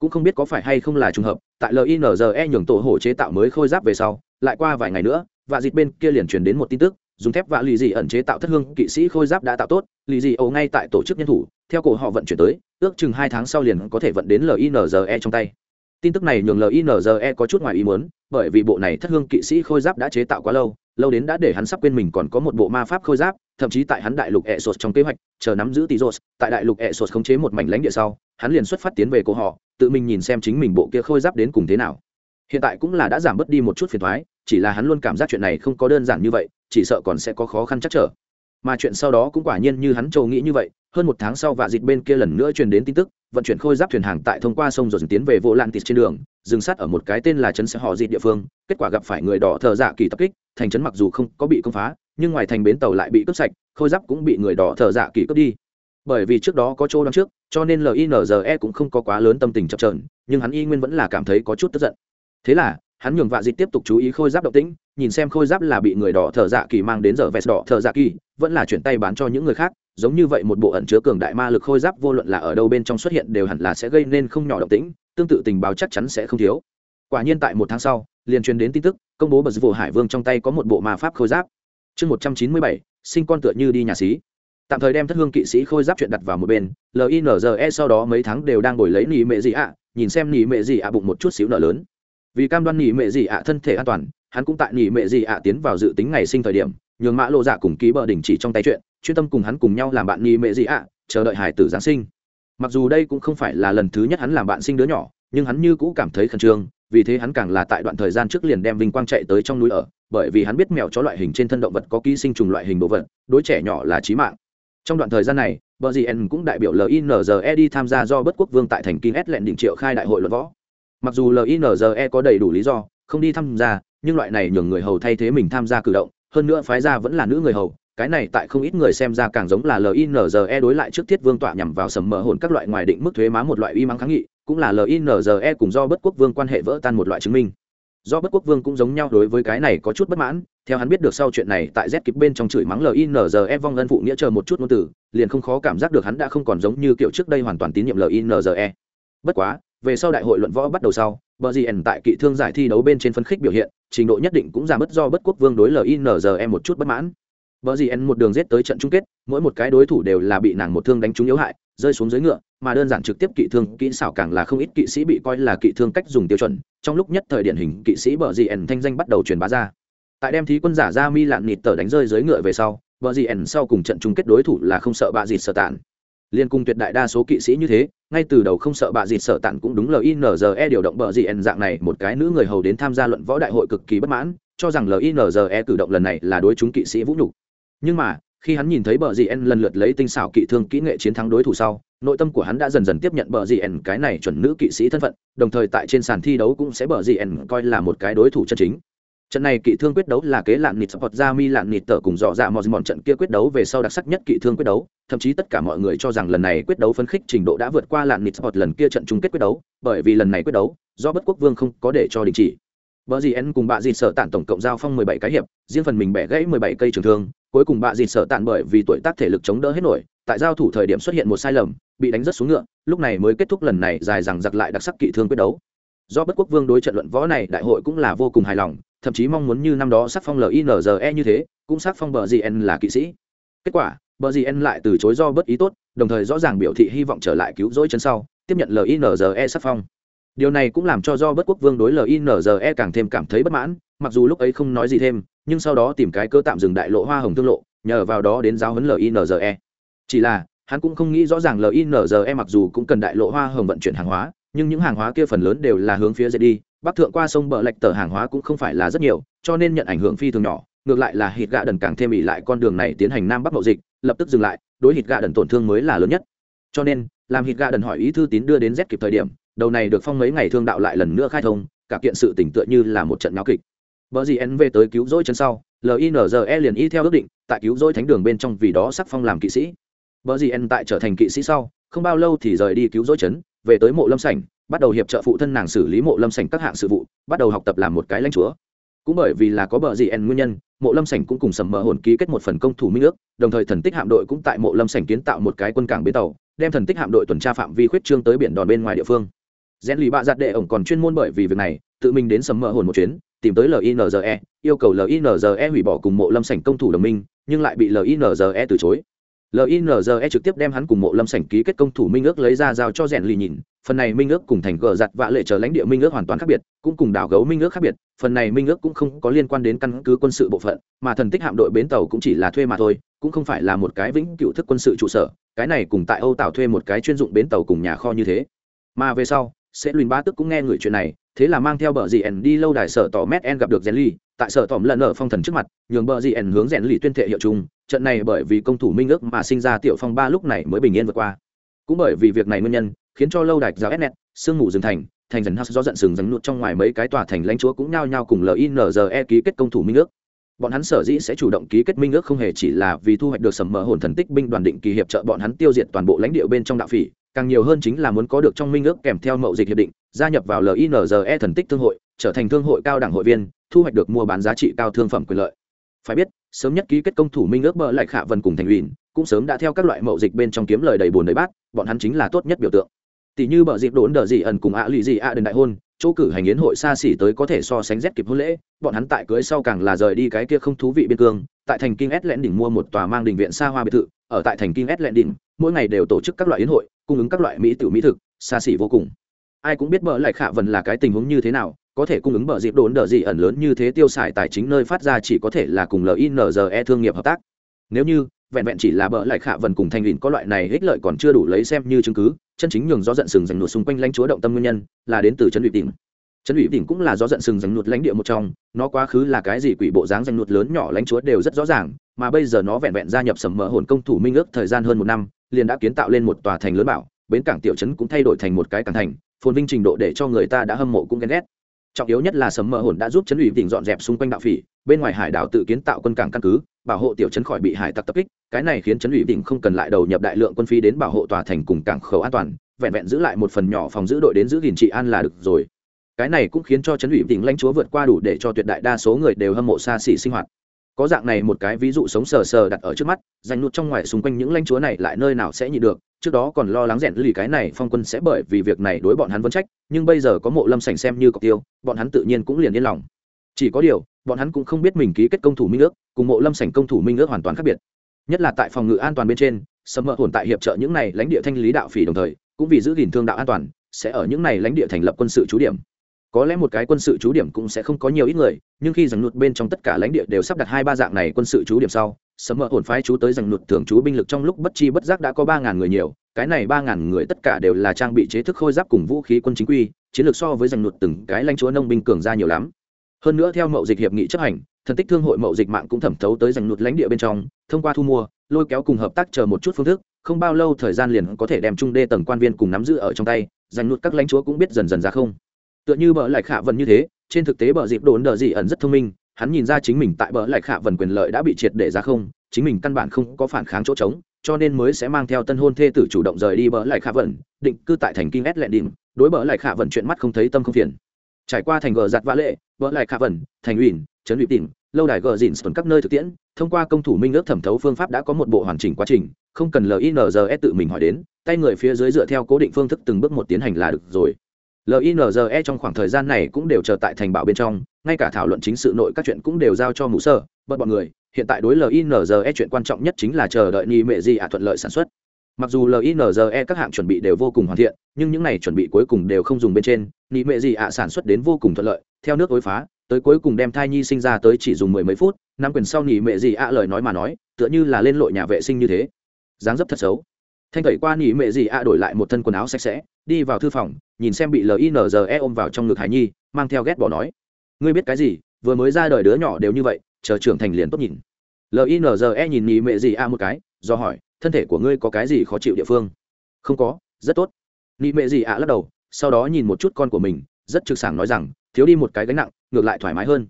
Cũng không biết có phải hay không là trùng hợp, tại linze nhường tổ hổ chế tạo mới khôi giáp về sau, lại qua vài ngày nữa và dịp bên kia liền truyền đến một tin tức, dùng thép và lì dị ẩn chế tạo thất hương, kỵ sĩ khôi giáp đã tạo tốt, lì dị ấu ngay tại tổ chức nhân thủ, theo cổ họ vận chuyển tới, ước chừng hai tháng sau liền có thể vận đến linze trong tay tin tức này nhường linze có chút ngoài ý muốn, bởi vì bộ này thất hương kỵ sĩ khôi giáp đã chế tạo quá lâu lâu đến đã để hắn sắp quên mình còn có một bộ ma pháp khôi giáp, thậm chí tại hắn đại lục e sột trong kế hoạch, chờ nắm giữ tỷ rột tại đại lục e sột khống chế một mảnh lãnh địa sau, hắn liền xuất phát tiến về cô họ, tự mình nhìn xem chính mình bộ kia khôi giáp đến cùng thế nào. Hiện tại cũng là đã giảm bớt đi một chút phiền thoái chỉ là hắn luôn cảm giác chuyện này không có đơn giản như vậy, chỉ sợ còn sẽ có khó khăn chắc trở. Mà chuyện sau đó cũng quả nhiên như hắn châu nghĩ như vậy hơn một tháng sau vạ dịch bên kia lần nữa truyền đến tin tức, vận chuyển khôi giáp thuyền hàng tại thông qua sông rồi tiến về vô lan tịt trên đường, dừng sát ở một cái tên là trấn xe họ dịt địa phương, kết quả gặp phải người đỏ thợ dạ kỳ tập kích, thành trấn mặc dù không có bị công phá, nhưng ngoài thành bến tàu lại bị cướp sạch, khôi giáp cũng bị người đỏ thợ dạ kỳ cướp đi. Bởi vì trước đó có chỗ đón trước, cho nên linze cũng không có quá lớn tâm tình chập trờn nhưng hắn y nguyên vẫn là cảm thấy có chút tức giận. Thế là, hắn nhường vạ dịch tiếp tục chú ý khôi giáp động tĩnh, nhìn xem khôi giáp là bị người đỏ thợ dạ kỳ mang đến giờ vest đỏ thợ dạ kỳ, vẫn là chuyển tay bán cho những người khác giống như vậy một bộ ẩn chứa cường đại ma lực khôi giáp vô luận là ở đâu bên trong xuất hiện đều hẳn là sẽ gây nên không nhỏ động tĩnh, tương tự tình báo chắc chắn sẽ không thiếu. Quả nhiên tại một tháng sau, liền truyền đến tin tức, công bố bờ vụ hải vương trong tay có một bộ ma pháp khôi giáp. Chương một trăm chín mươi bảy, sinh con tựa như đi nhà xí. Tạm thời đem thất hương kỵ sĩ khôi giáp chuyện đặt vào một bên linze sau đó mấy tháng đều đang ngồi lấy nỉ mệ gì ạ, nhìn xem nỉ mệ gì ạ bụng một chút xíu nợ lớn. Vì cam đoan nỉ mệ gì ạ thân thể an toàn, hắn cũng tại nỉ mệ gì ạ tiến vào dự tính ngày sinh thời điểm nhường mã lộ dạ cùng ký bờ đỉnh chỉ trong tay chuyện, chuyên tâm cùng hắn cùng nhau làm bạn nghi mệ gì ạ, chờ đợi hải tử giáng sinh. Mặc dù đây cũng không phải là lần thứ nhất hắn làm bạn sinh đứa nhỏ, nhưng hắn như cũ cảm thấy khẩn trương, vì thế hắn càng là tại đoạn thời gian trước liền đem vinh quang chạy tới trong núi ở, bởi vì hắn biết mèo chó loại hình trên thân động vật có ký sinh trùng loại hình đồ vật, đối trẻ nhỏ là trí mạng. Trong đoạn thời gian này, bờ gn cũng đại biểu linze đi tham gia do bất quốc vương tại thành kinh s lẹn định triệu khai đại hội luận võ. Mặc dù linze có đầy đủ lý do, không đi tham gia, nhưng loại này nhường người hầu thay thế mình tham gia cử động hơn nữa phái ra vẫn là nữ người hầu, cái này tại không ít người xem ra càng giống là linze đối lại trước thiết vương tọa nhằm vào sầm mờ hồn các loại ngoài định mức thuế má một loại uy mắng kháng nghị, cũng là linze cùng do bất quốc vương quan hệ vỡ tan một loại chứng minh. Do bất quốc vương cũng giống nhau đối với cái này có chút bất mãn, theo hắn biết được sau chuyện này tại z kịp bên trong chửi mắng linze vong ân phụ nghĩa chờ một chút ngôn từ, liền không khó cảm giác được hắn đã không còn giống như kiểu trước đây hoàn toàn tín nhiệm linze bất quá, về sau đại hội luận võ bắt đầu sau bờ gì ẩn tại kỵ thương giải thi đấu bên trên phân khích biểu hiện, trình độ nhất định cũng giảm bớt do bất quốc vương đối linze một chút bất mãn. Bờ gì ẩn một đường giết tới trận chung kết, mỗi một cái đối thủ đều là bị nàng một thương đánh trúng yếu hại, rơi xuống dưới ngựa, mà đơn giản trực tiếp kỵ thương kỹ xảo càng là không ít kỵ sĩ bị coi là kỵ thương cách dùng tiêu chuẩn, trong lúc nhất thời điển hình kỵ sĩ bờ gì ẩn thanh danh bắt đầu truyền bá ra. Tại đem thí quân giả ra mi lạn nịt tờ đánh rơi dưới ngựa về sau, bờ gì ẩn sau cùng trận chung kết đối thủ là không sợ bạ dịt sợ tản liên cung tuyệt đại đa số kỵ sĩ như thế, ngay từ đầu không sợ bà dịt sợ tặng cũng đúng linze điều động bờ gì ẩn dạng này, một cái nữ người hầu đến tham gia luận võ đại hội cực kỳ bất mãn, cho rằng linze cử động lần này là đối chúng kỵ sĩ vũ nhục. Nhưng mà, khi hắn nhìn thấy bờ gì lần lượt lấy tinh xảo kỵ thương kỹ nghệ chiến thắng đối thủ sau, nội tâm của hắn đã dần dần tiếp nhận bờ gì cái này chuẩn nữ kỵ sĩ thân phận, đồng thời tại trên sàn thi đấu cũng sẽ bờ gì coi là một cái đối thủ chân chính trận này kỵ thương quyết đấu là kế lạn nịt support ra mi lạn nịt tở cùng dọ dạ mọi mòn trận kia quyết đấu về sau đặc sắc nhất kỵ thương quyết đấu thậm chí tất cả mọi người cho rằng lần này quyết đấu phấn khích trình độ đã vượt qua lạn nịt support lần kia trận chung kết quyết đấu bởi vì lần này quyết đấu do bất quốc vương không có để cho đình chỉ Bờ gì en cùng bạ dịt sở tản tổng cộng giao phong 17 cái hiệp, riêng phần mình bẻ gãy 17 cây trường thương, cuối cùng bạ dịt sở tản bởi vì tuổi tác thể lực chống đỡ hết nổi, tại giao thủ thời điểm xuất hiện một sai lầm, bị đánh rất xuống ngựa, lúc này mới kết thúc lần này dài dằng dặc lại đặc sắc kỵ thương quyết đấu. Do bất quốc vương đối trận luận võ này đại hội cũng là vô cùng hài lòng, thậm chí mong muốn như năm đó sắc phong LINZE như thế, cũng sắc phong bờ gì en là kỵ sĩ. Kết quả, bờ gì en lại từ chối do bất ý tốt, đồng thời rõ ràng biểu thị hy vọng trở lại cứu rỗi chân sau, tiếp nhận LINZE sắc phong điều này cũng làm cho do bất quốc vương đối linze càng thêm cảm thấy bất mãn mặc dù lúc ấy không nói gì thêm nhưng sau đó tìm cái cơ tạm dừng đại lộ hoa hồng thương lộ nhờ vào đó đến giáo huấn linze chỉ là hắn cũng không nghĩ rõ ràng linze mặc dù cũng cần đại lộ hoa hồng vận chuyển hàng hóa nhưng những hàng hóa kia phần lớn đều là hướng phía dệt đi bắc thượng qua sông bờ lệch tờ hàng hóa cũng không phải là rất nhiều cho nên nhận ảnh hưởng phi thường nhỏ ngược lại là hít gạ đần càng thêm ỉ lại con đường này tiến hành nam bắc mậu dịch lập tức dừng lại đối hít gạ đần tổn thương mới là lớn nhất cho nên làm hít gạ đần hỏi ý thư tín đưa đến z kịp thời điểm đầu này được phong mấy ngày thương đạo lại lần nữa khai thông cả kiện sự tỉnh tựa như là một trận náo kịch Bở gì NV tới cứu rỗi chân sau, LINZE liền y theo ước định, tại cứu rỗi thánh đường bên trong vì đó sắc phong làm kỵ sĩ. Bở gì N tại trở thành kỵ sĩ sau, không bao lâu thì rời đi cứu rỗi trấn, về tới mộ lâm sảnh, bắt đầu hiệp trợ phụ thân nàng xử lý mộ lâm sảnh các hạng sự vụ, bắt đầu học tập làm một cái lãnh chúa. Cũng bởi vì là có bờ gì en nguyên nhân, mộ lâm sảnh cũng cùng sầm mờ hồn ký kết một phần công thủ minh ước, đồng thời thần tích hạm đội cũng tại mộ lâm sảnh kiến tạo một cái quân cảng bến tàu, đem thần tích hạm đội tuần tra phạm vi khuyết trương tới biển đòn bên ngoài địa phương rèn lì bạ giặt đệ ổng còn chuyên môn bởi vì việc này tự mình đến sầm mỡ hồn một chuyến tìm tới linze yêu cầu linze hủy bỏ cùng mộ lâm sảnh công thủ đồng minh nhưng lại bị linze từ chối linze trực tiếp đem hắn cùng mộ lâm sảnh ký kết công thủ minh ước lấy ra giao cho rèn lì nhìn. Phần này minh ước cùng thành gờ giặt vạ lệ trở lãnh địa minh ước hoàn toàn khác biệt, cũng cùng đảo gấu minh ước khác biệt. Phần này minh ước cũng không có liên quan đến căn cứ quân sự bộ phận, mà thần tích hạm đội bến tàu cũng chỉ là thuê mà thôi, cũng không phải là một cái vĩnh cựu thức quân sự trụ sở. Cái này cùng tại âu tảo thuê một cái chuyên dụng bến tàu cùng nhà kho như thế. Mà về sau, sẽ Luyện ba tức cũng nghe người chuyện này, thế là mang theo bờ dì ẩn đi lâu đài sở tỏ mét en gặp được rèn lì. Tại sở tỏm lần ở phong thần trước mặt, nhường bờ dì ẩn hướng rèn lì tuyên thệ hiệu chung trận này bởi vì công thủ minh ước mà sinh ra tiểu phong ba lúc này mới bình yên vượt qua. Cũng bởi vì việc này nguyên nhân, khiến cho lâu đài giáo snet sương mù rừng thành thành dần hắc do giận sừng rắn nuốt trong ngoài mấy cái tòa thành lãnh chúa cũng nhao nhao cùng linze ký kết công thủ minh ước. Bọn hắn sở dĩ sẽ chủ động ký kết minh ước không hề chỉ là vì thu hoạch được sầm mỡ hồn thần tích binh đoàn định kỳ hiệp trợ bọn hắn tiêu diệt toàn bộ lãnh địa bên trong đạo phỉ, càng nhiều hơn chính là muốn có được trong minh ước kèm theo mậu dịch hiệp định, gia nhập vào linze thần tích thương hội, trở thành thương hội cao đẳng hội viên, thu hoạch được mua bán giá trị cao thương phẩm quyền lợi phải biết, sớm nhất ký kết công thủ minh ước bờ lại khả vân cùng thành ủy cũng sớm đã theo các loại mậu dịch bên trong kiếm lời đầy buồn đầy bát, bọn hắn chính là tốt nhất biểu tượng. Tỷ như bờ dịp đốn đờ dị ẩn cùng ạ lụy dị ạ đền đại hôn, chỗ cử hành yến hội xa xỉ tới có thể so sánh rét kịp hôn lễ, bọn hắn tại cưới sau càng là rời đi cái kia không thú vị biên cương, tại thành kinh s lẹn đỉnh mua một tòa mang đình viện xa hoa biệt thự, ở tại thành kinh s lẹn đỉnh mỗi ngày đều tổ chức các loại yến hội, cung ứng các loại mỹ tiểu mỹ thực, xa xỉ vô cùng. Ai cũng biết bờ lại khả vần là cái tình huống như thế nào có thể cung ứng bờ dịp đồn đờ gì ẩn lớn như thế tiêu xài tài chính nơi phát ra chỉ có thể là cùng linze thương nghiệp hợp tác. Nếu như, vẹn vẹn chỉ là bờ lại khả vần cùng thanh lịn có loại này ích lợi còn chưa đủ lấy xem như chứng cứ, chân chính nhường do giận sừng giành nụt xung quanh lãnh chúa động tâm nguyên nhân là đến từ chân ủy tỉnh. Chân ủy tỉnh cũng là do giận sừng giành nụt lãnh địa một trong, nó quá khứ là cái gì quỷ bộ dáng giành nụt lớn nhỏ lãnh chúa đều rất rõ ràng, mà bây giờ nó vẹn vẹn gia nhập sầm mỡ hồn công thủ minh ước thời gian hơn một năm, liền đã kiến tạo lên một tòa thành lớn bảo, bến cảng tiểu trấn cũng thay đổi thành một cái cảng thành, phồn vinh trình độ để cho người ta đã hâm mộ cũng ghen ghét trọng yếu nhất là sấm mơ hồn đã giúp chấn ủy tỉnh dọn dẹp xung quanh đạo phỉ, bên ngoài hải đảo tự kiến tạo quân cảng căn cứ, bảo hộ tiểu trấn khỏi bị hải tặc tập kích. Cái này khiến chấn ủy tỉnh không cần lại đầu nhập đại lượng quân phí đến bảo hộ tòa thành cùng cảng khẩu an toàn, vẹn vẹn giữ lại một phần nhỏ phòng giữ đội đến giữ gìn trị an là được rồi. Cái này cũng khiến cho chấn ủy tỉnh lãnh chúa vượt qua đủ để cho tuyệt đại đa số người đều hâm mộ xa xỉ sinh hoạt có dạng này một cái ví dụ sống sờ sờ đặt ở trước mắt danh nút trong ngoài xung quanh những lãnh chúa này lại nơi nào sẽ nhịn được, trước đó còn lo lắng rèn lì cái này phong quân sẽ bởi vì việc này đối bọn hắn vẫn trách, nhưng bây giờ có mộ lâm sành xem như cọc tiêu, bọn hắn tự nhiên cũng liền yên lòng. Chỉ có điều, bọn hắn cũng không biết mình ký kết công thủ minh ước, cùng mộ lâm sành công thủ minh ước hoàn toàn khác biệt. Nhất là tại phòng ngự an toàn bên trên sầm mỡ hồn tại hiệp trợ những này lãnh địa thanh lý đạo phỉ đồng thời, cũng vì giữ gìn thương đạo an toàn, sẽ ở những này lãnh địa thành lập quân sự trú điểm có lẽ một cái quân sự trú điểm cũng sẽ không có nhiều ít người, nhưng khi rằng nụt bên trong tất cả lãnh địa đều sắp đặt hai ba dạng này quân sự trú điểm sau sấm mỡ hồn phái chú tới rằng nụt thường trú binh lực trong lúc bất chi bất giác đã có ba ngàn người nhiều, cái này ba ngàn người tất cả đều là trang bị chế thức khôi giáp cùng vũ khí quân chính quy, chiến lược so với rằng nụt từng cái lãnh chúa nông binh cường ra nhiều lắm. Hơn nữa theo mậu dịch hiệp nghị chấp hành, thần tích thương hội mậu dịch mạng cũng thẩm thấu tới rằng nụt lãnh địa bên trong, thông qua thu mua, lôi kéo cùng hợp tác chờ một chút phương thức, không bao lâu thời gian liền có thể đem trung đê tầng quan viên cùng nắm giữ ở trong tay rằng nụt các lãnh chúa cũng biết dần dần ra không tựa như bờ lại khả vần như thế, trên thực tế bờ dịp đồn đờ dị ẩn rất thông minh, hắn nhìn ra chính mình tại bờ lại khả vần quyền lợi đã bị triệt để ra không, chính mình căn bản không có phản kháng chỗ trống, cho nên mới sẽ mang theo tân hôn thê tử chủ động rời đi bờ lại khả vần, định cư tại thành kinh ét lệ đỉnh đối bờ lại khả vần chuyện mắt không thấy tâm không phiền. Trải qua thành gờ giặt vã lệ, bờ lại khả vần, thành ủy trấn ủy tỉnh lâu đài gờ dịn tuần các nơi thực tiễn, thông qua công thủ minh ước thẩm thấu phương pháp đã có một bộ hoàn chỉnh quá trình, không cần linz tự mình hỏi đến, tay người phía dưới dựa theo cố định phương thức từng bước một tiến hành là được rồi linze trong khoảng thời gian này cũng đều chờ tại thành bảo bên trong, ngay cả thảo luận chính sự nội các chuyện cũng đều giao cho mũ sơ bật bọn người. Hiện tại đối linze chuyện quan trọng nhất chính là chờ đợi ni mệ di ạ thuận lợi sản xuất. Mặc dù linze các hạng chuẩn bị đều vô cùng hoàn thiện, nhưng những này chuẩn bị cuối cùng đều không dùng bên trên. Ni mệ di ạ sản xuất đến vô cùng thuận lợi, theo nước ối phá, tới cuối cùng đem thai nhi sinh ra tới chỉ dùng mười mấy phút. Năm quyền sau nỉ mệ gì ạ lời nói mà nói, tựa như là lên lội nhà vệ sinh như thế. Dáng dấp thật xấu thanh tẩy qua nỉ mệ gì ạ, đổi lại một thân quần áo sạch sẽ, đi vào thư phòng, nhìn xem bị linze ôm vào trong ngực hải nhi, mang theo ghét bỏ nói. Ngươi biết cái gì, vừa mới ra đời đứa nhỏ đều như vậy, chờ trưởng thành liền tốt nhìn. Linze nhìn nỉ mệ gì ạ một cái, do hỏi, thân thể của ngươi có cái gì khó chịu địa phương? Không có, rất tốt. Nỉ mệ gì ạ lắc đầu, sau đó nhìn một chút con của mình, rất trực sảng nói rằng, thiếu đi một cái gánh nặng, ngược lại thoải mái hơn.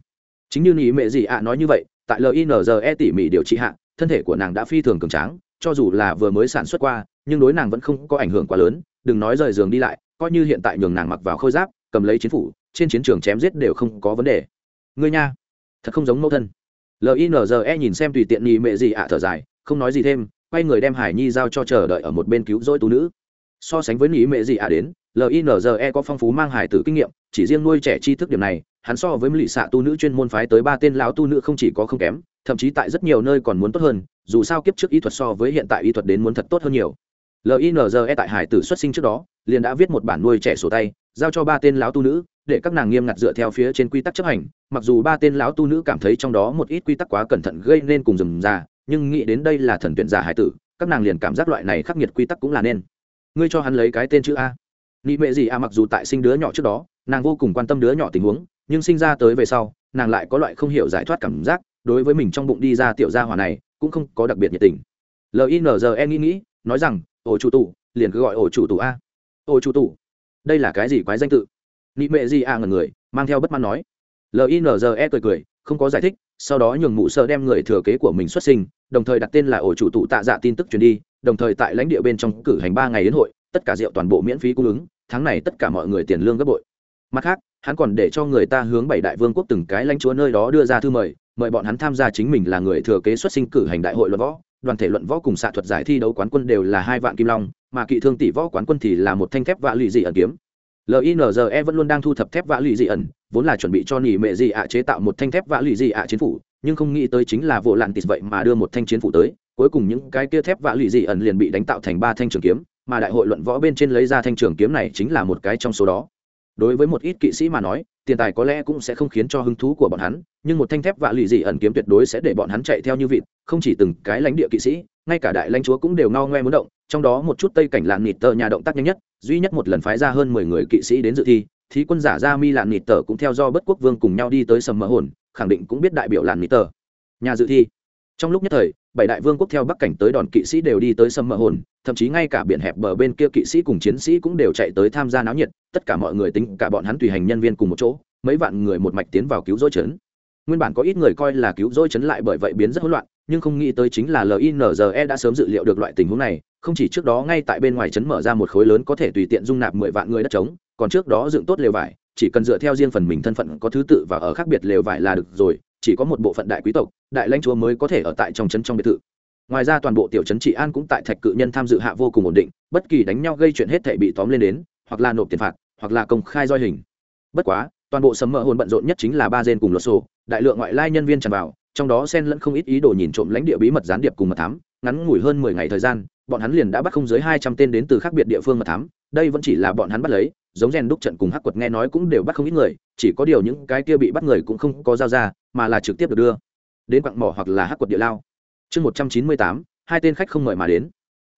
Chính như nỉ mệ gì ạ nói như vậy, tại linze tỉ mỉ điều trị hạ, thân thể của nàng đã phi thường cường tráng, cho dù là vừa mới sản xuất qua nhưng đối nàng vẫn không có ảnh hưởng quá lớn, đừng nói rời giường đi lại, coi như hiện tại nhường nàng mặc vào khôi giáp, cầm lấy chiến phủ, trên chiến trường chém giết đều không có vấn đề. Người nha, thật không giống mẫu thân. Linze nhìn xem tùy tiện nhì mệ gì ạ, thở dài, không nói gì thêm, quay người đem hải nhi giao cho chờ đợi ở một bên cứu rỗi tú nữ. So sánh với nhì mệ gì ạ đến linze có phong phú mang hải tử kinh nghiệm, chỉ riêng nuôi trẻ tri thức điểm này, hắn so với lì xạ tu nữ chuyên môn phái tới ba tên lão tu nữ không chỉ có không kém, thậm chí tại rất nhiều nơi còn muốn tốt hơn, dù sao kiếp trước y thuật so với hiện tại y thuật đến muốn thật tốt hơn nhiều linze tại hải tử xuất sinh trước đó, liền đã viết một bản nuôi trẻ sổ tay, giao cho ba tên lão tu nữ, để các nàng nghiêm ngặt dựa theo phía trên quy tắc chấp hành. Mặc dù ba tên lão tu nữ cảm thấy trong đó một ít quy tắc quá cẩn thận gây nên cùng dừng ra nhưng nghĩ đến đây là thần tuyển giả hải tử, các nàng liền cảm giác loại này khắc nghiệt quy tắc cũng là nên. Ngươi cho hắn lấy cái tên chữ a. Nị mệ gì a mặc dù tại sinh đứa nhỏ trước đó, nàng vô cùng quan tâm đứa nhỏ tình huống, nhưng sinh ra tới về sau, nàng lại có loại không hiểu giải thoát cảm giác, đối với mình trong bụng đi ra tiểu gia hỏa này, cũng không có đặc biệt nhiệt tình. Linze nghĩ nghĩ, nói rằng ổ chủ tủ liền cứ gọi ổ chủ tủ a. Ổ chủ tủ đây là cái gì quái danh tự? Nị mệ gì a ngần người, mang theo bất mãn nói. Linze cười cười, không có giải thích, sau đó nhường mụ sơ đem người thừa kế của mình xuất sinh, đồng thời đặt tên là ổ chủ tụ tạ dạ tin tức truyền đi, đồng thời tại lãnh địa bên trong cử hành ba ngày đến hội, tất cả rượu toàn bộ miễn phí cung ứng, tháng này tất cả mọi người tiền lương gấp bội. Mặt khác, hắn còn để cho người ta hướng bảy đại vương quốc từng cái lãnh chúa nơi đó đưa ra thư mời mời bọn hắn tham gia chính mình là người thừa kế xuất sinh cử hành đại hội luật võ đoàn thể luận võ cùng xạ thuật giải thi đấu quán quân đều là hai vạn kim long, mà kỵ thương tỷ võ quán quân thì là một thanh thép vạ lụy dị ẩn kiếm. Linze vẫn luôn đang thu thập thép vạ lụy dị ẩn, vốn là chuẩn bị cho nỉ mệ dị ạ chế tạo một thanh thép vạ lụy dị ạ chiến phủ, nhưng không nghĩ tới chính là vụ lạn tịt vậy mà đưa một thanh chiến phủ tới, cuối cùng những cái kia thép vạ lụy dị ẩn liền bị đánh tạo thành ba thanh trường kiếm, mà đại hội luận võ bên trên lấy ra thanh trường kiếm này chính là một cái trong số đó. Đối với một ít kỵ sĩ mà nói tiền tài có lẽ cũng sẽ không khiến cho hứng thú của bọn hắn, nhưng một thanh thép vạ lì dị ẩn kiếm tuyệt đối sẽ để bọn hắn chạy theo như vịt, không chỉ từng cái lãnh địa kỵ sĩ, ngay cả đại lãnh chúa cũng đều ngao ngoe muốn động, trong đó một chút tây cảnh lạn nịt tờ nhà động tác nhanh nhất, duy nhất một lần phái ra hơn mười người kỵ sĩ đến dự thi thì quân giả ra mi lạn nịt tờ cũng theo do bất quốc vương cùng nhau đi tới sầm mỡ hồn, khẳng định cũng biết đại biểu lạn nịt tờ. Nhà dự thi. Trong lúc nhất thời bảy đại vương quốc theo bắc cảnh tới đòn kỵ sĩ đều đi tới sâm mơ hồn, thậm chí ngay cả biển hẹp bờ bên kia kỵ sĩ cùng chiến sĩ cũng đều chạy tới tham gia náo nhiệt, tất cả mọi người tính cả bọn hắn tùy hành nhân viên cùng một chỗ, mấy vạn người một mạch tiến vào cứu dối chấn nguyên bản có ít người coi là cứu dối chấn lại bởi vậy biến rất hỗn loạn, nhưng không nghĩ tới chính là linze đã sớm dự liệu được loại tình huống này, không chỉ trước đó ngay tại bên ngoài chấn mở ra một khối lớn có thể tùy tiện dung nạp mười vạn người đất trống, còn trước đó dựng tốt lều vải, chỉ cần dựa theo riêng phần mình thân phận có thứ tự và ở khác biệt lều vải là được rồi chỉ có một bộ phận đại quý tộc, đại lãnh chúa mới có thể ở tại trong trấn trong biệt thự. Ngoài ra toàn bộ tiểu trấn trị an cũng tại thạch cự nhân tham dự hạ vô cùng ổn định, bất kỳ đánh nhau gây chuyện hết thể bị tóm lên đến, hoặc là nộp tiền phạt, hoặc là công khai roi hình. Bất quá, toàn bộ sấm mỡ hồn bận rộn nhất chính là ba gen cùng luật sổ, đại lượng ngoại lai nhân viên tràn vào, trong đó xen lẫn không ít ý đồ nhìn trộm lãnh địa bí mật gián điệp cùng mật thám, ngắn ngủi hơn mười ngày thời gian, bọn hắn liền đã bắt không dưới hai trăm tên đến từ khác biệt địa phương mật thám, đây vẫn chỉ là bọn hắn bắt lấy giống rèn đúc trận cùng hắc quật nghe nói cũng đều bắt không ít người, chỉ có điều những cái kia bị bắt người cũng không có giao ra, mà là trực tiếp được đưa đến quặng mỏ hoặc là hắc quật địa lao. Chương một trăm chín mươi tám, hai tên khách không mời mà đến.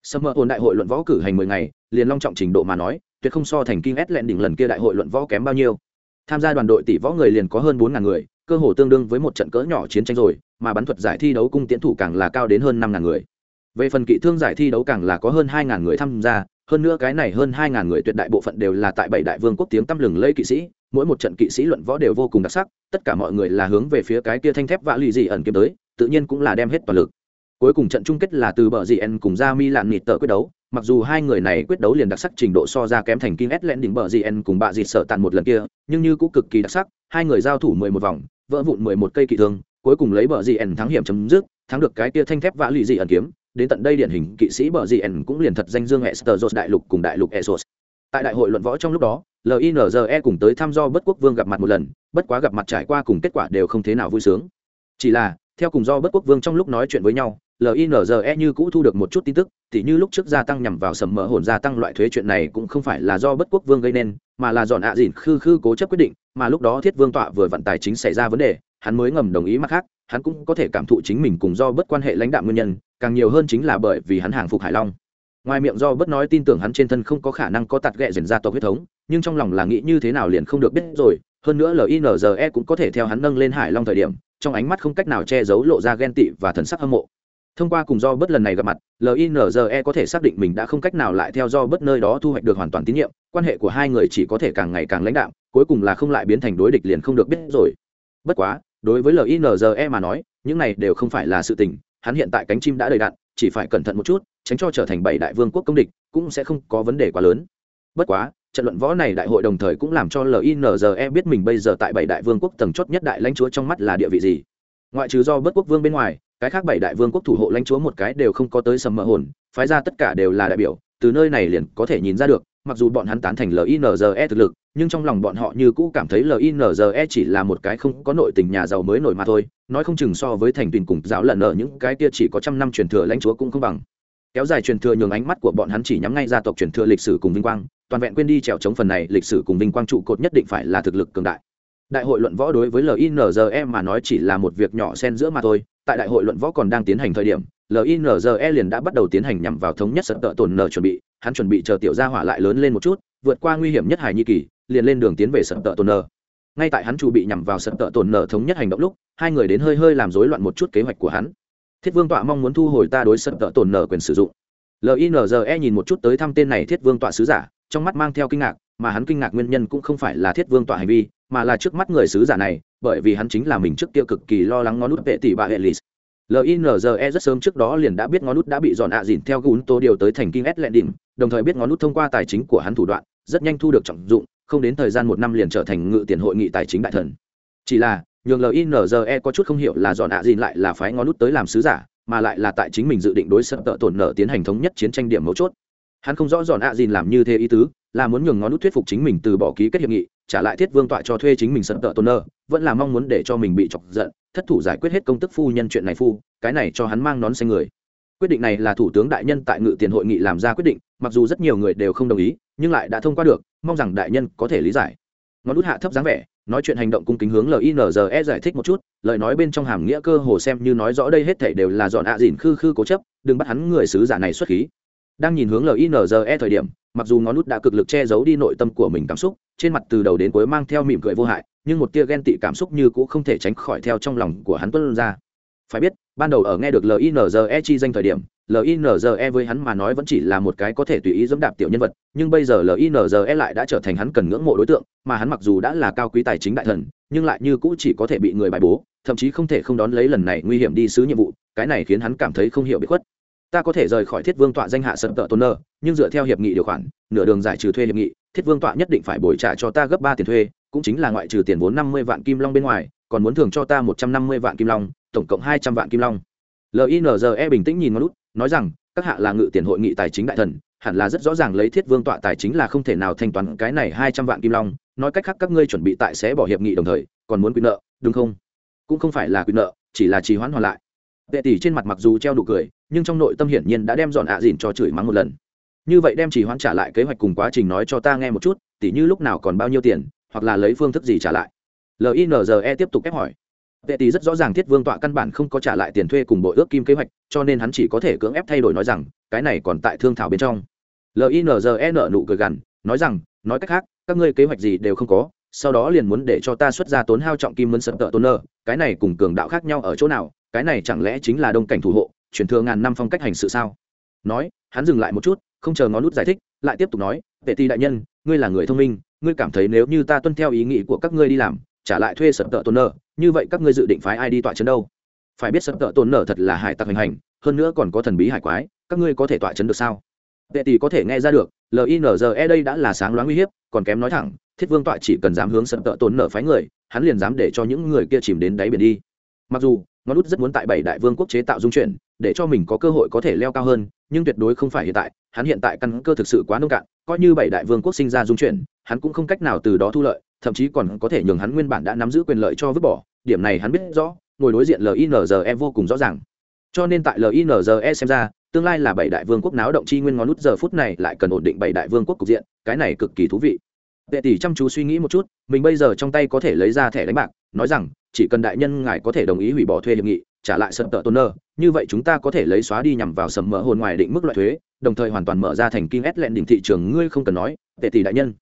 Sâm mơ ồn đại hội luận võ cử hành mười ngày, liền long trọng trình độ mà nói, tuyệt không so thành kinh ét lẹn đỉnh lần kia đại hội luận võ kém bao nhiêu. Tham gia đoàn đội tỷ võ người liền có hơn bốn ngàn người, cơ hồ tương đương với một trận cỡ nhỏ chiến tranh rồi, mà bắn thuật giải thi đấu cung tiễn thủ càng là cao đến hơn năm ngàn người. Về phần kỵ thương giải thi đấu càng là có hơn hai ngàn người tham gia hơn nữa cái này hơn hai ngàn người tuyệt đại bộ phận đều là tại bảy đại vương quốc tiếng tăm lừng lẫy kỵ sĩ, mỗi một trận kỵ sĩ luận võ đều vô cùng đặc sắc, tất cả mọi người là hướng về phía cái kia thanh thép vạ lì dị ẩn kiếm tới, tự nhiên cũng là đem hết toàn lực. Cuối cùng trận chung kết là từ bờ dị en cùng ra mi lạn nịt tờ quyết đấu, mặc dù hai người này quyết đấu liền đặc sắc trình độ so ra kém thành kinh len đỉnh bờ dị en cùng bạ gì sợ tàn một lần kia, nhưng như cũng cực kỳ đặc sắc, hai người giao thủ mười một vòng, vỡ vụn mười một cây kỵ thương, cuối cùng lấy bờ dị en thắng hiểm chấm dứt, thắng được cái kia thanh thép vạ lì dị ẩn kiếm đến tận đây điển hình kỵ sĩ bờ dị cũng liền thật danh dương Esther đại lục cùng đại lục Esos. Tại đại hội luận võ trong lúc đó, LINZE cùng tới thăm do bất quốc vương gặp mặt một lần, bất quá gặp mặt trải qua cùng kết quả đều không thế nào vui sướng. Chỉ là, theo cùng do bất quốc vương trong lúc nói chuyện với nhau, linze như cũ thu được một chút tin tức thì như lúc trước gia tăng nhằm vào sầm mỡ hồn gia tăng loại thuế chuyện này cũng không phải là do bất quốc vương gây nên mà là dọn ạ dìn khư khư cố chấp quyết định mà lúc đó thiết vương tọa vừa vận tài chính xảy ra vấn đề hắn mới ngầm đồng ý mặt khác hắn cũng có thể cảm thụ chính mình cùng do bất quan hệ lãnh đạo nguyên nhân, càng nhiều hơn chính là bởi vì hắn hàng phục hải long. Ngoài miệng do bất nói tin tưởng hắn trên thân không có khả năng có tạt ghẹ dần ra tộc huyết thống, nhưng trong lòng là nghĩ như thế nào liền không được biết rồi, hơn nữa linze cũng có thể theo hắn nâng lên hải long thời điểm, trong ánh mắt không cách nào che giấu lộ ra ghen tị và thần sắc hâm mộ. Thông qua cùng do bất lần này gặp mặt linze có thể xác định mình đã không cách nào lại theo do bất nơi đó thu hoạch được hoàn toàn tín nhiệm, quan hệ của hai người chỉ có thể càng ngày càng lãnh đạm, cuối cùng là không lại biến thành đối địch liền không được biết rồi. Bất quá đối với linze mà nói, những này đều không phải là sự tình, hắn hiện tại cánh chim đã đầy đạn, chỉ phải cẩn thận một chút, tránh cho trở thành bảy đại vương quốc công địch, cũng sẽ không có vấn đề quá lớn. Bất quá, trận luận võ này đại hội đồng thời cũng làm cho linze biết mình bây giờ tại bảy đại vương quốc tầng chót nhất đại lãnh chúa trong mắt là địa vị gì. Ngoại trừ do bất quốc vương bên ngoài, cái khác bảy đại vương quốc thủ hộ lãnh chúa một cái đều không có tới sầm mỡ hồn, phái ra tất cả đều là đại biểu, từ nơi này liền có thể nhìn ra được mặc dù bọn hắn tán thành linze thực lực, nhưng trong lòng bọn họ như cũ cảm thấy linze chỉ là một cái không có nội tình nhà giàu mới nổi mà thôi, nói không chừng so với thành tuyền cùng giáo lần ở những cái kia chỉ có trăm năm truyền thừa lãnh chúa cũng không bằng. Kéo dài truyền thừa nhường ánh mắt của bọn hắn chỉ nhắm ngay gia tộc truyền thừa lịch sử cùng vinh quang, toàn vẹn quên đi trèo chống phần này lịch sử cùng vinh quang trụ cột nhất định phải là thực lực cường đại. Đại hội luận võ đối với linze mà nói chỉ là một việc nhỏ xen giữa mà thôi, tại đại hội luận võ còn đang tiến hành thời điểm linze liền đã bắt đầu tiến hành nhằm vào thống nhất sập tợ tổn nợ chuẩn bị hắn chuẩn bị chờ tiểu gia hỏa lại lớn lên một chút, vượt qua nguy hiểm nhất hải nhi kỳ, liền lên đường tiến về sập tợ tồn nờ ngay tại hắn chuẩn bị nhằm vào sập tợ tồn nờ thống nhất hành động lúc, hai người đến hơi hơi làm rối loạn một chút kế hoạch của hắn. Thiết vương tọa mong muốn thu hồi ta đối sập tợ tồn nờ quyền sử dụng. Linze nhìn một chút tới thăm tên này thiết vương tọa sứ giả, trong mắt mang theo kinh ngạc, mà hắn kinh ngạc nguyên nhân cũng không phải là thiết vương tọa hành vi, mà là trước mắt người sứ giả này, bởi vì hắn chính là mình trước kia cực kỳ lo lắng ngón nút vệ tỷ bà hệ lì linze rất sớm trước đó liền đã biết ngón nút đã bị dọn ạ dìn theo gún tô điều tới thành kinh s lệ đỉnh đồng thời biết ngón nút thông qua tài chính của hắn thủ đoạn, rất nhanh thu được trọng dụng, không đến thời gian một năm liền trở thành ngự tiền hội nghị tài chính đại thần. Chỉ là, nhường linze có chút không hiểu là dọn ạ dìn lại là phái ngón nút tới làm sứ giả, mà lại là tại chính mình dự định đối sợ tợ tổn nợ tiến hành thống nhất chiến tranh điểm mấu chốt. Hắn không rõ dọn ạ dìn làm như thế ý tứ là muốn nhường ngón nút thuyết phục chính mình từ bỏ ký kết hiệp nghị, trả lại thiết vương tọa cho thuê chính mình sân tợ tôn nơ, vẫn là mong muốn để cho mình bị chọc giận, thất thủ giải quyết hết công tức phu nhân chuyện này phu, cái này cho hắn mang nón xanh người. Quyết định này là thủ tướng đại nhân tại ngự tiền hội nghị làm ra quyết định, mặc dù rất nhiều người đều không đồng ý, nhưng lại đã thông qua được, mong rằng đại nhân có thể lý giải. Ngón út hạ thấp dáng vẻ, nói chuyện hành động cung kính hướng linze giải thích một chút, lời nói bên trong hàm nghĩa cơ hồ xem như nói rõ đây hết thể đều là dọn ạ à dìn khư khư cố chấp, đừng bắt hắn người sứ giả này xuất khí. Đang nhìn hướng linze thời điểm mặc dù ngón nút đã cực lực che giấu đi nội tâm của mình cảm xúc, trên mặt từ đầu đến cuối mang theo mỉm cười vô hại, nhưng một tia ghen tị cảm xúc như cũng không thể tránh khỏi theo trong lòng của hắn tuân ra. Phải biết, ban đầu ở nghe được linze chi danh thời điểm linze với hắn mà nói vẫn chỉ là một cái có thể tùy ý dẫm đạp tiểu nhân vật, nhưng bây giờ linze lại đã trở thành hắn cần ngưỡng mộ đối tượng, mà hắn mặc dù đã là cao quý tài chính đại thần, nhưng lại như cũ chỉ có thể bị người bài bố, thậm chí không thể không đón lấy lần này nguy hiểm đi sứ nhiệm vụ, cái này khiến hắn cảm thấy không hiểu bị khuất ta có thể rời khỏi thiết vương tọa danh hạ sập tợ tôn nơ, nhưng dựa theo hiệp nghị điều khoản, nửa đường giải trừ thuê hiệp nghị, thiết vương tọa nhất định phải bồi trả cho ta gấp ba tiền thuê, cũng chính là ngoại trừ tiền vốn năm mươi vạn kim long bên ngoài, còn muốn thưởng cho ta một trăm năm mươi vạn kim long, tổng cộng hai trăm vạn kim long. Linze bình tĩnh nhìn ngón lút, nói rằng, các hạ là ngự tiền hội nghị tài chính đại thần, hẳn là rất rõ ràng lấy thiết vương tọa tài chính là không thể nào thanh toán cái này hai trăm vạn kim long, nói cách khác các ngươi chuẩn bị tại sẽ bỏ hiệp nghị đồng thời, còn muốn quyền nợ, đúng không? Cũng không phải là quyền nợ, chỉ là trì hoãn hoàn lại vệ tỷ trên mặt mặc dù treo đủ cười, nhưng trong nội tâm hiển nhiên đã đem dọn ạ dìn cho chửi mắng một lần. Như vậy đem chỉ hoãn trả lại kế hoạch cùng quá trình nói cho ta nghe một chút, Tỷ như lúc nào còn bao nhiêu tiền, hoặc là lấy phương thức gì trả lại. Linze tiếp tục ép hỏi. Vệ tỷ rất rõ ràng thiết vương tọa căn bản không có trả lại tiền thuê cùng bộ ước kim kế hoạch, cho nên hắn chỉ có thể cưỡng ép thay đổi nói rằng, cái này còn tại thương thảo bên trong. Linze nợ nụ cười gằn, nói rằng, nói cách khác, các ngươi kế hoạch gì đều không có, sau đó liền muốn để cho ta xuất ra tốn hao trọng kim mân sập tợ tôn nơ cái này cùng cường đạo khác nhau ở chỗ nào cái này chẳng lẽ chính là đông cảnh thủ hộ, truyền thừa ngàn năm phong cách hành sự sao? Nói, hắn dừng lại một chút, không chờ ngón nút giải thích, lại tiếp tục nói, vệ ti đại nhân, ngươi là người thông minh, ngươi cảm thấy nếu như ta tuân theo ý nghĩ của các ngươi đi làm, trả lại thuê sập tợ tôn nợ, như vậy các ngươi dự định phái ai đi tọa chấn đâu? Phải biết sập tợ tôn nở thật là hải tặc hành hành, hơn nữa còn có thần bí hải quái, các ngươi có thể tọa chấn được sao? Vệ tỷ có thể nghe ra được linze đây đã là sáng loáng uy hiếp, còn kém nói thẳng, thiết vương tọa chỉ cần dám hướng sập tợ tôn nở phái người, hắn liền dám để cho những người kia chìm đến đáy biển đi mặc dù ngón út rất muốn tại bảy đại vương quốc chế tạo dung chuyển, để cho mình có cơ hội có thể leo cao hơn, nhưng tuyệt đối không phải hiện tại, hắn hiện tại căn cơ thực sự quá nông cạn, coi như bảy đại vương quốc sinh ra dung chuyển, hắn cũng không cách nào từ đó thu lợi, thậm chí còn có thể nhường hắn nguyên bản đã nắm giữ quyền lợi cho vứt bỏ, điểm này hắn biết rõ, ngồi đối diện linze vô cùng rõ ràng. Cho nên tại linze xem ra, tương lai là bảy đại vương quốc náo động chi nguyên ngón nút giờ phút này lại cần ổn định bảy đại vương quốc cục diện, cái này cực kỳ thú vị. Vệ tỷ chăm chú suy nghĩ một chút, mình bây giờ trong tay có thể lấy ra thẻ đánh bạc, nói rằng chỉ cần đại nhân ngài có thể đồng ý hủy bỏ thuê hiệp nghị, trả lại sân tợ tôn nơ, như vậy chúng ta có thể lấy xóa đi nhằm vào sầm mỡ hồn ngoài định mức loại thuế, đồng thời hoàn toàn mở ra thành kinh ét lẹn đỉnh thị trường, ngươi không cần nói, tệ tỷ đại nhân.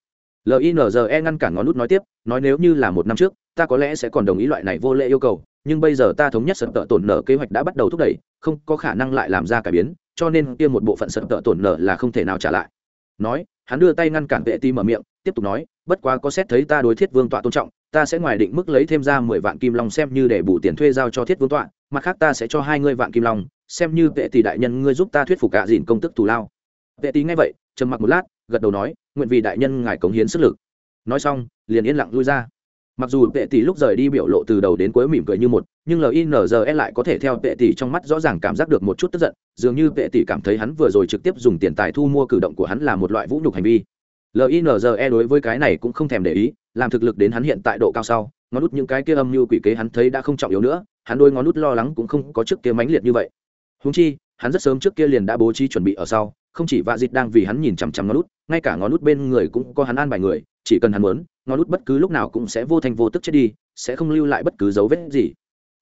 Linze ngăn cản ngón nút nói tiếp, nói nếu như là một năm trước, ta có lẽ sẽ còn đồng ý loại này vô lệ yêu cầu, nhưng bây giờ ta thống nhất sân tợ tổn nợ kế hoạch đã bắt đầu thúc đẩy, không có khả năng lại làm ra cải biến, cho nên kia một bộ phận sân tợ tổn nợ là không thể nào trả lại. Nói hắn đưa tay ngăn cản vệ ti mở miệng, tiếp tục nói, bất quá có xét thấy ta đối thiết vương tọa tôn trọng, ta sẽ ngoài định mức lấy thêm ra mười vạn kim long xem như để bù tiền thuê giao cho thiết vương tọa, mặt khác ta sẽ cho hai ngươi vạn kim long, xem như vệ tỷ đại nhân ngươi giúp ta thuyết phục cả dìn công tức thù lao. Vệ tỷ nghe vậy, trầm mặc một lát, gật đầu nói, nguyện vì đại nhân ngài cống hiến sức lực. Nói xong, liền yên lặng lui ra mặc dù vệ tỷ lúc rời đi biểu lộ từ đầu đến cuối mỉm cười như một, nhưng linze lại có thể theo vệ tỷ trong mắt rõ ràng cảm giác được một chút tức giận, dường như vệ tỷ cảm thấy hắn vừa rồi trực tiếp dùng tiền tài thu mua cử động của hắn là một loại vũ nhục hành vi. Linze đối với cái này cũng không thèm để ý, làm thực lực đến hắn hiện tại độ cao sau, ngón nút những cái kia âm mưu quỷ kế hắn thấy đã không trọng yếu nữa, hắn đôi ngón nút lo lắng cũng không có trước kia mãnh liệt như vậy. Húng chi, hắn rất sớm trước kia liền đã bố trí chuẩn bị ở sau, không chỉ vạ dịt đang vì hắn nhìn chằm chằm ngón nút ngay cả ngón nút bên người cũng có hắn an bài người chỉ cần hắn muốn, ngón nút bất cứ lúc nào cũng sẽ vô thành vô tức chết đi, sẽ không lưu lại bất cứ dấu vết gì.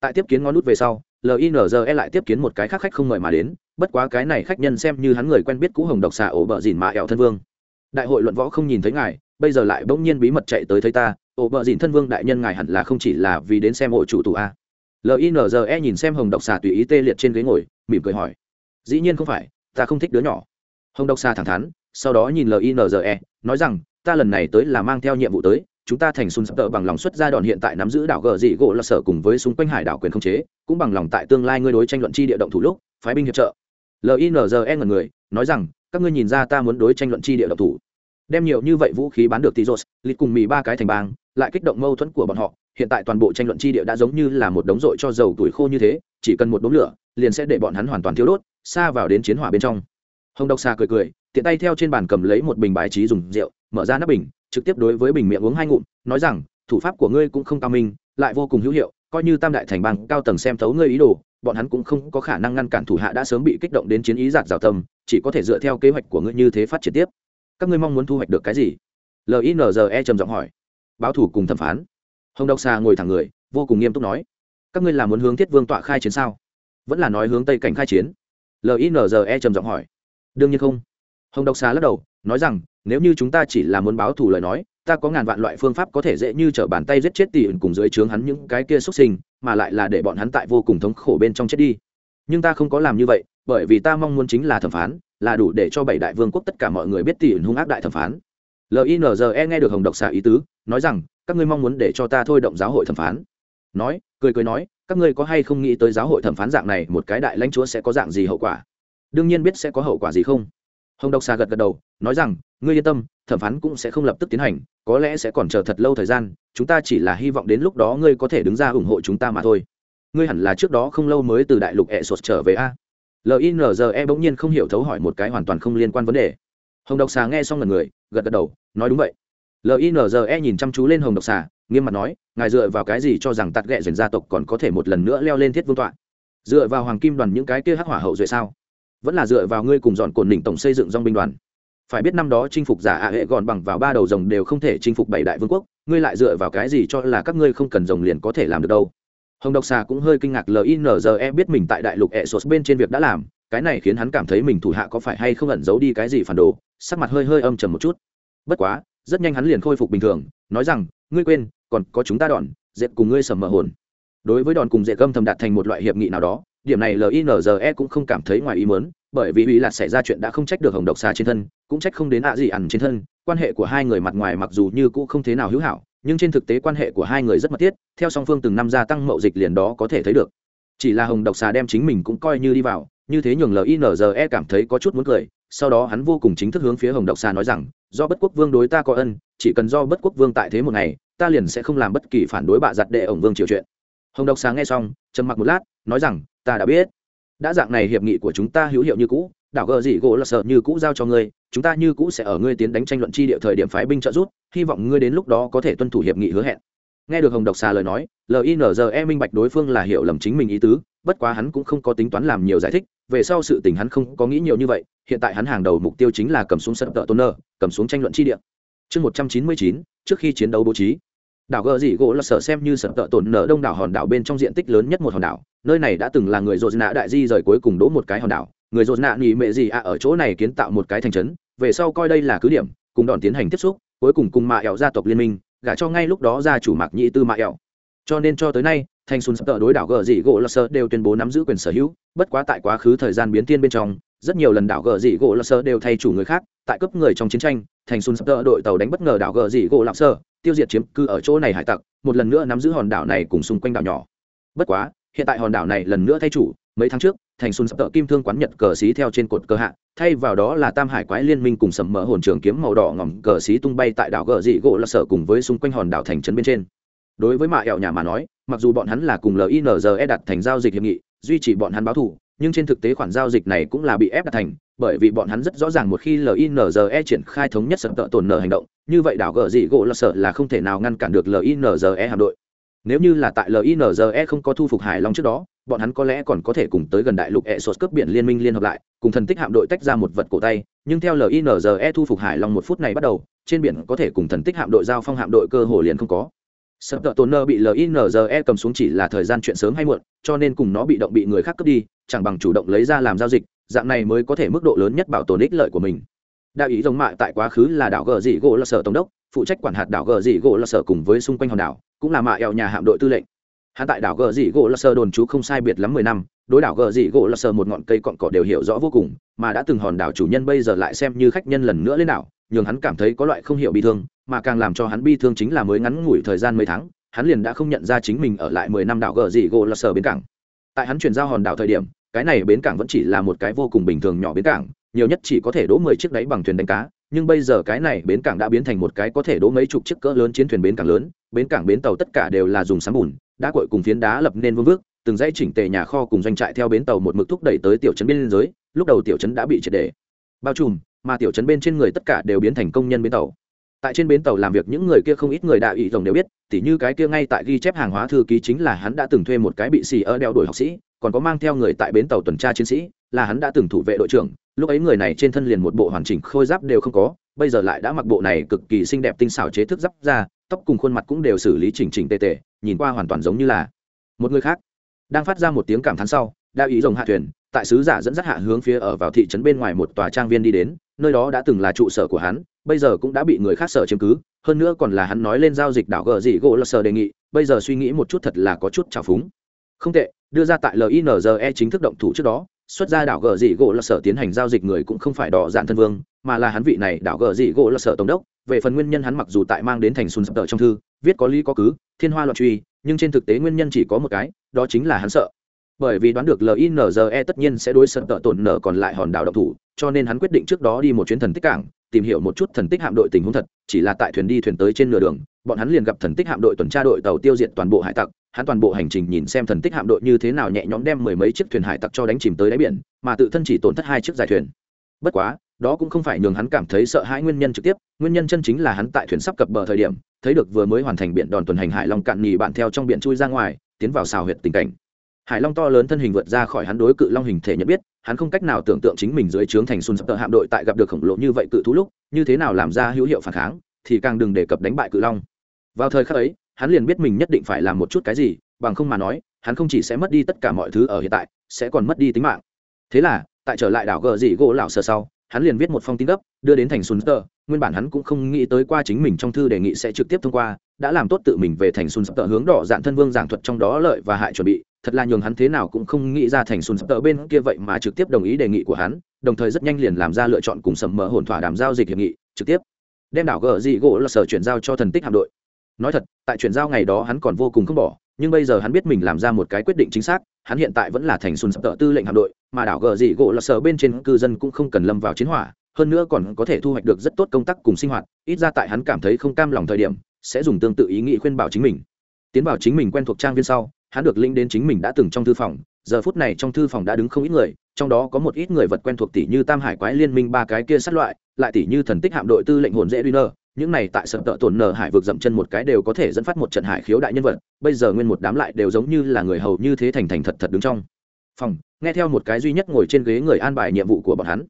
Tại tiếp kiến ngón nút về sau linze lại tiếp kiến một cái khác khách không mời mà đến, bất quá cái này khách nhân xem như hắn người quen biết cũ hồng độc xà ổ bờ dìn mà ẹo thân vương. Đại hội luận võ không nhìn thấy ngài, bây giờ lại bỗng nhiên bí mật chạy tới thấy ta, ổ bờ dìn thân vương đại nhân ngài hẳn là không chỉ là vì đến xem hội chủ tù à. a linze nhìn xem hồng độc xà tùy ý tê liệt trên ghế ngồi, mỉm cười hỏi. Dĩ nhiên không phải, ta không thích đứa nhỏ. Hồng độc xà thẳng thắn, sau đó nhìn linze nói rằng ta lần này tới là mang theo nhiệm vụ tới, chúng ta thành xuân sập tợ bằng lòng xuất ra đòn hiện tại nắm giữ đảo gờ dị gỗ là sở cùng với xung quanh hải đảo quyền không chế, cũng bằng lòng tại tương lai ngươi đối tranh luận chi địa động thủ lúc, phái binh hiệp trợ. Linze ngần người, nói rằng, các ngươi nhìn ra ta muốn đối tranh luận chi địa động thủ. Đem nhiều như vậy vũ khí bán được tizos lịch cùng mì ba cái thành bang, lại kích động mâu thuẫn của bọn họ, hiện tại toàn bộ tranh luận chi địa đã giống như là một đống rội cho dầu tuổi khô như thế, chỉ cần một đống lửa, liền sẽ để bọn hắn hoàn toàn thiếu đốt, xa vào đến chiến hỏa bên trong. Hồng độc xa cười cười, tiện tay theo trên bàn cầm lấy một bình bài trí dùng rượu mở ra nắp bình, trực tiếp đối với bình miệng uống hai ngụm, nói rằng, thủ pháp của ngươi cũng không cao minh, lại vô cùng hữu hiệu, coi như tam đại thành bang cao tầng xem thấu ngươi ý đồ, bọn hắn cũng không có khả năng ngăn cản thủ hạ đã sớm bị kích động đến chiến ý giạt rào tâm, chỉ có thể dựa theo kế hoạch của ngươi như thế phát triển tiếp. Các ngươi mong muốn thu hoạch được cái gì? Linze trầm giọng hỏi. Báo thủ cùng thẩm phán. Hồng độc xà ngồi thẳng người, vô cùng nghiêm túc nói. Các ngươi là muốn hướng thiết vương tọa khai chiến sao? Vẫn là nói hướng tây cảnh khai chiến? Linze trầm giọng hỏi. Đương nhiên không hồng độc xà lắc đầu, nói rằng, nếu như chúng ta chỉ là muốn báo thù lời nói, ta có ngàn vạn loại phương pháp có thể dễ như t r ở bàn tay giết chết tỷ ẩn cùng dưới trướng hắn những cái kia xuất sinh, mà lại là để bọn hắn tại vô cùng thống khổ bên trong chết đi. Nhưng ta không có làm như vậy, bởi vì ta mong muốn chính là thẩm phán, là đủ để cho bảy đại vương quốc tất cả mọi người biết tỷ ẩn hung ác đại thẩm phán. Linze nghe được hồng độc xà ý tứ, nói rằng, các ngươi mong muốn để cho ta thôi động giáo hội thẩm phán. Nói, cười cười nói, các ngươi có hay không nghĩ tới giáo hội thẩm phán dạng này, một cái đại lãnh chúa sẽ có dạng gì hậu quả? Đương nhiên biết sẽ có hậu quả gì không? Hồng độc xà gật gật đầu, nói rằng, ngươi yên tâm, thẩm phán cũng sẽ không lập tức tiến hành, có lẽ sẽ còn chờ thật lâu thời gian, chúng ta chỉ là hy vọng đến lúc đó ngươi có thể đứng ra ủng hộ chúng ta mà thôi. Ngươi hẳn là trước đó không lâu mới từ đại lục ẹ sột trở về a. Linze bỗng nhiên không hiểu thấu hỏi một cái hoàn toàn không liên quan vấn đề. Hồng độc xà nghe xong lần người, gật gật đầu, nói đúng vậy. Linze nhìn chăm chú lên hồng độc xà, nghiêm mặt nói, ngài dựa vào cái gì cho rằng tạt ghẹ dần gia tộc còn có thể một lần nữa leo lên thiết vương tọa? Dựa vào hoàng kim đoàn những cái kia hắc hỏa hậu duệ sao? Vẫn là dựa vào ngươi cùng dọn cồn đỉnh tổng xây dựng dong binh đoàn. Phải biết năm đó chinh phục giả ạ hệ gọn bằng vào ba đầu rồng đều không thể chinh phục bảy đại vương quốc, ngươi lại dựa vào cái gì cho là các ngươi không cần rồng liền có thể làm được đâu? Hồng độc xà cũng hơi kinh ngạc linze biết mình tại đại lục e sột bên trên việc đã làm, cái này khiến hắn cảm thấy mình thủ hạ có phải hay không ẩn giấu đi cái gì phản đồ, sắc mặt hơi hơi âm trầm một chút. Bất quá, rất nhanh hắn liền khôi phục bình thường, nói rằng, ngươi quên, còn có chúng ta đòn, dẹp cùng ngươi sầm mờ hồn. Đối với đòn cùng dẹp gâm thầm đạt thành một loại hiệp nghị nào đó điểm này linze cũng không cảm thấy ngoài ý mớn bởi vì ủy lạc xảy ra chuyện đã không trách được hồng độc xà trên thân, cũng trách không đến ạ gì ẩn trên thân, quan hệ của hai người mặt ngoài mặc dù như cũ không thế nào hữu hảo, nhưng trên thực tế quan hệ của hai người rất mật thiết, theo song phương từng năm gia tăng mậu dịch liền đó có thể thấy được. Chỉ là hồng độc xà đem chính mình cũng coi như đi vào, như thế nhường linze cảm thấy có chút muốn cười, sau đó hắn vô cùng chính thức hướng phía hồng độc xà nói rằng, do bất quốc vương đối ta có ân, chỉ cần do bất quốc vương tại thế một ngày, ta liền sẽ không làm bất kỳ phản đối bạ giặt đệ ổng vương triều chuyện. Hồng độc xà nghe xong, trầm mặc một lát nói rằng, ta đã biết. Đã dạng này hiệp nghị của chúng ta hữu hiệu như cũ, đảo gờ dị gỗ là sợ như cũ giao cho ngươi, chúng ta như cũ sẽ ở ngươi tiến đánh tranh luận chi địa thời điểm phái binh trợ giúp, hy vọng ngươi đến lúc đó có thể tuân thủ hiệp nghị hứa hẹn. Nghe được hồng độc xà lời nói linze minh bạch đối phương là hiểu lầm chính mình ý tứ, bất quá hắn cũng không có tính toán làm nhiều giải thích, về sau sự tình hắn không có nghĩ nhiều như vậy, hiện tại hắn hàng đầu mục tiêu chính là cầm xuống sân tợ tôn nơ, cầm xuống tranh luận chi địa. Chương một trăm chín mươi chín, trước khi chiến đấu bố trí đảo gờ dị gỗ là sở xem như sở tợ tổn nở đông đảo hòn đảo bên trong diện tích lớn nhất một hòn đảo. Nơi này đã từng là người dột nạ đại di rời cuối cùng đỗ một cái hòn đảo. Người dột nạ nghỉ mệ gì ạ, ở chỗ này kiến tạo một cái thành trấn. Về sau coi đây là cứ điểm, cùng đòn tiến hành tiếp xúc, cuối cùng cùng mạ ẹo gia tộc liên minh, gả cho ngay lúc đó ra chủ mạc nhị tư mạ ẹo cho nên cho tới nay, thanh xuân sắp tợ đối đảo gờ dị gỗ là sở đều tuyên bố nắm giữ quyền sở hữu, bất quá tại quá khứ thời gian biến tiên bên trong rất nhiều lần đảo gờ dị gỗ lạc sơ đều thay chủ người khác, tại cấp người trong chiến tranh, thành xuân sắp tợ đội tàu đánh bất ngờ đảo gờ dị gỗ lạc sơ, tiêu diệt chiếm cư ở chỗ này hải tặc, một lần nữa nắm giữ hòn đảo này cùng xung quanh đảo nhỏ. Bất quá, hiện tại hòn đảo này lần nữa thay chủ, mấy tháng trước, thành xuân sắp tợ kim thương quán nhật cờ xí theo trên cột cờ hạ, thay vào đó là tam hải quái liên minh cùng sầm mỡ hồn trường kiếm màu đỏ ngỏm cờ xí tung bay tại đảo gờ dị gỗ là sở cùng với xung quanh hòn đảo thành trấn bên trên. Đối với mạ ẹo nhà mà nói, mặc dù bọn hắn là cùng linze đặt thành giao dịch hiệp nghị, duy trì bọn hắn báo thù nhưng trên thực tế khoản giao dịch này cũng là bị ép đặt thành, bởi vì bọn hắn rất rõ ràng một khi linze triển khai thống nhất sập tợ tổn nở hành động, như vậy đảo gờ dị gỗ là sợ là không thể nào ngăn cản được linze hạm đội. Nếu như là tại linze không có thu phục hải long trước đó, bọn hắn có lẽ còn có thể cùng tới gần đại lục e sột cướp biển liên minh liên hợp lại, cùng thần tích hạm đội tách ra một vật cổ tay, nhưng theo linze thu phục hải long một phút này bắt đầu, trên biển có thể cùng thần tích hạm đội giao phong hạm đội cơ hồ liền không có sập tợ tổn nơ bị linze cầm xuống chỉ là thời gian chuyện sớm hay muộn, cho nên cùng nó bị động bị người khác cướp đi, chẳng bằng chủ động lấy ra làm giao dịch, dạng này mới có thể mức độ lớn nhất bảo tồn ích lợi của mình. Đạo ý giống mại tại quá khứ là đảo gờ dị gỗ là sở tổng đốc, phụ trách quản hạt đảo gờ dị gỗ là sở cùng với xung quanh hòn đảo, cũng là mạ eo nhà hạm đội tư lệnh. Hắn tại đảo gờ dị gỗ là sở đồn trú không sai biệt lắm mười năm, đối đảo gờ dị gỗ là sở một ngọn cây cọn cỏ đều hiểu rõ vô cùng, mà đã từng hòn đảo chủ nhân bây giờ lại xem như khách nhân lần nữa lên đảo, nhường hắn cảm thấy có loại không hiểu bị thương mà càng làm cho hắn bi thương chính là mới ngắn ngủi thời gian mấy tháng, hắn liền đã không nhận ra chính mình ở lại mười năm đảo gờ dị gỗ là sở bến cảng. Tại hắn chuyển giao hòn đảo thời điểm, cái này bến cảng vẫn chỉ là một cái vô cùng bình thường nhỏ bến cảng, nhiều nhất chỉ có thể đỗ mười chiếc đáy bằng thuyền đánh cá, nhưng bây giờ cái này bến cảng đã biến thành một cái có thể đỗ mấy chục chiếc cỡ lớn chiến thuyền bến cảng lớn, bến cảng bến tàu tất cả đều là dùng sắm bùn, đá cội cùng phiến đá lập nên vương vước từng dãy chỉnh tề nhà kho cùng doanh trại theo bến tàu một mực thúc đẩy tới tiểu trấn biên giới lúc đầu tiểu trấn đã bị triệt đề bao trùm, mà tiểu trấn bên trên người tất cả đều biến thành công nhân bến tàu tại trên bến tàu làm việc những người kia không ít người đại ý rồng đều biết, tỉ như cái kia ngay tại ghi chép hàng hóa thư ký chính là hắn đã từng thuê một cái bị xì ở đeo đuổi học sĩ, còn có mang theo người tại bến tàu tuần tra chiến sĩ, là hắn đã từng thủ vệ đội trưởng. Lúc ấy người này trên thân liền một bộ hoàn chỉnh khôi giáp đều không có, bây giờ lại đã mặc bộ này cực kỳ xinh đẹp tinh xảo chế thức giáp ra tóc cùng khuôn mặt cũng đều xử lý chỉnh chỉnh tề tề, nhìn qua hoàn toàn giống như là một người khác. Đang phát ra một tiếng cảm thán sau đa ý rồng hạ thuyền, tại sứ giả dẫn dắt hạ hướng phía ở vào thị trấn bên ngoài một tòa trang viên đi đến nơi đó đã từng là trụ sở của hắn, bây giờ cũng đã bị người khác sở chiếm cứ, hơn nữa còn là hắn nói lên giao dịch đảo gờ dị gỗ là sở đề nghị, bây giờ suy nghĩ một chút thật là có chút trào phúng. Không tệ, đưa ra tại linze chính thức động thủ trước đó, xuất ra đảo gờ dị gỗ là sở tiến hành giao dịch người cũng không phải đỏ dạn thân vương, mà là hắn vị này đảo gờ dị gỗ là sở tổng đốc. Về phần nguyên nhân hắn mặc dù tại mang đến thành xuân sập tờ trong thư, viết có lý có cứ, thiên hoa loạn truy, nhưng trên thực tế nguyên nhân chỉ có một cái, đó chính là hắn sợ. Bởi vì đoán được linze tất nhiên sẽ đối sập tờ tổn nợ còn lại hòn đảo độc thủ cho nên hắn quyết định trước đó đi một chuyến thần tích cảng, tìm hiểu một chút thần tích hạm đội tình huống thật, chỉ là tại thuyền đi thuyền tới trên nửa đường, bọn hắn liền gặp thần tích hạm đội tuần tra đội tàu tiêu diệt toàn bộ hải tặc, hắn toàn bộ hành trình nhìn xem thần tích hạm đội như thế nào nhẹ nhõm đem mười mấy chiếc thuyền hải tặc cho đánh chìm tới đáy biển, mà tự thân chỉ tổn thất hai chiếc dài thuyền. Bất quá, đó cũng không phải nhường hắn cảm thấy sợ hãi nguyên nhân trực tiếp, nguyên nhân chân chính là hắn tại thuyền sắp cập bờ thời điểm, thấy được vừa mới hoàn thành biển đòn tuần hành hải long cạn nhì bạn theo trong biển chui ra ngoài, tiến vào xào huyệt tình cảnh hải long to lớn thân hình vượt ra khỏi hắn đối cự long hình thể nhận biết, hắn không cách nào tưởng tượng chính mình dưới trướng thành xuân sập tợ hạm đội tại gặp được khổng lồ như vậy cự thú lúc, như thế nào làm ra hữu hiệu phản kháng, thì càng đừng đề cập đánh bại cự long. Vào thời khắc ấy, hắn liền biết mình nhất định phải làm một chút cái gì, bằng không mà nói, hắn không chỉ sẽ mất đi tất cả mọi thứ ở hiện tại, sẽ còn mất đi tính mạng. Thế là, tại trở lại đảo gờ dị gỗ lão sơ sau, hắn liền viết một phong tin gấp, đưa đến thành xuân tợ nguyên bản hắn cũng không nghĩ tới qua chính mình trong thư đề nghị sẽ trực tiếp thông qua đã làm tốt tự mình về thành xuân tợ hướng đỏ dạn thân vương giảng thuật trong đó lợi và hại chuẩn bị. Thật là nhường hắn thế nào cũng không nghĩ ra thành xuân tợ bên kia vậy mà trực tiếp đồng ý đề nghị của hắn, đồng thời rất nhanh liền làm ra lựa chọn cùng sầm mỡ hồn thỏa đàm giao dịch hiệp nghị, trực tiếp đem đảo gờ dị gỗ là sở chuyển giao cho thần tích hạm đội. Nói thật, tại chuyển giao ngày đó hắn còn vô cùng không bỏ, nhưng bây giờ hắn biết mình làm ra một cái quyết định chính xác, hắn hiện tại vẫn là thành xuân tợ tư lệnh hạm đội, mà đảo gờ dị gỗ là sở bên trên cư dân cũng không cần lâm vào chiến hỏa, hơn nữa còn có thể thu hoạch được rất tốt công tác cùng sinh hoạt, ít ra tại hắn cảm thấy không cam lòng thời điểm sẽ dùng tương tự ý nghĩ khuyên bảo chính mình. Tiến vào chính mình quen thuộc trang viên sau, hắn được linh đến chính mình đã từng trong thư phòng. Giờ phút này trong thư phòng đã đứng không ít người, trong đó có một ít người vật quen thuộc tỷ như tam hải quái liên minh ba cái kia sát loại, lại tỷ như thần tích hạm đội tư lệnh hồn dễ duy nơ những này tại sợ tợ tổn nở hải vực dậm chân một cái đều có thể dẫn phát một trận hải khiếu đại nhân vật, bây giờ nguyên một đám lại đều giống như là người hầu như thế thành thành thật thật đứng trong phòng, nghe theo một cái duy nhất ngồi trên ghế người an bài nhiệm vụ của bọn hắn.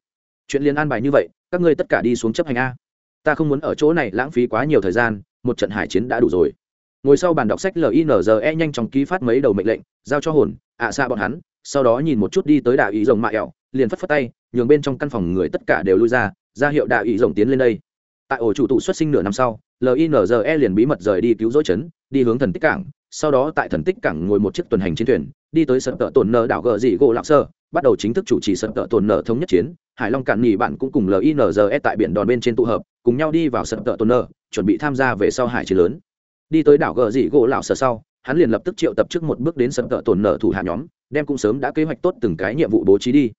Chuyện liên an bài như vậy, các ngươi tất cả đi xuống chấp hành a. Ta không muốn ở chỗ này lãng phí quá nhiều thời gian một trận hải chiến đã đủ rồi. Ngồi sau bàn đọc sách linze nhanh chóng ký phát mấy đầu mệnh lệnh, giao cho hồn, ạ xa bọn hắn, sau đó nhìn một chút đi tới đạo ý rồng mạ ẹo liền phất phất tay, nhường bên trong căn phòng người tất cả đều lui ra ra hiệu đạo ý rồng tiến lên đây. Tại ổ chủ tụ xuất sinh nửa năm sau linze liền bí mật rời đi cứu rỗi chấn, đi hướng thần tích cảng, sau đó tại thần tích cảng ngồi một chiếc tuần hành trên thuyền, đi tới sập tợ tổn nợ đảo gờ dị gỗ lạc sơ, bắt đầu chính thức chủ trì sập tợ tổn nợ thống nhất chiến. Hải long cạn nghỉ bạn cũng cùng linze tại biển đòn bên trên tụ hợp, cùng nhau đi vào sập tợ tổn nợ chuẩn bị tham gia về sau hải chiến lớn. Đi tới đảo gờ dị gỗ lão sở sau, hắn liền lập tức triệu tập trước một bước đến sân tợ tổn nợ thủ hạ nhóm, đem cũng sớm đã kế hoạch tốt từng cái nhiệm vụ bố trí đi.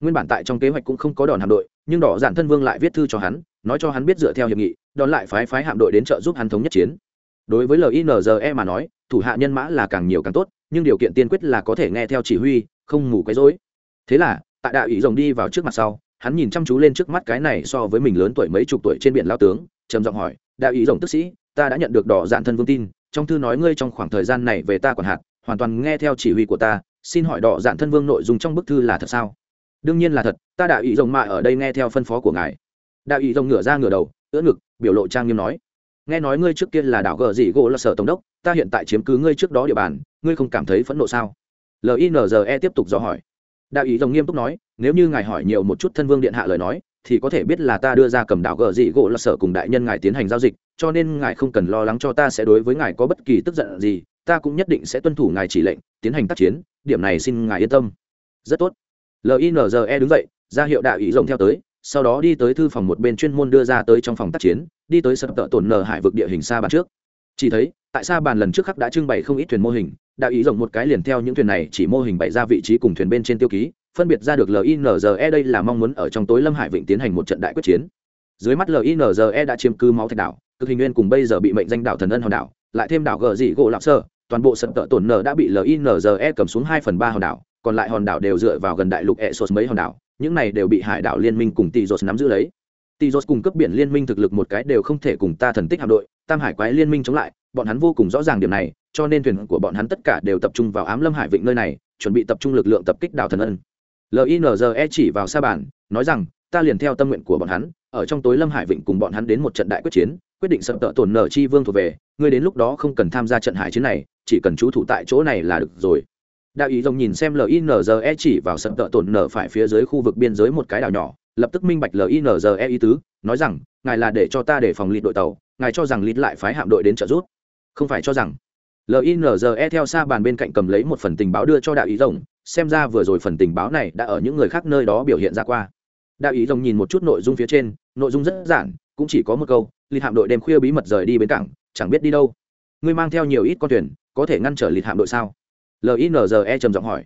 Nguyên bản tại trong kế hoạch cũng không có đòn hạm đội, nhưng đỏ giản thân vương lại viết thư cho hắn, nói cho hắn biết dựa theo hiệp nghị đón lại phái phái hạm đội đến trợ giúp hắn thống nhất chiến. Đối với linze mà nói, thủ hạ nhân mã là càng nhiều càng tốt, nhưng điều kiện tiên quyết là có thể nghe theo chỉ huy, không ngủ quấy rối. Thế là, tại đạo ý rồng đi vào trước mặt sau, hắn nhìn chăm chú lên trước mắt cái này so với mình lớn tuổi mấy chục tuổi trên biển lao tướng trầm giọng hỏi đạo ý rồng tức sĩ, ta đã nhận được đỏ dạn thân vương tin, trong thư nói ngươi trong khoảng thời gian này về ta còn hạt, hoàn toàn nghe theo chỉ huy của ta, xin hỏi đỏ dạn thân vương nội dung trong bức thư là thật sao? Đương nhiên là thật, ta đạo ý rồng mạ ở đây nghe theo phân phó của ngài. Đạo ý rồng ngửa ra ngửa đầu, ưỡn ngực, biểu lộ trang nghiêm nói, nghe nói ngươi trước kia là đảo gờ dị gỗ là sở tổng đốc, ta hiện tại chiếm cứ ngươi trước đó địa bàn, ngươi không cảm thấy phẫn nộ sao? Linze tiếp tục dò hỏi. Đạo ý rồng nghiêm túc nói, nếu như ngài hỏi nhiều một chút thân vương điện hạ lời nói thì có thể biết là ta đưa ra cầm đảo gờ dị gỗ là sở cùng đại nhân ngài tiến hành giao dịch, cho nên ngài không cần lo lắng cho ta sẽ đối với ngài có bất kỳ tức giận gì, ta cũng nhất định sẽ tuân thủ ngài chỉ lệnh, tiến hành tác chiến, điểm này xin ngài yên tâm. Rất tốt. Linze đứng dậy, ra hiệu đạo ý rộng theo tới, sau đó đi tới thư phòng một bên chuyên môn đưa ra tới trong phòng tác chiến, đi tới sập tợ tổn nở hải vực địa hình xa bàn trước. Chỉ thấy, tại sao bàn lần trước khắc đã trưng bày không ít thuyền mô hình đạo ý rộng một cái liền theo những thuyền này chỉ mô hình bày ra vị trí cùng thuyền bên trên tiêu ký phân biệt ra được linze đây là mong muốn ở trong tối lâm hải vịnh tiến hành một trận đại quyết chiến. Dưới mắt linze đã chiếm cứ máu thạch đảo, cực hình nguyên cùng bây giờ bị mệnh danh đảo thần ân hòn đảo, lại thêm đảo gờ dị gỗ lạc sơ, toàn bộ sận tợ tổn nở đã bị linze cầm xuống hai phần ba hòn đảo, còn lại hòn đảo đều dựa vào gần đại lục e mấy hòn đảo, những này đều bị hải đảo liên minh cùng tỷ dột nắm giữ lấy. Tỷ dốt cùng cấp biển liên minh thực lực một cái đều không thể cùng ta thần tích hạm đội, tam hải quái liên minh chống lại, bọn hắn vô cùng rõ ràng điểm này, cho nên thuyền của bọn hắn tất cả đều tập trung vào ám lâm hải vịnh nơi này, chuẩn bị tập trung lực lượng tập kích đảo thần ân linze chỉ vào sa bản nói rằng, ta liền theo tâm nguyện của bọn hắn, ở trong tối lâm hải vịnh cùng bọn hắn đến một trận đại quyết chiến, quyết định sập tợ tổn nở chi vương thuộc về, ngươi đến lúc đó không cần tham gia trận hải chiến này, chỉ cần chú thủ tại chỗ này là được rồi. Đạo ý rồng nhìn xem linze chỉ vào sập tợ tổn nở phải phía dưới khu vực biên giới một cái đảo nhỏ, lập tức minh bạch linze ý tứ, nói rằng, ngài là để cho ta để phòng lịt đội tàu, ngài cho rằng lịt lại phái hạm đội đến trợ giúp. Không phải cho rằng. Linze theo xa bàn bên cạnh cầm lấy một phần tình báo đưa cho đạo ý rồng xem ra vừa rồi phần tình báo này đã ở những người khác nơi đó biểu hiện ra qua. Đạo ý rồng nhìn một chút nội dung phía trên, nội dung rất giản, cũng chỉ có một câu lịch hạm đội đêm khuya bí mật rời đi bến cảng, chẳng biết đi đâu. Ngươi mang theo nhiều ít con thuyền, có thể ngăn trở lịch hạm đội sao? Linze trầm giọng hỏi.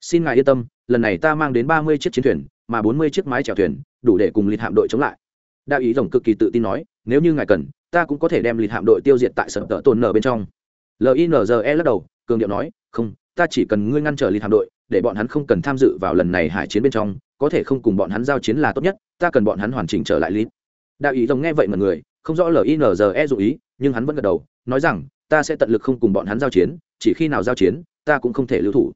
Xin ngài yên tâm, lần này ta mang đến ba mươi chiếc chiến thuyền, mà bốn mươi chiếc mái chèo thuyền, đủ để cùng lịch hạm đội chống lại. Đạo ý rồng cực kỳ tự tin nói, nếu như ngài cần, ta cũng có thể đem lịch hạm đội tiêu diệt tại sở tợ tồn nở bên trong. Linze lắc đầu, cường điệu nói, không, ta chỉ cần ngươi ngăn trở lịch hạm đội để bọn hắn không cần tham dự vào lần này hải chiến bên trong, có thể không cùng bọn hắn giao chiến là tốt nhất, ta cần bọn hắn hoàn chỉnh trở lại lịt đạo ý rồng nghe vậy mà người, không rõ linze dụ ý, nhưng hắn vẫn gật đầu, nói rằng, ta sẽ tận lực không cùng bọn hắn giao chiến, chỉ khi nào giao chiến, ta cũng không thể lưu thủ.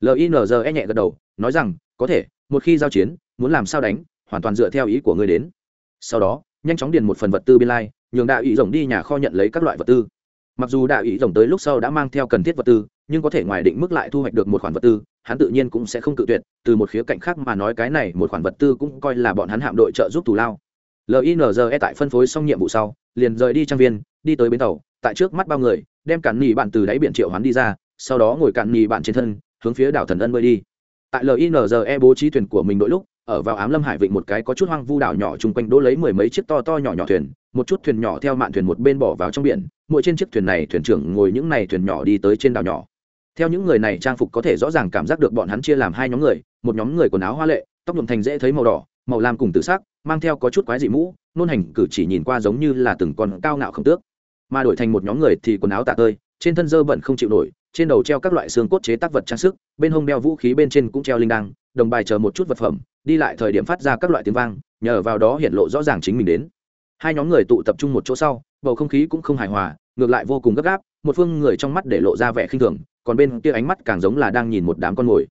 Linze nhẹ gật đầu, nói rằng, có thể, một khi giao chiến, muốn làm sao đánh, hoàn toàn dựa theo ý của ngươi đến. Sau đó, nhanh chóng điền một phần vật tư biên lai, nhường đạo ý rồng đi nhà kho nhận lấy các loại vật tư. Mặc dù đạo ý rồng tới lúc sau đã mang theo cần thiết vật tư nhưng có thể ngoài định mức lại thu hoạch được một khoản vật tư, hắn tự nhiên cũng sẽ không cự tuyệt, từ một khía cạnh khác mà nói cái này một khoản vật tư cũng coi là bọn hắn hạm đội trợ giúp thù lao. Linze tại phân phối xong nhiệm vụ sau, liền rời đi trang viên, đi tới bến tàu, tại trước mắt bao người, đem cản nỉ bạn từ đáy biển triệu hắn đi ra, sau đó ngồi cản nỉ bạn trên thân, hướng phía đảo thần ân bơi đi. Tại linze bố trí thuyền của mình đội lúc, ở vào ám lâm hải vịnh một cái có chút hoang vu đảo nhỏ chung quanh đỗ lấy mười mấy chiếc to to nhỏ nhỏ thuyền, một chút thuyền nhỏ theo mạn thuyền một bên bỏ vào trong biển, mỗi trên chiếc thuyền này thuyền trưởng ngồi những này thuyền nhỏ đi tới trên đảo nhỏ theo những người này trang phục có thể rõ ràng cảm giác được bọn hắn chia làm hai nhóm người, một nhóm người quần áo hoa lệ, tóc nhuộm thành dễ thấy màu đỏ, màu lam cùng tự sắc, mang theo có chút quái dị mũ, nôn hành cử chỉ nhìn qua giống như là từng con cao ngạo không tước. Mà đổi thành một nhóm người thì quần áo tạ tơi, trên thân dơ bẩn không chịu nổi, trên đầu treo các loại xương cốt chế tác vật trang sức, bên hông đeo vũ khí bên trên cũng treo linh đăng, đồng bài chờ một chút vật phẩm, đi lại thời điểm phát ra các loại tiếng vang, nhờ vào đó hiện lộ rõ ràng chính mình đến. Hai nhóm người tụ tập trung một chỗ sau, bầu không khí cũng không hài hòa, ngược lại vô cùng gấp gáp một phương người trong mắt để lộ ra vẻ khinh thường, còn bên kia ánh mắt càng giống là đang nhìn một đám con mồi.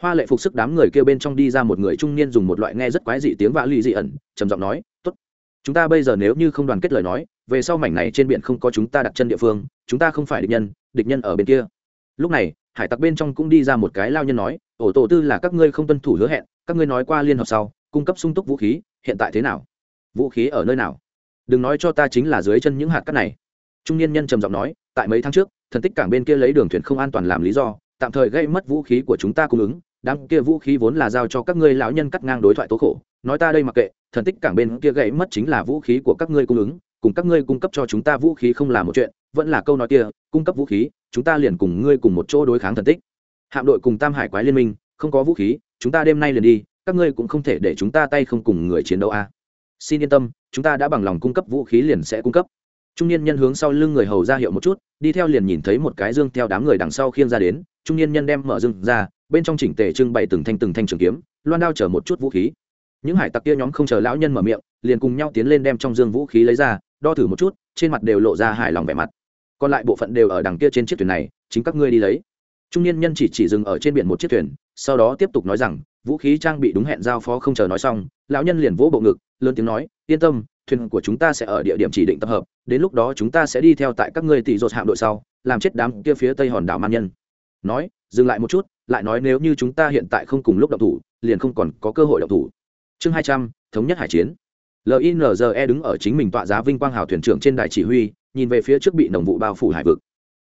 Hoa lệ phục sức đám người kêu bên trong đi ra một người trung niên dùng một loại nghe rất quái dị tiếng vã lì dị ẩn, trầm giọng nói, tốt. Chúng ta bây giờ nếu như không đoàn kết lời nói, về sau mảnh này trên biển không có chúng ta đặt chân địa phương, chúng ta không phải địch nhân địch nhân ở bên kia. Lúc này, hải tặc bên trong cũng đi ra một cái lao nhân nói, ổ tổ tư là các ngươi không tuân thủ hứa hẹn, các ngươi nói qua liên hợp sau, cung cấp sung túc vũ khí, hiện tại thế nào? Vũ khí ở nơi nào? Đừng nói cho ta chính là dưới chân những hạt cát này. Trung niên nhân trầm giọng nói tại mấy tháng trước, thần tích cảng bên kia lấy đường thuyền không an toàn làm lý do, tạm thời gây mất vũ khí của chúng ta cung ứng, đám kia vũ khí vốn là giao cho các ngươi lão nhân cắt ngang đối thoại tố khổ. Nói ta đây mặc kệ, thần tích cảng bên kia gãy mất chính là vũ khí của các ngươi cung ứng, cùng các ngươi cung cấp cho chúng ta vũ khí không là một chuyện, vẫn là câu nói kia, cung cấp vũ khí, chúng ta liền cùng ngươi cùng một chỗ đối kháng thần tích. Hạm đội cùng tam hải quái liên minh, không có vũ khí, chúng ta đêm nay liền đi, các ngươi cũng không thể để chúng ta tay không cùng người chiến đấu a. Xin yên tâm, chúng ta đã bằng lòng cung cấp vũ khí liền sẽ cung cấp trung niên nhân hướng sau lưng người hầu ra hiệu một chút, đi theo liền nhìn thấy một cái dương theo đám người đằng sau khiêng ra đến, trung niên nhân đem mở dương ra, bên trong chỉnh tề trưng bày từng thanh từng thanh trường kiếm, loan đao chở một chút vũ khí. Những hải tặc kia nhóm không chờ lão nhân mở miệng, liền cùng nhau tiến lên đem trong dương vũ khí lấy ra, đo thử một chút, trên mặt đều lộ ra hài lòng vẻ mặt. Còn lại bộ phận đều ở đằng kia trên chiếc thuyền này, chính các ngươi đi lấy. Trung niên nhân chỉ chỉ dừng ở trên biển một chiếc thuyền, sau đó tiếp tục nói rằng, vũ khí trang bị đúng hẹn giao phó không chờ nói xong, lão nhân liền vỗ bộ ngực, lớn tiếng nói, yên tâm thuyền của chúng ta sẽ ở địa điểm chỉ định tập hợp, đến lúc đó chúng ta sẽ đi theo tại các ngươi tỷ dột hạm đội sau, làm chết đám kia phía tây hòn đảo man nhân. Nói, dừng lại một chút, lại nói nếu như chúng ta hiện tại không cùng lúc động thủ, liền không còn có cơ hội động thủ. Chương hai trăm, thống nhất hải chiến. Linze đứng ở chính mình tọa giá vinh quang hào thuyền trưởng trên đài chỉ huy, nhìn về phía trước bị nồng vụ bao phủ hải vực.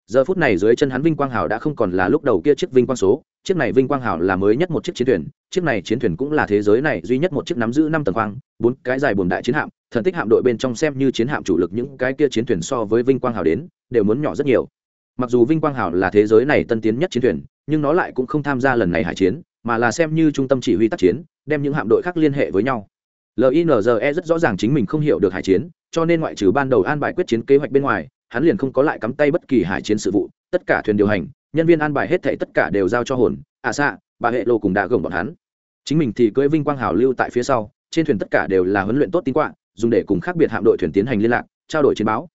Giờ phút này dưới chân hắn vinh quang hào đã không còn là lúc đầu kia chiếc vinh quang số, chiếc này vinh quang hào là mới nhất một chiếc chiến thuyền, chiếc này chiến thuyền cũng là thế giới này duy nhất một chiếc nắm giữ năm tầng khoang, bốn cái dài buồn đại chiến hạm thần tích hạm đội bên trong xem như chiến hạm chủ lực những cái kia chiến thuyền so với vinh quang hào đến, đều muốn nhỏ rất nhiều. Mặc dù vinh quang hào là thế giới này tân tiến nhất chiến thuyền, nhưng nó lại cũng không tham gia lần này hải chiến, mà là xem như trung tâm chỉ huy tác chiến, đem những hạm đội khác liên hệ với nhau. Linze rất rõ ràng chính mình không hiểu được hải chiến, cho nên ngoại trừ ban đầu an bài quyết chiến kế hoạch bên ngoài, hắn liền không có lại cắm tay bất kỳ hải chiến sự vụ, tất cả thuyền điều hành, nhân viên an bài hết thảy tất cả đều giao cho hồn à xạ, bà hệ lô cùng đã gồng bọn hắn. Chính mình thì cưỡi vinh quang hào lưu tại phía sau, trên thuyền tất cả đều là huấn luyện tốt tín quạ dùng để cùng khác biệt hạm đội thuyền tiến hành liên lạc, trao đổi chiến báo.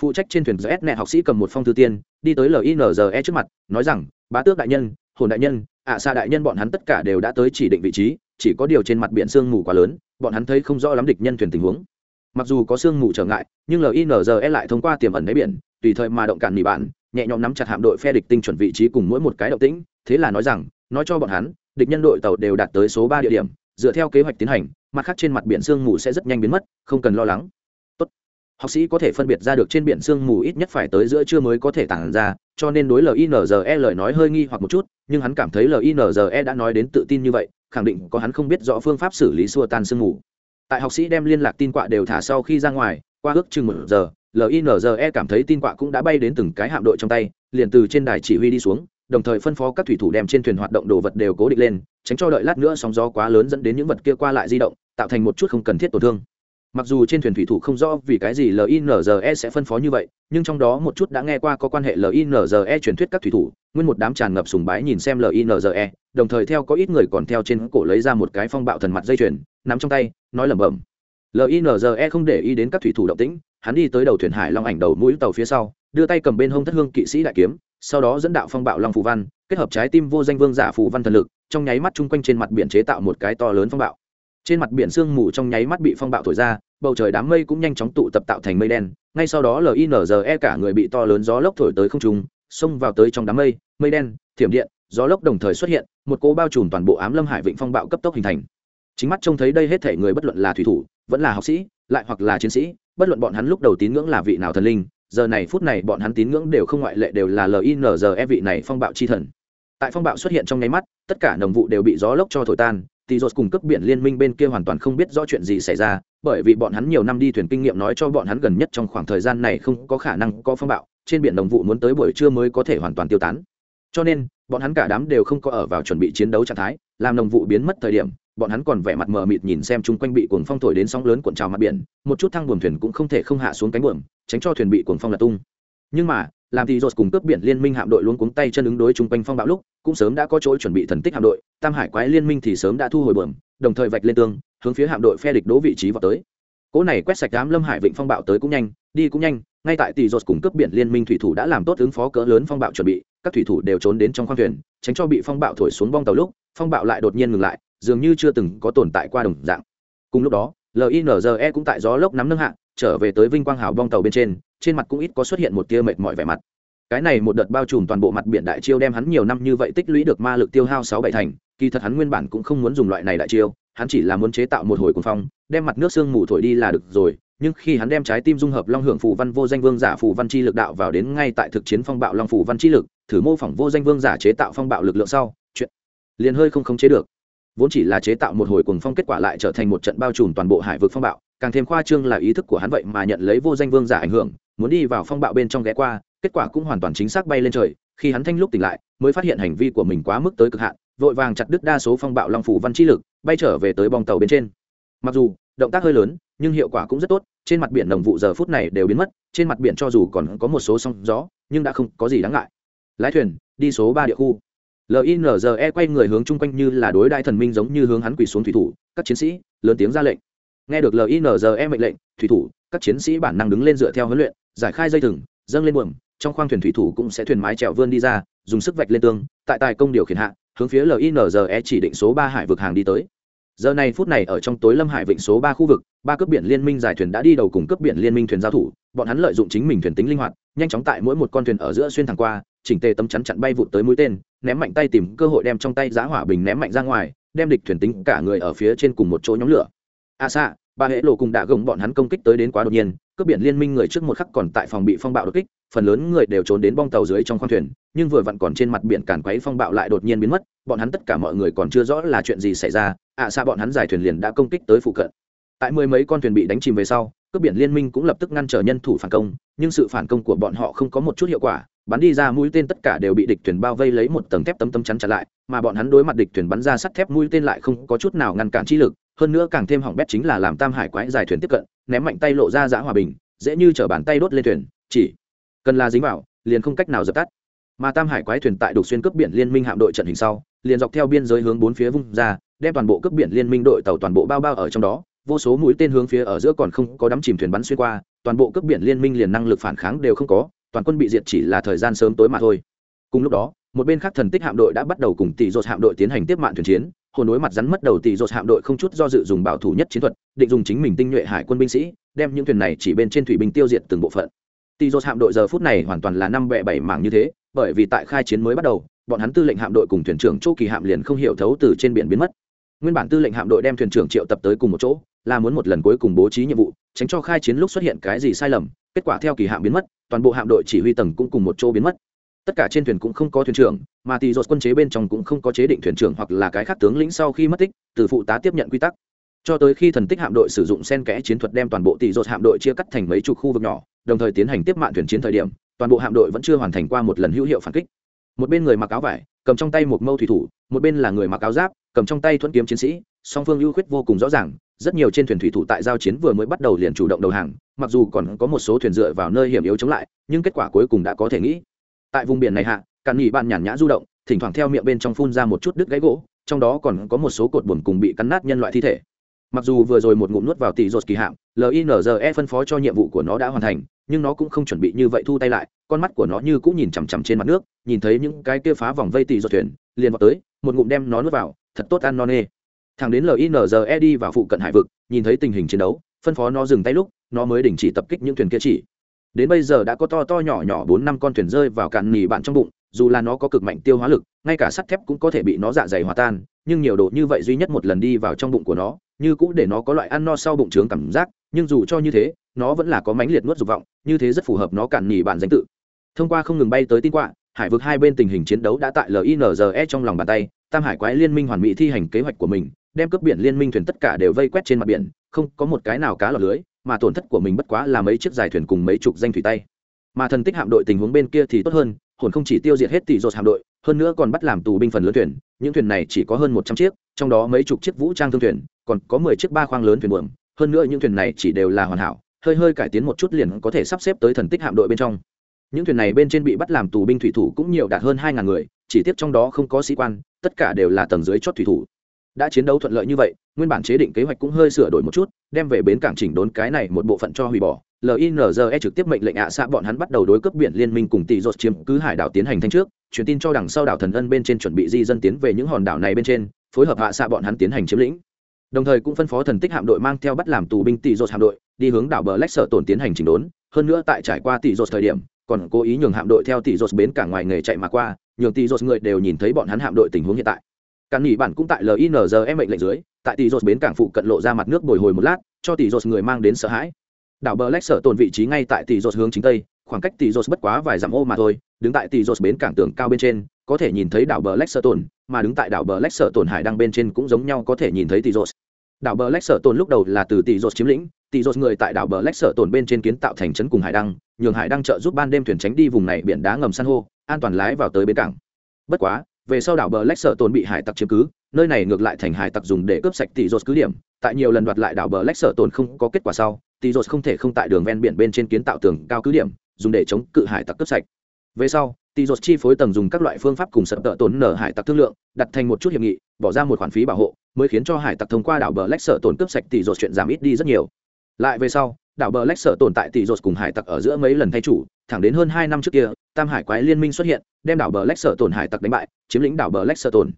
Phụ trách trên thuyền gs nẹ học sĩ cầm một phong thư tiên, đi tới linze trước mặt, nói rằng, bá tước đại nhân, hồn đại nhân, ạ à, xa đại nhân bọn hắn tất cả đều đã tới chỉ định vị trí, chỉ có điều trên mặt biển sương mù quá lớn, bọn hắn thấy không rõ lắm địch nhân thuyền tình huống. Mặc dù có sương mù trở ngại, nhưng linze lại thông qua tiềm ẩn đáy biển, tùy thời mà động cản mì bạn, nhẹ nhõm nắm chặt hạm đội phe địch tinh chuẩn vị trí cùng mỗi một cái động tĩnh, thế là nói rằng, nói cho bọn hắn, địch nhân đội tàu đều đạt tới số ba địa điểm, dựa theo kế hoạch tiến hành mặt khác trên mặt biển sương mù sẽ rất nhanh biến mất, không cần lo lắng. Tốt. học sĩ có thể phân biệt ra được trên biển sương mù ít nhất phải tới giữa trưa mới có thể tản ra, cho nên đối linze lời nói hơi nghi hoặc một chút, nhưng hắn cảm thấy linze đã nói đến tự tin như vậy, khẳng định có hắn không biết rõ phương pháp xử lý xua tan sương mù. Tại học sĩ đem liên lạc tin quạ đều thả sau khi ra ngoài, qua ước chừng một giờ linze cảm thấy tin quạ cũng đã bay đến từng cái hạm đội trong tay, liền từ trên đài chỉ huy đi xuống đồng thời phân phó các thủy thủ đem trên thuyền hoạt động đồ vật đều cố định lên, tránh cho đợi lát nữa sóng gió quá lớn dẫn đến những vật kia qua lại di động, tạo thành một chút không cần thiết tổn thương. Mặc dù trên thuyền thủy thủ không rõ vì cái gì linze sẽ phân phó như vậy, nhưng trong đó một chút đã nghe qua có quan hệ linze truyền thuyết các thủy thủ, nguyên một đám tràn ngập sùng bái nhìn xem linze đồng thời theo có ít người còn theo trên cổ lấy ra một cái phong bạo thần mặt dây chuyền, nắm trong tay, nói lẩm bẩm. Linze không để ý đến các thủy thủ động tĩnh hắn đi tới đầu thuyền hải long ảnh đầu mũi tàu phía sau, đưa tay cầm bên hông thất hương kỵ sĩ đại kiếm, sau đó dẫn đạo phong bạo long phù văn, kết hợp trái tim vô danh vương giả phù văn thần lực, trong nháy mắt chung quanh trên mặt biển chế tạo một cái to lớn phong bạo. Trên mặt biển sương mù trong nháy mắt bị phong bạo thổi ra, bầu trời đám mây cũng nhanh chóng tụ tập tạo thành mây đen, ngay sau đó linze cả người bị to lớn gió lốc thổi tới không trung, xông vào tới trong đám mây mây đen, thiểm điện, gió lốc đồng thời xuất hiện, một cỗ bao trùm toàn bộ ám lâm hải vịnh phong bạo cấp tốc hình thành. Chính mắt trông thấy đây hết thể người bất luận là thủy thủ, vẫn là học sĩ, lại hoặc là chiến sĩ bất luận bọn hắn lúc đầu tín ngưỡng là vị nào thần linh, giờ này phút này bọn hắn tín ngưỡng đều không ngoại lệ đều là linze vị này phong bạo chi thần. Tại phong bạo xuất hiện trong nháy mắt, tất cả nồng vụ đều bị gió lốc cho thổi tan, thì dột cùng cấp biển liên minh bên kia hoàn toàn không biết rõ chuyện gì xảy ra, bởi vì bọn hắn nhiều năm đi thuyền kinh nghiệm nói cho bọn hắn gần nhất trong khoảng thời gian này không có khả năng có phong bạo, trên biển đồng vụ muốn tới buổi trưa mới có thể hoàn toàn tiêu tán. Cho nên, bọn hắn cả đám đều không có ở vào chuẩn bị chiến đấu trạng thái, làm đồng vụ biến mất thời điểm bọn hắn còn vẻ mặt mờ mịt nhìn xem chung quanh bị cuồng phong thổi đến sóng lớn cuộn trào mặt biển, một chút thang buồm thuyền cũng không thể không hạ xuống cánh buồm, tránh cho thuyền bị cuồng phong lật tung. Nhưng mà, làm thì rột cùng cướp biển liên minh hạm đội luôn cuống tay chân ứng đối chung quanh phong bão lúc, cũng sớm đã có chỗ chuẩn bị thần tích hạm đội, tam hải quái liên minh thì sớm đã thu hồi bờm đồng thời vạch lên tương hướng phía hạm đội phe địch đỗ vị trí vào tới. Cỗ này quét sạch đám lâm hải vịnh phong bạo tới cũng nhanh, đi cũng nhanh, ngay tại tỷ rột cùng cướp biển liên minh thủy thủ đã làm tốt ứng phó cỡ lớn phong bạo chuẩn bị, các thủy thủ đều trốn đến trong khoang thuyền, tránh cho bị phong bạo thổi xuống bong tàu lúc, phong bạo lại đột nhiên ngừng lại dường như chưa từng có tồn tại qua đồng dạng. Cùng lúc đó linze cũng tại gió lốc nắm nâng hạ, trở về tới vinh quang hào bong tàu bên trên trên mặt cũng ít có xuất hiện một tia mệt mỏi vẻ mặt. Cái này một đợt bao trùm toàn bộ mặt biển đại chiêu đem hắn nhiều năm như vậy tích lũy được ma lực tiêu hao sáu bảy thành, kỳ thật hắn nguyên bản cũng không muốn dùng loại này đại chiêu, hắn chỉ là muốn chế tạo một hồi cuồng phong, đem mặt nước sương mù thổi đi là được rồi, nhưng khi hắn đem trái tim dung hợp long hưởng phù văn vô danh vương giả phù văn chi lực đạo vào đến ngay tại thực chiến phong bạo long phù văn chi lực, thử mô phỏng vô danh vương giả chế tạo phong bạo lực lượng sau, chuyện liền hơi không khống chế được vốn chỉ là chế tạo một hồi cuồng phong kết quả lại trở thành một trận bao trùm toàn bộ hải vực phong bạo, càng thêm khoa trương là ý thức của hắn vậy mà nhận lấy vô danh vương giả ảnh hưởng, muốn đi vào phong bạo bên trong ghé qua, kết quả cũng hoàn toàn chính xác bay lên trời, khi hắn thanh lúc tỉnh lại, mới phát hiện hành vi của mình quá mức tới cực hạn, vội vàng chặt đứt đa số phong bạo long phủ văn chi lực, bay trở về tới bong tàu bên trên. Mặc dù, động tác hơi lớn, nhưng hiệu quả cũng rất tốt, trên mặt biển đồng vụ giờ phút này đều biến mất, trên mặt biển cho dù còn có một số sóng gió, nhưng đã không có gì đáng ngại. Lái thuyền, đi số ba địa khu linze quay người hướng chung quanh như là đối đại thần minh giống như hướng hắn quỳ xuống thủy thủ, các chiến sĩ, lớn tiếng ra lệnh. Nghe được linze mệnh lệnh, thủy thủ, các chiến sĩ bản năng đứng lên dựa theo huấn luyện, giải khai dây thừng, dâng lên buồm, trong khoang thuyền thủy thủ cũng sẽ thuyền mái trèo vươn đi ra, dùng sức vạch lên tương tại tài công điều khiển hạ, hướng phía linze chỉ định số ba hải vực hàng đi tới. Giờ này phút này ở trong tối lâm hải vịnh số ba khu vực, ba cướp biển liên minh giải thuyền đã đi đầu cùng cướp biển liên minh thuyền giao thủ, bọn hắn lợi dụng chính mình thuyền tính linh hoạt, nhanh chóng tại mỗi một con thuyền ở giữa xuyên thẳng qua, chỉnh tề tấm chắn chặn bay vụt tới mũi tên ném mạnh tay tìm cơ hội đem trong tay giá hỏa bình ném mạnh ra ngoài, đem địch thuyền tính cả người ở phía trên cùng một chỗ nhóm lửa. À A xạ ba hệ lộ cùng đã gồng bọn hắn công kích tới đến quá đột nhiên, cướp biển liên minh người trước một khắc còn tại phòng bị phong bạo đột kích, phần lớn người đều trốn đến bong tàu dưới trong khoang thuyền, nhưng vừa vặn còn trên mặt biển càn quấy phong bạo lại đột nhiên biến mất, bọn hắn tất cả mọi người còn chưa rõ là chuyện gì xảy ra ạ xa bọn hắn giải thuyền liền đã công kích tới phụ cận tại mười mấy con thuyền bị đánh chìm về sau, cướp biển liên minh cũng lập tức ngăn trở nhân thủ phản công, nhưng sự phản công của bọn họ không có một chút hiệu quả, bắn đi ra mũi tên tất cả đều bị địch thuyền bao vây lấy một tầng thép tấm tấm chắn chặn lại, mà bọn hắn đối mặt địch thuyền bắn ra sắt thép mũi tên lại không có chút nào ngăn cản chi lực, hơn nữa càng thêm hỏng bét chính là làm tam hải quái giải thuyền tiếp cận, ném mạnh tay lộ ra giã hòa bình, dễ như chở bàn tay đốt lên thuyền, chỉ cần là dính vào, liền không cách nào dập tắt. Mà tam hải quái thuyền tại đục xuyên cướp biển liên minh hạm đội trận hình sau, liền dọc theo biên giới hướng bốn phía vung ra, đem toàn bộ cướp biển liên minh đội tàu toàn bộ bao bao ở trong đó vô số mũi tên hướng phía ở giữa còn không có đắm chìm thuyền bắn xuyên qua, toàn bộ cướp biển liên minh liền năng lực phản kháng đều không có, toàn quân bị diệt chỉ là thời gian sớm tối mà thôi cùng lúc đó, một bên khác thần tích hạm đội đã bắt đầu cùng tỷ dột hạm đội tiến hành tiếp mạng thuyền chiến, hồn đối mặt rắn mất đầu tỷ dột hạm đội không chút do dự dùng bảo thủ nhất chiến thuật, định dùng chính mình tinh nhuệ hải quân binh sĩ, đem những thuyền này chỉ bên trên thủy binh tiêu diệt từng bộ phận tỷ dột hạm đội giờ phút này hoàn toàn là năm bẹ bảy mảng như thế, bởi vì tại khai chiến mới bắt đầu, bọn hắn tư lệnh hạm đội cùng thuyền trưởng Châu Kỳ Hạm liền không hiểu thấu từ trên biển biến mất. Nguyên bản tư lệnh hạm đội đem thuyền trưởng triệu tập tới cùng một chỗ, là muốn một lần cuối cùng bố trí nhiệm vụ, tránh cho khai chiến lúc xuất hiện cái gì sai lầm, kết quả theo kỳ hạm biến mất, toàn bộ hạm đội chỉ huy tầng cũng cùng một chỗ biến mất. Tất cả trên thuyền cũng không có thuyền trưởng, mà tỷ quân chế bên trong cũng không có chế định thuyền trưởng hoặc là cái khác tướng lĩnh sau khi mất tích, từ phụ tá tiếp nhận quy tắc. Cho tới khi thần tích hạm đội sử dụng sen kẽ chiến thuật đem toàn bộ tỷ hạm đội chia cắt thành mấy chục khu vực nhỏ, đồng thời tiến hành tiếp mạng thuyền chiến thời điểm, toàn bộ hạm đội vẫn chưa hoàn thành qua một lần hữu hiệu phản kích một bên người mặc áo vải cầm trong tay một mâu thủy thủ, một bên là người mặc áo giáp, cầm trong tay thuẫn kiếm chiến sĩ, song phương ưu khuyết vô cùng rõ ràng, rất nhiều trên thuyền thủy thủ tại giao chiến vừa mới bắt đầu liền chủ động đầu hàng, mặc dù còn có một số thuyền dựa vào nơi hiểm yếu chống lại, nhưng kết quả cuối cùng đã có thể nghĩ. Tại vùng biển này hạ, cạn nghỉ bạn nhàn nhã du động, thỉnh thoảng theo miệng bên trong phun ra một chút đứt gãy gỗ, trong đó còn có một số cột buồm cùng bị cắn nát nhân loại thi thể mặc dù vừa rồi một ngụm nuốt vào tỷ rột kỳ hạm linze phân phó cho nhiệm vụ của nó đã hoàn thành, nhưng nó cũng không chuẩn bị như vậy thu tay lại, con mắt của nó như cũng nhìn chằm chằm trên mặt nước, nhìn thấy những cái kia phá vòng vây tỷ rột thuyền, liền vào tới, một ngụm đem nó nuốt vào, thật tốt ăn non nê. Thằng đến linze đi vào phụ cận hải vực, nhìn thấy tình hình chiến đấu, phân phó nó dừng tay lúc, nó mới đình chỉ tập kích những thuyền kia chỉ. Đến bây giờ đã có to to nhỏ nhỏ bốn năm con thuyền rơi vào cạn nỉ bạn trong bụng, dù là nó có cực mạnh tiêu hóa lực, ngay cả sắt thép cũng có thể bị nó dạ dày hòa tan, nhưng nhiều độ như vậy duy nhất một lần đi vào trong bụng của nó như cũ để nó có loại ăn no sau bụng trướng cảm giác, nhưng dù cho như thế, nó vẫn là có mãnh liệt nuốt dục vọng, như thế rất phù hợp nó cản nhỉ bản danh tự. Thông qua không ngừng bay tới tin quạ, hải vực hai bên tình hình chiến đấu đã tại linze trong lòng bàn tay, tam hải quái liên minh hoàn mỹ thi hành kế hoạch của mình, đem cướp biển liên minh thuyền tất cả đều vây quét trên mặt biển, không có một cái nào cá lọt lưới, mà tổn thất của mình bất quá là mấy chiếc dài thuyền cùng mấy chục danh thủy tay. Mà thần tích hạm đội tình huống bên kia thì tốt hơn, hồn không chỉ tiêu diệt hết tỷ dột hạm đội, hơn nữa còn bắt làm tù binh phần lớn thuyền, những thuyền này chỉ có hơn một trăm chiếc, trong đó mấy chục chiếc vũ trang thương thuyền còn có mười chiếc ba khoang lớn thuyền buồm, hơn nữa những thuyền này chỉ đều là hoàn hảo, hơi hơi cải tiến một chút liền có thể sắp xếp tới thần tích hạm đội bên trong. Những thuyền này bên trên bị bắt làm tù binh thủy thủ cũng nhiều đạt hơn hai ngàn người, chỉ tiếp trong đó không có sĩ quan, tất cả đều là tầng dưới chót thủy thủ. Đã chiến đấu thuận lợi như vậy, nguyên bản chế định kế hoạch cũng hơi sửa đổi một chút, đem về bến cảng chỉnh đốn cái này một bộ phận cho hủy bỏ. Linze trực tiếp mệnh lệnh ạ xạ bọn hắn bắt đầu đối cấp biển liên minh cùng tỷ dột chiếm cứ hải đảo tiến hành thanh trước, truyền tin cho đằng sau đảo thần ân bên trên chuẩn bị di dân tiến về những hòn đảo này bên trên, phối hợp hạ xạ bọn hắn tiến hành chiếm lĩnh đồng thời cũng phân phó thần tích hạm đội mang theo bắt làm tù binh tỷ dột hạm đội, đi hướng đảo bờ lách sở tổn tiến hành chỉnh đốn. Hơn nữa tại trải qua tỷ dột thời điểm, còn cố ý nhường hạm đội theo tỷ dột bến cả ngoài nghề chạy mà qua, nhường tỷ dột người đều nhìn thấy bọn hắn hạm đội tình huống hiện tại. Càng nghỉ bản cũng tại linze mệnh lệnh dưới, tại tỷ dột bến cảng phụ cận lộ ra mặt nước bồi hồi một lát, cho tỷ dột người mang đến sợ hãi. Đảo bờ lách sở tồn vị trí ngay tại tỷ dột hướng chính tây, khoảng cách tỷ dột bất quá vài dặm ô mà thôi, đứng tại tỷ dột bến cảng tường cao bên trên, có thể nhìn thấy đảo bờ lách sở tồn mà đứng tại đảo bờ lách sở tồn hải đăng bên trên cũng giống nhau có thể nhìn thấy tỷ rột đảo bờ lách sở tồn lúc đầu là từ tỷ rột chiếm lĩnh, tỷ rột người tại đảo bờ lách sở tồn bên trên kiến tạo thành trấn cùng hải đăng, nhường hải đăng trợ giúp ban đêm thuyền tránh đi vùng này biển đá ngầm san hô, an toàn lái vào tới bến cảng. Bất quá, về sau đảo bờ lách sở tồn bị hải tặc chiếm cứ, nơi này ngược lại thành hải tặc dùng để cướp sạch tỷ rột cứ điểm, tại nhiều lần đoạt lại đảo bờ lách sở tồn không có kết quả sau, tỷ rột không thể không tại đường ven biển bên trên kiến tạo tường cao cứ điểm, dùng để chống cự hải tặc cướp sạch. Về sau tỷ dột chi phối tầng dùng các loại phương pháp cùng sập tợ tổn nở hải tặc thương lượng, đặt thành một chút hiệp nghị, bỏ ra một khoản phí bảo hộ, mới khiến cho hải tặc thông qua đảo bờ lách sở tổn cướp sạch tỷ dột chuyện giảm ít đi rất nhiều. Lại về sau, đảo bờ lách sở tồn tại tỷ dột cùng hải tặc ở giữa mấy lần thay chủ, thẳng đến hơn hai năm trước kia, tam hải quái liên minh xuất hiện, đem đảo bờ lách sở tồn hải tặc đánh bại, chiếm lĩnh đảo bờ lách sở tồn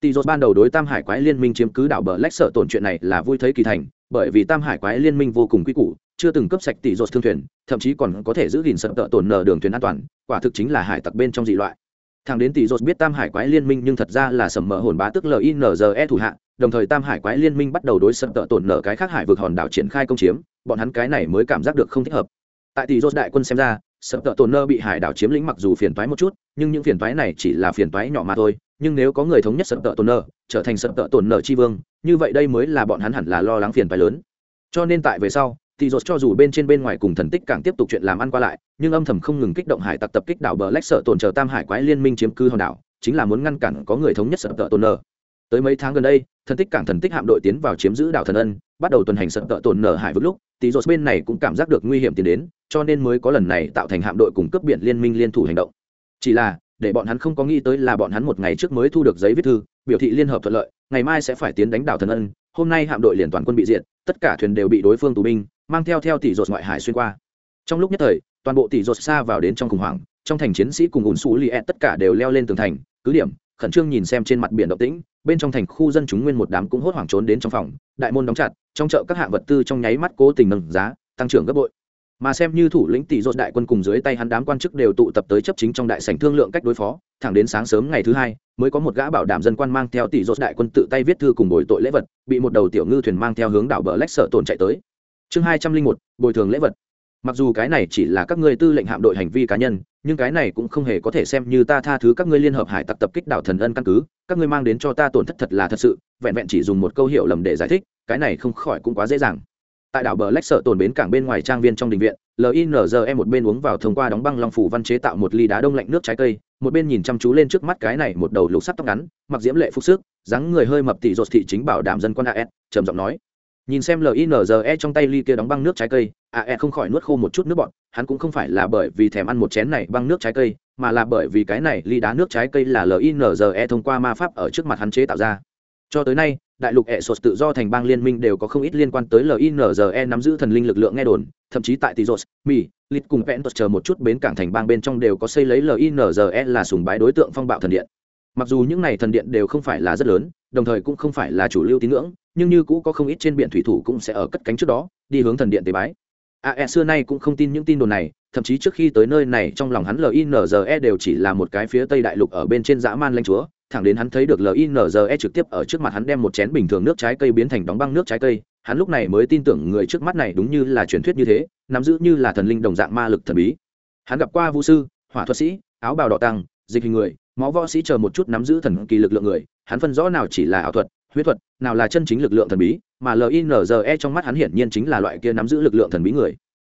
tỷ dột ban đầu đối tam hải quái liên minh chiếm cứ đảo bờ lách sở tồn chuyện này là vui thấy kỳ thành, bởi vì tam hải quái liên minh vô cùng quy củ, chưa từng cấp sạch tỷ dột thương thuyền, thậm chí còn có thể giữ gìn sợ tợ tổn nở đường thuyền an toàn quả thực chính là hải tặc bên trong dị loại. Thằng đến tỷ dột biết tam hải quái liên minh nhưng thật ra là sầm mờ hồn bá tức linze thủ hạ, đồng thời tam hải quái liên minh bắt đầu đối sập tợ tổn nở cái khác hải vực hòn đảo triển khai công chiếm, bọn hắn cái này mới cảm giác được không thích hợp. Tại tỷ dột đại quân xem ra, sập tợ tổn nơ bị hải đảo chiếm lĩnh mặc dù phiền toái một chút, nhưng những phiền toái này chỉ là phiền toái nhỏ mà thôi, nhưng nếu có người thống nhất sập tợ tổn nơ trở thành sập tợ tổn nở tri vương, như vậy đây mới là bọn hắn hẳn là lo lắng phiền toái lớn. Cho nên tại về sau thì dột cho dù bên trên bên ngoài cùng thần tích càng tiếp tục chuyện làm ăn qua lại, nhưng âm thầm không ngừng kích động hải tặc tập kích đảo bờ lách sợ tổn chờ tam hải quái liên minh chiếm cư hòn đảo, chính là muốn ngăn cản có người thống nhất sợ tợ tổn nơ tới mấy tháng gần đây, thần tích cảng thần tích hạm đội tiến vào chiếm giữ đảo thần ân, bắt đầu tuần hành sợ tợ tổn nở hải vực lúc tỷ dột bên này cũng cảm giác được nguy hiểm tiến đến, cho nên mới có lần này tạo thành hạm đội cùng cướp biển liên minh liên thủ hành động. Chỉ là, để bọn hắn không có nghĩ tới là bọn hắn một ngày trước mới thu được giấy viết thư, biểu thị liên hợp thuận lợi, ngày mai sẽ phải tiến đánh đảo thần ân, hôm nay hạm đội liền toàn quân bị diệt, tất cả thuyền đều bị đối phương tù binh mang theo theo tỷ rột ngoại hải xuyên qua. Trong lúc nhất thời, toàn bộ tỷ rột xa vào đến trong khủng hoảng, trong thành chiến sĩ cùng ủn xù li tất cả đều leo lên tường thành, cứ điểm, khẩn trương nhìn xem trên mặt biển động tĩnh, bên trong thành khu dân chúng nguyên một đám cũng hốt hoảng trốn đến trong phòng, đại môn đóng chặt, trong chợ các hạng vật tư trong nháy mắt cố tình nâng giá, tăng trưởng gấp bội. Mà xem như thủ lĩnh tỷ rột đại quân cùng dưới tay hắn đám quan chức đều tụ tập tới chấp chính trong đại sảnh thương lượng cách đối phó, thẳng đến sáng sớm ngày thứ hai, mới có một gã bảo đảm dân quan mang theo tỷ rột đại quân tự tay viết thư cùng bồi tội lễ vật, bị một đầu tiểu ngư thuyền mang theo hướng đảo bờ lách sợ tồn chạy tới chương hai trăm linh một, bồi thường lễ vật. Mặc dù cái này chỉ là các ngươi tư lệnh hạm đội hành vi cá nhân, nhưng cái này cũng không hề có thể xem như ta tha thứ các ngươi liên hợp hải tặc tập kích đảo thần ân căn cứ. Các ngươi mang đến cho ta tổn thất thật là thật sự, vẹn vẹn chỉ dùng một câu hiệu lầm để giải thích, cái này không khỏi cũng quá dễ dàng. Tại đảo bờ lách sợ tồn bến cảng bên ngoài trang viên trong đình viện linze một bên uống vào thông qua đóng băng long phủ văn chế tạo một ly đá đông lạnh nước trái cây, một bên nhìn chăm chú lên trước mắt cái này một đầu lục sắt tóc ngắn, mặc diễm lệ phúc sức, dáng người hơi mập tỷ rột thị chính bảo đảm dân quân as trầm giọng nói nhìn xem linze trong tay ly kia đóng băng nước trái cây ae không khỏi nuốt khô một chút nước bọt, hắn cũng không phải là bởi vì thèm ăn một chén này băng nước trái cây, mà là bởi vì cái này ly đá nước trái cây là linze thông qua ma pháp ở trước mặt hắn chế tạo ra. Cho tới nay, đại lục e sột tự do thành bang liên minh đều có không ít liên quan tới linze nắm giữ thần linh lực lượng nghe đồn, thậm chí tại tizos mi lit cùng vẽn chờ một chút bến cảng thành bang bên trong đều có xây lấy linze là sùng bái đối tượng phong bạo thần điện mặc dù những này thần điện đều không phải là rất lớn, đồng thời cũng không phải là chủ lưu tín ngưỡng, nhưng như cũ có không ít trên biển thủy thủ cũng sẽ ở cất cánh trước đó, đi hướng thần điện tế bái. À, Ae xưa nay cũng không tin những tin đồn này, thậm chí trước khi tới nơi này trong lòng hắn linze đều chỉ là một cái phía tây đại lục ở bên trên dã man lanh chúa, thẳng đến hắn thấy được linze trực tiếp ở trước mặt hắn đem một chén bình thường nước trái cây biến thành đóng băng nước trái cây, hắn lúc này mới tin tưởng người trước mắt này đúng như là truyền thuyết như thế, nắm giữ như là thần linh đồng dạng ma lực thần bí. Hắn gặp qua vũ sư, hỏa thuật sĩ, áo bào đỏ tăng, dịch hình người máu võ sĩ chờ một chút nắm giữ thần kỳ lực lượng người, hắn phân rõ nào chỉ là ảo thuật, huyết thuật, nào là chân chính lực lượng thần bí, mà linze trong mắt hắn hiển nhiên chính là loại kia nắm giữ lực lượng thần bí người.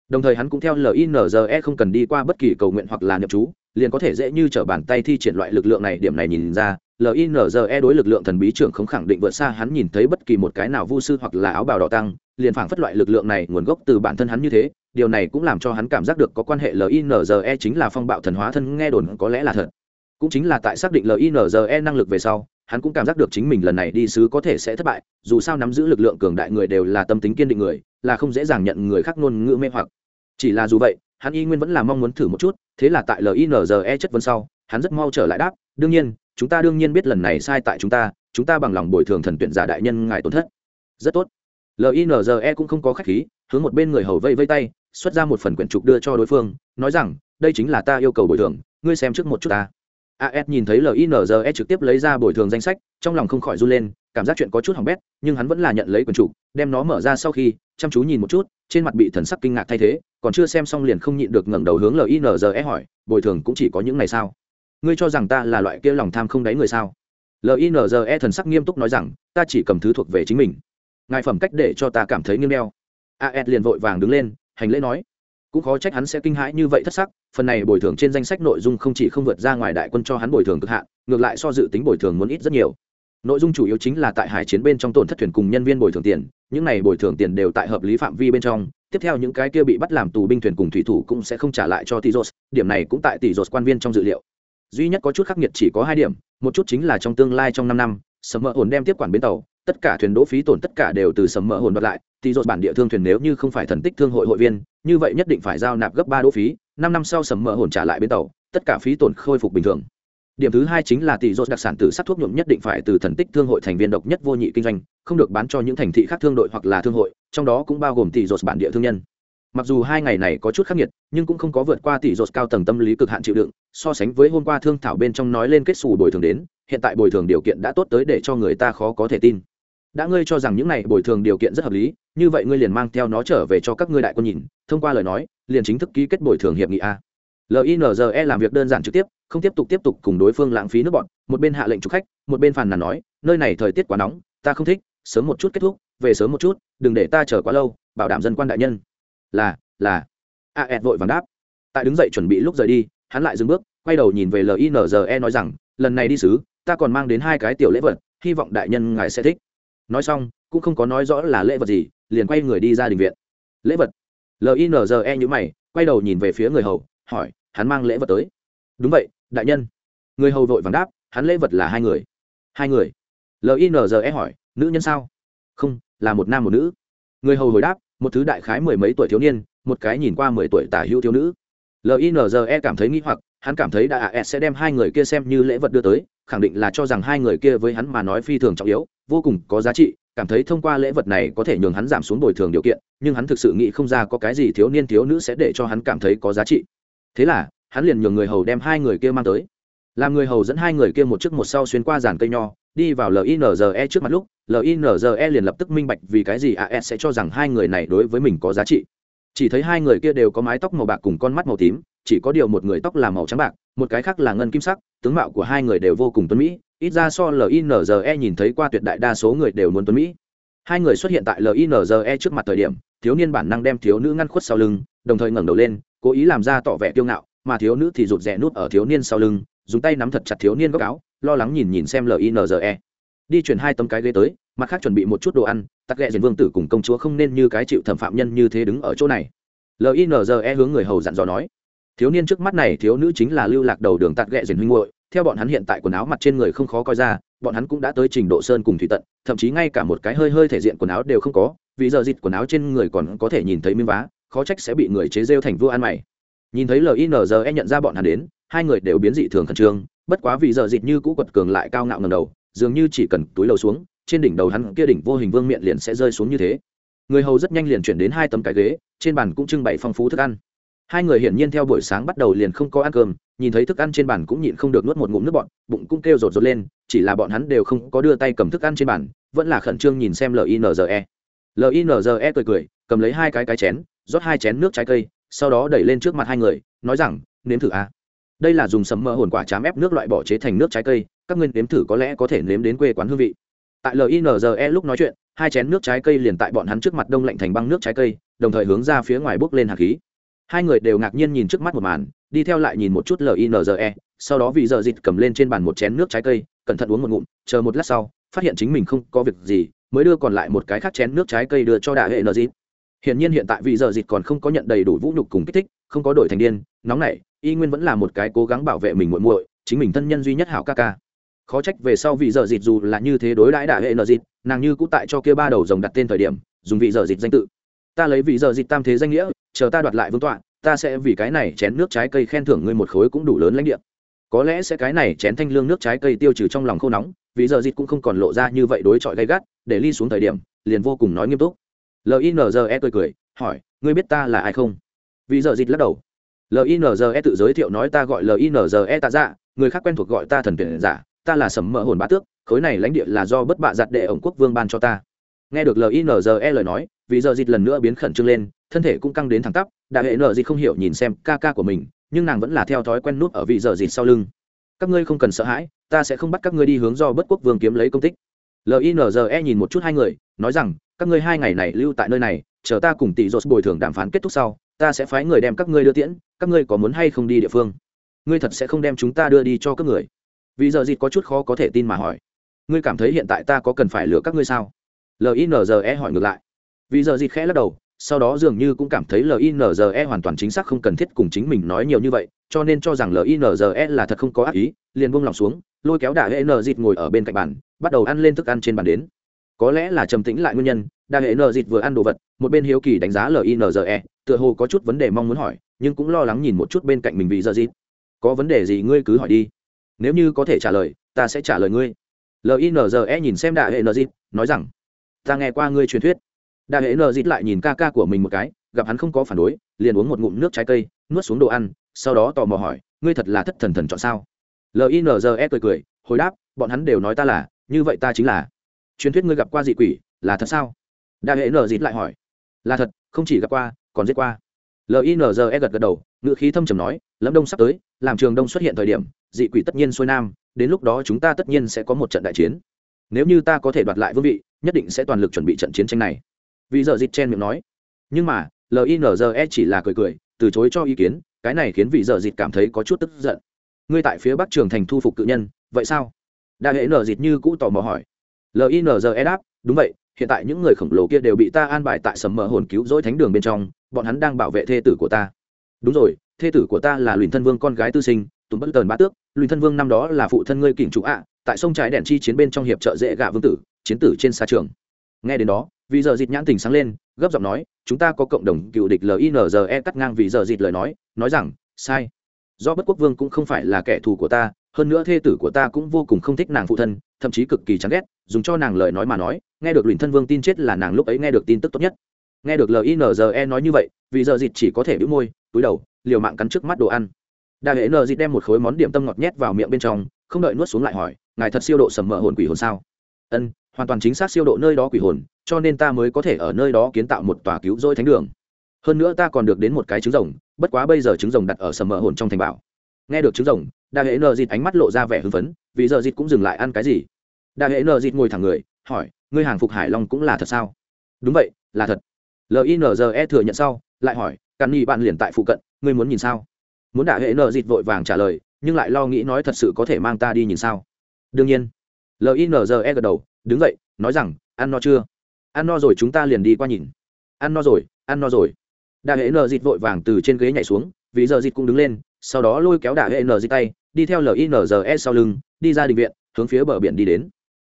Đồng thời hắn cũng theo linze không cần đi qua bất kỳ cầu nguyện hoặc là nhập chú, liền có thể dễ như t r ở bàn tay thi triển loại lực lượng này, điểm này nhìn ra linze đối lực lượng thần bí trưởng không khẳng định vượt xa hắn nhìn thấy bất kỳ một cái nào vu sư hoặc là áo bào đỏ tăng, liền phảng phất loại lực lượng này nguồn gốc từ bản thân hắn như thế, điều này cũng làm cho hắn cảm giác được có quan hệ linze chính là phong bạo thần hóa thân, nghe đồn có lẽ là thật cũng chính là tại xác định linze năng lực về sau, hắn cũng cảm giác được chính mình lần này đi sứ có thể sẽ thất bại, dù sao nắm giữ lực lượng cường đại người đều là tâm tính kiên định người, là không dễ dàng nhận người khác ngôn ngữ mê hoặc. Chỉ là dù vậy, hắn y nguyên vẫn là mong muốn thử một chút, thế là tại linze chất vấn sau, hắn rất mau trở lại đáp, đương nhiên, chúng ta đương nhiên biết lần này sai tại chúng ta chúng ta bằng lòng bồi thường thần tuyển giả đại nhân ngài tổn thất. Rất tốt. Linze cũng không có khách khí, hướng một bên người hầu vây vây tay, xuất ra một phần quyển trục đưa cho đối phương, nói rằng, đây chính là ta yêu cầu bồi thường, ngươi xem trước một chút ta as nhìn thấy linze trực tiếp lấy ra bồi thường danh sách trong lòng không khỏi run lên cảm giác chuyện có chút hỏng bét nhưng hắn vẫn là nhận lấy quyền chủ, đem nó mở ra sau khi chăm chú nhìn một chút trên mặt bị thần sắc kinh ngạc thay thế còn chưa xem xong liền không nhịn được ngẩng đầu hướng linze hỏi bồi thường cũng chỉ có những ngày sao? Ngươi cho rằng ta là loại kia lòng tham không đáy người sao? Linze thần sắc nghiêm túc nói rằng ta chỉ cầm thứ thuộc về chính mình. Ngài phẩm cách để cho ta cảm thấy nghiêm đeo. As liền vội vàng đứng lên hành lễ nói cũng khó trách hắn sẽ kinh hãi như vậy thất sắc, phần này bồi thường trên danh sách nội dung không chỉ không vượt ra ngoài đại quân cho hắn bồi thường cực hạn, ngược lại so dự tính bồi thường muốn ít rất nhiều. Nội dung chủ yếu chính là tại hải chiến bên trong tổn thất thuyền cùng nhân viên bồi thường tiền, những này bồi thường tiền đều tại hợp lý phạm vi bên trong, tiếp theo những cái kia bị bắt làm tù binh thuyền cùng thủy thủ cũng sẽ không trả lại cho tizos, điểm này cũng tại tizos quan viên trong dự liệu. Duy nhất có chút khắc nghiệt chỉ có hai điểm, một chút chính là trong tương lai trong năm năm sầm mỡ ổn đem tiếp quản bến tàu tất cả thuyền đỗ phí tổn tất cả đều từ sầm mỡ hồn đoạt lại, thì dột bản địa thương thuyền nếu như không phải thần tích thương hội hội viên, như vậy nhất định phải giao nạp gấp ba đỗ phí, năm năm sau sầm mỡ hồn trả lại bến tàu, tất cả phí tổn khôi phục bình thường. Điểm thứ hai chính là tỷ dột đặc sản từ sắc thuốc nhuộm nhất định phải từ thần tích thương hội thành viên độc nhất vô nhị kinh doanh, không được bán cho những thành thị khác thương đội hoặc là thương hội, trong đó cũng bao gồm tỷ dột bản địa thương nhân. Mặc dù hai ngày này có chút khắc nghiệt, nhưng cũng không có vượt qua tỷ dột cao tầng tâm lý cực hạn chịu đựng, so sánh với hôm qua thương thảo bên trong nói lên kết xù bồi thường đến, hiện tại bồi thường điều kiện đã tốt tới để cho người ta khó có thể tin đã ngươi cho rằng những này bồi thường điều kiện rất hợp lý, như vậy ngươi liền mang theo nó trở về cho các ngươi đại quân nhìn, thông qua lời nói, liền chính thức ký kết bồi thường hiệp nghị a. Linze làm việc đơn giản trực tiếp, không tiếp tục tiếp tục cùng đối phương lãng phí nước bọn, một bên hạ lệnh chụp khách, một bên phàn nàn nói, nơi này thời tiết quá nóng, ta không thích, sớm một chút kết thúc, về sớm một chút, đừng để ta chờ quá lâu, bảo đảm dân quan đại nhân. Là là. A ed vội vàng đáp. Tại đứng dậy chuẩn bị lúc rời đi, hắn lại dừng bước, quay đầu nhìn về linze nói rằng, lần này đi sứ ta còn mang đến hai cái tiểu lễ vật, hy vọng đại nhân ngài sẽ thích nói xong, cũng không có nói rõ là lễ vật gì, liền quay người đi ra đình viện. Lễ vật? Linze nhữ mày, quay đầu nhìn về phía người hầu, hỏi, hắn mang lễ vật tới? Đúng vậy, đại nhân. Người hầu vội vàng đáp, hắn lễ vật là hai người. Hai người? Linze hỏi, nữ nhân sao? Không, là một nam một nữ. Người hầu hồi đáp, một thứ đại khái mười mấy tuổi thiếu niên, một cái nhìn qua mười tuổi tả hữu thiếu nữ. Linze cảm thấy nghi hoặc, hắn cảm thấy đại as sẽ đem hai người kia xem như lễ vật đưa tới khẳng định là cho rằng hai người kia với hắn mà nói phi thường trọng yếu, vô cùng có giá trị, cảm thấy thông qua lễ vật này có thể nhường hắn giảm xuống bồi thường điều kiện, nhưng hắn thực sự nghĩ không ra có cái gì thiếu niên thiếu nữ sẽ để cho hắn cảm thấy có giá trị. Thế là, hắn liền nhường người hầu đem hai người kia mang tới. Làm người hầu dẫn hai người kia một trước một sau xuyên qua dàn cây nho, đi vào linze trước mặt lúc linze liền lập tức minh bạch vì cái gì as sẽ cho rằng hai người này đối với mình có giá trị chỉ thấy hai người kia đều có mái tóc màu bạc cùng con mắt màu tím, chỉ có điều một người tóc là màu trắng bạc, một cái khác là ngân kim sắc, tướng mạo của hai người đều vô cùng tuấn mỹ, ít ra so linze nhìn thấy qua tuyệt đại đa số người đều muốn tuấn mỹ. Hai người xuất hiện tại linze trước mặt thời điểm, thiếu niên bản năng đem thiếu nữ ngăn khuất sau lưng, đồng thời ngẩng đầu lên, cố ý làm ra tỏ vẻ kiêu ngạo, mà thiếu nữ thì rụt rè nút ở thiếu niên sau lưng, dùng tay nắm thật chặt thiếu niên góc áo, lo lắng nhìn nhìn xem linze đi chuyển hai tấm cái ghế tới mặt khác chuẩn bị một chút đồ ăn, tắc ghẹ diền vương tử cùng công chúa không nên như cái chịu thẩm phạm nhân như thế đứng ở chỗ này. Linze hướng người hầu dặn dò nói. Thiếu niên trước mắt này thiếu nữ chính là lưu lạc đầu đường tạc ghẹ diền huynh hội theo bọn hắn hiện tại quần áo mặt trên người không khó coi ra, bọn hắn cũng đã tới trình độ sơn cùng thủy tận, thậm chí ngay cả một cái hơi hơi thể diện quần áo đều không có, vì giờ dịt quần áo trên người còn có thể nhìn thấy miếng vá, khó trách sẽ bị người chế rêu thành vua ăn mày. Nhìn thấy linze nhận ra bọn hắn đến, hai người đều biến dị thường khẩn trương, bất quá vì giờ dịt như cũ quật cường lại cao ngạo ngầm đầu, dường như chỉ cần túi lầu xuống trên đỉnh đầu hắn kia đỉnh vô hình vương miệng liền sẽ rơi xuống như thế. Người hầu rất nhanh liền chuyển đến hai tấm cái ghế, trên bàn cũng trưng bày phong phú thức ăn. Hai người hiển nhiên theo buổi sáng bắt đầu liền không có ăn cơm, nhìn thấy thức ăn trên bàn cũng nhịn không được nuốt một ngụm nước bọn bụng cũng kêu rột rột lên, chỉ là bọn hắn đều không có đưa tay cầm thức ăn trên bàn, vẫn là khẩn trương nhìn xem linze linze cười cười, cầm lấy hai cái cái chén, rót hai chén nước trái cây, sau đó đẩy lên trước mặt hai người, nói rằng, nếm thử a đây là dùng sấm mơ hồn quả chám ép nước loại bỏ chế thành nước trái cây, các ngươi nếm thử có lẽ có thể nếm đến quê quán hương vị tại linze lúc nói chuyện, hai chén nước trái cây liền tại bọn hắn trước mặt đông lạnh thành băng nước trái cây, đồng thời hướng ra phía ngoài bốc lên hạt khí. Hai người đều ngạc nhiên nhìn trước mắt một màn, đi theo lại nhìn một chút linze sau đó vì giờ dịt cầm lên trên bàn một chén nước trái cây, cẩn thận uống một ngụm, chờ một lát sau, phát hiện chính mình không có việc gì, mới đưa còn lại một cái khác chén nước trái cây đưa cho đại hệ nợ Hiện nhiên hiện tại vì giờ dịt còn không có nhận đầy đủ vũ nhục cùng kích thích, không có đổi thành điên, nóng nảy, y nguyên vẫn là một cái cố gắng bảo vệ mình muội muội, chính mình thân nhân duy nhất hảo ca ca khó trách về sau vị giờ dịt dù là như thế đối đãi đại hệ nợ dịt, nàng như cũ tại cho kia ba đầu rồng đặt tên thời điểm, dùng vị giờ dịt danh tự. Ta lấy vị giờ dịt tam thế danh nghĩa, chờ ta đoạt lại vương tọa, ta sẽ vì cái này chén nước trái cây khen thưởng ngươi một khối cũng đủ lớn lãnh địa. Có lẽ sẽ cái này chén thanh lương nước trái cây tiêu trừ trong lòng khô nóng vì giờ dịt cũng không còn lộ ra như vậy đối chọi gay gắt, để ly xuống thời điểm, liền vô cùng nói nghiêm túc. Linze cười cười, hỏi, ngươi biết ta là ai không? Vì giờ dịt lắc đầu. Linze tự giới thiệu nói ta gọi linze tạ dạ người khác quen thuộc gọi ta thần tuyển giả ta là sầm mỡ hồn bá tước, khối này lãnh địa là do bất bạ giặt đệ ổng quốc vương ban cho ta. Nghe được linze lời nói, vì giờ dịt lần nữa biến khẩn trương lên, thân thể cũng căng đến thẳng tắp đại hệ nợ dịt không hiểu nhìn xem ca ca của mình, nhưng nàng vẫn là theo thói quen nút ở vị giờ dịt sau lưng. Các ngươi không cần sợ hãi, ta sẽ không bắt các ngươi đi hướng do bất quốc vương kiếm lấy công tích. Linze nhìn một chút hai người, nói rằng, các ngươi hai ngày này lưu tại nơi này, chờ ta cùng tỷ dột bồi thường đàm phán kết thúc sau, ta sẽ phái người đem các ngươi đưa tiễn, các ngươi có muốn hay không đi địa phương? Ngươi thật sẽ không đem chúng ta đưa đi cho các người vì giờ dịt có chút khó có thể tin mà hỏi. Ngươi cảm thấy hiện tại ta có cần phải lừa các ngươi sao? Linze hỏi ngược lại. Vì giờ dịt khẽ lắc đầu, sau đó dường như cũng cảm thấy linze hoàn toàn chính xác không cần thiết cùng chính mình nói nhiều như vậy, cho nên cho rằng linze là thật không có ác ý, liền buông lòng xuống, lôi kéo đà hệ nờ dịt ngồi ở bên cạnh bàn, bắt đầu ăn lên thức ăn trên bàn đến. Có lẽ là trầm tĩnh lại nguyên nhân đà hệ nờ dịt vừa ăn đồ vật, một bên hiếu kỳ đánh giá linze tựa hồ có chút vấn đề mong muốn hỏi, nhưng cũng lo lắng nhìn một chút bên cạnh mình vì giờ dịt có vấn đề gì ngươi cứ hỏi đi nếu như có thể trả lời, ta sẽ trả lời ngươi. Linze nhìn xem đại hệ nờ dịt nói rằng, ta nghe qua ngươi truyền thuyết. Đại hệ nờ dịt lại nhìn ca ca của mình một cái, gặp hắn không có phản đối, liền uống một ngụm nước trái cây, nuốt xuống đồ ăn, sau đó tò mò hỏi, ngươi thật là thất thần thần chọn sao? Linze cười cười, hồi đáp, bọn hắn đều nói ta là, như vậy ta chính là. Truyền thuyết ngươi gặp qua dị quỷ, là thật sao? Đại hệ nờ dịt lại hỏi, là thật, không chỉ gặp qua, còn giết qua. Linze gật gật đầu ngự khí thâm trầm nói, lâm đông sắp tới, làm trường đông xuất hiện thời điểm dị quỷ tất nhiên xuôi nam, đến lúc đó chúng ta tất nhiên sẽ có một trận đại chiến. Nếu như ta có thể đoạt lại vương vị, nhất định sẽ toàn lực chuẩn bị trận chiến tranh này. Vì giờ dịt chen miệng nói. Nhưng mà linze chỉ là cười cười, từ chối cho ý kiến, cái này khiến vị giờ dịt cảm thấy có chút tức giận. Ngươi tại phía bắc trường thành thu phục cự nhân, vậy sao? Đa hệ nở dịt như cũ tò mò hỏi. Linze đáp, đúng vậy, hiện tại những người khổng lồ kia đều bị ta an bài tại sầm mờ hồn cứu rỗi thánh đường bên trong, bọn hắn đang bảo vệ thê tử của ta. Đúng rồi, thê tử của ta là luyện thân vương con gái tư sinh tùng bất tần bá tước, luyện thân vương năm đó là phụ thân ngươi kỉnh chủ ạ, tại sông trái đèn chi chiến bên trong hiệp trợ dễ gạ vương tử, chiến tử trên xa trường. Nghe đến đó, vì giờ dịt nhãn tình sáng lên, gấp giọng nói, chúng ta có cộng đồng cựu địch linze cắt ngang vì giờ dịt lời nói nói rằng, sai. Do bất quốc vương cũng không phải là kẻ thù của ta, hơn nữa thê tử của ta cũng vô cùng không thích nàng phụ thân, thậm chí cực kỳ chán ghét, dùng cho nàng lời nói mà nói, nghe được luyện thân vương tin chết là nàng lúc ấy nghe được tin tức tốt nhất. Nghe được linze nói như vậy, vì giờ dịt chỉ có thể bĩu môi, túi đầu, liều mạng cắn trước mắt đồ ăn đại hệ nờ dịt đem một khối món điểm tâm ngọt nhét vào miệng bên trong, không đợi nuốt xuống lại hỏi, ngài thật siêu độ sầm mỡ hồn quỷ hồn sao? Ân, hoàn toàn chính xác siêu độ nơi đó quỷ hồn, cho nên ta mới có thể ở nơi đó kiến tạo một tòa cứu rỗi thánh đường. Hơn nữa ta còn được đến một cái trứng rồng, bất quá bây giờ trứng rồng đặt ở sầm mỡ hồn trong thành bảo. Nghe được trứng rồng đại hệ nờ dịt ánh mắt lộ ra vẻ hưng phấn, vì giờ dịt cũng dừng lại ăn cái gì? Đại hệ nờ dịt ngồi thẳng người, hỏi, ngươi hàng phục hải long cũng là thật sao? Đúng vậy, là thật. Linze thừa nhận sau, lại hỏi cắn nhi bạn liền tại phụ cận, ngươi muốn nhìn sao? Muốn đại hệ nợ dịt vội vàng trả lời, nhưng lại lo nghĩ nói thật sự có thể mang ta đi nhìn sao. Đương nhiên. Linze gật đầu, đứng dậy, nói rằng, ăn no chưa? Ăn no rồi, chúng ta liền đi qua nhìn. Ăn no rồi, ăn no rồi. Đại hệ nợ dịt vội vàng từ trên ghế nhảy xuống, vì giờ dịt cũng đứng lên, sau đó lôi kéo đại hệ nợ dịt tay, đi theo linze sau lưng, đi ra đình viện, hướng phía bờ biển đi đến.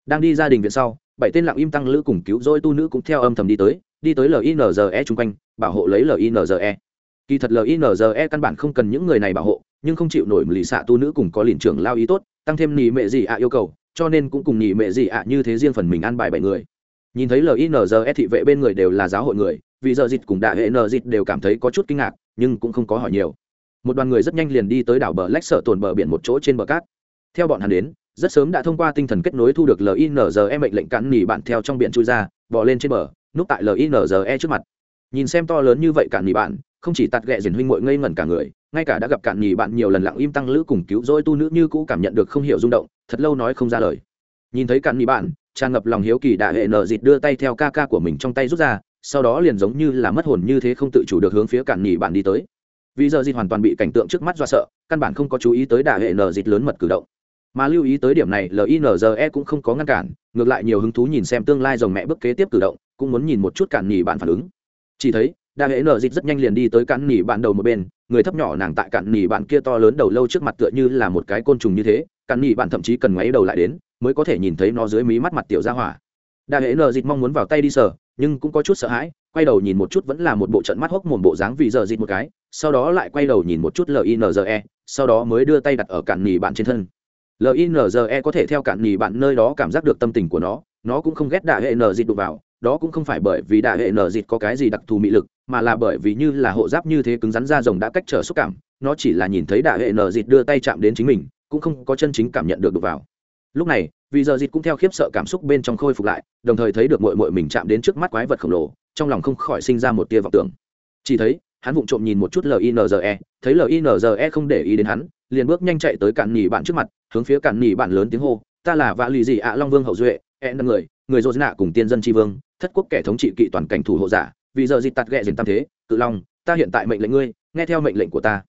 Đang đi ra đình viện sau, bảy tên lặng im tăng lữ cùng cứu rỗi tu nữ cũng theo âm thầm đi tới đi tới linze chung quanh, bảo hộ lấy linze kỳ thật linze căn bản không cần những người này bảo hộ, nhưng không chịu nổi lì xạ tu nữ cùng có liền trưởng lao ý tốt, tăng thêm nỉ mệ gì ạ yêu cầu, cho nên cũng cùng nỉ mệ gì ạ như thế riêng phần mình ăn bài bảy người. Nhìn thấy linze thị vệ bên người đều là giáo hội người, vì giờ dịch cùng đại hệ nờ dịch đều cảm thấy có chút kinh ngạc, nhưng cũng không có hỏi nhiều. Một đoàn người rất nhanh liền đi tới đảo bờ lách sợ tồn bờ biển một chỗ trên bờ cát. Theo bọn hắn đến, rất sớm đã thông qua tinh thần kết nối thu được linze mệnh lệnh cắn nỉ bạn theo trong biển chui ra bỏ lên trên bờ, núp tại linze trước mặt. Nhìn xem to lớn như vậy cản nỉ bạn không chỉ tạt ghẹ diền huynh muội ngây ngẩn cả người, ngay cả đã gặp cạn nhì bạn nhiều lần lặng im tăng lữ cùng cứu rỗi tu nữ như cũ cảm nhận được không hiểu rung động, thật lâu nói không ra lời. Nhìn thấy cạn nhì bạn, tràn ngập lòng hiếu kỳ đại hệ nợ dịt đưa tay theo ca ca của mình trong tay rút ra, sau đó liền giống như là mất hồn như thế không tự chủ được hướng phía cạn nhì bạn đi tới. Vì giờ dịt hoàn toàn bị cảnh tượng trước mắt do sợ, căn bản không có chú ý tới đại hệ nợ dịt lớn mật cử động. Mà lưu ý tới điểm này linze cũng không có ngăn cản, ngược lại nhiều hứng thú nhìn xem tương lai dòng mẹ bước kế tiếp cử động, cũng muốn nhìn một chút cạn nhì bạn phản ứng. Chỉ thấy đa hệ nở dịch rất nhanh liền đi tới cạn nỉ bạn đầu một bên, người thấp nhỏ nàng tại cạn nỉ bạn kia to lớn đầu lâu trước mặt tựa như là một cái côn trùng như thế, cạn nỉ bạn thậm chí cần ngoáy đầu lại đến, mới có thể nhìn thấy nó dưới mí mắt mặt tiểu ra hỏa. Đa hệ nở dịch mong muốn vào tay đi sờ, nhưng cũng có chút sợ hãi, quay đầu nhìn một chút vẫn là một bộ trận mắt hốc mồm bộ dáng vì giờ dịch một cái, sau đó lại quay đầu nhìn một chút linze sau đó mới đưa tay đặt ở cạn nỉ bạn trên thân. Linze có thể theo cạn nỉ bạn nơi đó cảm giác được tâm tình của nó nó cũng không ghét đa hệ nở dịch đụng vào, đó cũng không phải bởi vì đại hệ nở dịch có cái gì đặc thù mị lực mà là bởi vì như là hộ giáp như thế cứng rắn ra rồng đã cách trở xúc cảm, nó chỉ là nhìn thấy đại hệ nở dịt đưa tay chạm đến chính mình, cũng không có chân chính cảm nhận được đục vào. Lúc này, vì giờ dịt cũng theo khiếp sợ cảm xúc bên trong khôi phục lại, đồng thời thấy được mội mội mình chạm đến trước mắt quái vật khổng lồ, trong lòng không khỏi sinh ra một tia vọng tưởng. Chỉ thấy, hắn vụng trộm nhìn một chút linze thấy linze không để ý đến hắn, liền bước nhanh chạy tới cạn nỉ bạn trước mặt, hướng phía cạn nỉ bạn lớn tiếng hô, ta là vạ lì dị ạ long vương hậu duệ e n người người dô nạ cùng tiên dân tri vương, thất quốc kẻ thống trị kỵ toàn cảnh thủ hộ giả vì giờ dịt tạt ghẹ dền tam thế, cự long, ta hiện tại mệnh lệnh ngươi, nghe theo mệnh lệnh của ta.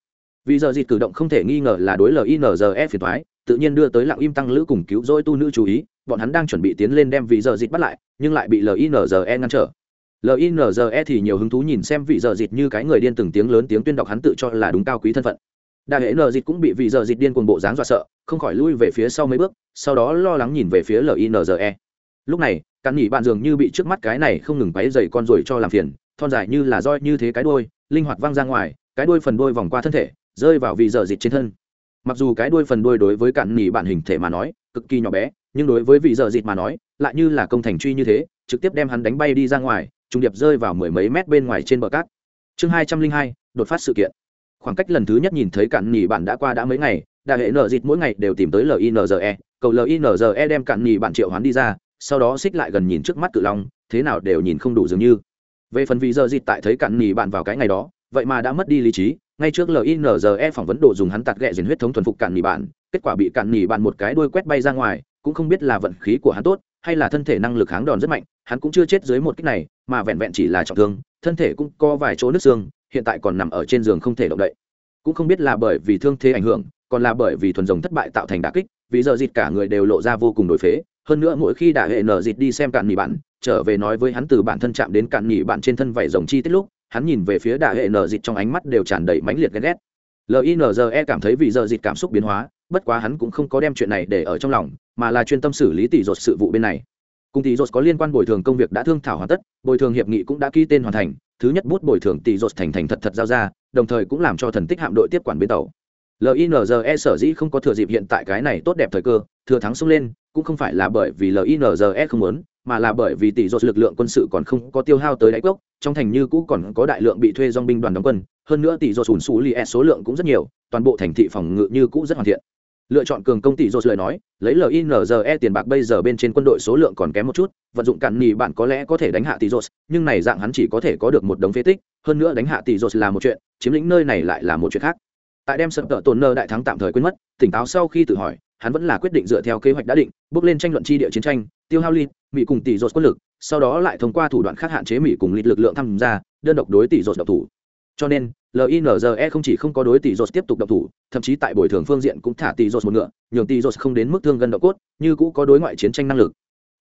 Vì giờ dịt cử động không thể nghi ngờ là đối linze phiền thoái tự nhiên đưa tới lặng im tăng lữ cùng cứu rỗi tu nữ chú ý, bọn hắn đang chuẩn bị tiến lên đem vị giờ dịt bắt lại, nhưng lại bị linze ngăn trở. Linze thì nhiều hứng thú nhìn xem vị giờ dịt như cái người điên từng tiếng lớn tiếng tuyên đọc hắn tự cho là đúng cao quý thân phận. Đại hệ nờ dịt cũng bị vị giờ dịt điên cuồng bộ dáng dọa sợ, không khỏi lui về phía sau mấy bước, sau đó lo lắng nhìn về phía linze lúc này, cắn nhỉ bạn dường như bị trước mắt cái này không ngừng quáy dày con rồi cho làm phiền, thon dài như là roi như thế cái đuôi, linh hoạt văng ra ngoài, cái đuôi phần đuôi vòng qua thân thể, rơi vào vị dở dịt trên thân. Mặc dù cái đuôi phần đuôi đối với cạn nhỉ bạn hình thể mà nói, cực kỳ nhỏ bé, nhưng đối với vị dở dịt mà nói, lại như là công thành truy như thế, trực tiếp đem hắn đánh bay đi ra ngoài, trung điệp rơi vào mười mấy mét bên ngoài trên bờ cát. Chương hai trăm linh hai, đột phát sự kiện. Khoảng cách lần thứ nhất nhìn thấy cạn nhỉ bạn đã qua đã mấy ngày, đại hệ nở dịt mỗi ngày đều tìm tới linze cầu linze đem cạn nhỉ bạn triệu hoán đi ra sau đó xích lại gần nhìn trước mắt cự long, thế nào đều nhìn không đủ dường như. Về phần vì giờ dịt tại thấy cặn nỉ bạn vào cái ngày đó, vậy mà đã mất đi lý trí, ngay trước linze phỏng vấn đồ dùng hắn tạt ghẹ diền huyết thống thuần phục cặn nỉ bạn, kết quả bị cặn nỉ bạn một cái đuôi quét bay ra ngoài, cũng không biết là vận khí của hắn tốt, hay là thân thể năng lực kháng đòn rất mạnh, hắn cũng chưa chết dưới một kích này, mà vẹn vẹn chỉ là trọng thương, thân thể cũng có vài chỗ nứt xương, hiện tại còn nằm ở trên giường không thể động đậy. Cũng không biết là bởi vì thương thế ảnh hưởng, còn là bởi vì thuần rồng thất bại tạo thành đả kích, vì giờ dịt cả người đều lộ ra vô cùng đổi phế hơn nữa mỗi khi đã hệ nở dịt đi xem cạn nỉ bạn, trở về nói với hắn từ bản thân chạm đến cạn nỉ bạn trên thân vảy rồng chi tiết lúc, hắn nhìn về phía đại hệ nở dịt trong ánh mắt đều tràn đầy mãnh liệt ghen ghét. Linze cảm thấy vì giờ dịt cảm xúc biến hóa, bất quá hắn cũng không có đem chuyện này để ở trong lòng, mà là chuyên tâm xử lý tỷ dột sự vụ bên này. Cùng tỷ dột có liên quan bồi thường công việc đã thương thảo hoàn tất, bồi thường hiệp nghị cũng đã ký tên hoàn thành, thứ nhất bút bồi thường tỷ dột thành thành thật thật giao ra, đồng thời cũng làm cho thần tích hạm đội tiếp quản bến tàu. Linze sở dĩ không có thừa dịp hiện tại cái này tốt đẹp thời cơ, thừa thắng xông lên cũng không phải là bởi vì linze không muốn, mà là bởi vì tỷ dột lực lượng quân sự còn không có tiêu hao tới đáy cốc, trong thành như cũ còn có đại lượng bị thuê dong binh đoàn đóng quân, hơn nữa tỷ dột sủn xù li số lượng cũng rất nhiều, toàn bộ thành thị phòng ngự như cũ rất hoàn thiện. Lựa chọn cường công tỷ dột lời nói, lấy linze tiền bạc bây giờ bên trên quân đội số lượng còn kém một chút, vận dụng cạn nỉ bạn có lẽ có thể đánh hạ tỷ dột nhưng này dạng hắn chỉ có thể có được một đống phế tích, hơn nữa đánh hạ tỷ dột là một chuyện, chiếm lĩnh nơi này lại là một chuyện khác. Tại đem sập tợ tổn nơ đại thắng tạm thời quên mất, tỉnh táo sau khi tự hỏi hắn vẫn là quyết định dựa theo kế hoạch đã định, bước lên tranh luận chi địa chiến tranh, tiêu hao ly, mỹ cùng tỷ dột quân lực, sau đó lại thông qua thủ đoạn khác hạn chế mỹ cùng lịt lực lượng tham gia, đơn độc đối tỷ dột độc thủ. Cho nên linze không chỉ không có đối tỷ dột tiếp tục độc thủ, thậm chí tại bồi thường phương diện cũng thả tỷ dột một ngựa, nhường tỷ dột không đến mức thương gần độ cốt, như cũ có đối ngoại chiến tranh năng lực.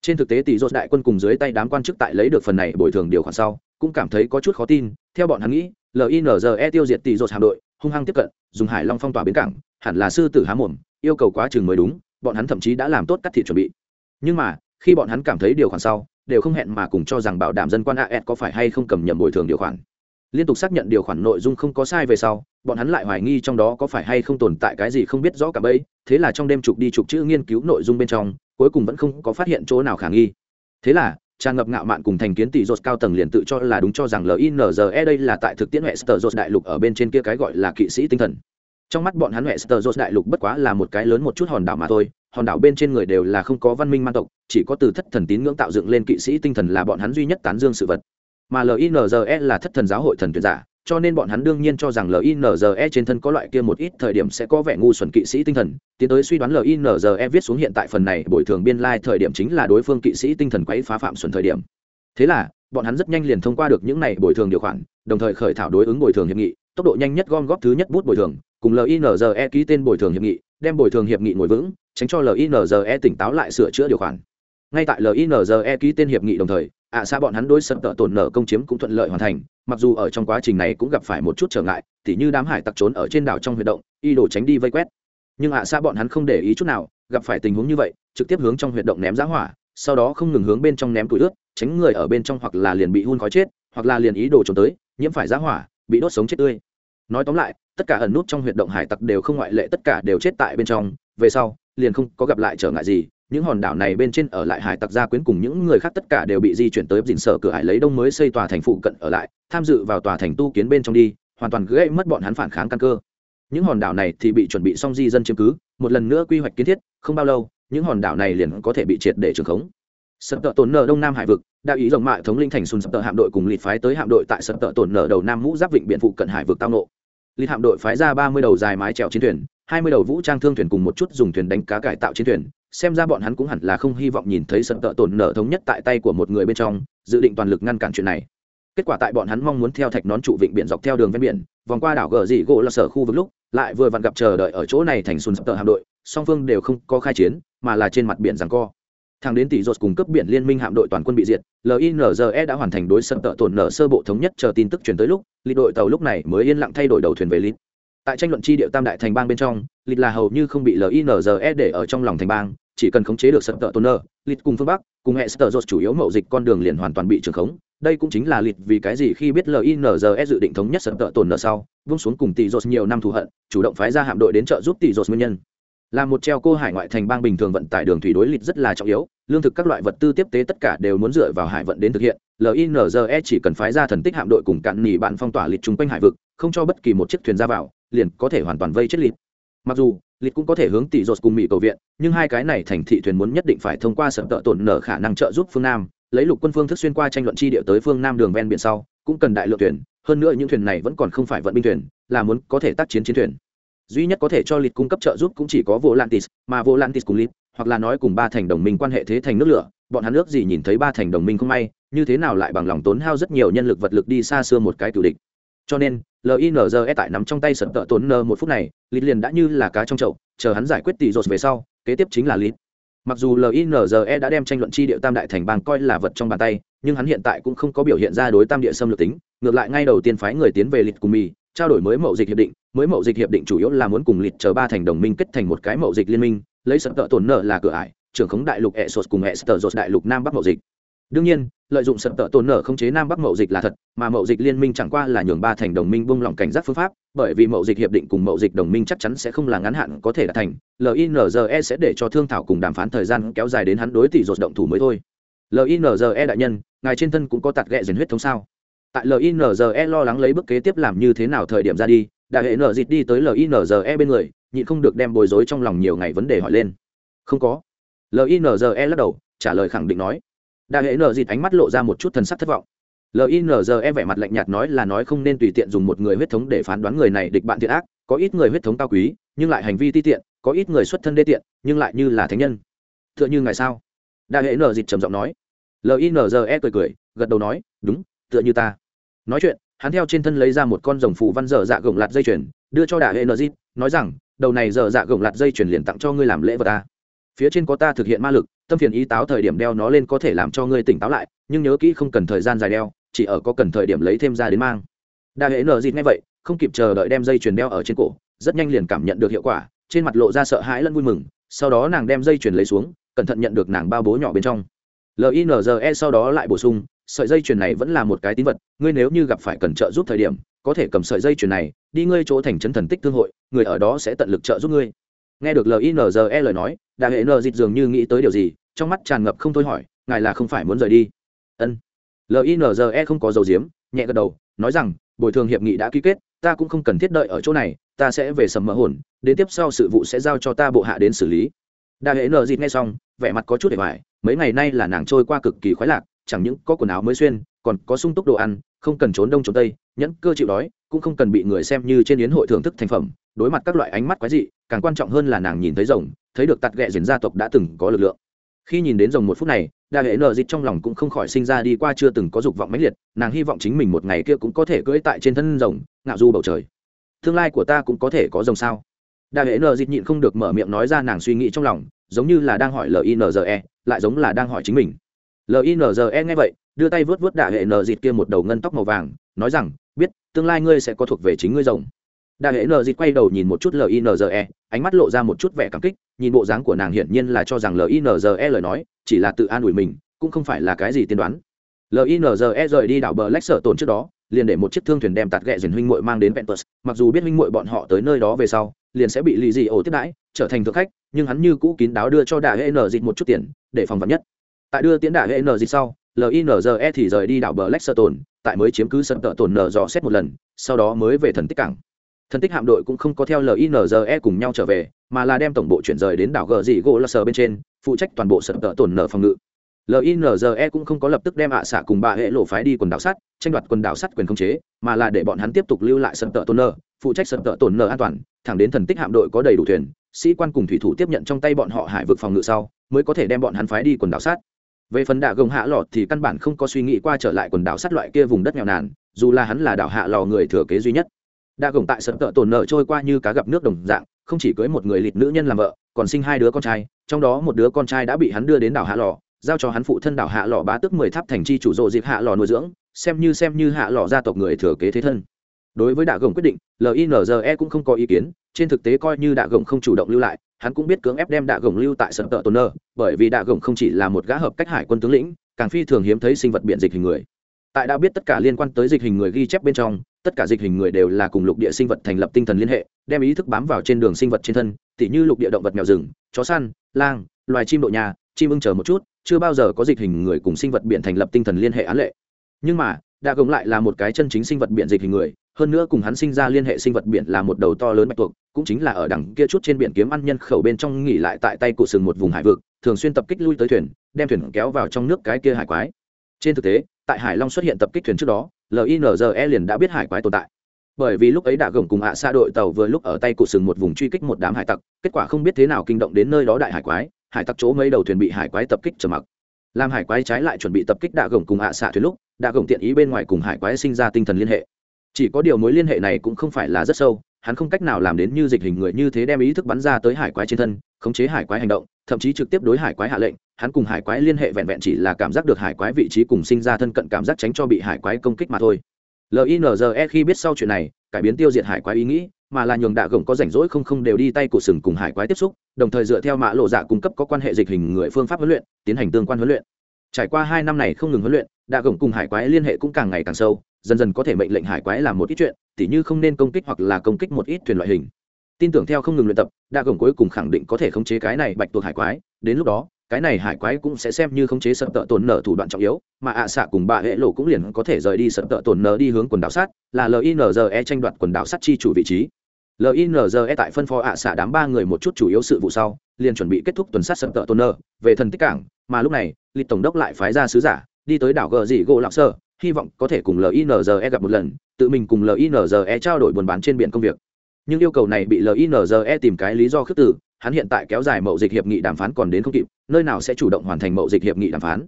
Trên thực tế tỷ dột đại quân cùng dưới tay đám quan chức tại lấy được phần này bồi thường điều khoản sau, cũng cảm thấy có chút khó tin, theo bọn hắn nghĩ linze tiêu diệt tỷ dột hạm đội, hung hăng tiếp cận, dùng hải long phong tỏa bến cảng, hẳn là sư tử há mồm yêu cầu quá chừng mới đúng, bọn hắn thậm chí đã làm tốt cắt thịt chuẩn bị. Nhưng mà, khi bọn hắn cảm thấy điều khoản sau, đều không hẹn mà cùng cho rằng bảo đảm dân quan as có phải hay không cầm nhầm bồi thường điều khoản. Liên tục xác nhận điều khoản nội dung không có sai về sau, bọn hắn lại hoài nghi trong đó có phải hay không tồn tại cái gì không biết rõ cả bấy, thế là trong đêm trục đi trục chữ nghiên cứu nội dung bên trong, cuối cùng vẫn không có phát hiện chỗ nào khả nghi. Thế là, tràn ngập ngạo mạn cùng thành kiến tỷ dột cao tầng liền tự cho là đúng cho rằng linze đây là tại thực tiễn hệ sở dột đại lục ở bên trên kia cái gọi là kỵ sĩ tinh thần trong mắt bọn hắn hệ sờ dột đại lục bất quá là một cái lớn một chút hòn đảo mà thôi, hòn đảo bên trên người đều là không có văn minh man tộc, chỉ có từ thất thần tín ngưỡng tạo dựng lên kỵ sĩ tinh thần là bọn hắn duy nhất tán dương sự vật. Mà linze là thất thần giáo hội thần tuyển giả, cho nên bọn hắn đương nhiên cho rằng linze trên thân có loại kia một ít thời điểm sẽ có vẻ ngu xuẩn kỵ sĩ tinh thần, tiến tới suy đoán linze viết xuống hiện tại phần này bồi thường biên lai、like、thời điểm chính là đối phương kỵ sĩ tinh thần quấy phá phạm xuẩn thời điểm. Thế là, bọn hắn rất nhanh liền thông qua được những này bồi thường điều khoản, đồng thời khởi thảo đối ứng bồi thường hiệp nghị, tốc độ nhanh nhất gom góp thứ nhất bút bồi thường cùng linze ký tên bồi thường hiệp nghị, đem bồi thường hiệp nghị ngồi vững, tránh cho linze tỉnh táo lại sửa chữa điều khoản. Ngay tại linze ký tên hiệp nghị đồng thời, ạ à xa bọn hắn đối sập tợ tổn nở công chiếm cũng thuận lợi hoàn thành, mặc dù ở trong quá trình này cũng gặp phải một chút trở ngại, tỉ như đám hải tặc trốn ở trên đảo trong huy động y đổ tránh đi vây quét. Nhưng ạ à xa bọn hắn không để ý chút nào, gặp phải tình huống như vậy, trực tiếp hướng trong huy động ném giá hỏa, sau đó không ngừng hướng bên trong ném củi ướt, tránh người ở bên trong hoặc là liền bị hun khói chết, hoặc là liền ý đồ trốn tới, nhiễm phải giá hỏa, bị đốt sống chết tươi. Nói tóm lại tất cả ẩn nút trong huyệt động hải tặc đều không ngoại lệ, tất cả đều chết tại bên trong. Về sau, liền không có gặp lại trở ngại gì. Những hòn đảo này bên trên ở lại hải tặc gia quyến cùng những người khác tất cả đều bị di chuyển tới dình sở cửa hải lấy đông mới xây tòa thành phụ cận ở lại, tham dự vào tòa thành tu kiến bên trong đi, hoàn toàn gây mất bọn hắn phản kháng căn cơ. Những hòn đảo này thì bị chuẩn bị xong di dân chiếm cứ, một lần nữa quy hoạch kiến thiết, không bao lâu, những hòn đảo này liền có thể bị triệt để trường khống. Sập tợ tổn nở đông nam hải vực đạo ý rồng mạ thống linh thành sùn sập tợ hạm đội cùng lịt phái tới hạm đội tại sập tợ tổn nở đầu nam mũ giáp vịnh biện phụ cận hải vực tao nộ lịch hạm đội phái ra ba mươi đầu dài mái trèo chiến thuyền, hai mươi đầu vũ trang thương thuyền cùng một chút dùng thuyền đánh cá cải tạo chiến thuyền. Xem ra bọn hắn cũng hẳn là không hy vọng nhìn thấy sập tợ tổn nở thống nhất tại tay của một người bên trong, dự định toàn lực ngăn cản chuyện này. Kết quả tại bọn hắn mong muốn theo thạch nón trụ vịnh biển dọc theo đường ven biển, vòng qua đảo gờ dị gỗ là sở khu vực lúc, lại vừa vặn gặp chờ đợi ở chỗ này thành sùn sập tợ hạm đội, song phương đều không có khai chiến, mà là trên mặt biển rằng co thằng đến tỷ rột cùng cấp biển liên minh hạm đội toàn quân bị diệt linze đã hoàn thành đối sập tợ tổn nở sơ bộ thống nhất chờ tin tức chuyển tới lúc lịch đội tàu lúc này mới yên lặng thay đổi đầu thuyền về lịch tại tranh luận chi địa tam đại thành bang bên trong lịch là hầu như không bị linze để ở trong lòng thành bang, chỉ cần khống chế được sập tợ tổn nở lịch cùng phương bắc, cùng hệ sờ rột chủ yếu mậu dịch con đường liền hoàn toàn bị trường khống. Đây cũng chính là lịch vì cái gì khi biết linze dự định thống nhất sập tợ tổn nở sau, vung xuống cùng tỷ rột nhiều năm thù hận, chủ động phái ra hạm đội đến trợ giúp tỷ rột nguyên nhân là một treo cô hải ngoại thành bang bình thường vận tải đường thủy đối lịch rất là trọng yếu, lương thực các loại vật tư tiếp tế tất cả đều muốn dựa vào hải vận đến thực hiện. Linze chỉ cần phái ra thần tích hạm đội cùng cạn nỉ bạn phong tỏa lịch chung quanh hải vực, không cho bất kỳ một chiếc thuyền ra vào, liền có thể hoàn toàn vây chết lịch. Mặc dù, lịch cũng có thể hướng tỷ dột cùng mỹ cầu viện, nhưng hai cái này thành thị thuyền muốn nhất định phải thông qua sở tợ tổn nở khả năng trợ giúp phương nam. Lấy lục quân phương thức xuyên qua tranh luận chi địa tới phương nam đường ven biển sau, cũng cần đại lượng thuyền, hơn nữa những thuyền này vẫn còn không phải vận binh thuyền, là muốn có thể tác chiến chiến thuyền duy nhất có thể cho lịch cung cấp trợ giúp cũng chỉ có volantis, mà volantis cùng lịch hoặc là nói cùng ba thành đồng minh quan hệ thế thành nước lửa, bọn hắn nước gì nhìn thấy ba thành đồng minh không may, như thế nào lại bằng lòng tốn hao rất nhiều nhân lực vật lực đi xa xưa một cái cựu địch. Cho nên linze tại nắm trong tay sật tợ tốn nơ một phút này lịch liền đã như là cá trong chậu, chờ hắn giải quyết tỷ rột về sau, kế tiếp chính là lịch mặc dù linze đã đem tranh luận chi địa tam đại thành bang coi là vật trong bàn tay, nhưng hắn hiện tại cũng không có biểu hiện ra đối tam địa xâm lược tính, ngược lại ngay đầu tiên phái người tiến về lịch cùng mì, trao đổi mới mậu dịch hiệp định mới mậu dịch hiệp định chủ yếu là muốn cùng lịch chờ ba thành đồng minh kết thành một cái mậu dịch liên minh lấy sập tợ tổn nợ là cửa ải trưởng khống đại lục Essos cùng Esteros đại lục Nam Bắc mậu dịch. Đương nhiên, lợi dụng sập tợ tổn nợ không chế Nam Bắc mậu dịch là thật, mà mậu dịch liên minh chẳng qua là nhường ba thành đồng minh buông lỏng cảnh giác phương pháp, bởi vì mậu dịch hiệp định cùng mậu dịch đồng minh chắc chắn sẽ không là ngắn hạn có thể đạt thành, LINZE sẽ để cho thương thảo cùng đàm phán thời gian kéo dài đến hắn đối tỷ dột động thủ mới thôi. LINZE đại nhân, ngài trên thân cũng có tạt ghẹ diệt huyết thống sao? Tại LINZE lo lắng lấy bước kế tiếp làm như thế nào thời điểm ra đi, đại hệ nở dịt đi tới LINZE bên người, nhịn không được đem bối rối trong lòng nhiều ngày vấn đề hỏi lên. Không có. LINZE lắc đầu, trả lời khẳng định nói. Đại hệ nở dịt ánh mắt lộ ra một chút thần sắc thất vọng. Linze vẻ mặt lạnh nhạt nói là nói không nên tùy tiện dùng một người huyết thống để phán đoán người này địch bạn thiện ác có ít người huyết thống cao quý nhưng lại hành vi ti tiện có ít người xuất thân đê tiện nhưng lại như là thánh nhân. T h ư ợ n h ư ngài sao? Đại hệ nở dịt trầm giọng nói. Linze cười cười gật đầu nói đúng tựa như ta. Nói chuyện hắn theo trên thân lấy ra một con rồng phụ văn dở dạ gồng lạt dây chuyền, đưa cho đại hệ nở dít nói rằng, đầu này dở dạ gồng lạt dây chuyền liền tặng cho ngươi làm lễ vật ta. Phía trên có ta thực hiện ma lực, tâm phiền ý táo thời điểm đeo nó lên có thể làm cho ngươi tỉnh táo lại, nhưng nhớ kỹ không cần thời gian dài đeo, chỉ ở có cần thời điểm lấy thêm ra đến mang. Đà hệ nở dít ngay vậy, không kịp chờ đợi đem dây chuyền đeo ở trên cổ, rất nhanh liền cảm nhận được hiệu quả, trên mặt lộ ra sợ hãi lẫn vui mừng, sau đó nàng đem dây chuyền lấy xuống, cẩn thận nhận được nàng bao bố nhỏ bên trong. Linze sau đó lại bổ sung sợi dây chuyền này vẫn là một cái tín vật ngươi nếu như gặp phải cần trợ giúp thời điểm có thể cầm sợi dây chuyền này đi ngươi chỗ thành trấn thần tích thương hội người ở đó sẽ tận lực trợ giúp ngươi. Nghe được linze lời nói đại hệ nờ dịt dường như nghĩ tới điều gì trong mắt tràn ngập không thôi hỏi ngài là không phải muốn rời đi? Ân. Linze không có dầu diếm nhẹ gật đầu nói rằng bồi thường hiệp nghị đã ký kết ta cũng không cần thiết đợi ở chỗ này ta sẽ về sầm mỡ hồn đến tiếp sau sự vụ sẽ giao cho ta bộ hạ đến xử lý. Đa hệ nờ dịt nghe xong vẻ mặt có chút để vải, mấy ngày nay là nàng trôi qua cực kỳ khoái lạc chẳng những có quần áo mới xuyên, còn có sung túc đồ ăn, không cần trốn đông trốn tây, nhẫn cơ chịu đói, cũng không cần bị người xem như trên yến hội thưởng thức thành phẩm. Đối mặt các loại ánh mắt quái dị, càng quan trọng hơn là nàng nhìn thấy rồng, thấy được tạt ghẹ diễn gia tộc đã từng có lực lượng. Khi nhìn đến rồng một phút này, đa hệ nợ dịch trong lòng cũng không khỏi sinh ra đi qua chưa từng có dục vọng mãnh liệt, nàng hy vọng chính mình một ngày kia cũng có thể cưỡi tại trên thân rồng, ngạo du bầu trời. Tương lai của ta cũng có thể có rồng sao? Đa hệ nợ dịch nhịn không được mở miệng nói ra nàng suy nghĩ trong lòng, giống như là đang hỏi linze lại giống là đang hỏi chính mình linze nghe vậy đưa tay vớt vớt đạ hệ nờ dịt kia một đầu ngân tóc màu vàng nói rằng biết tương lai ngươi sẽ có thuộc về chính ngươi rồng đạ hệ nờ dịt quay đầu nhìn một chút linze ánh mắt lộ ra một chút vẻ cảm kích nhìn bộ dáng của nàng hiển nhiên là cho rằng linze lời nói chỉ là tự an ủi mình cũng không phải là cái gì tiên đoán linze rời đi đảo bờ lách sở tồn trước đó liền để một chiếc thương thuyền đem tạt ghẹ dền huynh muội mang đến Ventus, mặc dù biết huynh muội bọn họ tới nơi đó về sau, liền sẽ bị lì dị ổ tiếp đãi, trở thành thực khách, nhưng hắn như cũ kín đáo đưa cho đại hệ nở dịch một chút tiền, để phòng vật nhất. Tại đưa tiến đại hệ n gì sau, linze thì rời đi đảo bờ lách sở tồn, tại mới chiếm cứ sân tợ tồn nờ dò xét một lần, sau đó mới về thần tích cảng. Thần tích hạm đội cũng không có theo linze cùng nhau trở về mà là đem tổng bộ chuyển rời đến đảo gờ dị gỗ lơ sờ bên trên phụ trách toàn bộ sân tợ tồn nờ phòng ngự. Linze cũng không có lập tức đem ạ xạ cùng bà hệ lộ phái đi quần đảo sắt tranh đoạt quần đảo sắt quyền không chế mà là để bọn hắn tiếp tục lưu lại sân tợ tồn nờ, phụ trách sân tợ tồn nờ an toàn thẳng đến thần tích hạm đội có đầy đủ thuyền sĩ quan cùng thủy thủ tiếp nhận trong tay bọn họ hải vực phòng ngự sau mới có thể đem bọn hắn phái đi quần đảo sắt về phần đạ gồng hạ lọt thì căn bản không có suy nghĩ qua trở lại quần đảo sắt loại kia vùng đất nghèo nàn, dù là hắn là đảo hạ lò người thừa kế duy nhất. Đạ gồng tại sân tợ tổn nợ trôi qua như cá gặp nước đồng dạng, không chỉ cưới một người lịt nữ nhân làm vợ, còn sinh hai đứa con trai, trong đó một đứa con trai đã bị hắn đưa đến đảo hạ lò, giao cho hắn phụ thân đảo hạ lò bá tức mười tháp thành chi chủ rộ dịp hạ lò nuôi dưỡng, xem như xem như hạ lò gia tộc người thừa kế thế thân. Đối với đạ gồng quyết định linze cũng không có ý kiến, trên thực tế coi như đạ gồng không chủ động lưu lại hắn cũng biết cưỡng ép đem đạ gồng lưu tại sân tợ tổn nơ, bởi vì đạ gồng không chỉ là một gã hợp cách hải quân tướng lĩnh, càng phi thường hiếm thấy sinh vật biện dịch hình người. Tại đã biết tất cả liên quan tới dịch hình người ghi chép bên trong, tất cả dịch hình người đều là cùng lục địa sinh vật thành lập tinh thần liên hệ, đem ý thức bám vào trên đường sinh vật trên thân, tỉ như lục địa động vật mèo rừng, chó săn, lang, loài chim độ nhà, chim ưng chờ một chút, chưa bao giờ có dịch hình người cùng sinh vật biển thành lập tinh thần liên hệ án lệ. Nhưng mà, đạ gồng lại là một cái chân chính sinh vật biển dịch hình người hơn nữa cùng hắn sinh ra liên hệ sinh vật biển là một đầu to lớn bạch tuộc, cũng chính là ở đằng kia chút trên biển kiếm ăn nhân khẩu bên trong nghỉ lại tại tay cụ sừng một vùng hải vực, thường xuyên tập kích lui tới thuyền, đem thuyền kéo vào trong nước cái kia hải quái. Trên thực tế, tại hải long xuất hiện tập kích thuyền trước đó linze liền đã biết hải quái tồn tại. Bởi vì lúc ấy đã gồng cùng hạ xa đội tàu vừa lúc ở tay cụ sừng một vùng truy kích một đám hải tặc, kết quả không biết thế nào kinh động đến nơi đó đại hải quái, hải tặc chỗ mấy đầu thuyền bị hải quái tập kích trầm mặc. Làm hải quái trái lại chuẩn bị tập kích đạ gồng cùng hạ xạ thuyền lúc, đạ gồng tiện ý bên ngoài cùng hải quái sinh ra tinh thần liên hệ chỉ có điều mối liên hệ này cũng không phải là rất sâu, hắn không cách nào làm đến như dịch hình người như thế đem ý thức bắn ra tới hải quái trên thân, khống chế hải quái hành động, thậm chí trực tiếp đối hải quái hạ lệnh, hắn cùng hải quái liên hệ vẹn vẹn chỉ là cảm giác được hải quái vị trí cùng sinh ra thân cận cảm giác tránh cho bị hải quái công kích mà thôi. Linze khi biết sau chuyện này, cải biến tiêu diệt hải quái ý nghĩ, mà là nhường đạ gồng có rảnh rỗi không không đều đi tay của sừng cùng hải quái tiếp xúc, đồng thời dựa theo mã lộ dạ cung cấp có quan hệ dịch hình người phương pháp huấn luyện, tiến hành tương quan huấn luyện trải qua hai năm này không ngừng huấn luyện, đạ gồng cùng hải quái liên hệ cũng càng ngày càng sâu, dần dần có thể mệnh lệnh hải quái làm một ít chuyện, tỉ như không nên công kích hoặc là công kích một ít thuyền loại hình. Tin tưởng theo không ngừng luyện tập, đạ gồng cuối cùng khẳng định có thể khống chế cái này bạch tuộc hải quái, đến lúc đó, cái này hải quái cũng sẽ xem như khống chế sợ tợ tổn nở thủ đoạn trọng yếu, mà ạ xạ cùng bà hệ lộ cũng liền có thể rời đi sợ tợ tổn nở đi hướng quần đảo sát, là linze tranh đoạt quần đảo sắt chi chủ vị trí. Linze tại phân phó ạ xạ đám ba người một chút chủ yếu sự vụ sau liền chuẩn bị kết thúc tuần sát sập tợ toner về thần tích cảng, mà lúc này lịch tổng đốc lại phái ra sứ giả, đi tới đảo gờ dị gỗ lạc sơ, hy vọng có thể cùng linze gặp một lần, tự mình cùng linze trao đổi buôn bán trên biển công việc. Nhưng yêu cầu này bị linze tìm cái lý do khước từ, hắn hiện tại kéo dài mậu dịch hiệp nghị đàm phán còn đến không kịp, nơi nào sẽ chủ động hoàn thành mậu dịch hiệp nghị đàm phán.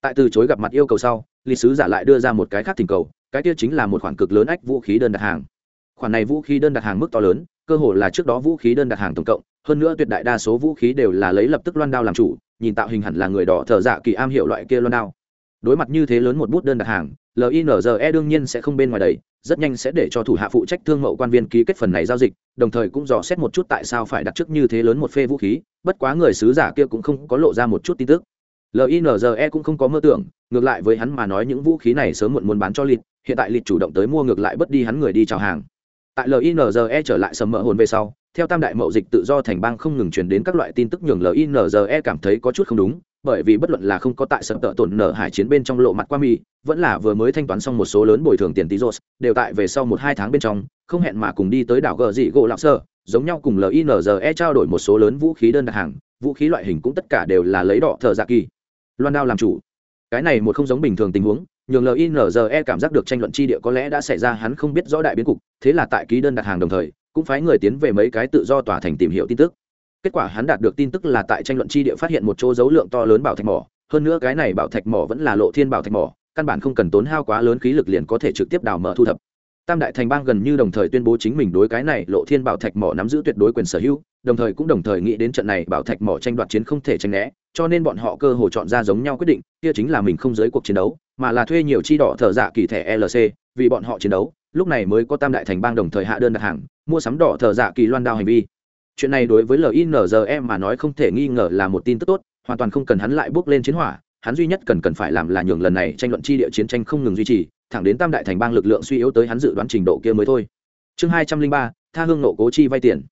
Tại từ chối gặp mặt yêu cầu sau lịch sứ giả lại đưa ra một cái khác thỉnh cầu, cái kia chính là một khoản cực lớn ách vũ khí đơn đặt hàng. Khoản này vũ khí đơn đặt hàng mức to lớn cơ hồ là trước đó vũ khí đơn đặt hàng tổng cộng, hơn nữa tuyệt đại đa số vũ khí đều là lấy lập tức loan đao làm chủ, nhìn tạo hình hẳn là người đỏ thợ dạ kỳ am hiệu loại kia loan đao. Đối mặt như thế lớn một bút đơn đặt hàng linze đương nhiên sẽ không bên ngoài đầy, rất nhanh sẽ để cho thủ hạ phụ trách thương mẫu quan viên ký kết phần này giao dịch, đồng thời cũng dò xét một chút tại sao phải đặt trước như thế lớn một phê vũ khí, bất quá người sứ giả kia cũng không có lộ ra một chút tin tức. Linze cũng không có mơ tưởng, ngược lại với hắn mà nói những vũ khí này sớm muộn muốn bán cho lịt, hiện tại lịt chủ động tới mua ngược lại bất đi hắn người đi chào hàng tại linze trở lại sầm mỡ hồn về sau, theo tam đại mậu dịch tự do thành bang không ngừng truyền đến các loại tin tức nhường linze cảm thấy có chút không đúng, bởi vì bất luận là không có tại sập tợ tổn nở hải chiến bên trong lộ mặt qua mỹ vẫn là vừa mới thanh toán xong một số lớn bồi thường tiền tí rột đều tại về sau một hai tháng bên trong, không hẹn mà cùng đi tới đảo gờ dị gỗ lạc sơ, giống nhau cùng linze trao đổi một số lớn vũ khí đơn đặt hàng, vũ khí loại hình cũng tất cả đều là lấy đỏ thợ dạ kỳ. Loan đao làm chủ. Cái này một không giống bình thường tình huống nhường linze cảm giác được tranh luận chi địa có lẽ đã xảy ra, hắn không biết rõ đại biến cục, thế là tại ký đơn đặt hàng đồng thời, cũng phái người tiến về mấy cái tự do tòa thành tìm hiểu tin tức. Kết quả hắn đạt được tin tức là tại tranh luận chi địa phát hiện một chỗ dấu lượng to lớn bảo thạch mỏ, hơn nữa cái này bảo thạch mỏ vẫn là lộ thiên bảo thạch mỏ, căn bản không cần tốn hao quá lớn khí lực liền có thể trực tiếp đào mở thu thập tam đại thành bang gần như đồng thời tuyên bố chính mình đối cái này lộ thiên bảo thạch mỏ nắm giữ tuyệt đối quyền sở hữu, đồng thời cũng đồng thời nghĩ đến trận này bảo thạch mỏ tranh đoạt chiến không thể tranh né, cho nên bọn họ cơ hồ chọn ra giống nhau quyết định, kia chính là mình không giới cuộc chiến đấu, mà là thuê nhiều chi đỏ thợ dạ kỳ thẻ lc vì bọn họ chiến đấu, lúc này mới có tam đại thành bang đồng thời hạ đơn đặt hàng, mua sắm đỏ thợ dạ kỳ loan đao hành vi. Chuyện này đối với linze mà nói không thể nghi ngờ là một tin tức tốt, hoàn toàn không cần hắn lại bước lên chiến hỏa hắn duy nhất cần cần phải làm là nhường lần này tranh luận chi địa chiến tranh không ngừng duy trì, thẳng đến tam đại thành bang lực lượng suy yếu tới hắn dự đoán trình độ kia mới thôi. Chương hai trăm linh ba, tha hương nộ cố chi vay tiền.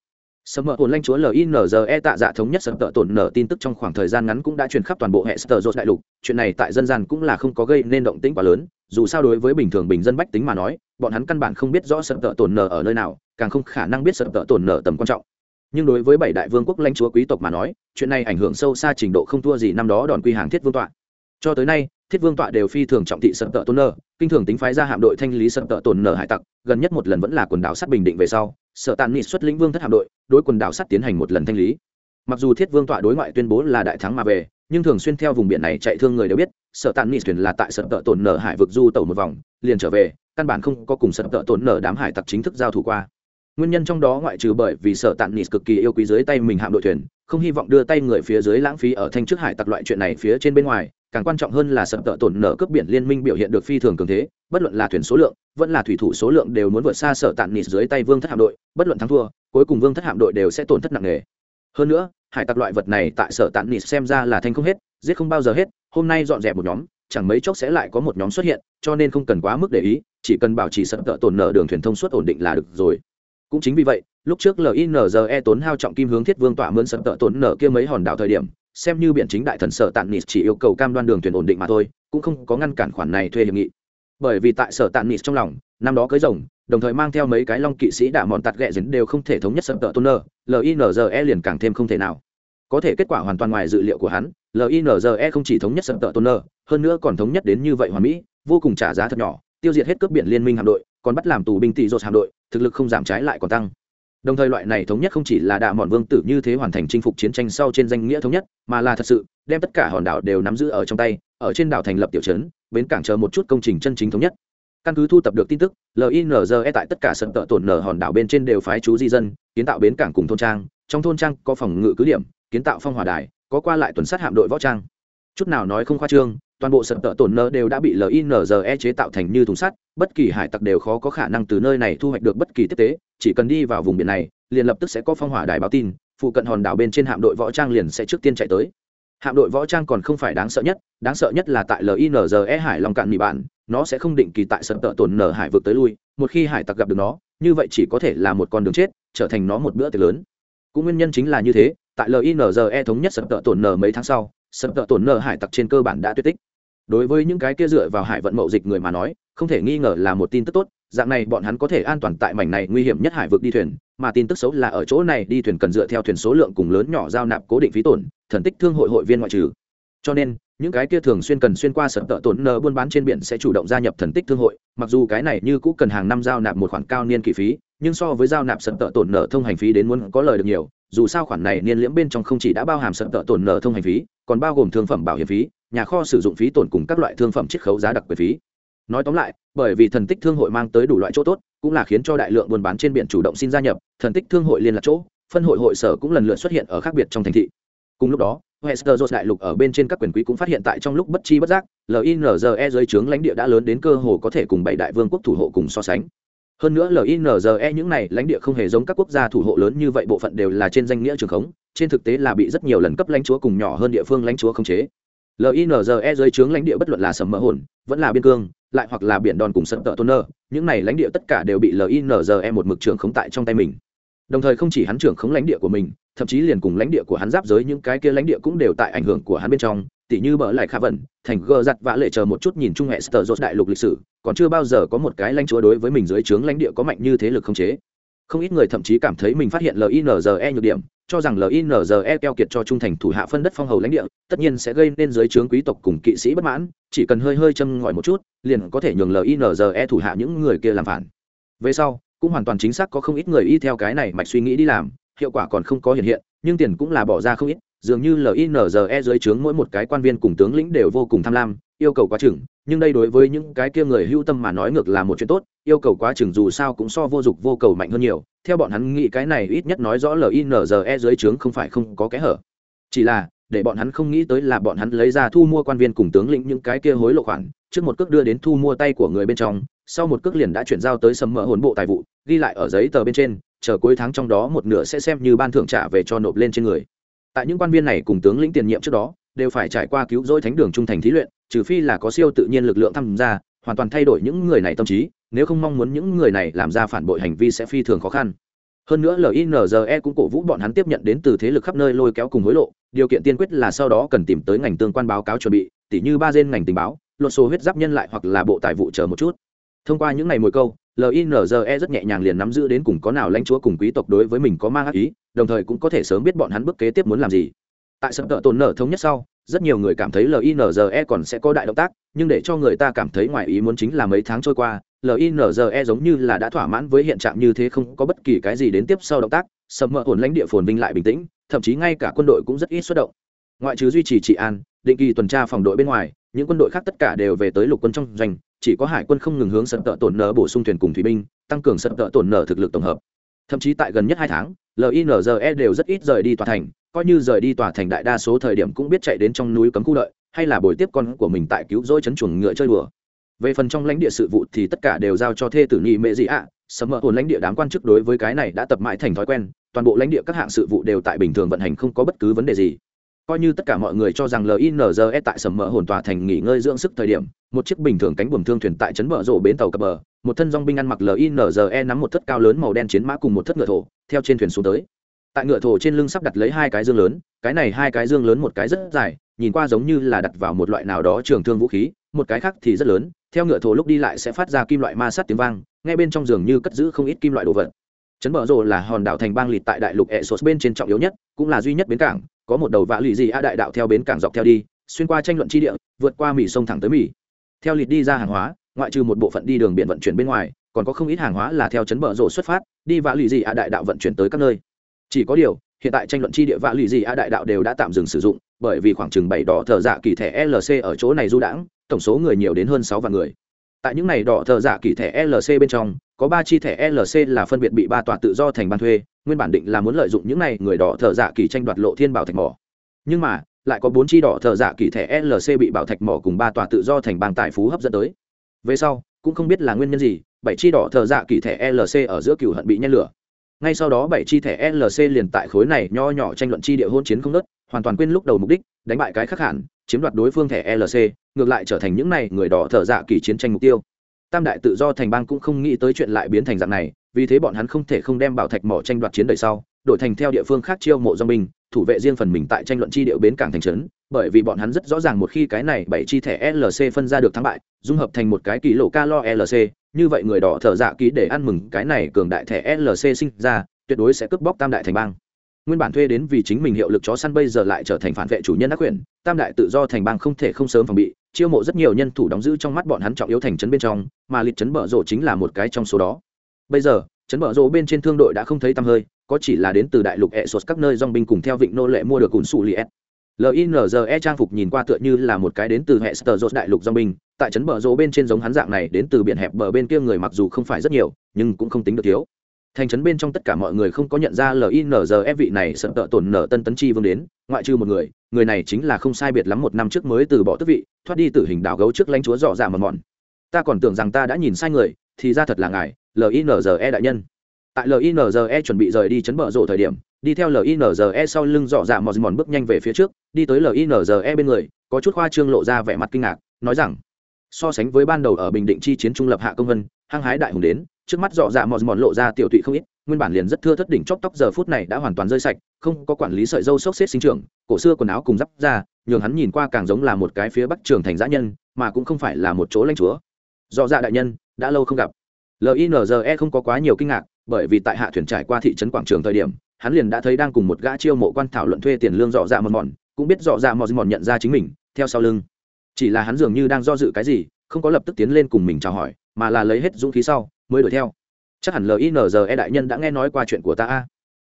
Sầm mỡ hồn lanh chúa linze tạ dạ thống nhất sầm tợ tổn nở tin tức trong khoảng thời gian ngắn cũng đã truyền khắp toàn bộ hệ sở dột đại lục. Chuyện này tại dân gian cũng là không có gây nên động tĩnh quá lớn, dù sao đối với bình thường bình dân bách tính mà nói, bọn hắn căn bản không biết rõ sầm tợ tổn nở ở nơi nào, càng không khả năng biết sầm tợ tổn nở tầm quan trọng. Nhưng đối với bảy đại vương quốc lãnh chúa quý tộc mà nói, chuyện này ảnh hưởng sâu xa trình độ không thua gì năm đó đòn quy hàng thiết vương tọa cho tới nay, thiết vương tọa đều phi thường trọng thị sập tợ tôn nơ kinh thường tính phái ra hạm đội thanh lý sập tợ tồn nở hải tặc, gần nhất một lần vẫn là quần đảo sắt bình định về sau sợ tàn nghị xuất lĩnh vương thất hạm đội, đối quần đảo sắt tiến hành một lần thanh lý. Mặc dù thiết vương tọa đối ngoại tuyên bố là đại thắng mà về, nhưng thường xuyên theo vùng biển này chạy thương người đều biết sợ tàn nghị thuyền là tại sập tợ tồn nở hải vực du tẩu một vòng, liền trở về, căn bản không có cùng sập tợ tồn nở đám hải tặc chính thức giao thủ qua. Nguyên nhân trong đó ngoại trừ bởi vì sợ tàn nịt cực kỳ yêu quý dưới tay mình hạm đội thuyền không hy vọng đưa tay người phía dưới lãng phí ở thanh trước hải tặc loại chuyện này phía trên bên ngoài, càng quan trọng hơn là sập tợ tổn nở cướp biển liên minh biểu hiện được phi thường cường thế, bất luận là thuyền số lượng, vẫn là thủy thủ số lượng đều muốn vượt xa sở tạn nịt dưới tay vương thất hạm đội, bất luận thắng thua, cuối cùng vương thất hạm đội đều sẽ tổn thất nặng nề. Hơn nữa, hải tặc loại vật này tại sở tạn nịt xem ra là thanh không hết, giết không bao giờ hết, hôm nay dọn dẹp một nhóm, chẳng mấy chốc sẽ lại có một nhóm xuất hiện, cho nên không cần quá mức để ý, chỉ cần bảo trì sập tợ tổn nở đường thuyền thông suốt ổn định là được rồi cũng chính vì vậy, lúc trước linze tốn hao trọng kim hướng thiết vương tỏa mướn sập tợ tốn nở kia mấy hòn đảo thời điểm, xem như biện chính đại thần sở tạn nịt chỉ yêu cầu cam đoan đường thuyền ổn định mà thôi, cũng không có ngăn cản khoản này thuê hiệp nghị. Bởi vì tại sở tạn nịt trong lòng, năm đó cưới rồng, đồng thời mang theo mấy cái long kỵ sĩ đạ mòn tạt ghẹ dính đều không thể thống nhất sập tợ tôn nơ linze liền càng thêm không thể nào. Có thể kết quả hoàn toàn ngoài dự liệu của hắn linze không chỉ thống nhất sập tợ tôn nơ hơn nữa còn thống nhất đến như vậy hoàn mỹ, vô cùng trả giá thật nhỏ, tiêu diệt hết cướp biển liên minh hạm đội còn bắt làm tù binh tỷ dột hạm đội, thực lực không giảm trái lại còn tăng. Đồng thời loại này thống nhất không chỉ là đạ mòn vương tử như thế hoàn thành chinh phục chiến tranh sau trên danh nghĩa thống nhất, mà là thật sự đem tất cả hòn đảo đều nắm giữ ở trong tay, ở trên đảo thành lập tiểu trấn, bến cảng chờ một chút công trình chân chính thống nhất. Căn cứ thu tập được tin tức linze tại tất cả sân tợ tổn nở hòn đảo bên trên đều phái chú di dân, kiến tạo bến cảng cùng thôn trang, trong thôn trang có phòng ngự cứ điểm, kiến tạo phong hòa đài, có qua lại tuần sát hạm đội võ trang. Chút nào nói không khoa trương toàn bộ sập tợ tổn nơ đều đã bị linze chế tạo thành như thùng sắt, bất kỳ hải tặc đều khó có khả năng từ nơi này thu hoạch được bất kỳ tiếp tế, chỉ cần đi vào vùng biển này, liền lập tức sẽ có phong hỏa đài báo tin, phụ cận hòn đảo bên trên hạm đội võ trang liền sẽ trước tiên chạy tới. Hạm đội võ trang còn không phải đáng sợ nhất, đáng sợ nhất là tại linze hải long cạn mì bạn nó sẽ không định kỳ tại sập tợ tổn nở hải vực tới lui, một khi hải tặc gặp được nó, như vậy chỉ có thể là một con đường chết, trở thành nó một bữa tiệc lớn. Cũng nguyên nhân chính là như thế, tại linze thống nhất sập tợ tổn nở mấy tháng sau sập tợ tổn nở hải tặc trên cơ bản đã tuyệt tích. Đối với những cái kia dựa vào hải vận mậu dịch người mà nói, không thể nghi ngờ là một tin tức tốt, dạng này bọn hắn có thể an toàn tại mảnh này nguy hiểm nhất hải vực đi thuyền, mà tin tức xấu là ở chỗ này đi thuyền cần dựa theo thuyền số lượng cùng lớn nhỏ giao nạp cố định phí tổn, thần tích thương hội hội viên ngoại trừ. Cho nên những cái kia thường xuyên cần xuyên qua sở tợ tổn nợ buôn bán trên biển sẽ chủ động gia nhập thần tích thương hội. Mặc dù cái này như cũ cần hàng năm giao nạp một khoản cao niên kỳ phí, nhưng so với giao nạp sở tợ tổn nợ thông hành phí đến muốn có lời được nhiều, dù sao khoản này niên liễm bên trong không chỉ đã bao hàm sở tợ tổn nợ thông hành phí, còn bao gồm thương phẩm bảo hiểm phí, nhà kho sử dụng phí tổn cùng các loại thương phẩm chiết khấu giá đặc biệt phí. Nói tóm lại, bởi vì thần tích thương hội mang tới đủ loại chỗ tốt, cũng là khiến cho đại lượng buôn bán trên biển chủ động xin gia nhập, thần tích thương hội liên lạc chỗ, phân hội hội sở cũng lần lượt xuất hiện ở khác biệt trong thành thị. Cùng lúc đó Westeros đại lục ở bên trên các quyền quý cũng phát hiện tại trong lúc bất chi bất giác, LINZE dưới trướng lãnh địa đã lớn đến cơ hồ có thể cùng bảy đại vương quốc thủ hộ cùng so sánh. Hơn nữa LINZE những này lãnh địa không hề giống các quốc gia thủ hộ lớn như vậy bộ phận đều là trên danh nghĩa trường khống, trên thực tế là bị rất nhiều lần cấp lãnh chúa cùng nhỏ hơn địa phương lãnh chúa khống chế. LINZE dưới trướng lãnh địa bất luận là sầm mỡ hồn, vẫn là biên cương, lại hoặc là biển đòn cùng sân tợ tôn nơ, những này lãnh địa tất cả đều bị LINZE một mực trưởng khống tại trong tay mình. Đồng thời không chỉ hắn trưởng khống lãnh địa của mình, thậm chí liền cùng lãnh địa của hắn giáp giới những cái kia lãnh địa cũng đều tại ảnh hưởng của hắn bên trong tỉ như bỡ lại kha vẩn thành gờ giặt vã lệ chờ một chút nhìn chung hệ sờ dốt đại lục lịch sử còn chưa bao giờ có một cái lãnh chúa đối với mình dưới trướng lãnh địa có mạnh như thế lực không chế. Không ít người thậm chí cảm thấy mình phát hiện linze nhược điểm cho rằng linze keo kiệt cho trung thành thủ hạ phân đất phong hầu lãnh địa tất nhiên sẽ gây nên dưới trướng quý tộc cùng kỵ sĩ bất mãn chỉ cần hơi hơi châm ngòi một chút liền có thể nhường linze thủ hạ những người kia làm phản. Về sau cũng hoàn toàn chính xác có không ít người y theo cái này mạch suy nghĩ đi làm, hiệu quả còn không có hiện hiện, nhưng tiền cũng là bỏ ra không ít, dường như linze dưới trướng mỗi một cái quan viên cùng tướng lĩnh đều vô cùng tham lam, yêu cầu quá chừng, nhưng đây đối với những cái kia người hưu tâm mà nói ngược là một chuyện tốt, yêu cầu quá chừng dù sao cũng so vô dụng vô cầu mạnh hơn nhiều, theo bọn hắn nghĩ cái này ít nhất nói rõ linze dưới trướng không phải không có kẽ hở. Chỉ là, để bọn hắn không nghĩ tới là bọn hắn lấy ra thu mua quan viên cùng tướng lĩnh những cái kia hối lộ khoản, trước một cước đưa đến thu mua tay của người bên trong sau một cước liền đã chuyển giao tới sầm mỡ hồn bộ tài vụ, ghi lại ở giấy tờ bên trên, chờ cuối tháng trong đó một nửa sẽ xem như ban thưởng trả về cho nộp lên trên người. Tại những quan viên này cùng tướng lĩnh tiền nhiệm trước đó, đều phải trải qua cứu rỗi thánh đường trung thành thí luyện, trừ phi là có siêu tự nhiên lực lượng tham gia, hoàn toàn thay đổi những người này tâm trí, nếu không mong muốn những người này làm ra phản bội hành vi sẽ phi thường khó khăn. Hơn nữa linze cũng cổ vũ bọn hắn tiếp nhận đến từ thế lực khắp nơi lôi kéo cùng hối lộ, điều kiện tiên quyết là sau đó cần tìm tới ngành tương quan báo cáo chuẩn bị, tỉ như ba gen ngành tình báo lột số huyết giáp nhân lại hoặc là bộ tài vụ chờ một chút thông qua những ngày mồi câu linze rất nhẹ nhàng liền nắm giữ đến cùng có nào lãnh chúa cùng quý tộc đối với mình có mang ác ý, đồng thời cũng có thể sớm biết bọn hắn bước kế tiếp muốn làm gì. Tại sập tợ tồn nở thống nhất sau, rất nhiều người cảm thấy linze còn sẽ có đại động tác, nhưng để cho người ta cảm thấy ngoài ý muốn chính là mấy tháng trôi qua linze giống như là đã thỏa mãn với hiện trạng như thế không có bất kỳ cái gì đến tiếp sau động tác, sập mỡ ổn lãnh địa phồn vinh lại bình tĩnh, thậm chí ngay cả quân đội cũng rất ít xuất động. Ngoại trừ duy trì trị an, định kỳ tuần tra phòng đội bên ngoài những quân đội khác tất cả đều về tới lục quân trong doanh, chỉ có hải quân không ngừng hướng sân tợ tổn nở bổ sung thuyền cùng thủy binh, tăng cường sân tợ tổn nở thực lực tổng hợp. Thậm chí tại gần nhất hai tháng linze đều rất ít rời đi tòa thành, coi như rời đi tòa thành đại đa số thời điểm cũng biết chạy đến trong núi cấm khu đợi, hay là buổi tiếp con của mình tại cứu rỗi chấn chuồng ngựa chơi đùa. Về phần trong lãnh địa sự vụ thì tất cả đều giao cho thê tử nhị mệ dị ạ sấm mỡ hồn lãnh địa đám quan chức đối với cái này đã tập mãi thành thói quen, toàn bộ lãnh địa các hạng sự vụ đều tại bình thường vận hành không có bất cứ vấn đề gì coi như tất cả mọi người cho rằng linze tại sầm mỡ hồn tòa thành nghỉ ngơi dưỡng sức thời điểm, một chiếc bình thường cánh buồm thương thuyền tại trấn bờ rổ bến tàu cập bờ, một thân dong binh ăn mặc linze nắm một thất cao lớn màu đen chiến mã cùng một thất ngựa thổ, theo trên thuyền xuống tới. Tại ngựa thổ trên lưng sắp đặt lấy hai cái dương lớn, cái này hai cái dương lớn một cái rất dài, nhìn qua giống như là đặt vào một loại nào đó trường thương vũ khí, một cái khác thì rất lớn, theo ngựa thổ lúc đi lại sẽ phát ra kim loại ma sát tiếng vang, ngay bên trong giường như cất giữ không ít kim loại đồ vật. Trấn bờ rồ là hòn đảo thành bang lịt tại đại lục e sột bên trên trọng yếu nhất, cũng là duy nhất bến cảng có một đầu vạ lụy gì a đại đạo theo bến cảng dọc theo đi, xuyên qua tranh luận tri địa, vượt qua mỹ sông thẳng tới mỹ theo lịt đi ra hàng hóa, ngoại trừ một bộ phận đi đường biển vận chuyển bên ngoài, còn có không ít hàng hóa là theo chấn bờ rổ xuất phát, đi vạ lụy gì a đại đạo vận chuyển tới các nơi. Chỉ có điều, hiện tại tranh luận chi địa vạ lụy gì a đại đạo đều đã tạm dừng sử dụng, bởi vì khoảng chừng bảy đỏ thợ dạ kỳ thẻ lc ở chỗ này du đãng, tổng số người nhiều đến hơn sáu vạn người. Tại những này đỏ thợ dạ kỳ thẻ lc bên trong có ba chi thẻ lc là phân biệt bị ba tòa tự do thành ban thuê nguyên bản định là muốn lợi dụng những này người đỏ thợ dạ kỳ tranh đoạt lộ thiên bảo thạch mỏ. Nhưng mà lại có bốn chi đỏ thợ dạ kỳ thẻ lc bị bảo thạch mỏ cùng ba tòa tự do thành bang tài phú hấp dẫn tới. Về sau cũng không biết là nguyên nhân gì bảy chi đỏ thợ dạ kỳ thẻ lc ở giữa cừu hận bị nhen lửa. Ngay sau đó bảy chi thẻ lc liền tại khối này nho nhỏ tranh luận chi địa hôn chiến không ngớt, hoàn toàn quên lúc đầu mục đích đánh bại cái khắc hẳn chiếm đoạt đối phương thẻ lc ngược lại trở thành những này người đỏ thợ dạ kỳ chiến tranh mục tiêu tam đại tự do thành bang cũng không nghĩ tới chuyện lại biến thành dạng này, vì thế bọn hắn không thể không đem bảo thạch mỏ tranh đoạt chiến đời sau, đổi thành theo địa phương khác chiêu mộ do binh, thủ vệ riêng phần mình tại tranh luận chi điệu bến cảng thành trấn, bởi vì bọn hắn rất rõ ràng một khi cái này bảy chi thẻ lc phân ra được thắng bại, dung hợp thành một cái kỷ lộ calo lc như vậy người đỏ thở dạ ký để ăn mừng cái này cường đại thẻ lc sinh ra, tuyệt đối sẽ cướp bóc tam đại thành bang. Nguyên bản thuê đến vì chính mình hiệu lực chó săn bây giờ lại trở thành phản vệ chủ nhân ác quyền, tam đại tự do thành bang không thể không sớm phòng bị chiêu mộ rất nhiều nhân thủ đóng giữ trong mắt bọn hắn trọng yếu thành trấn bên trong, mà liệt trấn bở rộ chính là một cái trong số đó. Bây giờ, trấn bở rộ bên trên thương đội đã không thấy tăm hơi, có chỉ là đến từ đại lục e sột các nơi dong binh cùng theo vịnh nô lệ mua được cùn sụ liệt linze trang phục nhìn qua tựa như là một cái đến từ hệ sờ dột đại lục dong binh, tại trấn bờ rộ bên trên giống hắn dạng này đến từ biển hẹp bờ bên kia người mặc dù không phải rất nhiều, nhưng cũng không tính được thiếu thành trấn bên trong tất cả mọi người không có nhận ra linzf vị này sợ tợ tổn nở tân tấn chi vương đến, ngoại trừ một người người này chính là không sai biệt lắm một năm trước mới từ bỏ tước vị, thoát đi từ hình đảo gấu trước lãnh chúa dọ dạ mầm mòn ta còn tưởng rằng ta đã nhìn sai người, thì ra thật là ngài linze đại nhân. Tại linze chuẩn bị rời đi chấn bờ rộ thời điểm, đi theo linze sau lưng dọ dạ mòn mòn bước nhanh về phía trước, đi tới linze bên người, có chút khoa trương lộ ra vẻ mặt kinh ngạc, nói rằng, so sánh với ban đầu ở bình định chi chiến trung lập hạ công vân, hăng hái đại hùng đến trước mắt dọ dạ mòn mòn lộ ra tiểu tụy không ít, nguyên bản liền rất thưa thất đỉnh chóp tóc giờ phút này đã hoàn toàn rơi sạch, không có quản lý sợi dâu xốc xếp sinh trưởng, cổ xưa quần áo cùng giáp ra nhường hắn nhìn qua càng giống là một cái phía bắc trường thành giã nhân, mà cũng không phải là một chỗ lãnh chúa. Dọ dạ đại nhân, đã lâu không gặp. Linze không có quá nhiều kinh ngạc, bởi vì tại hạ thuyền trải qua thị trấn quảng trường thời điểm, hắn liền đã thấy đang cùng một gã chiêu mộ quan thảo luận thuê tiền lương dọ dạ mòn mòn cũng biết dọ dạ mòn mòn nhận ra chính mình, theo sau lưng. Chỉ là hắn dường như đang do dự cái gì, không có lập tức tiến lên cùng mình chào hỏi, mà là lấy hết dũng khí sau mới đuổi theo. Chắc hẳn linze đại nhân đã nghe nói qua chuyện của ta a.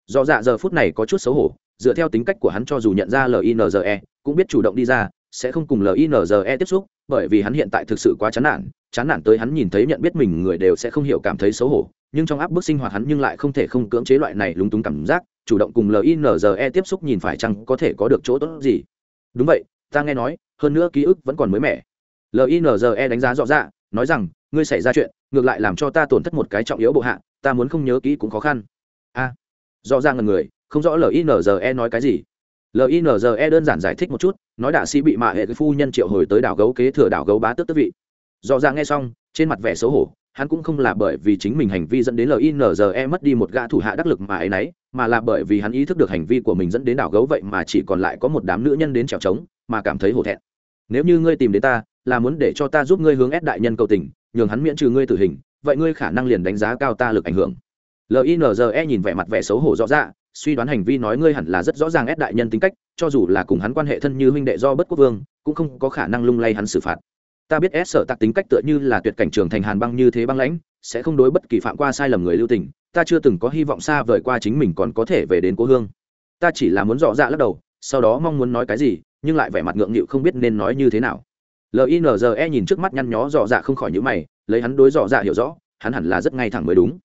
Do dạ giờ phút này có chút xấu hổ, dựa theo tính cách của hắn cho dù nhận ra linze cũng biết chủ động đi ra, sẽ không cùng linze tiếp xúc, bởi vì hắn hiện tại thực sự quá chán nản chán nản tới hắn nhìn thấy nhận biết mình người đều sẽ không hiểu cảm thấy xấu hổ, nhưng trong áp bức sinh hoạt hắn nhưng lại không thể không cưỡng chế loại này lúng túng cảm giác, chủ động cùng linze tiếp xúc nhìn phải chăng có thể có được chỗ tốt gì. Đúng vậy, ta nghe nói, hơn nữa ký ức vẫn còn mới mẻ. Linze đánh giá rõ ràng, nói rằng, ngươi xảy ra chuyện ngược lại làm cho ta tổn thất một cái trọng yếu bộ hạ ta muốn không nhớ kỹ cũng khó khăn. A à, rõ ràng ngần người không rõ linze nói cái gì. Linze đơn giản giải thích một chút nói đạ sĩ bị mạ hệ phu nhân triệu hồi tới đảo gấu kế thừa đảo gấu bá tước tước vị. Rõ ràng nghe xong trên mặt vẻ xấu hổ hắn cũng không là bởi vì chính mình hành vi dẫn đến linze mất đi một gã thủ hạ đắc lực mà ấy nấy mà là bởi vì hắn ý thức được hành vi của mình dẫn đến đảo gấu vậy mà chỉ còn lại có một đám nữ nhân đến trèo trống mà cảm thấy hổ thẹn. Nếu như ngươi tìm đến ta là muốn để cho ta giúp ngươi hướng ép đại nhân cầu tình nhường hắn miễn trừ ngươi tử hình, vậy ngươi khả năng liền đánh giá cao ta lực ảnh hưởng. Linze nhìn vẻ mặt vẻ xấu hổ rõ ra suy đoán hành vi nói ngươi hẳn là rất rõ ràng ép đại nhân tính cách, cho dù là cùng hắn quan hệ thân như huynh đệ do bất quốc vương, cũng không có khả năng lung lay hắn xử phạt. Ta biết ép sở tạc tính cách tựa như là tuyệt cảnh trường thành hàn băng như thế băng lãnh, sẽ không đối bất kỳ phạm qua sai lầm người lưu tình, ta chưa từng có hy vọng xa vời qua chính mình còn có thể về đến cô hương. Ta chỉ là muốn rõ dạ lắc đầu, sau đó mong muốn nói cái gì, nhưng lại vẻ mặt ngượng nghịu không biết nên nói như thế nào linze nhìn trước mắt nhăn nhó dọ dạ không khỏi nhữ mày lấy hắn đối dọ dạ hiểu rõ hắn hẳn là rất ngay thẳng mới đúng.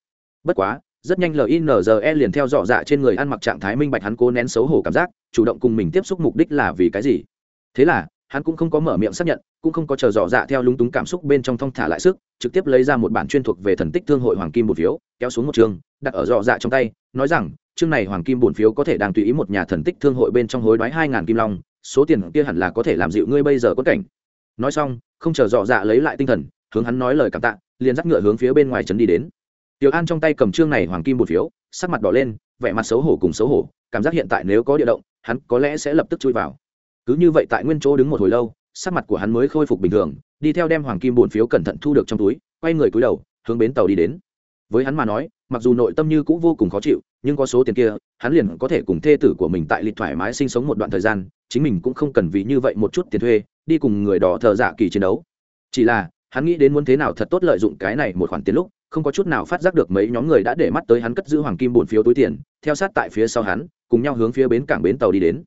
Bất quá rất nhanh linze liền theo dọ dạ trên người ăn mặc trạng thái minh bạch hắn cố nén xấu hổ cảm giác chủ động cùng mình tiếp xúc mục đích là vì cái gì. Thế là hắn cũng không có mở miệng xác nhận cũng không có chờ dọ dạ theo lúng túng cảm xúc bên trong thong thả lại sức trực tiếp lấy ra một bản chuyên thuộc về thần tích thương hội hoàng kim một phiếu kéo xuống một trường, đặt ở dọ dạ trong tay nói rằng chương này hoàng kim bổn phiếu có thể đang tùy ý một nhà thần tích thương hội bên trong hối đoái hai ngàn kim long số tiền kia hẳn là có thể làm dịu ngươi bây giờ có cảnh nói xong, không chờ dọ dạ lấy lại tinh thần, hướng hắn nói lời cảm tạ, liền dắt ngựa hướng phía bên ngoài trấn đi đến. Tiểu an trong tay cầm trương này hoàng kim bột phiếu, sắc mặt đỏ lên, vẻ mặt xấu hổ cùng xấu hổ, cảm giác hiện tại nếu có địa động, hắn có lẽ sẽ lập tức chui vào. Cứ như vậy tại nguyên chỗ đứng một hồi lâu, sắc mặt của hắn mới khôi phục bình thường, đi theo đem hoàng kim bồn phiếu cẩn thận thu được trong túi, quay người cúi đầu, hướng bến tàu đi đến. Với hắn mà nói, mặc dù nội tâm như cũng vô cùng khó chịu, nhưng có số tiền kia, hắn liền có thể cùng thê tử của mình tại lịch thoải mái sinh sống một đoạn thời gian, chính mình cũng không cần vì như vậy một chút tiền thuê đi cùng người đỏ thợ dạ kỳ chiến đấu. Chỉ là, hắn nghĩ đến muốn thế nào thật tốt lợi dụng cái này một khoản tiền lúc, không có chút nào phát giác được mấy nhóm người đã để mắt tới hắn cất giữ hoàng kim bổn phiếu túi tiền, theo sát tại phía sau hắn, cùng nhau hướng phía bến cảng bến tàu đi đến.